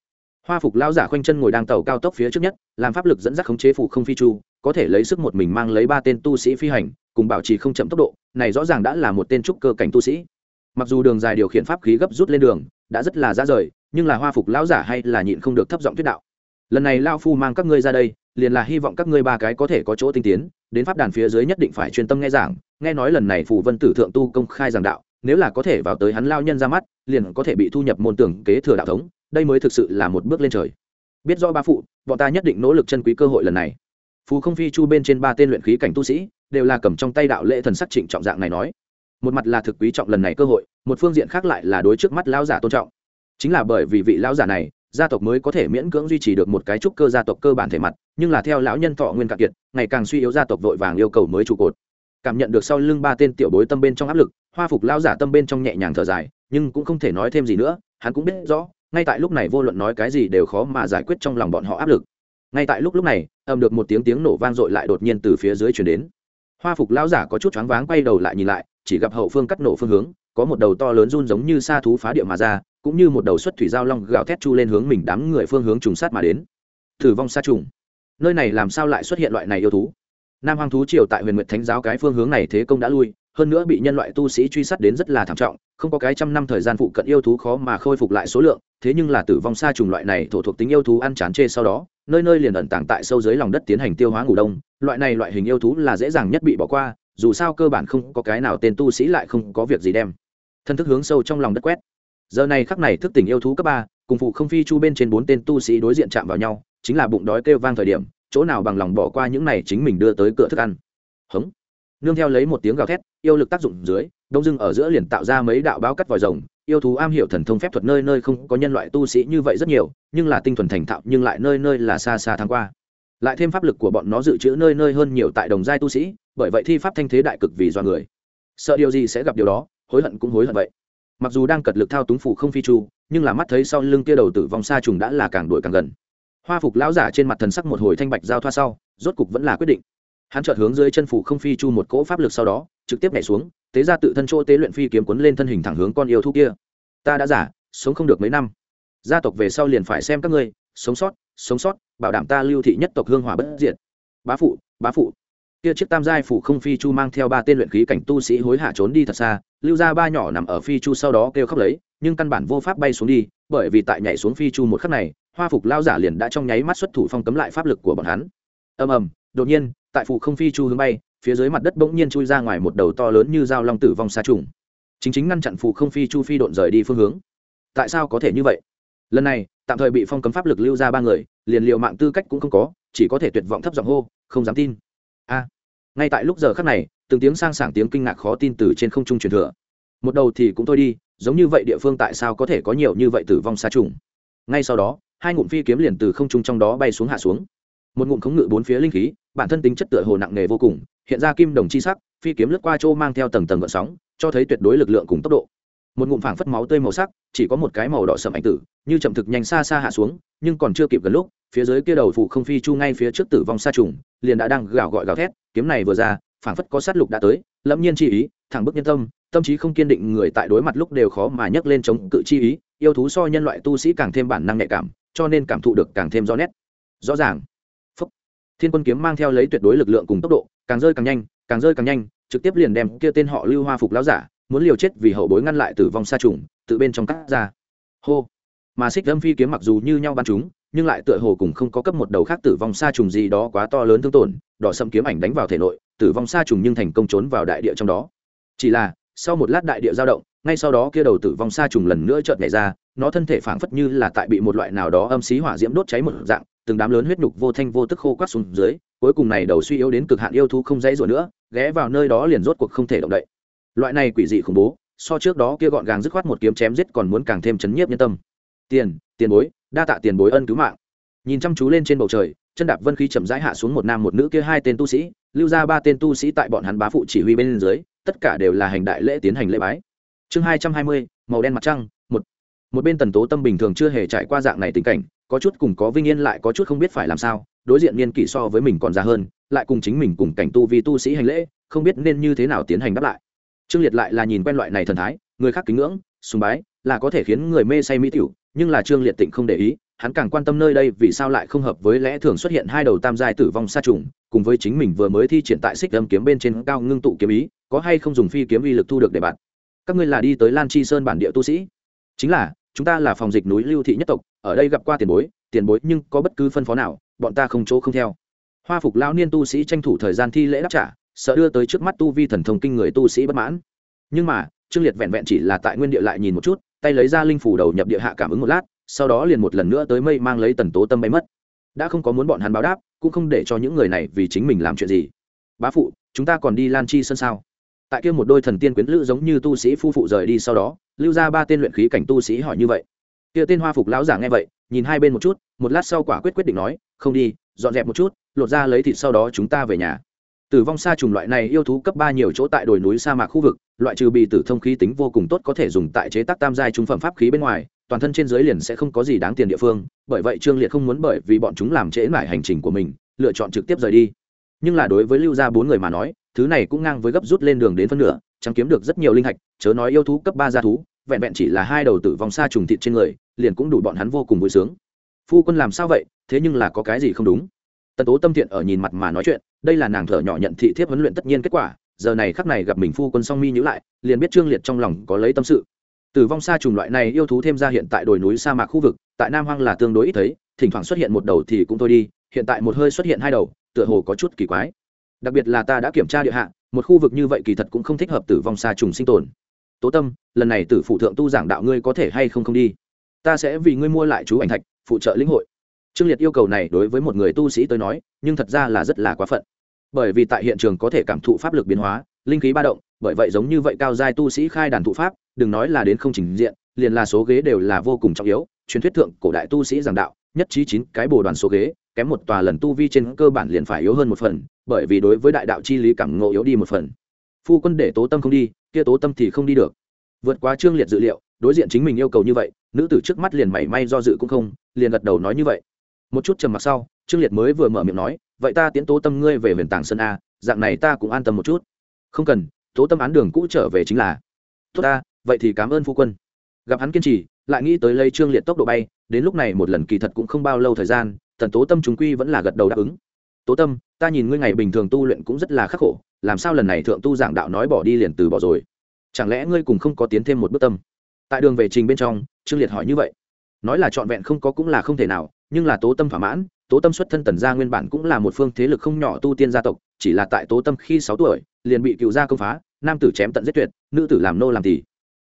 Hoa phục lao giả khoanh chân ngồi đang tàu cao tốc phía trước nhất, làm pháp lực dẫn dắt khống chế phụ không phi chu có thể lấy sức một mình mang lấy ba tên tu sĩ phi hành, cùng bảo trì không chậm tốc độ, này rõ ràng đã là một tên trúc cơ cảnh tu sĩ. Mặc dù đường dài điều khiển pháp khí gấp rút lên đường, đã rất là ra rời, nhưng là hoa phục lão giả hay là nhịn không được thấp giọng thuyết đạo. Lần này lao phu mang các ngươi ra đây, liền là hy vọng các ngươi ba cái có thể có chỗ tinh tiến, đến pháp đàn phía dưới nhất định phải chuyên tâm nghe giảng, nghe nói lần này phù vân tử thượng tu công khai giảng đạo, nếu là có thể vào tới hắn lao nhân ra mắt, liền có thể bị thu nhập môn tưởng kế thừa đạo thống, đây mới thực sự là một bước lên trời. Biết do ba phụ, bọn ta nhất định nỗ lực chân quý cơ hội lần này phù không phi chu bên trên ba tên luyện khí cảnh tu sĩ, đều là cầm trong tay đạo lễ thần sắc trịnh trọng dạng này nói. Một mặt là thực quý trọng lần này cơ hội, một phương diện khác lại là đối trước mắt lão giả tôn trọng. Chính là bởi vì vị lão giả này, gia tộc mới có thể miễn cưỡng duy trì được một cái trúc cơ gia tộc cơ bản thể mặt, nhưng là theo lão nhân thọ nguyên cạn kiệt, ngày càng suy yếu gia tộc vội vàng yêu cầu mới trụ cột. Cảm nhận được sau lưng ba tên tiểu bối tâm bên trong áp lực, hoa phục lão giả tâm bên trong nhẹ nhàng thở dài, nhưng cũng không thể nói thêm gì nữa, hắn cũng biết rõ, ngay tại lúc này vô luận nói cái gì đều khó mà giải quyết trong lòng bọn họ áp lực ngay tại lúc lúc này, ầm được một tiếng tiếng nổ vang dội lại đột nhiên từ phía dưới chuyển đến. Hoa phục lão giả có chút choáng váng quay đầu lại nhìn lại, chỉ gặp hậu phương cắt nổ phương hướng, có một đầu to lớn run giống như sa thú phá địa mà ra, cũng như một đầu xuất thủy giao long gào thét chu lên hướng mình đám người phương hướng trùng sát mà đến. Thử vong sa trùng. Nơi này làm sao lại xuất hiện loại này yêu thú? Nam hoàng thú triều tại huyền nguyệt thánh giáo cái phương hướng này thế công đã lui, hơn nữa bị nhân loại tu sĩ truy sát đến rất là thảm trọng, không có cái trăm năm thời gian phụ cận yêu thú khó mà khôi phục lại số lượng, thế nhưng là tử vong sa trùng loại này thổ thuộc tính yêu thú ăn chán chê sau đó nơi nơi liền ẩn tàng tại sâu dưới lòng đất tiến hành tiêu hóa ngủ đông, loại này loại hình yêu thú là dễ dàng nhất bị bỏ qua, dù sao cơ bản không có cái nào tên tu sĩ lại không có việc gì đem. Thân thức hướng sâu trong lòng đất quét. Giờ này khắc này thức tỉnh yêu thú cấp ba, cùng phụ không phi chu bên trên bốn tên tu sĩ đối diện chạm vào nhau, chính là bụng đói kêu vang thời điểm, chỗ nào bằng lòng bỏ qua những này chính mình đưa tới cửa thức ăn. Hống. Nương theo lấy một tiếng gào thét, yêu lực tác dụng dưới, đông dưng ở giữa liền tạo ra mấy đạo báo cắt vòi rồng yêu thú am hiểu thần thông phép thuật nơi nơi không có nhân loại tu sĩ như vậy rất nhiều, nhưng là tinh thuần thành thạo nhưng lại nơi nơi là xa xa tháng qua. Lại thêm pháp lực của bọn nó dự trữ nơi nơi hơn nhiều tại đồng giai tu sĩ, bởi vậy thi pháp thanh thế đại cực vì do người. Sợ điều gì sẽ gặp điều đó, hối hận cũng hối hận vậy. Mặc dù đang cật lực thao túng phủ không phi chu, nhưng là mắt thấy sau lưng kia đầu tử vong xa trùng đã là càng đuổi càng gần. Hoa phục lão giả trên mặt thần sắc một hồi thanh bạch giao thoa sau, rốt cục vẫn là quyết định. Hắn chợt hướng dưới chân phủ không phi chu một cỗ pháp lực sau đó trực tiếp nhảy xuống, tế ra tự thân chỗ tế luyện phi kiếm cuốn lên thân hình thẳng hướng con yêu thú kia. Ta đã giả sống không được mấy năm. Gia tộc về sau liền phải xem các ngươi, sống sót sống sót, bảo đảm ta lưu thị nhất tộc hương hỏa bất diệt. Bá phụ bá phụ. Kia chiếc tam giai phủ không phi chu mang theo ba tên luyện khí cảnh tu sĩ hối hạ trốn đi thật xa, lưu ra ba nhỏ nằm ở phi chu sau đó kêu khóc lấy, nhưng căn bản vô pháp bay xuống đi, bởi vì tại nhảy xuống phi chu một khắc này, hoa phục lao giả liền đã trong nháy mắt xuất thủ phong cấm lại pháp lực của bọn hắn. Ầm ầm, đột nhiên, tại phủ không phi chu hướng bay phía dưới mặt đất bỗng nhiên chui ra ngoài một đầu to lớn như dao long tử vong xa trùng. Chính chính ngăn chặn phụ không phi chu phi độn rời đi phương hướng. Tại sao có thể như vậy? Lần này, tạm thời bị phong cấm pháp lực lưu ra ba người, liền liệu mạng tư cách cũng không có, chỉ có thể tuyệt vọng thấp giọng hô, không dám tin. A. Ngay tại lúc giờ khắc này, từng tiếng sang sảng tiếng kinh ngạc khó tin từ trên không trung truyền thừa. Một đầu thì cũng thôi đi, giống như vậy địa phương tại sao có thể có nhiều như vậy tử vong xa trùng? Ngay sau đó, hai ngụm phi kiếm liền từ không trung trong đó bay xuống hạ xuống. Một ngụm khống ngự bốn phía linh khí bản thân tính chất tựa hồ nặng nề vô cùng, hiện ra kim đồng chi sắc, phi kiếm lướt qua chỗ mang theo tầng tầng gợn sóng, cho thấy tuyệt đối lực lượng cùng tốc độ. Một ngụm phảng phất máu tươi màu sắc, chỉ có một cái màu đỏ sậm ảnh tử, như chậm thực nhanh xa xa hạ xuống, nhưng còn chưa kịp gần lúc, phía dưới kia đầu phụ không phi chu ngay phía trước tử vong xa trùng, liền đã đang gào gọi gào thét, kiếm này vừa ra, phảng phất có sát lục đã tới lâm nhiên chi ý, thẳng bức nhân tâm tâm trí không kiên định người tại đối mặt lúc đều khó mà nhấc lên chống cự chi ý, yêu thú so nhân loại tu sĩ càng thêm bản năng nhạy cảm, cho nên cảm thụ được càng thêm rõ nét. Rõ ràng thiên quân kiếm mang theo lấy tuyệt đối lực lượng cùng tốc độ, càng rơi càng nhanh, càng rơi càng nhanh, trực tiếp liền đem kia tên họ lưu hoa phục láo giả, muốn liều chết vì hậu bối ngăn lại tử vong xa trùng, tự bên trong cắt ra. Hô. Mà xích lâm phi kiếm mặc dù như nhau bắn chúng, nhưng lại tựa hồ cùng không có cấp một đầu khác tử vong xa trùng gì đó quá to lớn thương tổn, đỏ sâm kiếm ảnh đánh vào thể nội, tử vong xa trùng nhưng thành công trốn vào đại địa trong đó. Chỉ là, sau một lát đại địa dao động, ngay sau đó kia đầu tử vong xa trùng lần nữa chợt nhảy ra, nó thân thể phảng phất như là tại bị một loại nào đó âm xí hỏa diễm đốt cháy một dạng từng đám lớn huyết nhục vô thanh vô tức khô quát xuống dưới, cuối cùng này đầu suy yếu đến cực hạn yêu thú không dãy rủa nữa, ghé vào nơi đó liền rốt cuộc không thể động đậy. Loại này quỷ dị khủng bố, so trước đó kia gọn gàng dứt khoát một kiếm chém giết còn muốn càng thêm chấn nhiếp nhân tâm. Tiền tiền bối, đa tạ tiền bối ân cứu mạng. Nhìn chăm chú lên trên bầu trời, chân đạp vân khí chậm rãi hạ xuống một nam một nữ kia hai tên tu sĩ, lưu ra ba tên tu sĩ tại bọn hắn bá phụ chỉ huy bên dưới, tất cả đều là hành đại lễ tiến hành lễ bái. Chương hai trăm hai mươi, màu đen mặt trăng, một. Một bên tần tố tâm bình thường chưa hề trải qua dạng này tình cảnh có chút cùng có vinh yên lại có chút không biết phải làm sao, đối diện niên kỷ so với mình còn già hơn, lại cùng chính mình cùng cảnh tu vi tu sĩ hành lễ, không biết nên như thế nào tiến hành đáp lại. Trương liệt lại là nhìn quen loại này thần thái, người khác kính ngưỡng, sùng bái, là có thể khiến người mê say mỹ tiểu, nhưng là trương liệt tịnh không để ý, hắn càng quan tâm nơi đây vì sao lại không hợp với lẽ thường xuất hiện hai đầu tam giai tử vong sa trùng, cùng với chính mình vừa mới thi triển tại xích âm kiếm bên trên cao ngưng tụ kiếm ý, có hay không dùng phi kiếm uy lực thu được để bạn? Các ngươi là đi tới lan chi sơn bản địa tu sĩ. Chính là, chúng ta là phòng dịch núi lưu thị nhất tộc ở đây gặp qua tiền bối tiền bối nhưng có bất cứ phân phó nào, bọn ta không chỗ không theo. Hoa phục lão niên tu sĩ tranh thủ thời gian thi lễ đáp trả, sợ đưa tới trước mắt tu vi thần thông kinh người tu sĩ bất mãn. Nhưng mà, trương liệt vẹn vẹn chỉ là tại nguyên địa lại nhìn một chút, tay lấy ra linh phủ đầu nhập địa hạ cảm ứng một lát, sau đó liền một lần nữa tới mây mang lấy tần tố tâm bay mất. Đã không có muốn bọn hắn báo đáp, cũng không để cho những người này vì chính mình làm chuyện gì. Bá phụ, chúng ta còn đi lan chi sân sao? Tại kia một đôi thần tiên quyến lữ giống như tu sĩ phu phụ rời đi sau đó, lưu ra ba tên luyện khí cảnh tu sĩ hỏi như vậy kia tên hoa phục lão giả nghe vậy, nhìn hai bên một chút, một lát sau quả quyết quyết định nói, không đi, dọn dẹp một chút, lột ra lấy thịt sau đó chúng ta về nhà. Tử vong sa trùng loại này yêu thú cấp ba nhiều chỗ tại đồi núi sa mạc khu vực, loại trừ bị tử thông khí tính vô cùng tốt có thể dùng tại chế tác tam giai trung phẩm pháp khí bên ngoài, toàn thân trên dưới liền sẽ không có gì đáng tiền địa phương, bởi vậy trương liệt không muốn bởi vì bọn chúng làm trễ mải hành trình của mình, lựa chọn trực tiếp rời đi. Nhưng là đối với lưu gia bốn người mà nói, thứ này cũng ngang với gấp rút lên đường đến phân nửa, chẳng kiếm được rất nhiều linh hạch, chớ nói yêu thú cấp ba gia thú, vẹn vẹn chỉ là hai đầu tử vong sa trùng thịt trên người liền cũng đủ bọn hắn vô cùng vui sướng. Phu quân làm sao vậy? Thế nhưng là có cái gì không đúng? Tần tố tâm thiện ở nhìn mặt mà nói chuyện, đây là nàng thở nhỏ nhận thị thiếp huấn luyện tất nhiên kết quả, giờ này khắc này gặp mình phu quân song mi nhữ lại, liền biết trương liệt trong lòng có lấy tâm sự. Tử vong sa trùng loại này yêu thú thêm ra hiện tại đồi núi sa mạc khu vực, tại nam hoang là tương đối ít thấy, thỉnh thoảng xuất hiện một đầu thì cũng thôi đi, hiện tại một hơi xuất hiện hai đầu, tựa hồ có chút kỳ quái. Đặc biệt là ta đã kiểm tra địa hạ, một khu vực như vậy kỳ thật cũng không thích hợp tử vong sa trùng sinh tồn. Tố tâm, lần này tử phụ thượng tu giảng đạo ngươi có thể hay không không đi? Ta sẽ vì ngươi mua lại chú ảnh thạch, phụ trợ lĩnh hội. Trương liệt yêu cầu này đối với một người tu sĩ tới nói, nhưng thật ra là rất là quá phận. Bởi vì tại hiện trường có thể cảm thụ pháp lực biến hóa, linh khí ba động, bởi vậy giống như vậy cao giai tu sĩ khai đàn thụ pháp, đừng nói là đến không trình diện, liền là số ghế đều là vô cùng trọng yếu. Truyền thuyết thượng cổ đại tu sĩ giảng đạo, nhất trí chín cái bồ đoàn số ghế, kém một tòa lần tu vi trên cơ bản liền phải yếu hơn một phần, bởi vì đối với đại đạo chi lý cảm ngộ yếu đi một phần. Phu quân để tố tâm không đi, kia tố tâm thì không đi được. Vượt quá trương liệt dự liệu, đối diện chính mình yêu cầu như vậy nữ tử trước mắt liền mảy may do dự cũng không, liền gật đầu nói như vậy. Một chút trầm mặc sau, trương liệt mới vừa mở miệng nói, vậy ta tiến tố tâm ngươi về huyền tàng sơn a, dạng này ta cũng an tâm một chút. Không cần, tố tâm án đường cũ trở về chính là. Tốt ta, vậy thì cảm ơn phu quân. Gặp hắn kiên trì, lại nghĩ tới lây trương liệt tốc độ bay, đến lúc này một lần kỳ thật cũng không bao lâu thời gian tần tố tâm chúng quy vẫn là gật đầu đáp ứng. Tố tâm, ta nhìn ngươi ngày bình thường tu luyện cũng rất là khắc khổ, làm sao lần này thượng tu giảng đạo nói bỏ đi liền từ bỏ rồi? Chẳng lẽ ngươi cùng không có tiến thêm một bước tâm? Tại đường về trình bên trong trương liệt hỏi như vậy. Nói là trọn vẹn không có cũng là không thể nào, nhưng là tố tâm thỏa mãn, tố tâm xuất thân tần gia nguyên bản cũng là một phương thế lực không nhỏ tu tiên gia tộc, chỉ là tại tố tâm khi sáu tuổi, liền bị cựu gia công phá, nam tử chém tận giết tuyệt, nữ tử làm nô làm tỷ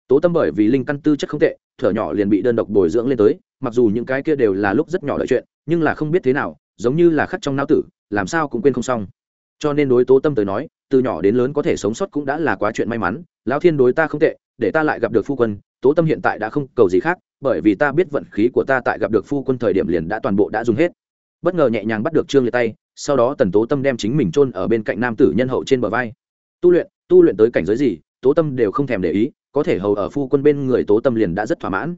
tố tâm bởi vì linh căn tư chất không tệ, thở nhỏ liền bị đơn độc bồi dưỡng lên tới, mặc dù những cái kia đều là lúc rất nhỏ lợi chuyện, nhưng là không biết thế nào, giống như là khắc trong não tử, làm sao cũng quên không xong. Cho nên đối tố tâm tới nói, từ nhỏ đến lớn có thể sống sót cũng đã là quá chuyện may mắn, lão thiên đối ta không tệ để ta lại gặp được phu quân, tố tâm hiện tại đã không cầu gì khác, bởi vì ta biết vận khí của ta tại gặp được phu quân thời điểm liền đã toàn bộ đã dùng hết. Bất ngờ nhẹ nhàng bắt được trương liệt tay, sau đó tần tố tâm đem chính mình chôn ở bên cạnh nam tử nhân hậu trên bờ vai. Tu luyện tu luyện tới cảnh giới gì, tố tâm đều không thèm để ý, có thể hầu ở phu quân bên người tố tâm liền đã rất thỏa mãn.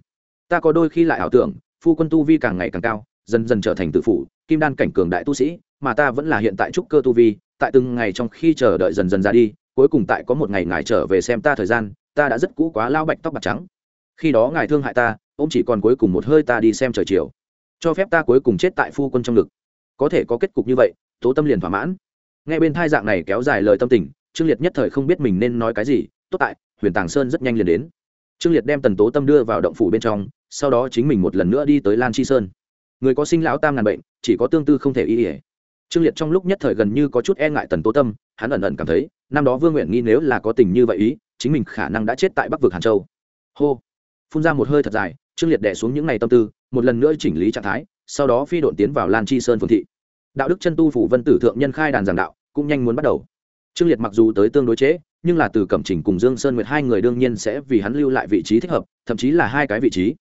Ta có đôi khi lại ảo tưởng, phu quân tu vi càng ngày càng cao, dần dần trở thành tự Phủ, kim đan cảnh cường đại tu sĩ, mà ta vẫn là hiện tại trúc cơ tu vi, tại từng ngày trong khi chờ đợi dần dần ra đi, cuối cùng tại có một ngày ngài trở về xem ta thời gian ta đã rất cũ quá lao bạch tóc bạc trắng. Khi đó ngài thương hại ta ông chỉ còn cuối cùng một hơi ta đi xem trời chiều. Cho phép ta cuối cùng chết tại phu quân trong ngực. Có thể có kết cục như vậy, tố tâm liền thỏa mãn. Nghe bên thai dạng này kéo dài lời tâm tình, trương liệt nhất thời không biết mình nên nói cái gì, tốt tại, huyền tàng sơn rất nhanh liền đến. Trương liệt đem tần tố tâm đưa vào động phủ bên trong, sau đó chính mình một lần nữa đi tới lan chi sơn. Người có sinh lão tam ngàn bệnh, chỉ có tương tư không thể y ỉa trương liệt trong lúc nhất thời gần như có chút e ngại tần tố tâm, hắn ẩn ẩn cảm thấy, năm đó vương nguyện nghi nếu là có tình như vậy ý chính mình khả năng đã chết tại bắc vực hàn châu hô phun ra một hơi thật dài trương liệt đẻ xuống những ngày tâm tư một lần nữa chỉnh lý trạng thái sau đó phi độn tiến vào lan chi sơn phương thị đạo đức chân tu phủ vân tử thượng nhân khai đàn giảng đạo cũng nhanh muốn bắt đầu trương liệt mặc dù tới tương đối chế, nhưng là từ cẩm trình cùng dương sơn nguyệt hai người đương nhiên sẽ vì hắn lưu lại vị trí thích hợp thậm chí là hai cái vị trí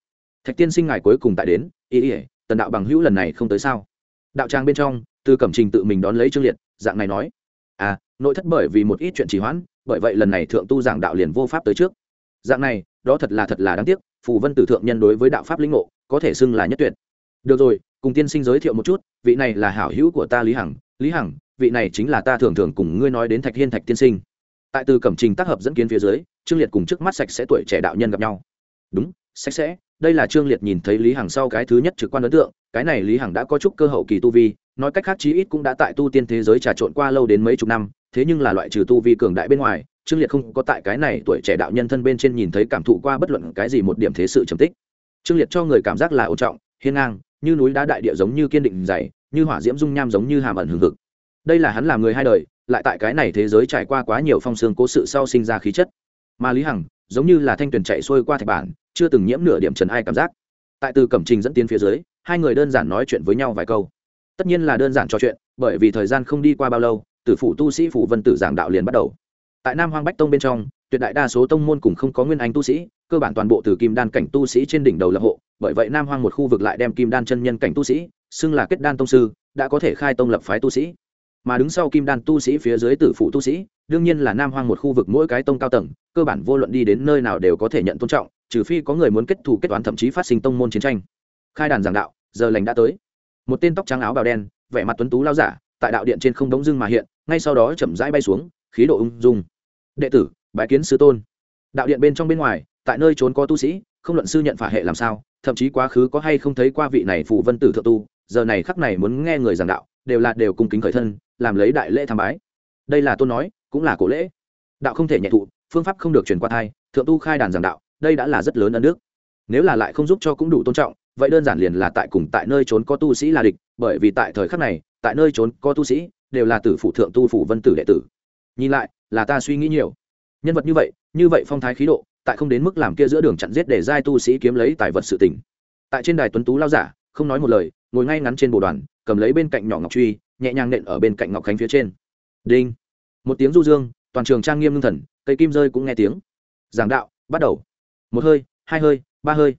thạch tiên sinh ngày cuối cùng tại đến ý ý tần đạo bằng hữu lần này không tới sao đạo trang bên trong từ cẩm trình tự mình đón lấy trương liệt dạng này nói à nội thất bởi vì một ít chuyện trì hoãn bởi vậy lần này thượng tu giảng đạo liền vô pháp tới trước. Dạng này, đó thật là thật là đáng tiếc, phù vân tử thượng nhân đối với đạo pháp lĩnh ngộ, có thể xưng là nhất tuyệt. Được rồi, cùng tiên sinh giới thiệu một chút, vị này là hảo hữu của ta lý hằng. Lý hằng, vị này chính là ta thường thường cùng ngươi nói đến thạch hiên thạch tiên sinh. Tại từ cẩm trình tác hợp dẫn kiến phía dưới, trương liệt cùng trước mắt sạch sẽ tuổi trẻ đạo nhân gặp nhau. Đúng, sạch sẽ đây là trương liệt nhìn thấy lý hằng sau cái thứ nhất trực quan ấn tượng, cái này lý hằng đã có chút cơ hậu kỳ tu vi, nói cách khác chí ít cũng đã tại tu tiên thế giới trà trộn qua lâu đến mấy chục năm, thế nhưng là loại trừ tu vi cường đại bên ngoài, trương liệt không có tại cái này tuổi trẻ đạo nhân thân bên trên nhìn thấy cảm thụ qua bất luận cái gì một điểm thế sự trầm tích. Trương liệt cho người cảm giác là ổn trọng, hiên ngang, như núi đá đại địa giống như kiên định dày, như hỏa diễm dung nham giống như hàm ẩn hừng hực. Đây là hắn làm người hai đời, lại tại cái này thế giới trải qua quá nhiều phong sương cố sự sau sinh ra khí chất. Mà lý hằng giống như là thanh tuyền chạy xuôi qua thạch bản, chưa từng nhiễm nửa điểm trần ai cảm giác. Tại từ cẩm trình dẫn tiến phía dưới, hai người đơn giản nói chuyện với nhau vài câu. Tất nhiên là đơn giản trò chuyện, bởi vì thời gian không đi qua bao lâu, tử phụ tu sĩ phụ vân tử giảng đạo liền bắt đầu. Tại nam hoang bách tông bên trong, tuyệt đại đa số tông môn cùng không có nguyên anh tu sĩ, cơ bản toàn bộ từ kim đan cảnh tu sĩ trên đỉnh đầu lập hộ, bởi vậy nam hoang một khu vực lại đem kim đan chân nhân cảnh tu sĩ, xưng là kết đan tông sư, đã có thể khai tông lập phái tu sĩ mà đứng sau kim đan tu sĩ phía dưới tử phụ tu sĩ, đương nhiên là nam hoang một khu vực mỗi cái tông cao tầng, cơ bản vô luận đi đến nơi nào đều có thể nhận tôn trọng, trừ phi có người muốn kết thù kết toán thậm chí phát sinh tông môn chiến tranh. Khai đàn giảng đạo, giờ lành đã tới. Một tên tóc trắng áo bào đen, vẻ mặt tuấn tú lao giả, tại đạo điện trên không đống dưng mà hiện, ngay sau đó chậm rãi bay xuống, khí độ ung dung. Đệ tử, bái kiến sư tôn. Đạo điện bên trong bên ngoài, tại nơi trốn có tu sĩ, không luận sư nhận phả hệ làm sao, thậm chí quá khứ có hay không thấy qua vị này phụ vân tử thượng tu, giờ này khắc này muốn nghe người giảng đạo, đều là đều cung kính khởi thân làm lấy đại lễ tham bái. Đây là tôn nói, cũng là cổ lễ. Đạo không thể nhẹ thụ, phương pháp không được truyền qua thai, thượng tu khai đàn giảng đạo, đây đã là rất lớn ân đức. Nếu là lại không giúp cho cũng đủ tôn trọng, vậy đơn giản liền là tại cùng tại nơi trốn có tu sĩ là địch, bởi vì tại thời khắc này, tại nơi trốn có tu sĩ, đều là tử phụ thượng tu phủ vân tử đệ tử. Nhìn lại, là ta suy nghĩ nhiều. Nhân vật như vậy như vậy phong thái khí độ, tại không đến mức làm kia giữa đường chặn giết để giai tu sĩ kiếm lấy tài vật sự tình. Tại trên đài tuấn tú lao giả, không nói một lời, ngồi ngay ngắn trên bồ đoàn cầm lấy bên cạnh nhỏ ngọc truy, nhẹ nhàng nện ở bên cạnh ngọc khánh phía trên. Đinh. Một tiếng du dương, toàn trường trang nghiêm ngưng thần, cây kim rơi cũng nghe tiếng. Giảng đạo, bắt đầu. Một hơi, hai hơi, ba hơi.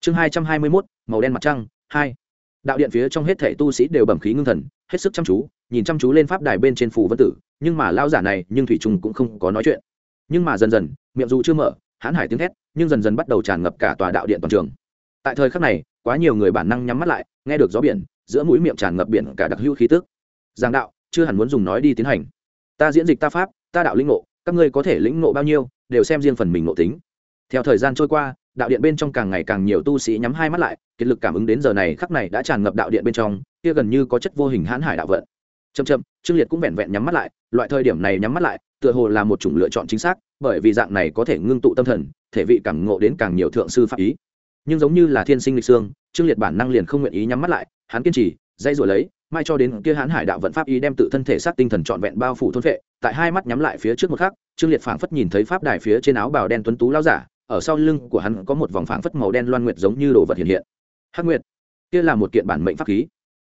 Chương hai trăm hai mươi mốt, màu đen mặt trăng, hai. Đạo điện phía trong hết thể tu sĩ đều bẩm khí ngưng thần, hết sức chăm chú, nhìn chăm chú lên pháp đài bên trên phủ vân tử, nhưng mà lao giả này, nhưng thủy trùng cũng không có nói chuyện. Nhưng mà dần dần, miệng dù chưa mở hãn hải tiếng thét, nhưng dần dần bắt đầu tràn ngập cả tòa đạo điện toàn trường. Tại thời khắc này, quá nhiều người bản năng nhắm mắt lại, nghe được gió biển giữa mũi miệng tràn ngập biển cả đặc hữu khí tức. Giảng đạo, chưa hẳn muốn dùng nói đi tiến hành. Ta diễn dịch ta pháp, ta đạo lĩnh ngộ, các ngươi có thể lĩnh ngộ bao nhiêu, đều xem riêng phần mình ngộ tính. Theo thời gian trôi qua, đạo điện bên trong càng ngày càng nhiều tu sĩ nhắm hai mắt lại, kiệt lực cảm ứng đến giờ này khắc này đã tràn ngập đạo điện bên trong, kia gần như có chất vô hình hãn hải đạo vận. Chậm chậm, trương liệt cũng vẹn vẹn nhắm mắt lại, loại thời điểm này nhắm mắt lại, tựa hồ là một chủng lựa chọn chính xác, bởi vì dạng này có thể ngưng tụ tâm thần, thể vị cảm ngộ đến càng nhiều thượng sư pháp ý nhưng giống như là thiên sinh lịch xương, trương liệt bản năng liền không nguyện ý nhắm mắt lại, hắn kiên trì dây rồi lấy, mai cho đến kia hắn hải đạo vận pháp ý đem tự thân thể xác tinh thần trọn vẹn bao phủ thôn vệ, tại hai mắt nhắm lại phía trước một khắc, trương liệt phảng phất nhìn thấy pháp đài phía trên áo bào đen tuấn tú lao giả, ở sau lưng của hắn có một vòng phảng phất màu đen loan nguyệt giống như đồ vật hiện hiện. Hắc nguyệt, kia là một kiện bản mệnh pháp khí.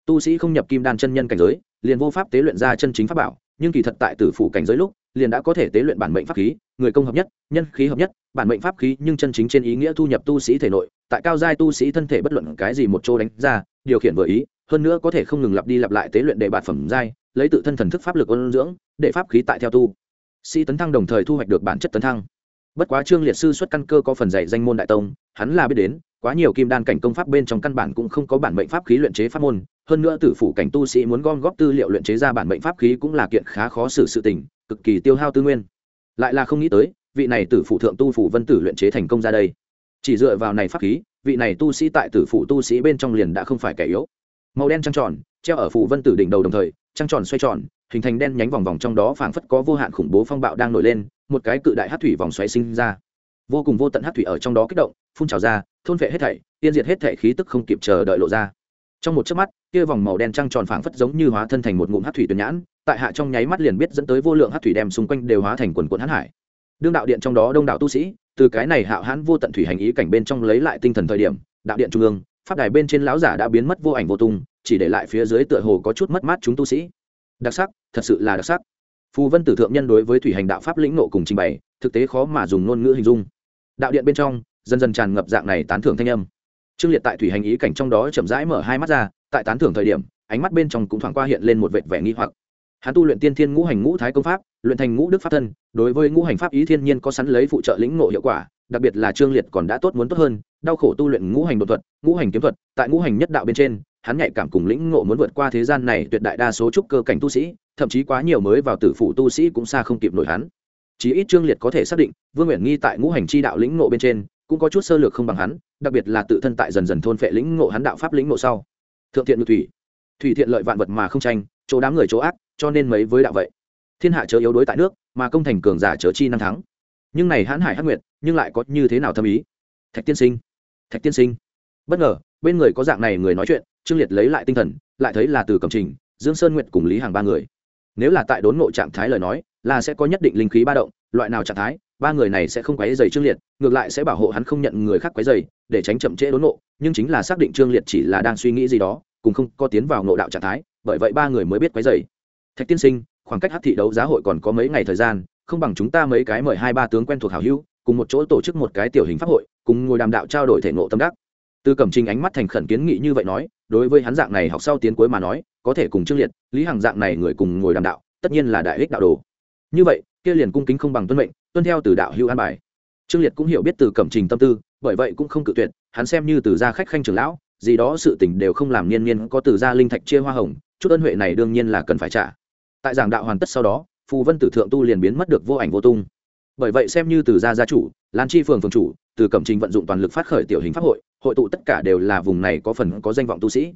Tu sĩ không nhập kim đan chân nhân cảnh giới, liền vô pháp tế luyện ra chân chính pháp bảo, nhưng kỳ thật tại tử phủ cảnh giới lúc, liền đã có thể tế luyện bản mệnh pháp khí, người công hợp nhất, nhân khí hợp nhất bản mệnh pháp khí nhưng chân chính trên ý nghĩa thu nhập tu sĩ thể nội, tại cao giai tu sĩ thân thể bất luận cái gì một chỗ đánh ra, điều khiển vừa ý, hơn nữa có thể không ngừng lặp đi lặp lại tế luyện để bạt phẩm giai, lấy tự thân thần thức pháp lực ôn dưỡng, để pháp khí tại theo tu. Sĩ tấn thăng đồng thời thu hoạch được bản chất tấn thăng. Bất quá trương liệt sư xuất căn cơ có phần dạy danh môn đại tông, hắn là biết đến, quá nhiều kim đan cảnh công pháp bên trong căn bản cũng không có bản mệnh pháp khí luyện chế pháp môn, hơn nữa tử phủ cảnh tu sĩ muốn gom góp tư liệu luyện chế ra bản mệnh pháp khí cũng là kiện khá khó xử sự tình, cực kỳ tiêu hao tư nguyên. Lại là không nghĩ tới vị này tử phụ thượng tu phủ vân tử luyện chế thành công ra đây. Chỉ dựa vào này pháp khí, vị này tu sĩ tại tử phụ tu sĩ bên trong liền đã không phải kẻ yếu. Màu đen trăng tròn, treo ở phụ vân tử đỉnh đầu đồng thời, trăng tròn xoay tròn, hình thành đen nhánh vòng vòng trong đó phảng phất có vô hạn khủng bố phong bạo đang nổi lên, một cái cự đại hát thủy vòng xoáy sinh ra. Vô cùng vô tận hát thủy ở trong đó kích động, phun trào ra, thôn vệ hết thảy tiên diệt hết thảy khí tức không kịp chờ đợi lộ ra. Trong một chớp mắt, kia vòng màu đen trăng tròn phảng phất giống như hóa thân thành một ngụm hát thủy tuyệt nhãn, tại hạ trong nháy mắt liền biết dẫn tới vô lượng hát thủy đem xung quanh đều hóa thành quần quần hát hải đương đạo điện trong đó đông đảo tu sĩ, từ cái này hạo hãn vô tận thủy hành ý cảnh bên trong lấy lại tinh thần thời điểm, đạo điện trung ương, pháp đài bên trên lão giả đã biến mất vô ảnh vô tung, chỉ để lại phía dưới tựa hồ có chút mất mát chúng tu sĩ. Đặc sắc, thật sự là đặc sắc. Phù vân tử thượng nhân đối với thủy hành đạo pháp lĩnh nộ cùng trình bày, thực tế khó mà dùng ngôn ngữ hình dung. Đạo điện bên trong, dần dần tràn ngập dạng này tán thưởng thanh âm. Trương liệt tại thủy hành ý cảnh trong đó chậm rãi mở hai mắt ra, tại tán thưởng thời điểm, ánh mắt bên trong cũng thoảng qua hiện lên một vệt vẻ nghi hoặc. Hắn tu luyện tiên thiên ngũ hành ngũ thái công pháp luyện thành ngũ đức pháp thân, đối với ngũ hành pháp ý thiên nhiên có sẵn lấy phụ trợ lĩnh ngộ hiệu quả, đặc biệt là trương liệt còn đã tốt muốn tốt hơn, đau khổ tu luyện ngũ hành đột thuật, ngũ hành kiếm thuật, tại ngũ hành nhất đạo bên trên, hắn nhạy cảm cùng lĩnh ngộ muốn vượt qua thế gian này tuyệt đại đa số trúc cơ cảnh tu sĩ, thậm chí quá nhiều mới vào tử phủ tu sĩ cũng xa không kịp nổi hắn. Chí ít trương liệt có thể xác định, vương nguyện nghi tại ngũ hành chi đạo lĩnh ngộ bên trên, cũng có chút sơ lược không bằng hắn, đặc biệt là tự thân tại dần dần thôn phệ lĩnh ngộ hắn đạo pháp lĩnh ngộ sau. Thượng thiện ngự thủy. Thủy thiện lợi vạn vật mà không tranh, chỗ đám người chỗ ác, cho nên mấy với đạo vậy thiên hạ chớ yếu đối tại nước, mà công thành cường giả chớ chi năm tháng nhưng này hãn hải hắc nguyệt, nhưng lại có như thế nào thâm ý? Thạch tiên sinh, thạch tiên sinh. Bất ngờ, bên người có dạng này người nói chuyện, trương liệt lấy lại tinh thần, lại thấy là từ cầm trình, dương sơn nguyệt cùng lý hàng ba người. Nếu là tại đốn ngộ trạng thái lời nói, là sẽ có nhất định linh khí ba động, loại nào trạng thái, ba người này sẽ không quấy dày trương liệt, ngược lại sẽ bảo hộ hắn không nhận người khác quấy dày để tránh chậm trễ đốn ngộ, nhưng chính là xác định trương liệt chỉ là đang suy nghĩ gì đó, cùng không có tiến vào ngộ đạo trạng thái, bởi vậy ba người mới biết quấy dày thạch tiên sinh khoảng cách hát thị đấu giá hội còn có mấy ngày thời gian, không bằng chúng ta mấy cái mời hai ba tướng quen thuộc hảo hữu, cùng một chỗ tổ chức một cái tiểu hình pháp hội, cùng ngồi đàm đạo trao đổi thể ngộ tâm đắc. Từ cẩm trình ánh mắt thành khẩn kiến nghị như vậy nói, đối với hắn dạng này học sau tiến cuối mà nói, có thể cùng trương liệt, lý hằng dạng này người cùng ngồi đàm đạo, tất nhiên là đại ích đạo đồ. Như vậy, kia liền cung kính không bằng tuân mệnh, tuân theo từ đạo hữu an bài. Trương liệt cũng hiểu biết từ cẩm trình tâm tư, bởi vậy cũng không cự tuyệt, hắn xem như từ gia khách khanh trưởng lão, gì đó sự tình đều không làm niên niên, có từ gia linh thạch chia hoa hồng, chút ân huệ này đương nhiên là cần phải trả tại giảng đạo hoàn tất sau đó, phù vân tử thượng tu liền biến mất được vô ảnh vô tung. Bởi vậy xem như từ gia gia chủ, lan chi phường phường chủ, từ cẩm trình vận dụng toàn lực phát khởi tiểu hình pháp hội hội tụ tất cả đều là vùng này có phần có danh vọng tu sĩ.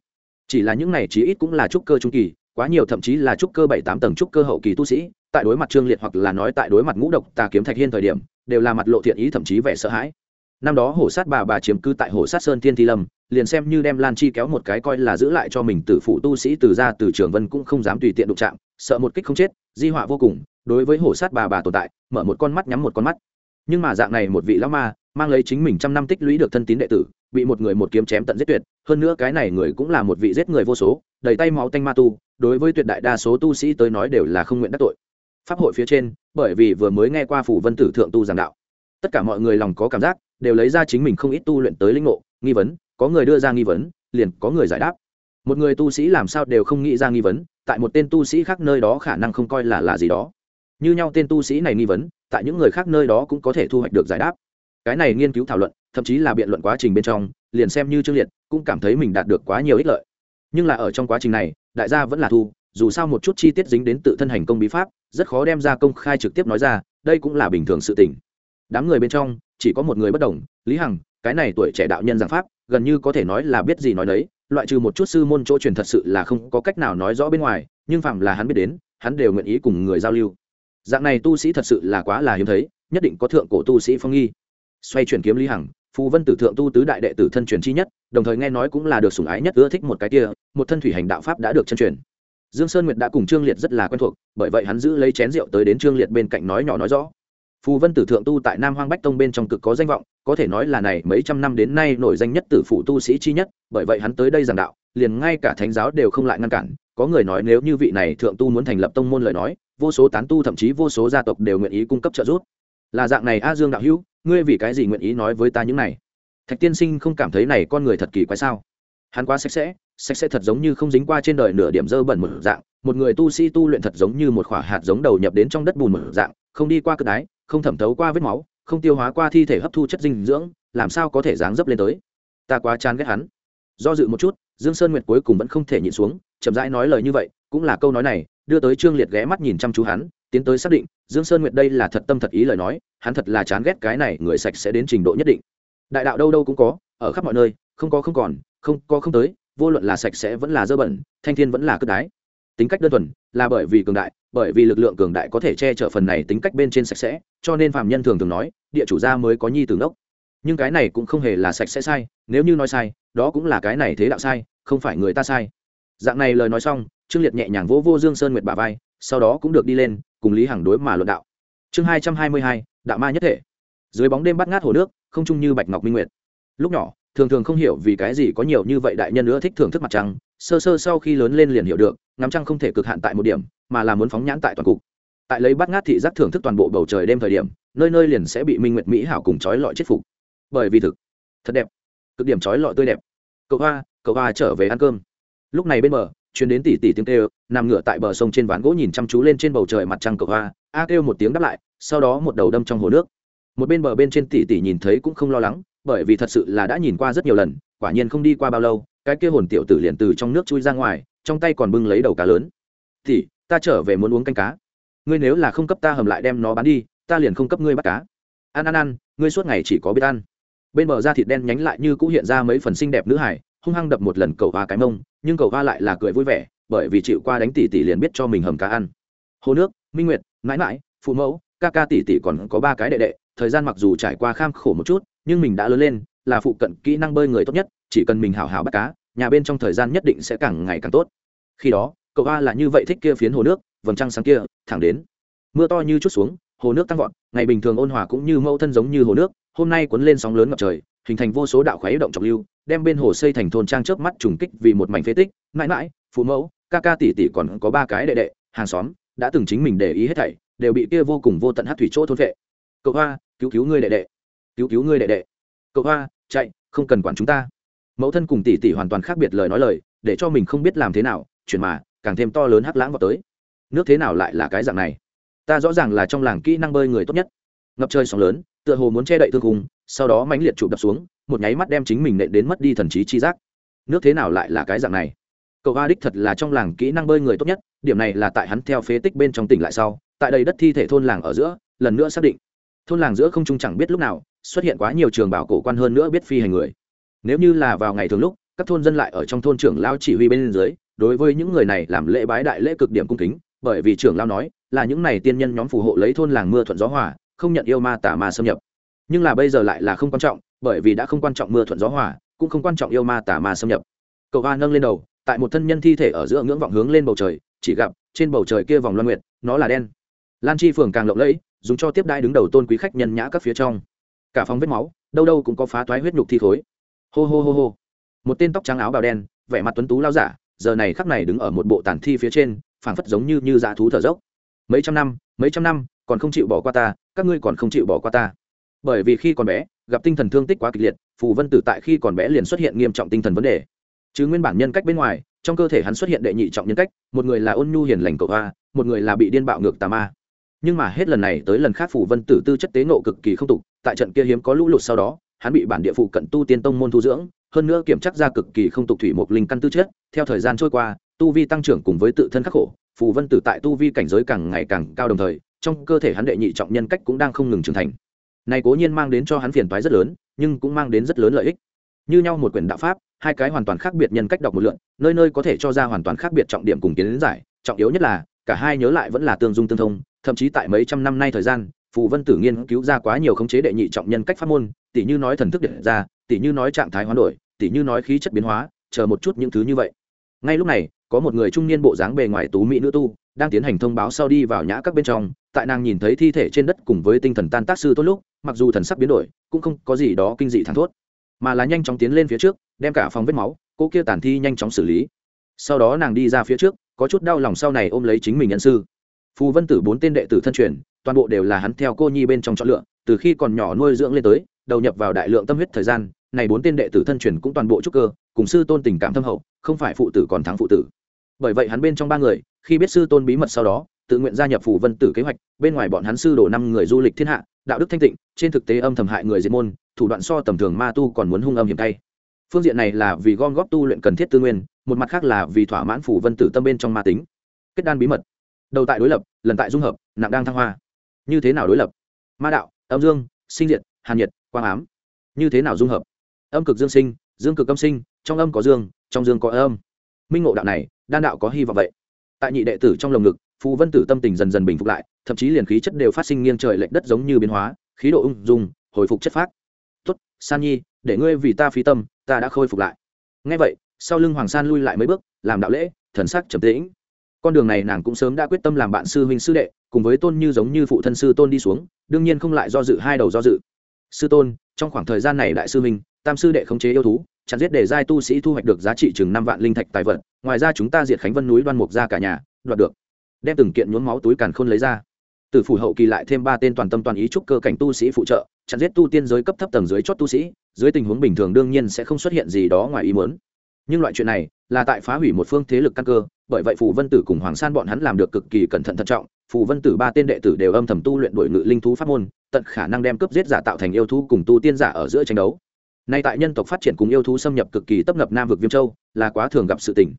Chỉ là những này chí ít cũng là trúc cơ trung kỳ, quá nhiều thậm chí là trúc cơ bảy tám tầng trúc cơ hậu kỳ tu sĩ, tại đối mặt trương liệt hoặc là nói tại đối mặt ngũ độc tà kiếm thạch hiên thời điểm, đều là mặt lộ thiện ý thậm chí vẻ sợ hãi năm đó hổ sát bà bà chiếm cư tại hổ sát sơn thiên thi lâm, liền xem như đem lan chi kéo một cái coi là giữ lại cho mình tử phụ tu sĩ từ ra từ trường vân cũng không dám tùy tiện đụng chạm, sợ một kích không chết, di họa vô cùng, đối với hổ sát bà bà tồn tại, mở một con mắt nhắm một con mắt. Nhưng mà dạng này một vị lão ma, mang lấy chính mình trăm năm tích lũy được thân tín đệ tử, bị một người một kiếm chém tận giết tuyệt, hơn nữa cái này người cũng là một vị giết người vô số, đầy tay máu tanh ma tu, đối với tuyệt đại đa số tu sĩ tới nói đều là không nguyện đắc tội. Pháp hội phía trên, bởi vì vừa mới nghe qua phủ vân tử thượng tu giảng đạo, tất cả mọi người lòng có cảm giác đều lấy ra chính mình không ít tu luyện tới linh ngộ, nghi vấn, có người đưa ra nghi vấn, liền có người giải đáp. Một người tu sĩ làm sao đều không nghĩ ra nghi vấn, tại một tên tu sĩ khác nơi đó khả năng không coi là là gì đó. Như nhau tên tu sĩ này nghi vấn, tại những người khác nơi đó cũng có thể thu hoạch được giải đáp. Cái này nghiên cứu thảo luận, thậm chí là biện luận quá trình bên trong, liền xem như trương liệt, cũng cảm thấy mình đạt được quá nhiều ích lợi. Nhưng là ở trong quá trình này, đại gia vẫn là thu, dù sao một chút chi tiết dính đến tự thân hành công bí pháp, rất khó đem ra công khai trực tiếp nói ra, đây cũng là bình thường sự tình đám người bên trong, chỉ có một người bất đồng, lý hằng, cái này tuổi trẻ đạo nhân giảng pháp, gần như có thể nói là biết gì nói đấy loại trừ một chút sư môn chỗ truyền thật sự là không có cách nào nói rõ bên ngoài, nhưng phạm là hắn biết đến, hắn đều nguyện ý cùng người giao lưu. Dạng này tu sĩ thật sự là quá là hiếm thấy, nhất định có thượng cổ tu sĩ phong nghi. Xoay chuyển kiếm lý hằng, phù vân tử thượng tu tứ đại đệ tử thân truyền chi nhất, đồng thời nghe nói cũng là được sủng ái nhất ưa thích một cái kia, một thân thủy hành đạo pháp đã được chân truyền. Dương sơn nguyệt đã cùng trương liệt rất là quen thuộc, bởi vậy hắn giữ lấy chén rượu tới đến trương liệt bên cạnh nói nhỏ nói rõ phù vân tử thượng tu tại nam hoang bách tông bên trong cực có danh vọng, có thể nói là này mấy trăm năm đến nay nổi danh nhất tử phụ tu sĩ chi nhất, bởi vậy hắn tới đây giảng đạo, liền ngay cả thánh giáo đều không lại ngăn cản. Có người nói nếu như vị này thượng tu muốn thành lập tông môn lời nói, vô số tán tu thậm chí vô số gia tộc đều nguyện ý cung cấp trợ giúp. Là dạng này a dương đạo hữu, ngươi vì cái gì nguyện ý nói với ta những này? Thạch tiên sinh không cảm thấy này con người thật kỳ quái sao? Hắn quá sạch sẽ sạch sẽ thật giống như không dính qua trên đời nửa điểm dơ bẩn một dạng, một người tu sĩ tu luyện thật giống như một khỏa hạt giống đầu nhập đến trong đất bùn một dạng, không đi qua cất đái không thẩm thấu qua vết máu, không tiêu hóa qua thi thể hấp thu chất dinh dưỡng, làm sao có thể dáng dấp lên tới? Ta quá chán ghét hắn. Do dự một chút, dương sơn nguyệt cuối cùng vẫn không thể nhịn xuống, chậm rãi nói lời như vậy, cũng là câu nói này, đưa tới trương liệt ghé mắt nhìn chăm chú hắn, tiến tới xác định, dương sơn nguyệt đây là thật tâm thật ý lời nói, hắn thật là chán ghét cái này người sạch sẽ đến trình độ nhất định. Đại đạo đâu đâu cũng có, ở khắp mọi nơi, không có không còn, không có không tới, vô luận là sạch sẽ vẫn là dơ bẩn, thanh thiên vẫn là cất đái tính cách đơn thuần, là bởi vì cường đại, bởi vì lực lượng cường đại có thể che chở phần này tính cách bên trên sạch sẽ, cho nên phạm nhân thường thường nói, địa chủ gia mới có nhi tử đốc nhưng cái này cũng không hề là sạch sẽ sai, nếu như nói sai, đó cũng là cái này thế đạo sai, không phải người ta sai. Dạng này lời nói xong, trương liệt nhẹ nhàng vỗ vô dương sơn nguyệt bà vai, sau đó cũng được đi lên, cùng lý hằng đối mà luận đạo. Chương hai trăm hai mươi hai, đạo ma nhất thể. Dưới bóng đêm bắt ngát hồ nước, không chung như bạch ngọc minh nguyệt. Lúc nhỏ, thường thường không hiểu vì cái gì có nhiều như vậy đại nhân nữa thích thưởng thức mặt trăng sơ sơ sau khi lớn lên liền hiểu được, ngắm trăng không thể cực hạn tại một điểm, mà là muốn phóng nhãn tại toàn cục. Tại lấy bắt ngát thị giác thưởng thức toàn bộ bầu trời đêm thời điểm, nơi nơi liền sẽ bị minh nguyệt mỹ hảo cùng trói lọi chết phục. Bởi vì thực, thật đẹp. Cực điểm trói lọi tươi đẹp. Cậu hoa cậu hoa trở về ăn cơm. Lúc này bên bờ chuyến đến tỷ tỷ tiếng kêu, nằm ngửa tại bờ sông trên ván gỗ nhìn chăm chú lên trên bầu trời mặt trăng cậu hoa, a kêu một tiếng đáp lại, sau đó một đầu đâm trong hồ nước. Một bên bờ bên trên tỷ tỷ nhìn thấy cũng không lo lắng, bởi vì thật sự là đã nhìn qua rất nhiều lần quả nhiên không đi qua bao lâu, cái kia hồn tiểu tử liền từ trong nước chui ra ngoài, trong tay còn bưng lấy đầu cá lớn. Thì, ta trở về muốn uống canh cá. Ngươi nếu là không cấp ta hầm lại đem nó bán đi, ta liền không cấp ngươi bắt cá. Ăn ăn ăn, ngươi suốt ngày chỉ có biết ăn. Bên bờ da thịt đen nhánh lại như cũ hiện ra mấy phần xinh đẹp nữ hải, hung hăng đập một lần cầu hoa cái mông, nhưng cầu hoa lại là cười vui vẻ, bởi vì chịu qua đánh tỷ tỷ liền biết cho mình hầm cá ăn. Hồ nước, minh nguyệt, mãi mãi, phụ mẫu, ca ca tỷ tỷ còn có ba cái đệ đệ, thời gian mặc dù trải qua kham khổ một chút, nhưng mình đã lớn lên là phụ cận kỹ năng bơi người tốt nhất, chỉ cần mình hào hào bắt cá, nhà bên trong thời gian nhất định sẽ càng ngày càng tốt. Khi đó, cậu a là như vậy thích kia phiến hồ nước, vầng trăng sáng kia, thẳng đến mưa to như chút xuống, hồ nước tăng vọt, ngày bình thường ôn hòa cũng như mẫu thân giống như hồ nước, hôm nay cuốn lên sóng lớn ngập trời, hình thành vô số đạo khoáy động trọng lưu, đem bên hồ xây thành thôn trang chớp mắt trùng kích vì một mảnh phế tích. Mãi mãi, phụ mẫu, ca ca tỷ tỷ còn có ba cái đệ đệ, hàng xóm đã từng chính mình để ý hết thảy, đều bị kia vô cùng vô tận hát thủy chỗ thôn vệ. Cậu hoa cứu cứu ngươi đệ đệ. Cứu cứu ngươi đệ đệ. Cậu hoa chạy, không cần quản chúng ta. Mẫu thân cùng tỷ tỷ hoàn toàn khác biệt lời nói lời, để cho mình không biết làm thế nào, chuyển mà, càng thêm to lớn hắc lãng vào tới. Nước thế nào lại là cái dạng này? Ta rõ ràng là trong làng kỹ năng bơi người tốt nhất. Ngập trời sóng lớn, tựa hồ muốn che đậy thương hùng sau đó mãnh liệt chụp đập xuống, một nháy mắt đem chính mình nện đến mất đi thần trí chi giác. Nước thế nào lại là cái dạng này? Cậu a đích thật là trong làng kỹ năng bơi người tốt nhất, điểm này là tại hắn theo phế tích bên trong tỉnh lại sau, tại đây đất thi thể thôn làng ở giữa, lần nữa xác định. Thôn làng giữa không trung chẳng biết lúc nào xuất hiện quá nhiều trường bảo cổ quan hơn nữa biết phi hành người. Nếu như là vào ngày thường lúc, các thôn dân lại ở trong thôn trưởng lao chỉ huy bên dưới, đối với những người này làm lễ bái đại lễ cực điểm cung kính, bởi vì trưởng lao nói là những này tiên nhân nhóm phù hộ lấy thôn làng mưa thuận gió hòa, không nhận yêu ma tà ma xâm nhập. Nhưng là bây giờ lại là không quan trọng, bởi vì đã không quan trọng mưa thuận gió hòa, cũng không quan trọng yêu ma tà ma xâm nhập. Cậu hoa nâng lên đầu, tại một thân nhân thi thể ở giữa ngưỡng vọng hướng lên bầu trời, chỉ gặp trên bầu trời kia vòng loan nguyệt, nó là đen. Lan chi phường càng lộng lẫy, dùng cho tiếp đai đứng đầu tôn quý khách nhân nhã các phía trong cả phòng vết máu, đâu đâu cũng có phá toái huyết nhục thi thối hô hô hô hô. Một tên tóc trắng áo bào đen, vẻ mặt tuấn tú lao giả, giờ này khắc này đứng ở một bộ tàn thi phía trên, phảng phất giống như như dạ thú thở dốc. Mấy trăm năm, mấy trăm năm, còn không chịu bỏ qua ta, các ngươi còn không chịu bỏ qua ta. Bởi vì khi còn bé, gặp tinh thần thương tích quá kịch liệt, phù vân tử tại khi còn bé liền xuất hiện nghiêm trọng tinh thần vấn đề. Chứ nguyên bản nhân cách bên ngoài, trong cơ thể hắn xuất hiện đệ nhị trọng nhân cách, một người là ôn nhu hiền lành cậu hoa, một người là bị điên bạo ngược tà ma. Nhưng mà hết lần này tới lần khác phù vân tử tư chất tế nộ cực kỳ không tục tại trận kia hiếm có lũ lụt sau đó, hắn bị bản địa phụ cận tu tiên tông môn thu dưỡng, hơn nữa kiểm chắc ra cực kỳ không tục thủy một linh căn tư chất, theo thời gian trôi qua, tu vi tăng trưởng cùng với tự thân khắc khổ, phù vân tử tại tu vi cảnh giới càng ngày càng cao đồng thời, trong cơ thể hắn đệ nhị trọng nhân cách cũng đang không ngừng trưởng thành. Này cố nhiên mang đến cho hắn phiền toái rất lớn, nhưng cũng mang đến rất lớn lợi ích. Như nhau một quyển đạo pháp, hai cái hoàn toàn khác biệt nhân cách đọc một lượn, nơi nơi có thể cho ra hoàn toàn khác biệt trọng điểm cùng kiến giải, trọng yếu nhất là, cả hai nhớ lại vẫn là tương dung tương thông, thậm chí tại mấy trăm năm nay thời gian phù vân tử nghiên cứu ra quá nhiều khống chế đệ nhị trọng nhân cách pháp môn tỷ như nói thần thức điện ra tỷ như nói trạng thái hoán đổi tỷ như nói khí chất biến hóa, chờ một chút những thứ như vậy. Ngay lúc này, có một người trung niên bộ dáng bề ngoài tú mỹ nữ tu, đang tiến hành thông báo sau đi vào nhã các bên trong, tại nàng nhìn thấy thi thể trên đất cùng với tinh thần tan tác sư tốt lúc, mặc dù thần sắc biến đổi, cũng không có gì đó kinh dị thắng thốt, mà là nhanh chóng tiến lên phía trước, đem cả phòng vết máu cô kia tàn thi nhanh chóng xử lý. Sau đó nàng đi ra phía trước, có chút đau lòng sau này ôm lấy chính mình nhân sư. Phù vân tử bốn tên đệ tử thân truyền toàn bộ đều là hắn theo cô nhi bên trong chọn lựa, từ khi còn nhỏ nuôi dưỡng lên tới, đầu nhập vào đại lượng tâm huyết thời gian, này bốn tên đệ tử thân truyền cũng toàn bộ trúc cơ, cùng sư tôn tình cảm thâm hậu, không phải phụ tử còn thắng phụ tử. Bởi vậy hắn bên trong ba người, khi biết sư tôn bí mật sau đó, tự nguyện gia nhập phủ vân tử kế hoạch, bên ngoài bọn hắn sư đổ năm người du lịch thiên hạ, đạo đức thanh tịnh, trên thực tế âm thầm hại người diệt môn, thủ đoạn so tầm thường ma tu còn muốn hung âm hiểm tay phương diện này là vì gom góp tu luyện cần thiết tư nguyên, một mặt khác là vì thỏa mãn phủ vân tử tâm bên trong ma tính. Kết đan bí mật. Đầu tại đối lập, lần tại dung hợp, nặng đang thăng hoa như thế nào đối lập? Ma đạo, âm dương, sinh diệt, hàn nhiệt, quang ám. Như thế nào dung hợp? Âm cực dương sinh, dương cực âm sinh, trong âm có dương, trong dương có âm. Minh ngộ đạo này, đan đạo có hy vọng vậy. Tại nhị đệ tử trong lồng ngực, phù vân tử tâm tình dần dần bình phục lại, thậm chí liền khí chất đều phát sinh nghiêng trời lệch đất giống như biến hóa, khí độ ung dung, hồi phục chất phát tốt, san nhi, để ngươi vì ta phí tâm, ta đã khôi phục lại. Ngay vậy, sau lưng hoàng san lui lại mấy bước, làm đạo lễ, thần sắc trầm tĩnh con đường này nàng cũng sớm đã quyết tâm làm bạn sư huynh sư đệ, cùng với tôn như giống như phụ thân sư tôn đi xuống, đương nhiên không lại do dự hai đầu do dự. Sư tôn, trong khoảng thời gian này đại sư huynh, tam sư đệ khống chế yêu thú, chặn giết để giai tu sĩ thu hoạch được giá trị chừng năm vạn linh thạch tài vật, ngoài ra chúng ta diệt khánh vân núi đoan mục ra cả nhà, đoạt được. Đem từng kiện nhuốm máu túi càn khôn lấy ra. Từ phủ hậu kỳ lại thêm ba tên toàn tâm toàn ý trúc cơ cảnh tu sĩ phụ trợ, chặn giết tu tiên giới cấp thấp tầng dưới chót tu sĩ, dưới tình huống bình thường đương nhiên sẽ không xuất hiện gì đó ngoài ý muốn. Nhưng loại chuyện này là tại phá hủy một phương thế lực căn cơ bởi vậy phù vân tử cùng hoàng san bọn hắn làm được cực kỳ cẩn thận thận trọng, phù vân tử ba tên đệ tử đều âm thầm tu luyện đổi ngự linh thú pháp môn, tận khả năng đem cướp giết giả tạo thành yêu thú cùng tu tiên giả ở giữa tranh đấu. Nay tại nhân tộc phát triển cùng yêu thú xâm nhập cực kỳ tấp nập nam vực viêm châu, là quá thường gặp sự tình.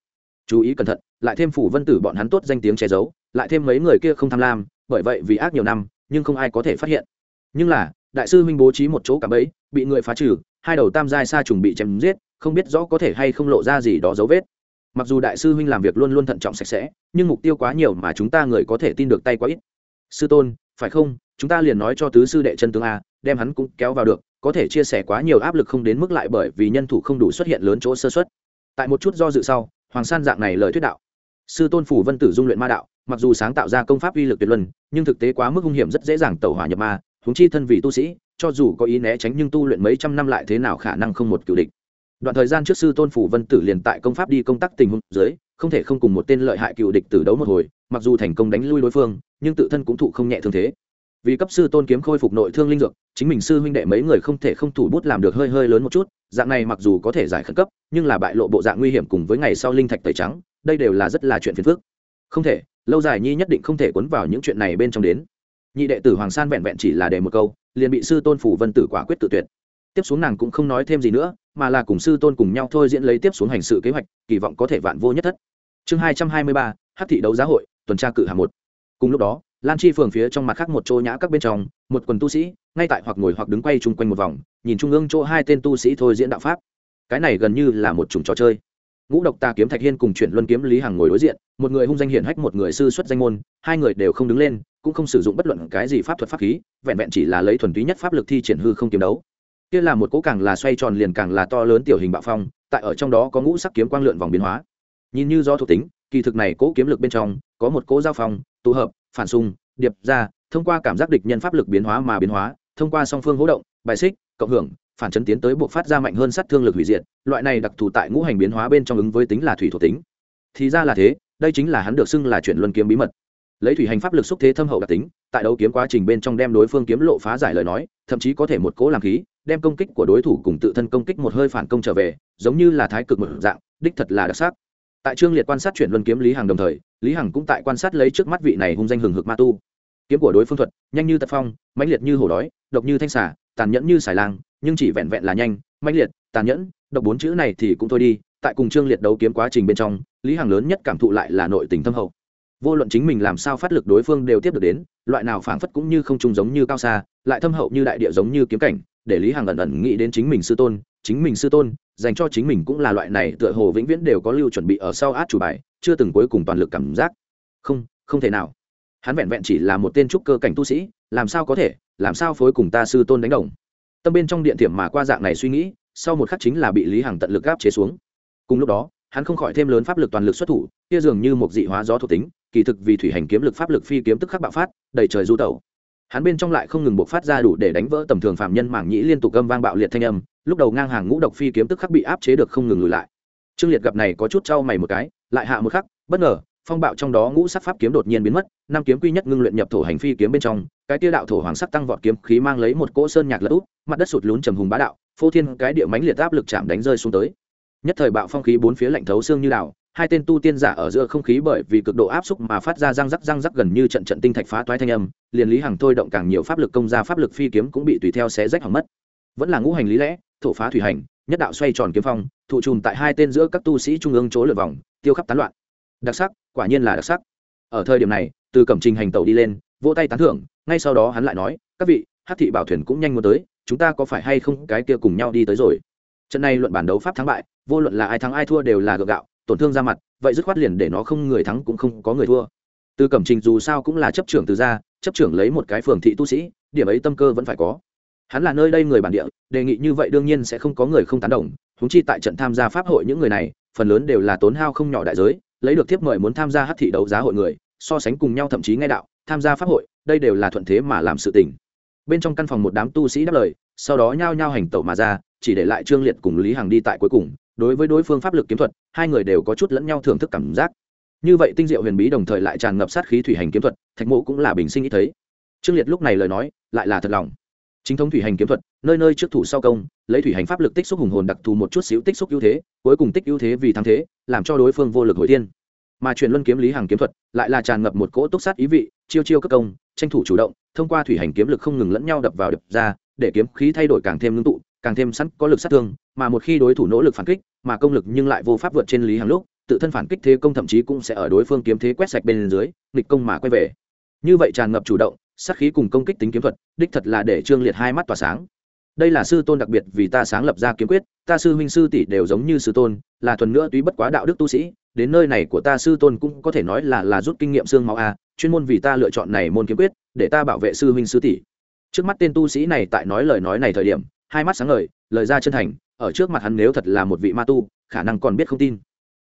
Chú ý cẩn thận, lại thêm phủ vân tử bọn hắn tốt danh tiếng che giấu, lại thêm mấy người kia không tham lam, bởi vậy vì ác nhiều năm, nhưng không ai có thể phát hiện. Nhưng là, đại sư minh bố trí một chỗ cả bẫy, bị người phá trừ, hai đầu tam giai sa trùng bị chém giết, không biết rõ có thể hay không lộ ra gì đó dấu vết mặc dù đại sư huynh làm việc luôn luôn thận trọng sạch sẽ, nhưng mục tiêu quá nhiều mà chúng ta người có thể tin được tay quá ít. Sư tôn, phải không? Chúng ta liền nói cho tứ sư đệ chân tướng a, đem hắn cũng kéo vào được, có thể chia sẻ quá nhiều áp lực không đến mức lại bởi vì nhân thủ không đủ xuất hiện lớn chỗ sơ xuất tại một chút do dự sau, hoàng san dạng này lời thuyết đạo. Sư tôn phủ vân tử dung luyện ma đạo, mặc dù sáng tạo ra công pháp uy lực tuyệt luân, nhưng thực tế quá mức hung hiểm rất dễ dàng tẩu hỏa nhập ma thúng chi thân vì tu sĩ, cho dù có ý né tránh nhưng tu luyện mấy trăm năm lại thế nào khả năng không một cựu địch đoạn thời gian trước sư tôn phủ vân tử liền tại công pháp đi công tác tình huống dưới, không thể không cùng một tên lợi hại cựu địch tử đấu một hồi, mặc dù thành công đánh lui đối phương, nhưng tự thân cũng thụ không nhẹ thương thế. Vì cấp sư tôn kiếm khôi phục nội thương linh dược, chính mình sư huynh đệ mấy người không thể không thủ bút làm được hơi hơi lớn một chút, dạng này mặc dù có thể giải khẩn cấp, nhưng là bại lộ bộ dạng nguy hiểm cùng với ngày sau linh thạch tẩy trắng, đây đều là rất là chuyện phiền phức. Không thể, lâu dài nhi nhất định không thể cuốn vào những chuyện này bên trong đến. Nhị đệ tử hoàng san vẹn vẹn chỉ là để một câu, liền bị sư tôn phủ vân tử quả quyết tự tuyệt tiếp xuống nàng cũng không nói thêm gì nữa, mà là cùng sư tôn cùng nhau thôi diễn lấy tiếp xuống hành sự kế hoạch, kỳ vọng có thể vạn vô nhất thất. Chương hai trăm hai mươi ba hát thị đấu giá hội, tuần tra cự hạng một. Cùng lúc đó, lan chi phường phía trong mặt khác một chỗ nhã các bên trong, một quần tu sĩ, ngay tại hoặc ngồi hoặc đứng quay chung quanh một vòng, nhìn trung ương chỗ hai tên tu sĩ thôi diễn đạo pháp. Cái này gần như là một chủng trò chơi. Ngũ độc tà kiếm thạch hiên cùng chuyển luân kiếm lý hằng ngồi đối diện, một người hung danh hiển hách, một người sư xuất danh môn, hai người đều không đứng lên, cũng không sử dụng bất luận cái gì pháp thuật pháp khí, vẹn vẹn chỉ là lấy thuần túy nhất pháp lực thi triển hư không kiếm đấu kia là một cỗ càng là xoay tròn liền càng là to lớn tiểu hình bạo phong, tại ở trong đó có ngũ sắc kiếm quang lượn vòng biến hóa. Nhìn như do thuộc tính, kỳ thực này cỗ kiếm lực bên trong, có một cỗ giao phong, tụ hợp, phản xung, điệp ra, thông qua cảm giác địch nhân pháp lực biến hóa mà biến hóa, thông qua song phương hỗ động, bài xích, cộng hưởng, phản chấn tiến tới buộc phát ra mạnh hơn sát thương lực hủy diệt, loại này đặc thù tại ngũ hành biến hóa bên trong ứng với tính là thủy thuộc tính. Thì ra là thế, đây chính là hắn được xưng là chuyển luân kiếm bí mật. Lấy thủy hành pháp lực xúc thế thâm hậu đặc tính, tại đấu kiếm quá trình bên trong đem đối phương kiếm lộ phá giải lời nói, thậm chí có thể một cố làm khí đem công kích của đối thủ cùng tự thân công kích một hơi phản công trở về, giống như là thái cực một dạng, đích thật là đặc sắc. Tại trương liệt quan sát chuyển luân kiếm lý hằng đồng thời, lý hằng cũng tại quan sát lấy trước mắt vị này hung danh hừng hực ma tu. Kiếm của đối phương thuật, nhanh như tật phong, mãnh liệt như hổ đói, độc như thanh xả tàn nhẫn như xài lang, nhưng chỉ vẹn vẹn là nhanh, mãnh liệt, tàn nhẫn, độc bốn chữ này thì cũng thôi đi. Tại cùng trương liệt đấu kiếm quá trình bên trong, lý hằng lớn nhất cảm thụ lại là nội tình thâm hậu. Vô luận chính mình làm sao phát lực đối phương đều tiếp được đến, loại nào phảng phất cũng như không trùng giống như cao xa, lại thâm hậu như đại địa giống như kiếm cảnh để lý hằng ẩn ẩn nghĩ đến chính mình sư tôn, chính mình sư tôn, dành cho chính mình cũng là loại này tựa hồ vĩnh viễn đều có lưu chuẩn bị ở sau át chủ bài, chưa từng cuối cùng toàn lực cảm giác. Không không thể nào. Hắn vẹn vẹn chỉ là một tên trúc cơ cảnh tu sĩ, làm sao có thể, làm sao phối cùng ta sư tôn đánh đồng? Tâm bên trong điện thiểm mà qua dạng này suy nghĩ, sau một khắc chính là bị lý hằng tận lực gáp chế xuống. Cùng lúc đó, hắn không khỏi thêm lớn pháp lực toàn lực xuất thủ, kia dường như một dị hóa gió thuộc tính, kỳ thực vì thủy hành kiếm lực pháp lực phi kiếm tức khắc bạo phát, đầy trời du tẩu hắn bên trong lại không ngừng buộc phát ra đủ để đánh vỡ tầm thường phạm nhân mảng nhĩ liên tục âm vang bạo liệt thanh âm, lúc đầu ngang hàng ngũ độc phi kiếm tức khắc bị áp chế được không ngừng lùi lại. Trương liệt gặp này có chút trao mày một cái, lại hạ một khắc, bất ngờ, phong bạo trong đó ngũ sắc pháp kiếm đột nhiên biến mất, năm kiếm quy nhất ngưng luyện nhập thổ hành phi kiếm bên trong, cái tiêu đạo thổ hoàng sắc tăng vọt kiếm khí mang lấy một cỗ sơn nhạc lật úp, mặt đất sụt lún trầm hùng bá đạo, phô thiên cái địa mánh liệt áp lực chạm đánh rơi xuống tới. Nhất thời bạo phong khí bốn phía lạnh thấu xương như đảo hai tên tu tiên giả ở giữa không khí bởi vì cực độ áp xúc mà phát ra răng rắc răng rắc gần như trận trận tinh thạch phá toái thanh âm, liền lý hằng thôi động càng nhiều pháp lực công ra pháp lực phi kiếm cũng bị tùy theo xé rách hỏng mất. Vẫn là ngũ hành lý lẽ, thổ phá thủy hành, nhất đạo xoay tròn kiếm phong, thụ trùm tại hai tên giữa các tu sĩ trung ương chỗ lượt vòng, tiêu khắp tán loạn. Đặc sắc, quả nhiên là đặc sắc. Ở thời điểm này, từ cẩm trình hành tàu đi lên, vỗ tay tán thưởng, ngay sau đó hắn lại nói, các vị hát thị bảo thuyền cũng nhanh muốn tới, chúng ta có phải hay không cái kia cùng nhau đi tới rồi? Trận này luận bản đấu pháp thắng bại, vô luận là ai thắng ai thua đều là gượng gạo tổn thương ra mặt, vậy dứt khoát liền để nó không người thắng cũng không có người thua. Từ cẩm trình dù sao cũng là chấp trưởng từ gia, chấp trưởng lấy một cái phường thị tu sĩ, điểm ấy tâm cơ vẫn phải có. Hắn là nơi đây người bản địa, đề nghị như vậy đương nhiên sẽ không có người không tán đồng húng chi tại trận tham gia pháp hội những người này, phần lớn đều là tốn hao không nhỏ đại giới, lấy được tiếp mời muốn tham gia hát thị đấu giá hội người, so sánh cùng nhau thậm chí ngay đạo, tham gia pháp hội, đây đều là thuận thế mà làm sự tình. Bên trong căn phòng một đám tu sĩ đáp lời, sau đó nhao nhao hành tẩu mà ra, chỉ để lại trương liệt cùng lý hằng đi tại cuối cùng đối với đối phương pháp lực kiếm thuật, hai người đều có chút lẫn nhau thưởng thức cảm giác. Như vậy tinh diệu huyền bí đồng thời lại tràn ngập sát khí thủy hành kiếm thuật, thạch mộ cũng là bình sinh ý thấy. Trương liệt lúc này lời nói, lại là thật lòng. Chính thống thủy hành kiếm thuật, nơi nơi trước thủ sau công, lấy thủy hành pháp lực tích xúc hùng hồn đặc thù một chút xíu tích xúc ưu thế, cuối cùng tích ưu thế vì thắng thế, làm cho đối phương vô lực hồi tiên. Mà truyền luân kiếm lý hàng kiếm thuật, lại là tràn ngập một cỗ túc sát ý vị, chiêu chiêu cấp công, tranh thủ chủ động, thông qua thủy hành kiếm lực không ngừng lẫn nhau đập vào đập ra để kiếm khí thay đổi càng thêm ngưng tụ, càng thêm sẵn có lực sát thương, mà một khi đối thủ nỗ lực phản kích, mà công lực nhưng lại vô pháp vượt trên lý hàng lúc, tự thân phản kích thế công thậm chí cũng sẽ ở đối phương kiếm thế quét sạch bên dưới, nghịch công mà quay về. Như vậy tràn ngập chủ động, sát khí cùng công kích tính kiếm thuật, đích thật là để trương liệt hai mắt tỏa sáng. Đây là sư tôn đặc biệt vì ta sáng lập ra kiếm quyết, ta sư huynh sư tỷ đều giống như sư tôn, là thuần nữa tuy bất quá đạo đức tu sĩ, đến nơi này của ta sư tôn cũng có thể nói là là rút kinh nghiệm xương máu a, chuyên môn vì ta lựa chọn này môn kiếm quyết, để ta bảo vệ sư huynh sư tỷ trước mắt tên tu sĩ này tại nói lời nói này thời điểm, hai mắt sáng ngời, lời ra chân thành, ở trước mặt hắn nếu thật là một vị ma tu, khả năng còn biết không tin.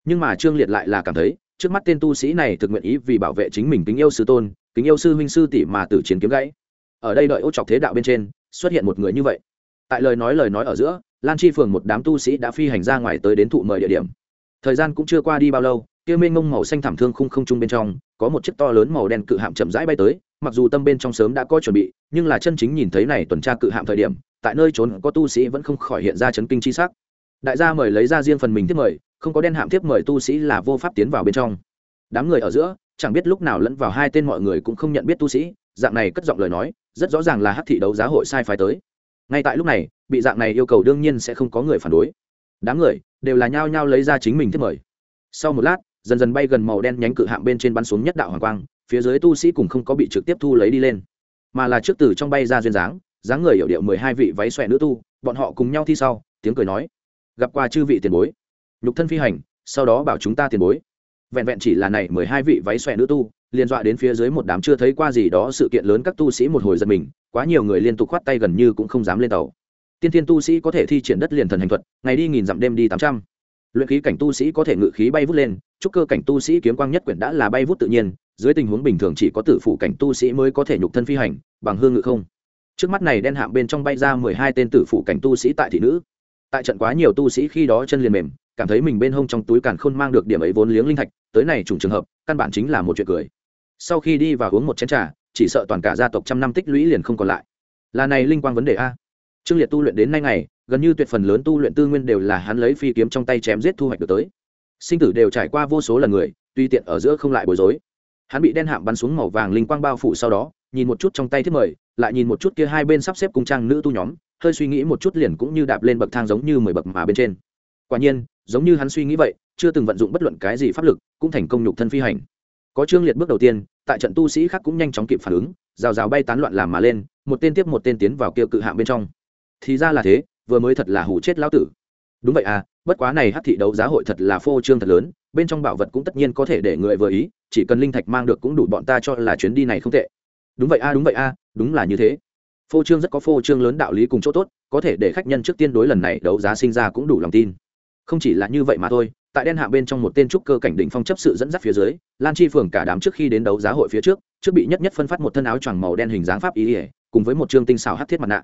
Nhưng mà trương liệt lại là cảm thấy, trước mắt tên tu sĩ này thực nguyện ý vì bảo vệ chính mình kính yêu sư tôn, kính yêu sư huynh sư tỷ mà tử chiến kiếm gãy. Ở đây đợi ô chọc thế đạo bên trên, xuất hiện một người như vậy. Tại lời nói lời nói ở giữa, lan chi phường một đám tu sĩ đã phi hành ra ngoài tới đến thụ mời địa điểm. Thời gian cũng chưa qua đi bao lâu, kia mênh ngông màu xanh thảm thương khung không trung bên trong, có một chiếc to lớn màu đen cự hạm chậm rãi bay tới mặc dù tâm bên trong sớm đã có chuẩn bị, nhưng là chân chính nhìn thấy này tuần tra cự hạm thời điểm, tại nơi trốn có tu sĩ vẫn không khỏi hiện ra chấn kinh chi sắc. Đại gia mời lấy ra riêng phần mình tiếp mời, không có đen hạm tiếp mời tu sĩ là vô pháp tiến vào bên trong. Đám người ở giữa, chẳng biết lúc nào lẫn vào hai tên mọi người cũng không nhận biết tu sĩ, dạng này cất giọng lời nói, rất rõ ràng là hắc thị đấu giá hội sai phái tới. Ngay tại lúc này, bị dạng này yêu cầu đương nhiên sẽ không có người phản đối. Đám người đều là nhao nhao lấy ra chính mình thiết mời. Sau một lát, dần dần bay gần màu đen nhánh cự hạm bên trên bắn xuống nhất đạo hoàng quang phía dưới tu sĩ cùng không có bị trực tiếp thu lấy đi lên, mà là trước từ trong bay ra duyên dáng dáng người hiểu điệu mười hai vị váy xòe nữ tu, bọn họ cùng nhau thi sau, tiếng cười nói, gặp qua chư vị tiền bối. Nhục thân phi hành, sau đó bảo chúng ta tiền bối. Vẹn vẹn chỉ là này mười hai vị váy xòe nữ tu liên dọa đến phía dưới một đám chưa thấy qua gì đó sự kiện lớn các tu sĩ một hồi giật mình, quá nhiều người liên tục khoát tay gần như cũng không dám lên tàu. Tiên thiên tu sĩ có thể thi triển đất liền thần hành thuật, ngày đi nghìn dặm đêm đi tám trăm. Luyện khí cảnh tu sĩ có thể ngự khí bay vút lên, trúc cơ cảnh tu sĩ kiếm quang nhất quyển đã là bay vút tự nhiên dưới tình huống bình thường chỉ có tử phụ cảnh tu sĩ mới có thể nhục thân phi hành, bằng hương ngự không? Trước mắt này đen hạm bên trong bay ra mười hai tên tử phụ cảnh tu sĩ tại thị nữ. Tại trận quá nhiều tu sĩ khi đó chân liền mềm, cảm thấy mình bên hông trong túi càn khôn mang được điểm ấy vốn liếng linh thạch, tới này trùng trường hợp, căn bản chính là một chuyện cười. Sau khi đi và uống một chén trà, chỉ sợ toàn cả gia tộc trăm năm tích lũy liền không còn lại. Là này linh quang vấn đề a. Trương liệt tu luyện đến nay ngày, gần như tuyệt phần lớn tu luyện tư nguyên đều là hắn lấy phi kiếm trong tay chém giết thu hoạch được tới. Sinh tử đều trải qua vô số lần người, tuy tiện ở giữa không lại bối rối hắn bị đen hạm bắn xuống màu vàng linh quang bao phủ sau đó, nhìn một chút trong tay thiết mời, lại nhìn một chút kia hai bên sắp xếp cung trang nữ tu nhóm, hơi suy nghĩ một chút liền cũng như đạp lên bậc thang giống như mười bậc mà bên trên. Quả nhiên, giống như hắn suy nghĩ vậy, chưa từng vận dụng bất luận cái gì pháp lực, cũng thành công nhục thân phi hành. Có trương liệt bước đầu tiên, tại trận tu sĩ khác cũng nhanh chóng kịp phản ứng, rào rào bay tán loạn làm mà lên, một tên tiếp một tên tiến vào kia cự hạng bên trong. Thì ra là thế, vừa mới thật là hủ chết lão tử. Đúng vậy à bất quá này hát thị đấu giá hội thật là phô trương thật lớn bên trong bảo vật cũng tất nhiên có thể để người vừa ý, chỉ cần linh thạch mang được cũng đủ bọn ta cho là chuyến đi này không tệ. Đúng vậy a, đúng vậy a, đúng là như thế. Phô trương rất có phô trương lớn đạo lý cùng chỗ tốt, có thể để khách nhân trước tiên đối lần này đấu giá sinh ra cũng đủ lòng tin. Không chỉ là như vậy mà thôi, tại đen hạ bên trong một tên trúc cơ cảnh đỉnh phong chấp sự dẫn dắt phía dưới, lan chi phường cả đám trước khi đến đấu giá hội phía trước trước bị nhất nhất phân phát một thân áo choàng màu đen hình dáng pháp ý ỉa cùng với một chương tinh xào hát thiết mặt nạ.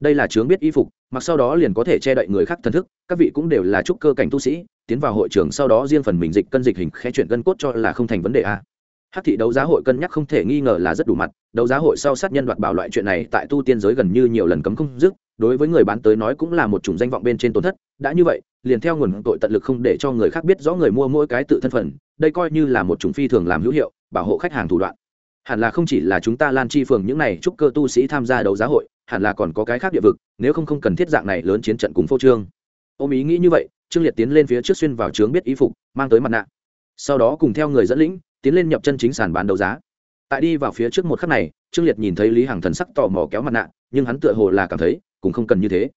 Đây là chướng biết y phục, mặc sau đó liền có thể che đậy người khác thân thức, các vị cũng đều là trúc cơ cảnh tu sĩ tiến vào hội trường sau đó riêng phần mình dịch cân dịch hình khẽ chuyển cân cốt cho là không thành vấn đề a. Hát thị đấu giá hội cân nhắc không thể nghi ngờ là rất đủ mặt, đấu giá hội sau sát nhân đoạt bảo loại chuyện này tại tu tiên giới gần như nhiều lần cấm không dứt, đối với người bán tới nói cũng là một chủng danh vọng bên trên tổn thất, đã như vậy, liền theo nguồn tội tận lực không để cho người khác biết rõ người mua mỗi cái tự thân phận, đây coi như là một chủng phi thường làm hữu hiệu, bảo hộ khách hàng thủ đoạn. Hẳn là không chỉ là chúng ta lan chi phường những này chúc cơ tu sĩ tham gia đấu giá hội, hẳn là còn có cái khác địa vực, nếu không không cần thiết dạng này lớn chiến trận cùng phô trương. Ôm ý nghĩ như vậy trương liệt tiến lên phía trước xuyên vào trướng biết ý phục, mang tới mặt nạ. Sau đó cùng theo người dẫn lĩnh, tiến lên nhập chân chính sàn bán đấu giá. Tại đi vào phía trước một khắc này, trương liệt nhìn thấy lý hằng thần sắc tò mò kéo mặt nạ, nhưng hắn tựa hồ là cảm thấy, cũng không cần như thế.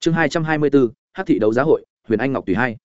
Chương hai trăm hai mươi bốn hát thị đấu giá hội, huyền anh ngọc tùy hai.